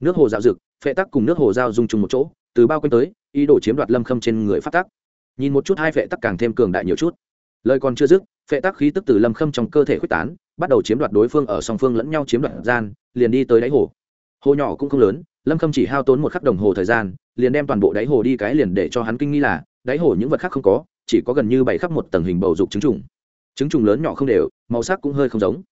Nước hồ dạo rực, phệ tắc cùng nước hồ giao dung chung một chỗ, từ bao quanh tới, ý đồ chiếm đoạt lâm khâm trên người phát tắc. Nhìn một chút hai phệ tắc càng thêm cường đại nhiều chút. Lời còn chưa dứt phệ tắc khí tức từ lâm khâm trong cơ thể khuếch tán, bắt đầu chiếm đoạt đối phương ở song phương lẫn nhau chiếm đoạt gian, liền đi tới đáy hồ. Hồ nhỏ cũng không lớn, lâm khâm chỉ hao tốn một khắc đồng hồ thời gian, liền đem toàn bộ đáy hồ đi cái liền để cho hắn kinh nghi là, đáy hồ những vật khác không có, chỉ có gần như bảy khắp một tầng hình bầu dục trứng trùng. Trứng trùng lớn nhỏ không đều, màu sắc cũng hơi không giống.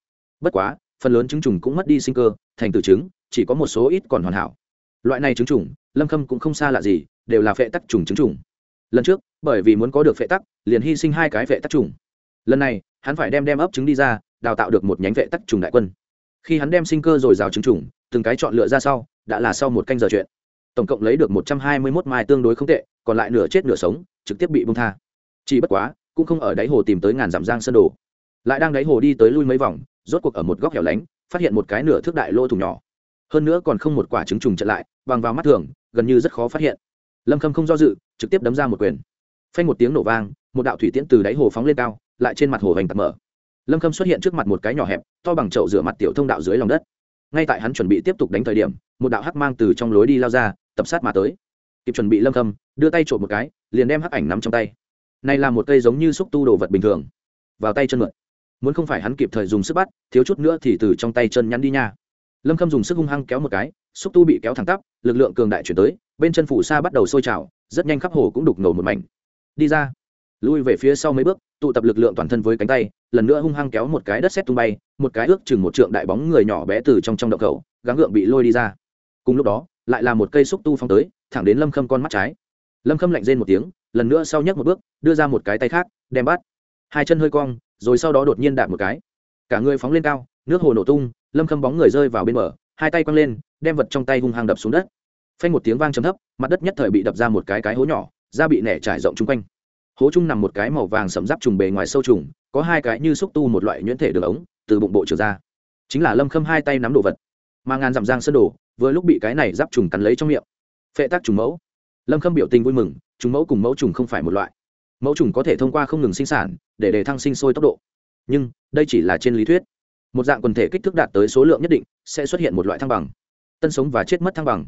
Bất quá, phần lớn trứng trùng cũng mất đi sinh cơ, thành từ trứng, chỉ có một số ít còn hoàn hảo. Loại này trứng trùng, lâm khâm cũng không xa lạ gì, đều là phệ tắc trùng trứng trùng. Lần trước, bởi vì muốn có được phệ tắc, liền hy sinh hai cái phệ tắc trùng lần này, hắn phải đem đem ấp trứng đi ra, đào tạo được một nhánh vệ tắc trùng đại quân. Khi hắn đem sinh cơ rồi rào trứng trùng, từng cái chọn lựa ra sau, đã là sau một canh giờ chuyện. Tổng cộng lấy được một trăm hai mươi mốt mai tương đối không tệ, còn lại nửa chết nửa sống, trực tiếp bị bung tha. Chỉ bất quá, cũng không ở đáy hồ tìm tới ngàn dặm giang sơn đồ. Lại đang đáy hồ đi tới lui mấy vòng, rốt cuộc ở một góc hẻo lánh, phát hiện một cái nửa thước đại lô thùng nhỏ. Hơn nữa còn không một quả trứng trùng trận lại, bằng vào mắt thường, gần như rất khó phát hiện. Lâm khâm không do dự, trực tiếp đấm ra một quyền. Phanh một tiếng nổ vang, một đạo thủy tiễn từ đáy hồ phóng lên cao lại trên mặt hồ hành tạt mở. Lâm khâm xuất hiện trước mặt một cái nhỏ hẹp, to bằng chậu rửa mặt tiểu thông đạo dưới lòng đất. Ngay tại hắn chuẩn bị tiếp tục đánh thời điểm, một đạo hắc mang từ trong lối đi lao ra, tập sát mà tới. Kịp chuẩn bị lâm khâm, đưa tay trộm một cái, liền đem hắc ảnh nắm trong tay. Này là một cây giống như xúc tu đồ vật bình thường. Vào tay chân mượn. Muốn không phải hắn kịp thời dùng sức bắt, thiếu chút nữa thì từ trong tay chân nhắn đi nha. Lâm khâm dùng sức hung hăng kéo một cái, xúc tu bị kéo thẳng tắp, lực lượng cường đại chuyển tới, bên chân phủ sa bắt đầu sôi trào, rất nhanh khắp hồ cũng đục ngầu một mảnh. Đi ra lui về phía sau mấy bước, tụ tập lực lượng toàn thân với cánh tay, lần nữa hung hăng kéo một cái đất xét tung bay, một cái ước chừng một trượng đại bóng người nhỏ bé từ trong trong động khẩu, gắng gượng bị lôi đi ra. Cùng lúc đó, lại là một cây xúc tu phong tới, thẳng đến lâm khâm con mắt trái. Lâm khâm lạnh rên một tiếng, lần nữa sau nhấc một bước, đưa ra một cái tay khác, đem bắt. Hai chân hơi cong, rồi sau đó đột nhiên đạp một cái. Cả người phóng lên cao, nước hồ nổ tung, lâm khâm bóng người rơi vào bên bờ, hai tay quăng lên, đem vật trong tay hung hăng đập xuống đất. Phanh một tiếng vang trầm thấp, mặt đất nhất thời bị đập ra một cái cái hố nhỏ, da bị nẻ trải rộng chung quanh hố chung nằm một cái màu vàng sẫm giáp trùng bề ngoài sâu trùng, có hai cái như xúc tu một loại nhuyễn thể đường ống, từ bụng bộ trở ra. Chính là lâm khâm hai tay nắm đồ vật. Mà ngàn dặm giang sơn đồ, vừa lúc bị cái này giáp trùng cắn lấy trong miệng. Phệ tác trùng mẫu. Lâm khâm biểu tình vui mừng, trùng mẫu cùng mẫu trùng không phải một loại. Mẫu trùng có thể thông qua không ngừng sinh sản, để đề thăng sinh sôi tốc độ. Nhưng, đây chỉ là trên lý thuyết. Một dạng quần thể kích thước đạt tới số lượng nhất định, sẽ xuất hiện một loại thăng bằng. Tân sống và chết mất thăng bằng.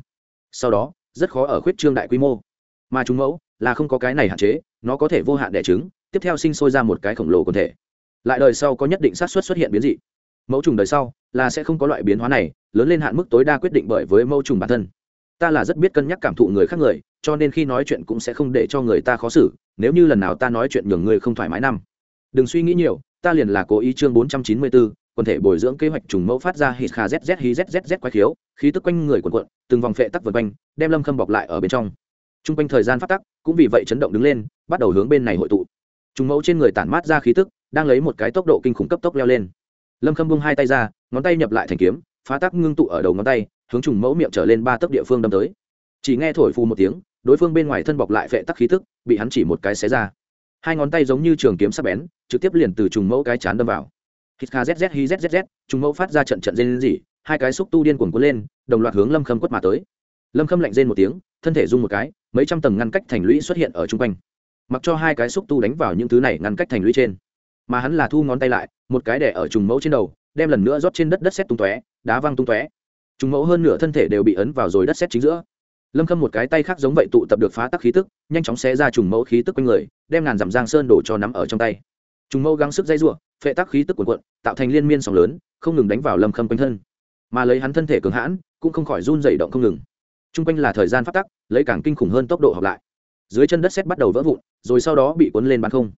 Sau đó, rất khó ở khuyết trương đại quy mô mà chúng mẫu là không có cái này hạn chế, nó có thể vô hạn đẻ trứng, tiếp theo sinh sôi ra một cái khổng lồ quần thể. Lại đời sau có nhất định xác suất xuất hiện biến dị. Mẫu trùng đời sau là sẽ không có loại biến hóa này, lớn lên hạn mức tối đa quyết định bởi với mẫu trùng bản thân. Ta là rất biết cân nhắc cảm thụ người khác người, cho nên khi nói chuyện cũng sẽ không để cho người ta khó xử, nếu như lần nào ta nói chuyện nhường người không thoải mái năm. Đừng suy nghĩ nhiều, ta liền là cố ý chương bốn trăm chín mươi bốn quần thể bồi dưỡng kế hoạch trùng mẫu phát ra hít kha zz z z quái khiếu, khí tức quanh người quần quận từng vòng phệ tắc vượt quanh, đem lâm khâm bọc lại ở bên trong t r u n g quanh thời gian phát tắc, cũng vì vậy chấn động đứng lên, bắt đầu hướng bên này hội tụ. Trùng mẫu trên người tản mát ra khí tức, đang lấy một cái tốc độ kinh khủng cấp tốc leo lên. Lâm khâm bung hai tay ra, ngón tay nhập lại thành kiếm, phá tắc ngưng tụ ở đầu ngón tay, hướng trùng mẫu miệng trở lên ba tấc địa phương đâm tới. Chỉ nghe thổi phù một tiếng, đối phương bên ngoài thân bọc lại phệ tắc khí tức, bị hắn chỉ một cái xé ra. Hai ngón tay giống như trường kiếm sắp bén, trực tiếp liền từ trùng mẫu cái chán đâm vào. Hít kha zz hi zzz trùng mẫu phát ra trận trận rên rỉ, hai cái xúc tu điên cuồng cuốn lên, đồng loạt hướng lâm khâm quất mà tới lâm khâm lạnh rên một tiếng, thân thể rung một cái, mấy trăm tầng ngăn cách thành lũy xuất hiện ở chung quanh. Mặc cho hai cái xúc tu đánh vào những thứ này ngăn cách thành lũy trên, mà hắn là thu ngón tay lại, một cái đẻ ở trùng mẫu trên đầu, đem lần nữa rót trên đất đất xét tung tóe, đá văng tung tóe. Trùng mẫu hơn nửa thân thể đều bị ấn vào rồi đất xét chính giữa. Lâm khâm một cái tay khác giống vậy tụ tập được phá tắc khí tức, nhanh chóng xé ra trùng mẫu khí tức quanh người, đem ngàn dặm giang sơn đổ cho nắm ở trong tay. Trùng mẫu gắng sức dây ruộng phệ tắc khí tức cuộn cuộn, tạo thành liên miên sóng lớn, không ngừng đánh vào lâm khâm quanh thân. Mà lấy hắn thân thể cường hãn, cũng không khỏi run dày động không ngừng t r u n g quanh là thời gian phát tắc, lấy càng kinh khủng hơn tốc độ học lại. Dưới chân đất xét bắt đầu vỡ vụn, rồi sau đó bị cuốn lên bán không.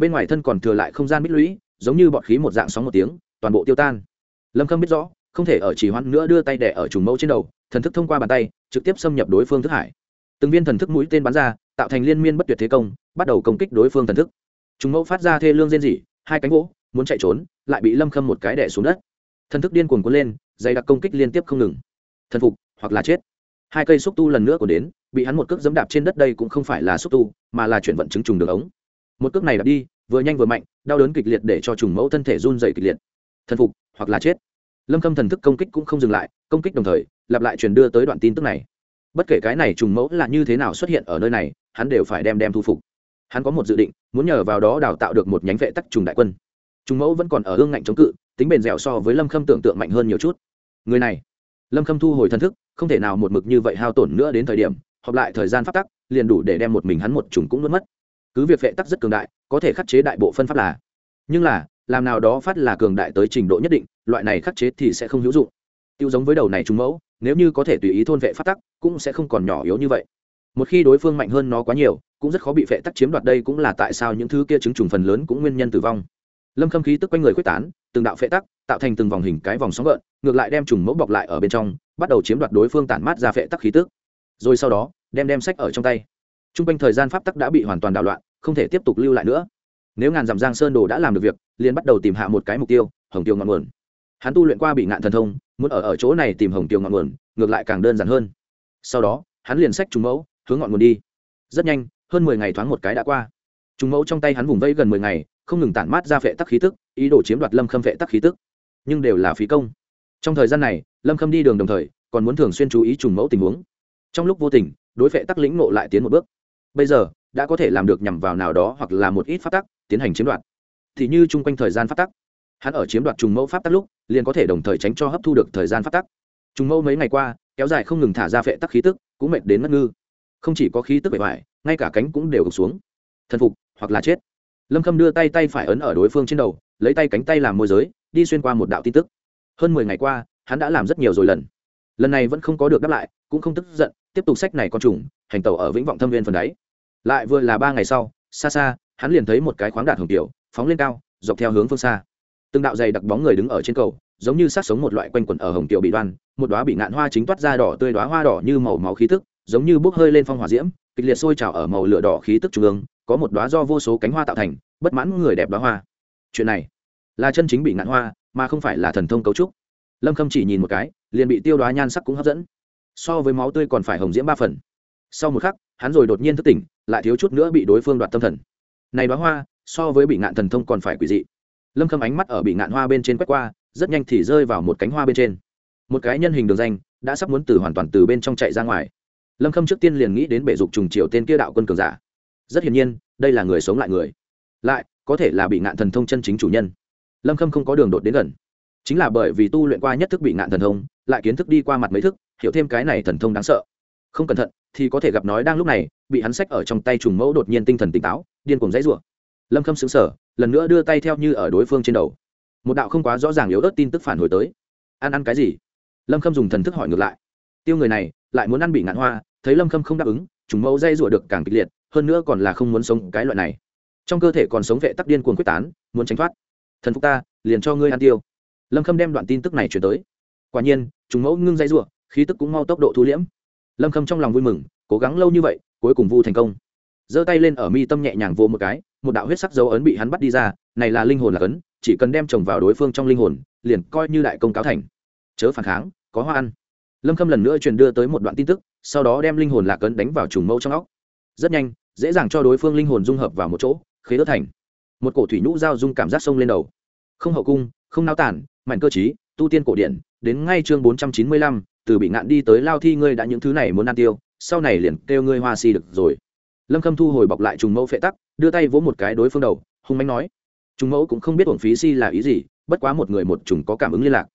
Bên ngoài thân còn thừa lại không gian bích lũy, giống như bọt khí một dạng sóng một tiếng, toàn bộ tiêu tan. Lâm khâm biết rõ, không thể ở chỉ hoãn nữa đưa tay đẻ ở trùng mẫu trên đầu, thần thức thông qua bàn tay, trực tiếp xâm nhập đối phương thức hải. Từng viên thần thức mũi tên bắn ra, tạo thành liên miên bất tuyệt thế công, bắt đầu công kích đối phương thần thức. Trùng mẫu phát ra thê lương rên rỉ, hai cánh gỗ, muốn chạy trốn, lại bị lâm khâm một cái đẻ xuống đất. Thần thức điên cuồng cuốn lên, dày đặc công kích liên tiếp không ngừng. Thần phục hoặc là chết hai cây xúc tu lần nữa của đến, bị hắn một cước dẫm đạp trên đất đây cũng không phải là xúc tu, mà là chuyển vận chứng trùng đường ống. Một cước này đạp đi, vừa nhanh vừa mạnh, đau đớn kịch liệt để cho trùng mẫu thân thể run dày kịch liệt. Thần phục, hoặc là chết. Lâm khâm thần thức công kích cũng không dừng lại, công kích đồng thời, lặp lại truyền đưa tới đoạn tin tức này. Bất kể cái này trùng mẫu là như thế nào xuất hiện ở nơi này, hắn đều phải đem đem thu phục. Hắn có một dự định, muốn nhờ vào đó đào tạo được một nhánh vệ tắc trùng đại quân. Trùng mẫu vẫn còn ở hương ngạnh chống cự, tính bền dẻo so với lâm khâm tưởng tượng mạnh hơn nhiều chút. Người này. Lâm khâm thu hồi thần thức không thể nào một mực như vậy hao tổn nữa đến thời điểm họp lại thời gian phát tắc, liền đủ để đem một mình hắn một trùng cũng nuốt mất. Cứ việc vệ tắc rất cường đại, có thể khắc chế đại bộ phân pháp là. Nhưng là, làm nào đó phát là cường đại tới trình độ nhất định, loại này khắc chế thì sẽ không hữu dụng. Tiêu giống với đầu này trùng mẫu, nếu như có thể tùy ý thôn vệ phát tắc, cũng sẽ không còn nhỏ yếu như vậy. Một khi đối phương mạnh hơn nó quá nhiều, cũng rất khó bị vệ tắc chiếm đoạt đây cũng là tại sao những thứ kia chứng trùng phần lớn cũng nguyên nhân tử vong. Lâm khâm khí tức quanh người quyết tán từng đạo phệ tắc, tạo thành từng vòng hình cái vòng sóng gợn, ngược lại đem trùng mẫu bọc lại ở bên trong, bắt đầu chiếm đoạt đối phương tản mát ra phệ tắc khí tức. Rồi sau đó, đem đem sách ở trong tay. T r u n g quanh thời gian pháp tắc đã bị hoàn toàn đảo loạn, không thể tiếp tục lưu lại nữa. Nếu ngàn dặm giang sơn đồ đã làm được việc, liền bắt đầu tìm hạ một cái mục tiêu, hồng tiêu ngọn nguồn. Hắn tu luyện qua bị ngạn thần thông, muốn ở ở chỗ này tìm hồng tiêu ngọn nguồn, ngược lại càng đơn giản hơn. Sau đó, hắn liền sách trùng mẫu, hướng ngọn nguồn đi. Rất nhanh, hơn mười ngày thoáng một cái đã qua. Trùng mẫu trong tay hắn vùng vây gần mười ngày, không ngừng tản mát ra phệ tắc khí tức ý đồ chiếm đoạt lâm khâm vệ tắc khí tức, nhưng đều là phí công. Trong thời gian này, lâm khâm đi đường đồng thời, còn muốn thường xuyên chú ý trùng mẫu tình huống. Trong lúc vô tình, đối vệ tắc lĩnh nộ lại tiến một bước. Bây giờ, đã có thể làm được nhằm vào nào đó hoặc là một ít phát tắc, tiến hành chiếm đoạt. Thì như chung quanh thời gian phát tắc, hắn ở chiếm đoạt trùng mẫu pháp tắc lúc, liền có thể đồng thời tránh cho hấp thu được thời gian phát tắc. Trùng mẫu mấy ngày qua, kéo dài không ngừng thả ra vệ tắc khí tức, cũng mệt đến ngất ngư. Không chỉ có khí tức bề ngoài ngay cả cánh cũng đều gục xuống. Thần phục hoặc là chết. Lâm khâm đưa tay tay phải ấn ở đối phương trên đầu lấy tay cánh tay làm môi giới, đi xuyên qua một đạo tin tức. Hơn mười ngày qua, hắn đã làm rất nhiều rồi lần. Lần này vẫn không có được đáp lại, cũng không tức giận, tiếp tục sách này con trùng, hành tàu ở vĩnh vọng thâm viên phần đáy. Lại vừa là ba ngày sau, xa xa, hắn liền thấy một cái khoáng đạt hồng tiểu, phóng lên cao, dọc theo hướng phương xa. Từng đạo dày đặc bóng người đứng ở trên cầu, giống như sát sống một loại quanh quẩn ở hồng tiểu bị đoan, một đóa bị ngạn hoa chính toát ra đỏ tươi đóa hoa đỏ như màu máu khí tức, giống như bốc hơi lên phong hỏa diễm, kịch liệt sôi trào ở màu lửa đỏ khí tức trung ương, có một đóa do vô số cánh hoa tạo thành, bất mãn người đẹp đóa hoa chuyện này là chân chính bị ngạn hoa, mà không phải là thần thông cấu trúc. Lâm khâm chỉ nhìn một cái, liền bị tiêu đoá nhan sắc cũng hấp dẫn. So với máu tươi còn phải hồng diễm ba phần. Sau một khắc, hắn rồi đột nhiên thức tỉnh, lại thiếu chút nữa bị đối phương đoạt tâm thần. Này đoá hoa, so với bị ngạn thần thông còn phải quỷ dị. Lâm khâm ánh mắt ở bị ngạn hoa bên trên quét qua, rất nhanh thì rơi vào một cánh hoa bên trên. Một cái nhân hình đường danh, đã sắp muốn từ hoàn toàn từ bên trong chạy ra ngoài. Lâm khâm trước tiên liền nghĩ đến bể dục trùng triều tên kia đạo quân cường giả. Rất hiển nhiên, đây là người sống lại người. Lại có thể là bị ngạn thần thông chân chính chủ nhân. Lâm khâm không có đường đột đến gần. Chính là bởi vì tu luyện qua nhất thức bị ngạn thần thông, lại kiến thức đi qua mặt mấy thức, hiểu thêm cái này thần thông đáng sợ. Không cẩn thận, thì có thể gặp nói đang lúc này, bị hắn xách ở trong tay trùng mẫu đột nhiên tinh thần tỉnh táo, điên cuồng dãy rủa. Lâm khâm xứng sở lần nữa đưa tay theo như ở đối phương trên đầu. Một đạo không quá rõ ràng yếu ớt tin tức phản hồi tới. Ăn ăn cái gì? Lâm khâm dùng thần thức hỏi ngược lại. Tiêu người này, lại muốn ăn bị ngạn hoa, thấy lâm khâm không đáp ứng, trùng mẫu dây rủa được càng kịch liệt, hơn nữa còn là không muốn sống cái loại này trong cơ thể còn sống vệ tắc điên cuồng quyết tán, muốn tránh thoát. Thần phục ta, liền cho ngươi ăn tiêu. Lâm khâm đem đoạn tin tức này chuyển tới. Quả nhiên chúng mẫu ngưng dây rủa khí tức cũng mau tốc độ thu liễm. Lâm khâm trong lòng vui mừng, cố gắng lâu như vậy, cuối cùng vu thành công. Giơ tay lên ở mi tâm nhẹ nhàng vô một cái, một đạo huyết sắc dấu ấn bị hắn bắt đi ra, này là linh hồn là cấn, chỉ cần đem chồng vào đối phương trong linh hồn, liền coi như đại công cáo thành. Chớ phản kháng, có hoa ăn. Lâm khâm lần nữa truyền đưa tới một đoạn tin tức, sau đó đem linh hồn lạc ấn đánh vào trùng mẫu trong óc. Rất nhanh, dễ dàng cho đối phương linh hồn dung hợp vào một chỗ khế ớt thành. Một cổ thủy nhũ giao dung cảm giác sông lên đầu. Không hậu cung, không nao tản mạnh cơ chí tu tiên cổ điển, đến ngay chương bốn trăm chín mươi lăm, từ bị ngạn đi tới lao thi ngươi đã những thứ này muốn ăn tiêu, sau này liền kêu ngươi hoa si được rồi. Lâm khâm thu hồi bọc lại trùng mẫu phệ tắc, đưa tay vỗ một cái đối phương đầu, hung mánh nói. Trùng mẫu cũng không biết uổng phí si là ý gì, bất quá một người một trùng có cảm ứng liên lạc.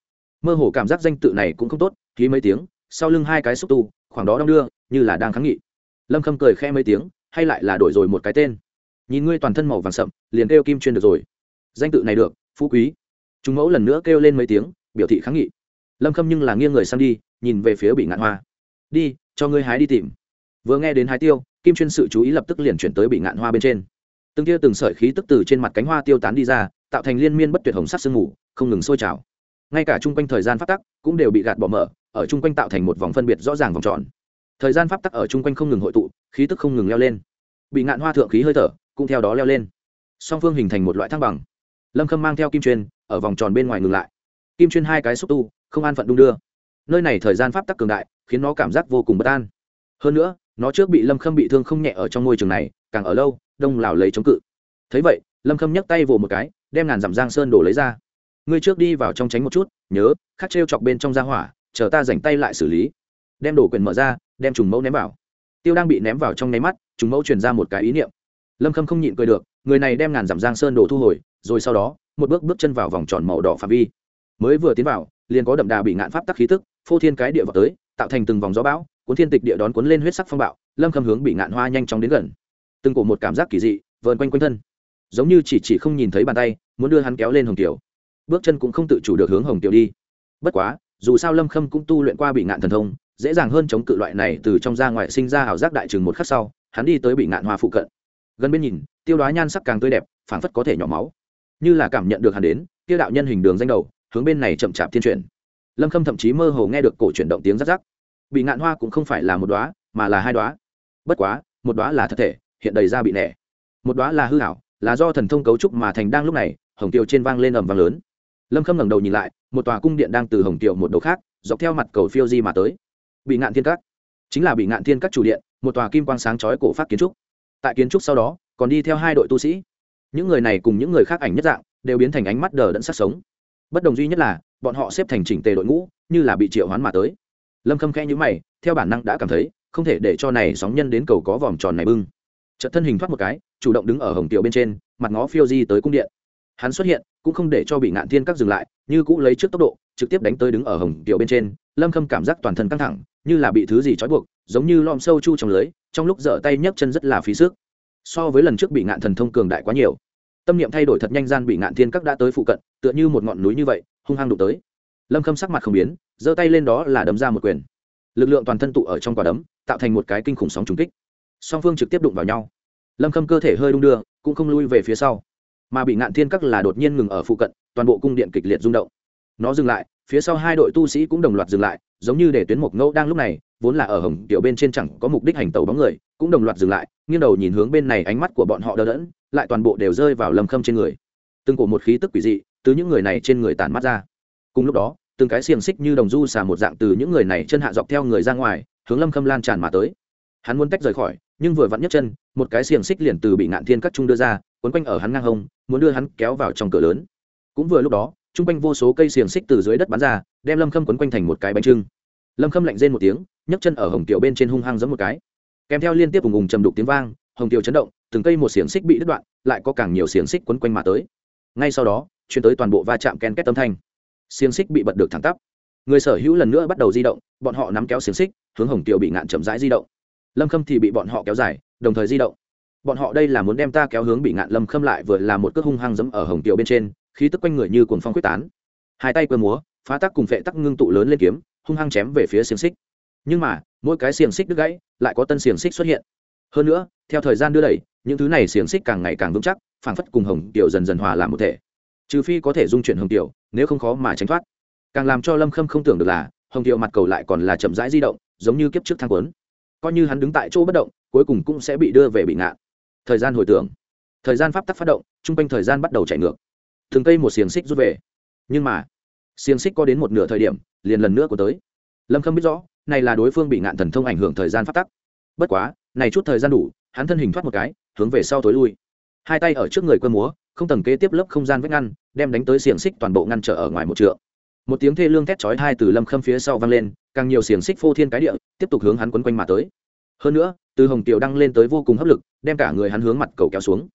Mơ hồ cảm giác danh tự này cũng không tốt, ký mấy tiếng, sau lưng hai cái xúc tu, khoảng đó đong đưa, như là đang kháng nghị. Lâm khâm cười khe mấy tiếng, hay lại là đổi rồi một cái tên nhìn ngươi toàn thân màu vàng sậm, liền kêu kim chuyên được rồi. Danh tự này được, phú quý. Chúng mẫu lần nữa kêu lên mấy tiếng, biểu thị kháng nghị. Lâm khâm nhưng là nghiêng người sang đi, nhìn về phía bị ngạn hoa. Đi, cho ngươi hái đi tìm. Vừa nghe đến hái tiêu, kim chuyên sự chú ý lập tức liền chuyển tới bị ngạn hoa bên trên. Từng tia từng sợi khí tức từ trên mặt cánh hoa tiêu tán đi ra, tạo thành liên miên bất tuyệt hồng sắc sương mù, không ngừng sôi trào. Ngay cả chung quanh thời gian phát tắc cũng đều bị gạt bỏ mở, ở chung quanh tạo thành một vòng phân biệt rõ ràng vòng tròn. Thời gian pháp tắc ở chung quanh không ngừng hội tụ, khí tức không ngừng leo lên. Bị ngạn hoa thượng khí hơi thở cũng theo đó leo lên. Song phương hình thành một loại thăng bằng. Lâm khâm mang theo kim chuyên, ở vòng tròn bên ngoài ngừng lại. Kim chuyên hai cái xúc tu, không an phận đung đưa. Nơi này thời gian pháp tắc cường đại, khiến nó cảm giác vô cùng bất an. Hơn nữa, nó trước bị lâm khâm bị thương không nhẹ ở trong môi trường này, càng ở lâu, đông lào lấy chống cự. Thấy vậy, lâm khâm nhấc tay vồ một cái, đem ngàn dặm giang sơn đổ lấy ra. Ngươi trước đi vào trong tránh một chút, nhớ, khắc trêu chọc bên trong ra hỏa, chờ ta dành tay lại xử lý. Đem đổ quyền mở ra, đem trùng mẫu ném vào. Tiêu đang bị ném vào trong nháy mắt, trùng mẫu truyền ra một cái ý niệm lâm khâm không nhịn cười được, người này đem ngàn dặm giang sơn đổ thu hồi, rồi sau đó, một bước bước chân vào vòng tròn màu đỏ phạm vi. Mới vừa tiến vào, liền có đậm đà bị ngạn pháp tắc khí tức, phô thiên cái địa vào tới, tạo thành từng vòng gió bão, cuốn thiên tịch địa đón cuốn lên huyết sắc phong bạo, lâm khâm hướng bị ngạn hoa nhanh chóng đến gần. Từng cổ một cảm giác kỳ dị, vờn quanh quanh thân. Giống như chỉ chỉ không nhìn thấy bàn tay, muốn đưa hắn kéo lên hồng tiểu bước chân cũng không tự chủ được hướng hồng tiểu đi. Bất quá, dù sao lâm khâm cũng tu luyện qua bị ngạn thần thông, dễ dàng hơn chống cự loại này từ trong ra ngoài sinh ra ảo giác đại trừng một khắc sau, hắn đi tới bị ngạn hoa phụ cận gần bên nhìn, tiêu đoá nhan sắc càng tươi đẹp, phảng phất có thể nhỏ máu. Như là cảm nhận được hắn đến, tiêu đạo nhân hình đường danh đầu, hướng bên này chậm chạp thiên chuyển. Lâm khâm thậm chí mơ hồ nghe được cổ chuyển động tiếng rắc rắc. Bị ngạn hoa cũng không phải là một đoá, mà là hai đoá. Bất quá, một đoá là thật thể, hiện đầy ra bị nẻ. Một đoá là hư hảo là do thần thông cấu trúc mà thành đang lúc này, hồng tiêu trên vang lên ầm vang lớn. Lâm khâm ngẩng đầu nhìn lại, một tòa cung điện đang từ hồng tiêu một đầu khác, dọc theo mặt cầu phiêu di mà tới. Bị ngạn thiên các. Chính là bị ngạn thiên các chủ điện, một tòa kim quang sáng chói cổ phát kiến trúc tại kiến trúc sau đó, còn đi theo hai đội tu sĩ. Những người này cùng những người khác ảnh nhất dạng, đều biến thành ánh mắt đờ đẫn sắc sống. Bất đồng duy nhất là, bọn họ xếp thành chỉnh tề đội ngũ, như là bị triệu hoán mà tới. Lâm khâm khẽ nhữ mày, theo bản năng đã cảm thấy, không thể để cho này sóng nhân đến cầu có vòm tròn này bưng. Chợt thân hình thoát một cái, chủ động đứng ở hồng tiểu bên trên, mặt ngó phiêu di tới cung điện. Hắn xuất hiện, cũng không để cho bị ngạn thiên các dừng lại, như cũ lấy trước tốc độ, trực tiếp đánh tới đứng ở hồng tiểu bên trên. Lâm khâm cảm giác toàn thân căng thẳng như là bị thứ gì trói buộc, giống như lom sâu chu trong lưới, trong lúc dở tay nhấc chân rất là phí sức. So với lần trước bị ngạn thần thông cường đại quá nhiều, tâm niệm thay đổi thật nhanh gian bị ngạn thiên các đã tới phụ cận, tựa như một ngọn núi như vậy, hung hăng đụng tới. Lâm khâm sắc mặt không biến, giơ tay lên đó là đấm ra một quyền. Lực lượng toàn thân tụ ở trong quả đấm, tạo thành một cái kinh khủng sóng trùng kích. Song phương trực tiếp đụng vào nhau. Lâm khâm cơ thể hơi đung đưa, cũng không lui về phía sau. Mà bị ngạn thiên các là đột nhiên ngừng ở phụ cận, toàn bộ cung điện kịch liệt rung động nó dừng lại, phía sau hai đội tu sĩ cũng đồng loạt dừng lại, giống như để tuyến mộc ngẫu đang lúc này, vốn là ở hồng tiểu bên trên chẳng có mục đích hành tàu bóng người, cũng đồng loạt dừng lại, nghiêng đầu nhìn hướng bên này ánh mắt của bọn họ đờ đẫn, lại toàn bộ đều rơi vào lâm khâm trên người. Từng cổ một khí tức quỷ dị từ những người này trên người tàn mắt ra. Cùng lúc đó, từng cái xiềng xích như đồng du xà một dạng từ những người này chân hạ dọc theo người ra ngoài, hướng lâm khâm lan tràn mà tới. Hắn muốn tách rời khỏi, nhưng vừa vặn nhấc chân, một cái xiềng xích liền từ bị ngạn thiên các trung đưa ra, quấn quanh ở hắn ngang hông, muốn đưa hắn kéo vào trong cửa lớn. Cũng vừa lúc đó chung quanh vô số cây xiềng xích từ dưới đất bắn ra, đem lâm khâm quấn quanh thành một cái bánh trưng. Lâm khâm lạnh rên một tiếng, nhấc chân ở hồng tiểu bên trên hung hăng giấm một cái. Kèm theo liên tiếp ùng ùng trầm đục tiếng vang, hồng tiểu chấn động, từng cây một xiềng xích bị đứt đoạn, lại có càng nhiều xiềng xích quấn quanh mà tới. Ngay sau đó chuyển tới toàn bộ va chạm ken két tâm thanh. Xiềng xích bị bật được thẳng tắp. Người sở hữu lần nữa bắt đầu di động, bọn họ nắm kéo xiềng xích, hướng hồng tiểu bị ngạn chậm rãi di động. Lâm khâm thì bị bọn họ kéo dài, đồng thời di động. Bọn họ đây là muốn đem ta kéo hướng bị ngạn lâm khâm lại vừa là một cước hung hăng dẫm ở hồng tiểu bên trên khí tức quanh người như cuồng phong quyết tán. Hai tay quơ múa, phá tắc cùng vệ tắc ngưng tụ lớn lên kiếm, hung hăng chém về phía xiềng xích. Nhưng mà, mỗi cái xiềng xích đứt gãy, lại có tân xiềng xích xuất hiện. Hơn nữa, theo thời gian đưa đẩy, những thứ này xiềng xích càng ngày càng vững chắc, phảng phất cùng hồng tiểu dần dần hòa làm một thể. Trừ phi có thể dung chuyển hồng tiểu, nếu không khó mà tránh thoát. Càng làm cho lâm khâm không tưởng được là, hồng tiểu mặt cầu lại còn là chậm rãi di động, giống như kiếp trước thang quấn coi như hắn đứng tại chỗ bất động, cuối cùng cũng sẽ bị đưa về bị ngạn thời gian hồi tưởng. Thời gian pháp tắc phát động, trung quanh thời gian bắt đầu chạy ngược thường cây một xiềng xích rút về. Nhưng mà, xiềng xích có đến một nửa thời điểm, liền lần nữa của tới. Lâm khâm biết rõ, này là đối phương bị ngạn thần thông ảnh hưởng thời gian phát tắc. Bất quá, này chút thời gian đủ, hắn thân hình thoát một cái, hướng về sau tối lui. Hai tay ở trước người cơ múa, không tầng kế tiếp lớp không gian vách ngăn, đem đánh tới xiềng xích toàn bộ ngăn trở ở ngoài một trượng. Một tiếng thê lương thét chói hai từ lâm khâm phía sau vang lên, càng nhiều xiềng xích phô thiên cái địa, tiếp tục hướng hắn quấn quanh mà tới. Hơn nữa, từ hồng tiểu đăng lên tới vô cùng hấp lực, đem cả người hắn hướng mặt cầu kéo xuống.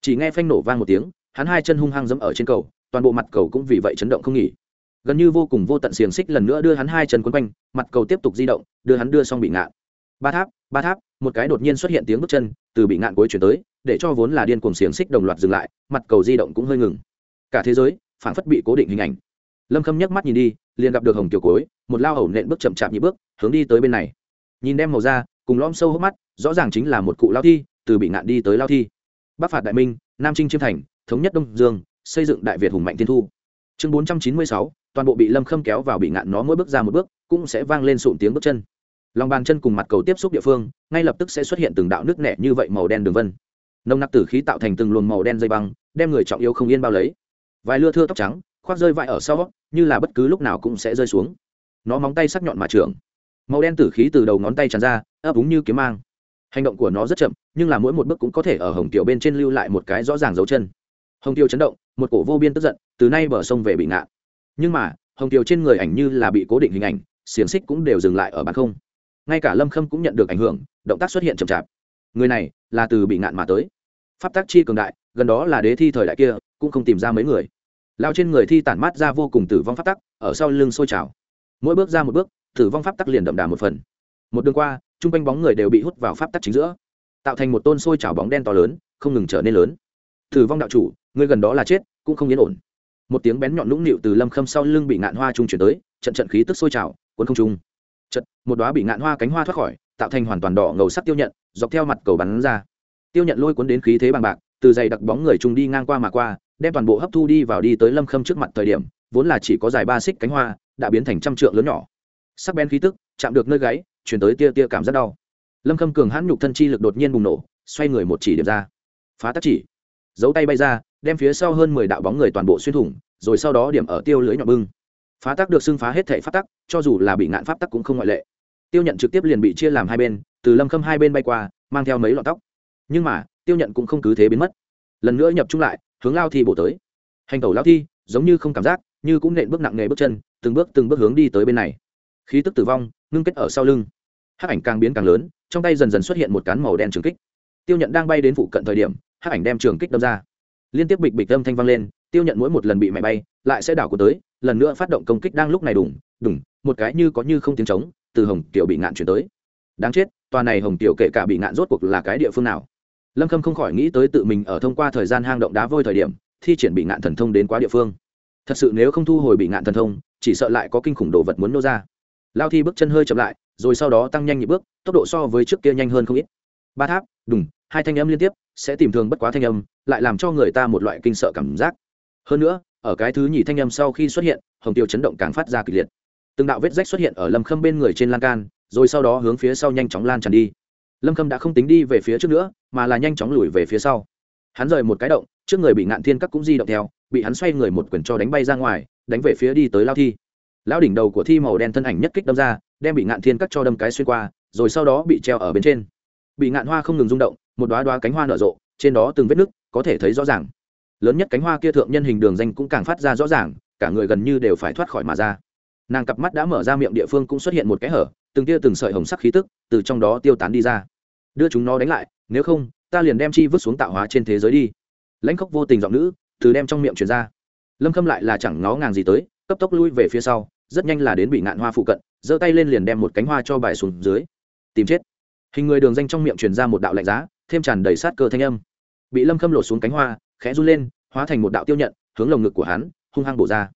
Chỉ nghe phanh nổ vang một tiếng hắn hai chân hung hăng dẫm ở trên cầu, toàn bộ mặt cầu cũng vì vậy chấn động không nghỉ. Gần như vô cùng vô tận xiềng xích lần nữa đưa hắn hai chân quấn quanh, mặt cầu tiếp tục di động, đưa hắn đưa xong bị ngạn. Ba tháp ba tháp, một cái đột nhiên xuất hiện tiếng bước chân, từ bị ngạn cuối chuyển tới, để cho vốn là điên cuồng xiềng xích đồng loạt dừng lại, mặt cầu di động cũng hơi ngừng. Cả thế giới phản phất bị cố định hình ảnh. Lâm khâm nhấc mắt nhìn đi, liền gặp được hồng tiểu cối, một lao hầu nện bước chậm chạp như bước, hướng đi tới bên này. Nhìn đem màu da, cùng lom sâu hốc mắt, rõ ràng chính là một cụ lao thi, từ bị ngạn đi tới lao thi. Bắc phạt đại minh, nam trinh chiêm thành thống nhất đông dương, xây dựng đại việt hùng mạnh thiên thu. Chương bốn trăm chín mươi sáu, toàn bộ bị lâm khâm kéo vào bị ngạn nó mỗi bước ra một bước, cũng sẽ vang lên sụn tiếng bước chân. Lòng bàn chân cùng mặt cầu tiếp xúc địa phương, ngay lập tức sẽ xuất hiện từng đạo nước nẻ như vậy màu đen đường vân. Nồng nặc tử khí tạo thành từng luồng màu đen dây băng, đem người trọng yếu không yên bao lấy. Vài lưa thưa tóc trắng, khoác rơi vãi ở sau, như là bất cứ lúc nào cũng sẽ rơi xuống. Nó móng tay sắc nhọn mà trưởng. Màu đen tử khí từ đầu ngón tay tràn ra, ấp úng như kiếm mang. Hành động của nó rất chậm, nhưng là mỗi một bước cũng có thể ở hồng tiểu bên trên lưu lại một cái rõ ràng dấu chân hồng tiêu chấn động, một cổ vô biên tức giận, từ nay bờ sông về bị ngạn nhưng mà, hồng tiêu trên người ảnh như là bị cố định hình ảnh, xiềng xích cũng đều dừng lại ở bàn không. Ngay cả lâm khâm cũng nhận được ảnh hưởng, động tác xuất hiện chậm chạp. Người này là từ bị ngạn mà tới. Pháp tác chi cường đại, gần đó là đế thi thời đại kia, cũng không tìm ra mấy người. Lao trên người thi tản mát ra vô cùng tử vong pháp tắc, ở sau lưng sôi trào. Mỗi bước ra một bước, tử vong pháp tắc liền đậm đà một phần. Một đường qua, chung quanh bóng người đều bị hút vào pháp tắc chính giữa, tạo thành một tôn sôi trào bóng đen to lớn, không ngừng trở nên lớn thử vong đạo chủ, người gần đó là chết, cũng không yên ổn. Một tiếng bén nhọn lũng nịu từ lâm khâm sau lưng bị ngạn hoa trung chuyển tới, trận trận khí tức sôi trào quân không trung. Trận một đoá bị ngạn hoa cánh hoa thoát khỏi, tạo thành hoàn toàn đỏ ngầu sắc tiêu nhận, dọc theo mặt cầu bắn ra. Tiêu nhận lôi cuốn đến khí thế bằng bạc, từ dày đặc bóng người trung đi ngang qua mà qua, đem toàn bộ hấp thu đi vào đi tới lâm khâm trước mặt thời điểm, vốn là chỉ có dài ba xích cánh hoa, đã biến thành trăm trượng lớn nhỏ. Sắc bén khí tức, chạm được nơi gáy, chuyển tới tia tia cảm rất đau. Lâm khâm cường hãn nhục thân chi lực đột nhiên bùng nổ, xoay người một chỉ điểm ra. Phá tắc chỉ giấu tay bay ra, đem phía sau hơn mười đạo bóng người toàn bộ xuyên thủng, rồi sau đó điểm ở tiêu lưới nhọn bưng. Phá tắc được xưng phá hết thể pháp tắc, cho dù là bị ngạn pháp tắc cũng không ngoại lệ. Tiêu nhận trực tiếp liền bị chia làm hai bên, từ lâm khâm hai bên bay qua, mang theo mấy lọn tóc. Nhưng mà, tiêu nhận cũng không cứ thế biến mất. Lần nữa nhập trung lại, hướng lao thi bổ tới. Hành tẩu lao thi, giống như không cảm giác, như cũng nện bước nặng nề bước chân, từng bước từng bước hướng đi tới bên này. Khí tức tử vong, ngưng kết ở sau lưng. Hắc ảnh càng biến càng lớn, trong tay dần dần xuất hiện một cán màu đen trừng kích. Tiêu nhận đang bay đến phụ cận thời điểm hắc ảnh đem trường kích đâm ra. Liên tiếp bịch bịch âm thanh vang lên, tiêu nhận mỗi một lần bị mẹ bay, lại sẽ đảo của tới, lần nữa phát động công kích đang lúc này đủng đủng một cái như có như không tiếng trống, từ hồng tiểu bị ngạn chuyển tới. Đáng chết, tòa này hồng tiểu kể cả bị ngạn rốt cuộc là cái địa phương nào? Lâm khâm không khỏi nghĩ tới tự mình ở thông qua thời gian hang động đá vôi thời điểm, thi triển bị ngạn thần thông đến quá địa phương. Thật sự nếu không thu hồi bị ngạn thần thông, chỉ sợ lại có kinh khủng đồ vật muốn nô ra. Lao thi bước chân hơi chậm lại, rồi sau đó tăng nhanh nhịp bước, tốc độ so với trước kia nhanh hơn không ít. Ba tháp, đùng, hai thanh âm liên tiếp sẽ tìm thường bất quá thanh âm, lại làm cho người ta một loại kinh sợ cảm giác. Hơn nữa, ở cái thứ nhì thanh âm sau khi xuất hiện, hồng tiêu chấn động càng phát ra kịch liệt. Từng đạo vết rách xuất hiện ở lâm khâm bên người trên lan can, rồi sau đó hướng phía sau nhanh chóng lan tràn đi. Lâm khâm đã không tính đi về phía trước nữa, mà là nhanh chóng lùi về phía sau. Hắn rời một cái động, trước người bị ngạn thiên các cũng di động theo, bị hắn xoay người một quyền cho đánh bay ra ngoài, đánh về phía đi tới lao thi. Lao đỉnh đầu của thi màu đen thân ảnh nhất kích đâm ra, đem bị ngạn thiên các cho đâm cái xuyên qua, rồi sau đó bị treo ở bên trên bị ngạn hoa không ngừng rung động, một đoá đoá cánh hoa nở rộ, trên đó từng vết nứt, có thể thấy rõ ràng. Lớn nhất cánh hoa kia thượng nhân hình đường danh cũng càng phát ra rõ ràng, cả người gần như đều phải thoát khỏi mà ra. Nàng cặp mắt đã mở ra miệng địa phương cũng xuất hiện một cái hở, từng tia từng sợi hồng sắc khí tức từ trong đó tiêu tán đi ra. Đưa chúng nó đánh lại, nếu không, ta liền đem chi vứt xuống tạo hóa trên thế giới đi. Lãnh khốc vô tình giọng nữ, từ đem trong miệng truyền ra. Lâm khâm lại là chẳng ngó ngàng gì tới, cấp tốc lui về phía sau, rất nhanh là đến bị ngạn hoa phụ cận, giơ tay lên liền đem một cánh hoa cho bài xuống dưới. Tìm chết hình người đường danh trong miệng truyền ra một đạo lạnh giá, thêm tràn đầy sát cơ thanh âm. Bị lâm khâm lột xuống cánh hoa, khẽ run lên, hóa thành một đạo tiêu nhận, hướng lồng ngực của hắn, hung hăng bổ ra.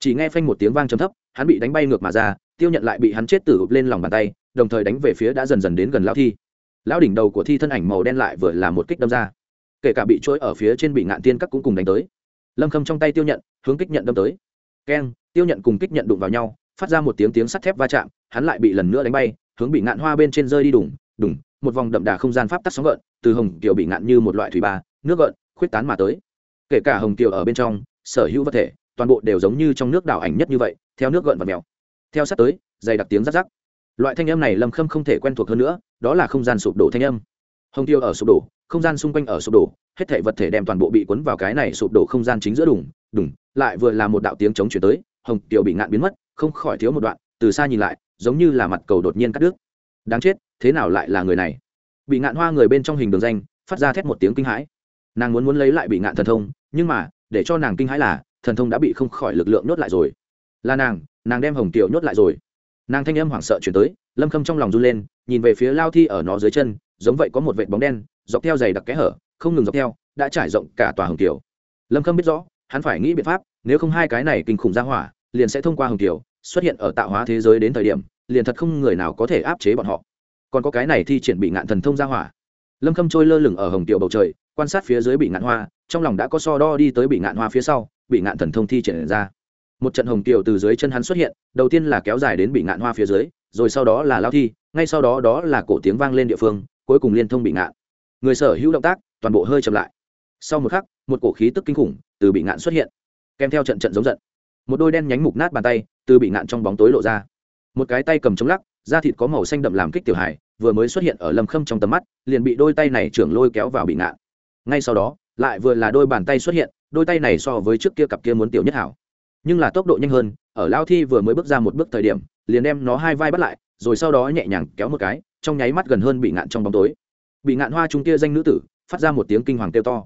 Chỉ nghe phanh một tiếng vang trầm thấp, hắn bị đánh bay ngược mà ra, tiêu nhận lại bị hắn chết tử lên lòng bàn tay, đồng thời đánh về phía đã dần dần đến gần lão thi. Lão đỉnh đầu của thi thân ảnh màu đen lại vừa là một kích đâm ra. Kể cả bị trôi ở phía trên bị ngạn tiên các cũng cùng đánh tới. Lâm khâm trong tay tiêu nhận, hướng kích nhận đâm tới. Keng, tiêu nhận cùng kích nhận đụng vào nhau, phát ra một tiếng tiếng sắt thép va chạm, hắn lại bị lần nữa đánh bay, hướng bị ngạn hoa bên trên rơi đi đủng đùng, một vòng đậm đà không gian pháp tắc sóng gợn, từ hồng kiều bị ngạn như một loại thủy ba, nước gợn, khuyết tán mà tới. Kể cả hồng kiều ở bên trong, sở hữu vật thể, toàn bộ đều giống như trong nước đảo ảnh nhất như vậy, theo nước gợn và mèo. Theo sát tới, dày đặc tiếng rắc rắc. Loại thanh âm này lâm khâm không thể quen thuộc hơn nữa, đó là không gian sụp đổ thanh âm. Hồng tiêu ở sụp đổ, không gian xung quanh ở sụp đổ, hết thể vật thể đem toàn bộ bị cuốn vào cái này sụp đổ không gian chính giữa đùng đùng, lại vừa là một đạo tiếng chống chuyển tới, hồng tiêu bị ngạn biến mất, không khỏi thiếu một đoạn, từ xa nhìn lại, giống như là mặt cầu đột nhiên cắt đứt đáng chết, thế nào lại là người này? Bị ngạn hoa người bên trong hình đường danh, phát ra thét một tiếng kinh hãi. Nàng muốn muốn lấy lại bị ngạn thần thông, nhưng mà, để cho nàng kinh hãi là, thần thông đã bị không khỏi lực lượng nhốt lại rồi. Là nàng nàng đem hồng tiểu nhốt lại rồi. Nàng thanh âm hoảng sợ chuyển tới, lâm khâm trong lòng run lên, nhìn về phía lao thi ở nó dưới chân, giống vậy có một vệt bóng đen, dọc theo giày đặc kẽ hở, không ngừng dọc theo, đã trải rộng cả tòa hồng tiểu. Lâm khâm biết rõ, hắn phải nghĩ biện pháp, nếu không hai cái này kinh khủng ra hỏa, liền sẽ thông qua hồng tiểu, xuất hiện ở tạo hóa thế giới đến thời điểm liền thật không người nào có thể áp chế bọn họ. Còn có cái này thi triển bị ngạn thần thông ra hỏa. Lâm khâm trôi lơ lửng ở hồng tiểu bầu trời, quan sát phía dưới bị ngạn hoa, trong lòng đã có so đo đi tới bị ngạn hoa phía sau, bị ngạn thần thông thi triển ra. Một trận hồng tiểu từ dưới chân hắn xuất hiện, đầu tiên là kéo dài đến bị ngạn hoa phía dưới, rồi sau đó là lao thi, ngay sau đó đó là cổ tiếng vang lên địa phương, cuối cùng liên thông bị ngạn. Người sở hữu động tác, toàn bộ hơi chậm lại. Sau một khắc, một cổ khí tức kinh khủng từ bị ngạn xuất hiện, kèm theo trận trận giống giận. Một đôi đen nhánh mục nát bàn tay, từ bị ngạn trong bóng tối lộ ra một cái tay cầm chống lắc, da thịt có màu xanh đậm làm kích tiểu hải vừa mới xuất hiện ở lâm khâm trong tầm mắt, liền bị đôi tay này trưởng lôi kéo vào bị ngạn. Ngay sau đó, lại vừa là đôi bàn tay xuất hiện, đôi tay này so với trước kia cặp kia muốn tiểu nhất hảo. Nhưng là tốc độ nhanh hơn, ở lao thi vừa mới bước ra một bước thời điểm, liền đem nó hai vai bắt lại, rồi sau đó nhẹ nhàng kéo một cái, trong nháy mắt gần hơn bị ngạn trong bóng tối. Bị ngạn hoa trung kia danh nữ tử, phát ra một tiếng kinh hoàng kêu to.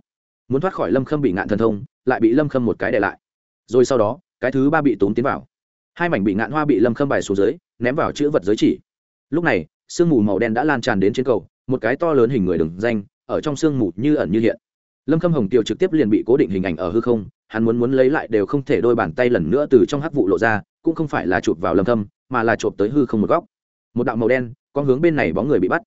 Muốn thoát khỏi lâm khâm bị ngạn thần thông, lại bị lâm khâm một cái để lại. Rồi sau đó, cái thứ ba bị tốn tiến vào hai mảnh bị ngạn hoa bị lâm khâm bài xuống dưới, ném vào chữ vật giới chỉ. Lúc này, sương mù màu đen đã lan tràn đến trên cầu, một cái to lớn hình người đừng danh, ở trong sương mù như ẩn như hiện. Lâm khâm hồng tiều trực tiếp liền bị cố định hình ảnh ở hư không, hắn muốn muốn lấy lại đều không thể đôi bàn tay lần nữa từ trong hắc vụ lộ ra, cũng không phải là chụp vào lâm khâm, mà là chụp tới hư không một góc. Một đạo màu đen, con hướng bên này bóng người bị bắt.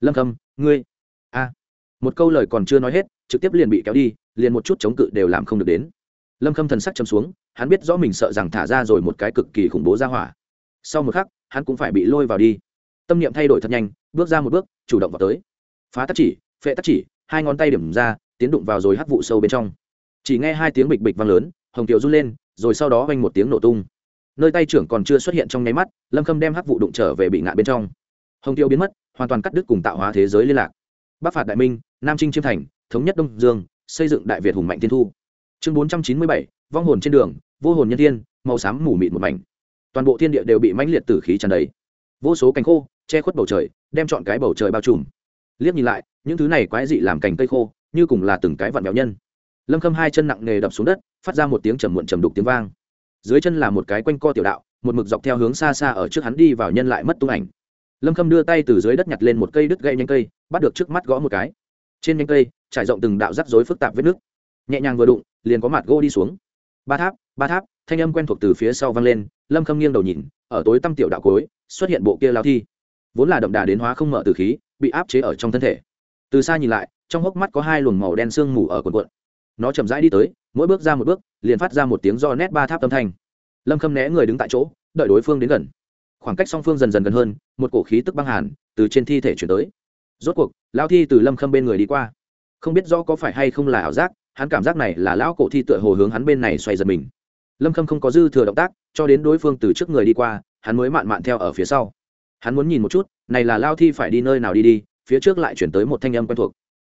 Lâm khâm, ngươi, a. Một câu lời còn chưa nói hết, trực tiếp liền bị kéo đi, liền một chút chống cự đều làm không được đến. Lâm khâm thần sắc chấm xuống hắn biết rõ mình sợ rằng thả ra rồi một cái cực kỳ khủng bố ra hỏa. Sau một khắc, hắn cũng phải bị lôi vào đi. Tâm niệm thay đổi thật nhanh, bước ra một bước, chủ động vào tới. Phá tắc chỉ, phệ tắc chỉ, hai ngón tay điểm ra, tiến đụng vào rồi hắc vụ sâu bên trong. Chỉ nghe hai tiếng bịch bịch vang lớn, hồng kiều run lên, rồi sau đó vang một tiếng nổ tung. Nơi tay trưởng còn chưa xuất hiện trong nháy mắt, lâm khâm đem hắc vụ đụng trở về bị ngạn bên trong. Hồng tiêu biến mất, hoàn toàn cắt đứt cùng tạo hóa thế giới liên lạc. Bắc phạt đại minh, nam trinh chiêm thành, thống nhất đông dương, xây dựng đại việt hùng mạnh tiên thu. Chương bốn trăm chín mươi bảy vong hồn trên đường, vô hồn nhân thiên, màu xám mù mịt một mảnh. Toàn bộ thiên địa đều bị mãnh liệt tử khí tràn đầy. Vô số cánh khô, che khuất bầu trời, đem chọn cái bầu trời bao trùm. Liếc nhìn lại, những thứ này quái dị làm cành cây khô, như cùng là từng cái vạn béo nhân. Lâm khâm hai chân nặng nề đập xuống đất, phát ra một tiếng trầm muộn trầm đục tiếng vang. Dưới chân là một cái quanh co tiểu đạo, một mực dọc theo hướng xa xa ở trước hắn đi vào nhân lại mất tung ảnh. Lâm khâm đưa tay từ dưới đất nhặt lên một cây đứt gãy nhánh cây, bắt được trước mắt gõ một cái. Trên nhánh cây, trải rộng từng đạo rắc rối phức tạp vết nước nhẹ nhàng vừa đụng, liền có mặt gỗ đi xuống ba tháp ba tháp, thanh âm quen thuộc từ phía sau vang lên, lâm khâm nghiêng đầu nhìn, ở tối tăm tiểu đạo cối xuất hiện bộ kia lao thi. Vốn là đậm đà đến hóa không mở từ khí, bị áp chế ở trong thân thể. Từ xa nhìn lại, trong hốc mắt có hai luồng màu đen sương mù ở quần quận nó chậm rãi đi tới, mỗi bước ra một bước, liền phát ra một tiếng do nét ba tháp âm thanh. Lâm khâm né người đứng tại chỗ, đợi đối phương đến gần. Khoảng cách song phương dần dần gần hơn, một cổ khí tức băng hàn từ trên thi thể chuyển tới. Rốt cuộc, lao thi từ lâm khâm bên người đi qua không biết rõ có phải hay không là ảo giác, hắn cảm giác này là lão cổ thi tựa hồ hướng hắn bên này xoay giật mình. Lâm khâm không có dư thừa động tác, cho đến đối phương từ trước người đi qua, hắn mới mạn mạn theo ở phía sau. Hắn muốn nhìn một chút, này là lao thi phải đi nơi nào đi đi, phía trước lại chuyển tới một thanh âm quen thuộc.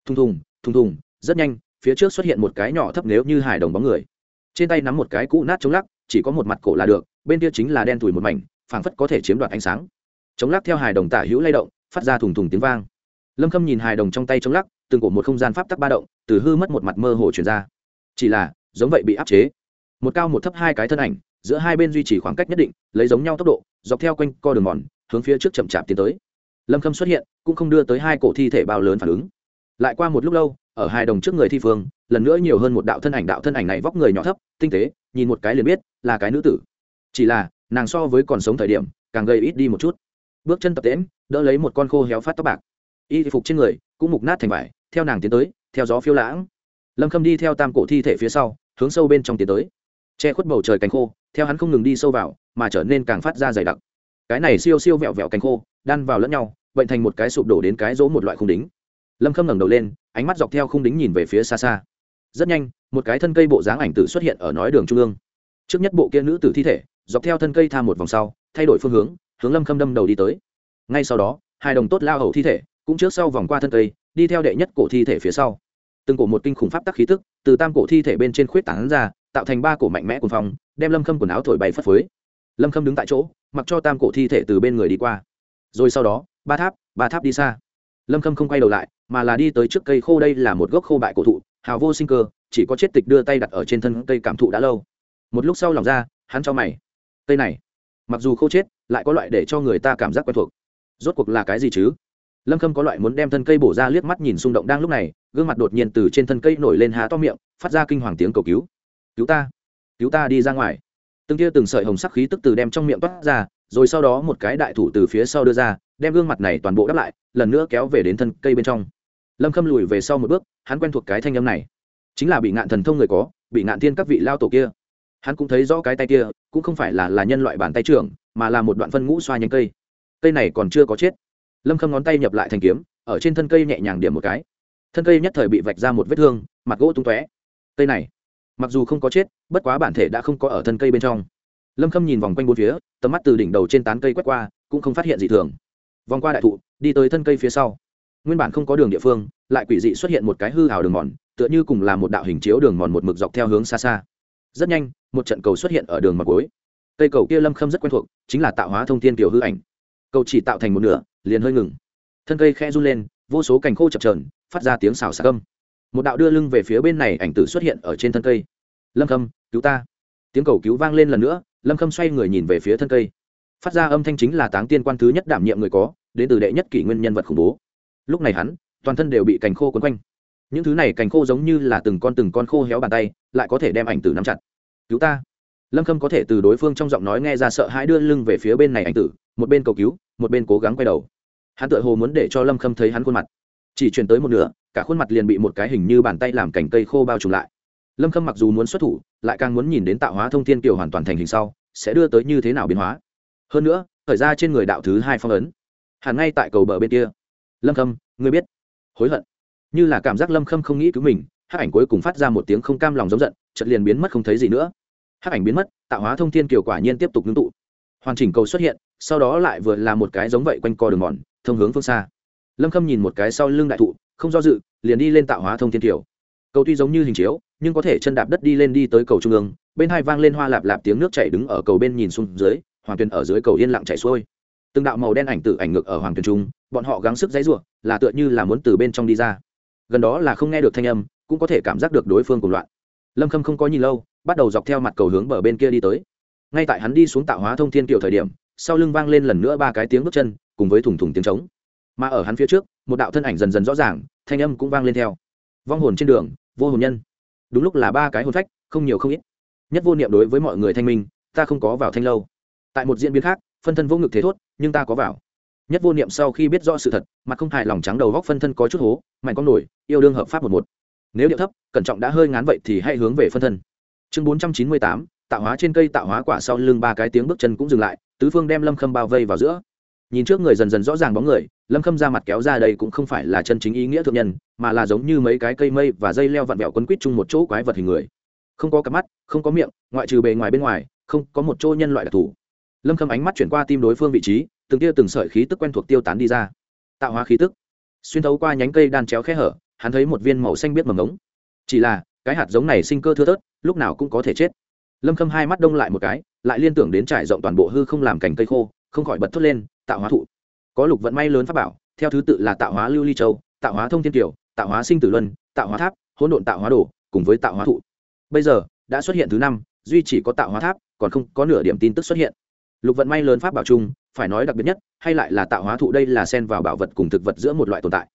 Thùng thùng thùng thùng, rất nhanh, phía trước xuất hiện một cái nhỏ thấp nếu như hài đồng bóng người. Trên tay nắm một cái cũ nát chống lắc, chỉ có một mặt cổ là được, bên kia chính là đen thùi một mảnh, phảng phất có thể chiếm đoạt ánh sáng. Chống lắc theo hài đồng tả hữu lay động, phát ra thùng thùng tiếng vang. Lâm khâm nhìn hài đồng trong tay chống lắc từng cổ một không gian pháp tắc ba động, từ hư mất một mặt mơ hồ chuyển ra. Chỉ là, giống vậy bị áp chế. Một cao một thấp hai cái thân ảnh, giữa hai bên duy trì khoảng cách nhất định, lấy giống nhau tốc độ, dọc theo quanh co đường mòn, hướng phía trước chậm chạp tiến tới. Lâm khâm xuất hiện, cũng không đưa tới hai cổ thi thể bao lớn phản ứng. Lại qua một lúc lâu, ở hai đồng trước người thi phương, lần nữa nhiều hơn một đạo thân ảnh, đạo thân ảnh này vóc người nhỏ thấp, tinh tế, nhìn một cái liền biết là cái nữ tử. Chỉ là, nàng so với còn sống thời điểm, càng gây ít đi một chút. Bước chân tập tễm đỡ lấy một con khô héo phát tóc bạc. Y phục trên người, cũng mục nát thành vải theo nàng tiến tới, theo gió phiêu lãng. Lâm khâm đi theo tam cổ thi thể phía sau, hướng sâu bên trong tiến tới. Che khuất bầu trời cánh khô, theo hắn không ngừng đi sâu vào, mà trở nên càng phát ra dày đặc. Cái này siêu siêu vẹo vẹo cánh khô, đan vào lẫn nhau, bệnh thành một cái sụp đổ đến cái rỗ một loại khung đính. Lâm khâm ngẩng đầu lên, ánh mắt dọc theo khung đính nhìn về phía xa xa. Rất nhanh, một cái thân cây bộ dáng ảnh tử xuất hiện ở nói đường trung ương. Trước nhất bộ kia nữ tử thi thể, dọc theo thân cây tham một vòng sau, thay đổi phương hướng hướng lâm khâm đâm đầu đi tới. Ngay sau đó, hai đồng tốt lao hầu thi thể, cũng trước sau vòng qua thân cây đi theo đệ nhất cổ thi thể phía sau. Từng cổ một kinh khủng pháp tắc khí tức từ tam cổ thi thể bên trên khuyết tảng ra, tạo thành ba cổ mạnh mẽ cuồng phong, đem lâm khâm quần áo thổi bay phất phới. Lâm khâm đứng tại chỗ, mặc cho tam cổ thi thể từ bên người đi qua. Rồi sau đó, ba tháp ba tháp đi xa. Lâm khâm không quay đầu lại, mà là đi tới trước cây khô đây là một gốc khô bại cổ thụ, hào vô sinh cơ, chỉ có chết tịch đưa tay đặt ở trên thân cây cảm thụ đã lâu. Một lúc sau lòng ra, hắn cho mày. Cây này, mặc dù khô chết, lại có loại để cho người ta cảm giác quen thuộc. Rốt cuộc là cái gì chứ? Lâm khâm có loại muốn đem thân cây bổ ra liếc mắt nhìn xung động đang lúc này, gương mặt đột nhiên từ trên thân cây nổi lên há to miệng, phát ra kinh hoàng tiếng cầu cứu. Cứu ta cứu ta đi ra ngoài. Từng tia từng sợi hồng sắc khí tức từ đem trong miệng toát ra, rồi sau đó một cái đại thủ từ phía sau đưa ra, đem gương mặt này toàn bộ đắp lại, lần nữa kéo về đến thân cây bên trong. Lâm khâm lùi về sau một bước, hắn quen thuộc cái thanh âm này. Chính là bị ngạn thần thông người có, bị ngạn thiên các vị lao tổ kia. Hắn cũng thấy rõ cái tay kia, cũng không phải là là nhân loại bàn tay trưởng, mà là một đoạn phân ngũ xoa nhánh cây. Cây này còn chưa có chết lâm khâm ngón tay nhập lại thành kiếm, ở trên thân cây nhẹ nhàng điểm một cái. Thân cây nhất thời bị vạch ra một vết thương, mặt gỗ tung tóe. Cây này, mặc dù không có chết, bất quá bản thể đã không có ở thân cây bên trong. Lâm khâm nhìn vòng quanh bốn phía, tầm mắt từ đỉnh đầu trên tán cây quét qua, cũng không phát hiện gì thường. Vòng qua đại thụ, đi tới thân cây phía sau. Nguyên bản không có đường địa phương, lại quỷ dị xuất hiện một cái hư hào đường mòn, tựa như cùng là một đạo hình chiếu đường mòn một mực dọc theo hướng xa xa. Rất nhanh, một trận cầu xuất hiện ở đường mặt cuối. Cây cầu kia lâm khâm rất quen thuộc, chính là tạo hóa thông thiên kiều hư ảnh cầu chỉ tạo thành một nửa, liền hơi ngừng. Thân cây khe run lên, vô số cành khô chập trờn phát ra tiếng xào xạc âm. Một đạo đưa lưng về phía bên này ảnh tử xuất hiện ở trên thân cây. Lâm khâm, cứu ta. Tiếng cầu cứu vang lên lần nữa, lâm khâm xoay người nhìn về phía thân cây. Phát ra âm thanh chính là táng tiên quan thứ nhất đảm nhiệm người có, đến từ đệ nhất kỷ nguyên nhân vật khủng bố. Lúc này hắn, toàn thân đều bị cành khô quấn quanh. Những thứ này cành khô giống như là từng con từng con khô héo bàn tay, lại có thể đem ảnh tử nắm chặt. Cứu ta lâm khâm có thể từ đối phương trong giọng nói nghe ra sợ hãi đưa lưng về phía bên này anh tử, một bên cầu cứu, một bên cố gắng quay đầu. Hắn tự hồ muốn để cho lâm khâm thấy hắn khuôn mặt. Chỉ chuyển tới một nửa, cả khuôn mặt liền bị một cái hình như bàn tay làm cành cây khô bao trùm lại. Lâm khâm mặc dù muốn xuất thủ, lại càng muốn nhìn đến tạo hóa thông thiên kiều hoàn toàn thành hình sau, sẽ đưa tới như thế nào biến hóa. Hơn nữa khởi ra trên người đạo thứ hai phong ấn. Hẳn ngay tại cầu bờ bên kia. Lâm khâm, ngươi biết. Hối hận. Như là cảm giác lâm khâm không nghĩ cứu mình hát ảnh cuối cùng phát ra một tiếng không cam lòng giống giận chật liền biến mất không thấy gì nữa hắc ảnh biến mất, tạo hóa thông thiên kiều quả nhiên tiếp tục ngưng tụ. Hoàn chỉnh cầu xuất hiện, sau đó lại vừa là một cái giống vậy quanh co đường mòn, thông hướng phương xa. Lâm khâm nhìn một cái sau lưng đại thụ, không do dự, liền đi lên tạo hóa thông thiên kiều. Cầu tuy giống như hình chiếu, nhưng có thể chân đạp đất đi lên đi tới cầu trung ương, bên hai vang lên hoa lạp lạp tiếng nước chảy đứng ở cầu bên nhìn xuống dưới, hoàng tuyền ở dưới cầu yên lặng chảy xuôi. Từng đạo màu đen ảnh tự ảnh ngược ở hoàng tuyền trung, bọn họ gắng sức dãy ruộng là tựa như là muốn từ bên trong đi ra. Gần đó là không nghe được thanh âm, cũng có thể cảm giác được đối phương cùng loạn lâm khâm không có nhìn lâu, bắt đầu dọc theo mặt cầu hướng bờ bên kia đi tới. Ngay tại hắn đi xuống tạo hóa thông thiên kiều thời điểm, sau lưng vang lên lần nữa ba cái tiếng bước chân, cùng với thủng thủng tiếng trống. Mà ở hắn phía trước, một đạo thân ảnh dần dần rõ ràng, thanh âm cũng vang lên theo. Vong hồn trên đường, vô hồn nhân. Đúng lúc là ba cái hồn phách, không nhiều không ít. Nhất vô niệm đối với mọi người thanh minh, ta không có vào thanh lâu. Tại một diễn biến khác, phân thân vô ngực thế thốt, nhưng ta có vào. Nhất vô niệm sau khi biết rõ sự thật, mặt không hài lòng trắng đầu góc phân thân có chút hố, mạnh con nổi, yêu đương hợp pháp một một nếu điệu thấp, cẩn trọng đã hơi ngán vậy thì hãy hướng về phân thân. Chương bốn trăm chín mươi tám, tạo hóa trên cây tạo hóa quả sau lưng ba cái tiếng bước chân cũng dừng lại, tứ phương đem lâm khâm bao vây vào giữa. Nhìn trước người dần dần rõ ràng bóng người, lâm khâm ra mặt kéo ra đây cũng không phải là chân chính ý nghĩa thượng nhân, mà là giống như mấy cái cây mây và dây leo vặn vẹo quấn quít chung một chỗ quái vật hình người. Không có cặp mắt, không có miệng, ngoại trừ bề ngoài bên ngoài, không có một chỗ nhân loại đặc thù. Lâm khâm ánh mắt chuyển qua tim đối phương vị trí, từng tia từng sợi khí tức quen thuộc tiêu tán đi ra. Tạo hóa khí tức. Xuyên thấu qua nhánh cây đan chéo khe hở hắn thấy một viên màu xanh biết mầm ống chỉ là, cái hạt giống này sinh cơ thưa thớt, lúc nào cũng có thể chết. Lâm khâm hai mắt đông lại một cái, lại liên tưởng đến trải rộng toàn bộ hư không làm cành cây khô, không khỏi bật thốt lên, tạo hóa thụ. Có lục vận may lớn pháp bảo, theo thứ tự là tạo hóa lưu ly châu, tạo hóa thông thiên kiều, tạo hóa sinh tử luân, tạo hóa tháp, hỗn độn tạo hóa đồ, cùng với tạo hóa thụ. Bây giờ, đã xuất hiện thứ năm, duy chỉ có tạo hóa tháp, còn không có nửa điểm tin tức xuất hiện. Lục vận may lớn pháp bảo chung, phải nói đặc biệt nhất, hay lại là tạo hóa thụ đây là xen vào bảo vật cùng thực vật giữa một loại tồn tại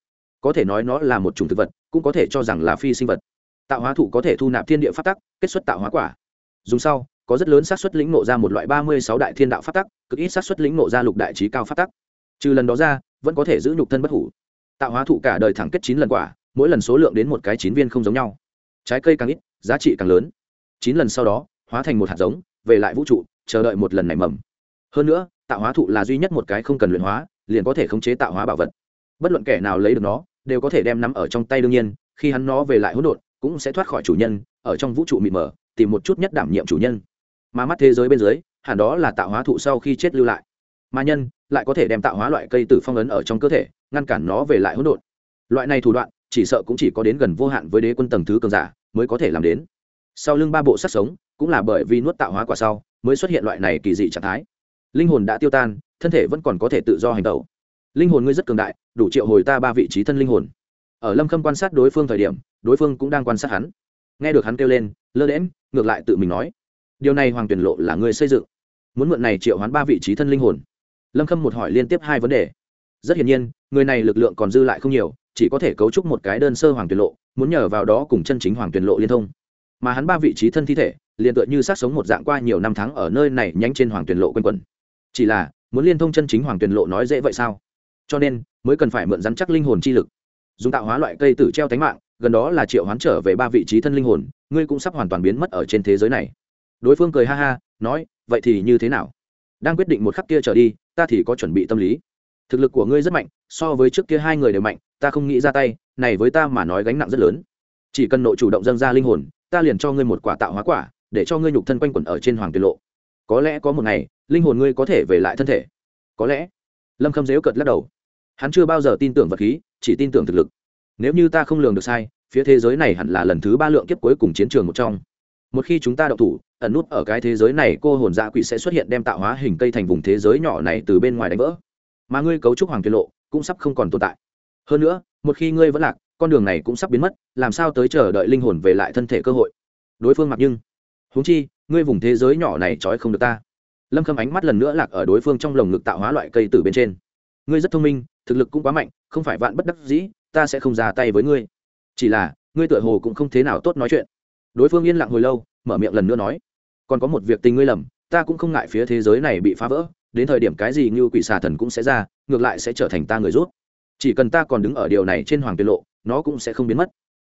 có thể nói nó là một chủng thực vật, cũng có thể cho rằng là phi sinh vật. Tạo hóa thụ có thể thu nạp thiên địa phát tắc, kết xuất tạo hóa quả. Dùng sau, có rất lớn xác suất lĩnh nộ ra một loại ba mươi sáu đại thiên đạo phát tắc, cực ít xác suất lĩnh nộ ra lục đại trí cao phát tắc. Trừ lần đó ra, vẫn có thể giữ nhục thân bất hủ. Tạo hóa thụ cả đời thẳng kết chín lần quả, mỗi lần số lượng đến một cái chín viên không giống nhau. Trái cây càng ít, giá trị càng lớn. Chín lần sau đó, hóa thành một hạt giống, về lại vũ trụ, chờ đợi một lần nảy mầm. Hơn nữa, tạo hóa thụ là duy nhất một cái không cần luyện hóa, liền có thể khống chế tạo hóa bảo vật. Bất luận kẻ nào lấy được nó đều có thể đem nắm ở trong tay đương nhiên, khi hắn nó về lại hỗn độn, cũng sẽ thoát khỏi chủ nhân, ở trong vũ trụ mịt mờ, tìm một chút nhất đảm nhiệm chủ nhân. Mà mắt thế giới bên dưới, hẳn đó là tạo hóa thụ sau khi chết lưu lại. Mà nhân, lại có thể đem tạo hóa loại cây tử phong ấn ở trong cơ thể, ngăn cản nó về lại hỗn độn. Loại này thủ đoạn, chỉ sợ cũng chỉ có đến gần vô hạn với đế quân tầng thứ cường giả mới có thể làm đến. Sau lưng ba bộ sắc sống, cũng là bởi vì nuốt tạo hóa quả sau, mới xuất hiện loại này kỳ dị trạng thái. Linh hồn đã tiêu tan, thân thể vẫn còn có thể tự do hành động linh hồn ngươi rất cường đại, đủ triệu hồi ta ba vị trí thân linh hồn. Ở lâm khâm quan sát đối phương thời điểm, đối phương cũng đang quan sát hắn. Nghe được hắn kêu lên, lơ đễm ngược lại tự mình nói, điều này hoàng tuyển lộ là người xây dựng. Muốn mượn này triệu hoán ba vị trí thân linh hồn. Lâm khâm một hỏi liên tiếp hai vấn đề. Rất hiển nhiên, người này lực lượng còn dư lại không nhiều, chỉ có thể cấu trúc một cái đơn sơ hoàng tuyển lộ, muốn nhờ vào đó cùng chân chính hoàng tuyển lộ liên thông. Mà hắn ba vị trí thân thi thể, liền tựa như sát sống một dạng qua nhiều năm tháng ở nơi này nhanh trên hoàng tuyển lộ quanh quẩn. Chỉ là, muốn liên thông chân chính hoàng tuyển lộ nói dễ vậy sao? Cho nên mới cần phải mượn rắn chắc linh hồn chi lực. Dùng tạo hóa loại cây tử treo tánh mạng, gần đó là triệu hoán trở về ba vị trí thân linh hồn, ngươi cũng sắp hoàn toàn biến mất ở trên thế giới này. Đối phương cười ha ha, nói, vậy thì như thế nào? Đang quyết định một khắc kia trở đi, ta thì có chuẩn bị tâm lý. Thực lực của ngươi rất mạnh, so với trước kia hai người đều mạnh, ta không nghĩ ra tay, này với ta mà nói gánh nặng rất lớn. Chỉ cần nội chủ động dâng ra linh hồn, ta liền cho ngươi một quả tạo hóa quả, để cho ngươi nhục thân quanh quẩn ở trên hoàng tuyệt lộ. Có lẽ có một ngày, linh hồn ngươi có thể về lại thân thể. Có lẽ lâm khâm dếu cợt lắc đầu. Hắn chưa bao giờ tin tưởng vật khí, chỉ tin tưởng thực lực. Nếu như ta không lường được sai, phía thế giới này hẳn là lần thứ ba lượng kiếp cuối cùng chiến trường một trong. Một khi chúng ta đậu thủ, ẩn nút ở cái thế giới này, cô hồn dạ quỷ sẽ xuất hiện đem tạo hóa hình cây thành vùng thế giới nhỏ này từ bên ngoài đánh vỡ. Mà ngươi cấu trúc hoàng tuyệt lộ, cũng sắp không còn tồn tại. Hơn nữa, một khi ngươi vẫn lạc, con đường này cũng sắp biến mất, làm sao tới chờ đợi linh hồn về lại thân thể cơ hội? Đối phương mặc nhưng, huống chi, ngươi vùng thế giới nhỏ này trói không được ta lâm khâm ánh mắt lần nữa lạc ở đối phương trong lồng ngực tạo hóa loại cây từ bên trên. Ngươi rất thông minh, thực lực cũng quá mạnh, không phải vạn bất đắc dĩ, ta sẽ không ra tay với ngươi. Chỉ là, ngươi tựa hồ cũng không thế nào tốt nói chuyện. Đối phương yên lặng hồi lâu, mở miệng lần nữa nói. Còn có một việc tình ngươi lầm, ta cũng không ngại phía thế giới này bị phá vỡ, đến thời điểm cái gì như quỷ xà thần cũng sẽ ra, ngược lại sẽ trở thành ta người rút. Chỉ cần ta còn đứng ở điều này trên hoàng tuyệt lộ, nó cũng sẽ không biến mất.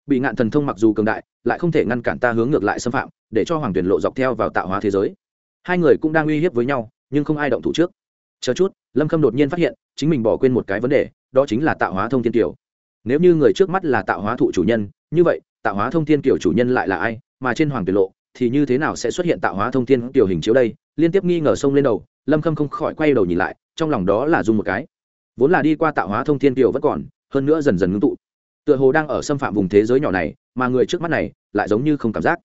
Bị ngạn thần thông mặc dù cường đại, lại không thể ngăn cản ta hướng ngược lại xâm phạm, để cho hoàng tuyển lộ dọc theo vào tạo hóa thế giới hai người cũng đang uy hiếp với nhau, nhưng không ai động thủ trước. Chờ chút, lâm khâm đột nhiên phát hiện, chính mình bỏ quên một cái vấn đề, đó chính là tạo hóa thông thiên kiều. Nếu như người trước mắt là tạo hóa thụ chủ nhân, như vậy, tạo hóa thông thiên kiều chủ nhân lại là ai? Mà trên hoàng tuyển lộ, thì như thế nào sẽ xuất hiện tạo hóa thông thiên kiều hình chiếu đây? Liên tiếp nghi ngờ sông lên đầu, lâm khâm không khỏi quay đầu nhìn lại, trong lòng đó là dùng một cái. Vốn là đi qua tạo hóa thông thiên kiều vẫn còn, hơn nữa dần dần ngưng tụ. Tựa hồ đang ở xâm phạm vùng thế giới nhỏ này, mà người trước mắt này, lại giống như không cảm giác.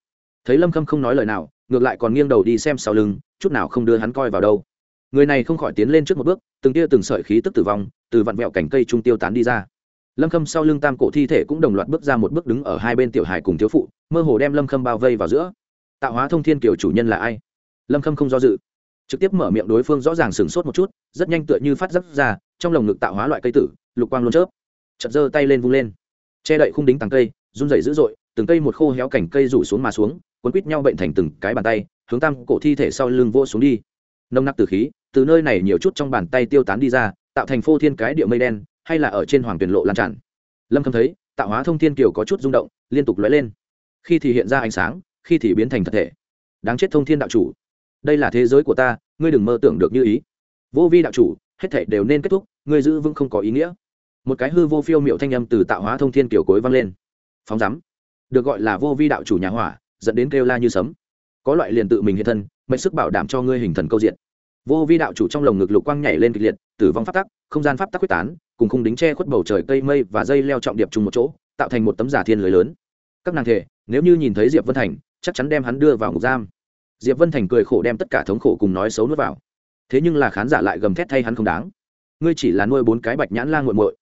Thấy lâm khâm không nói lời nào ngược lại còn nghiêng đầu đi xem sau lưng, chút nào không đưa hắn coi vào đâu. Người này không khỏi tiến lên trước một bước, từng tia từng sợi khí tức tử vong, từ vặn vẹo cảnh cây trung tiêu tán đi ra. Lâm khâm sau lưng tam cổ thi thể cũng đồng loạt bước ra một bước đứng ở hai bên tiểu hải cùng thiếu phụ, mơ hồ đem lâm khâm bao vây vào giữa. Tạo hóa thông thiên kiểu chủ nhân là ai? Lâm khâm không do dự, trực tiếp mở miệng đối phương rõ ràng sửng sốt một chút, rất nhanh tựa như phát giấc ra, trong lồng ngực tạo hóa loại cây tử, lục quang luôn chớp chật giơ tay lên vung lên. Che đậy khung đính tàng cây, run rẩy dữ dội từng cây một khô héo cảnh cây rủ xuống mà xuống, cuốn quít nhau bệnh thành từng cái bàn tay, hướng tam cổ thi thể sau lưng vô xuống đi. Nông nặc từ khí, từ nơi này nhiều chút trong bàn tay tiêu tán đi ra, tạo thành phô thiên cái địa mây đen, hay là ở trên hoàng tuyển lộ lan tràn. Lâm khâm thấy, tạo hóa thông thiên kiều có chút rung động, liên tục lóe lên. Khi thì hiện ra ánh sáng, khi thì biến thành thật thể. Đáng chết thông thiên đạo chủ, đây là thế giới của ta, ngươi đừng mơ tưởng được như ý. Vô vi đạo chủ, hết thể đều nên kết thúc, ngươi giữ vững không có ý nghĩa. Một cái hư vô phiêu miệu thanh âm từ tạo hóa thông thiên kiều cối vang lên. Phóng rắm được gọi là vô vi đạo chủ nhà hỏa, dẫn đến kêu la như sấm. Có loại liền tự mình hiện thân, mệnh sức bảo đảm cho ngươi hình thần câu diện. Vô vi đạo chủ trong lồng ngực lục quang nhảy lên kịch liệt, tử vong pháp tắc, không gian pháp tắc quyết tán, cùng khung đính che khuất bầu trời cây mây và dây leo trọng điệp chung một chỗ, tạo thành một tấm giả thiên lưới lớn. Các nàng thể, nếu như nhìn thấy diệp vân thành, chắc chắn đem hắn đưa vào ngục giam. Diệp vân thành cười khổ đem tất cả thống khổ cùng nói xấu nuốt vào. Thế nhưng là khán giả lại gầm thét thay hắn không đáng. Ngươi chỉ là nuôi bốn cái bạch nhãn la nguội muội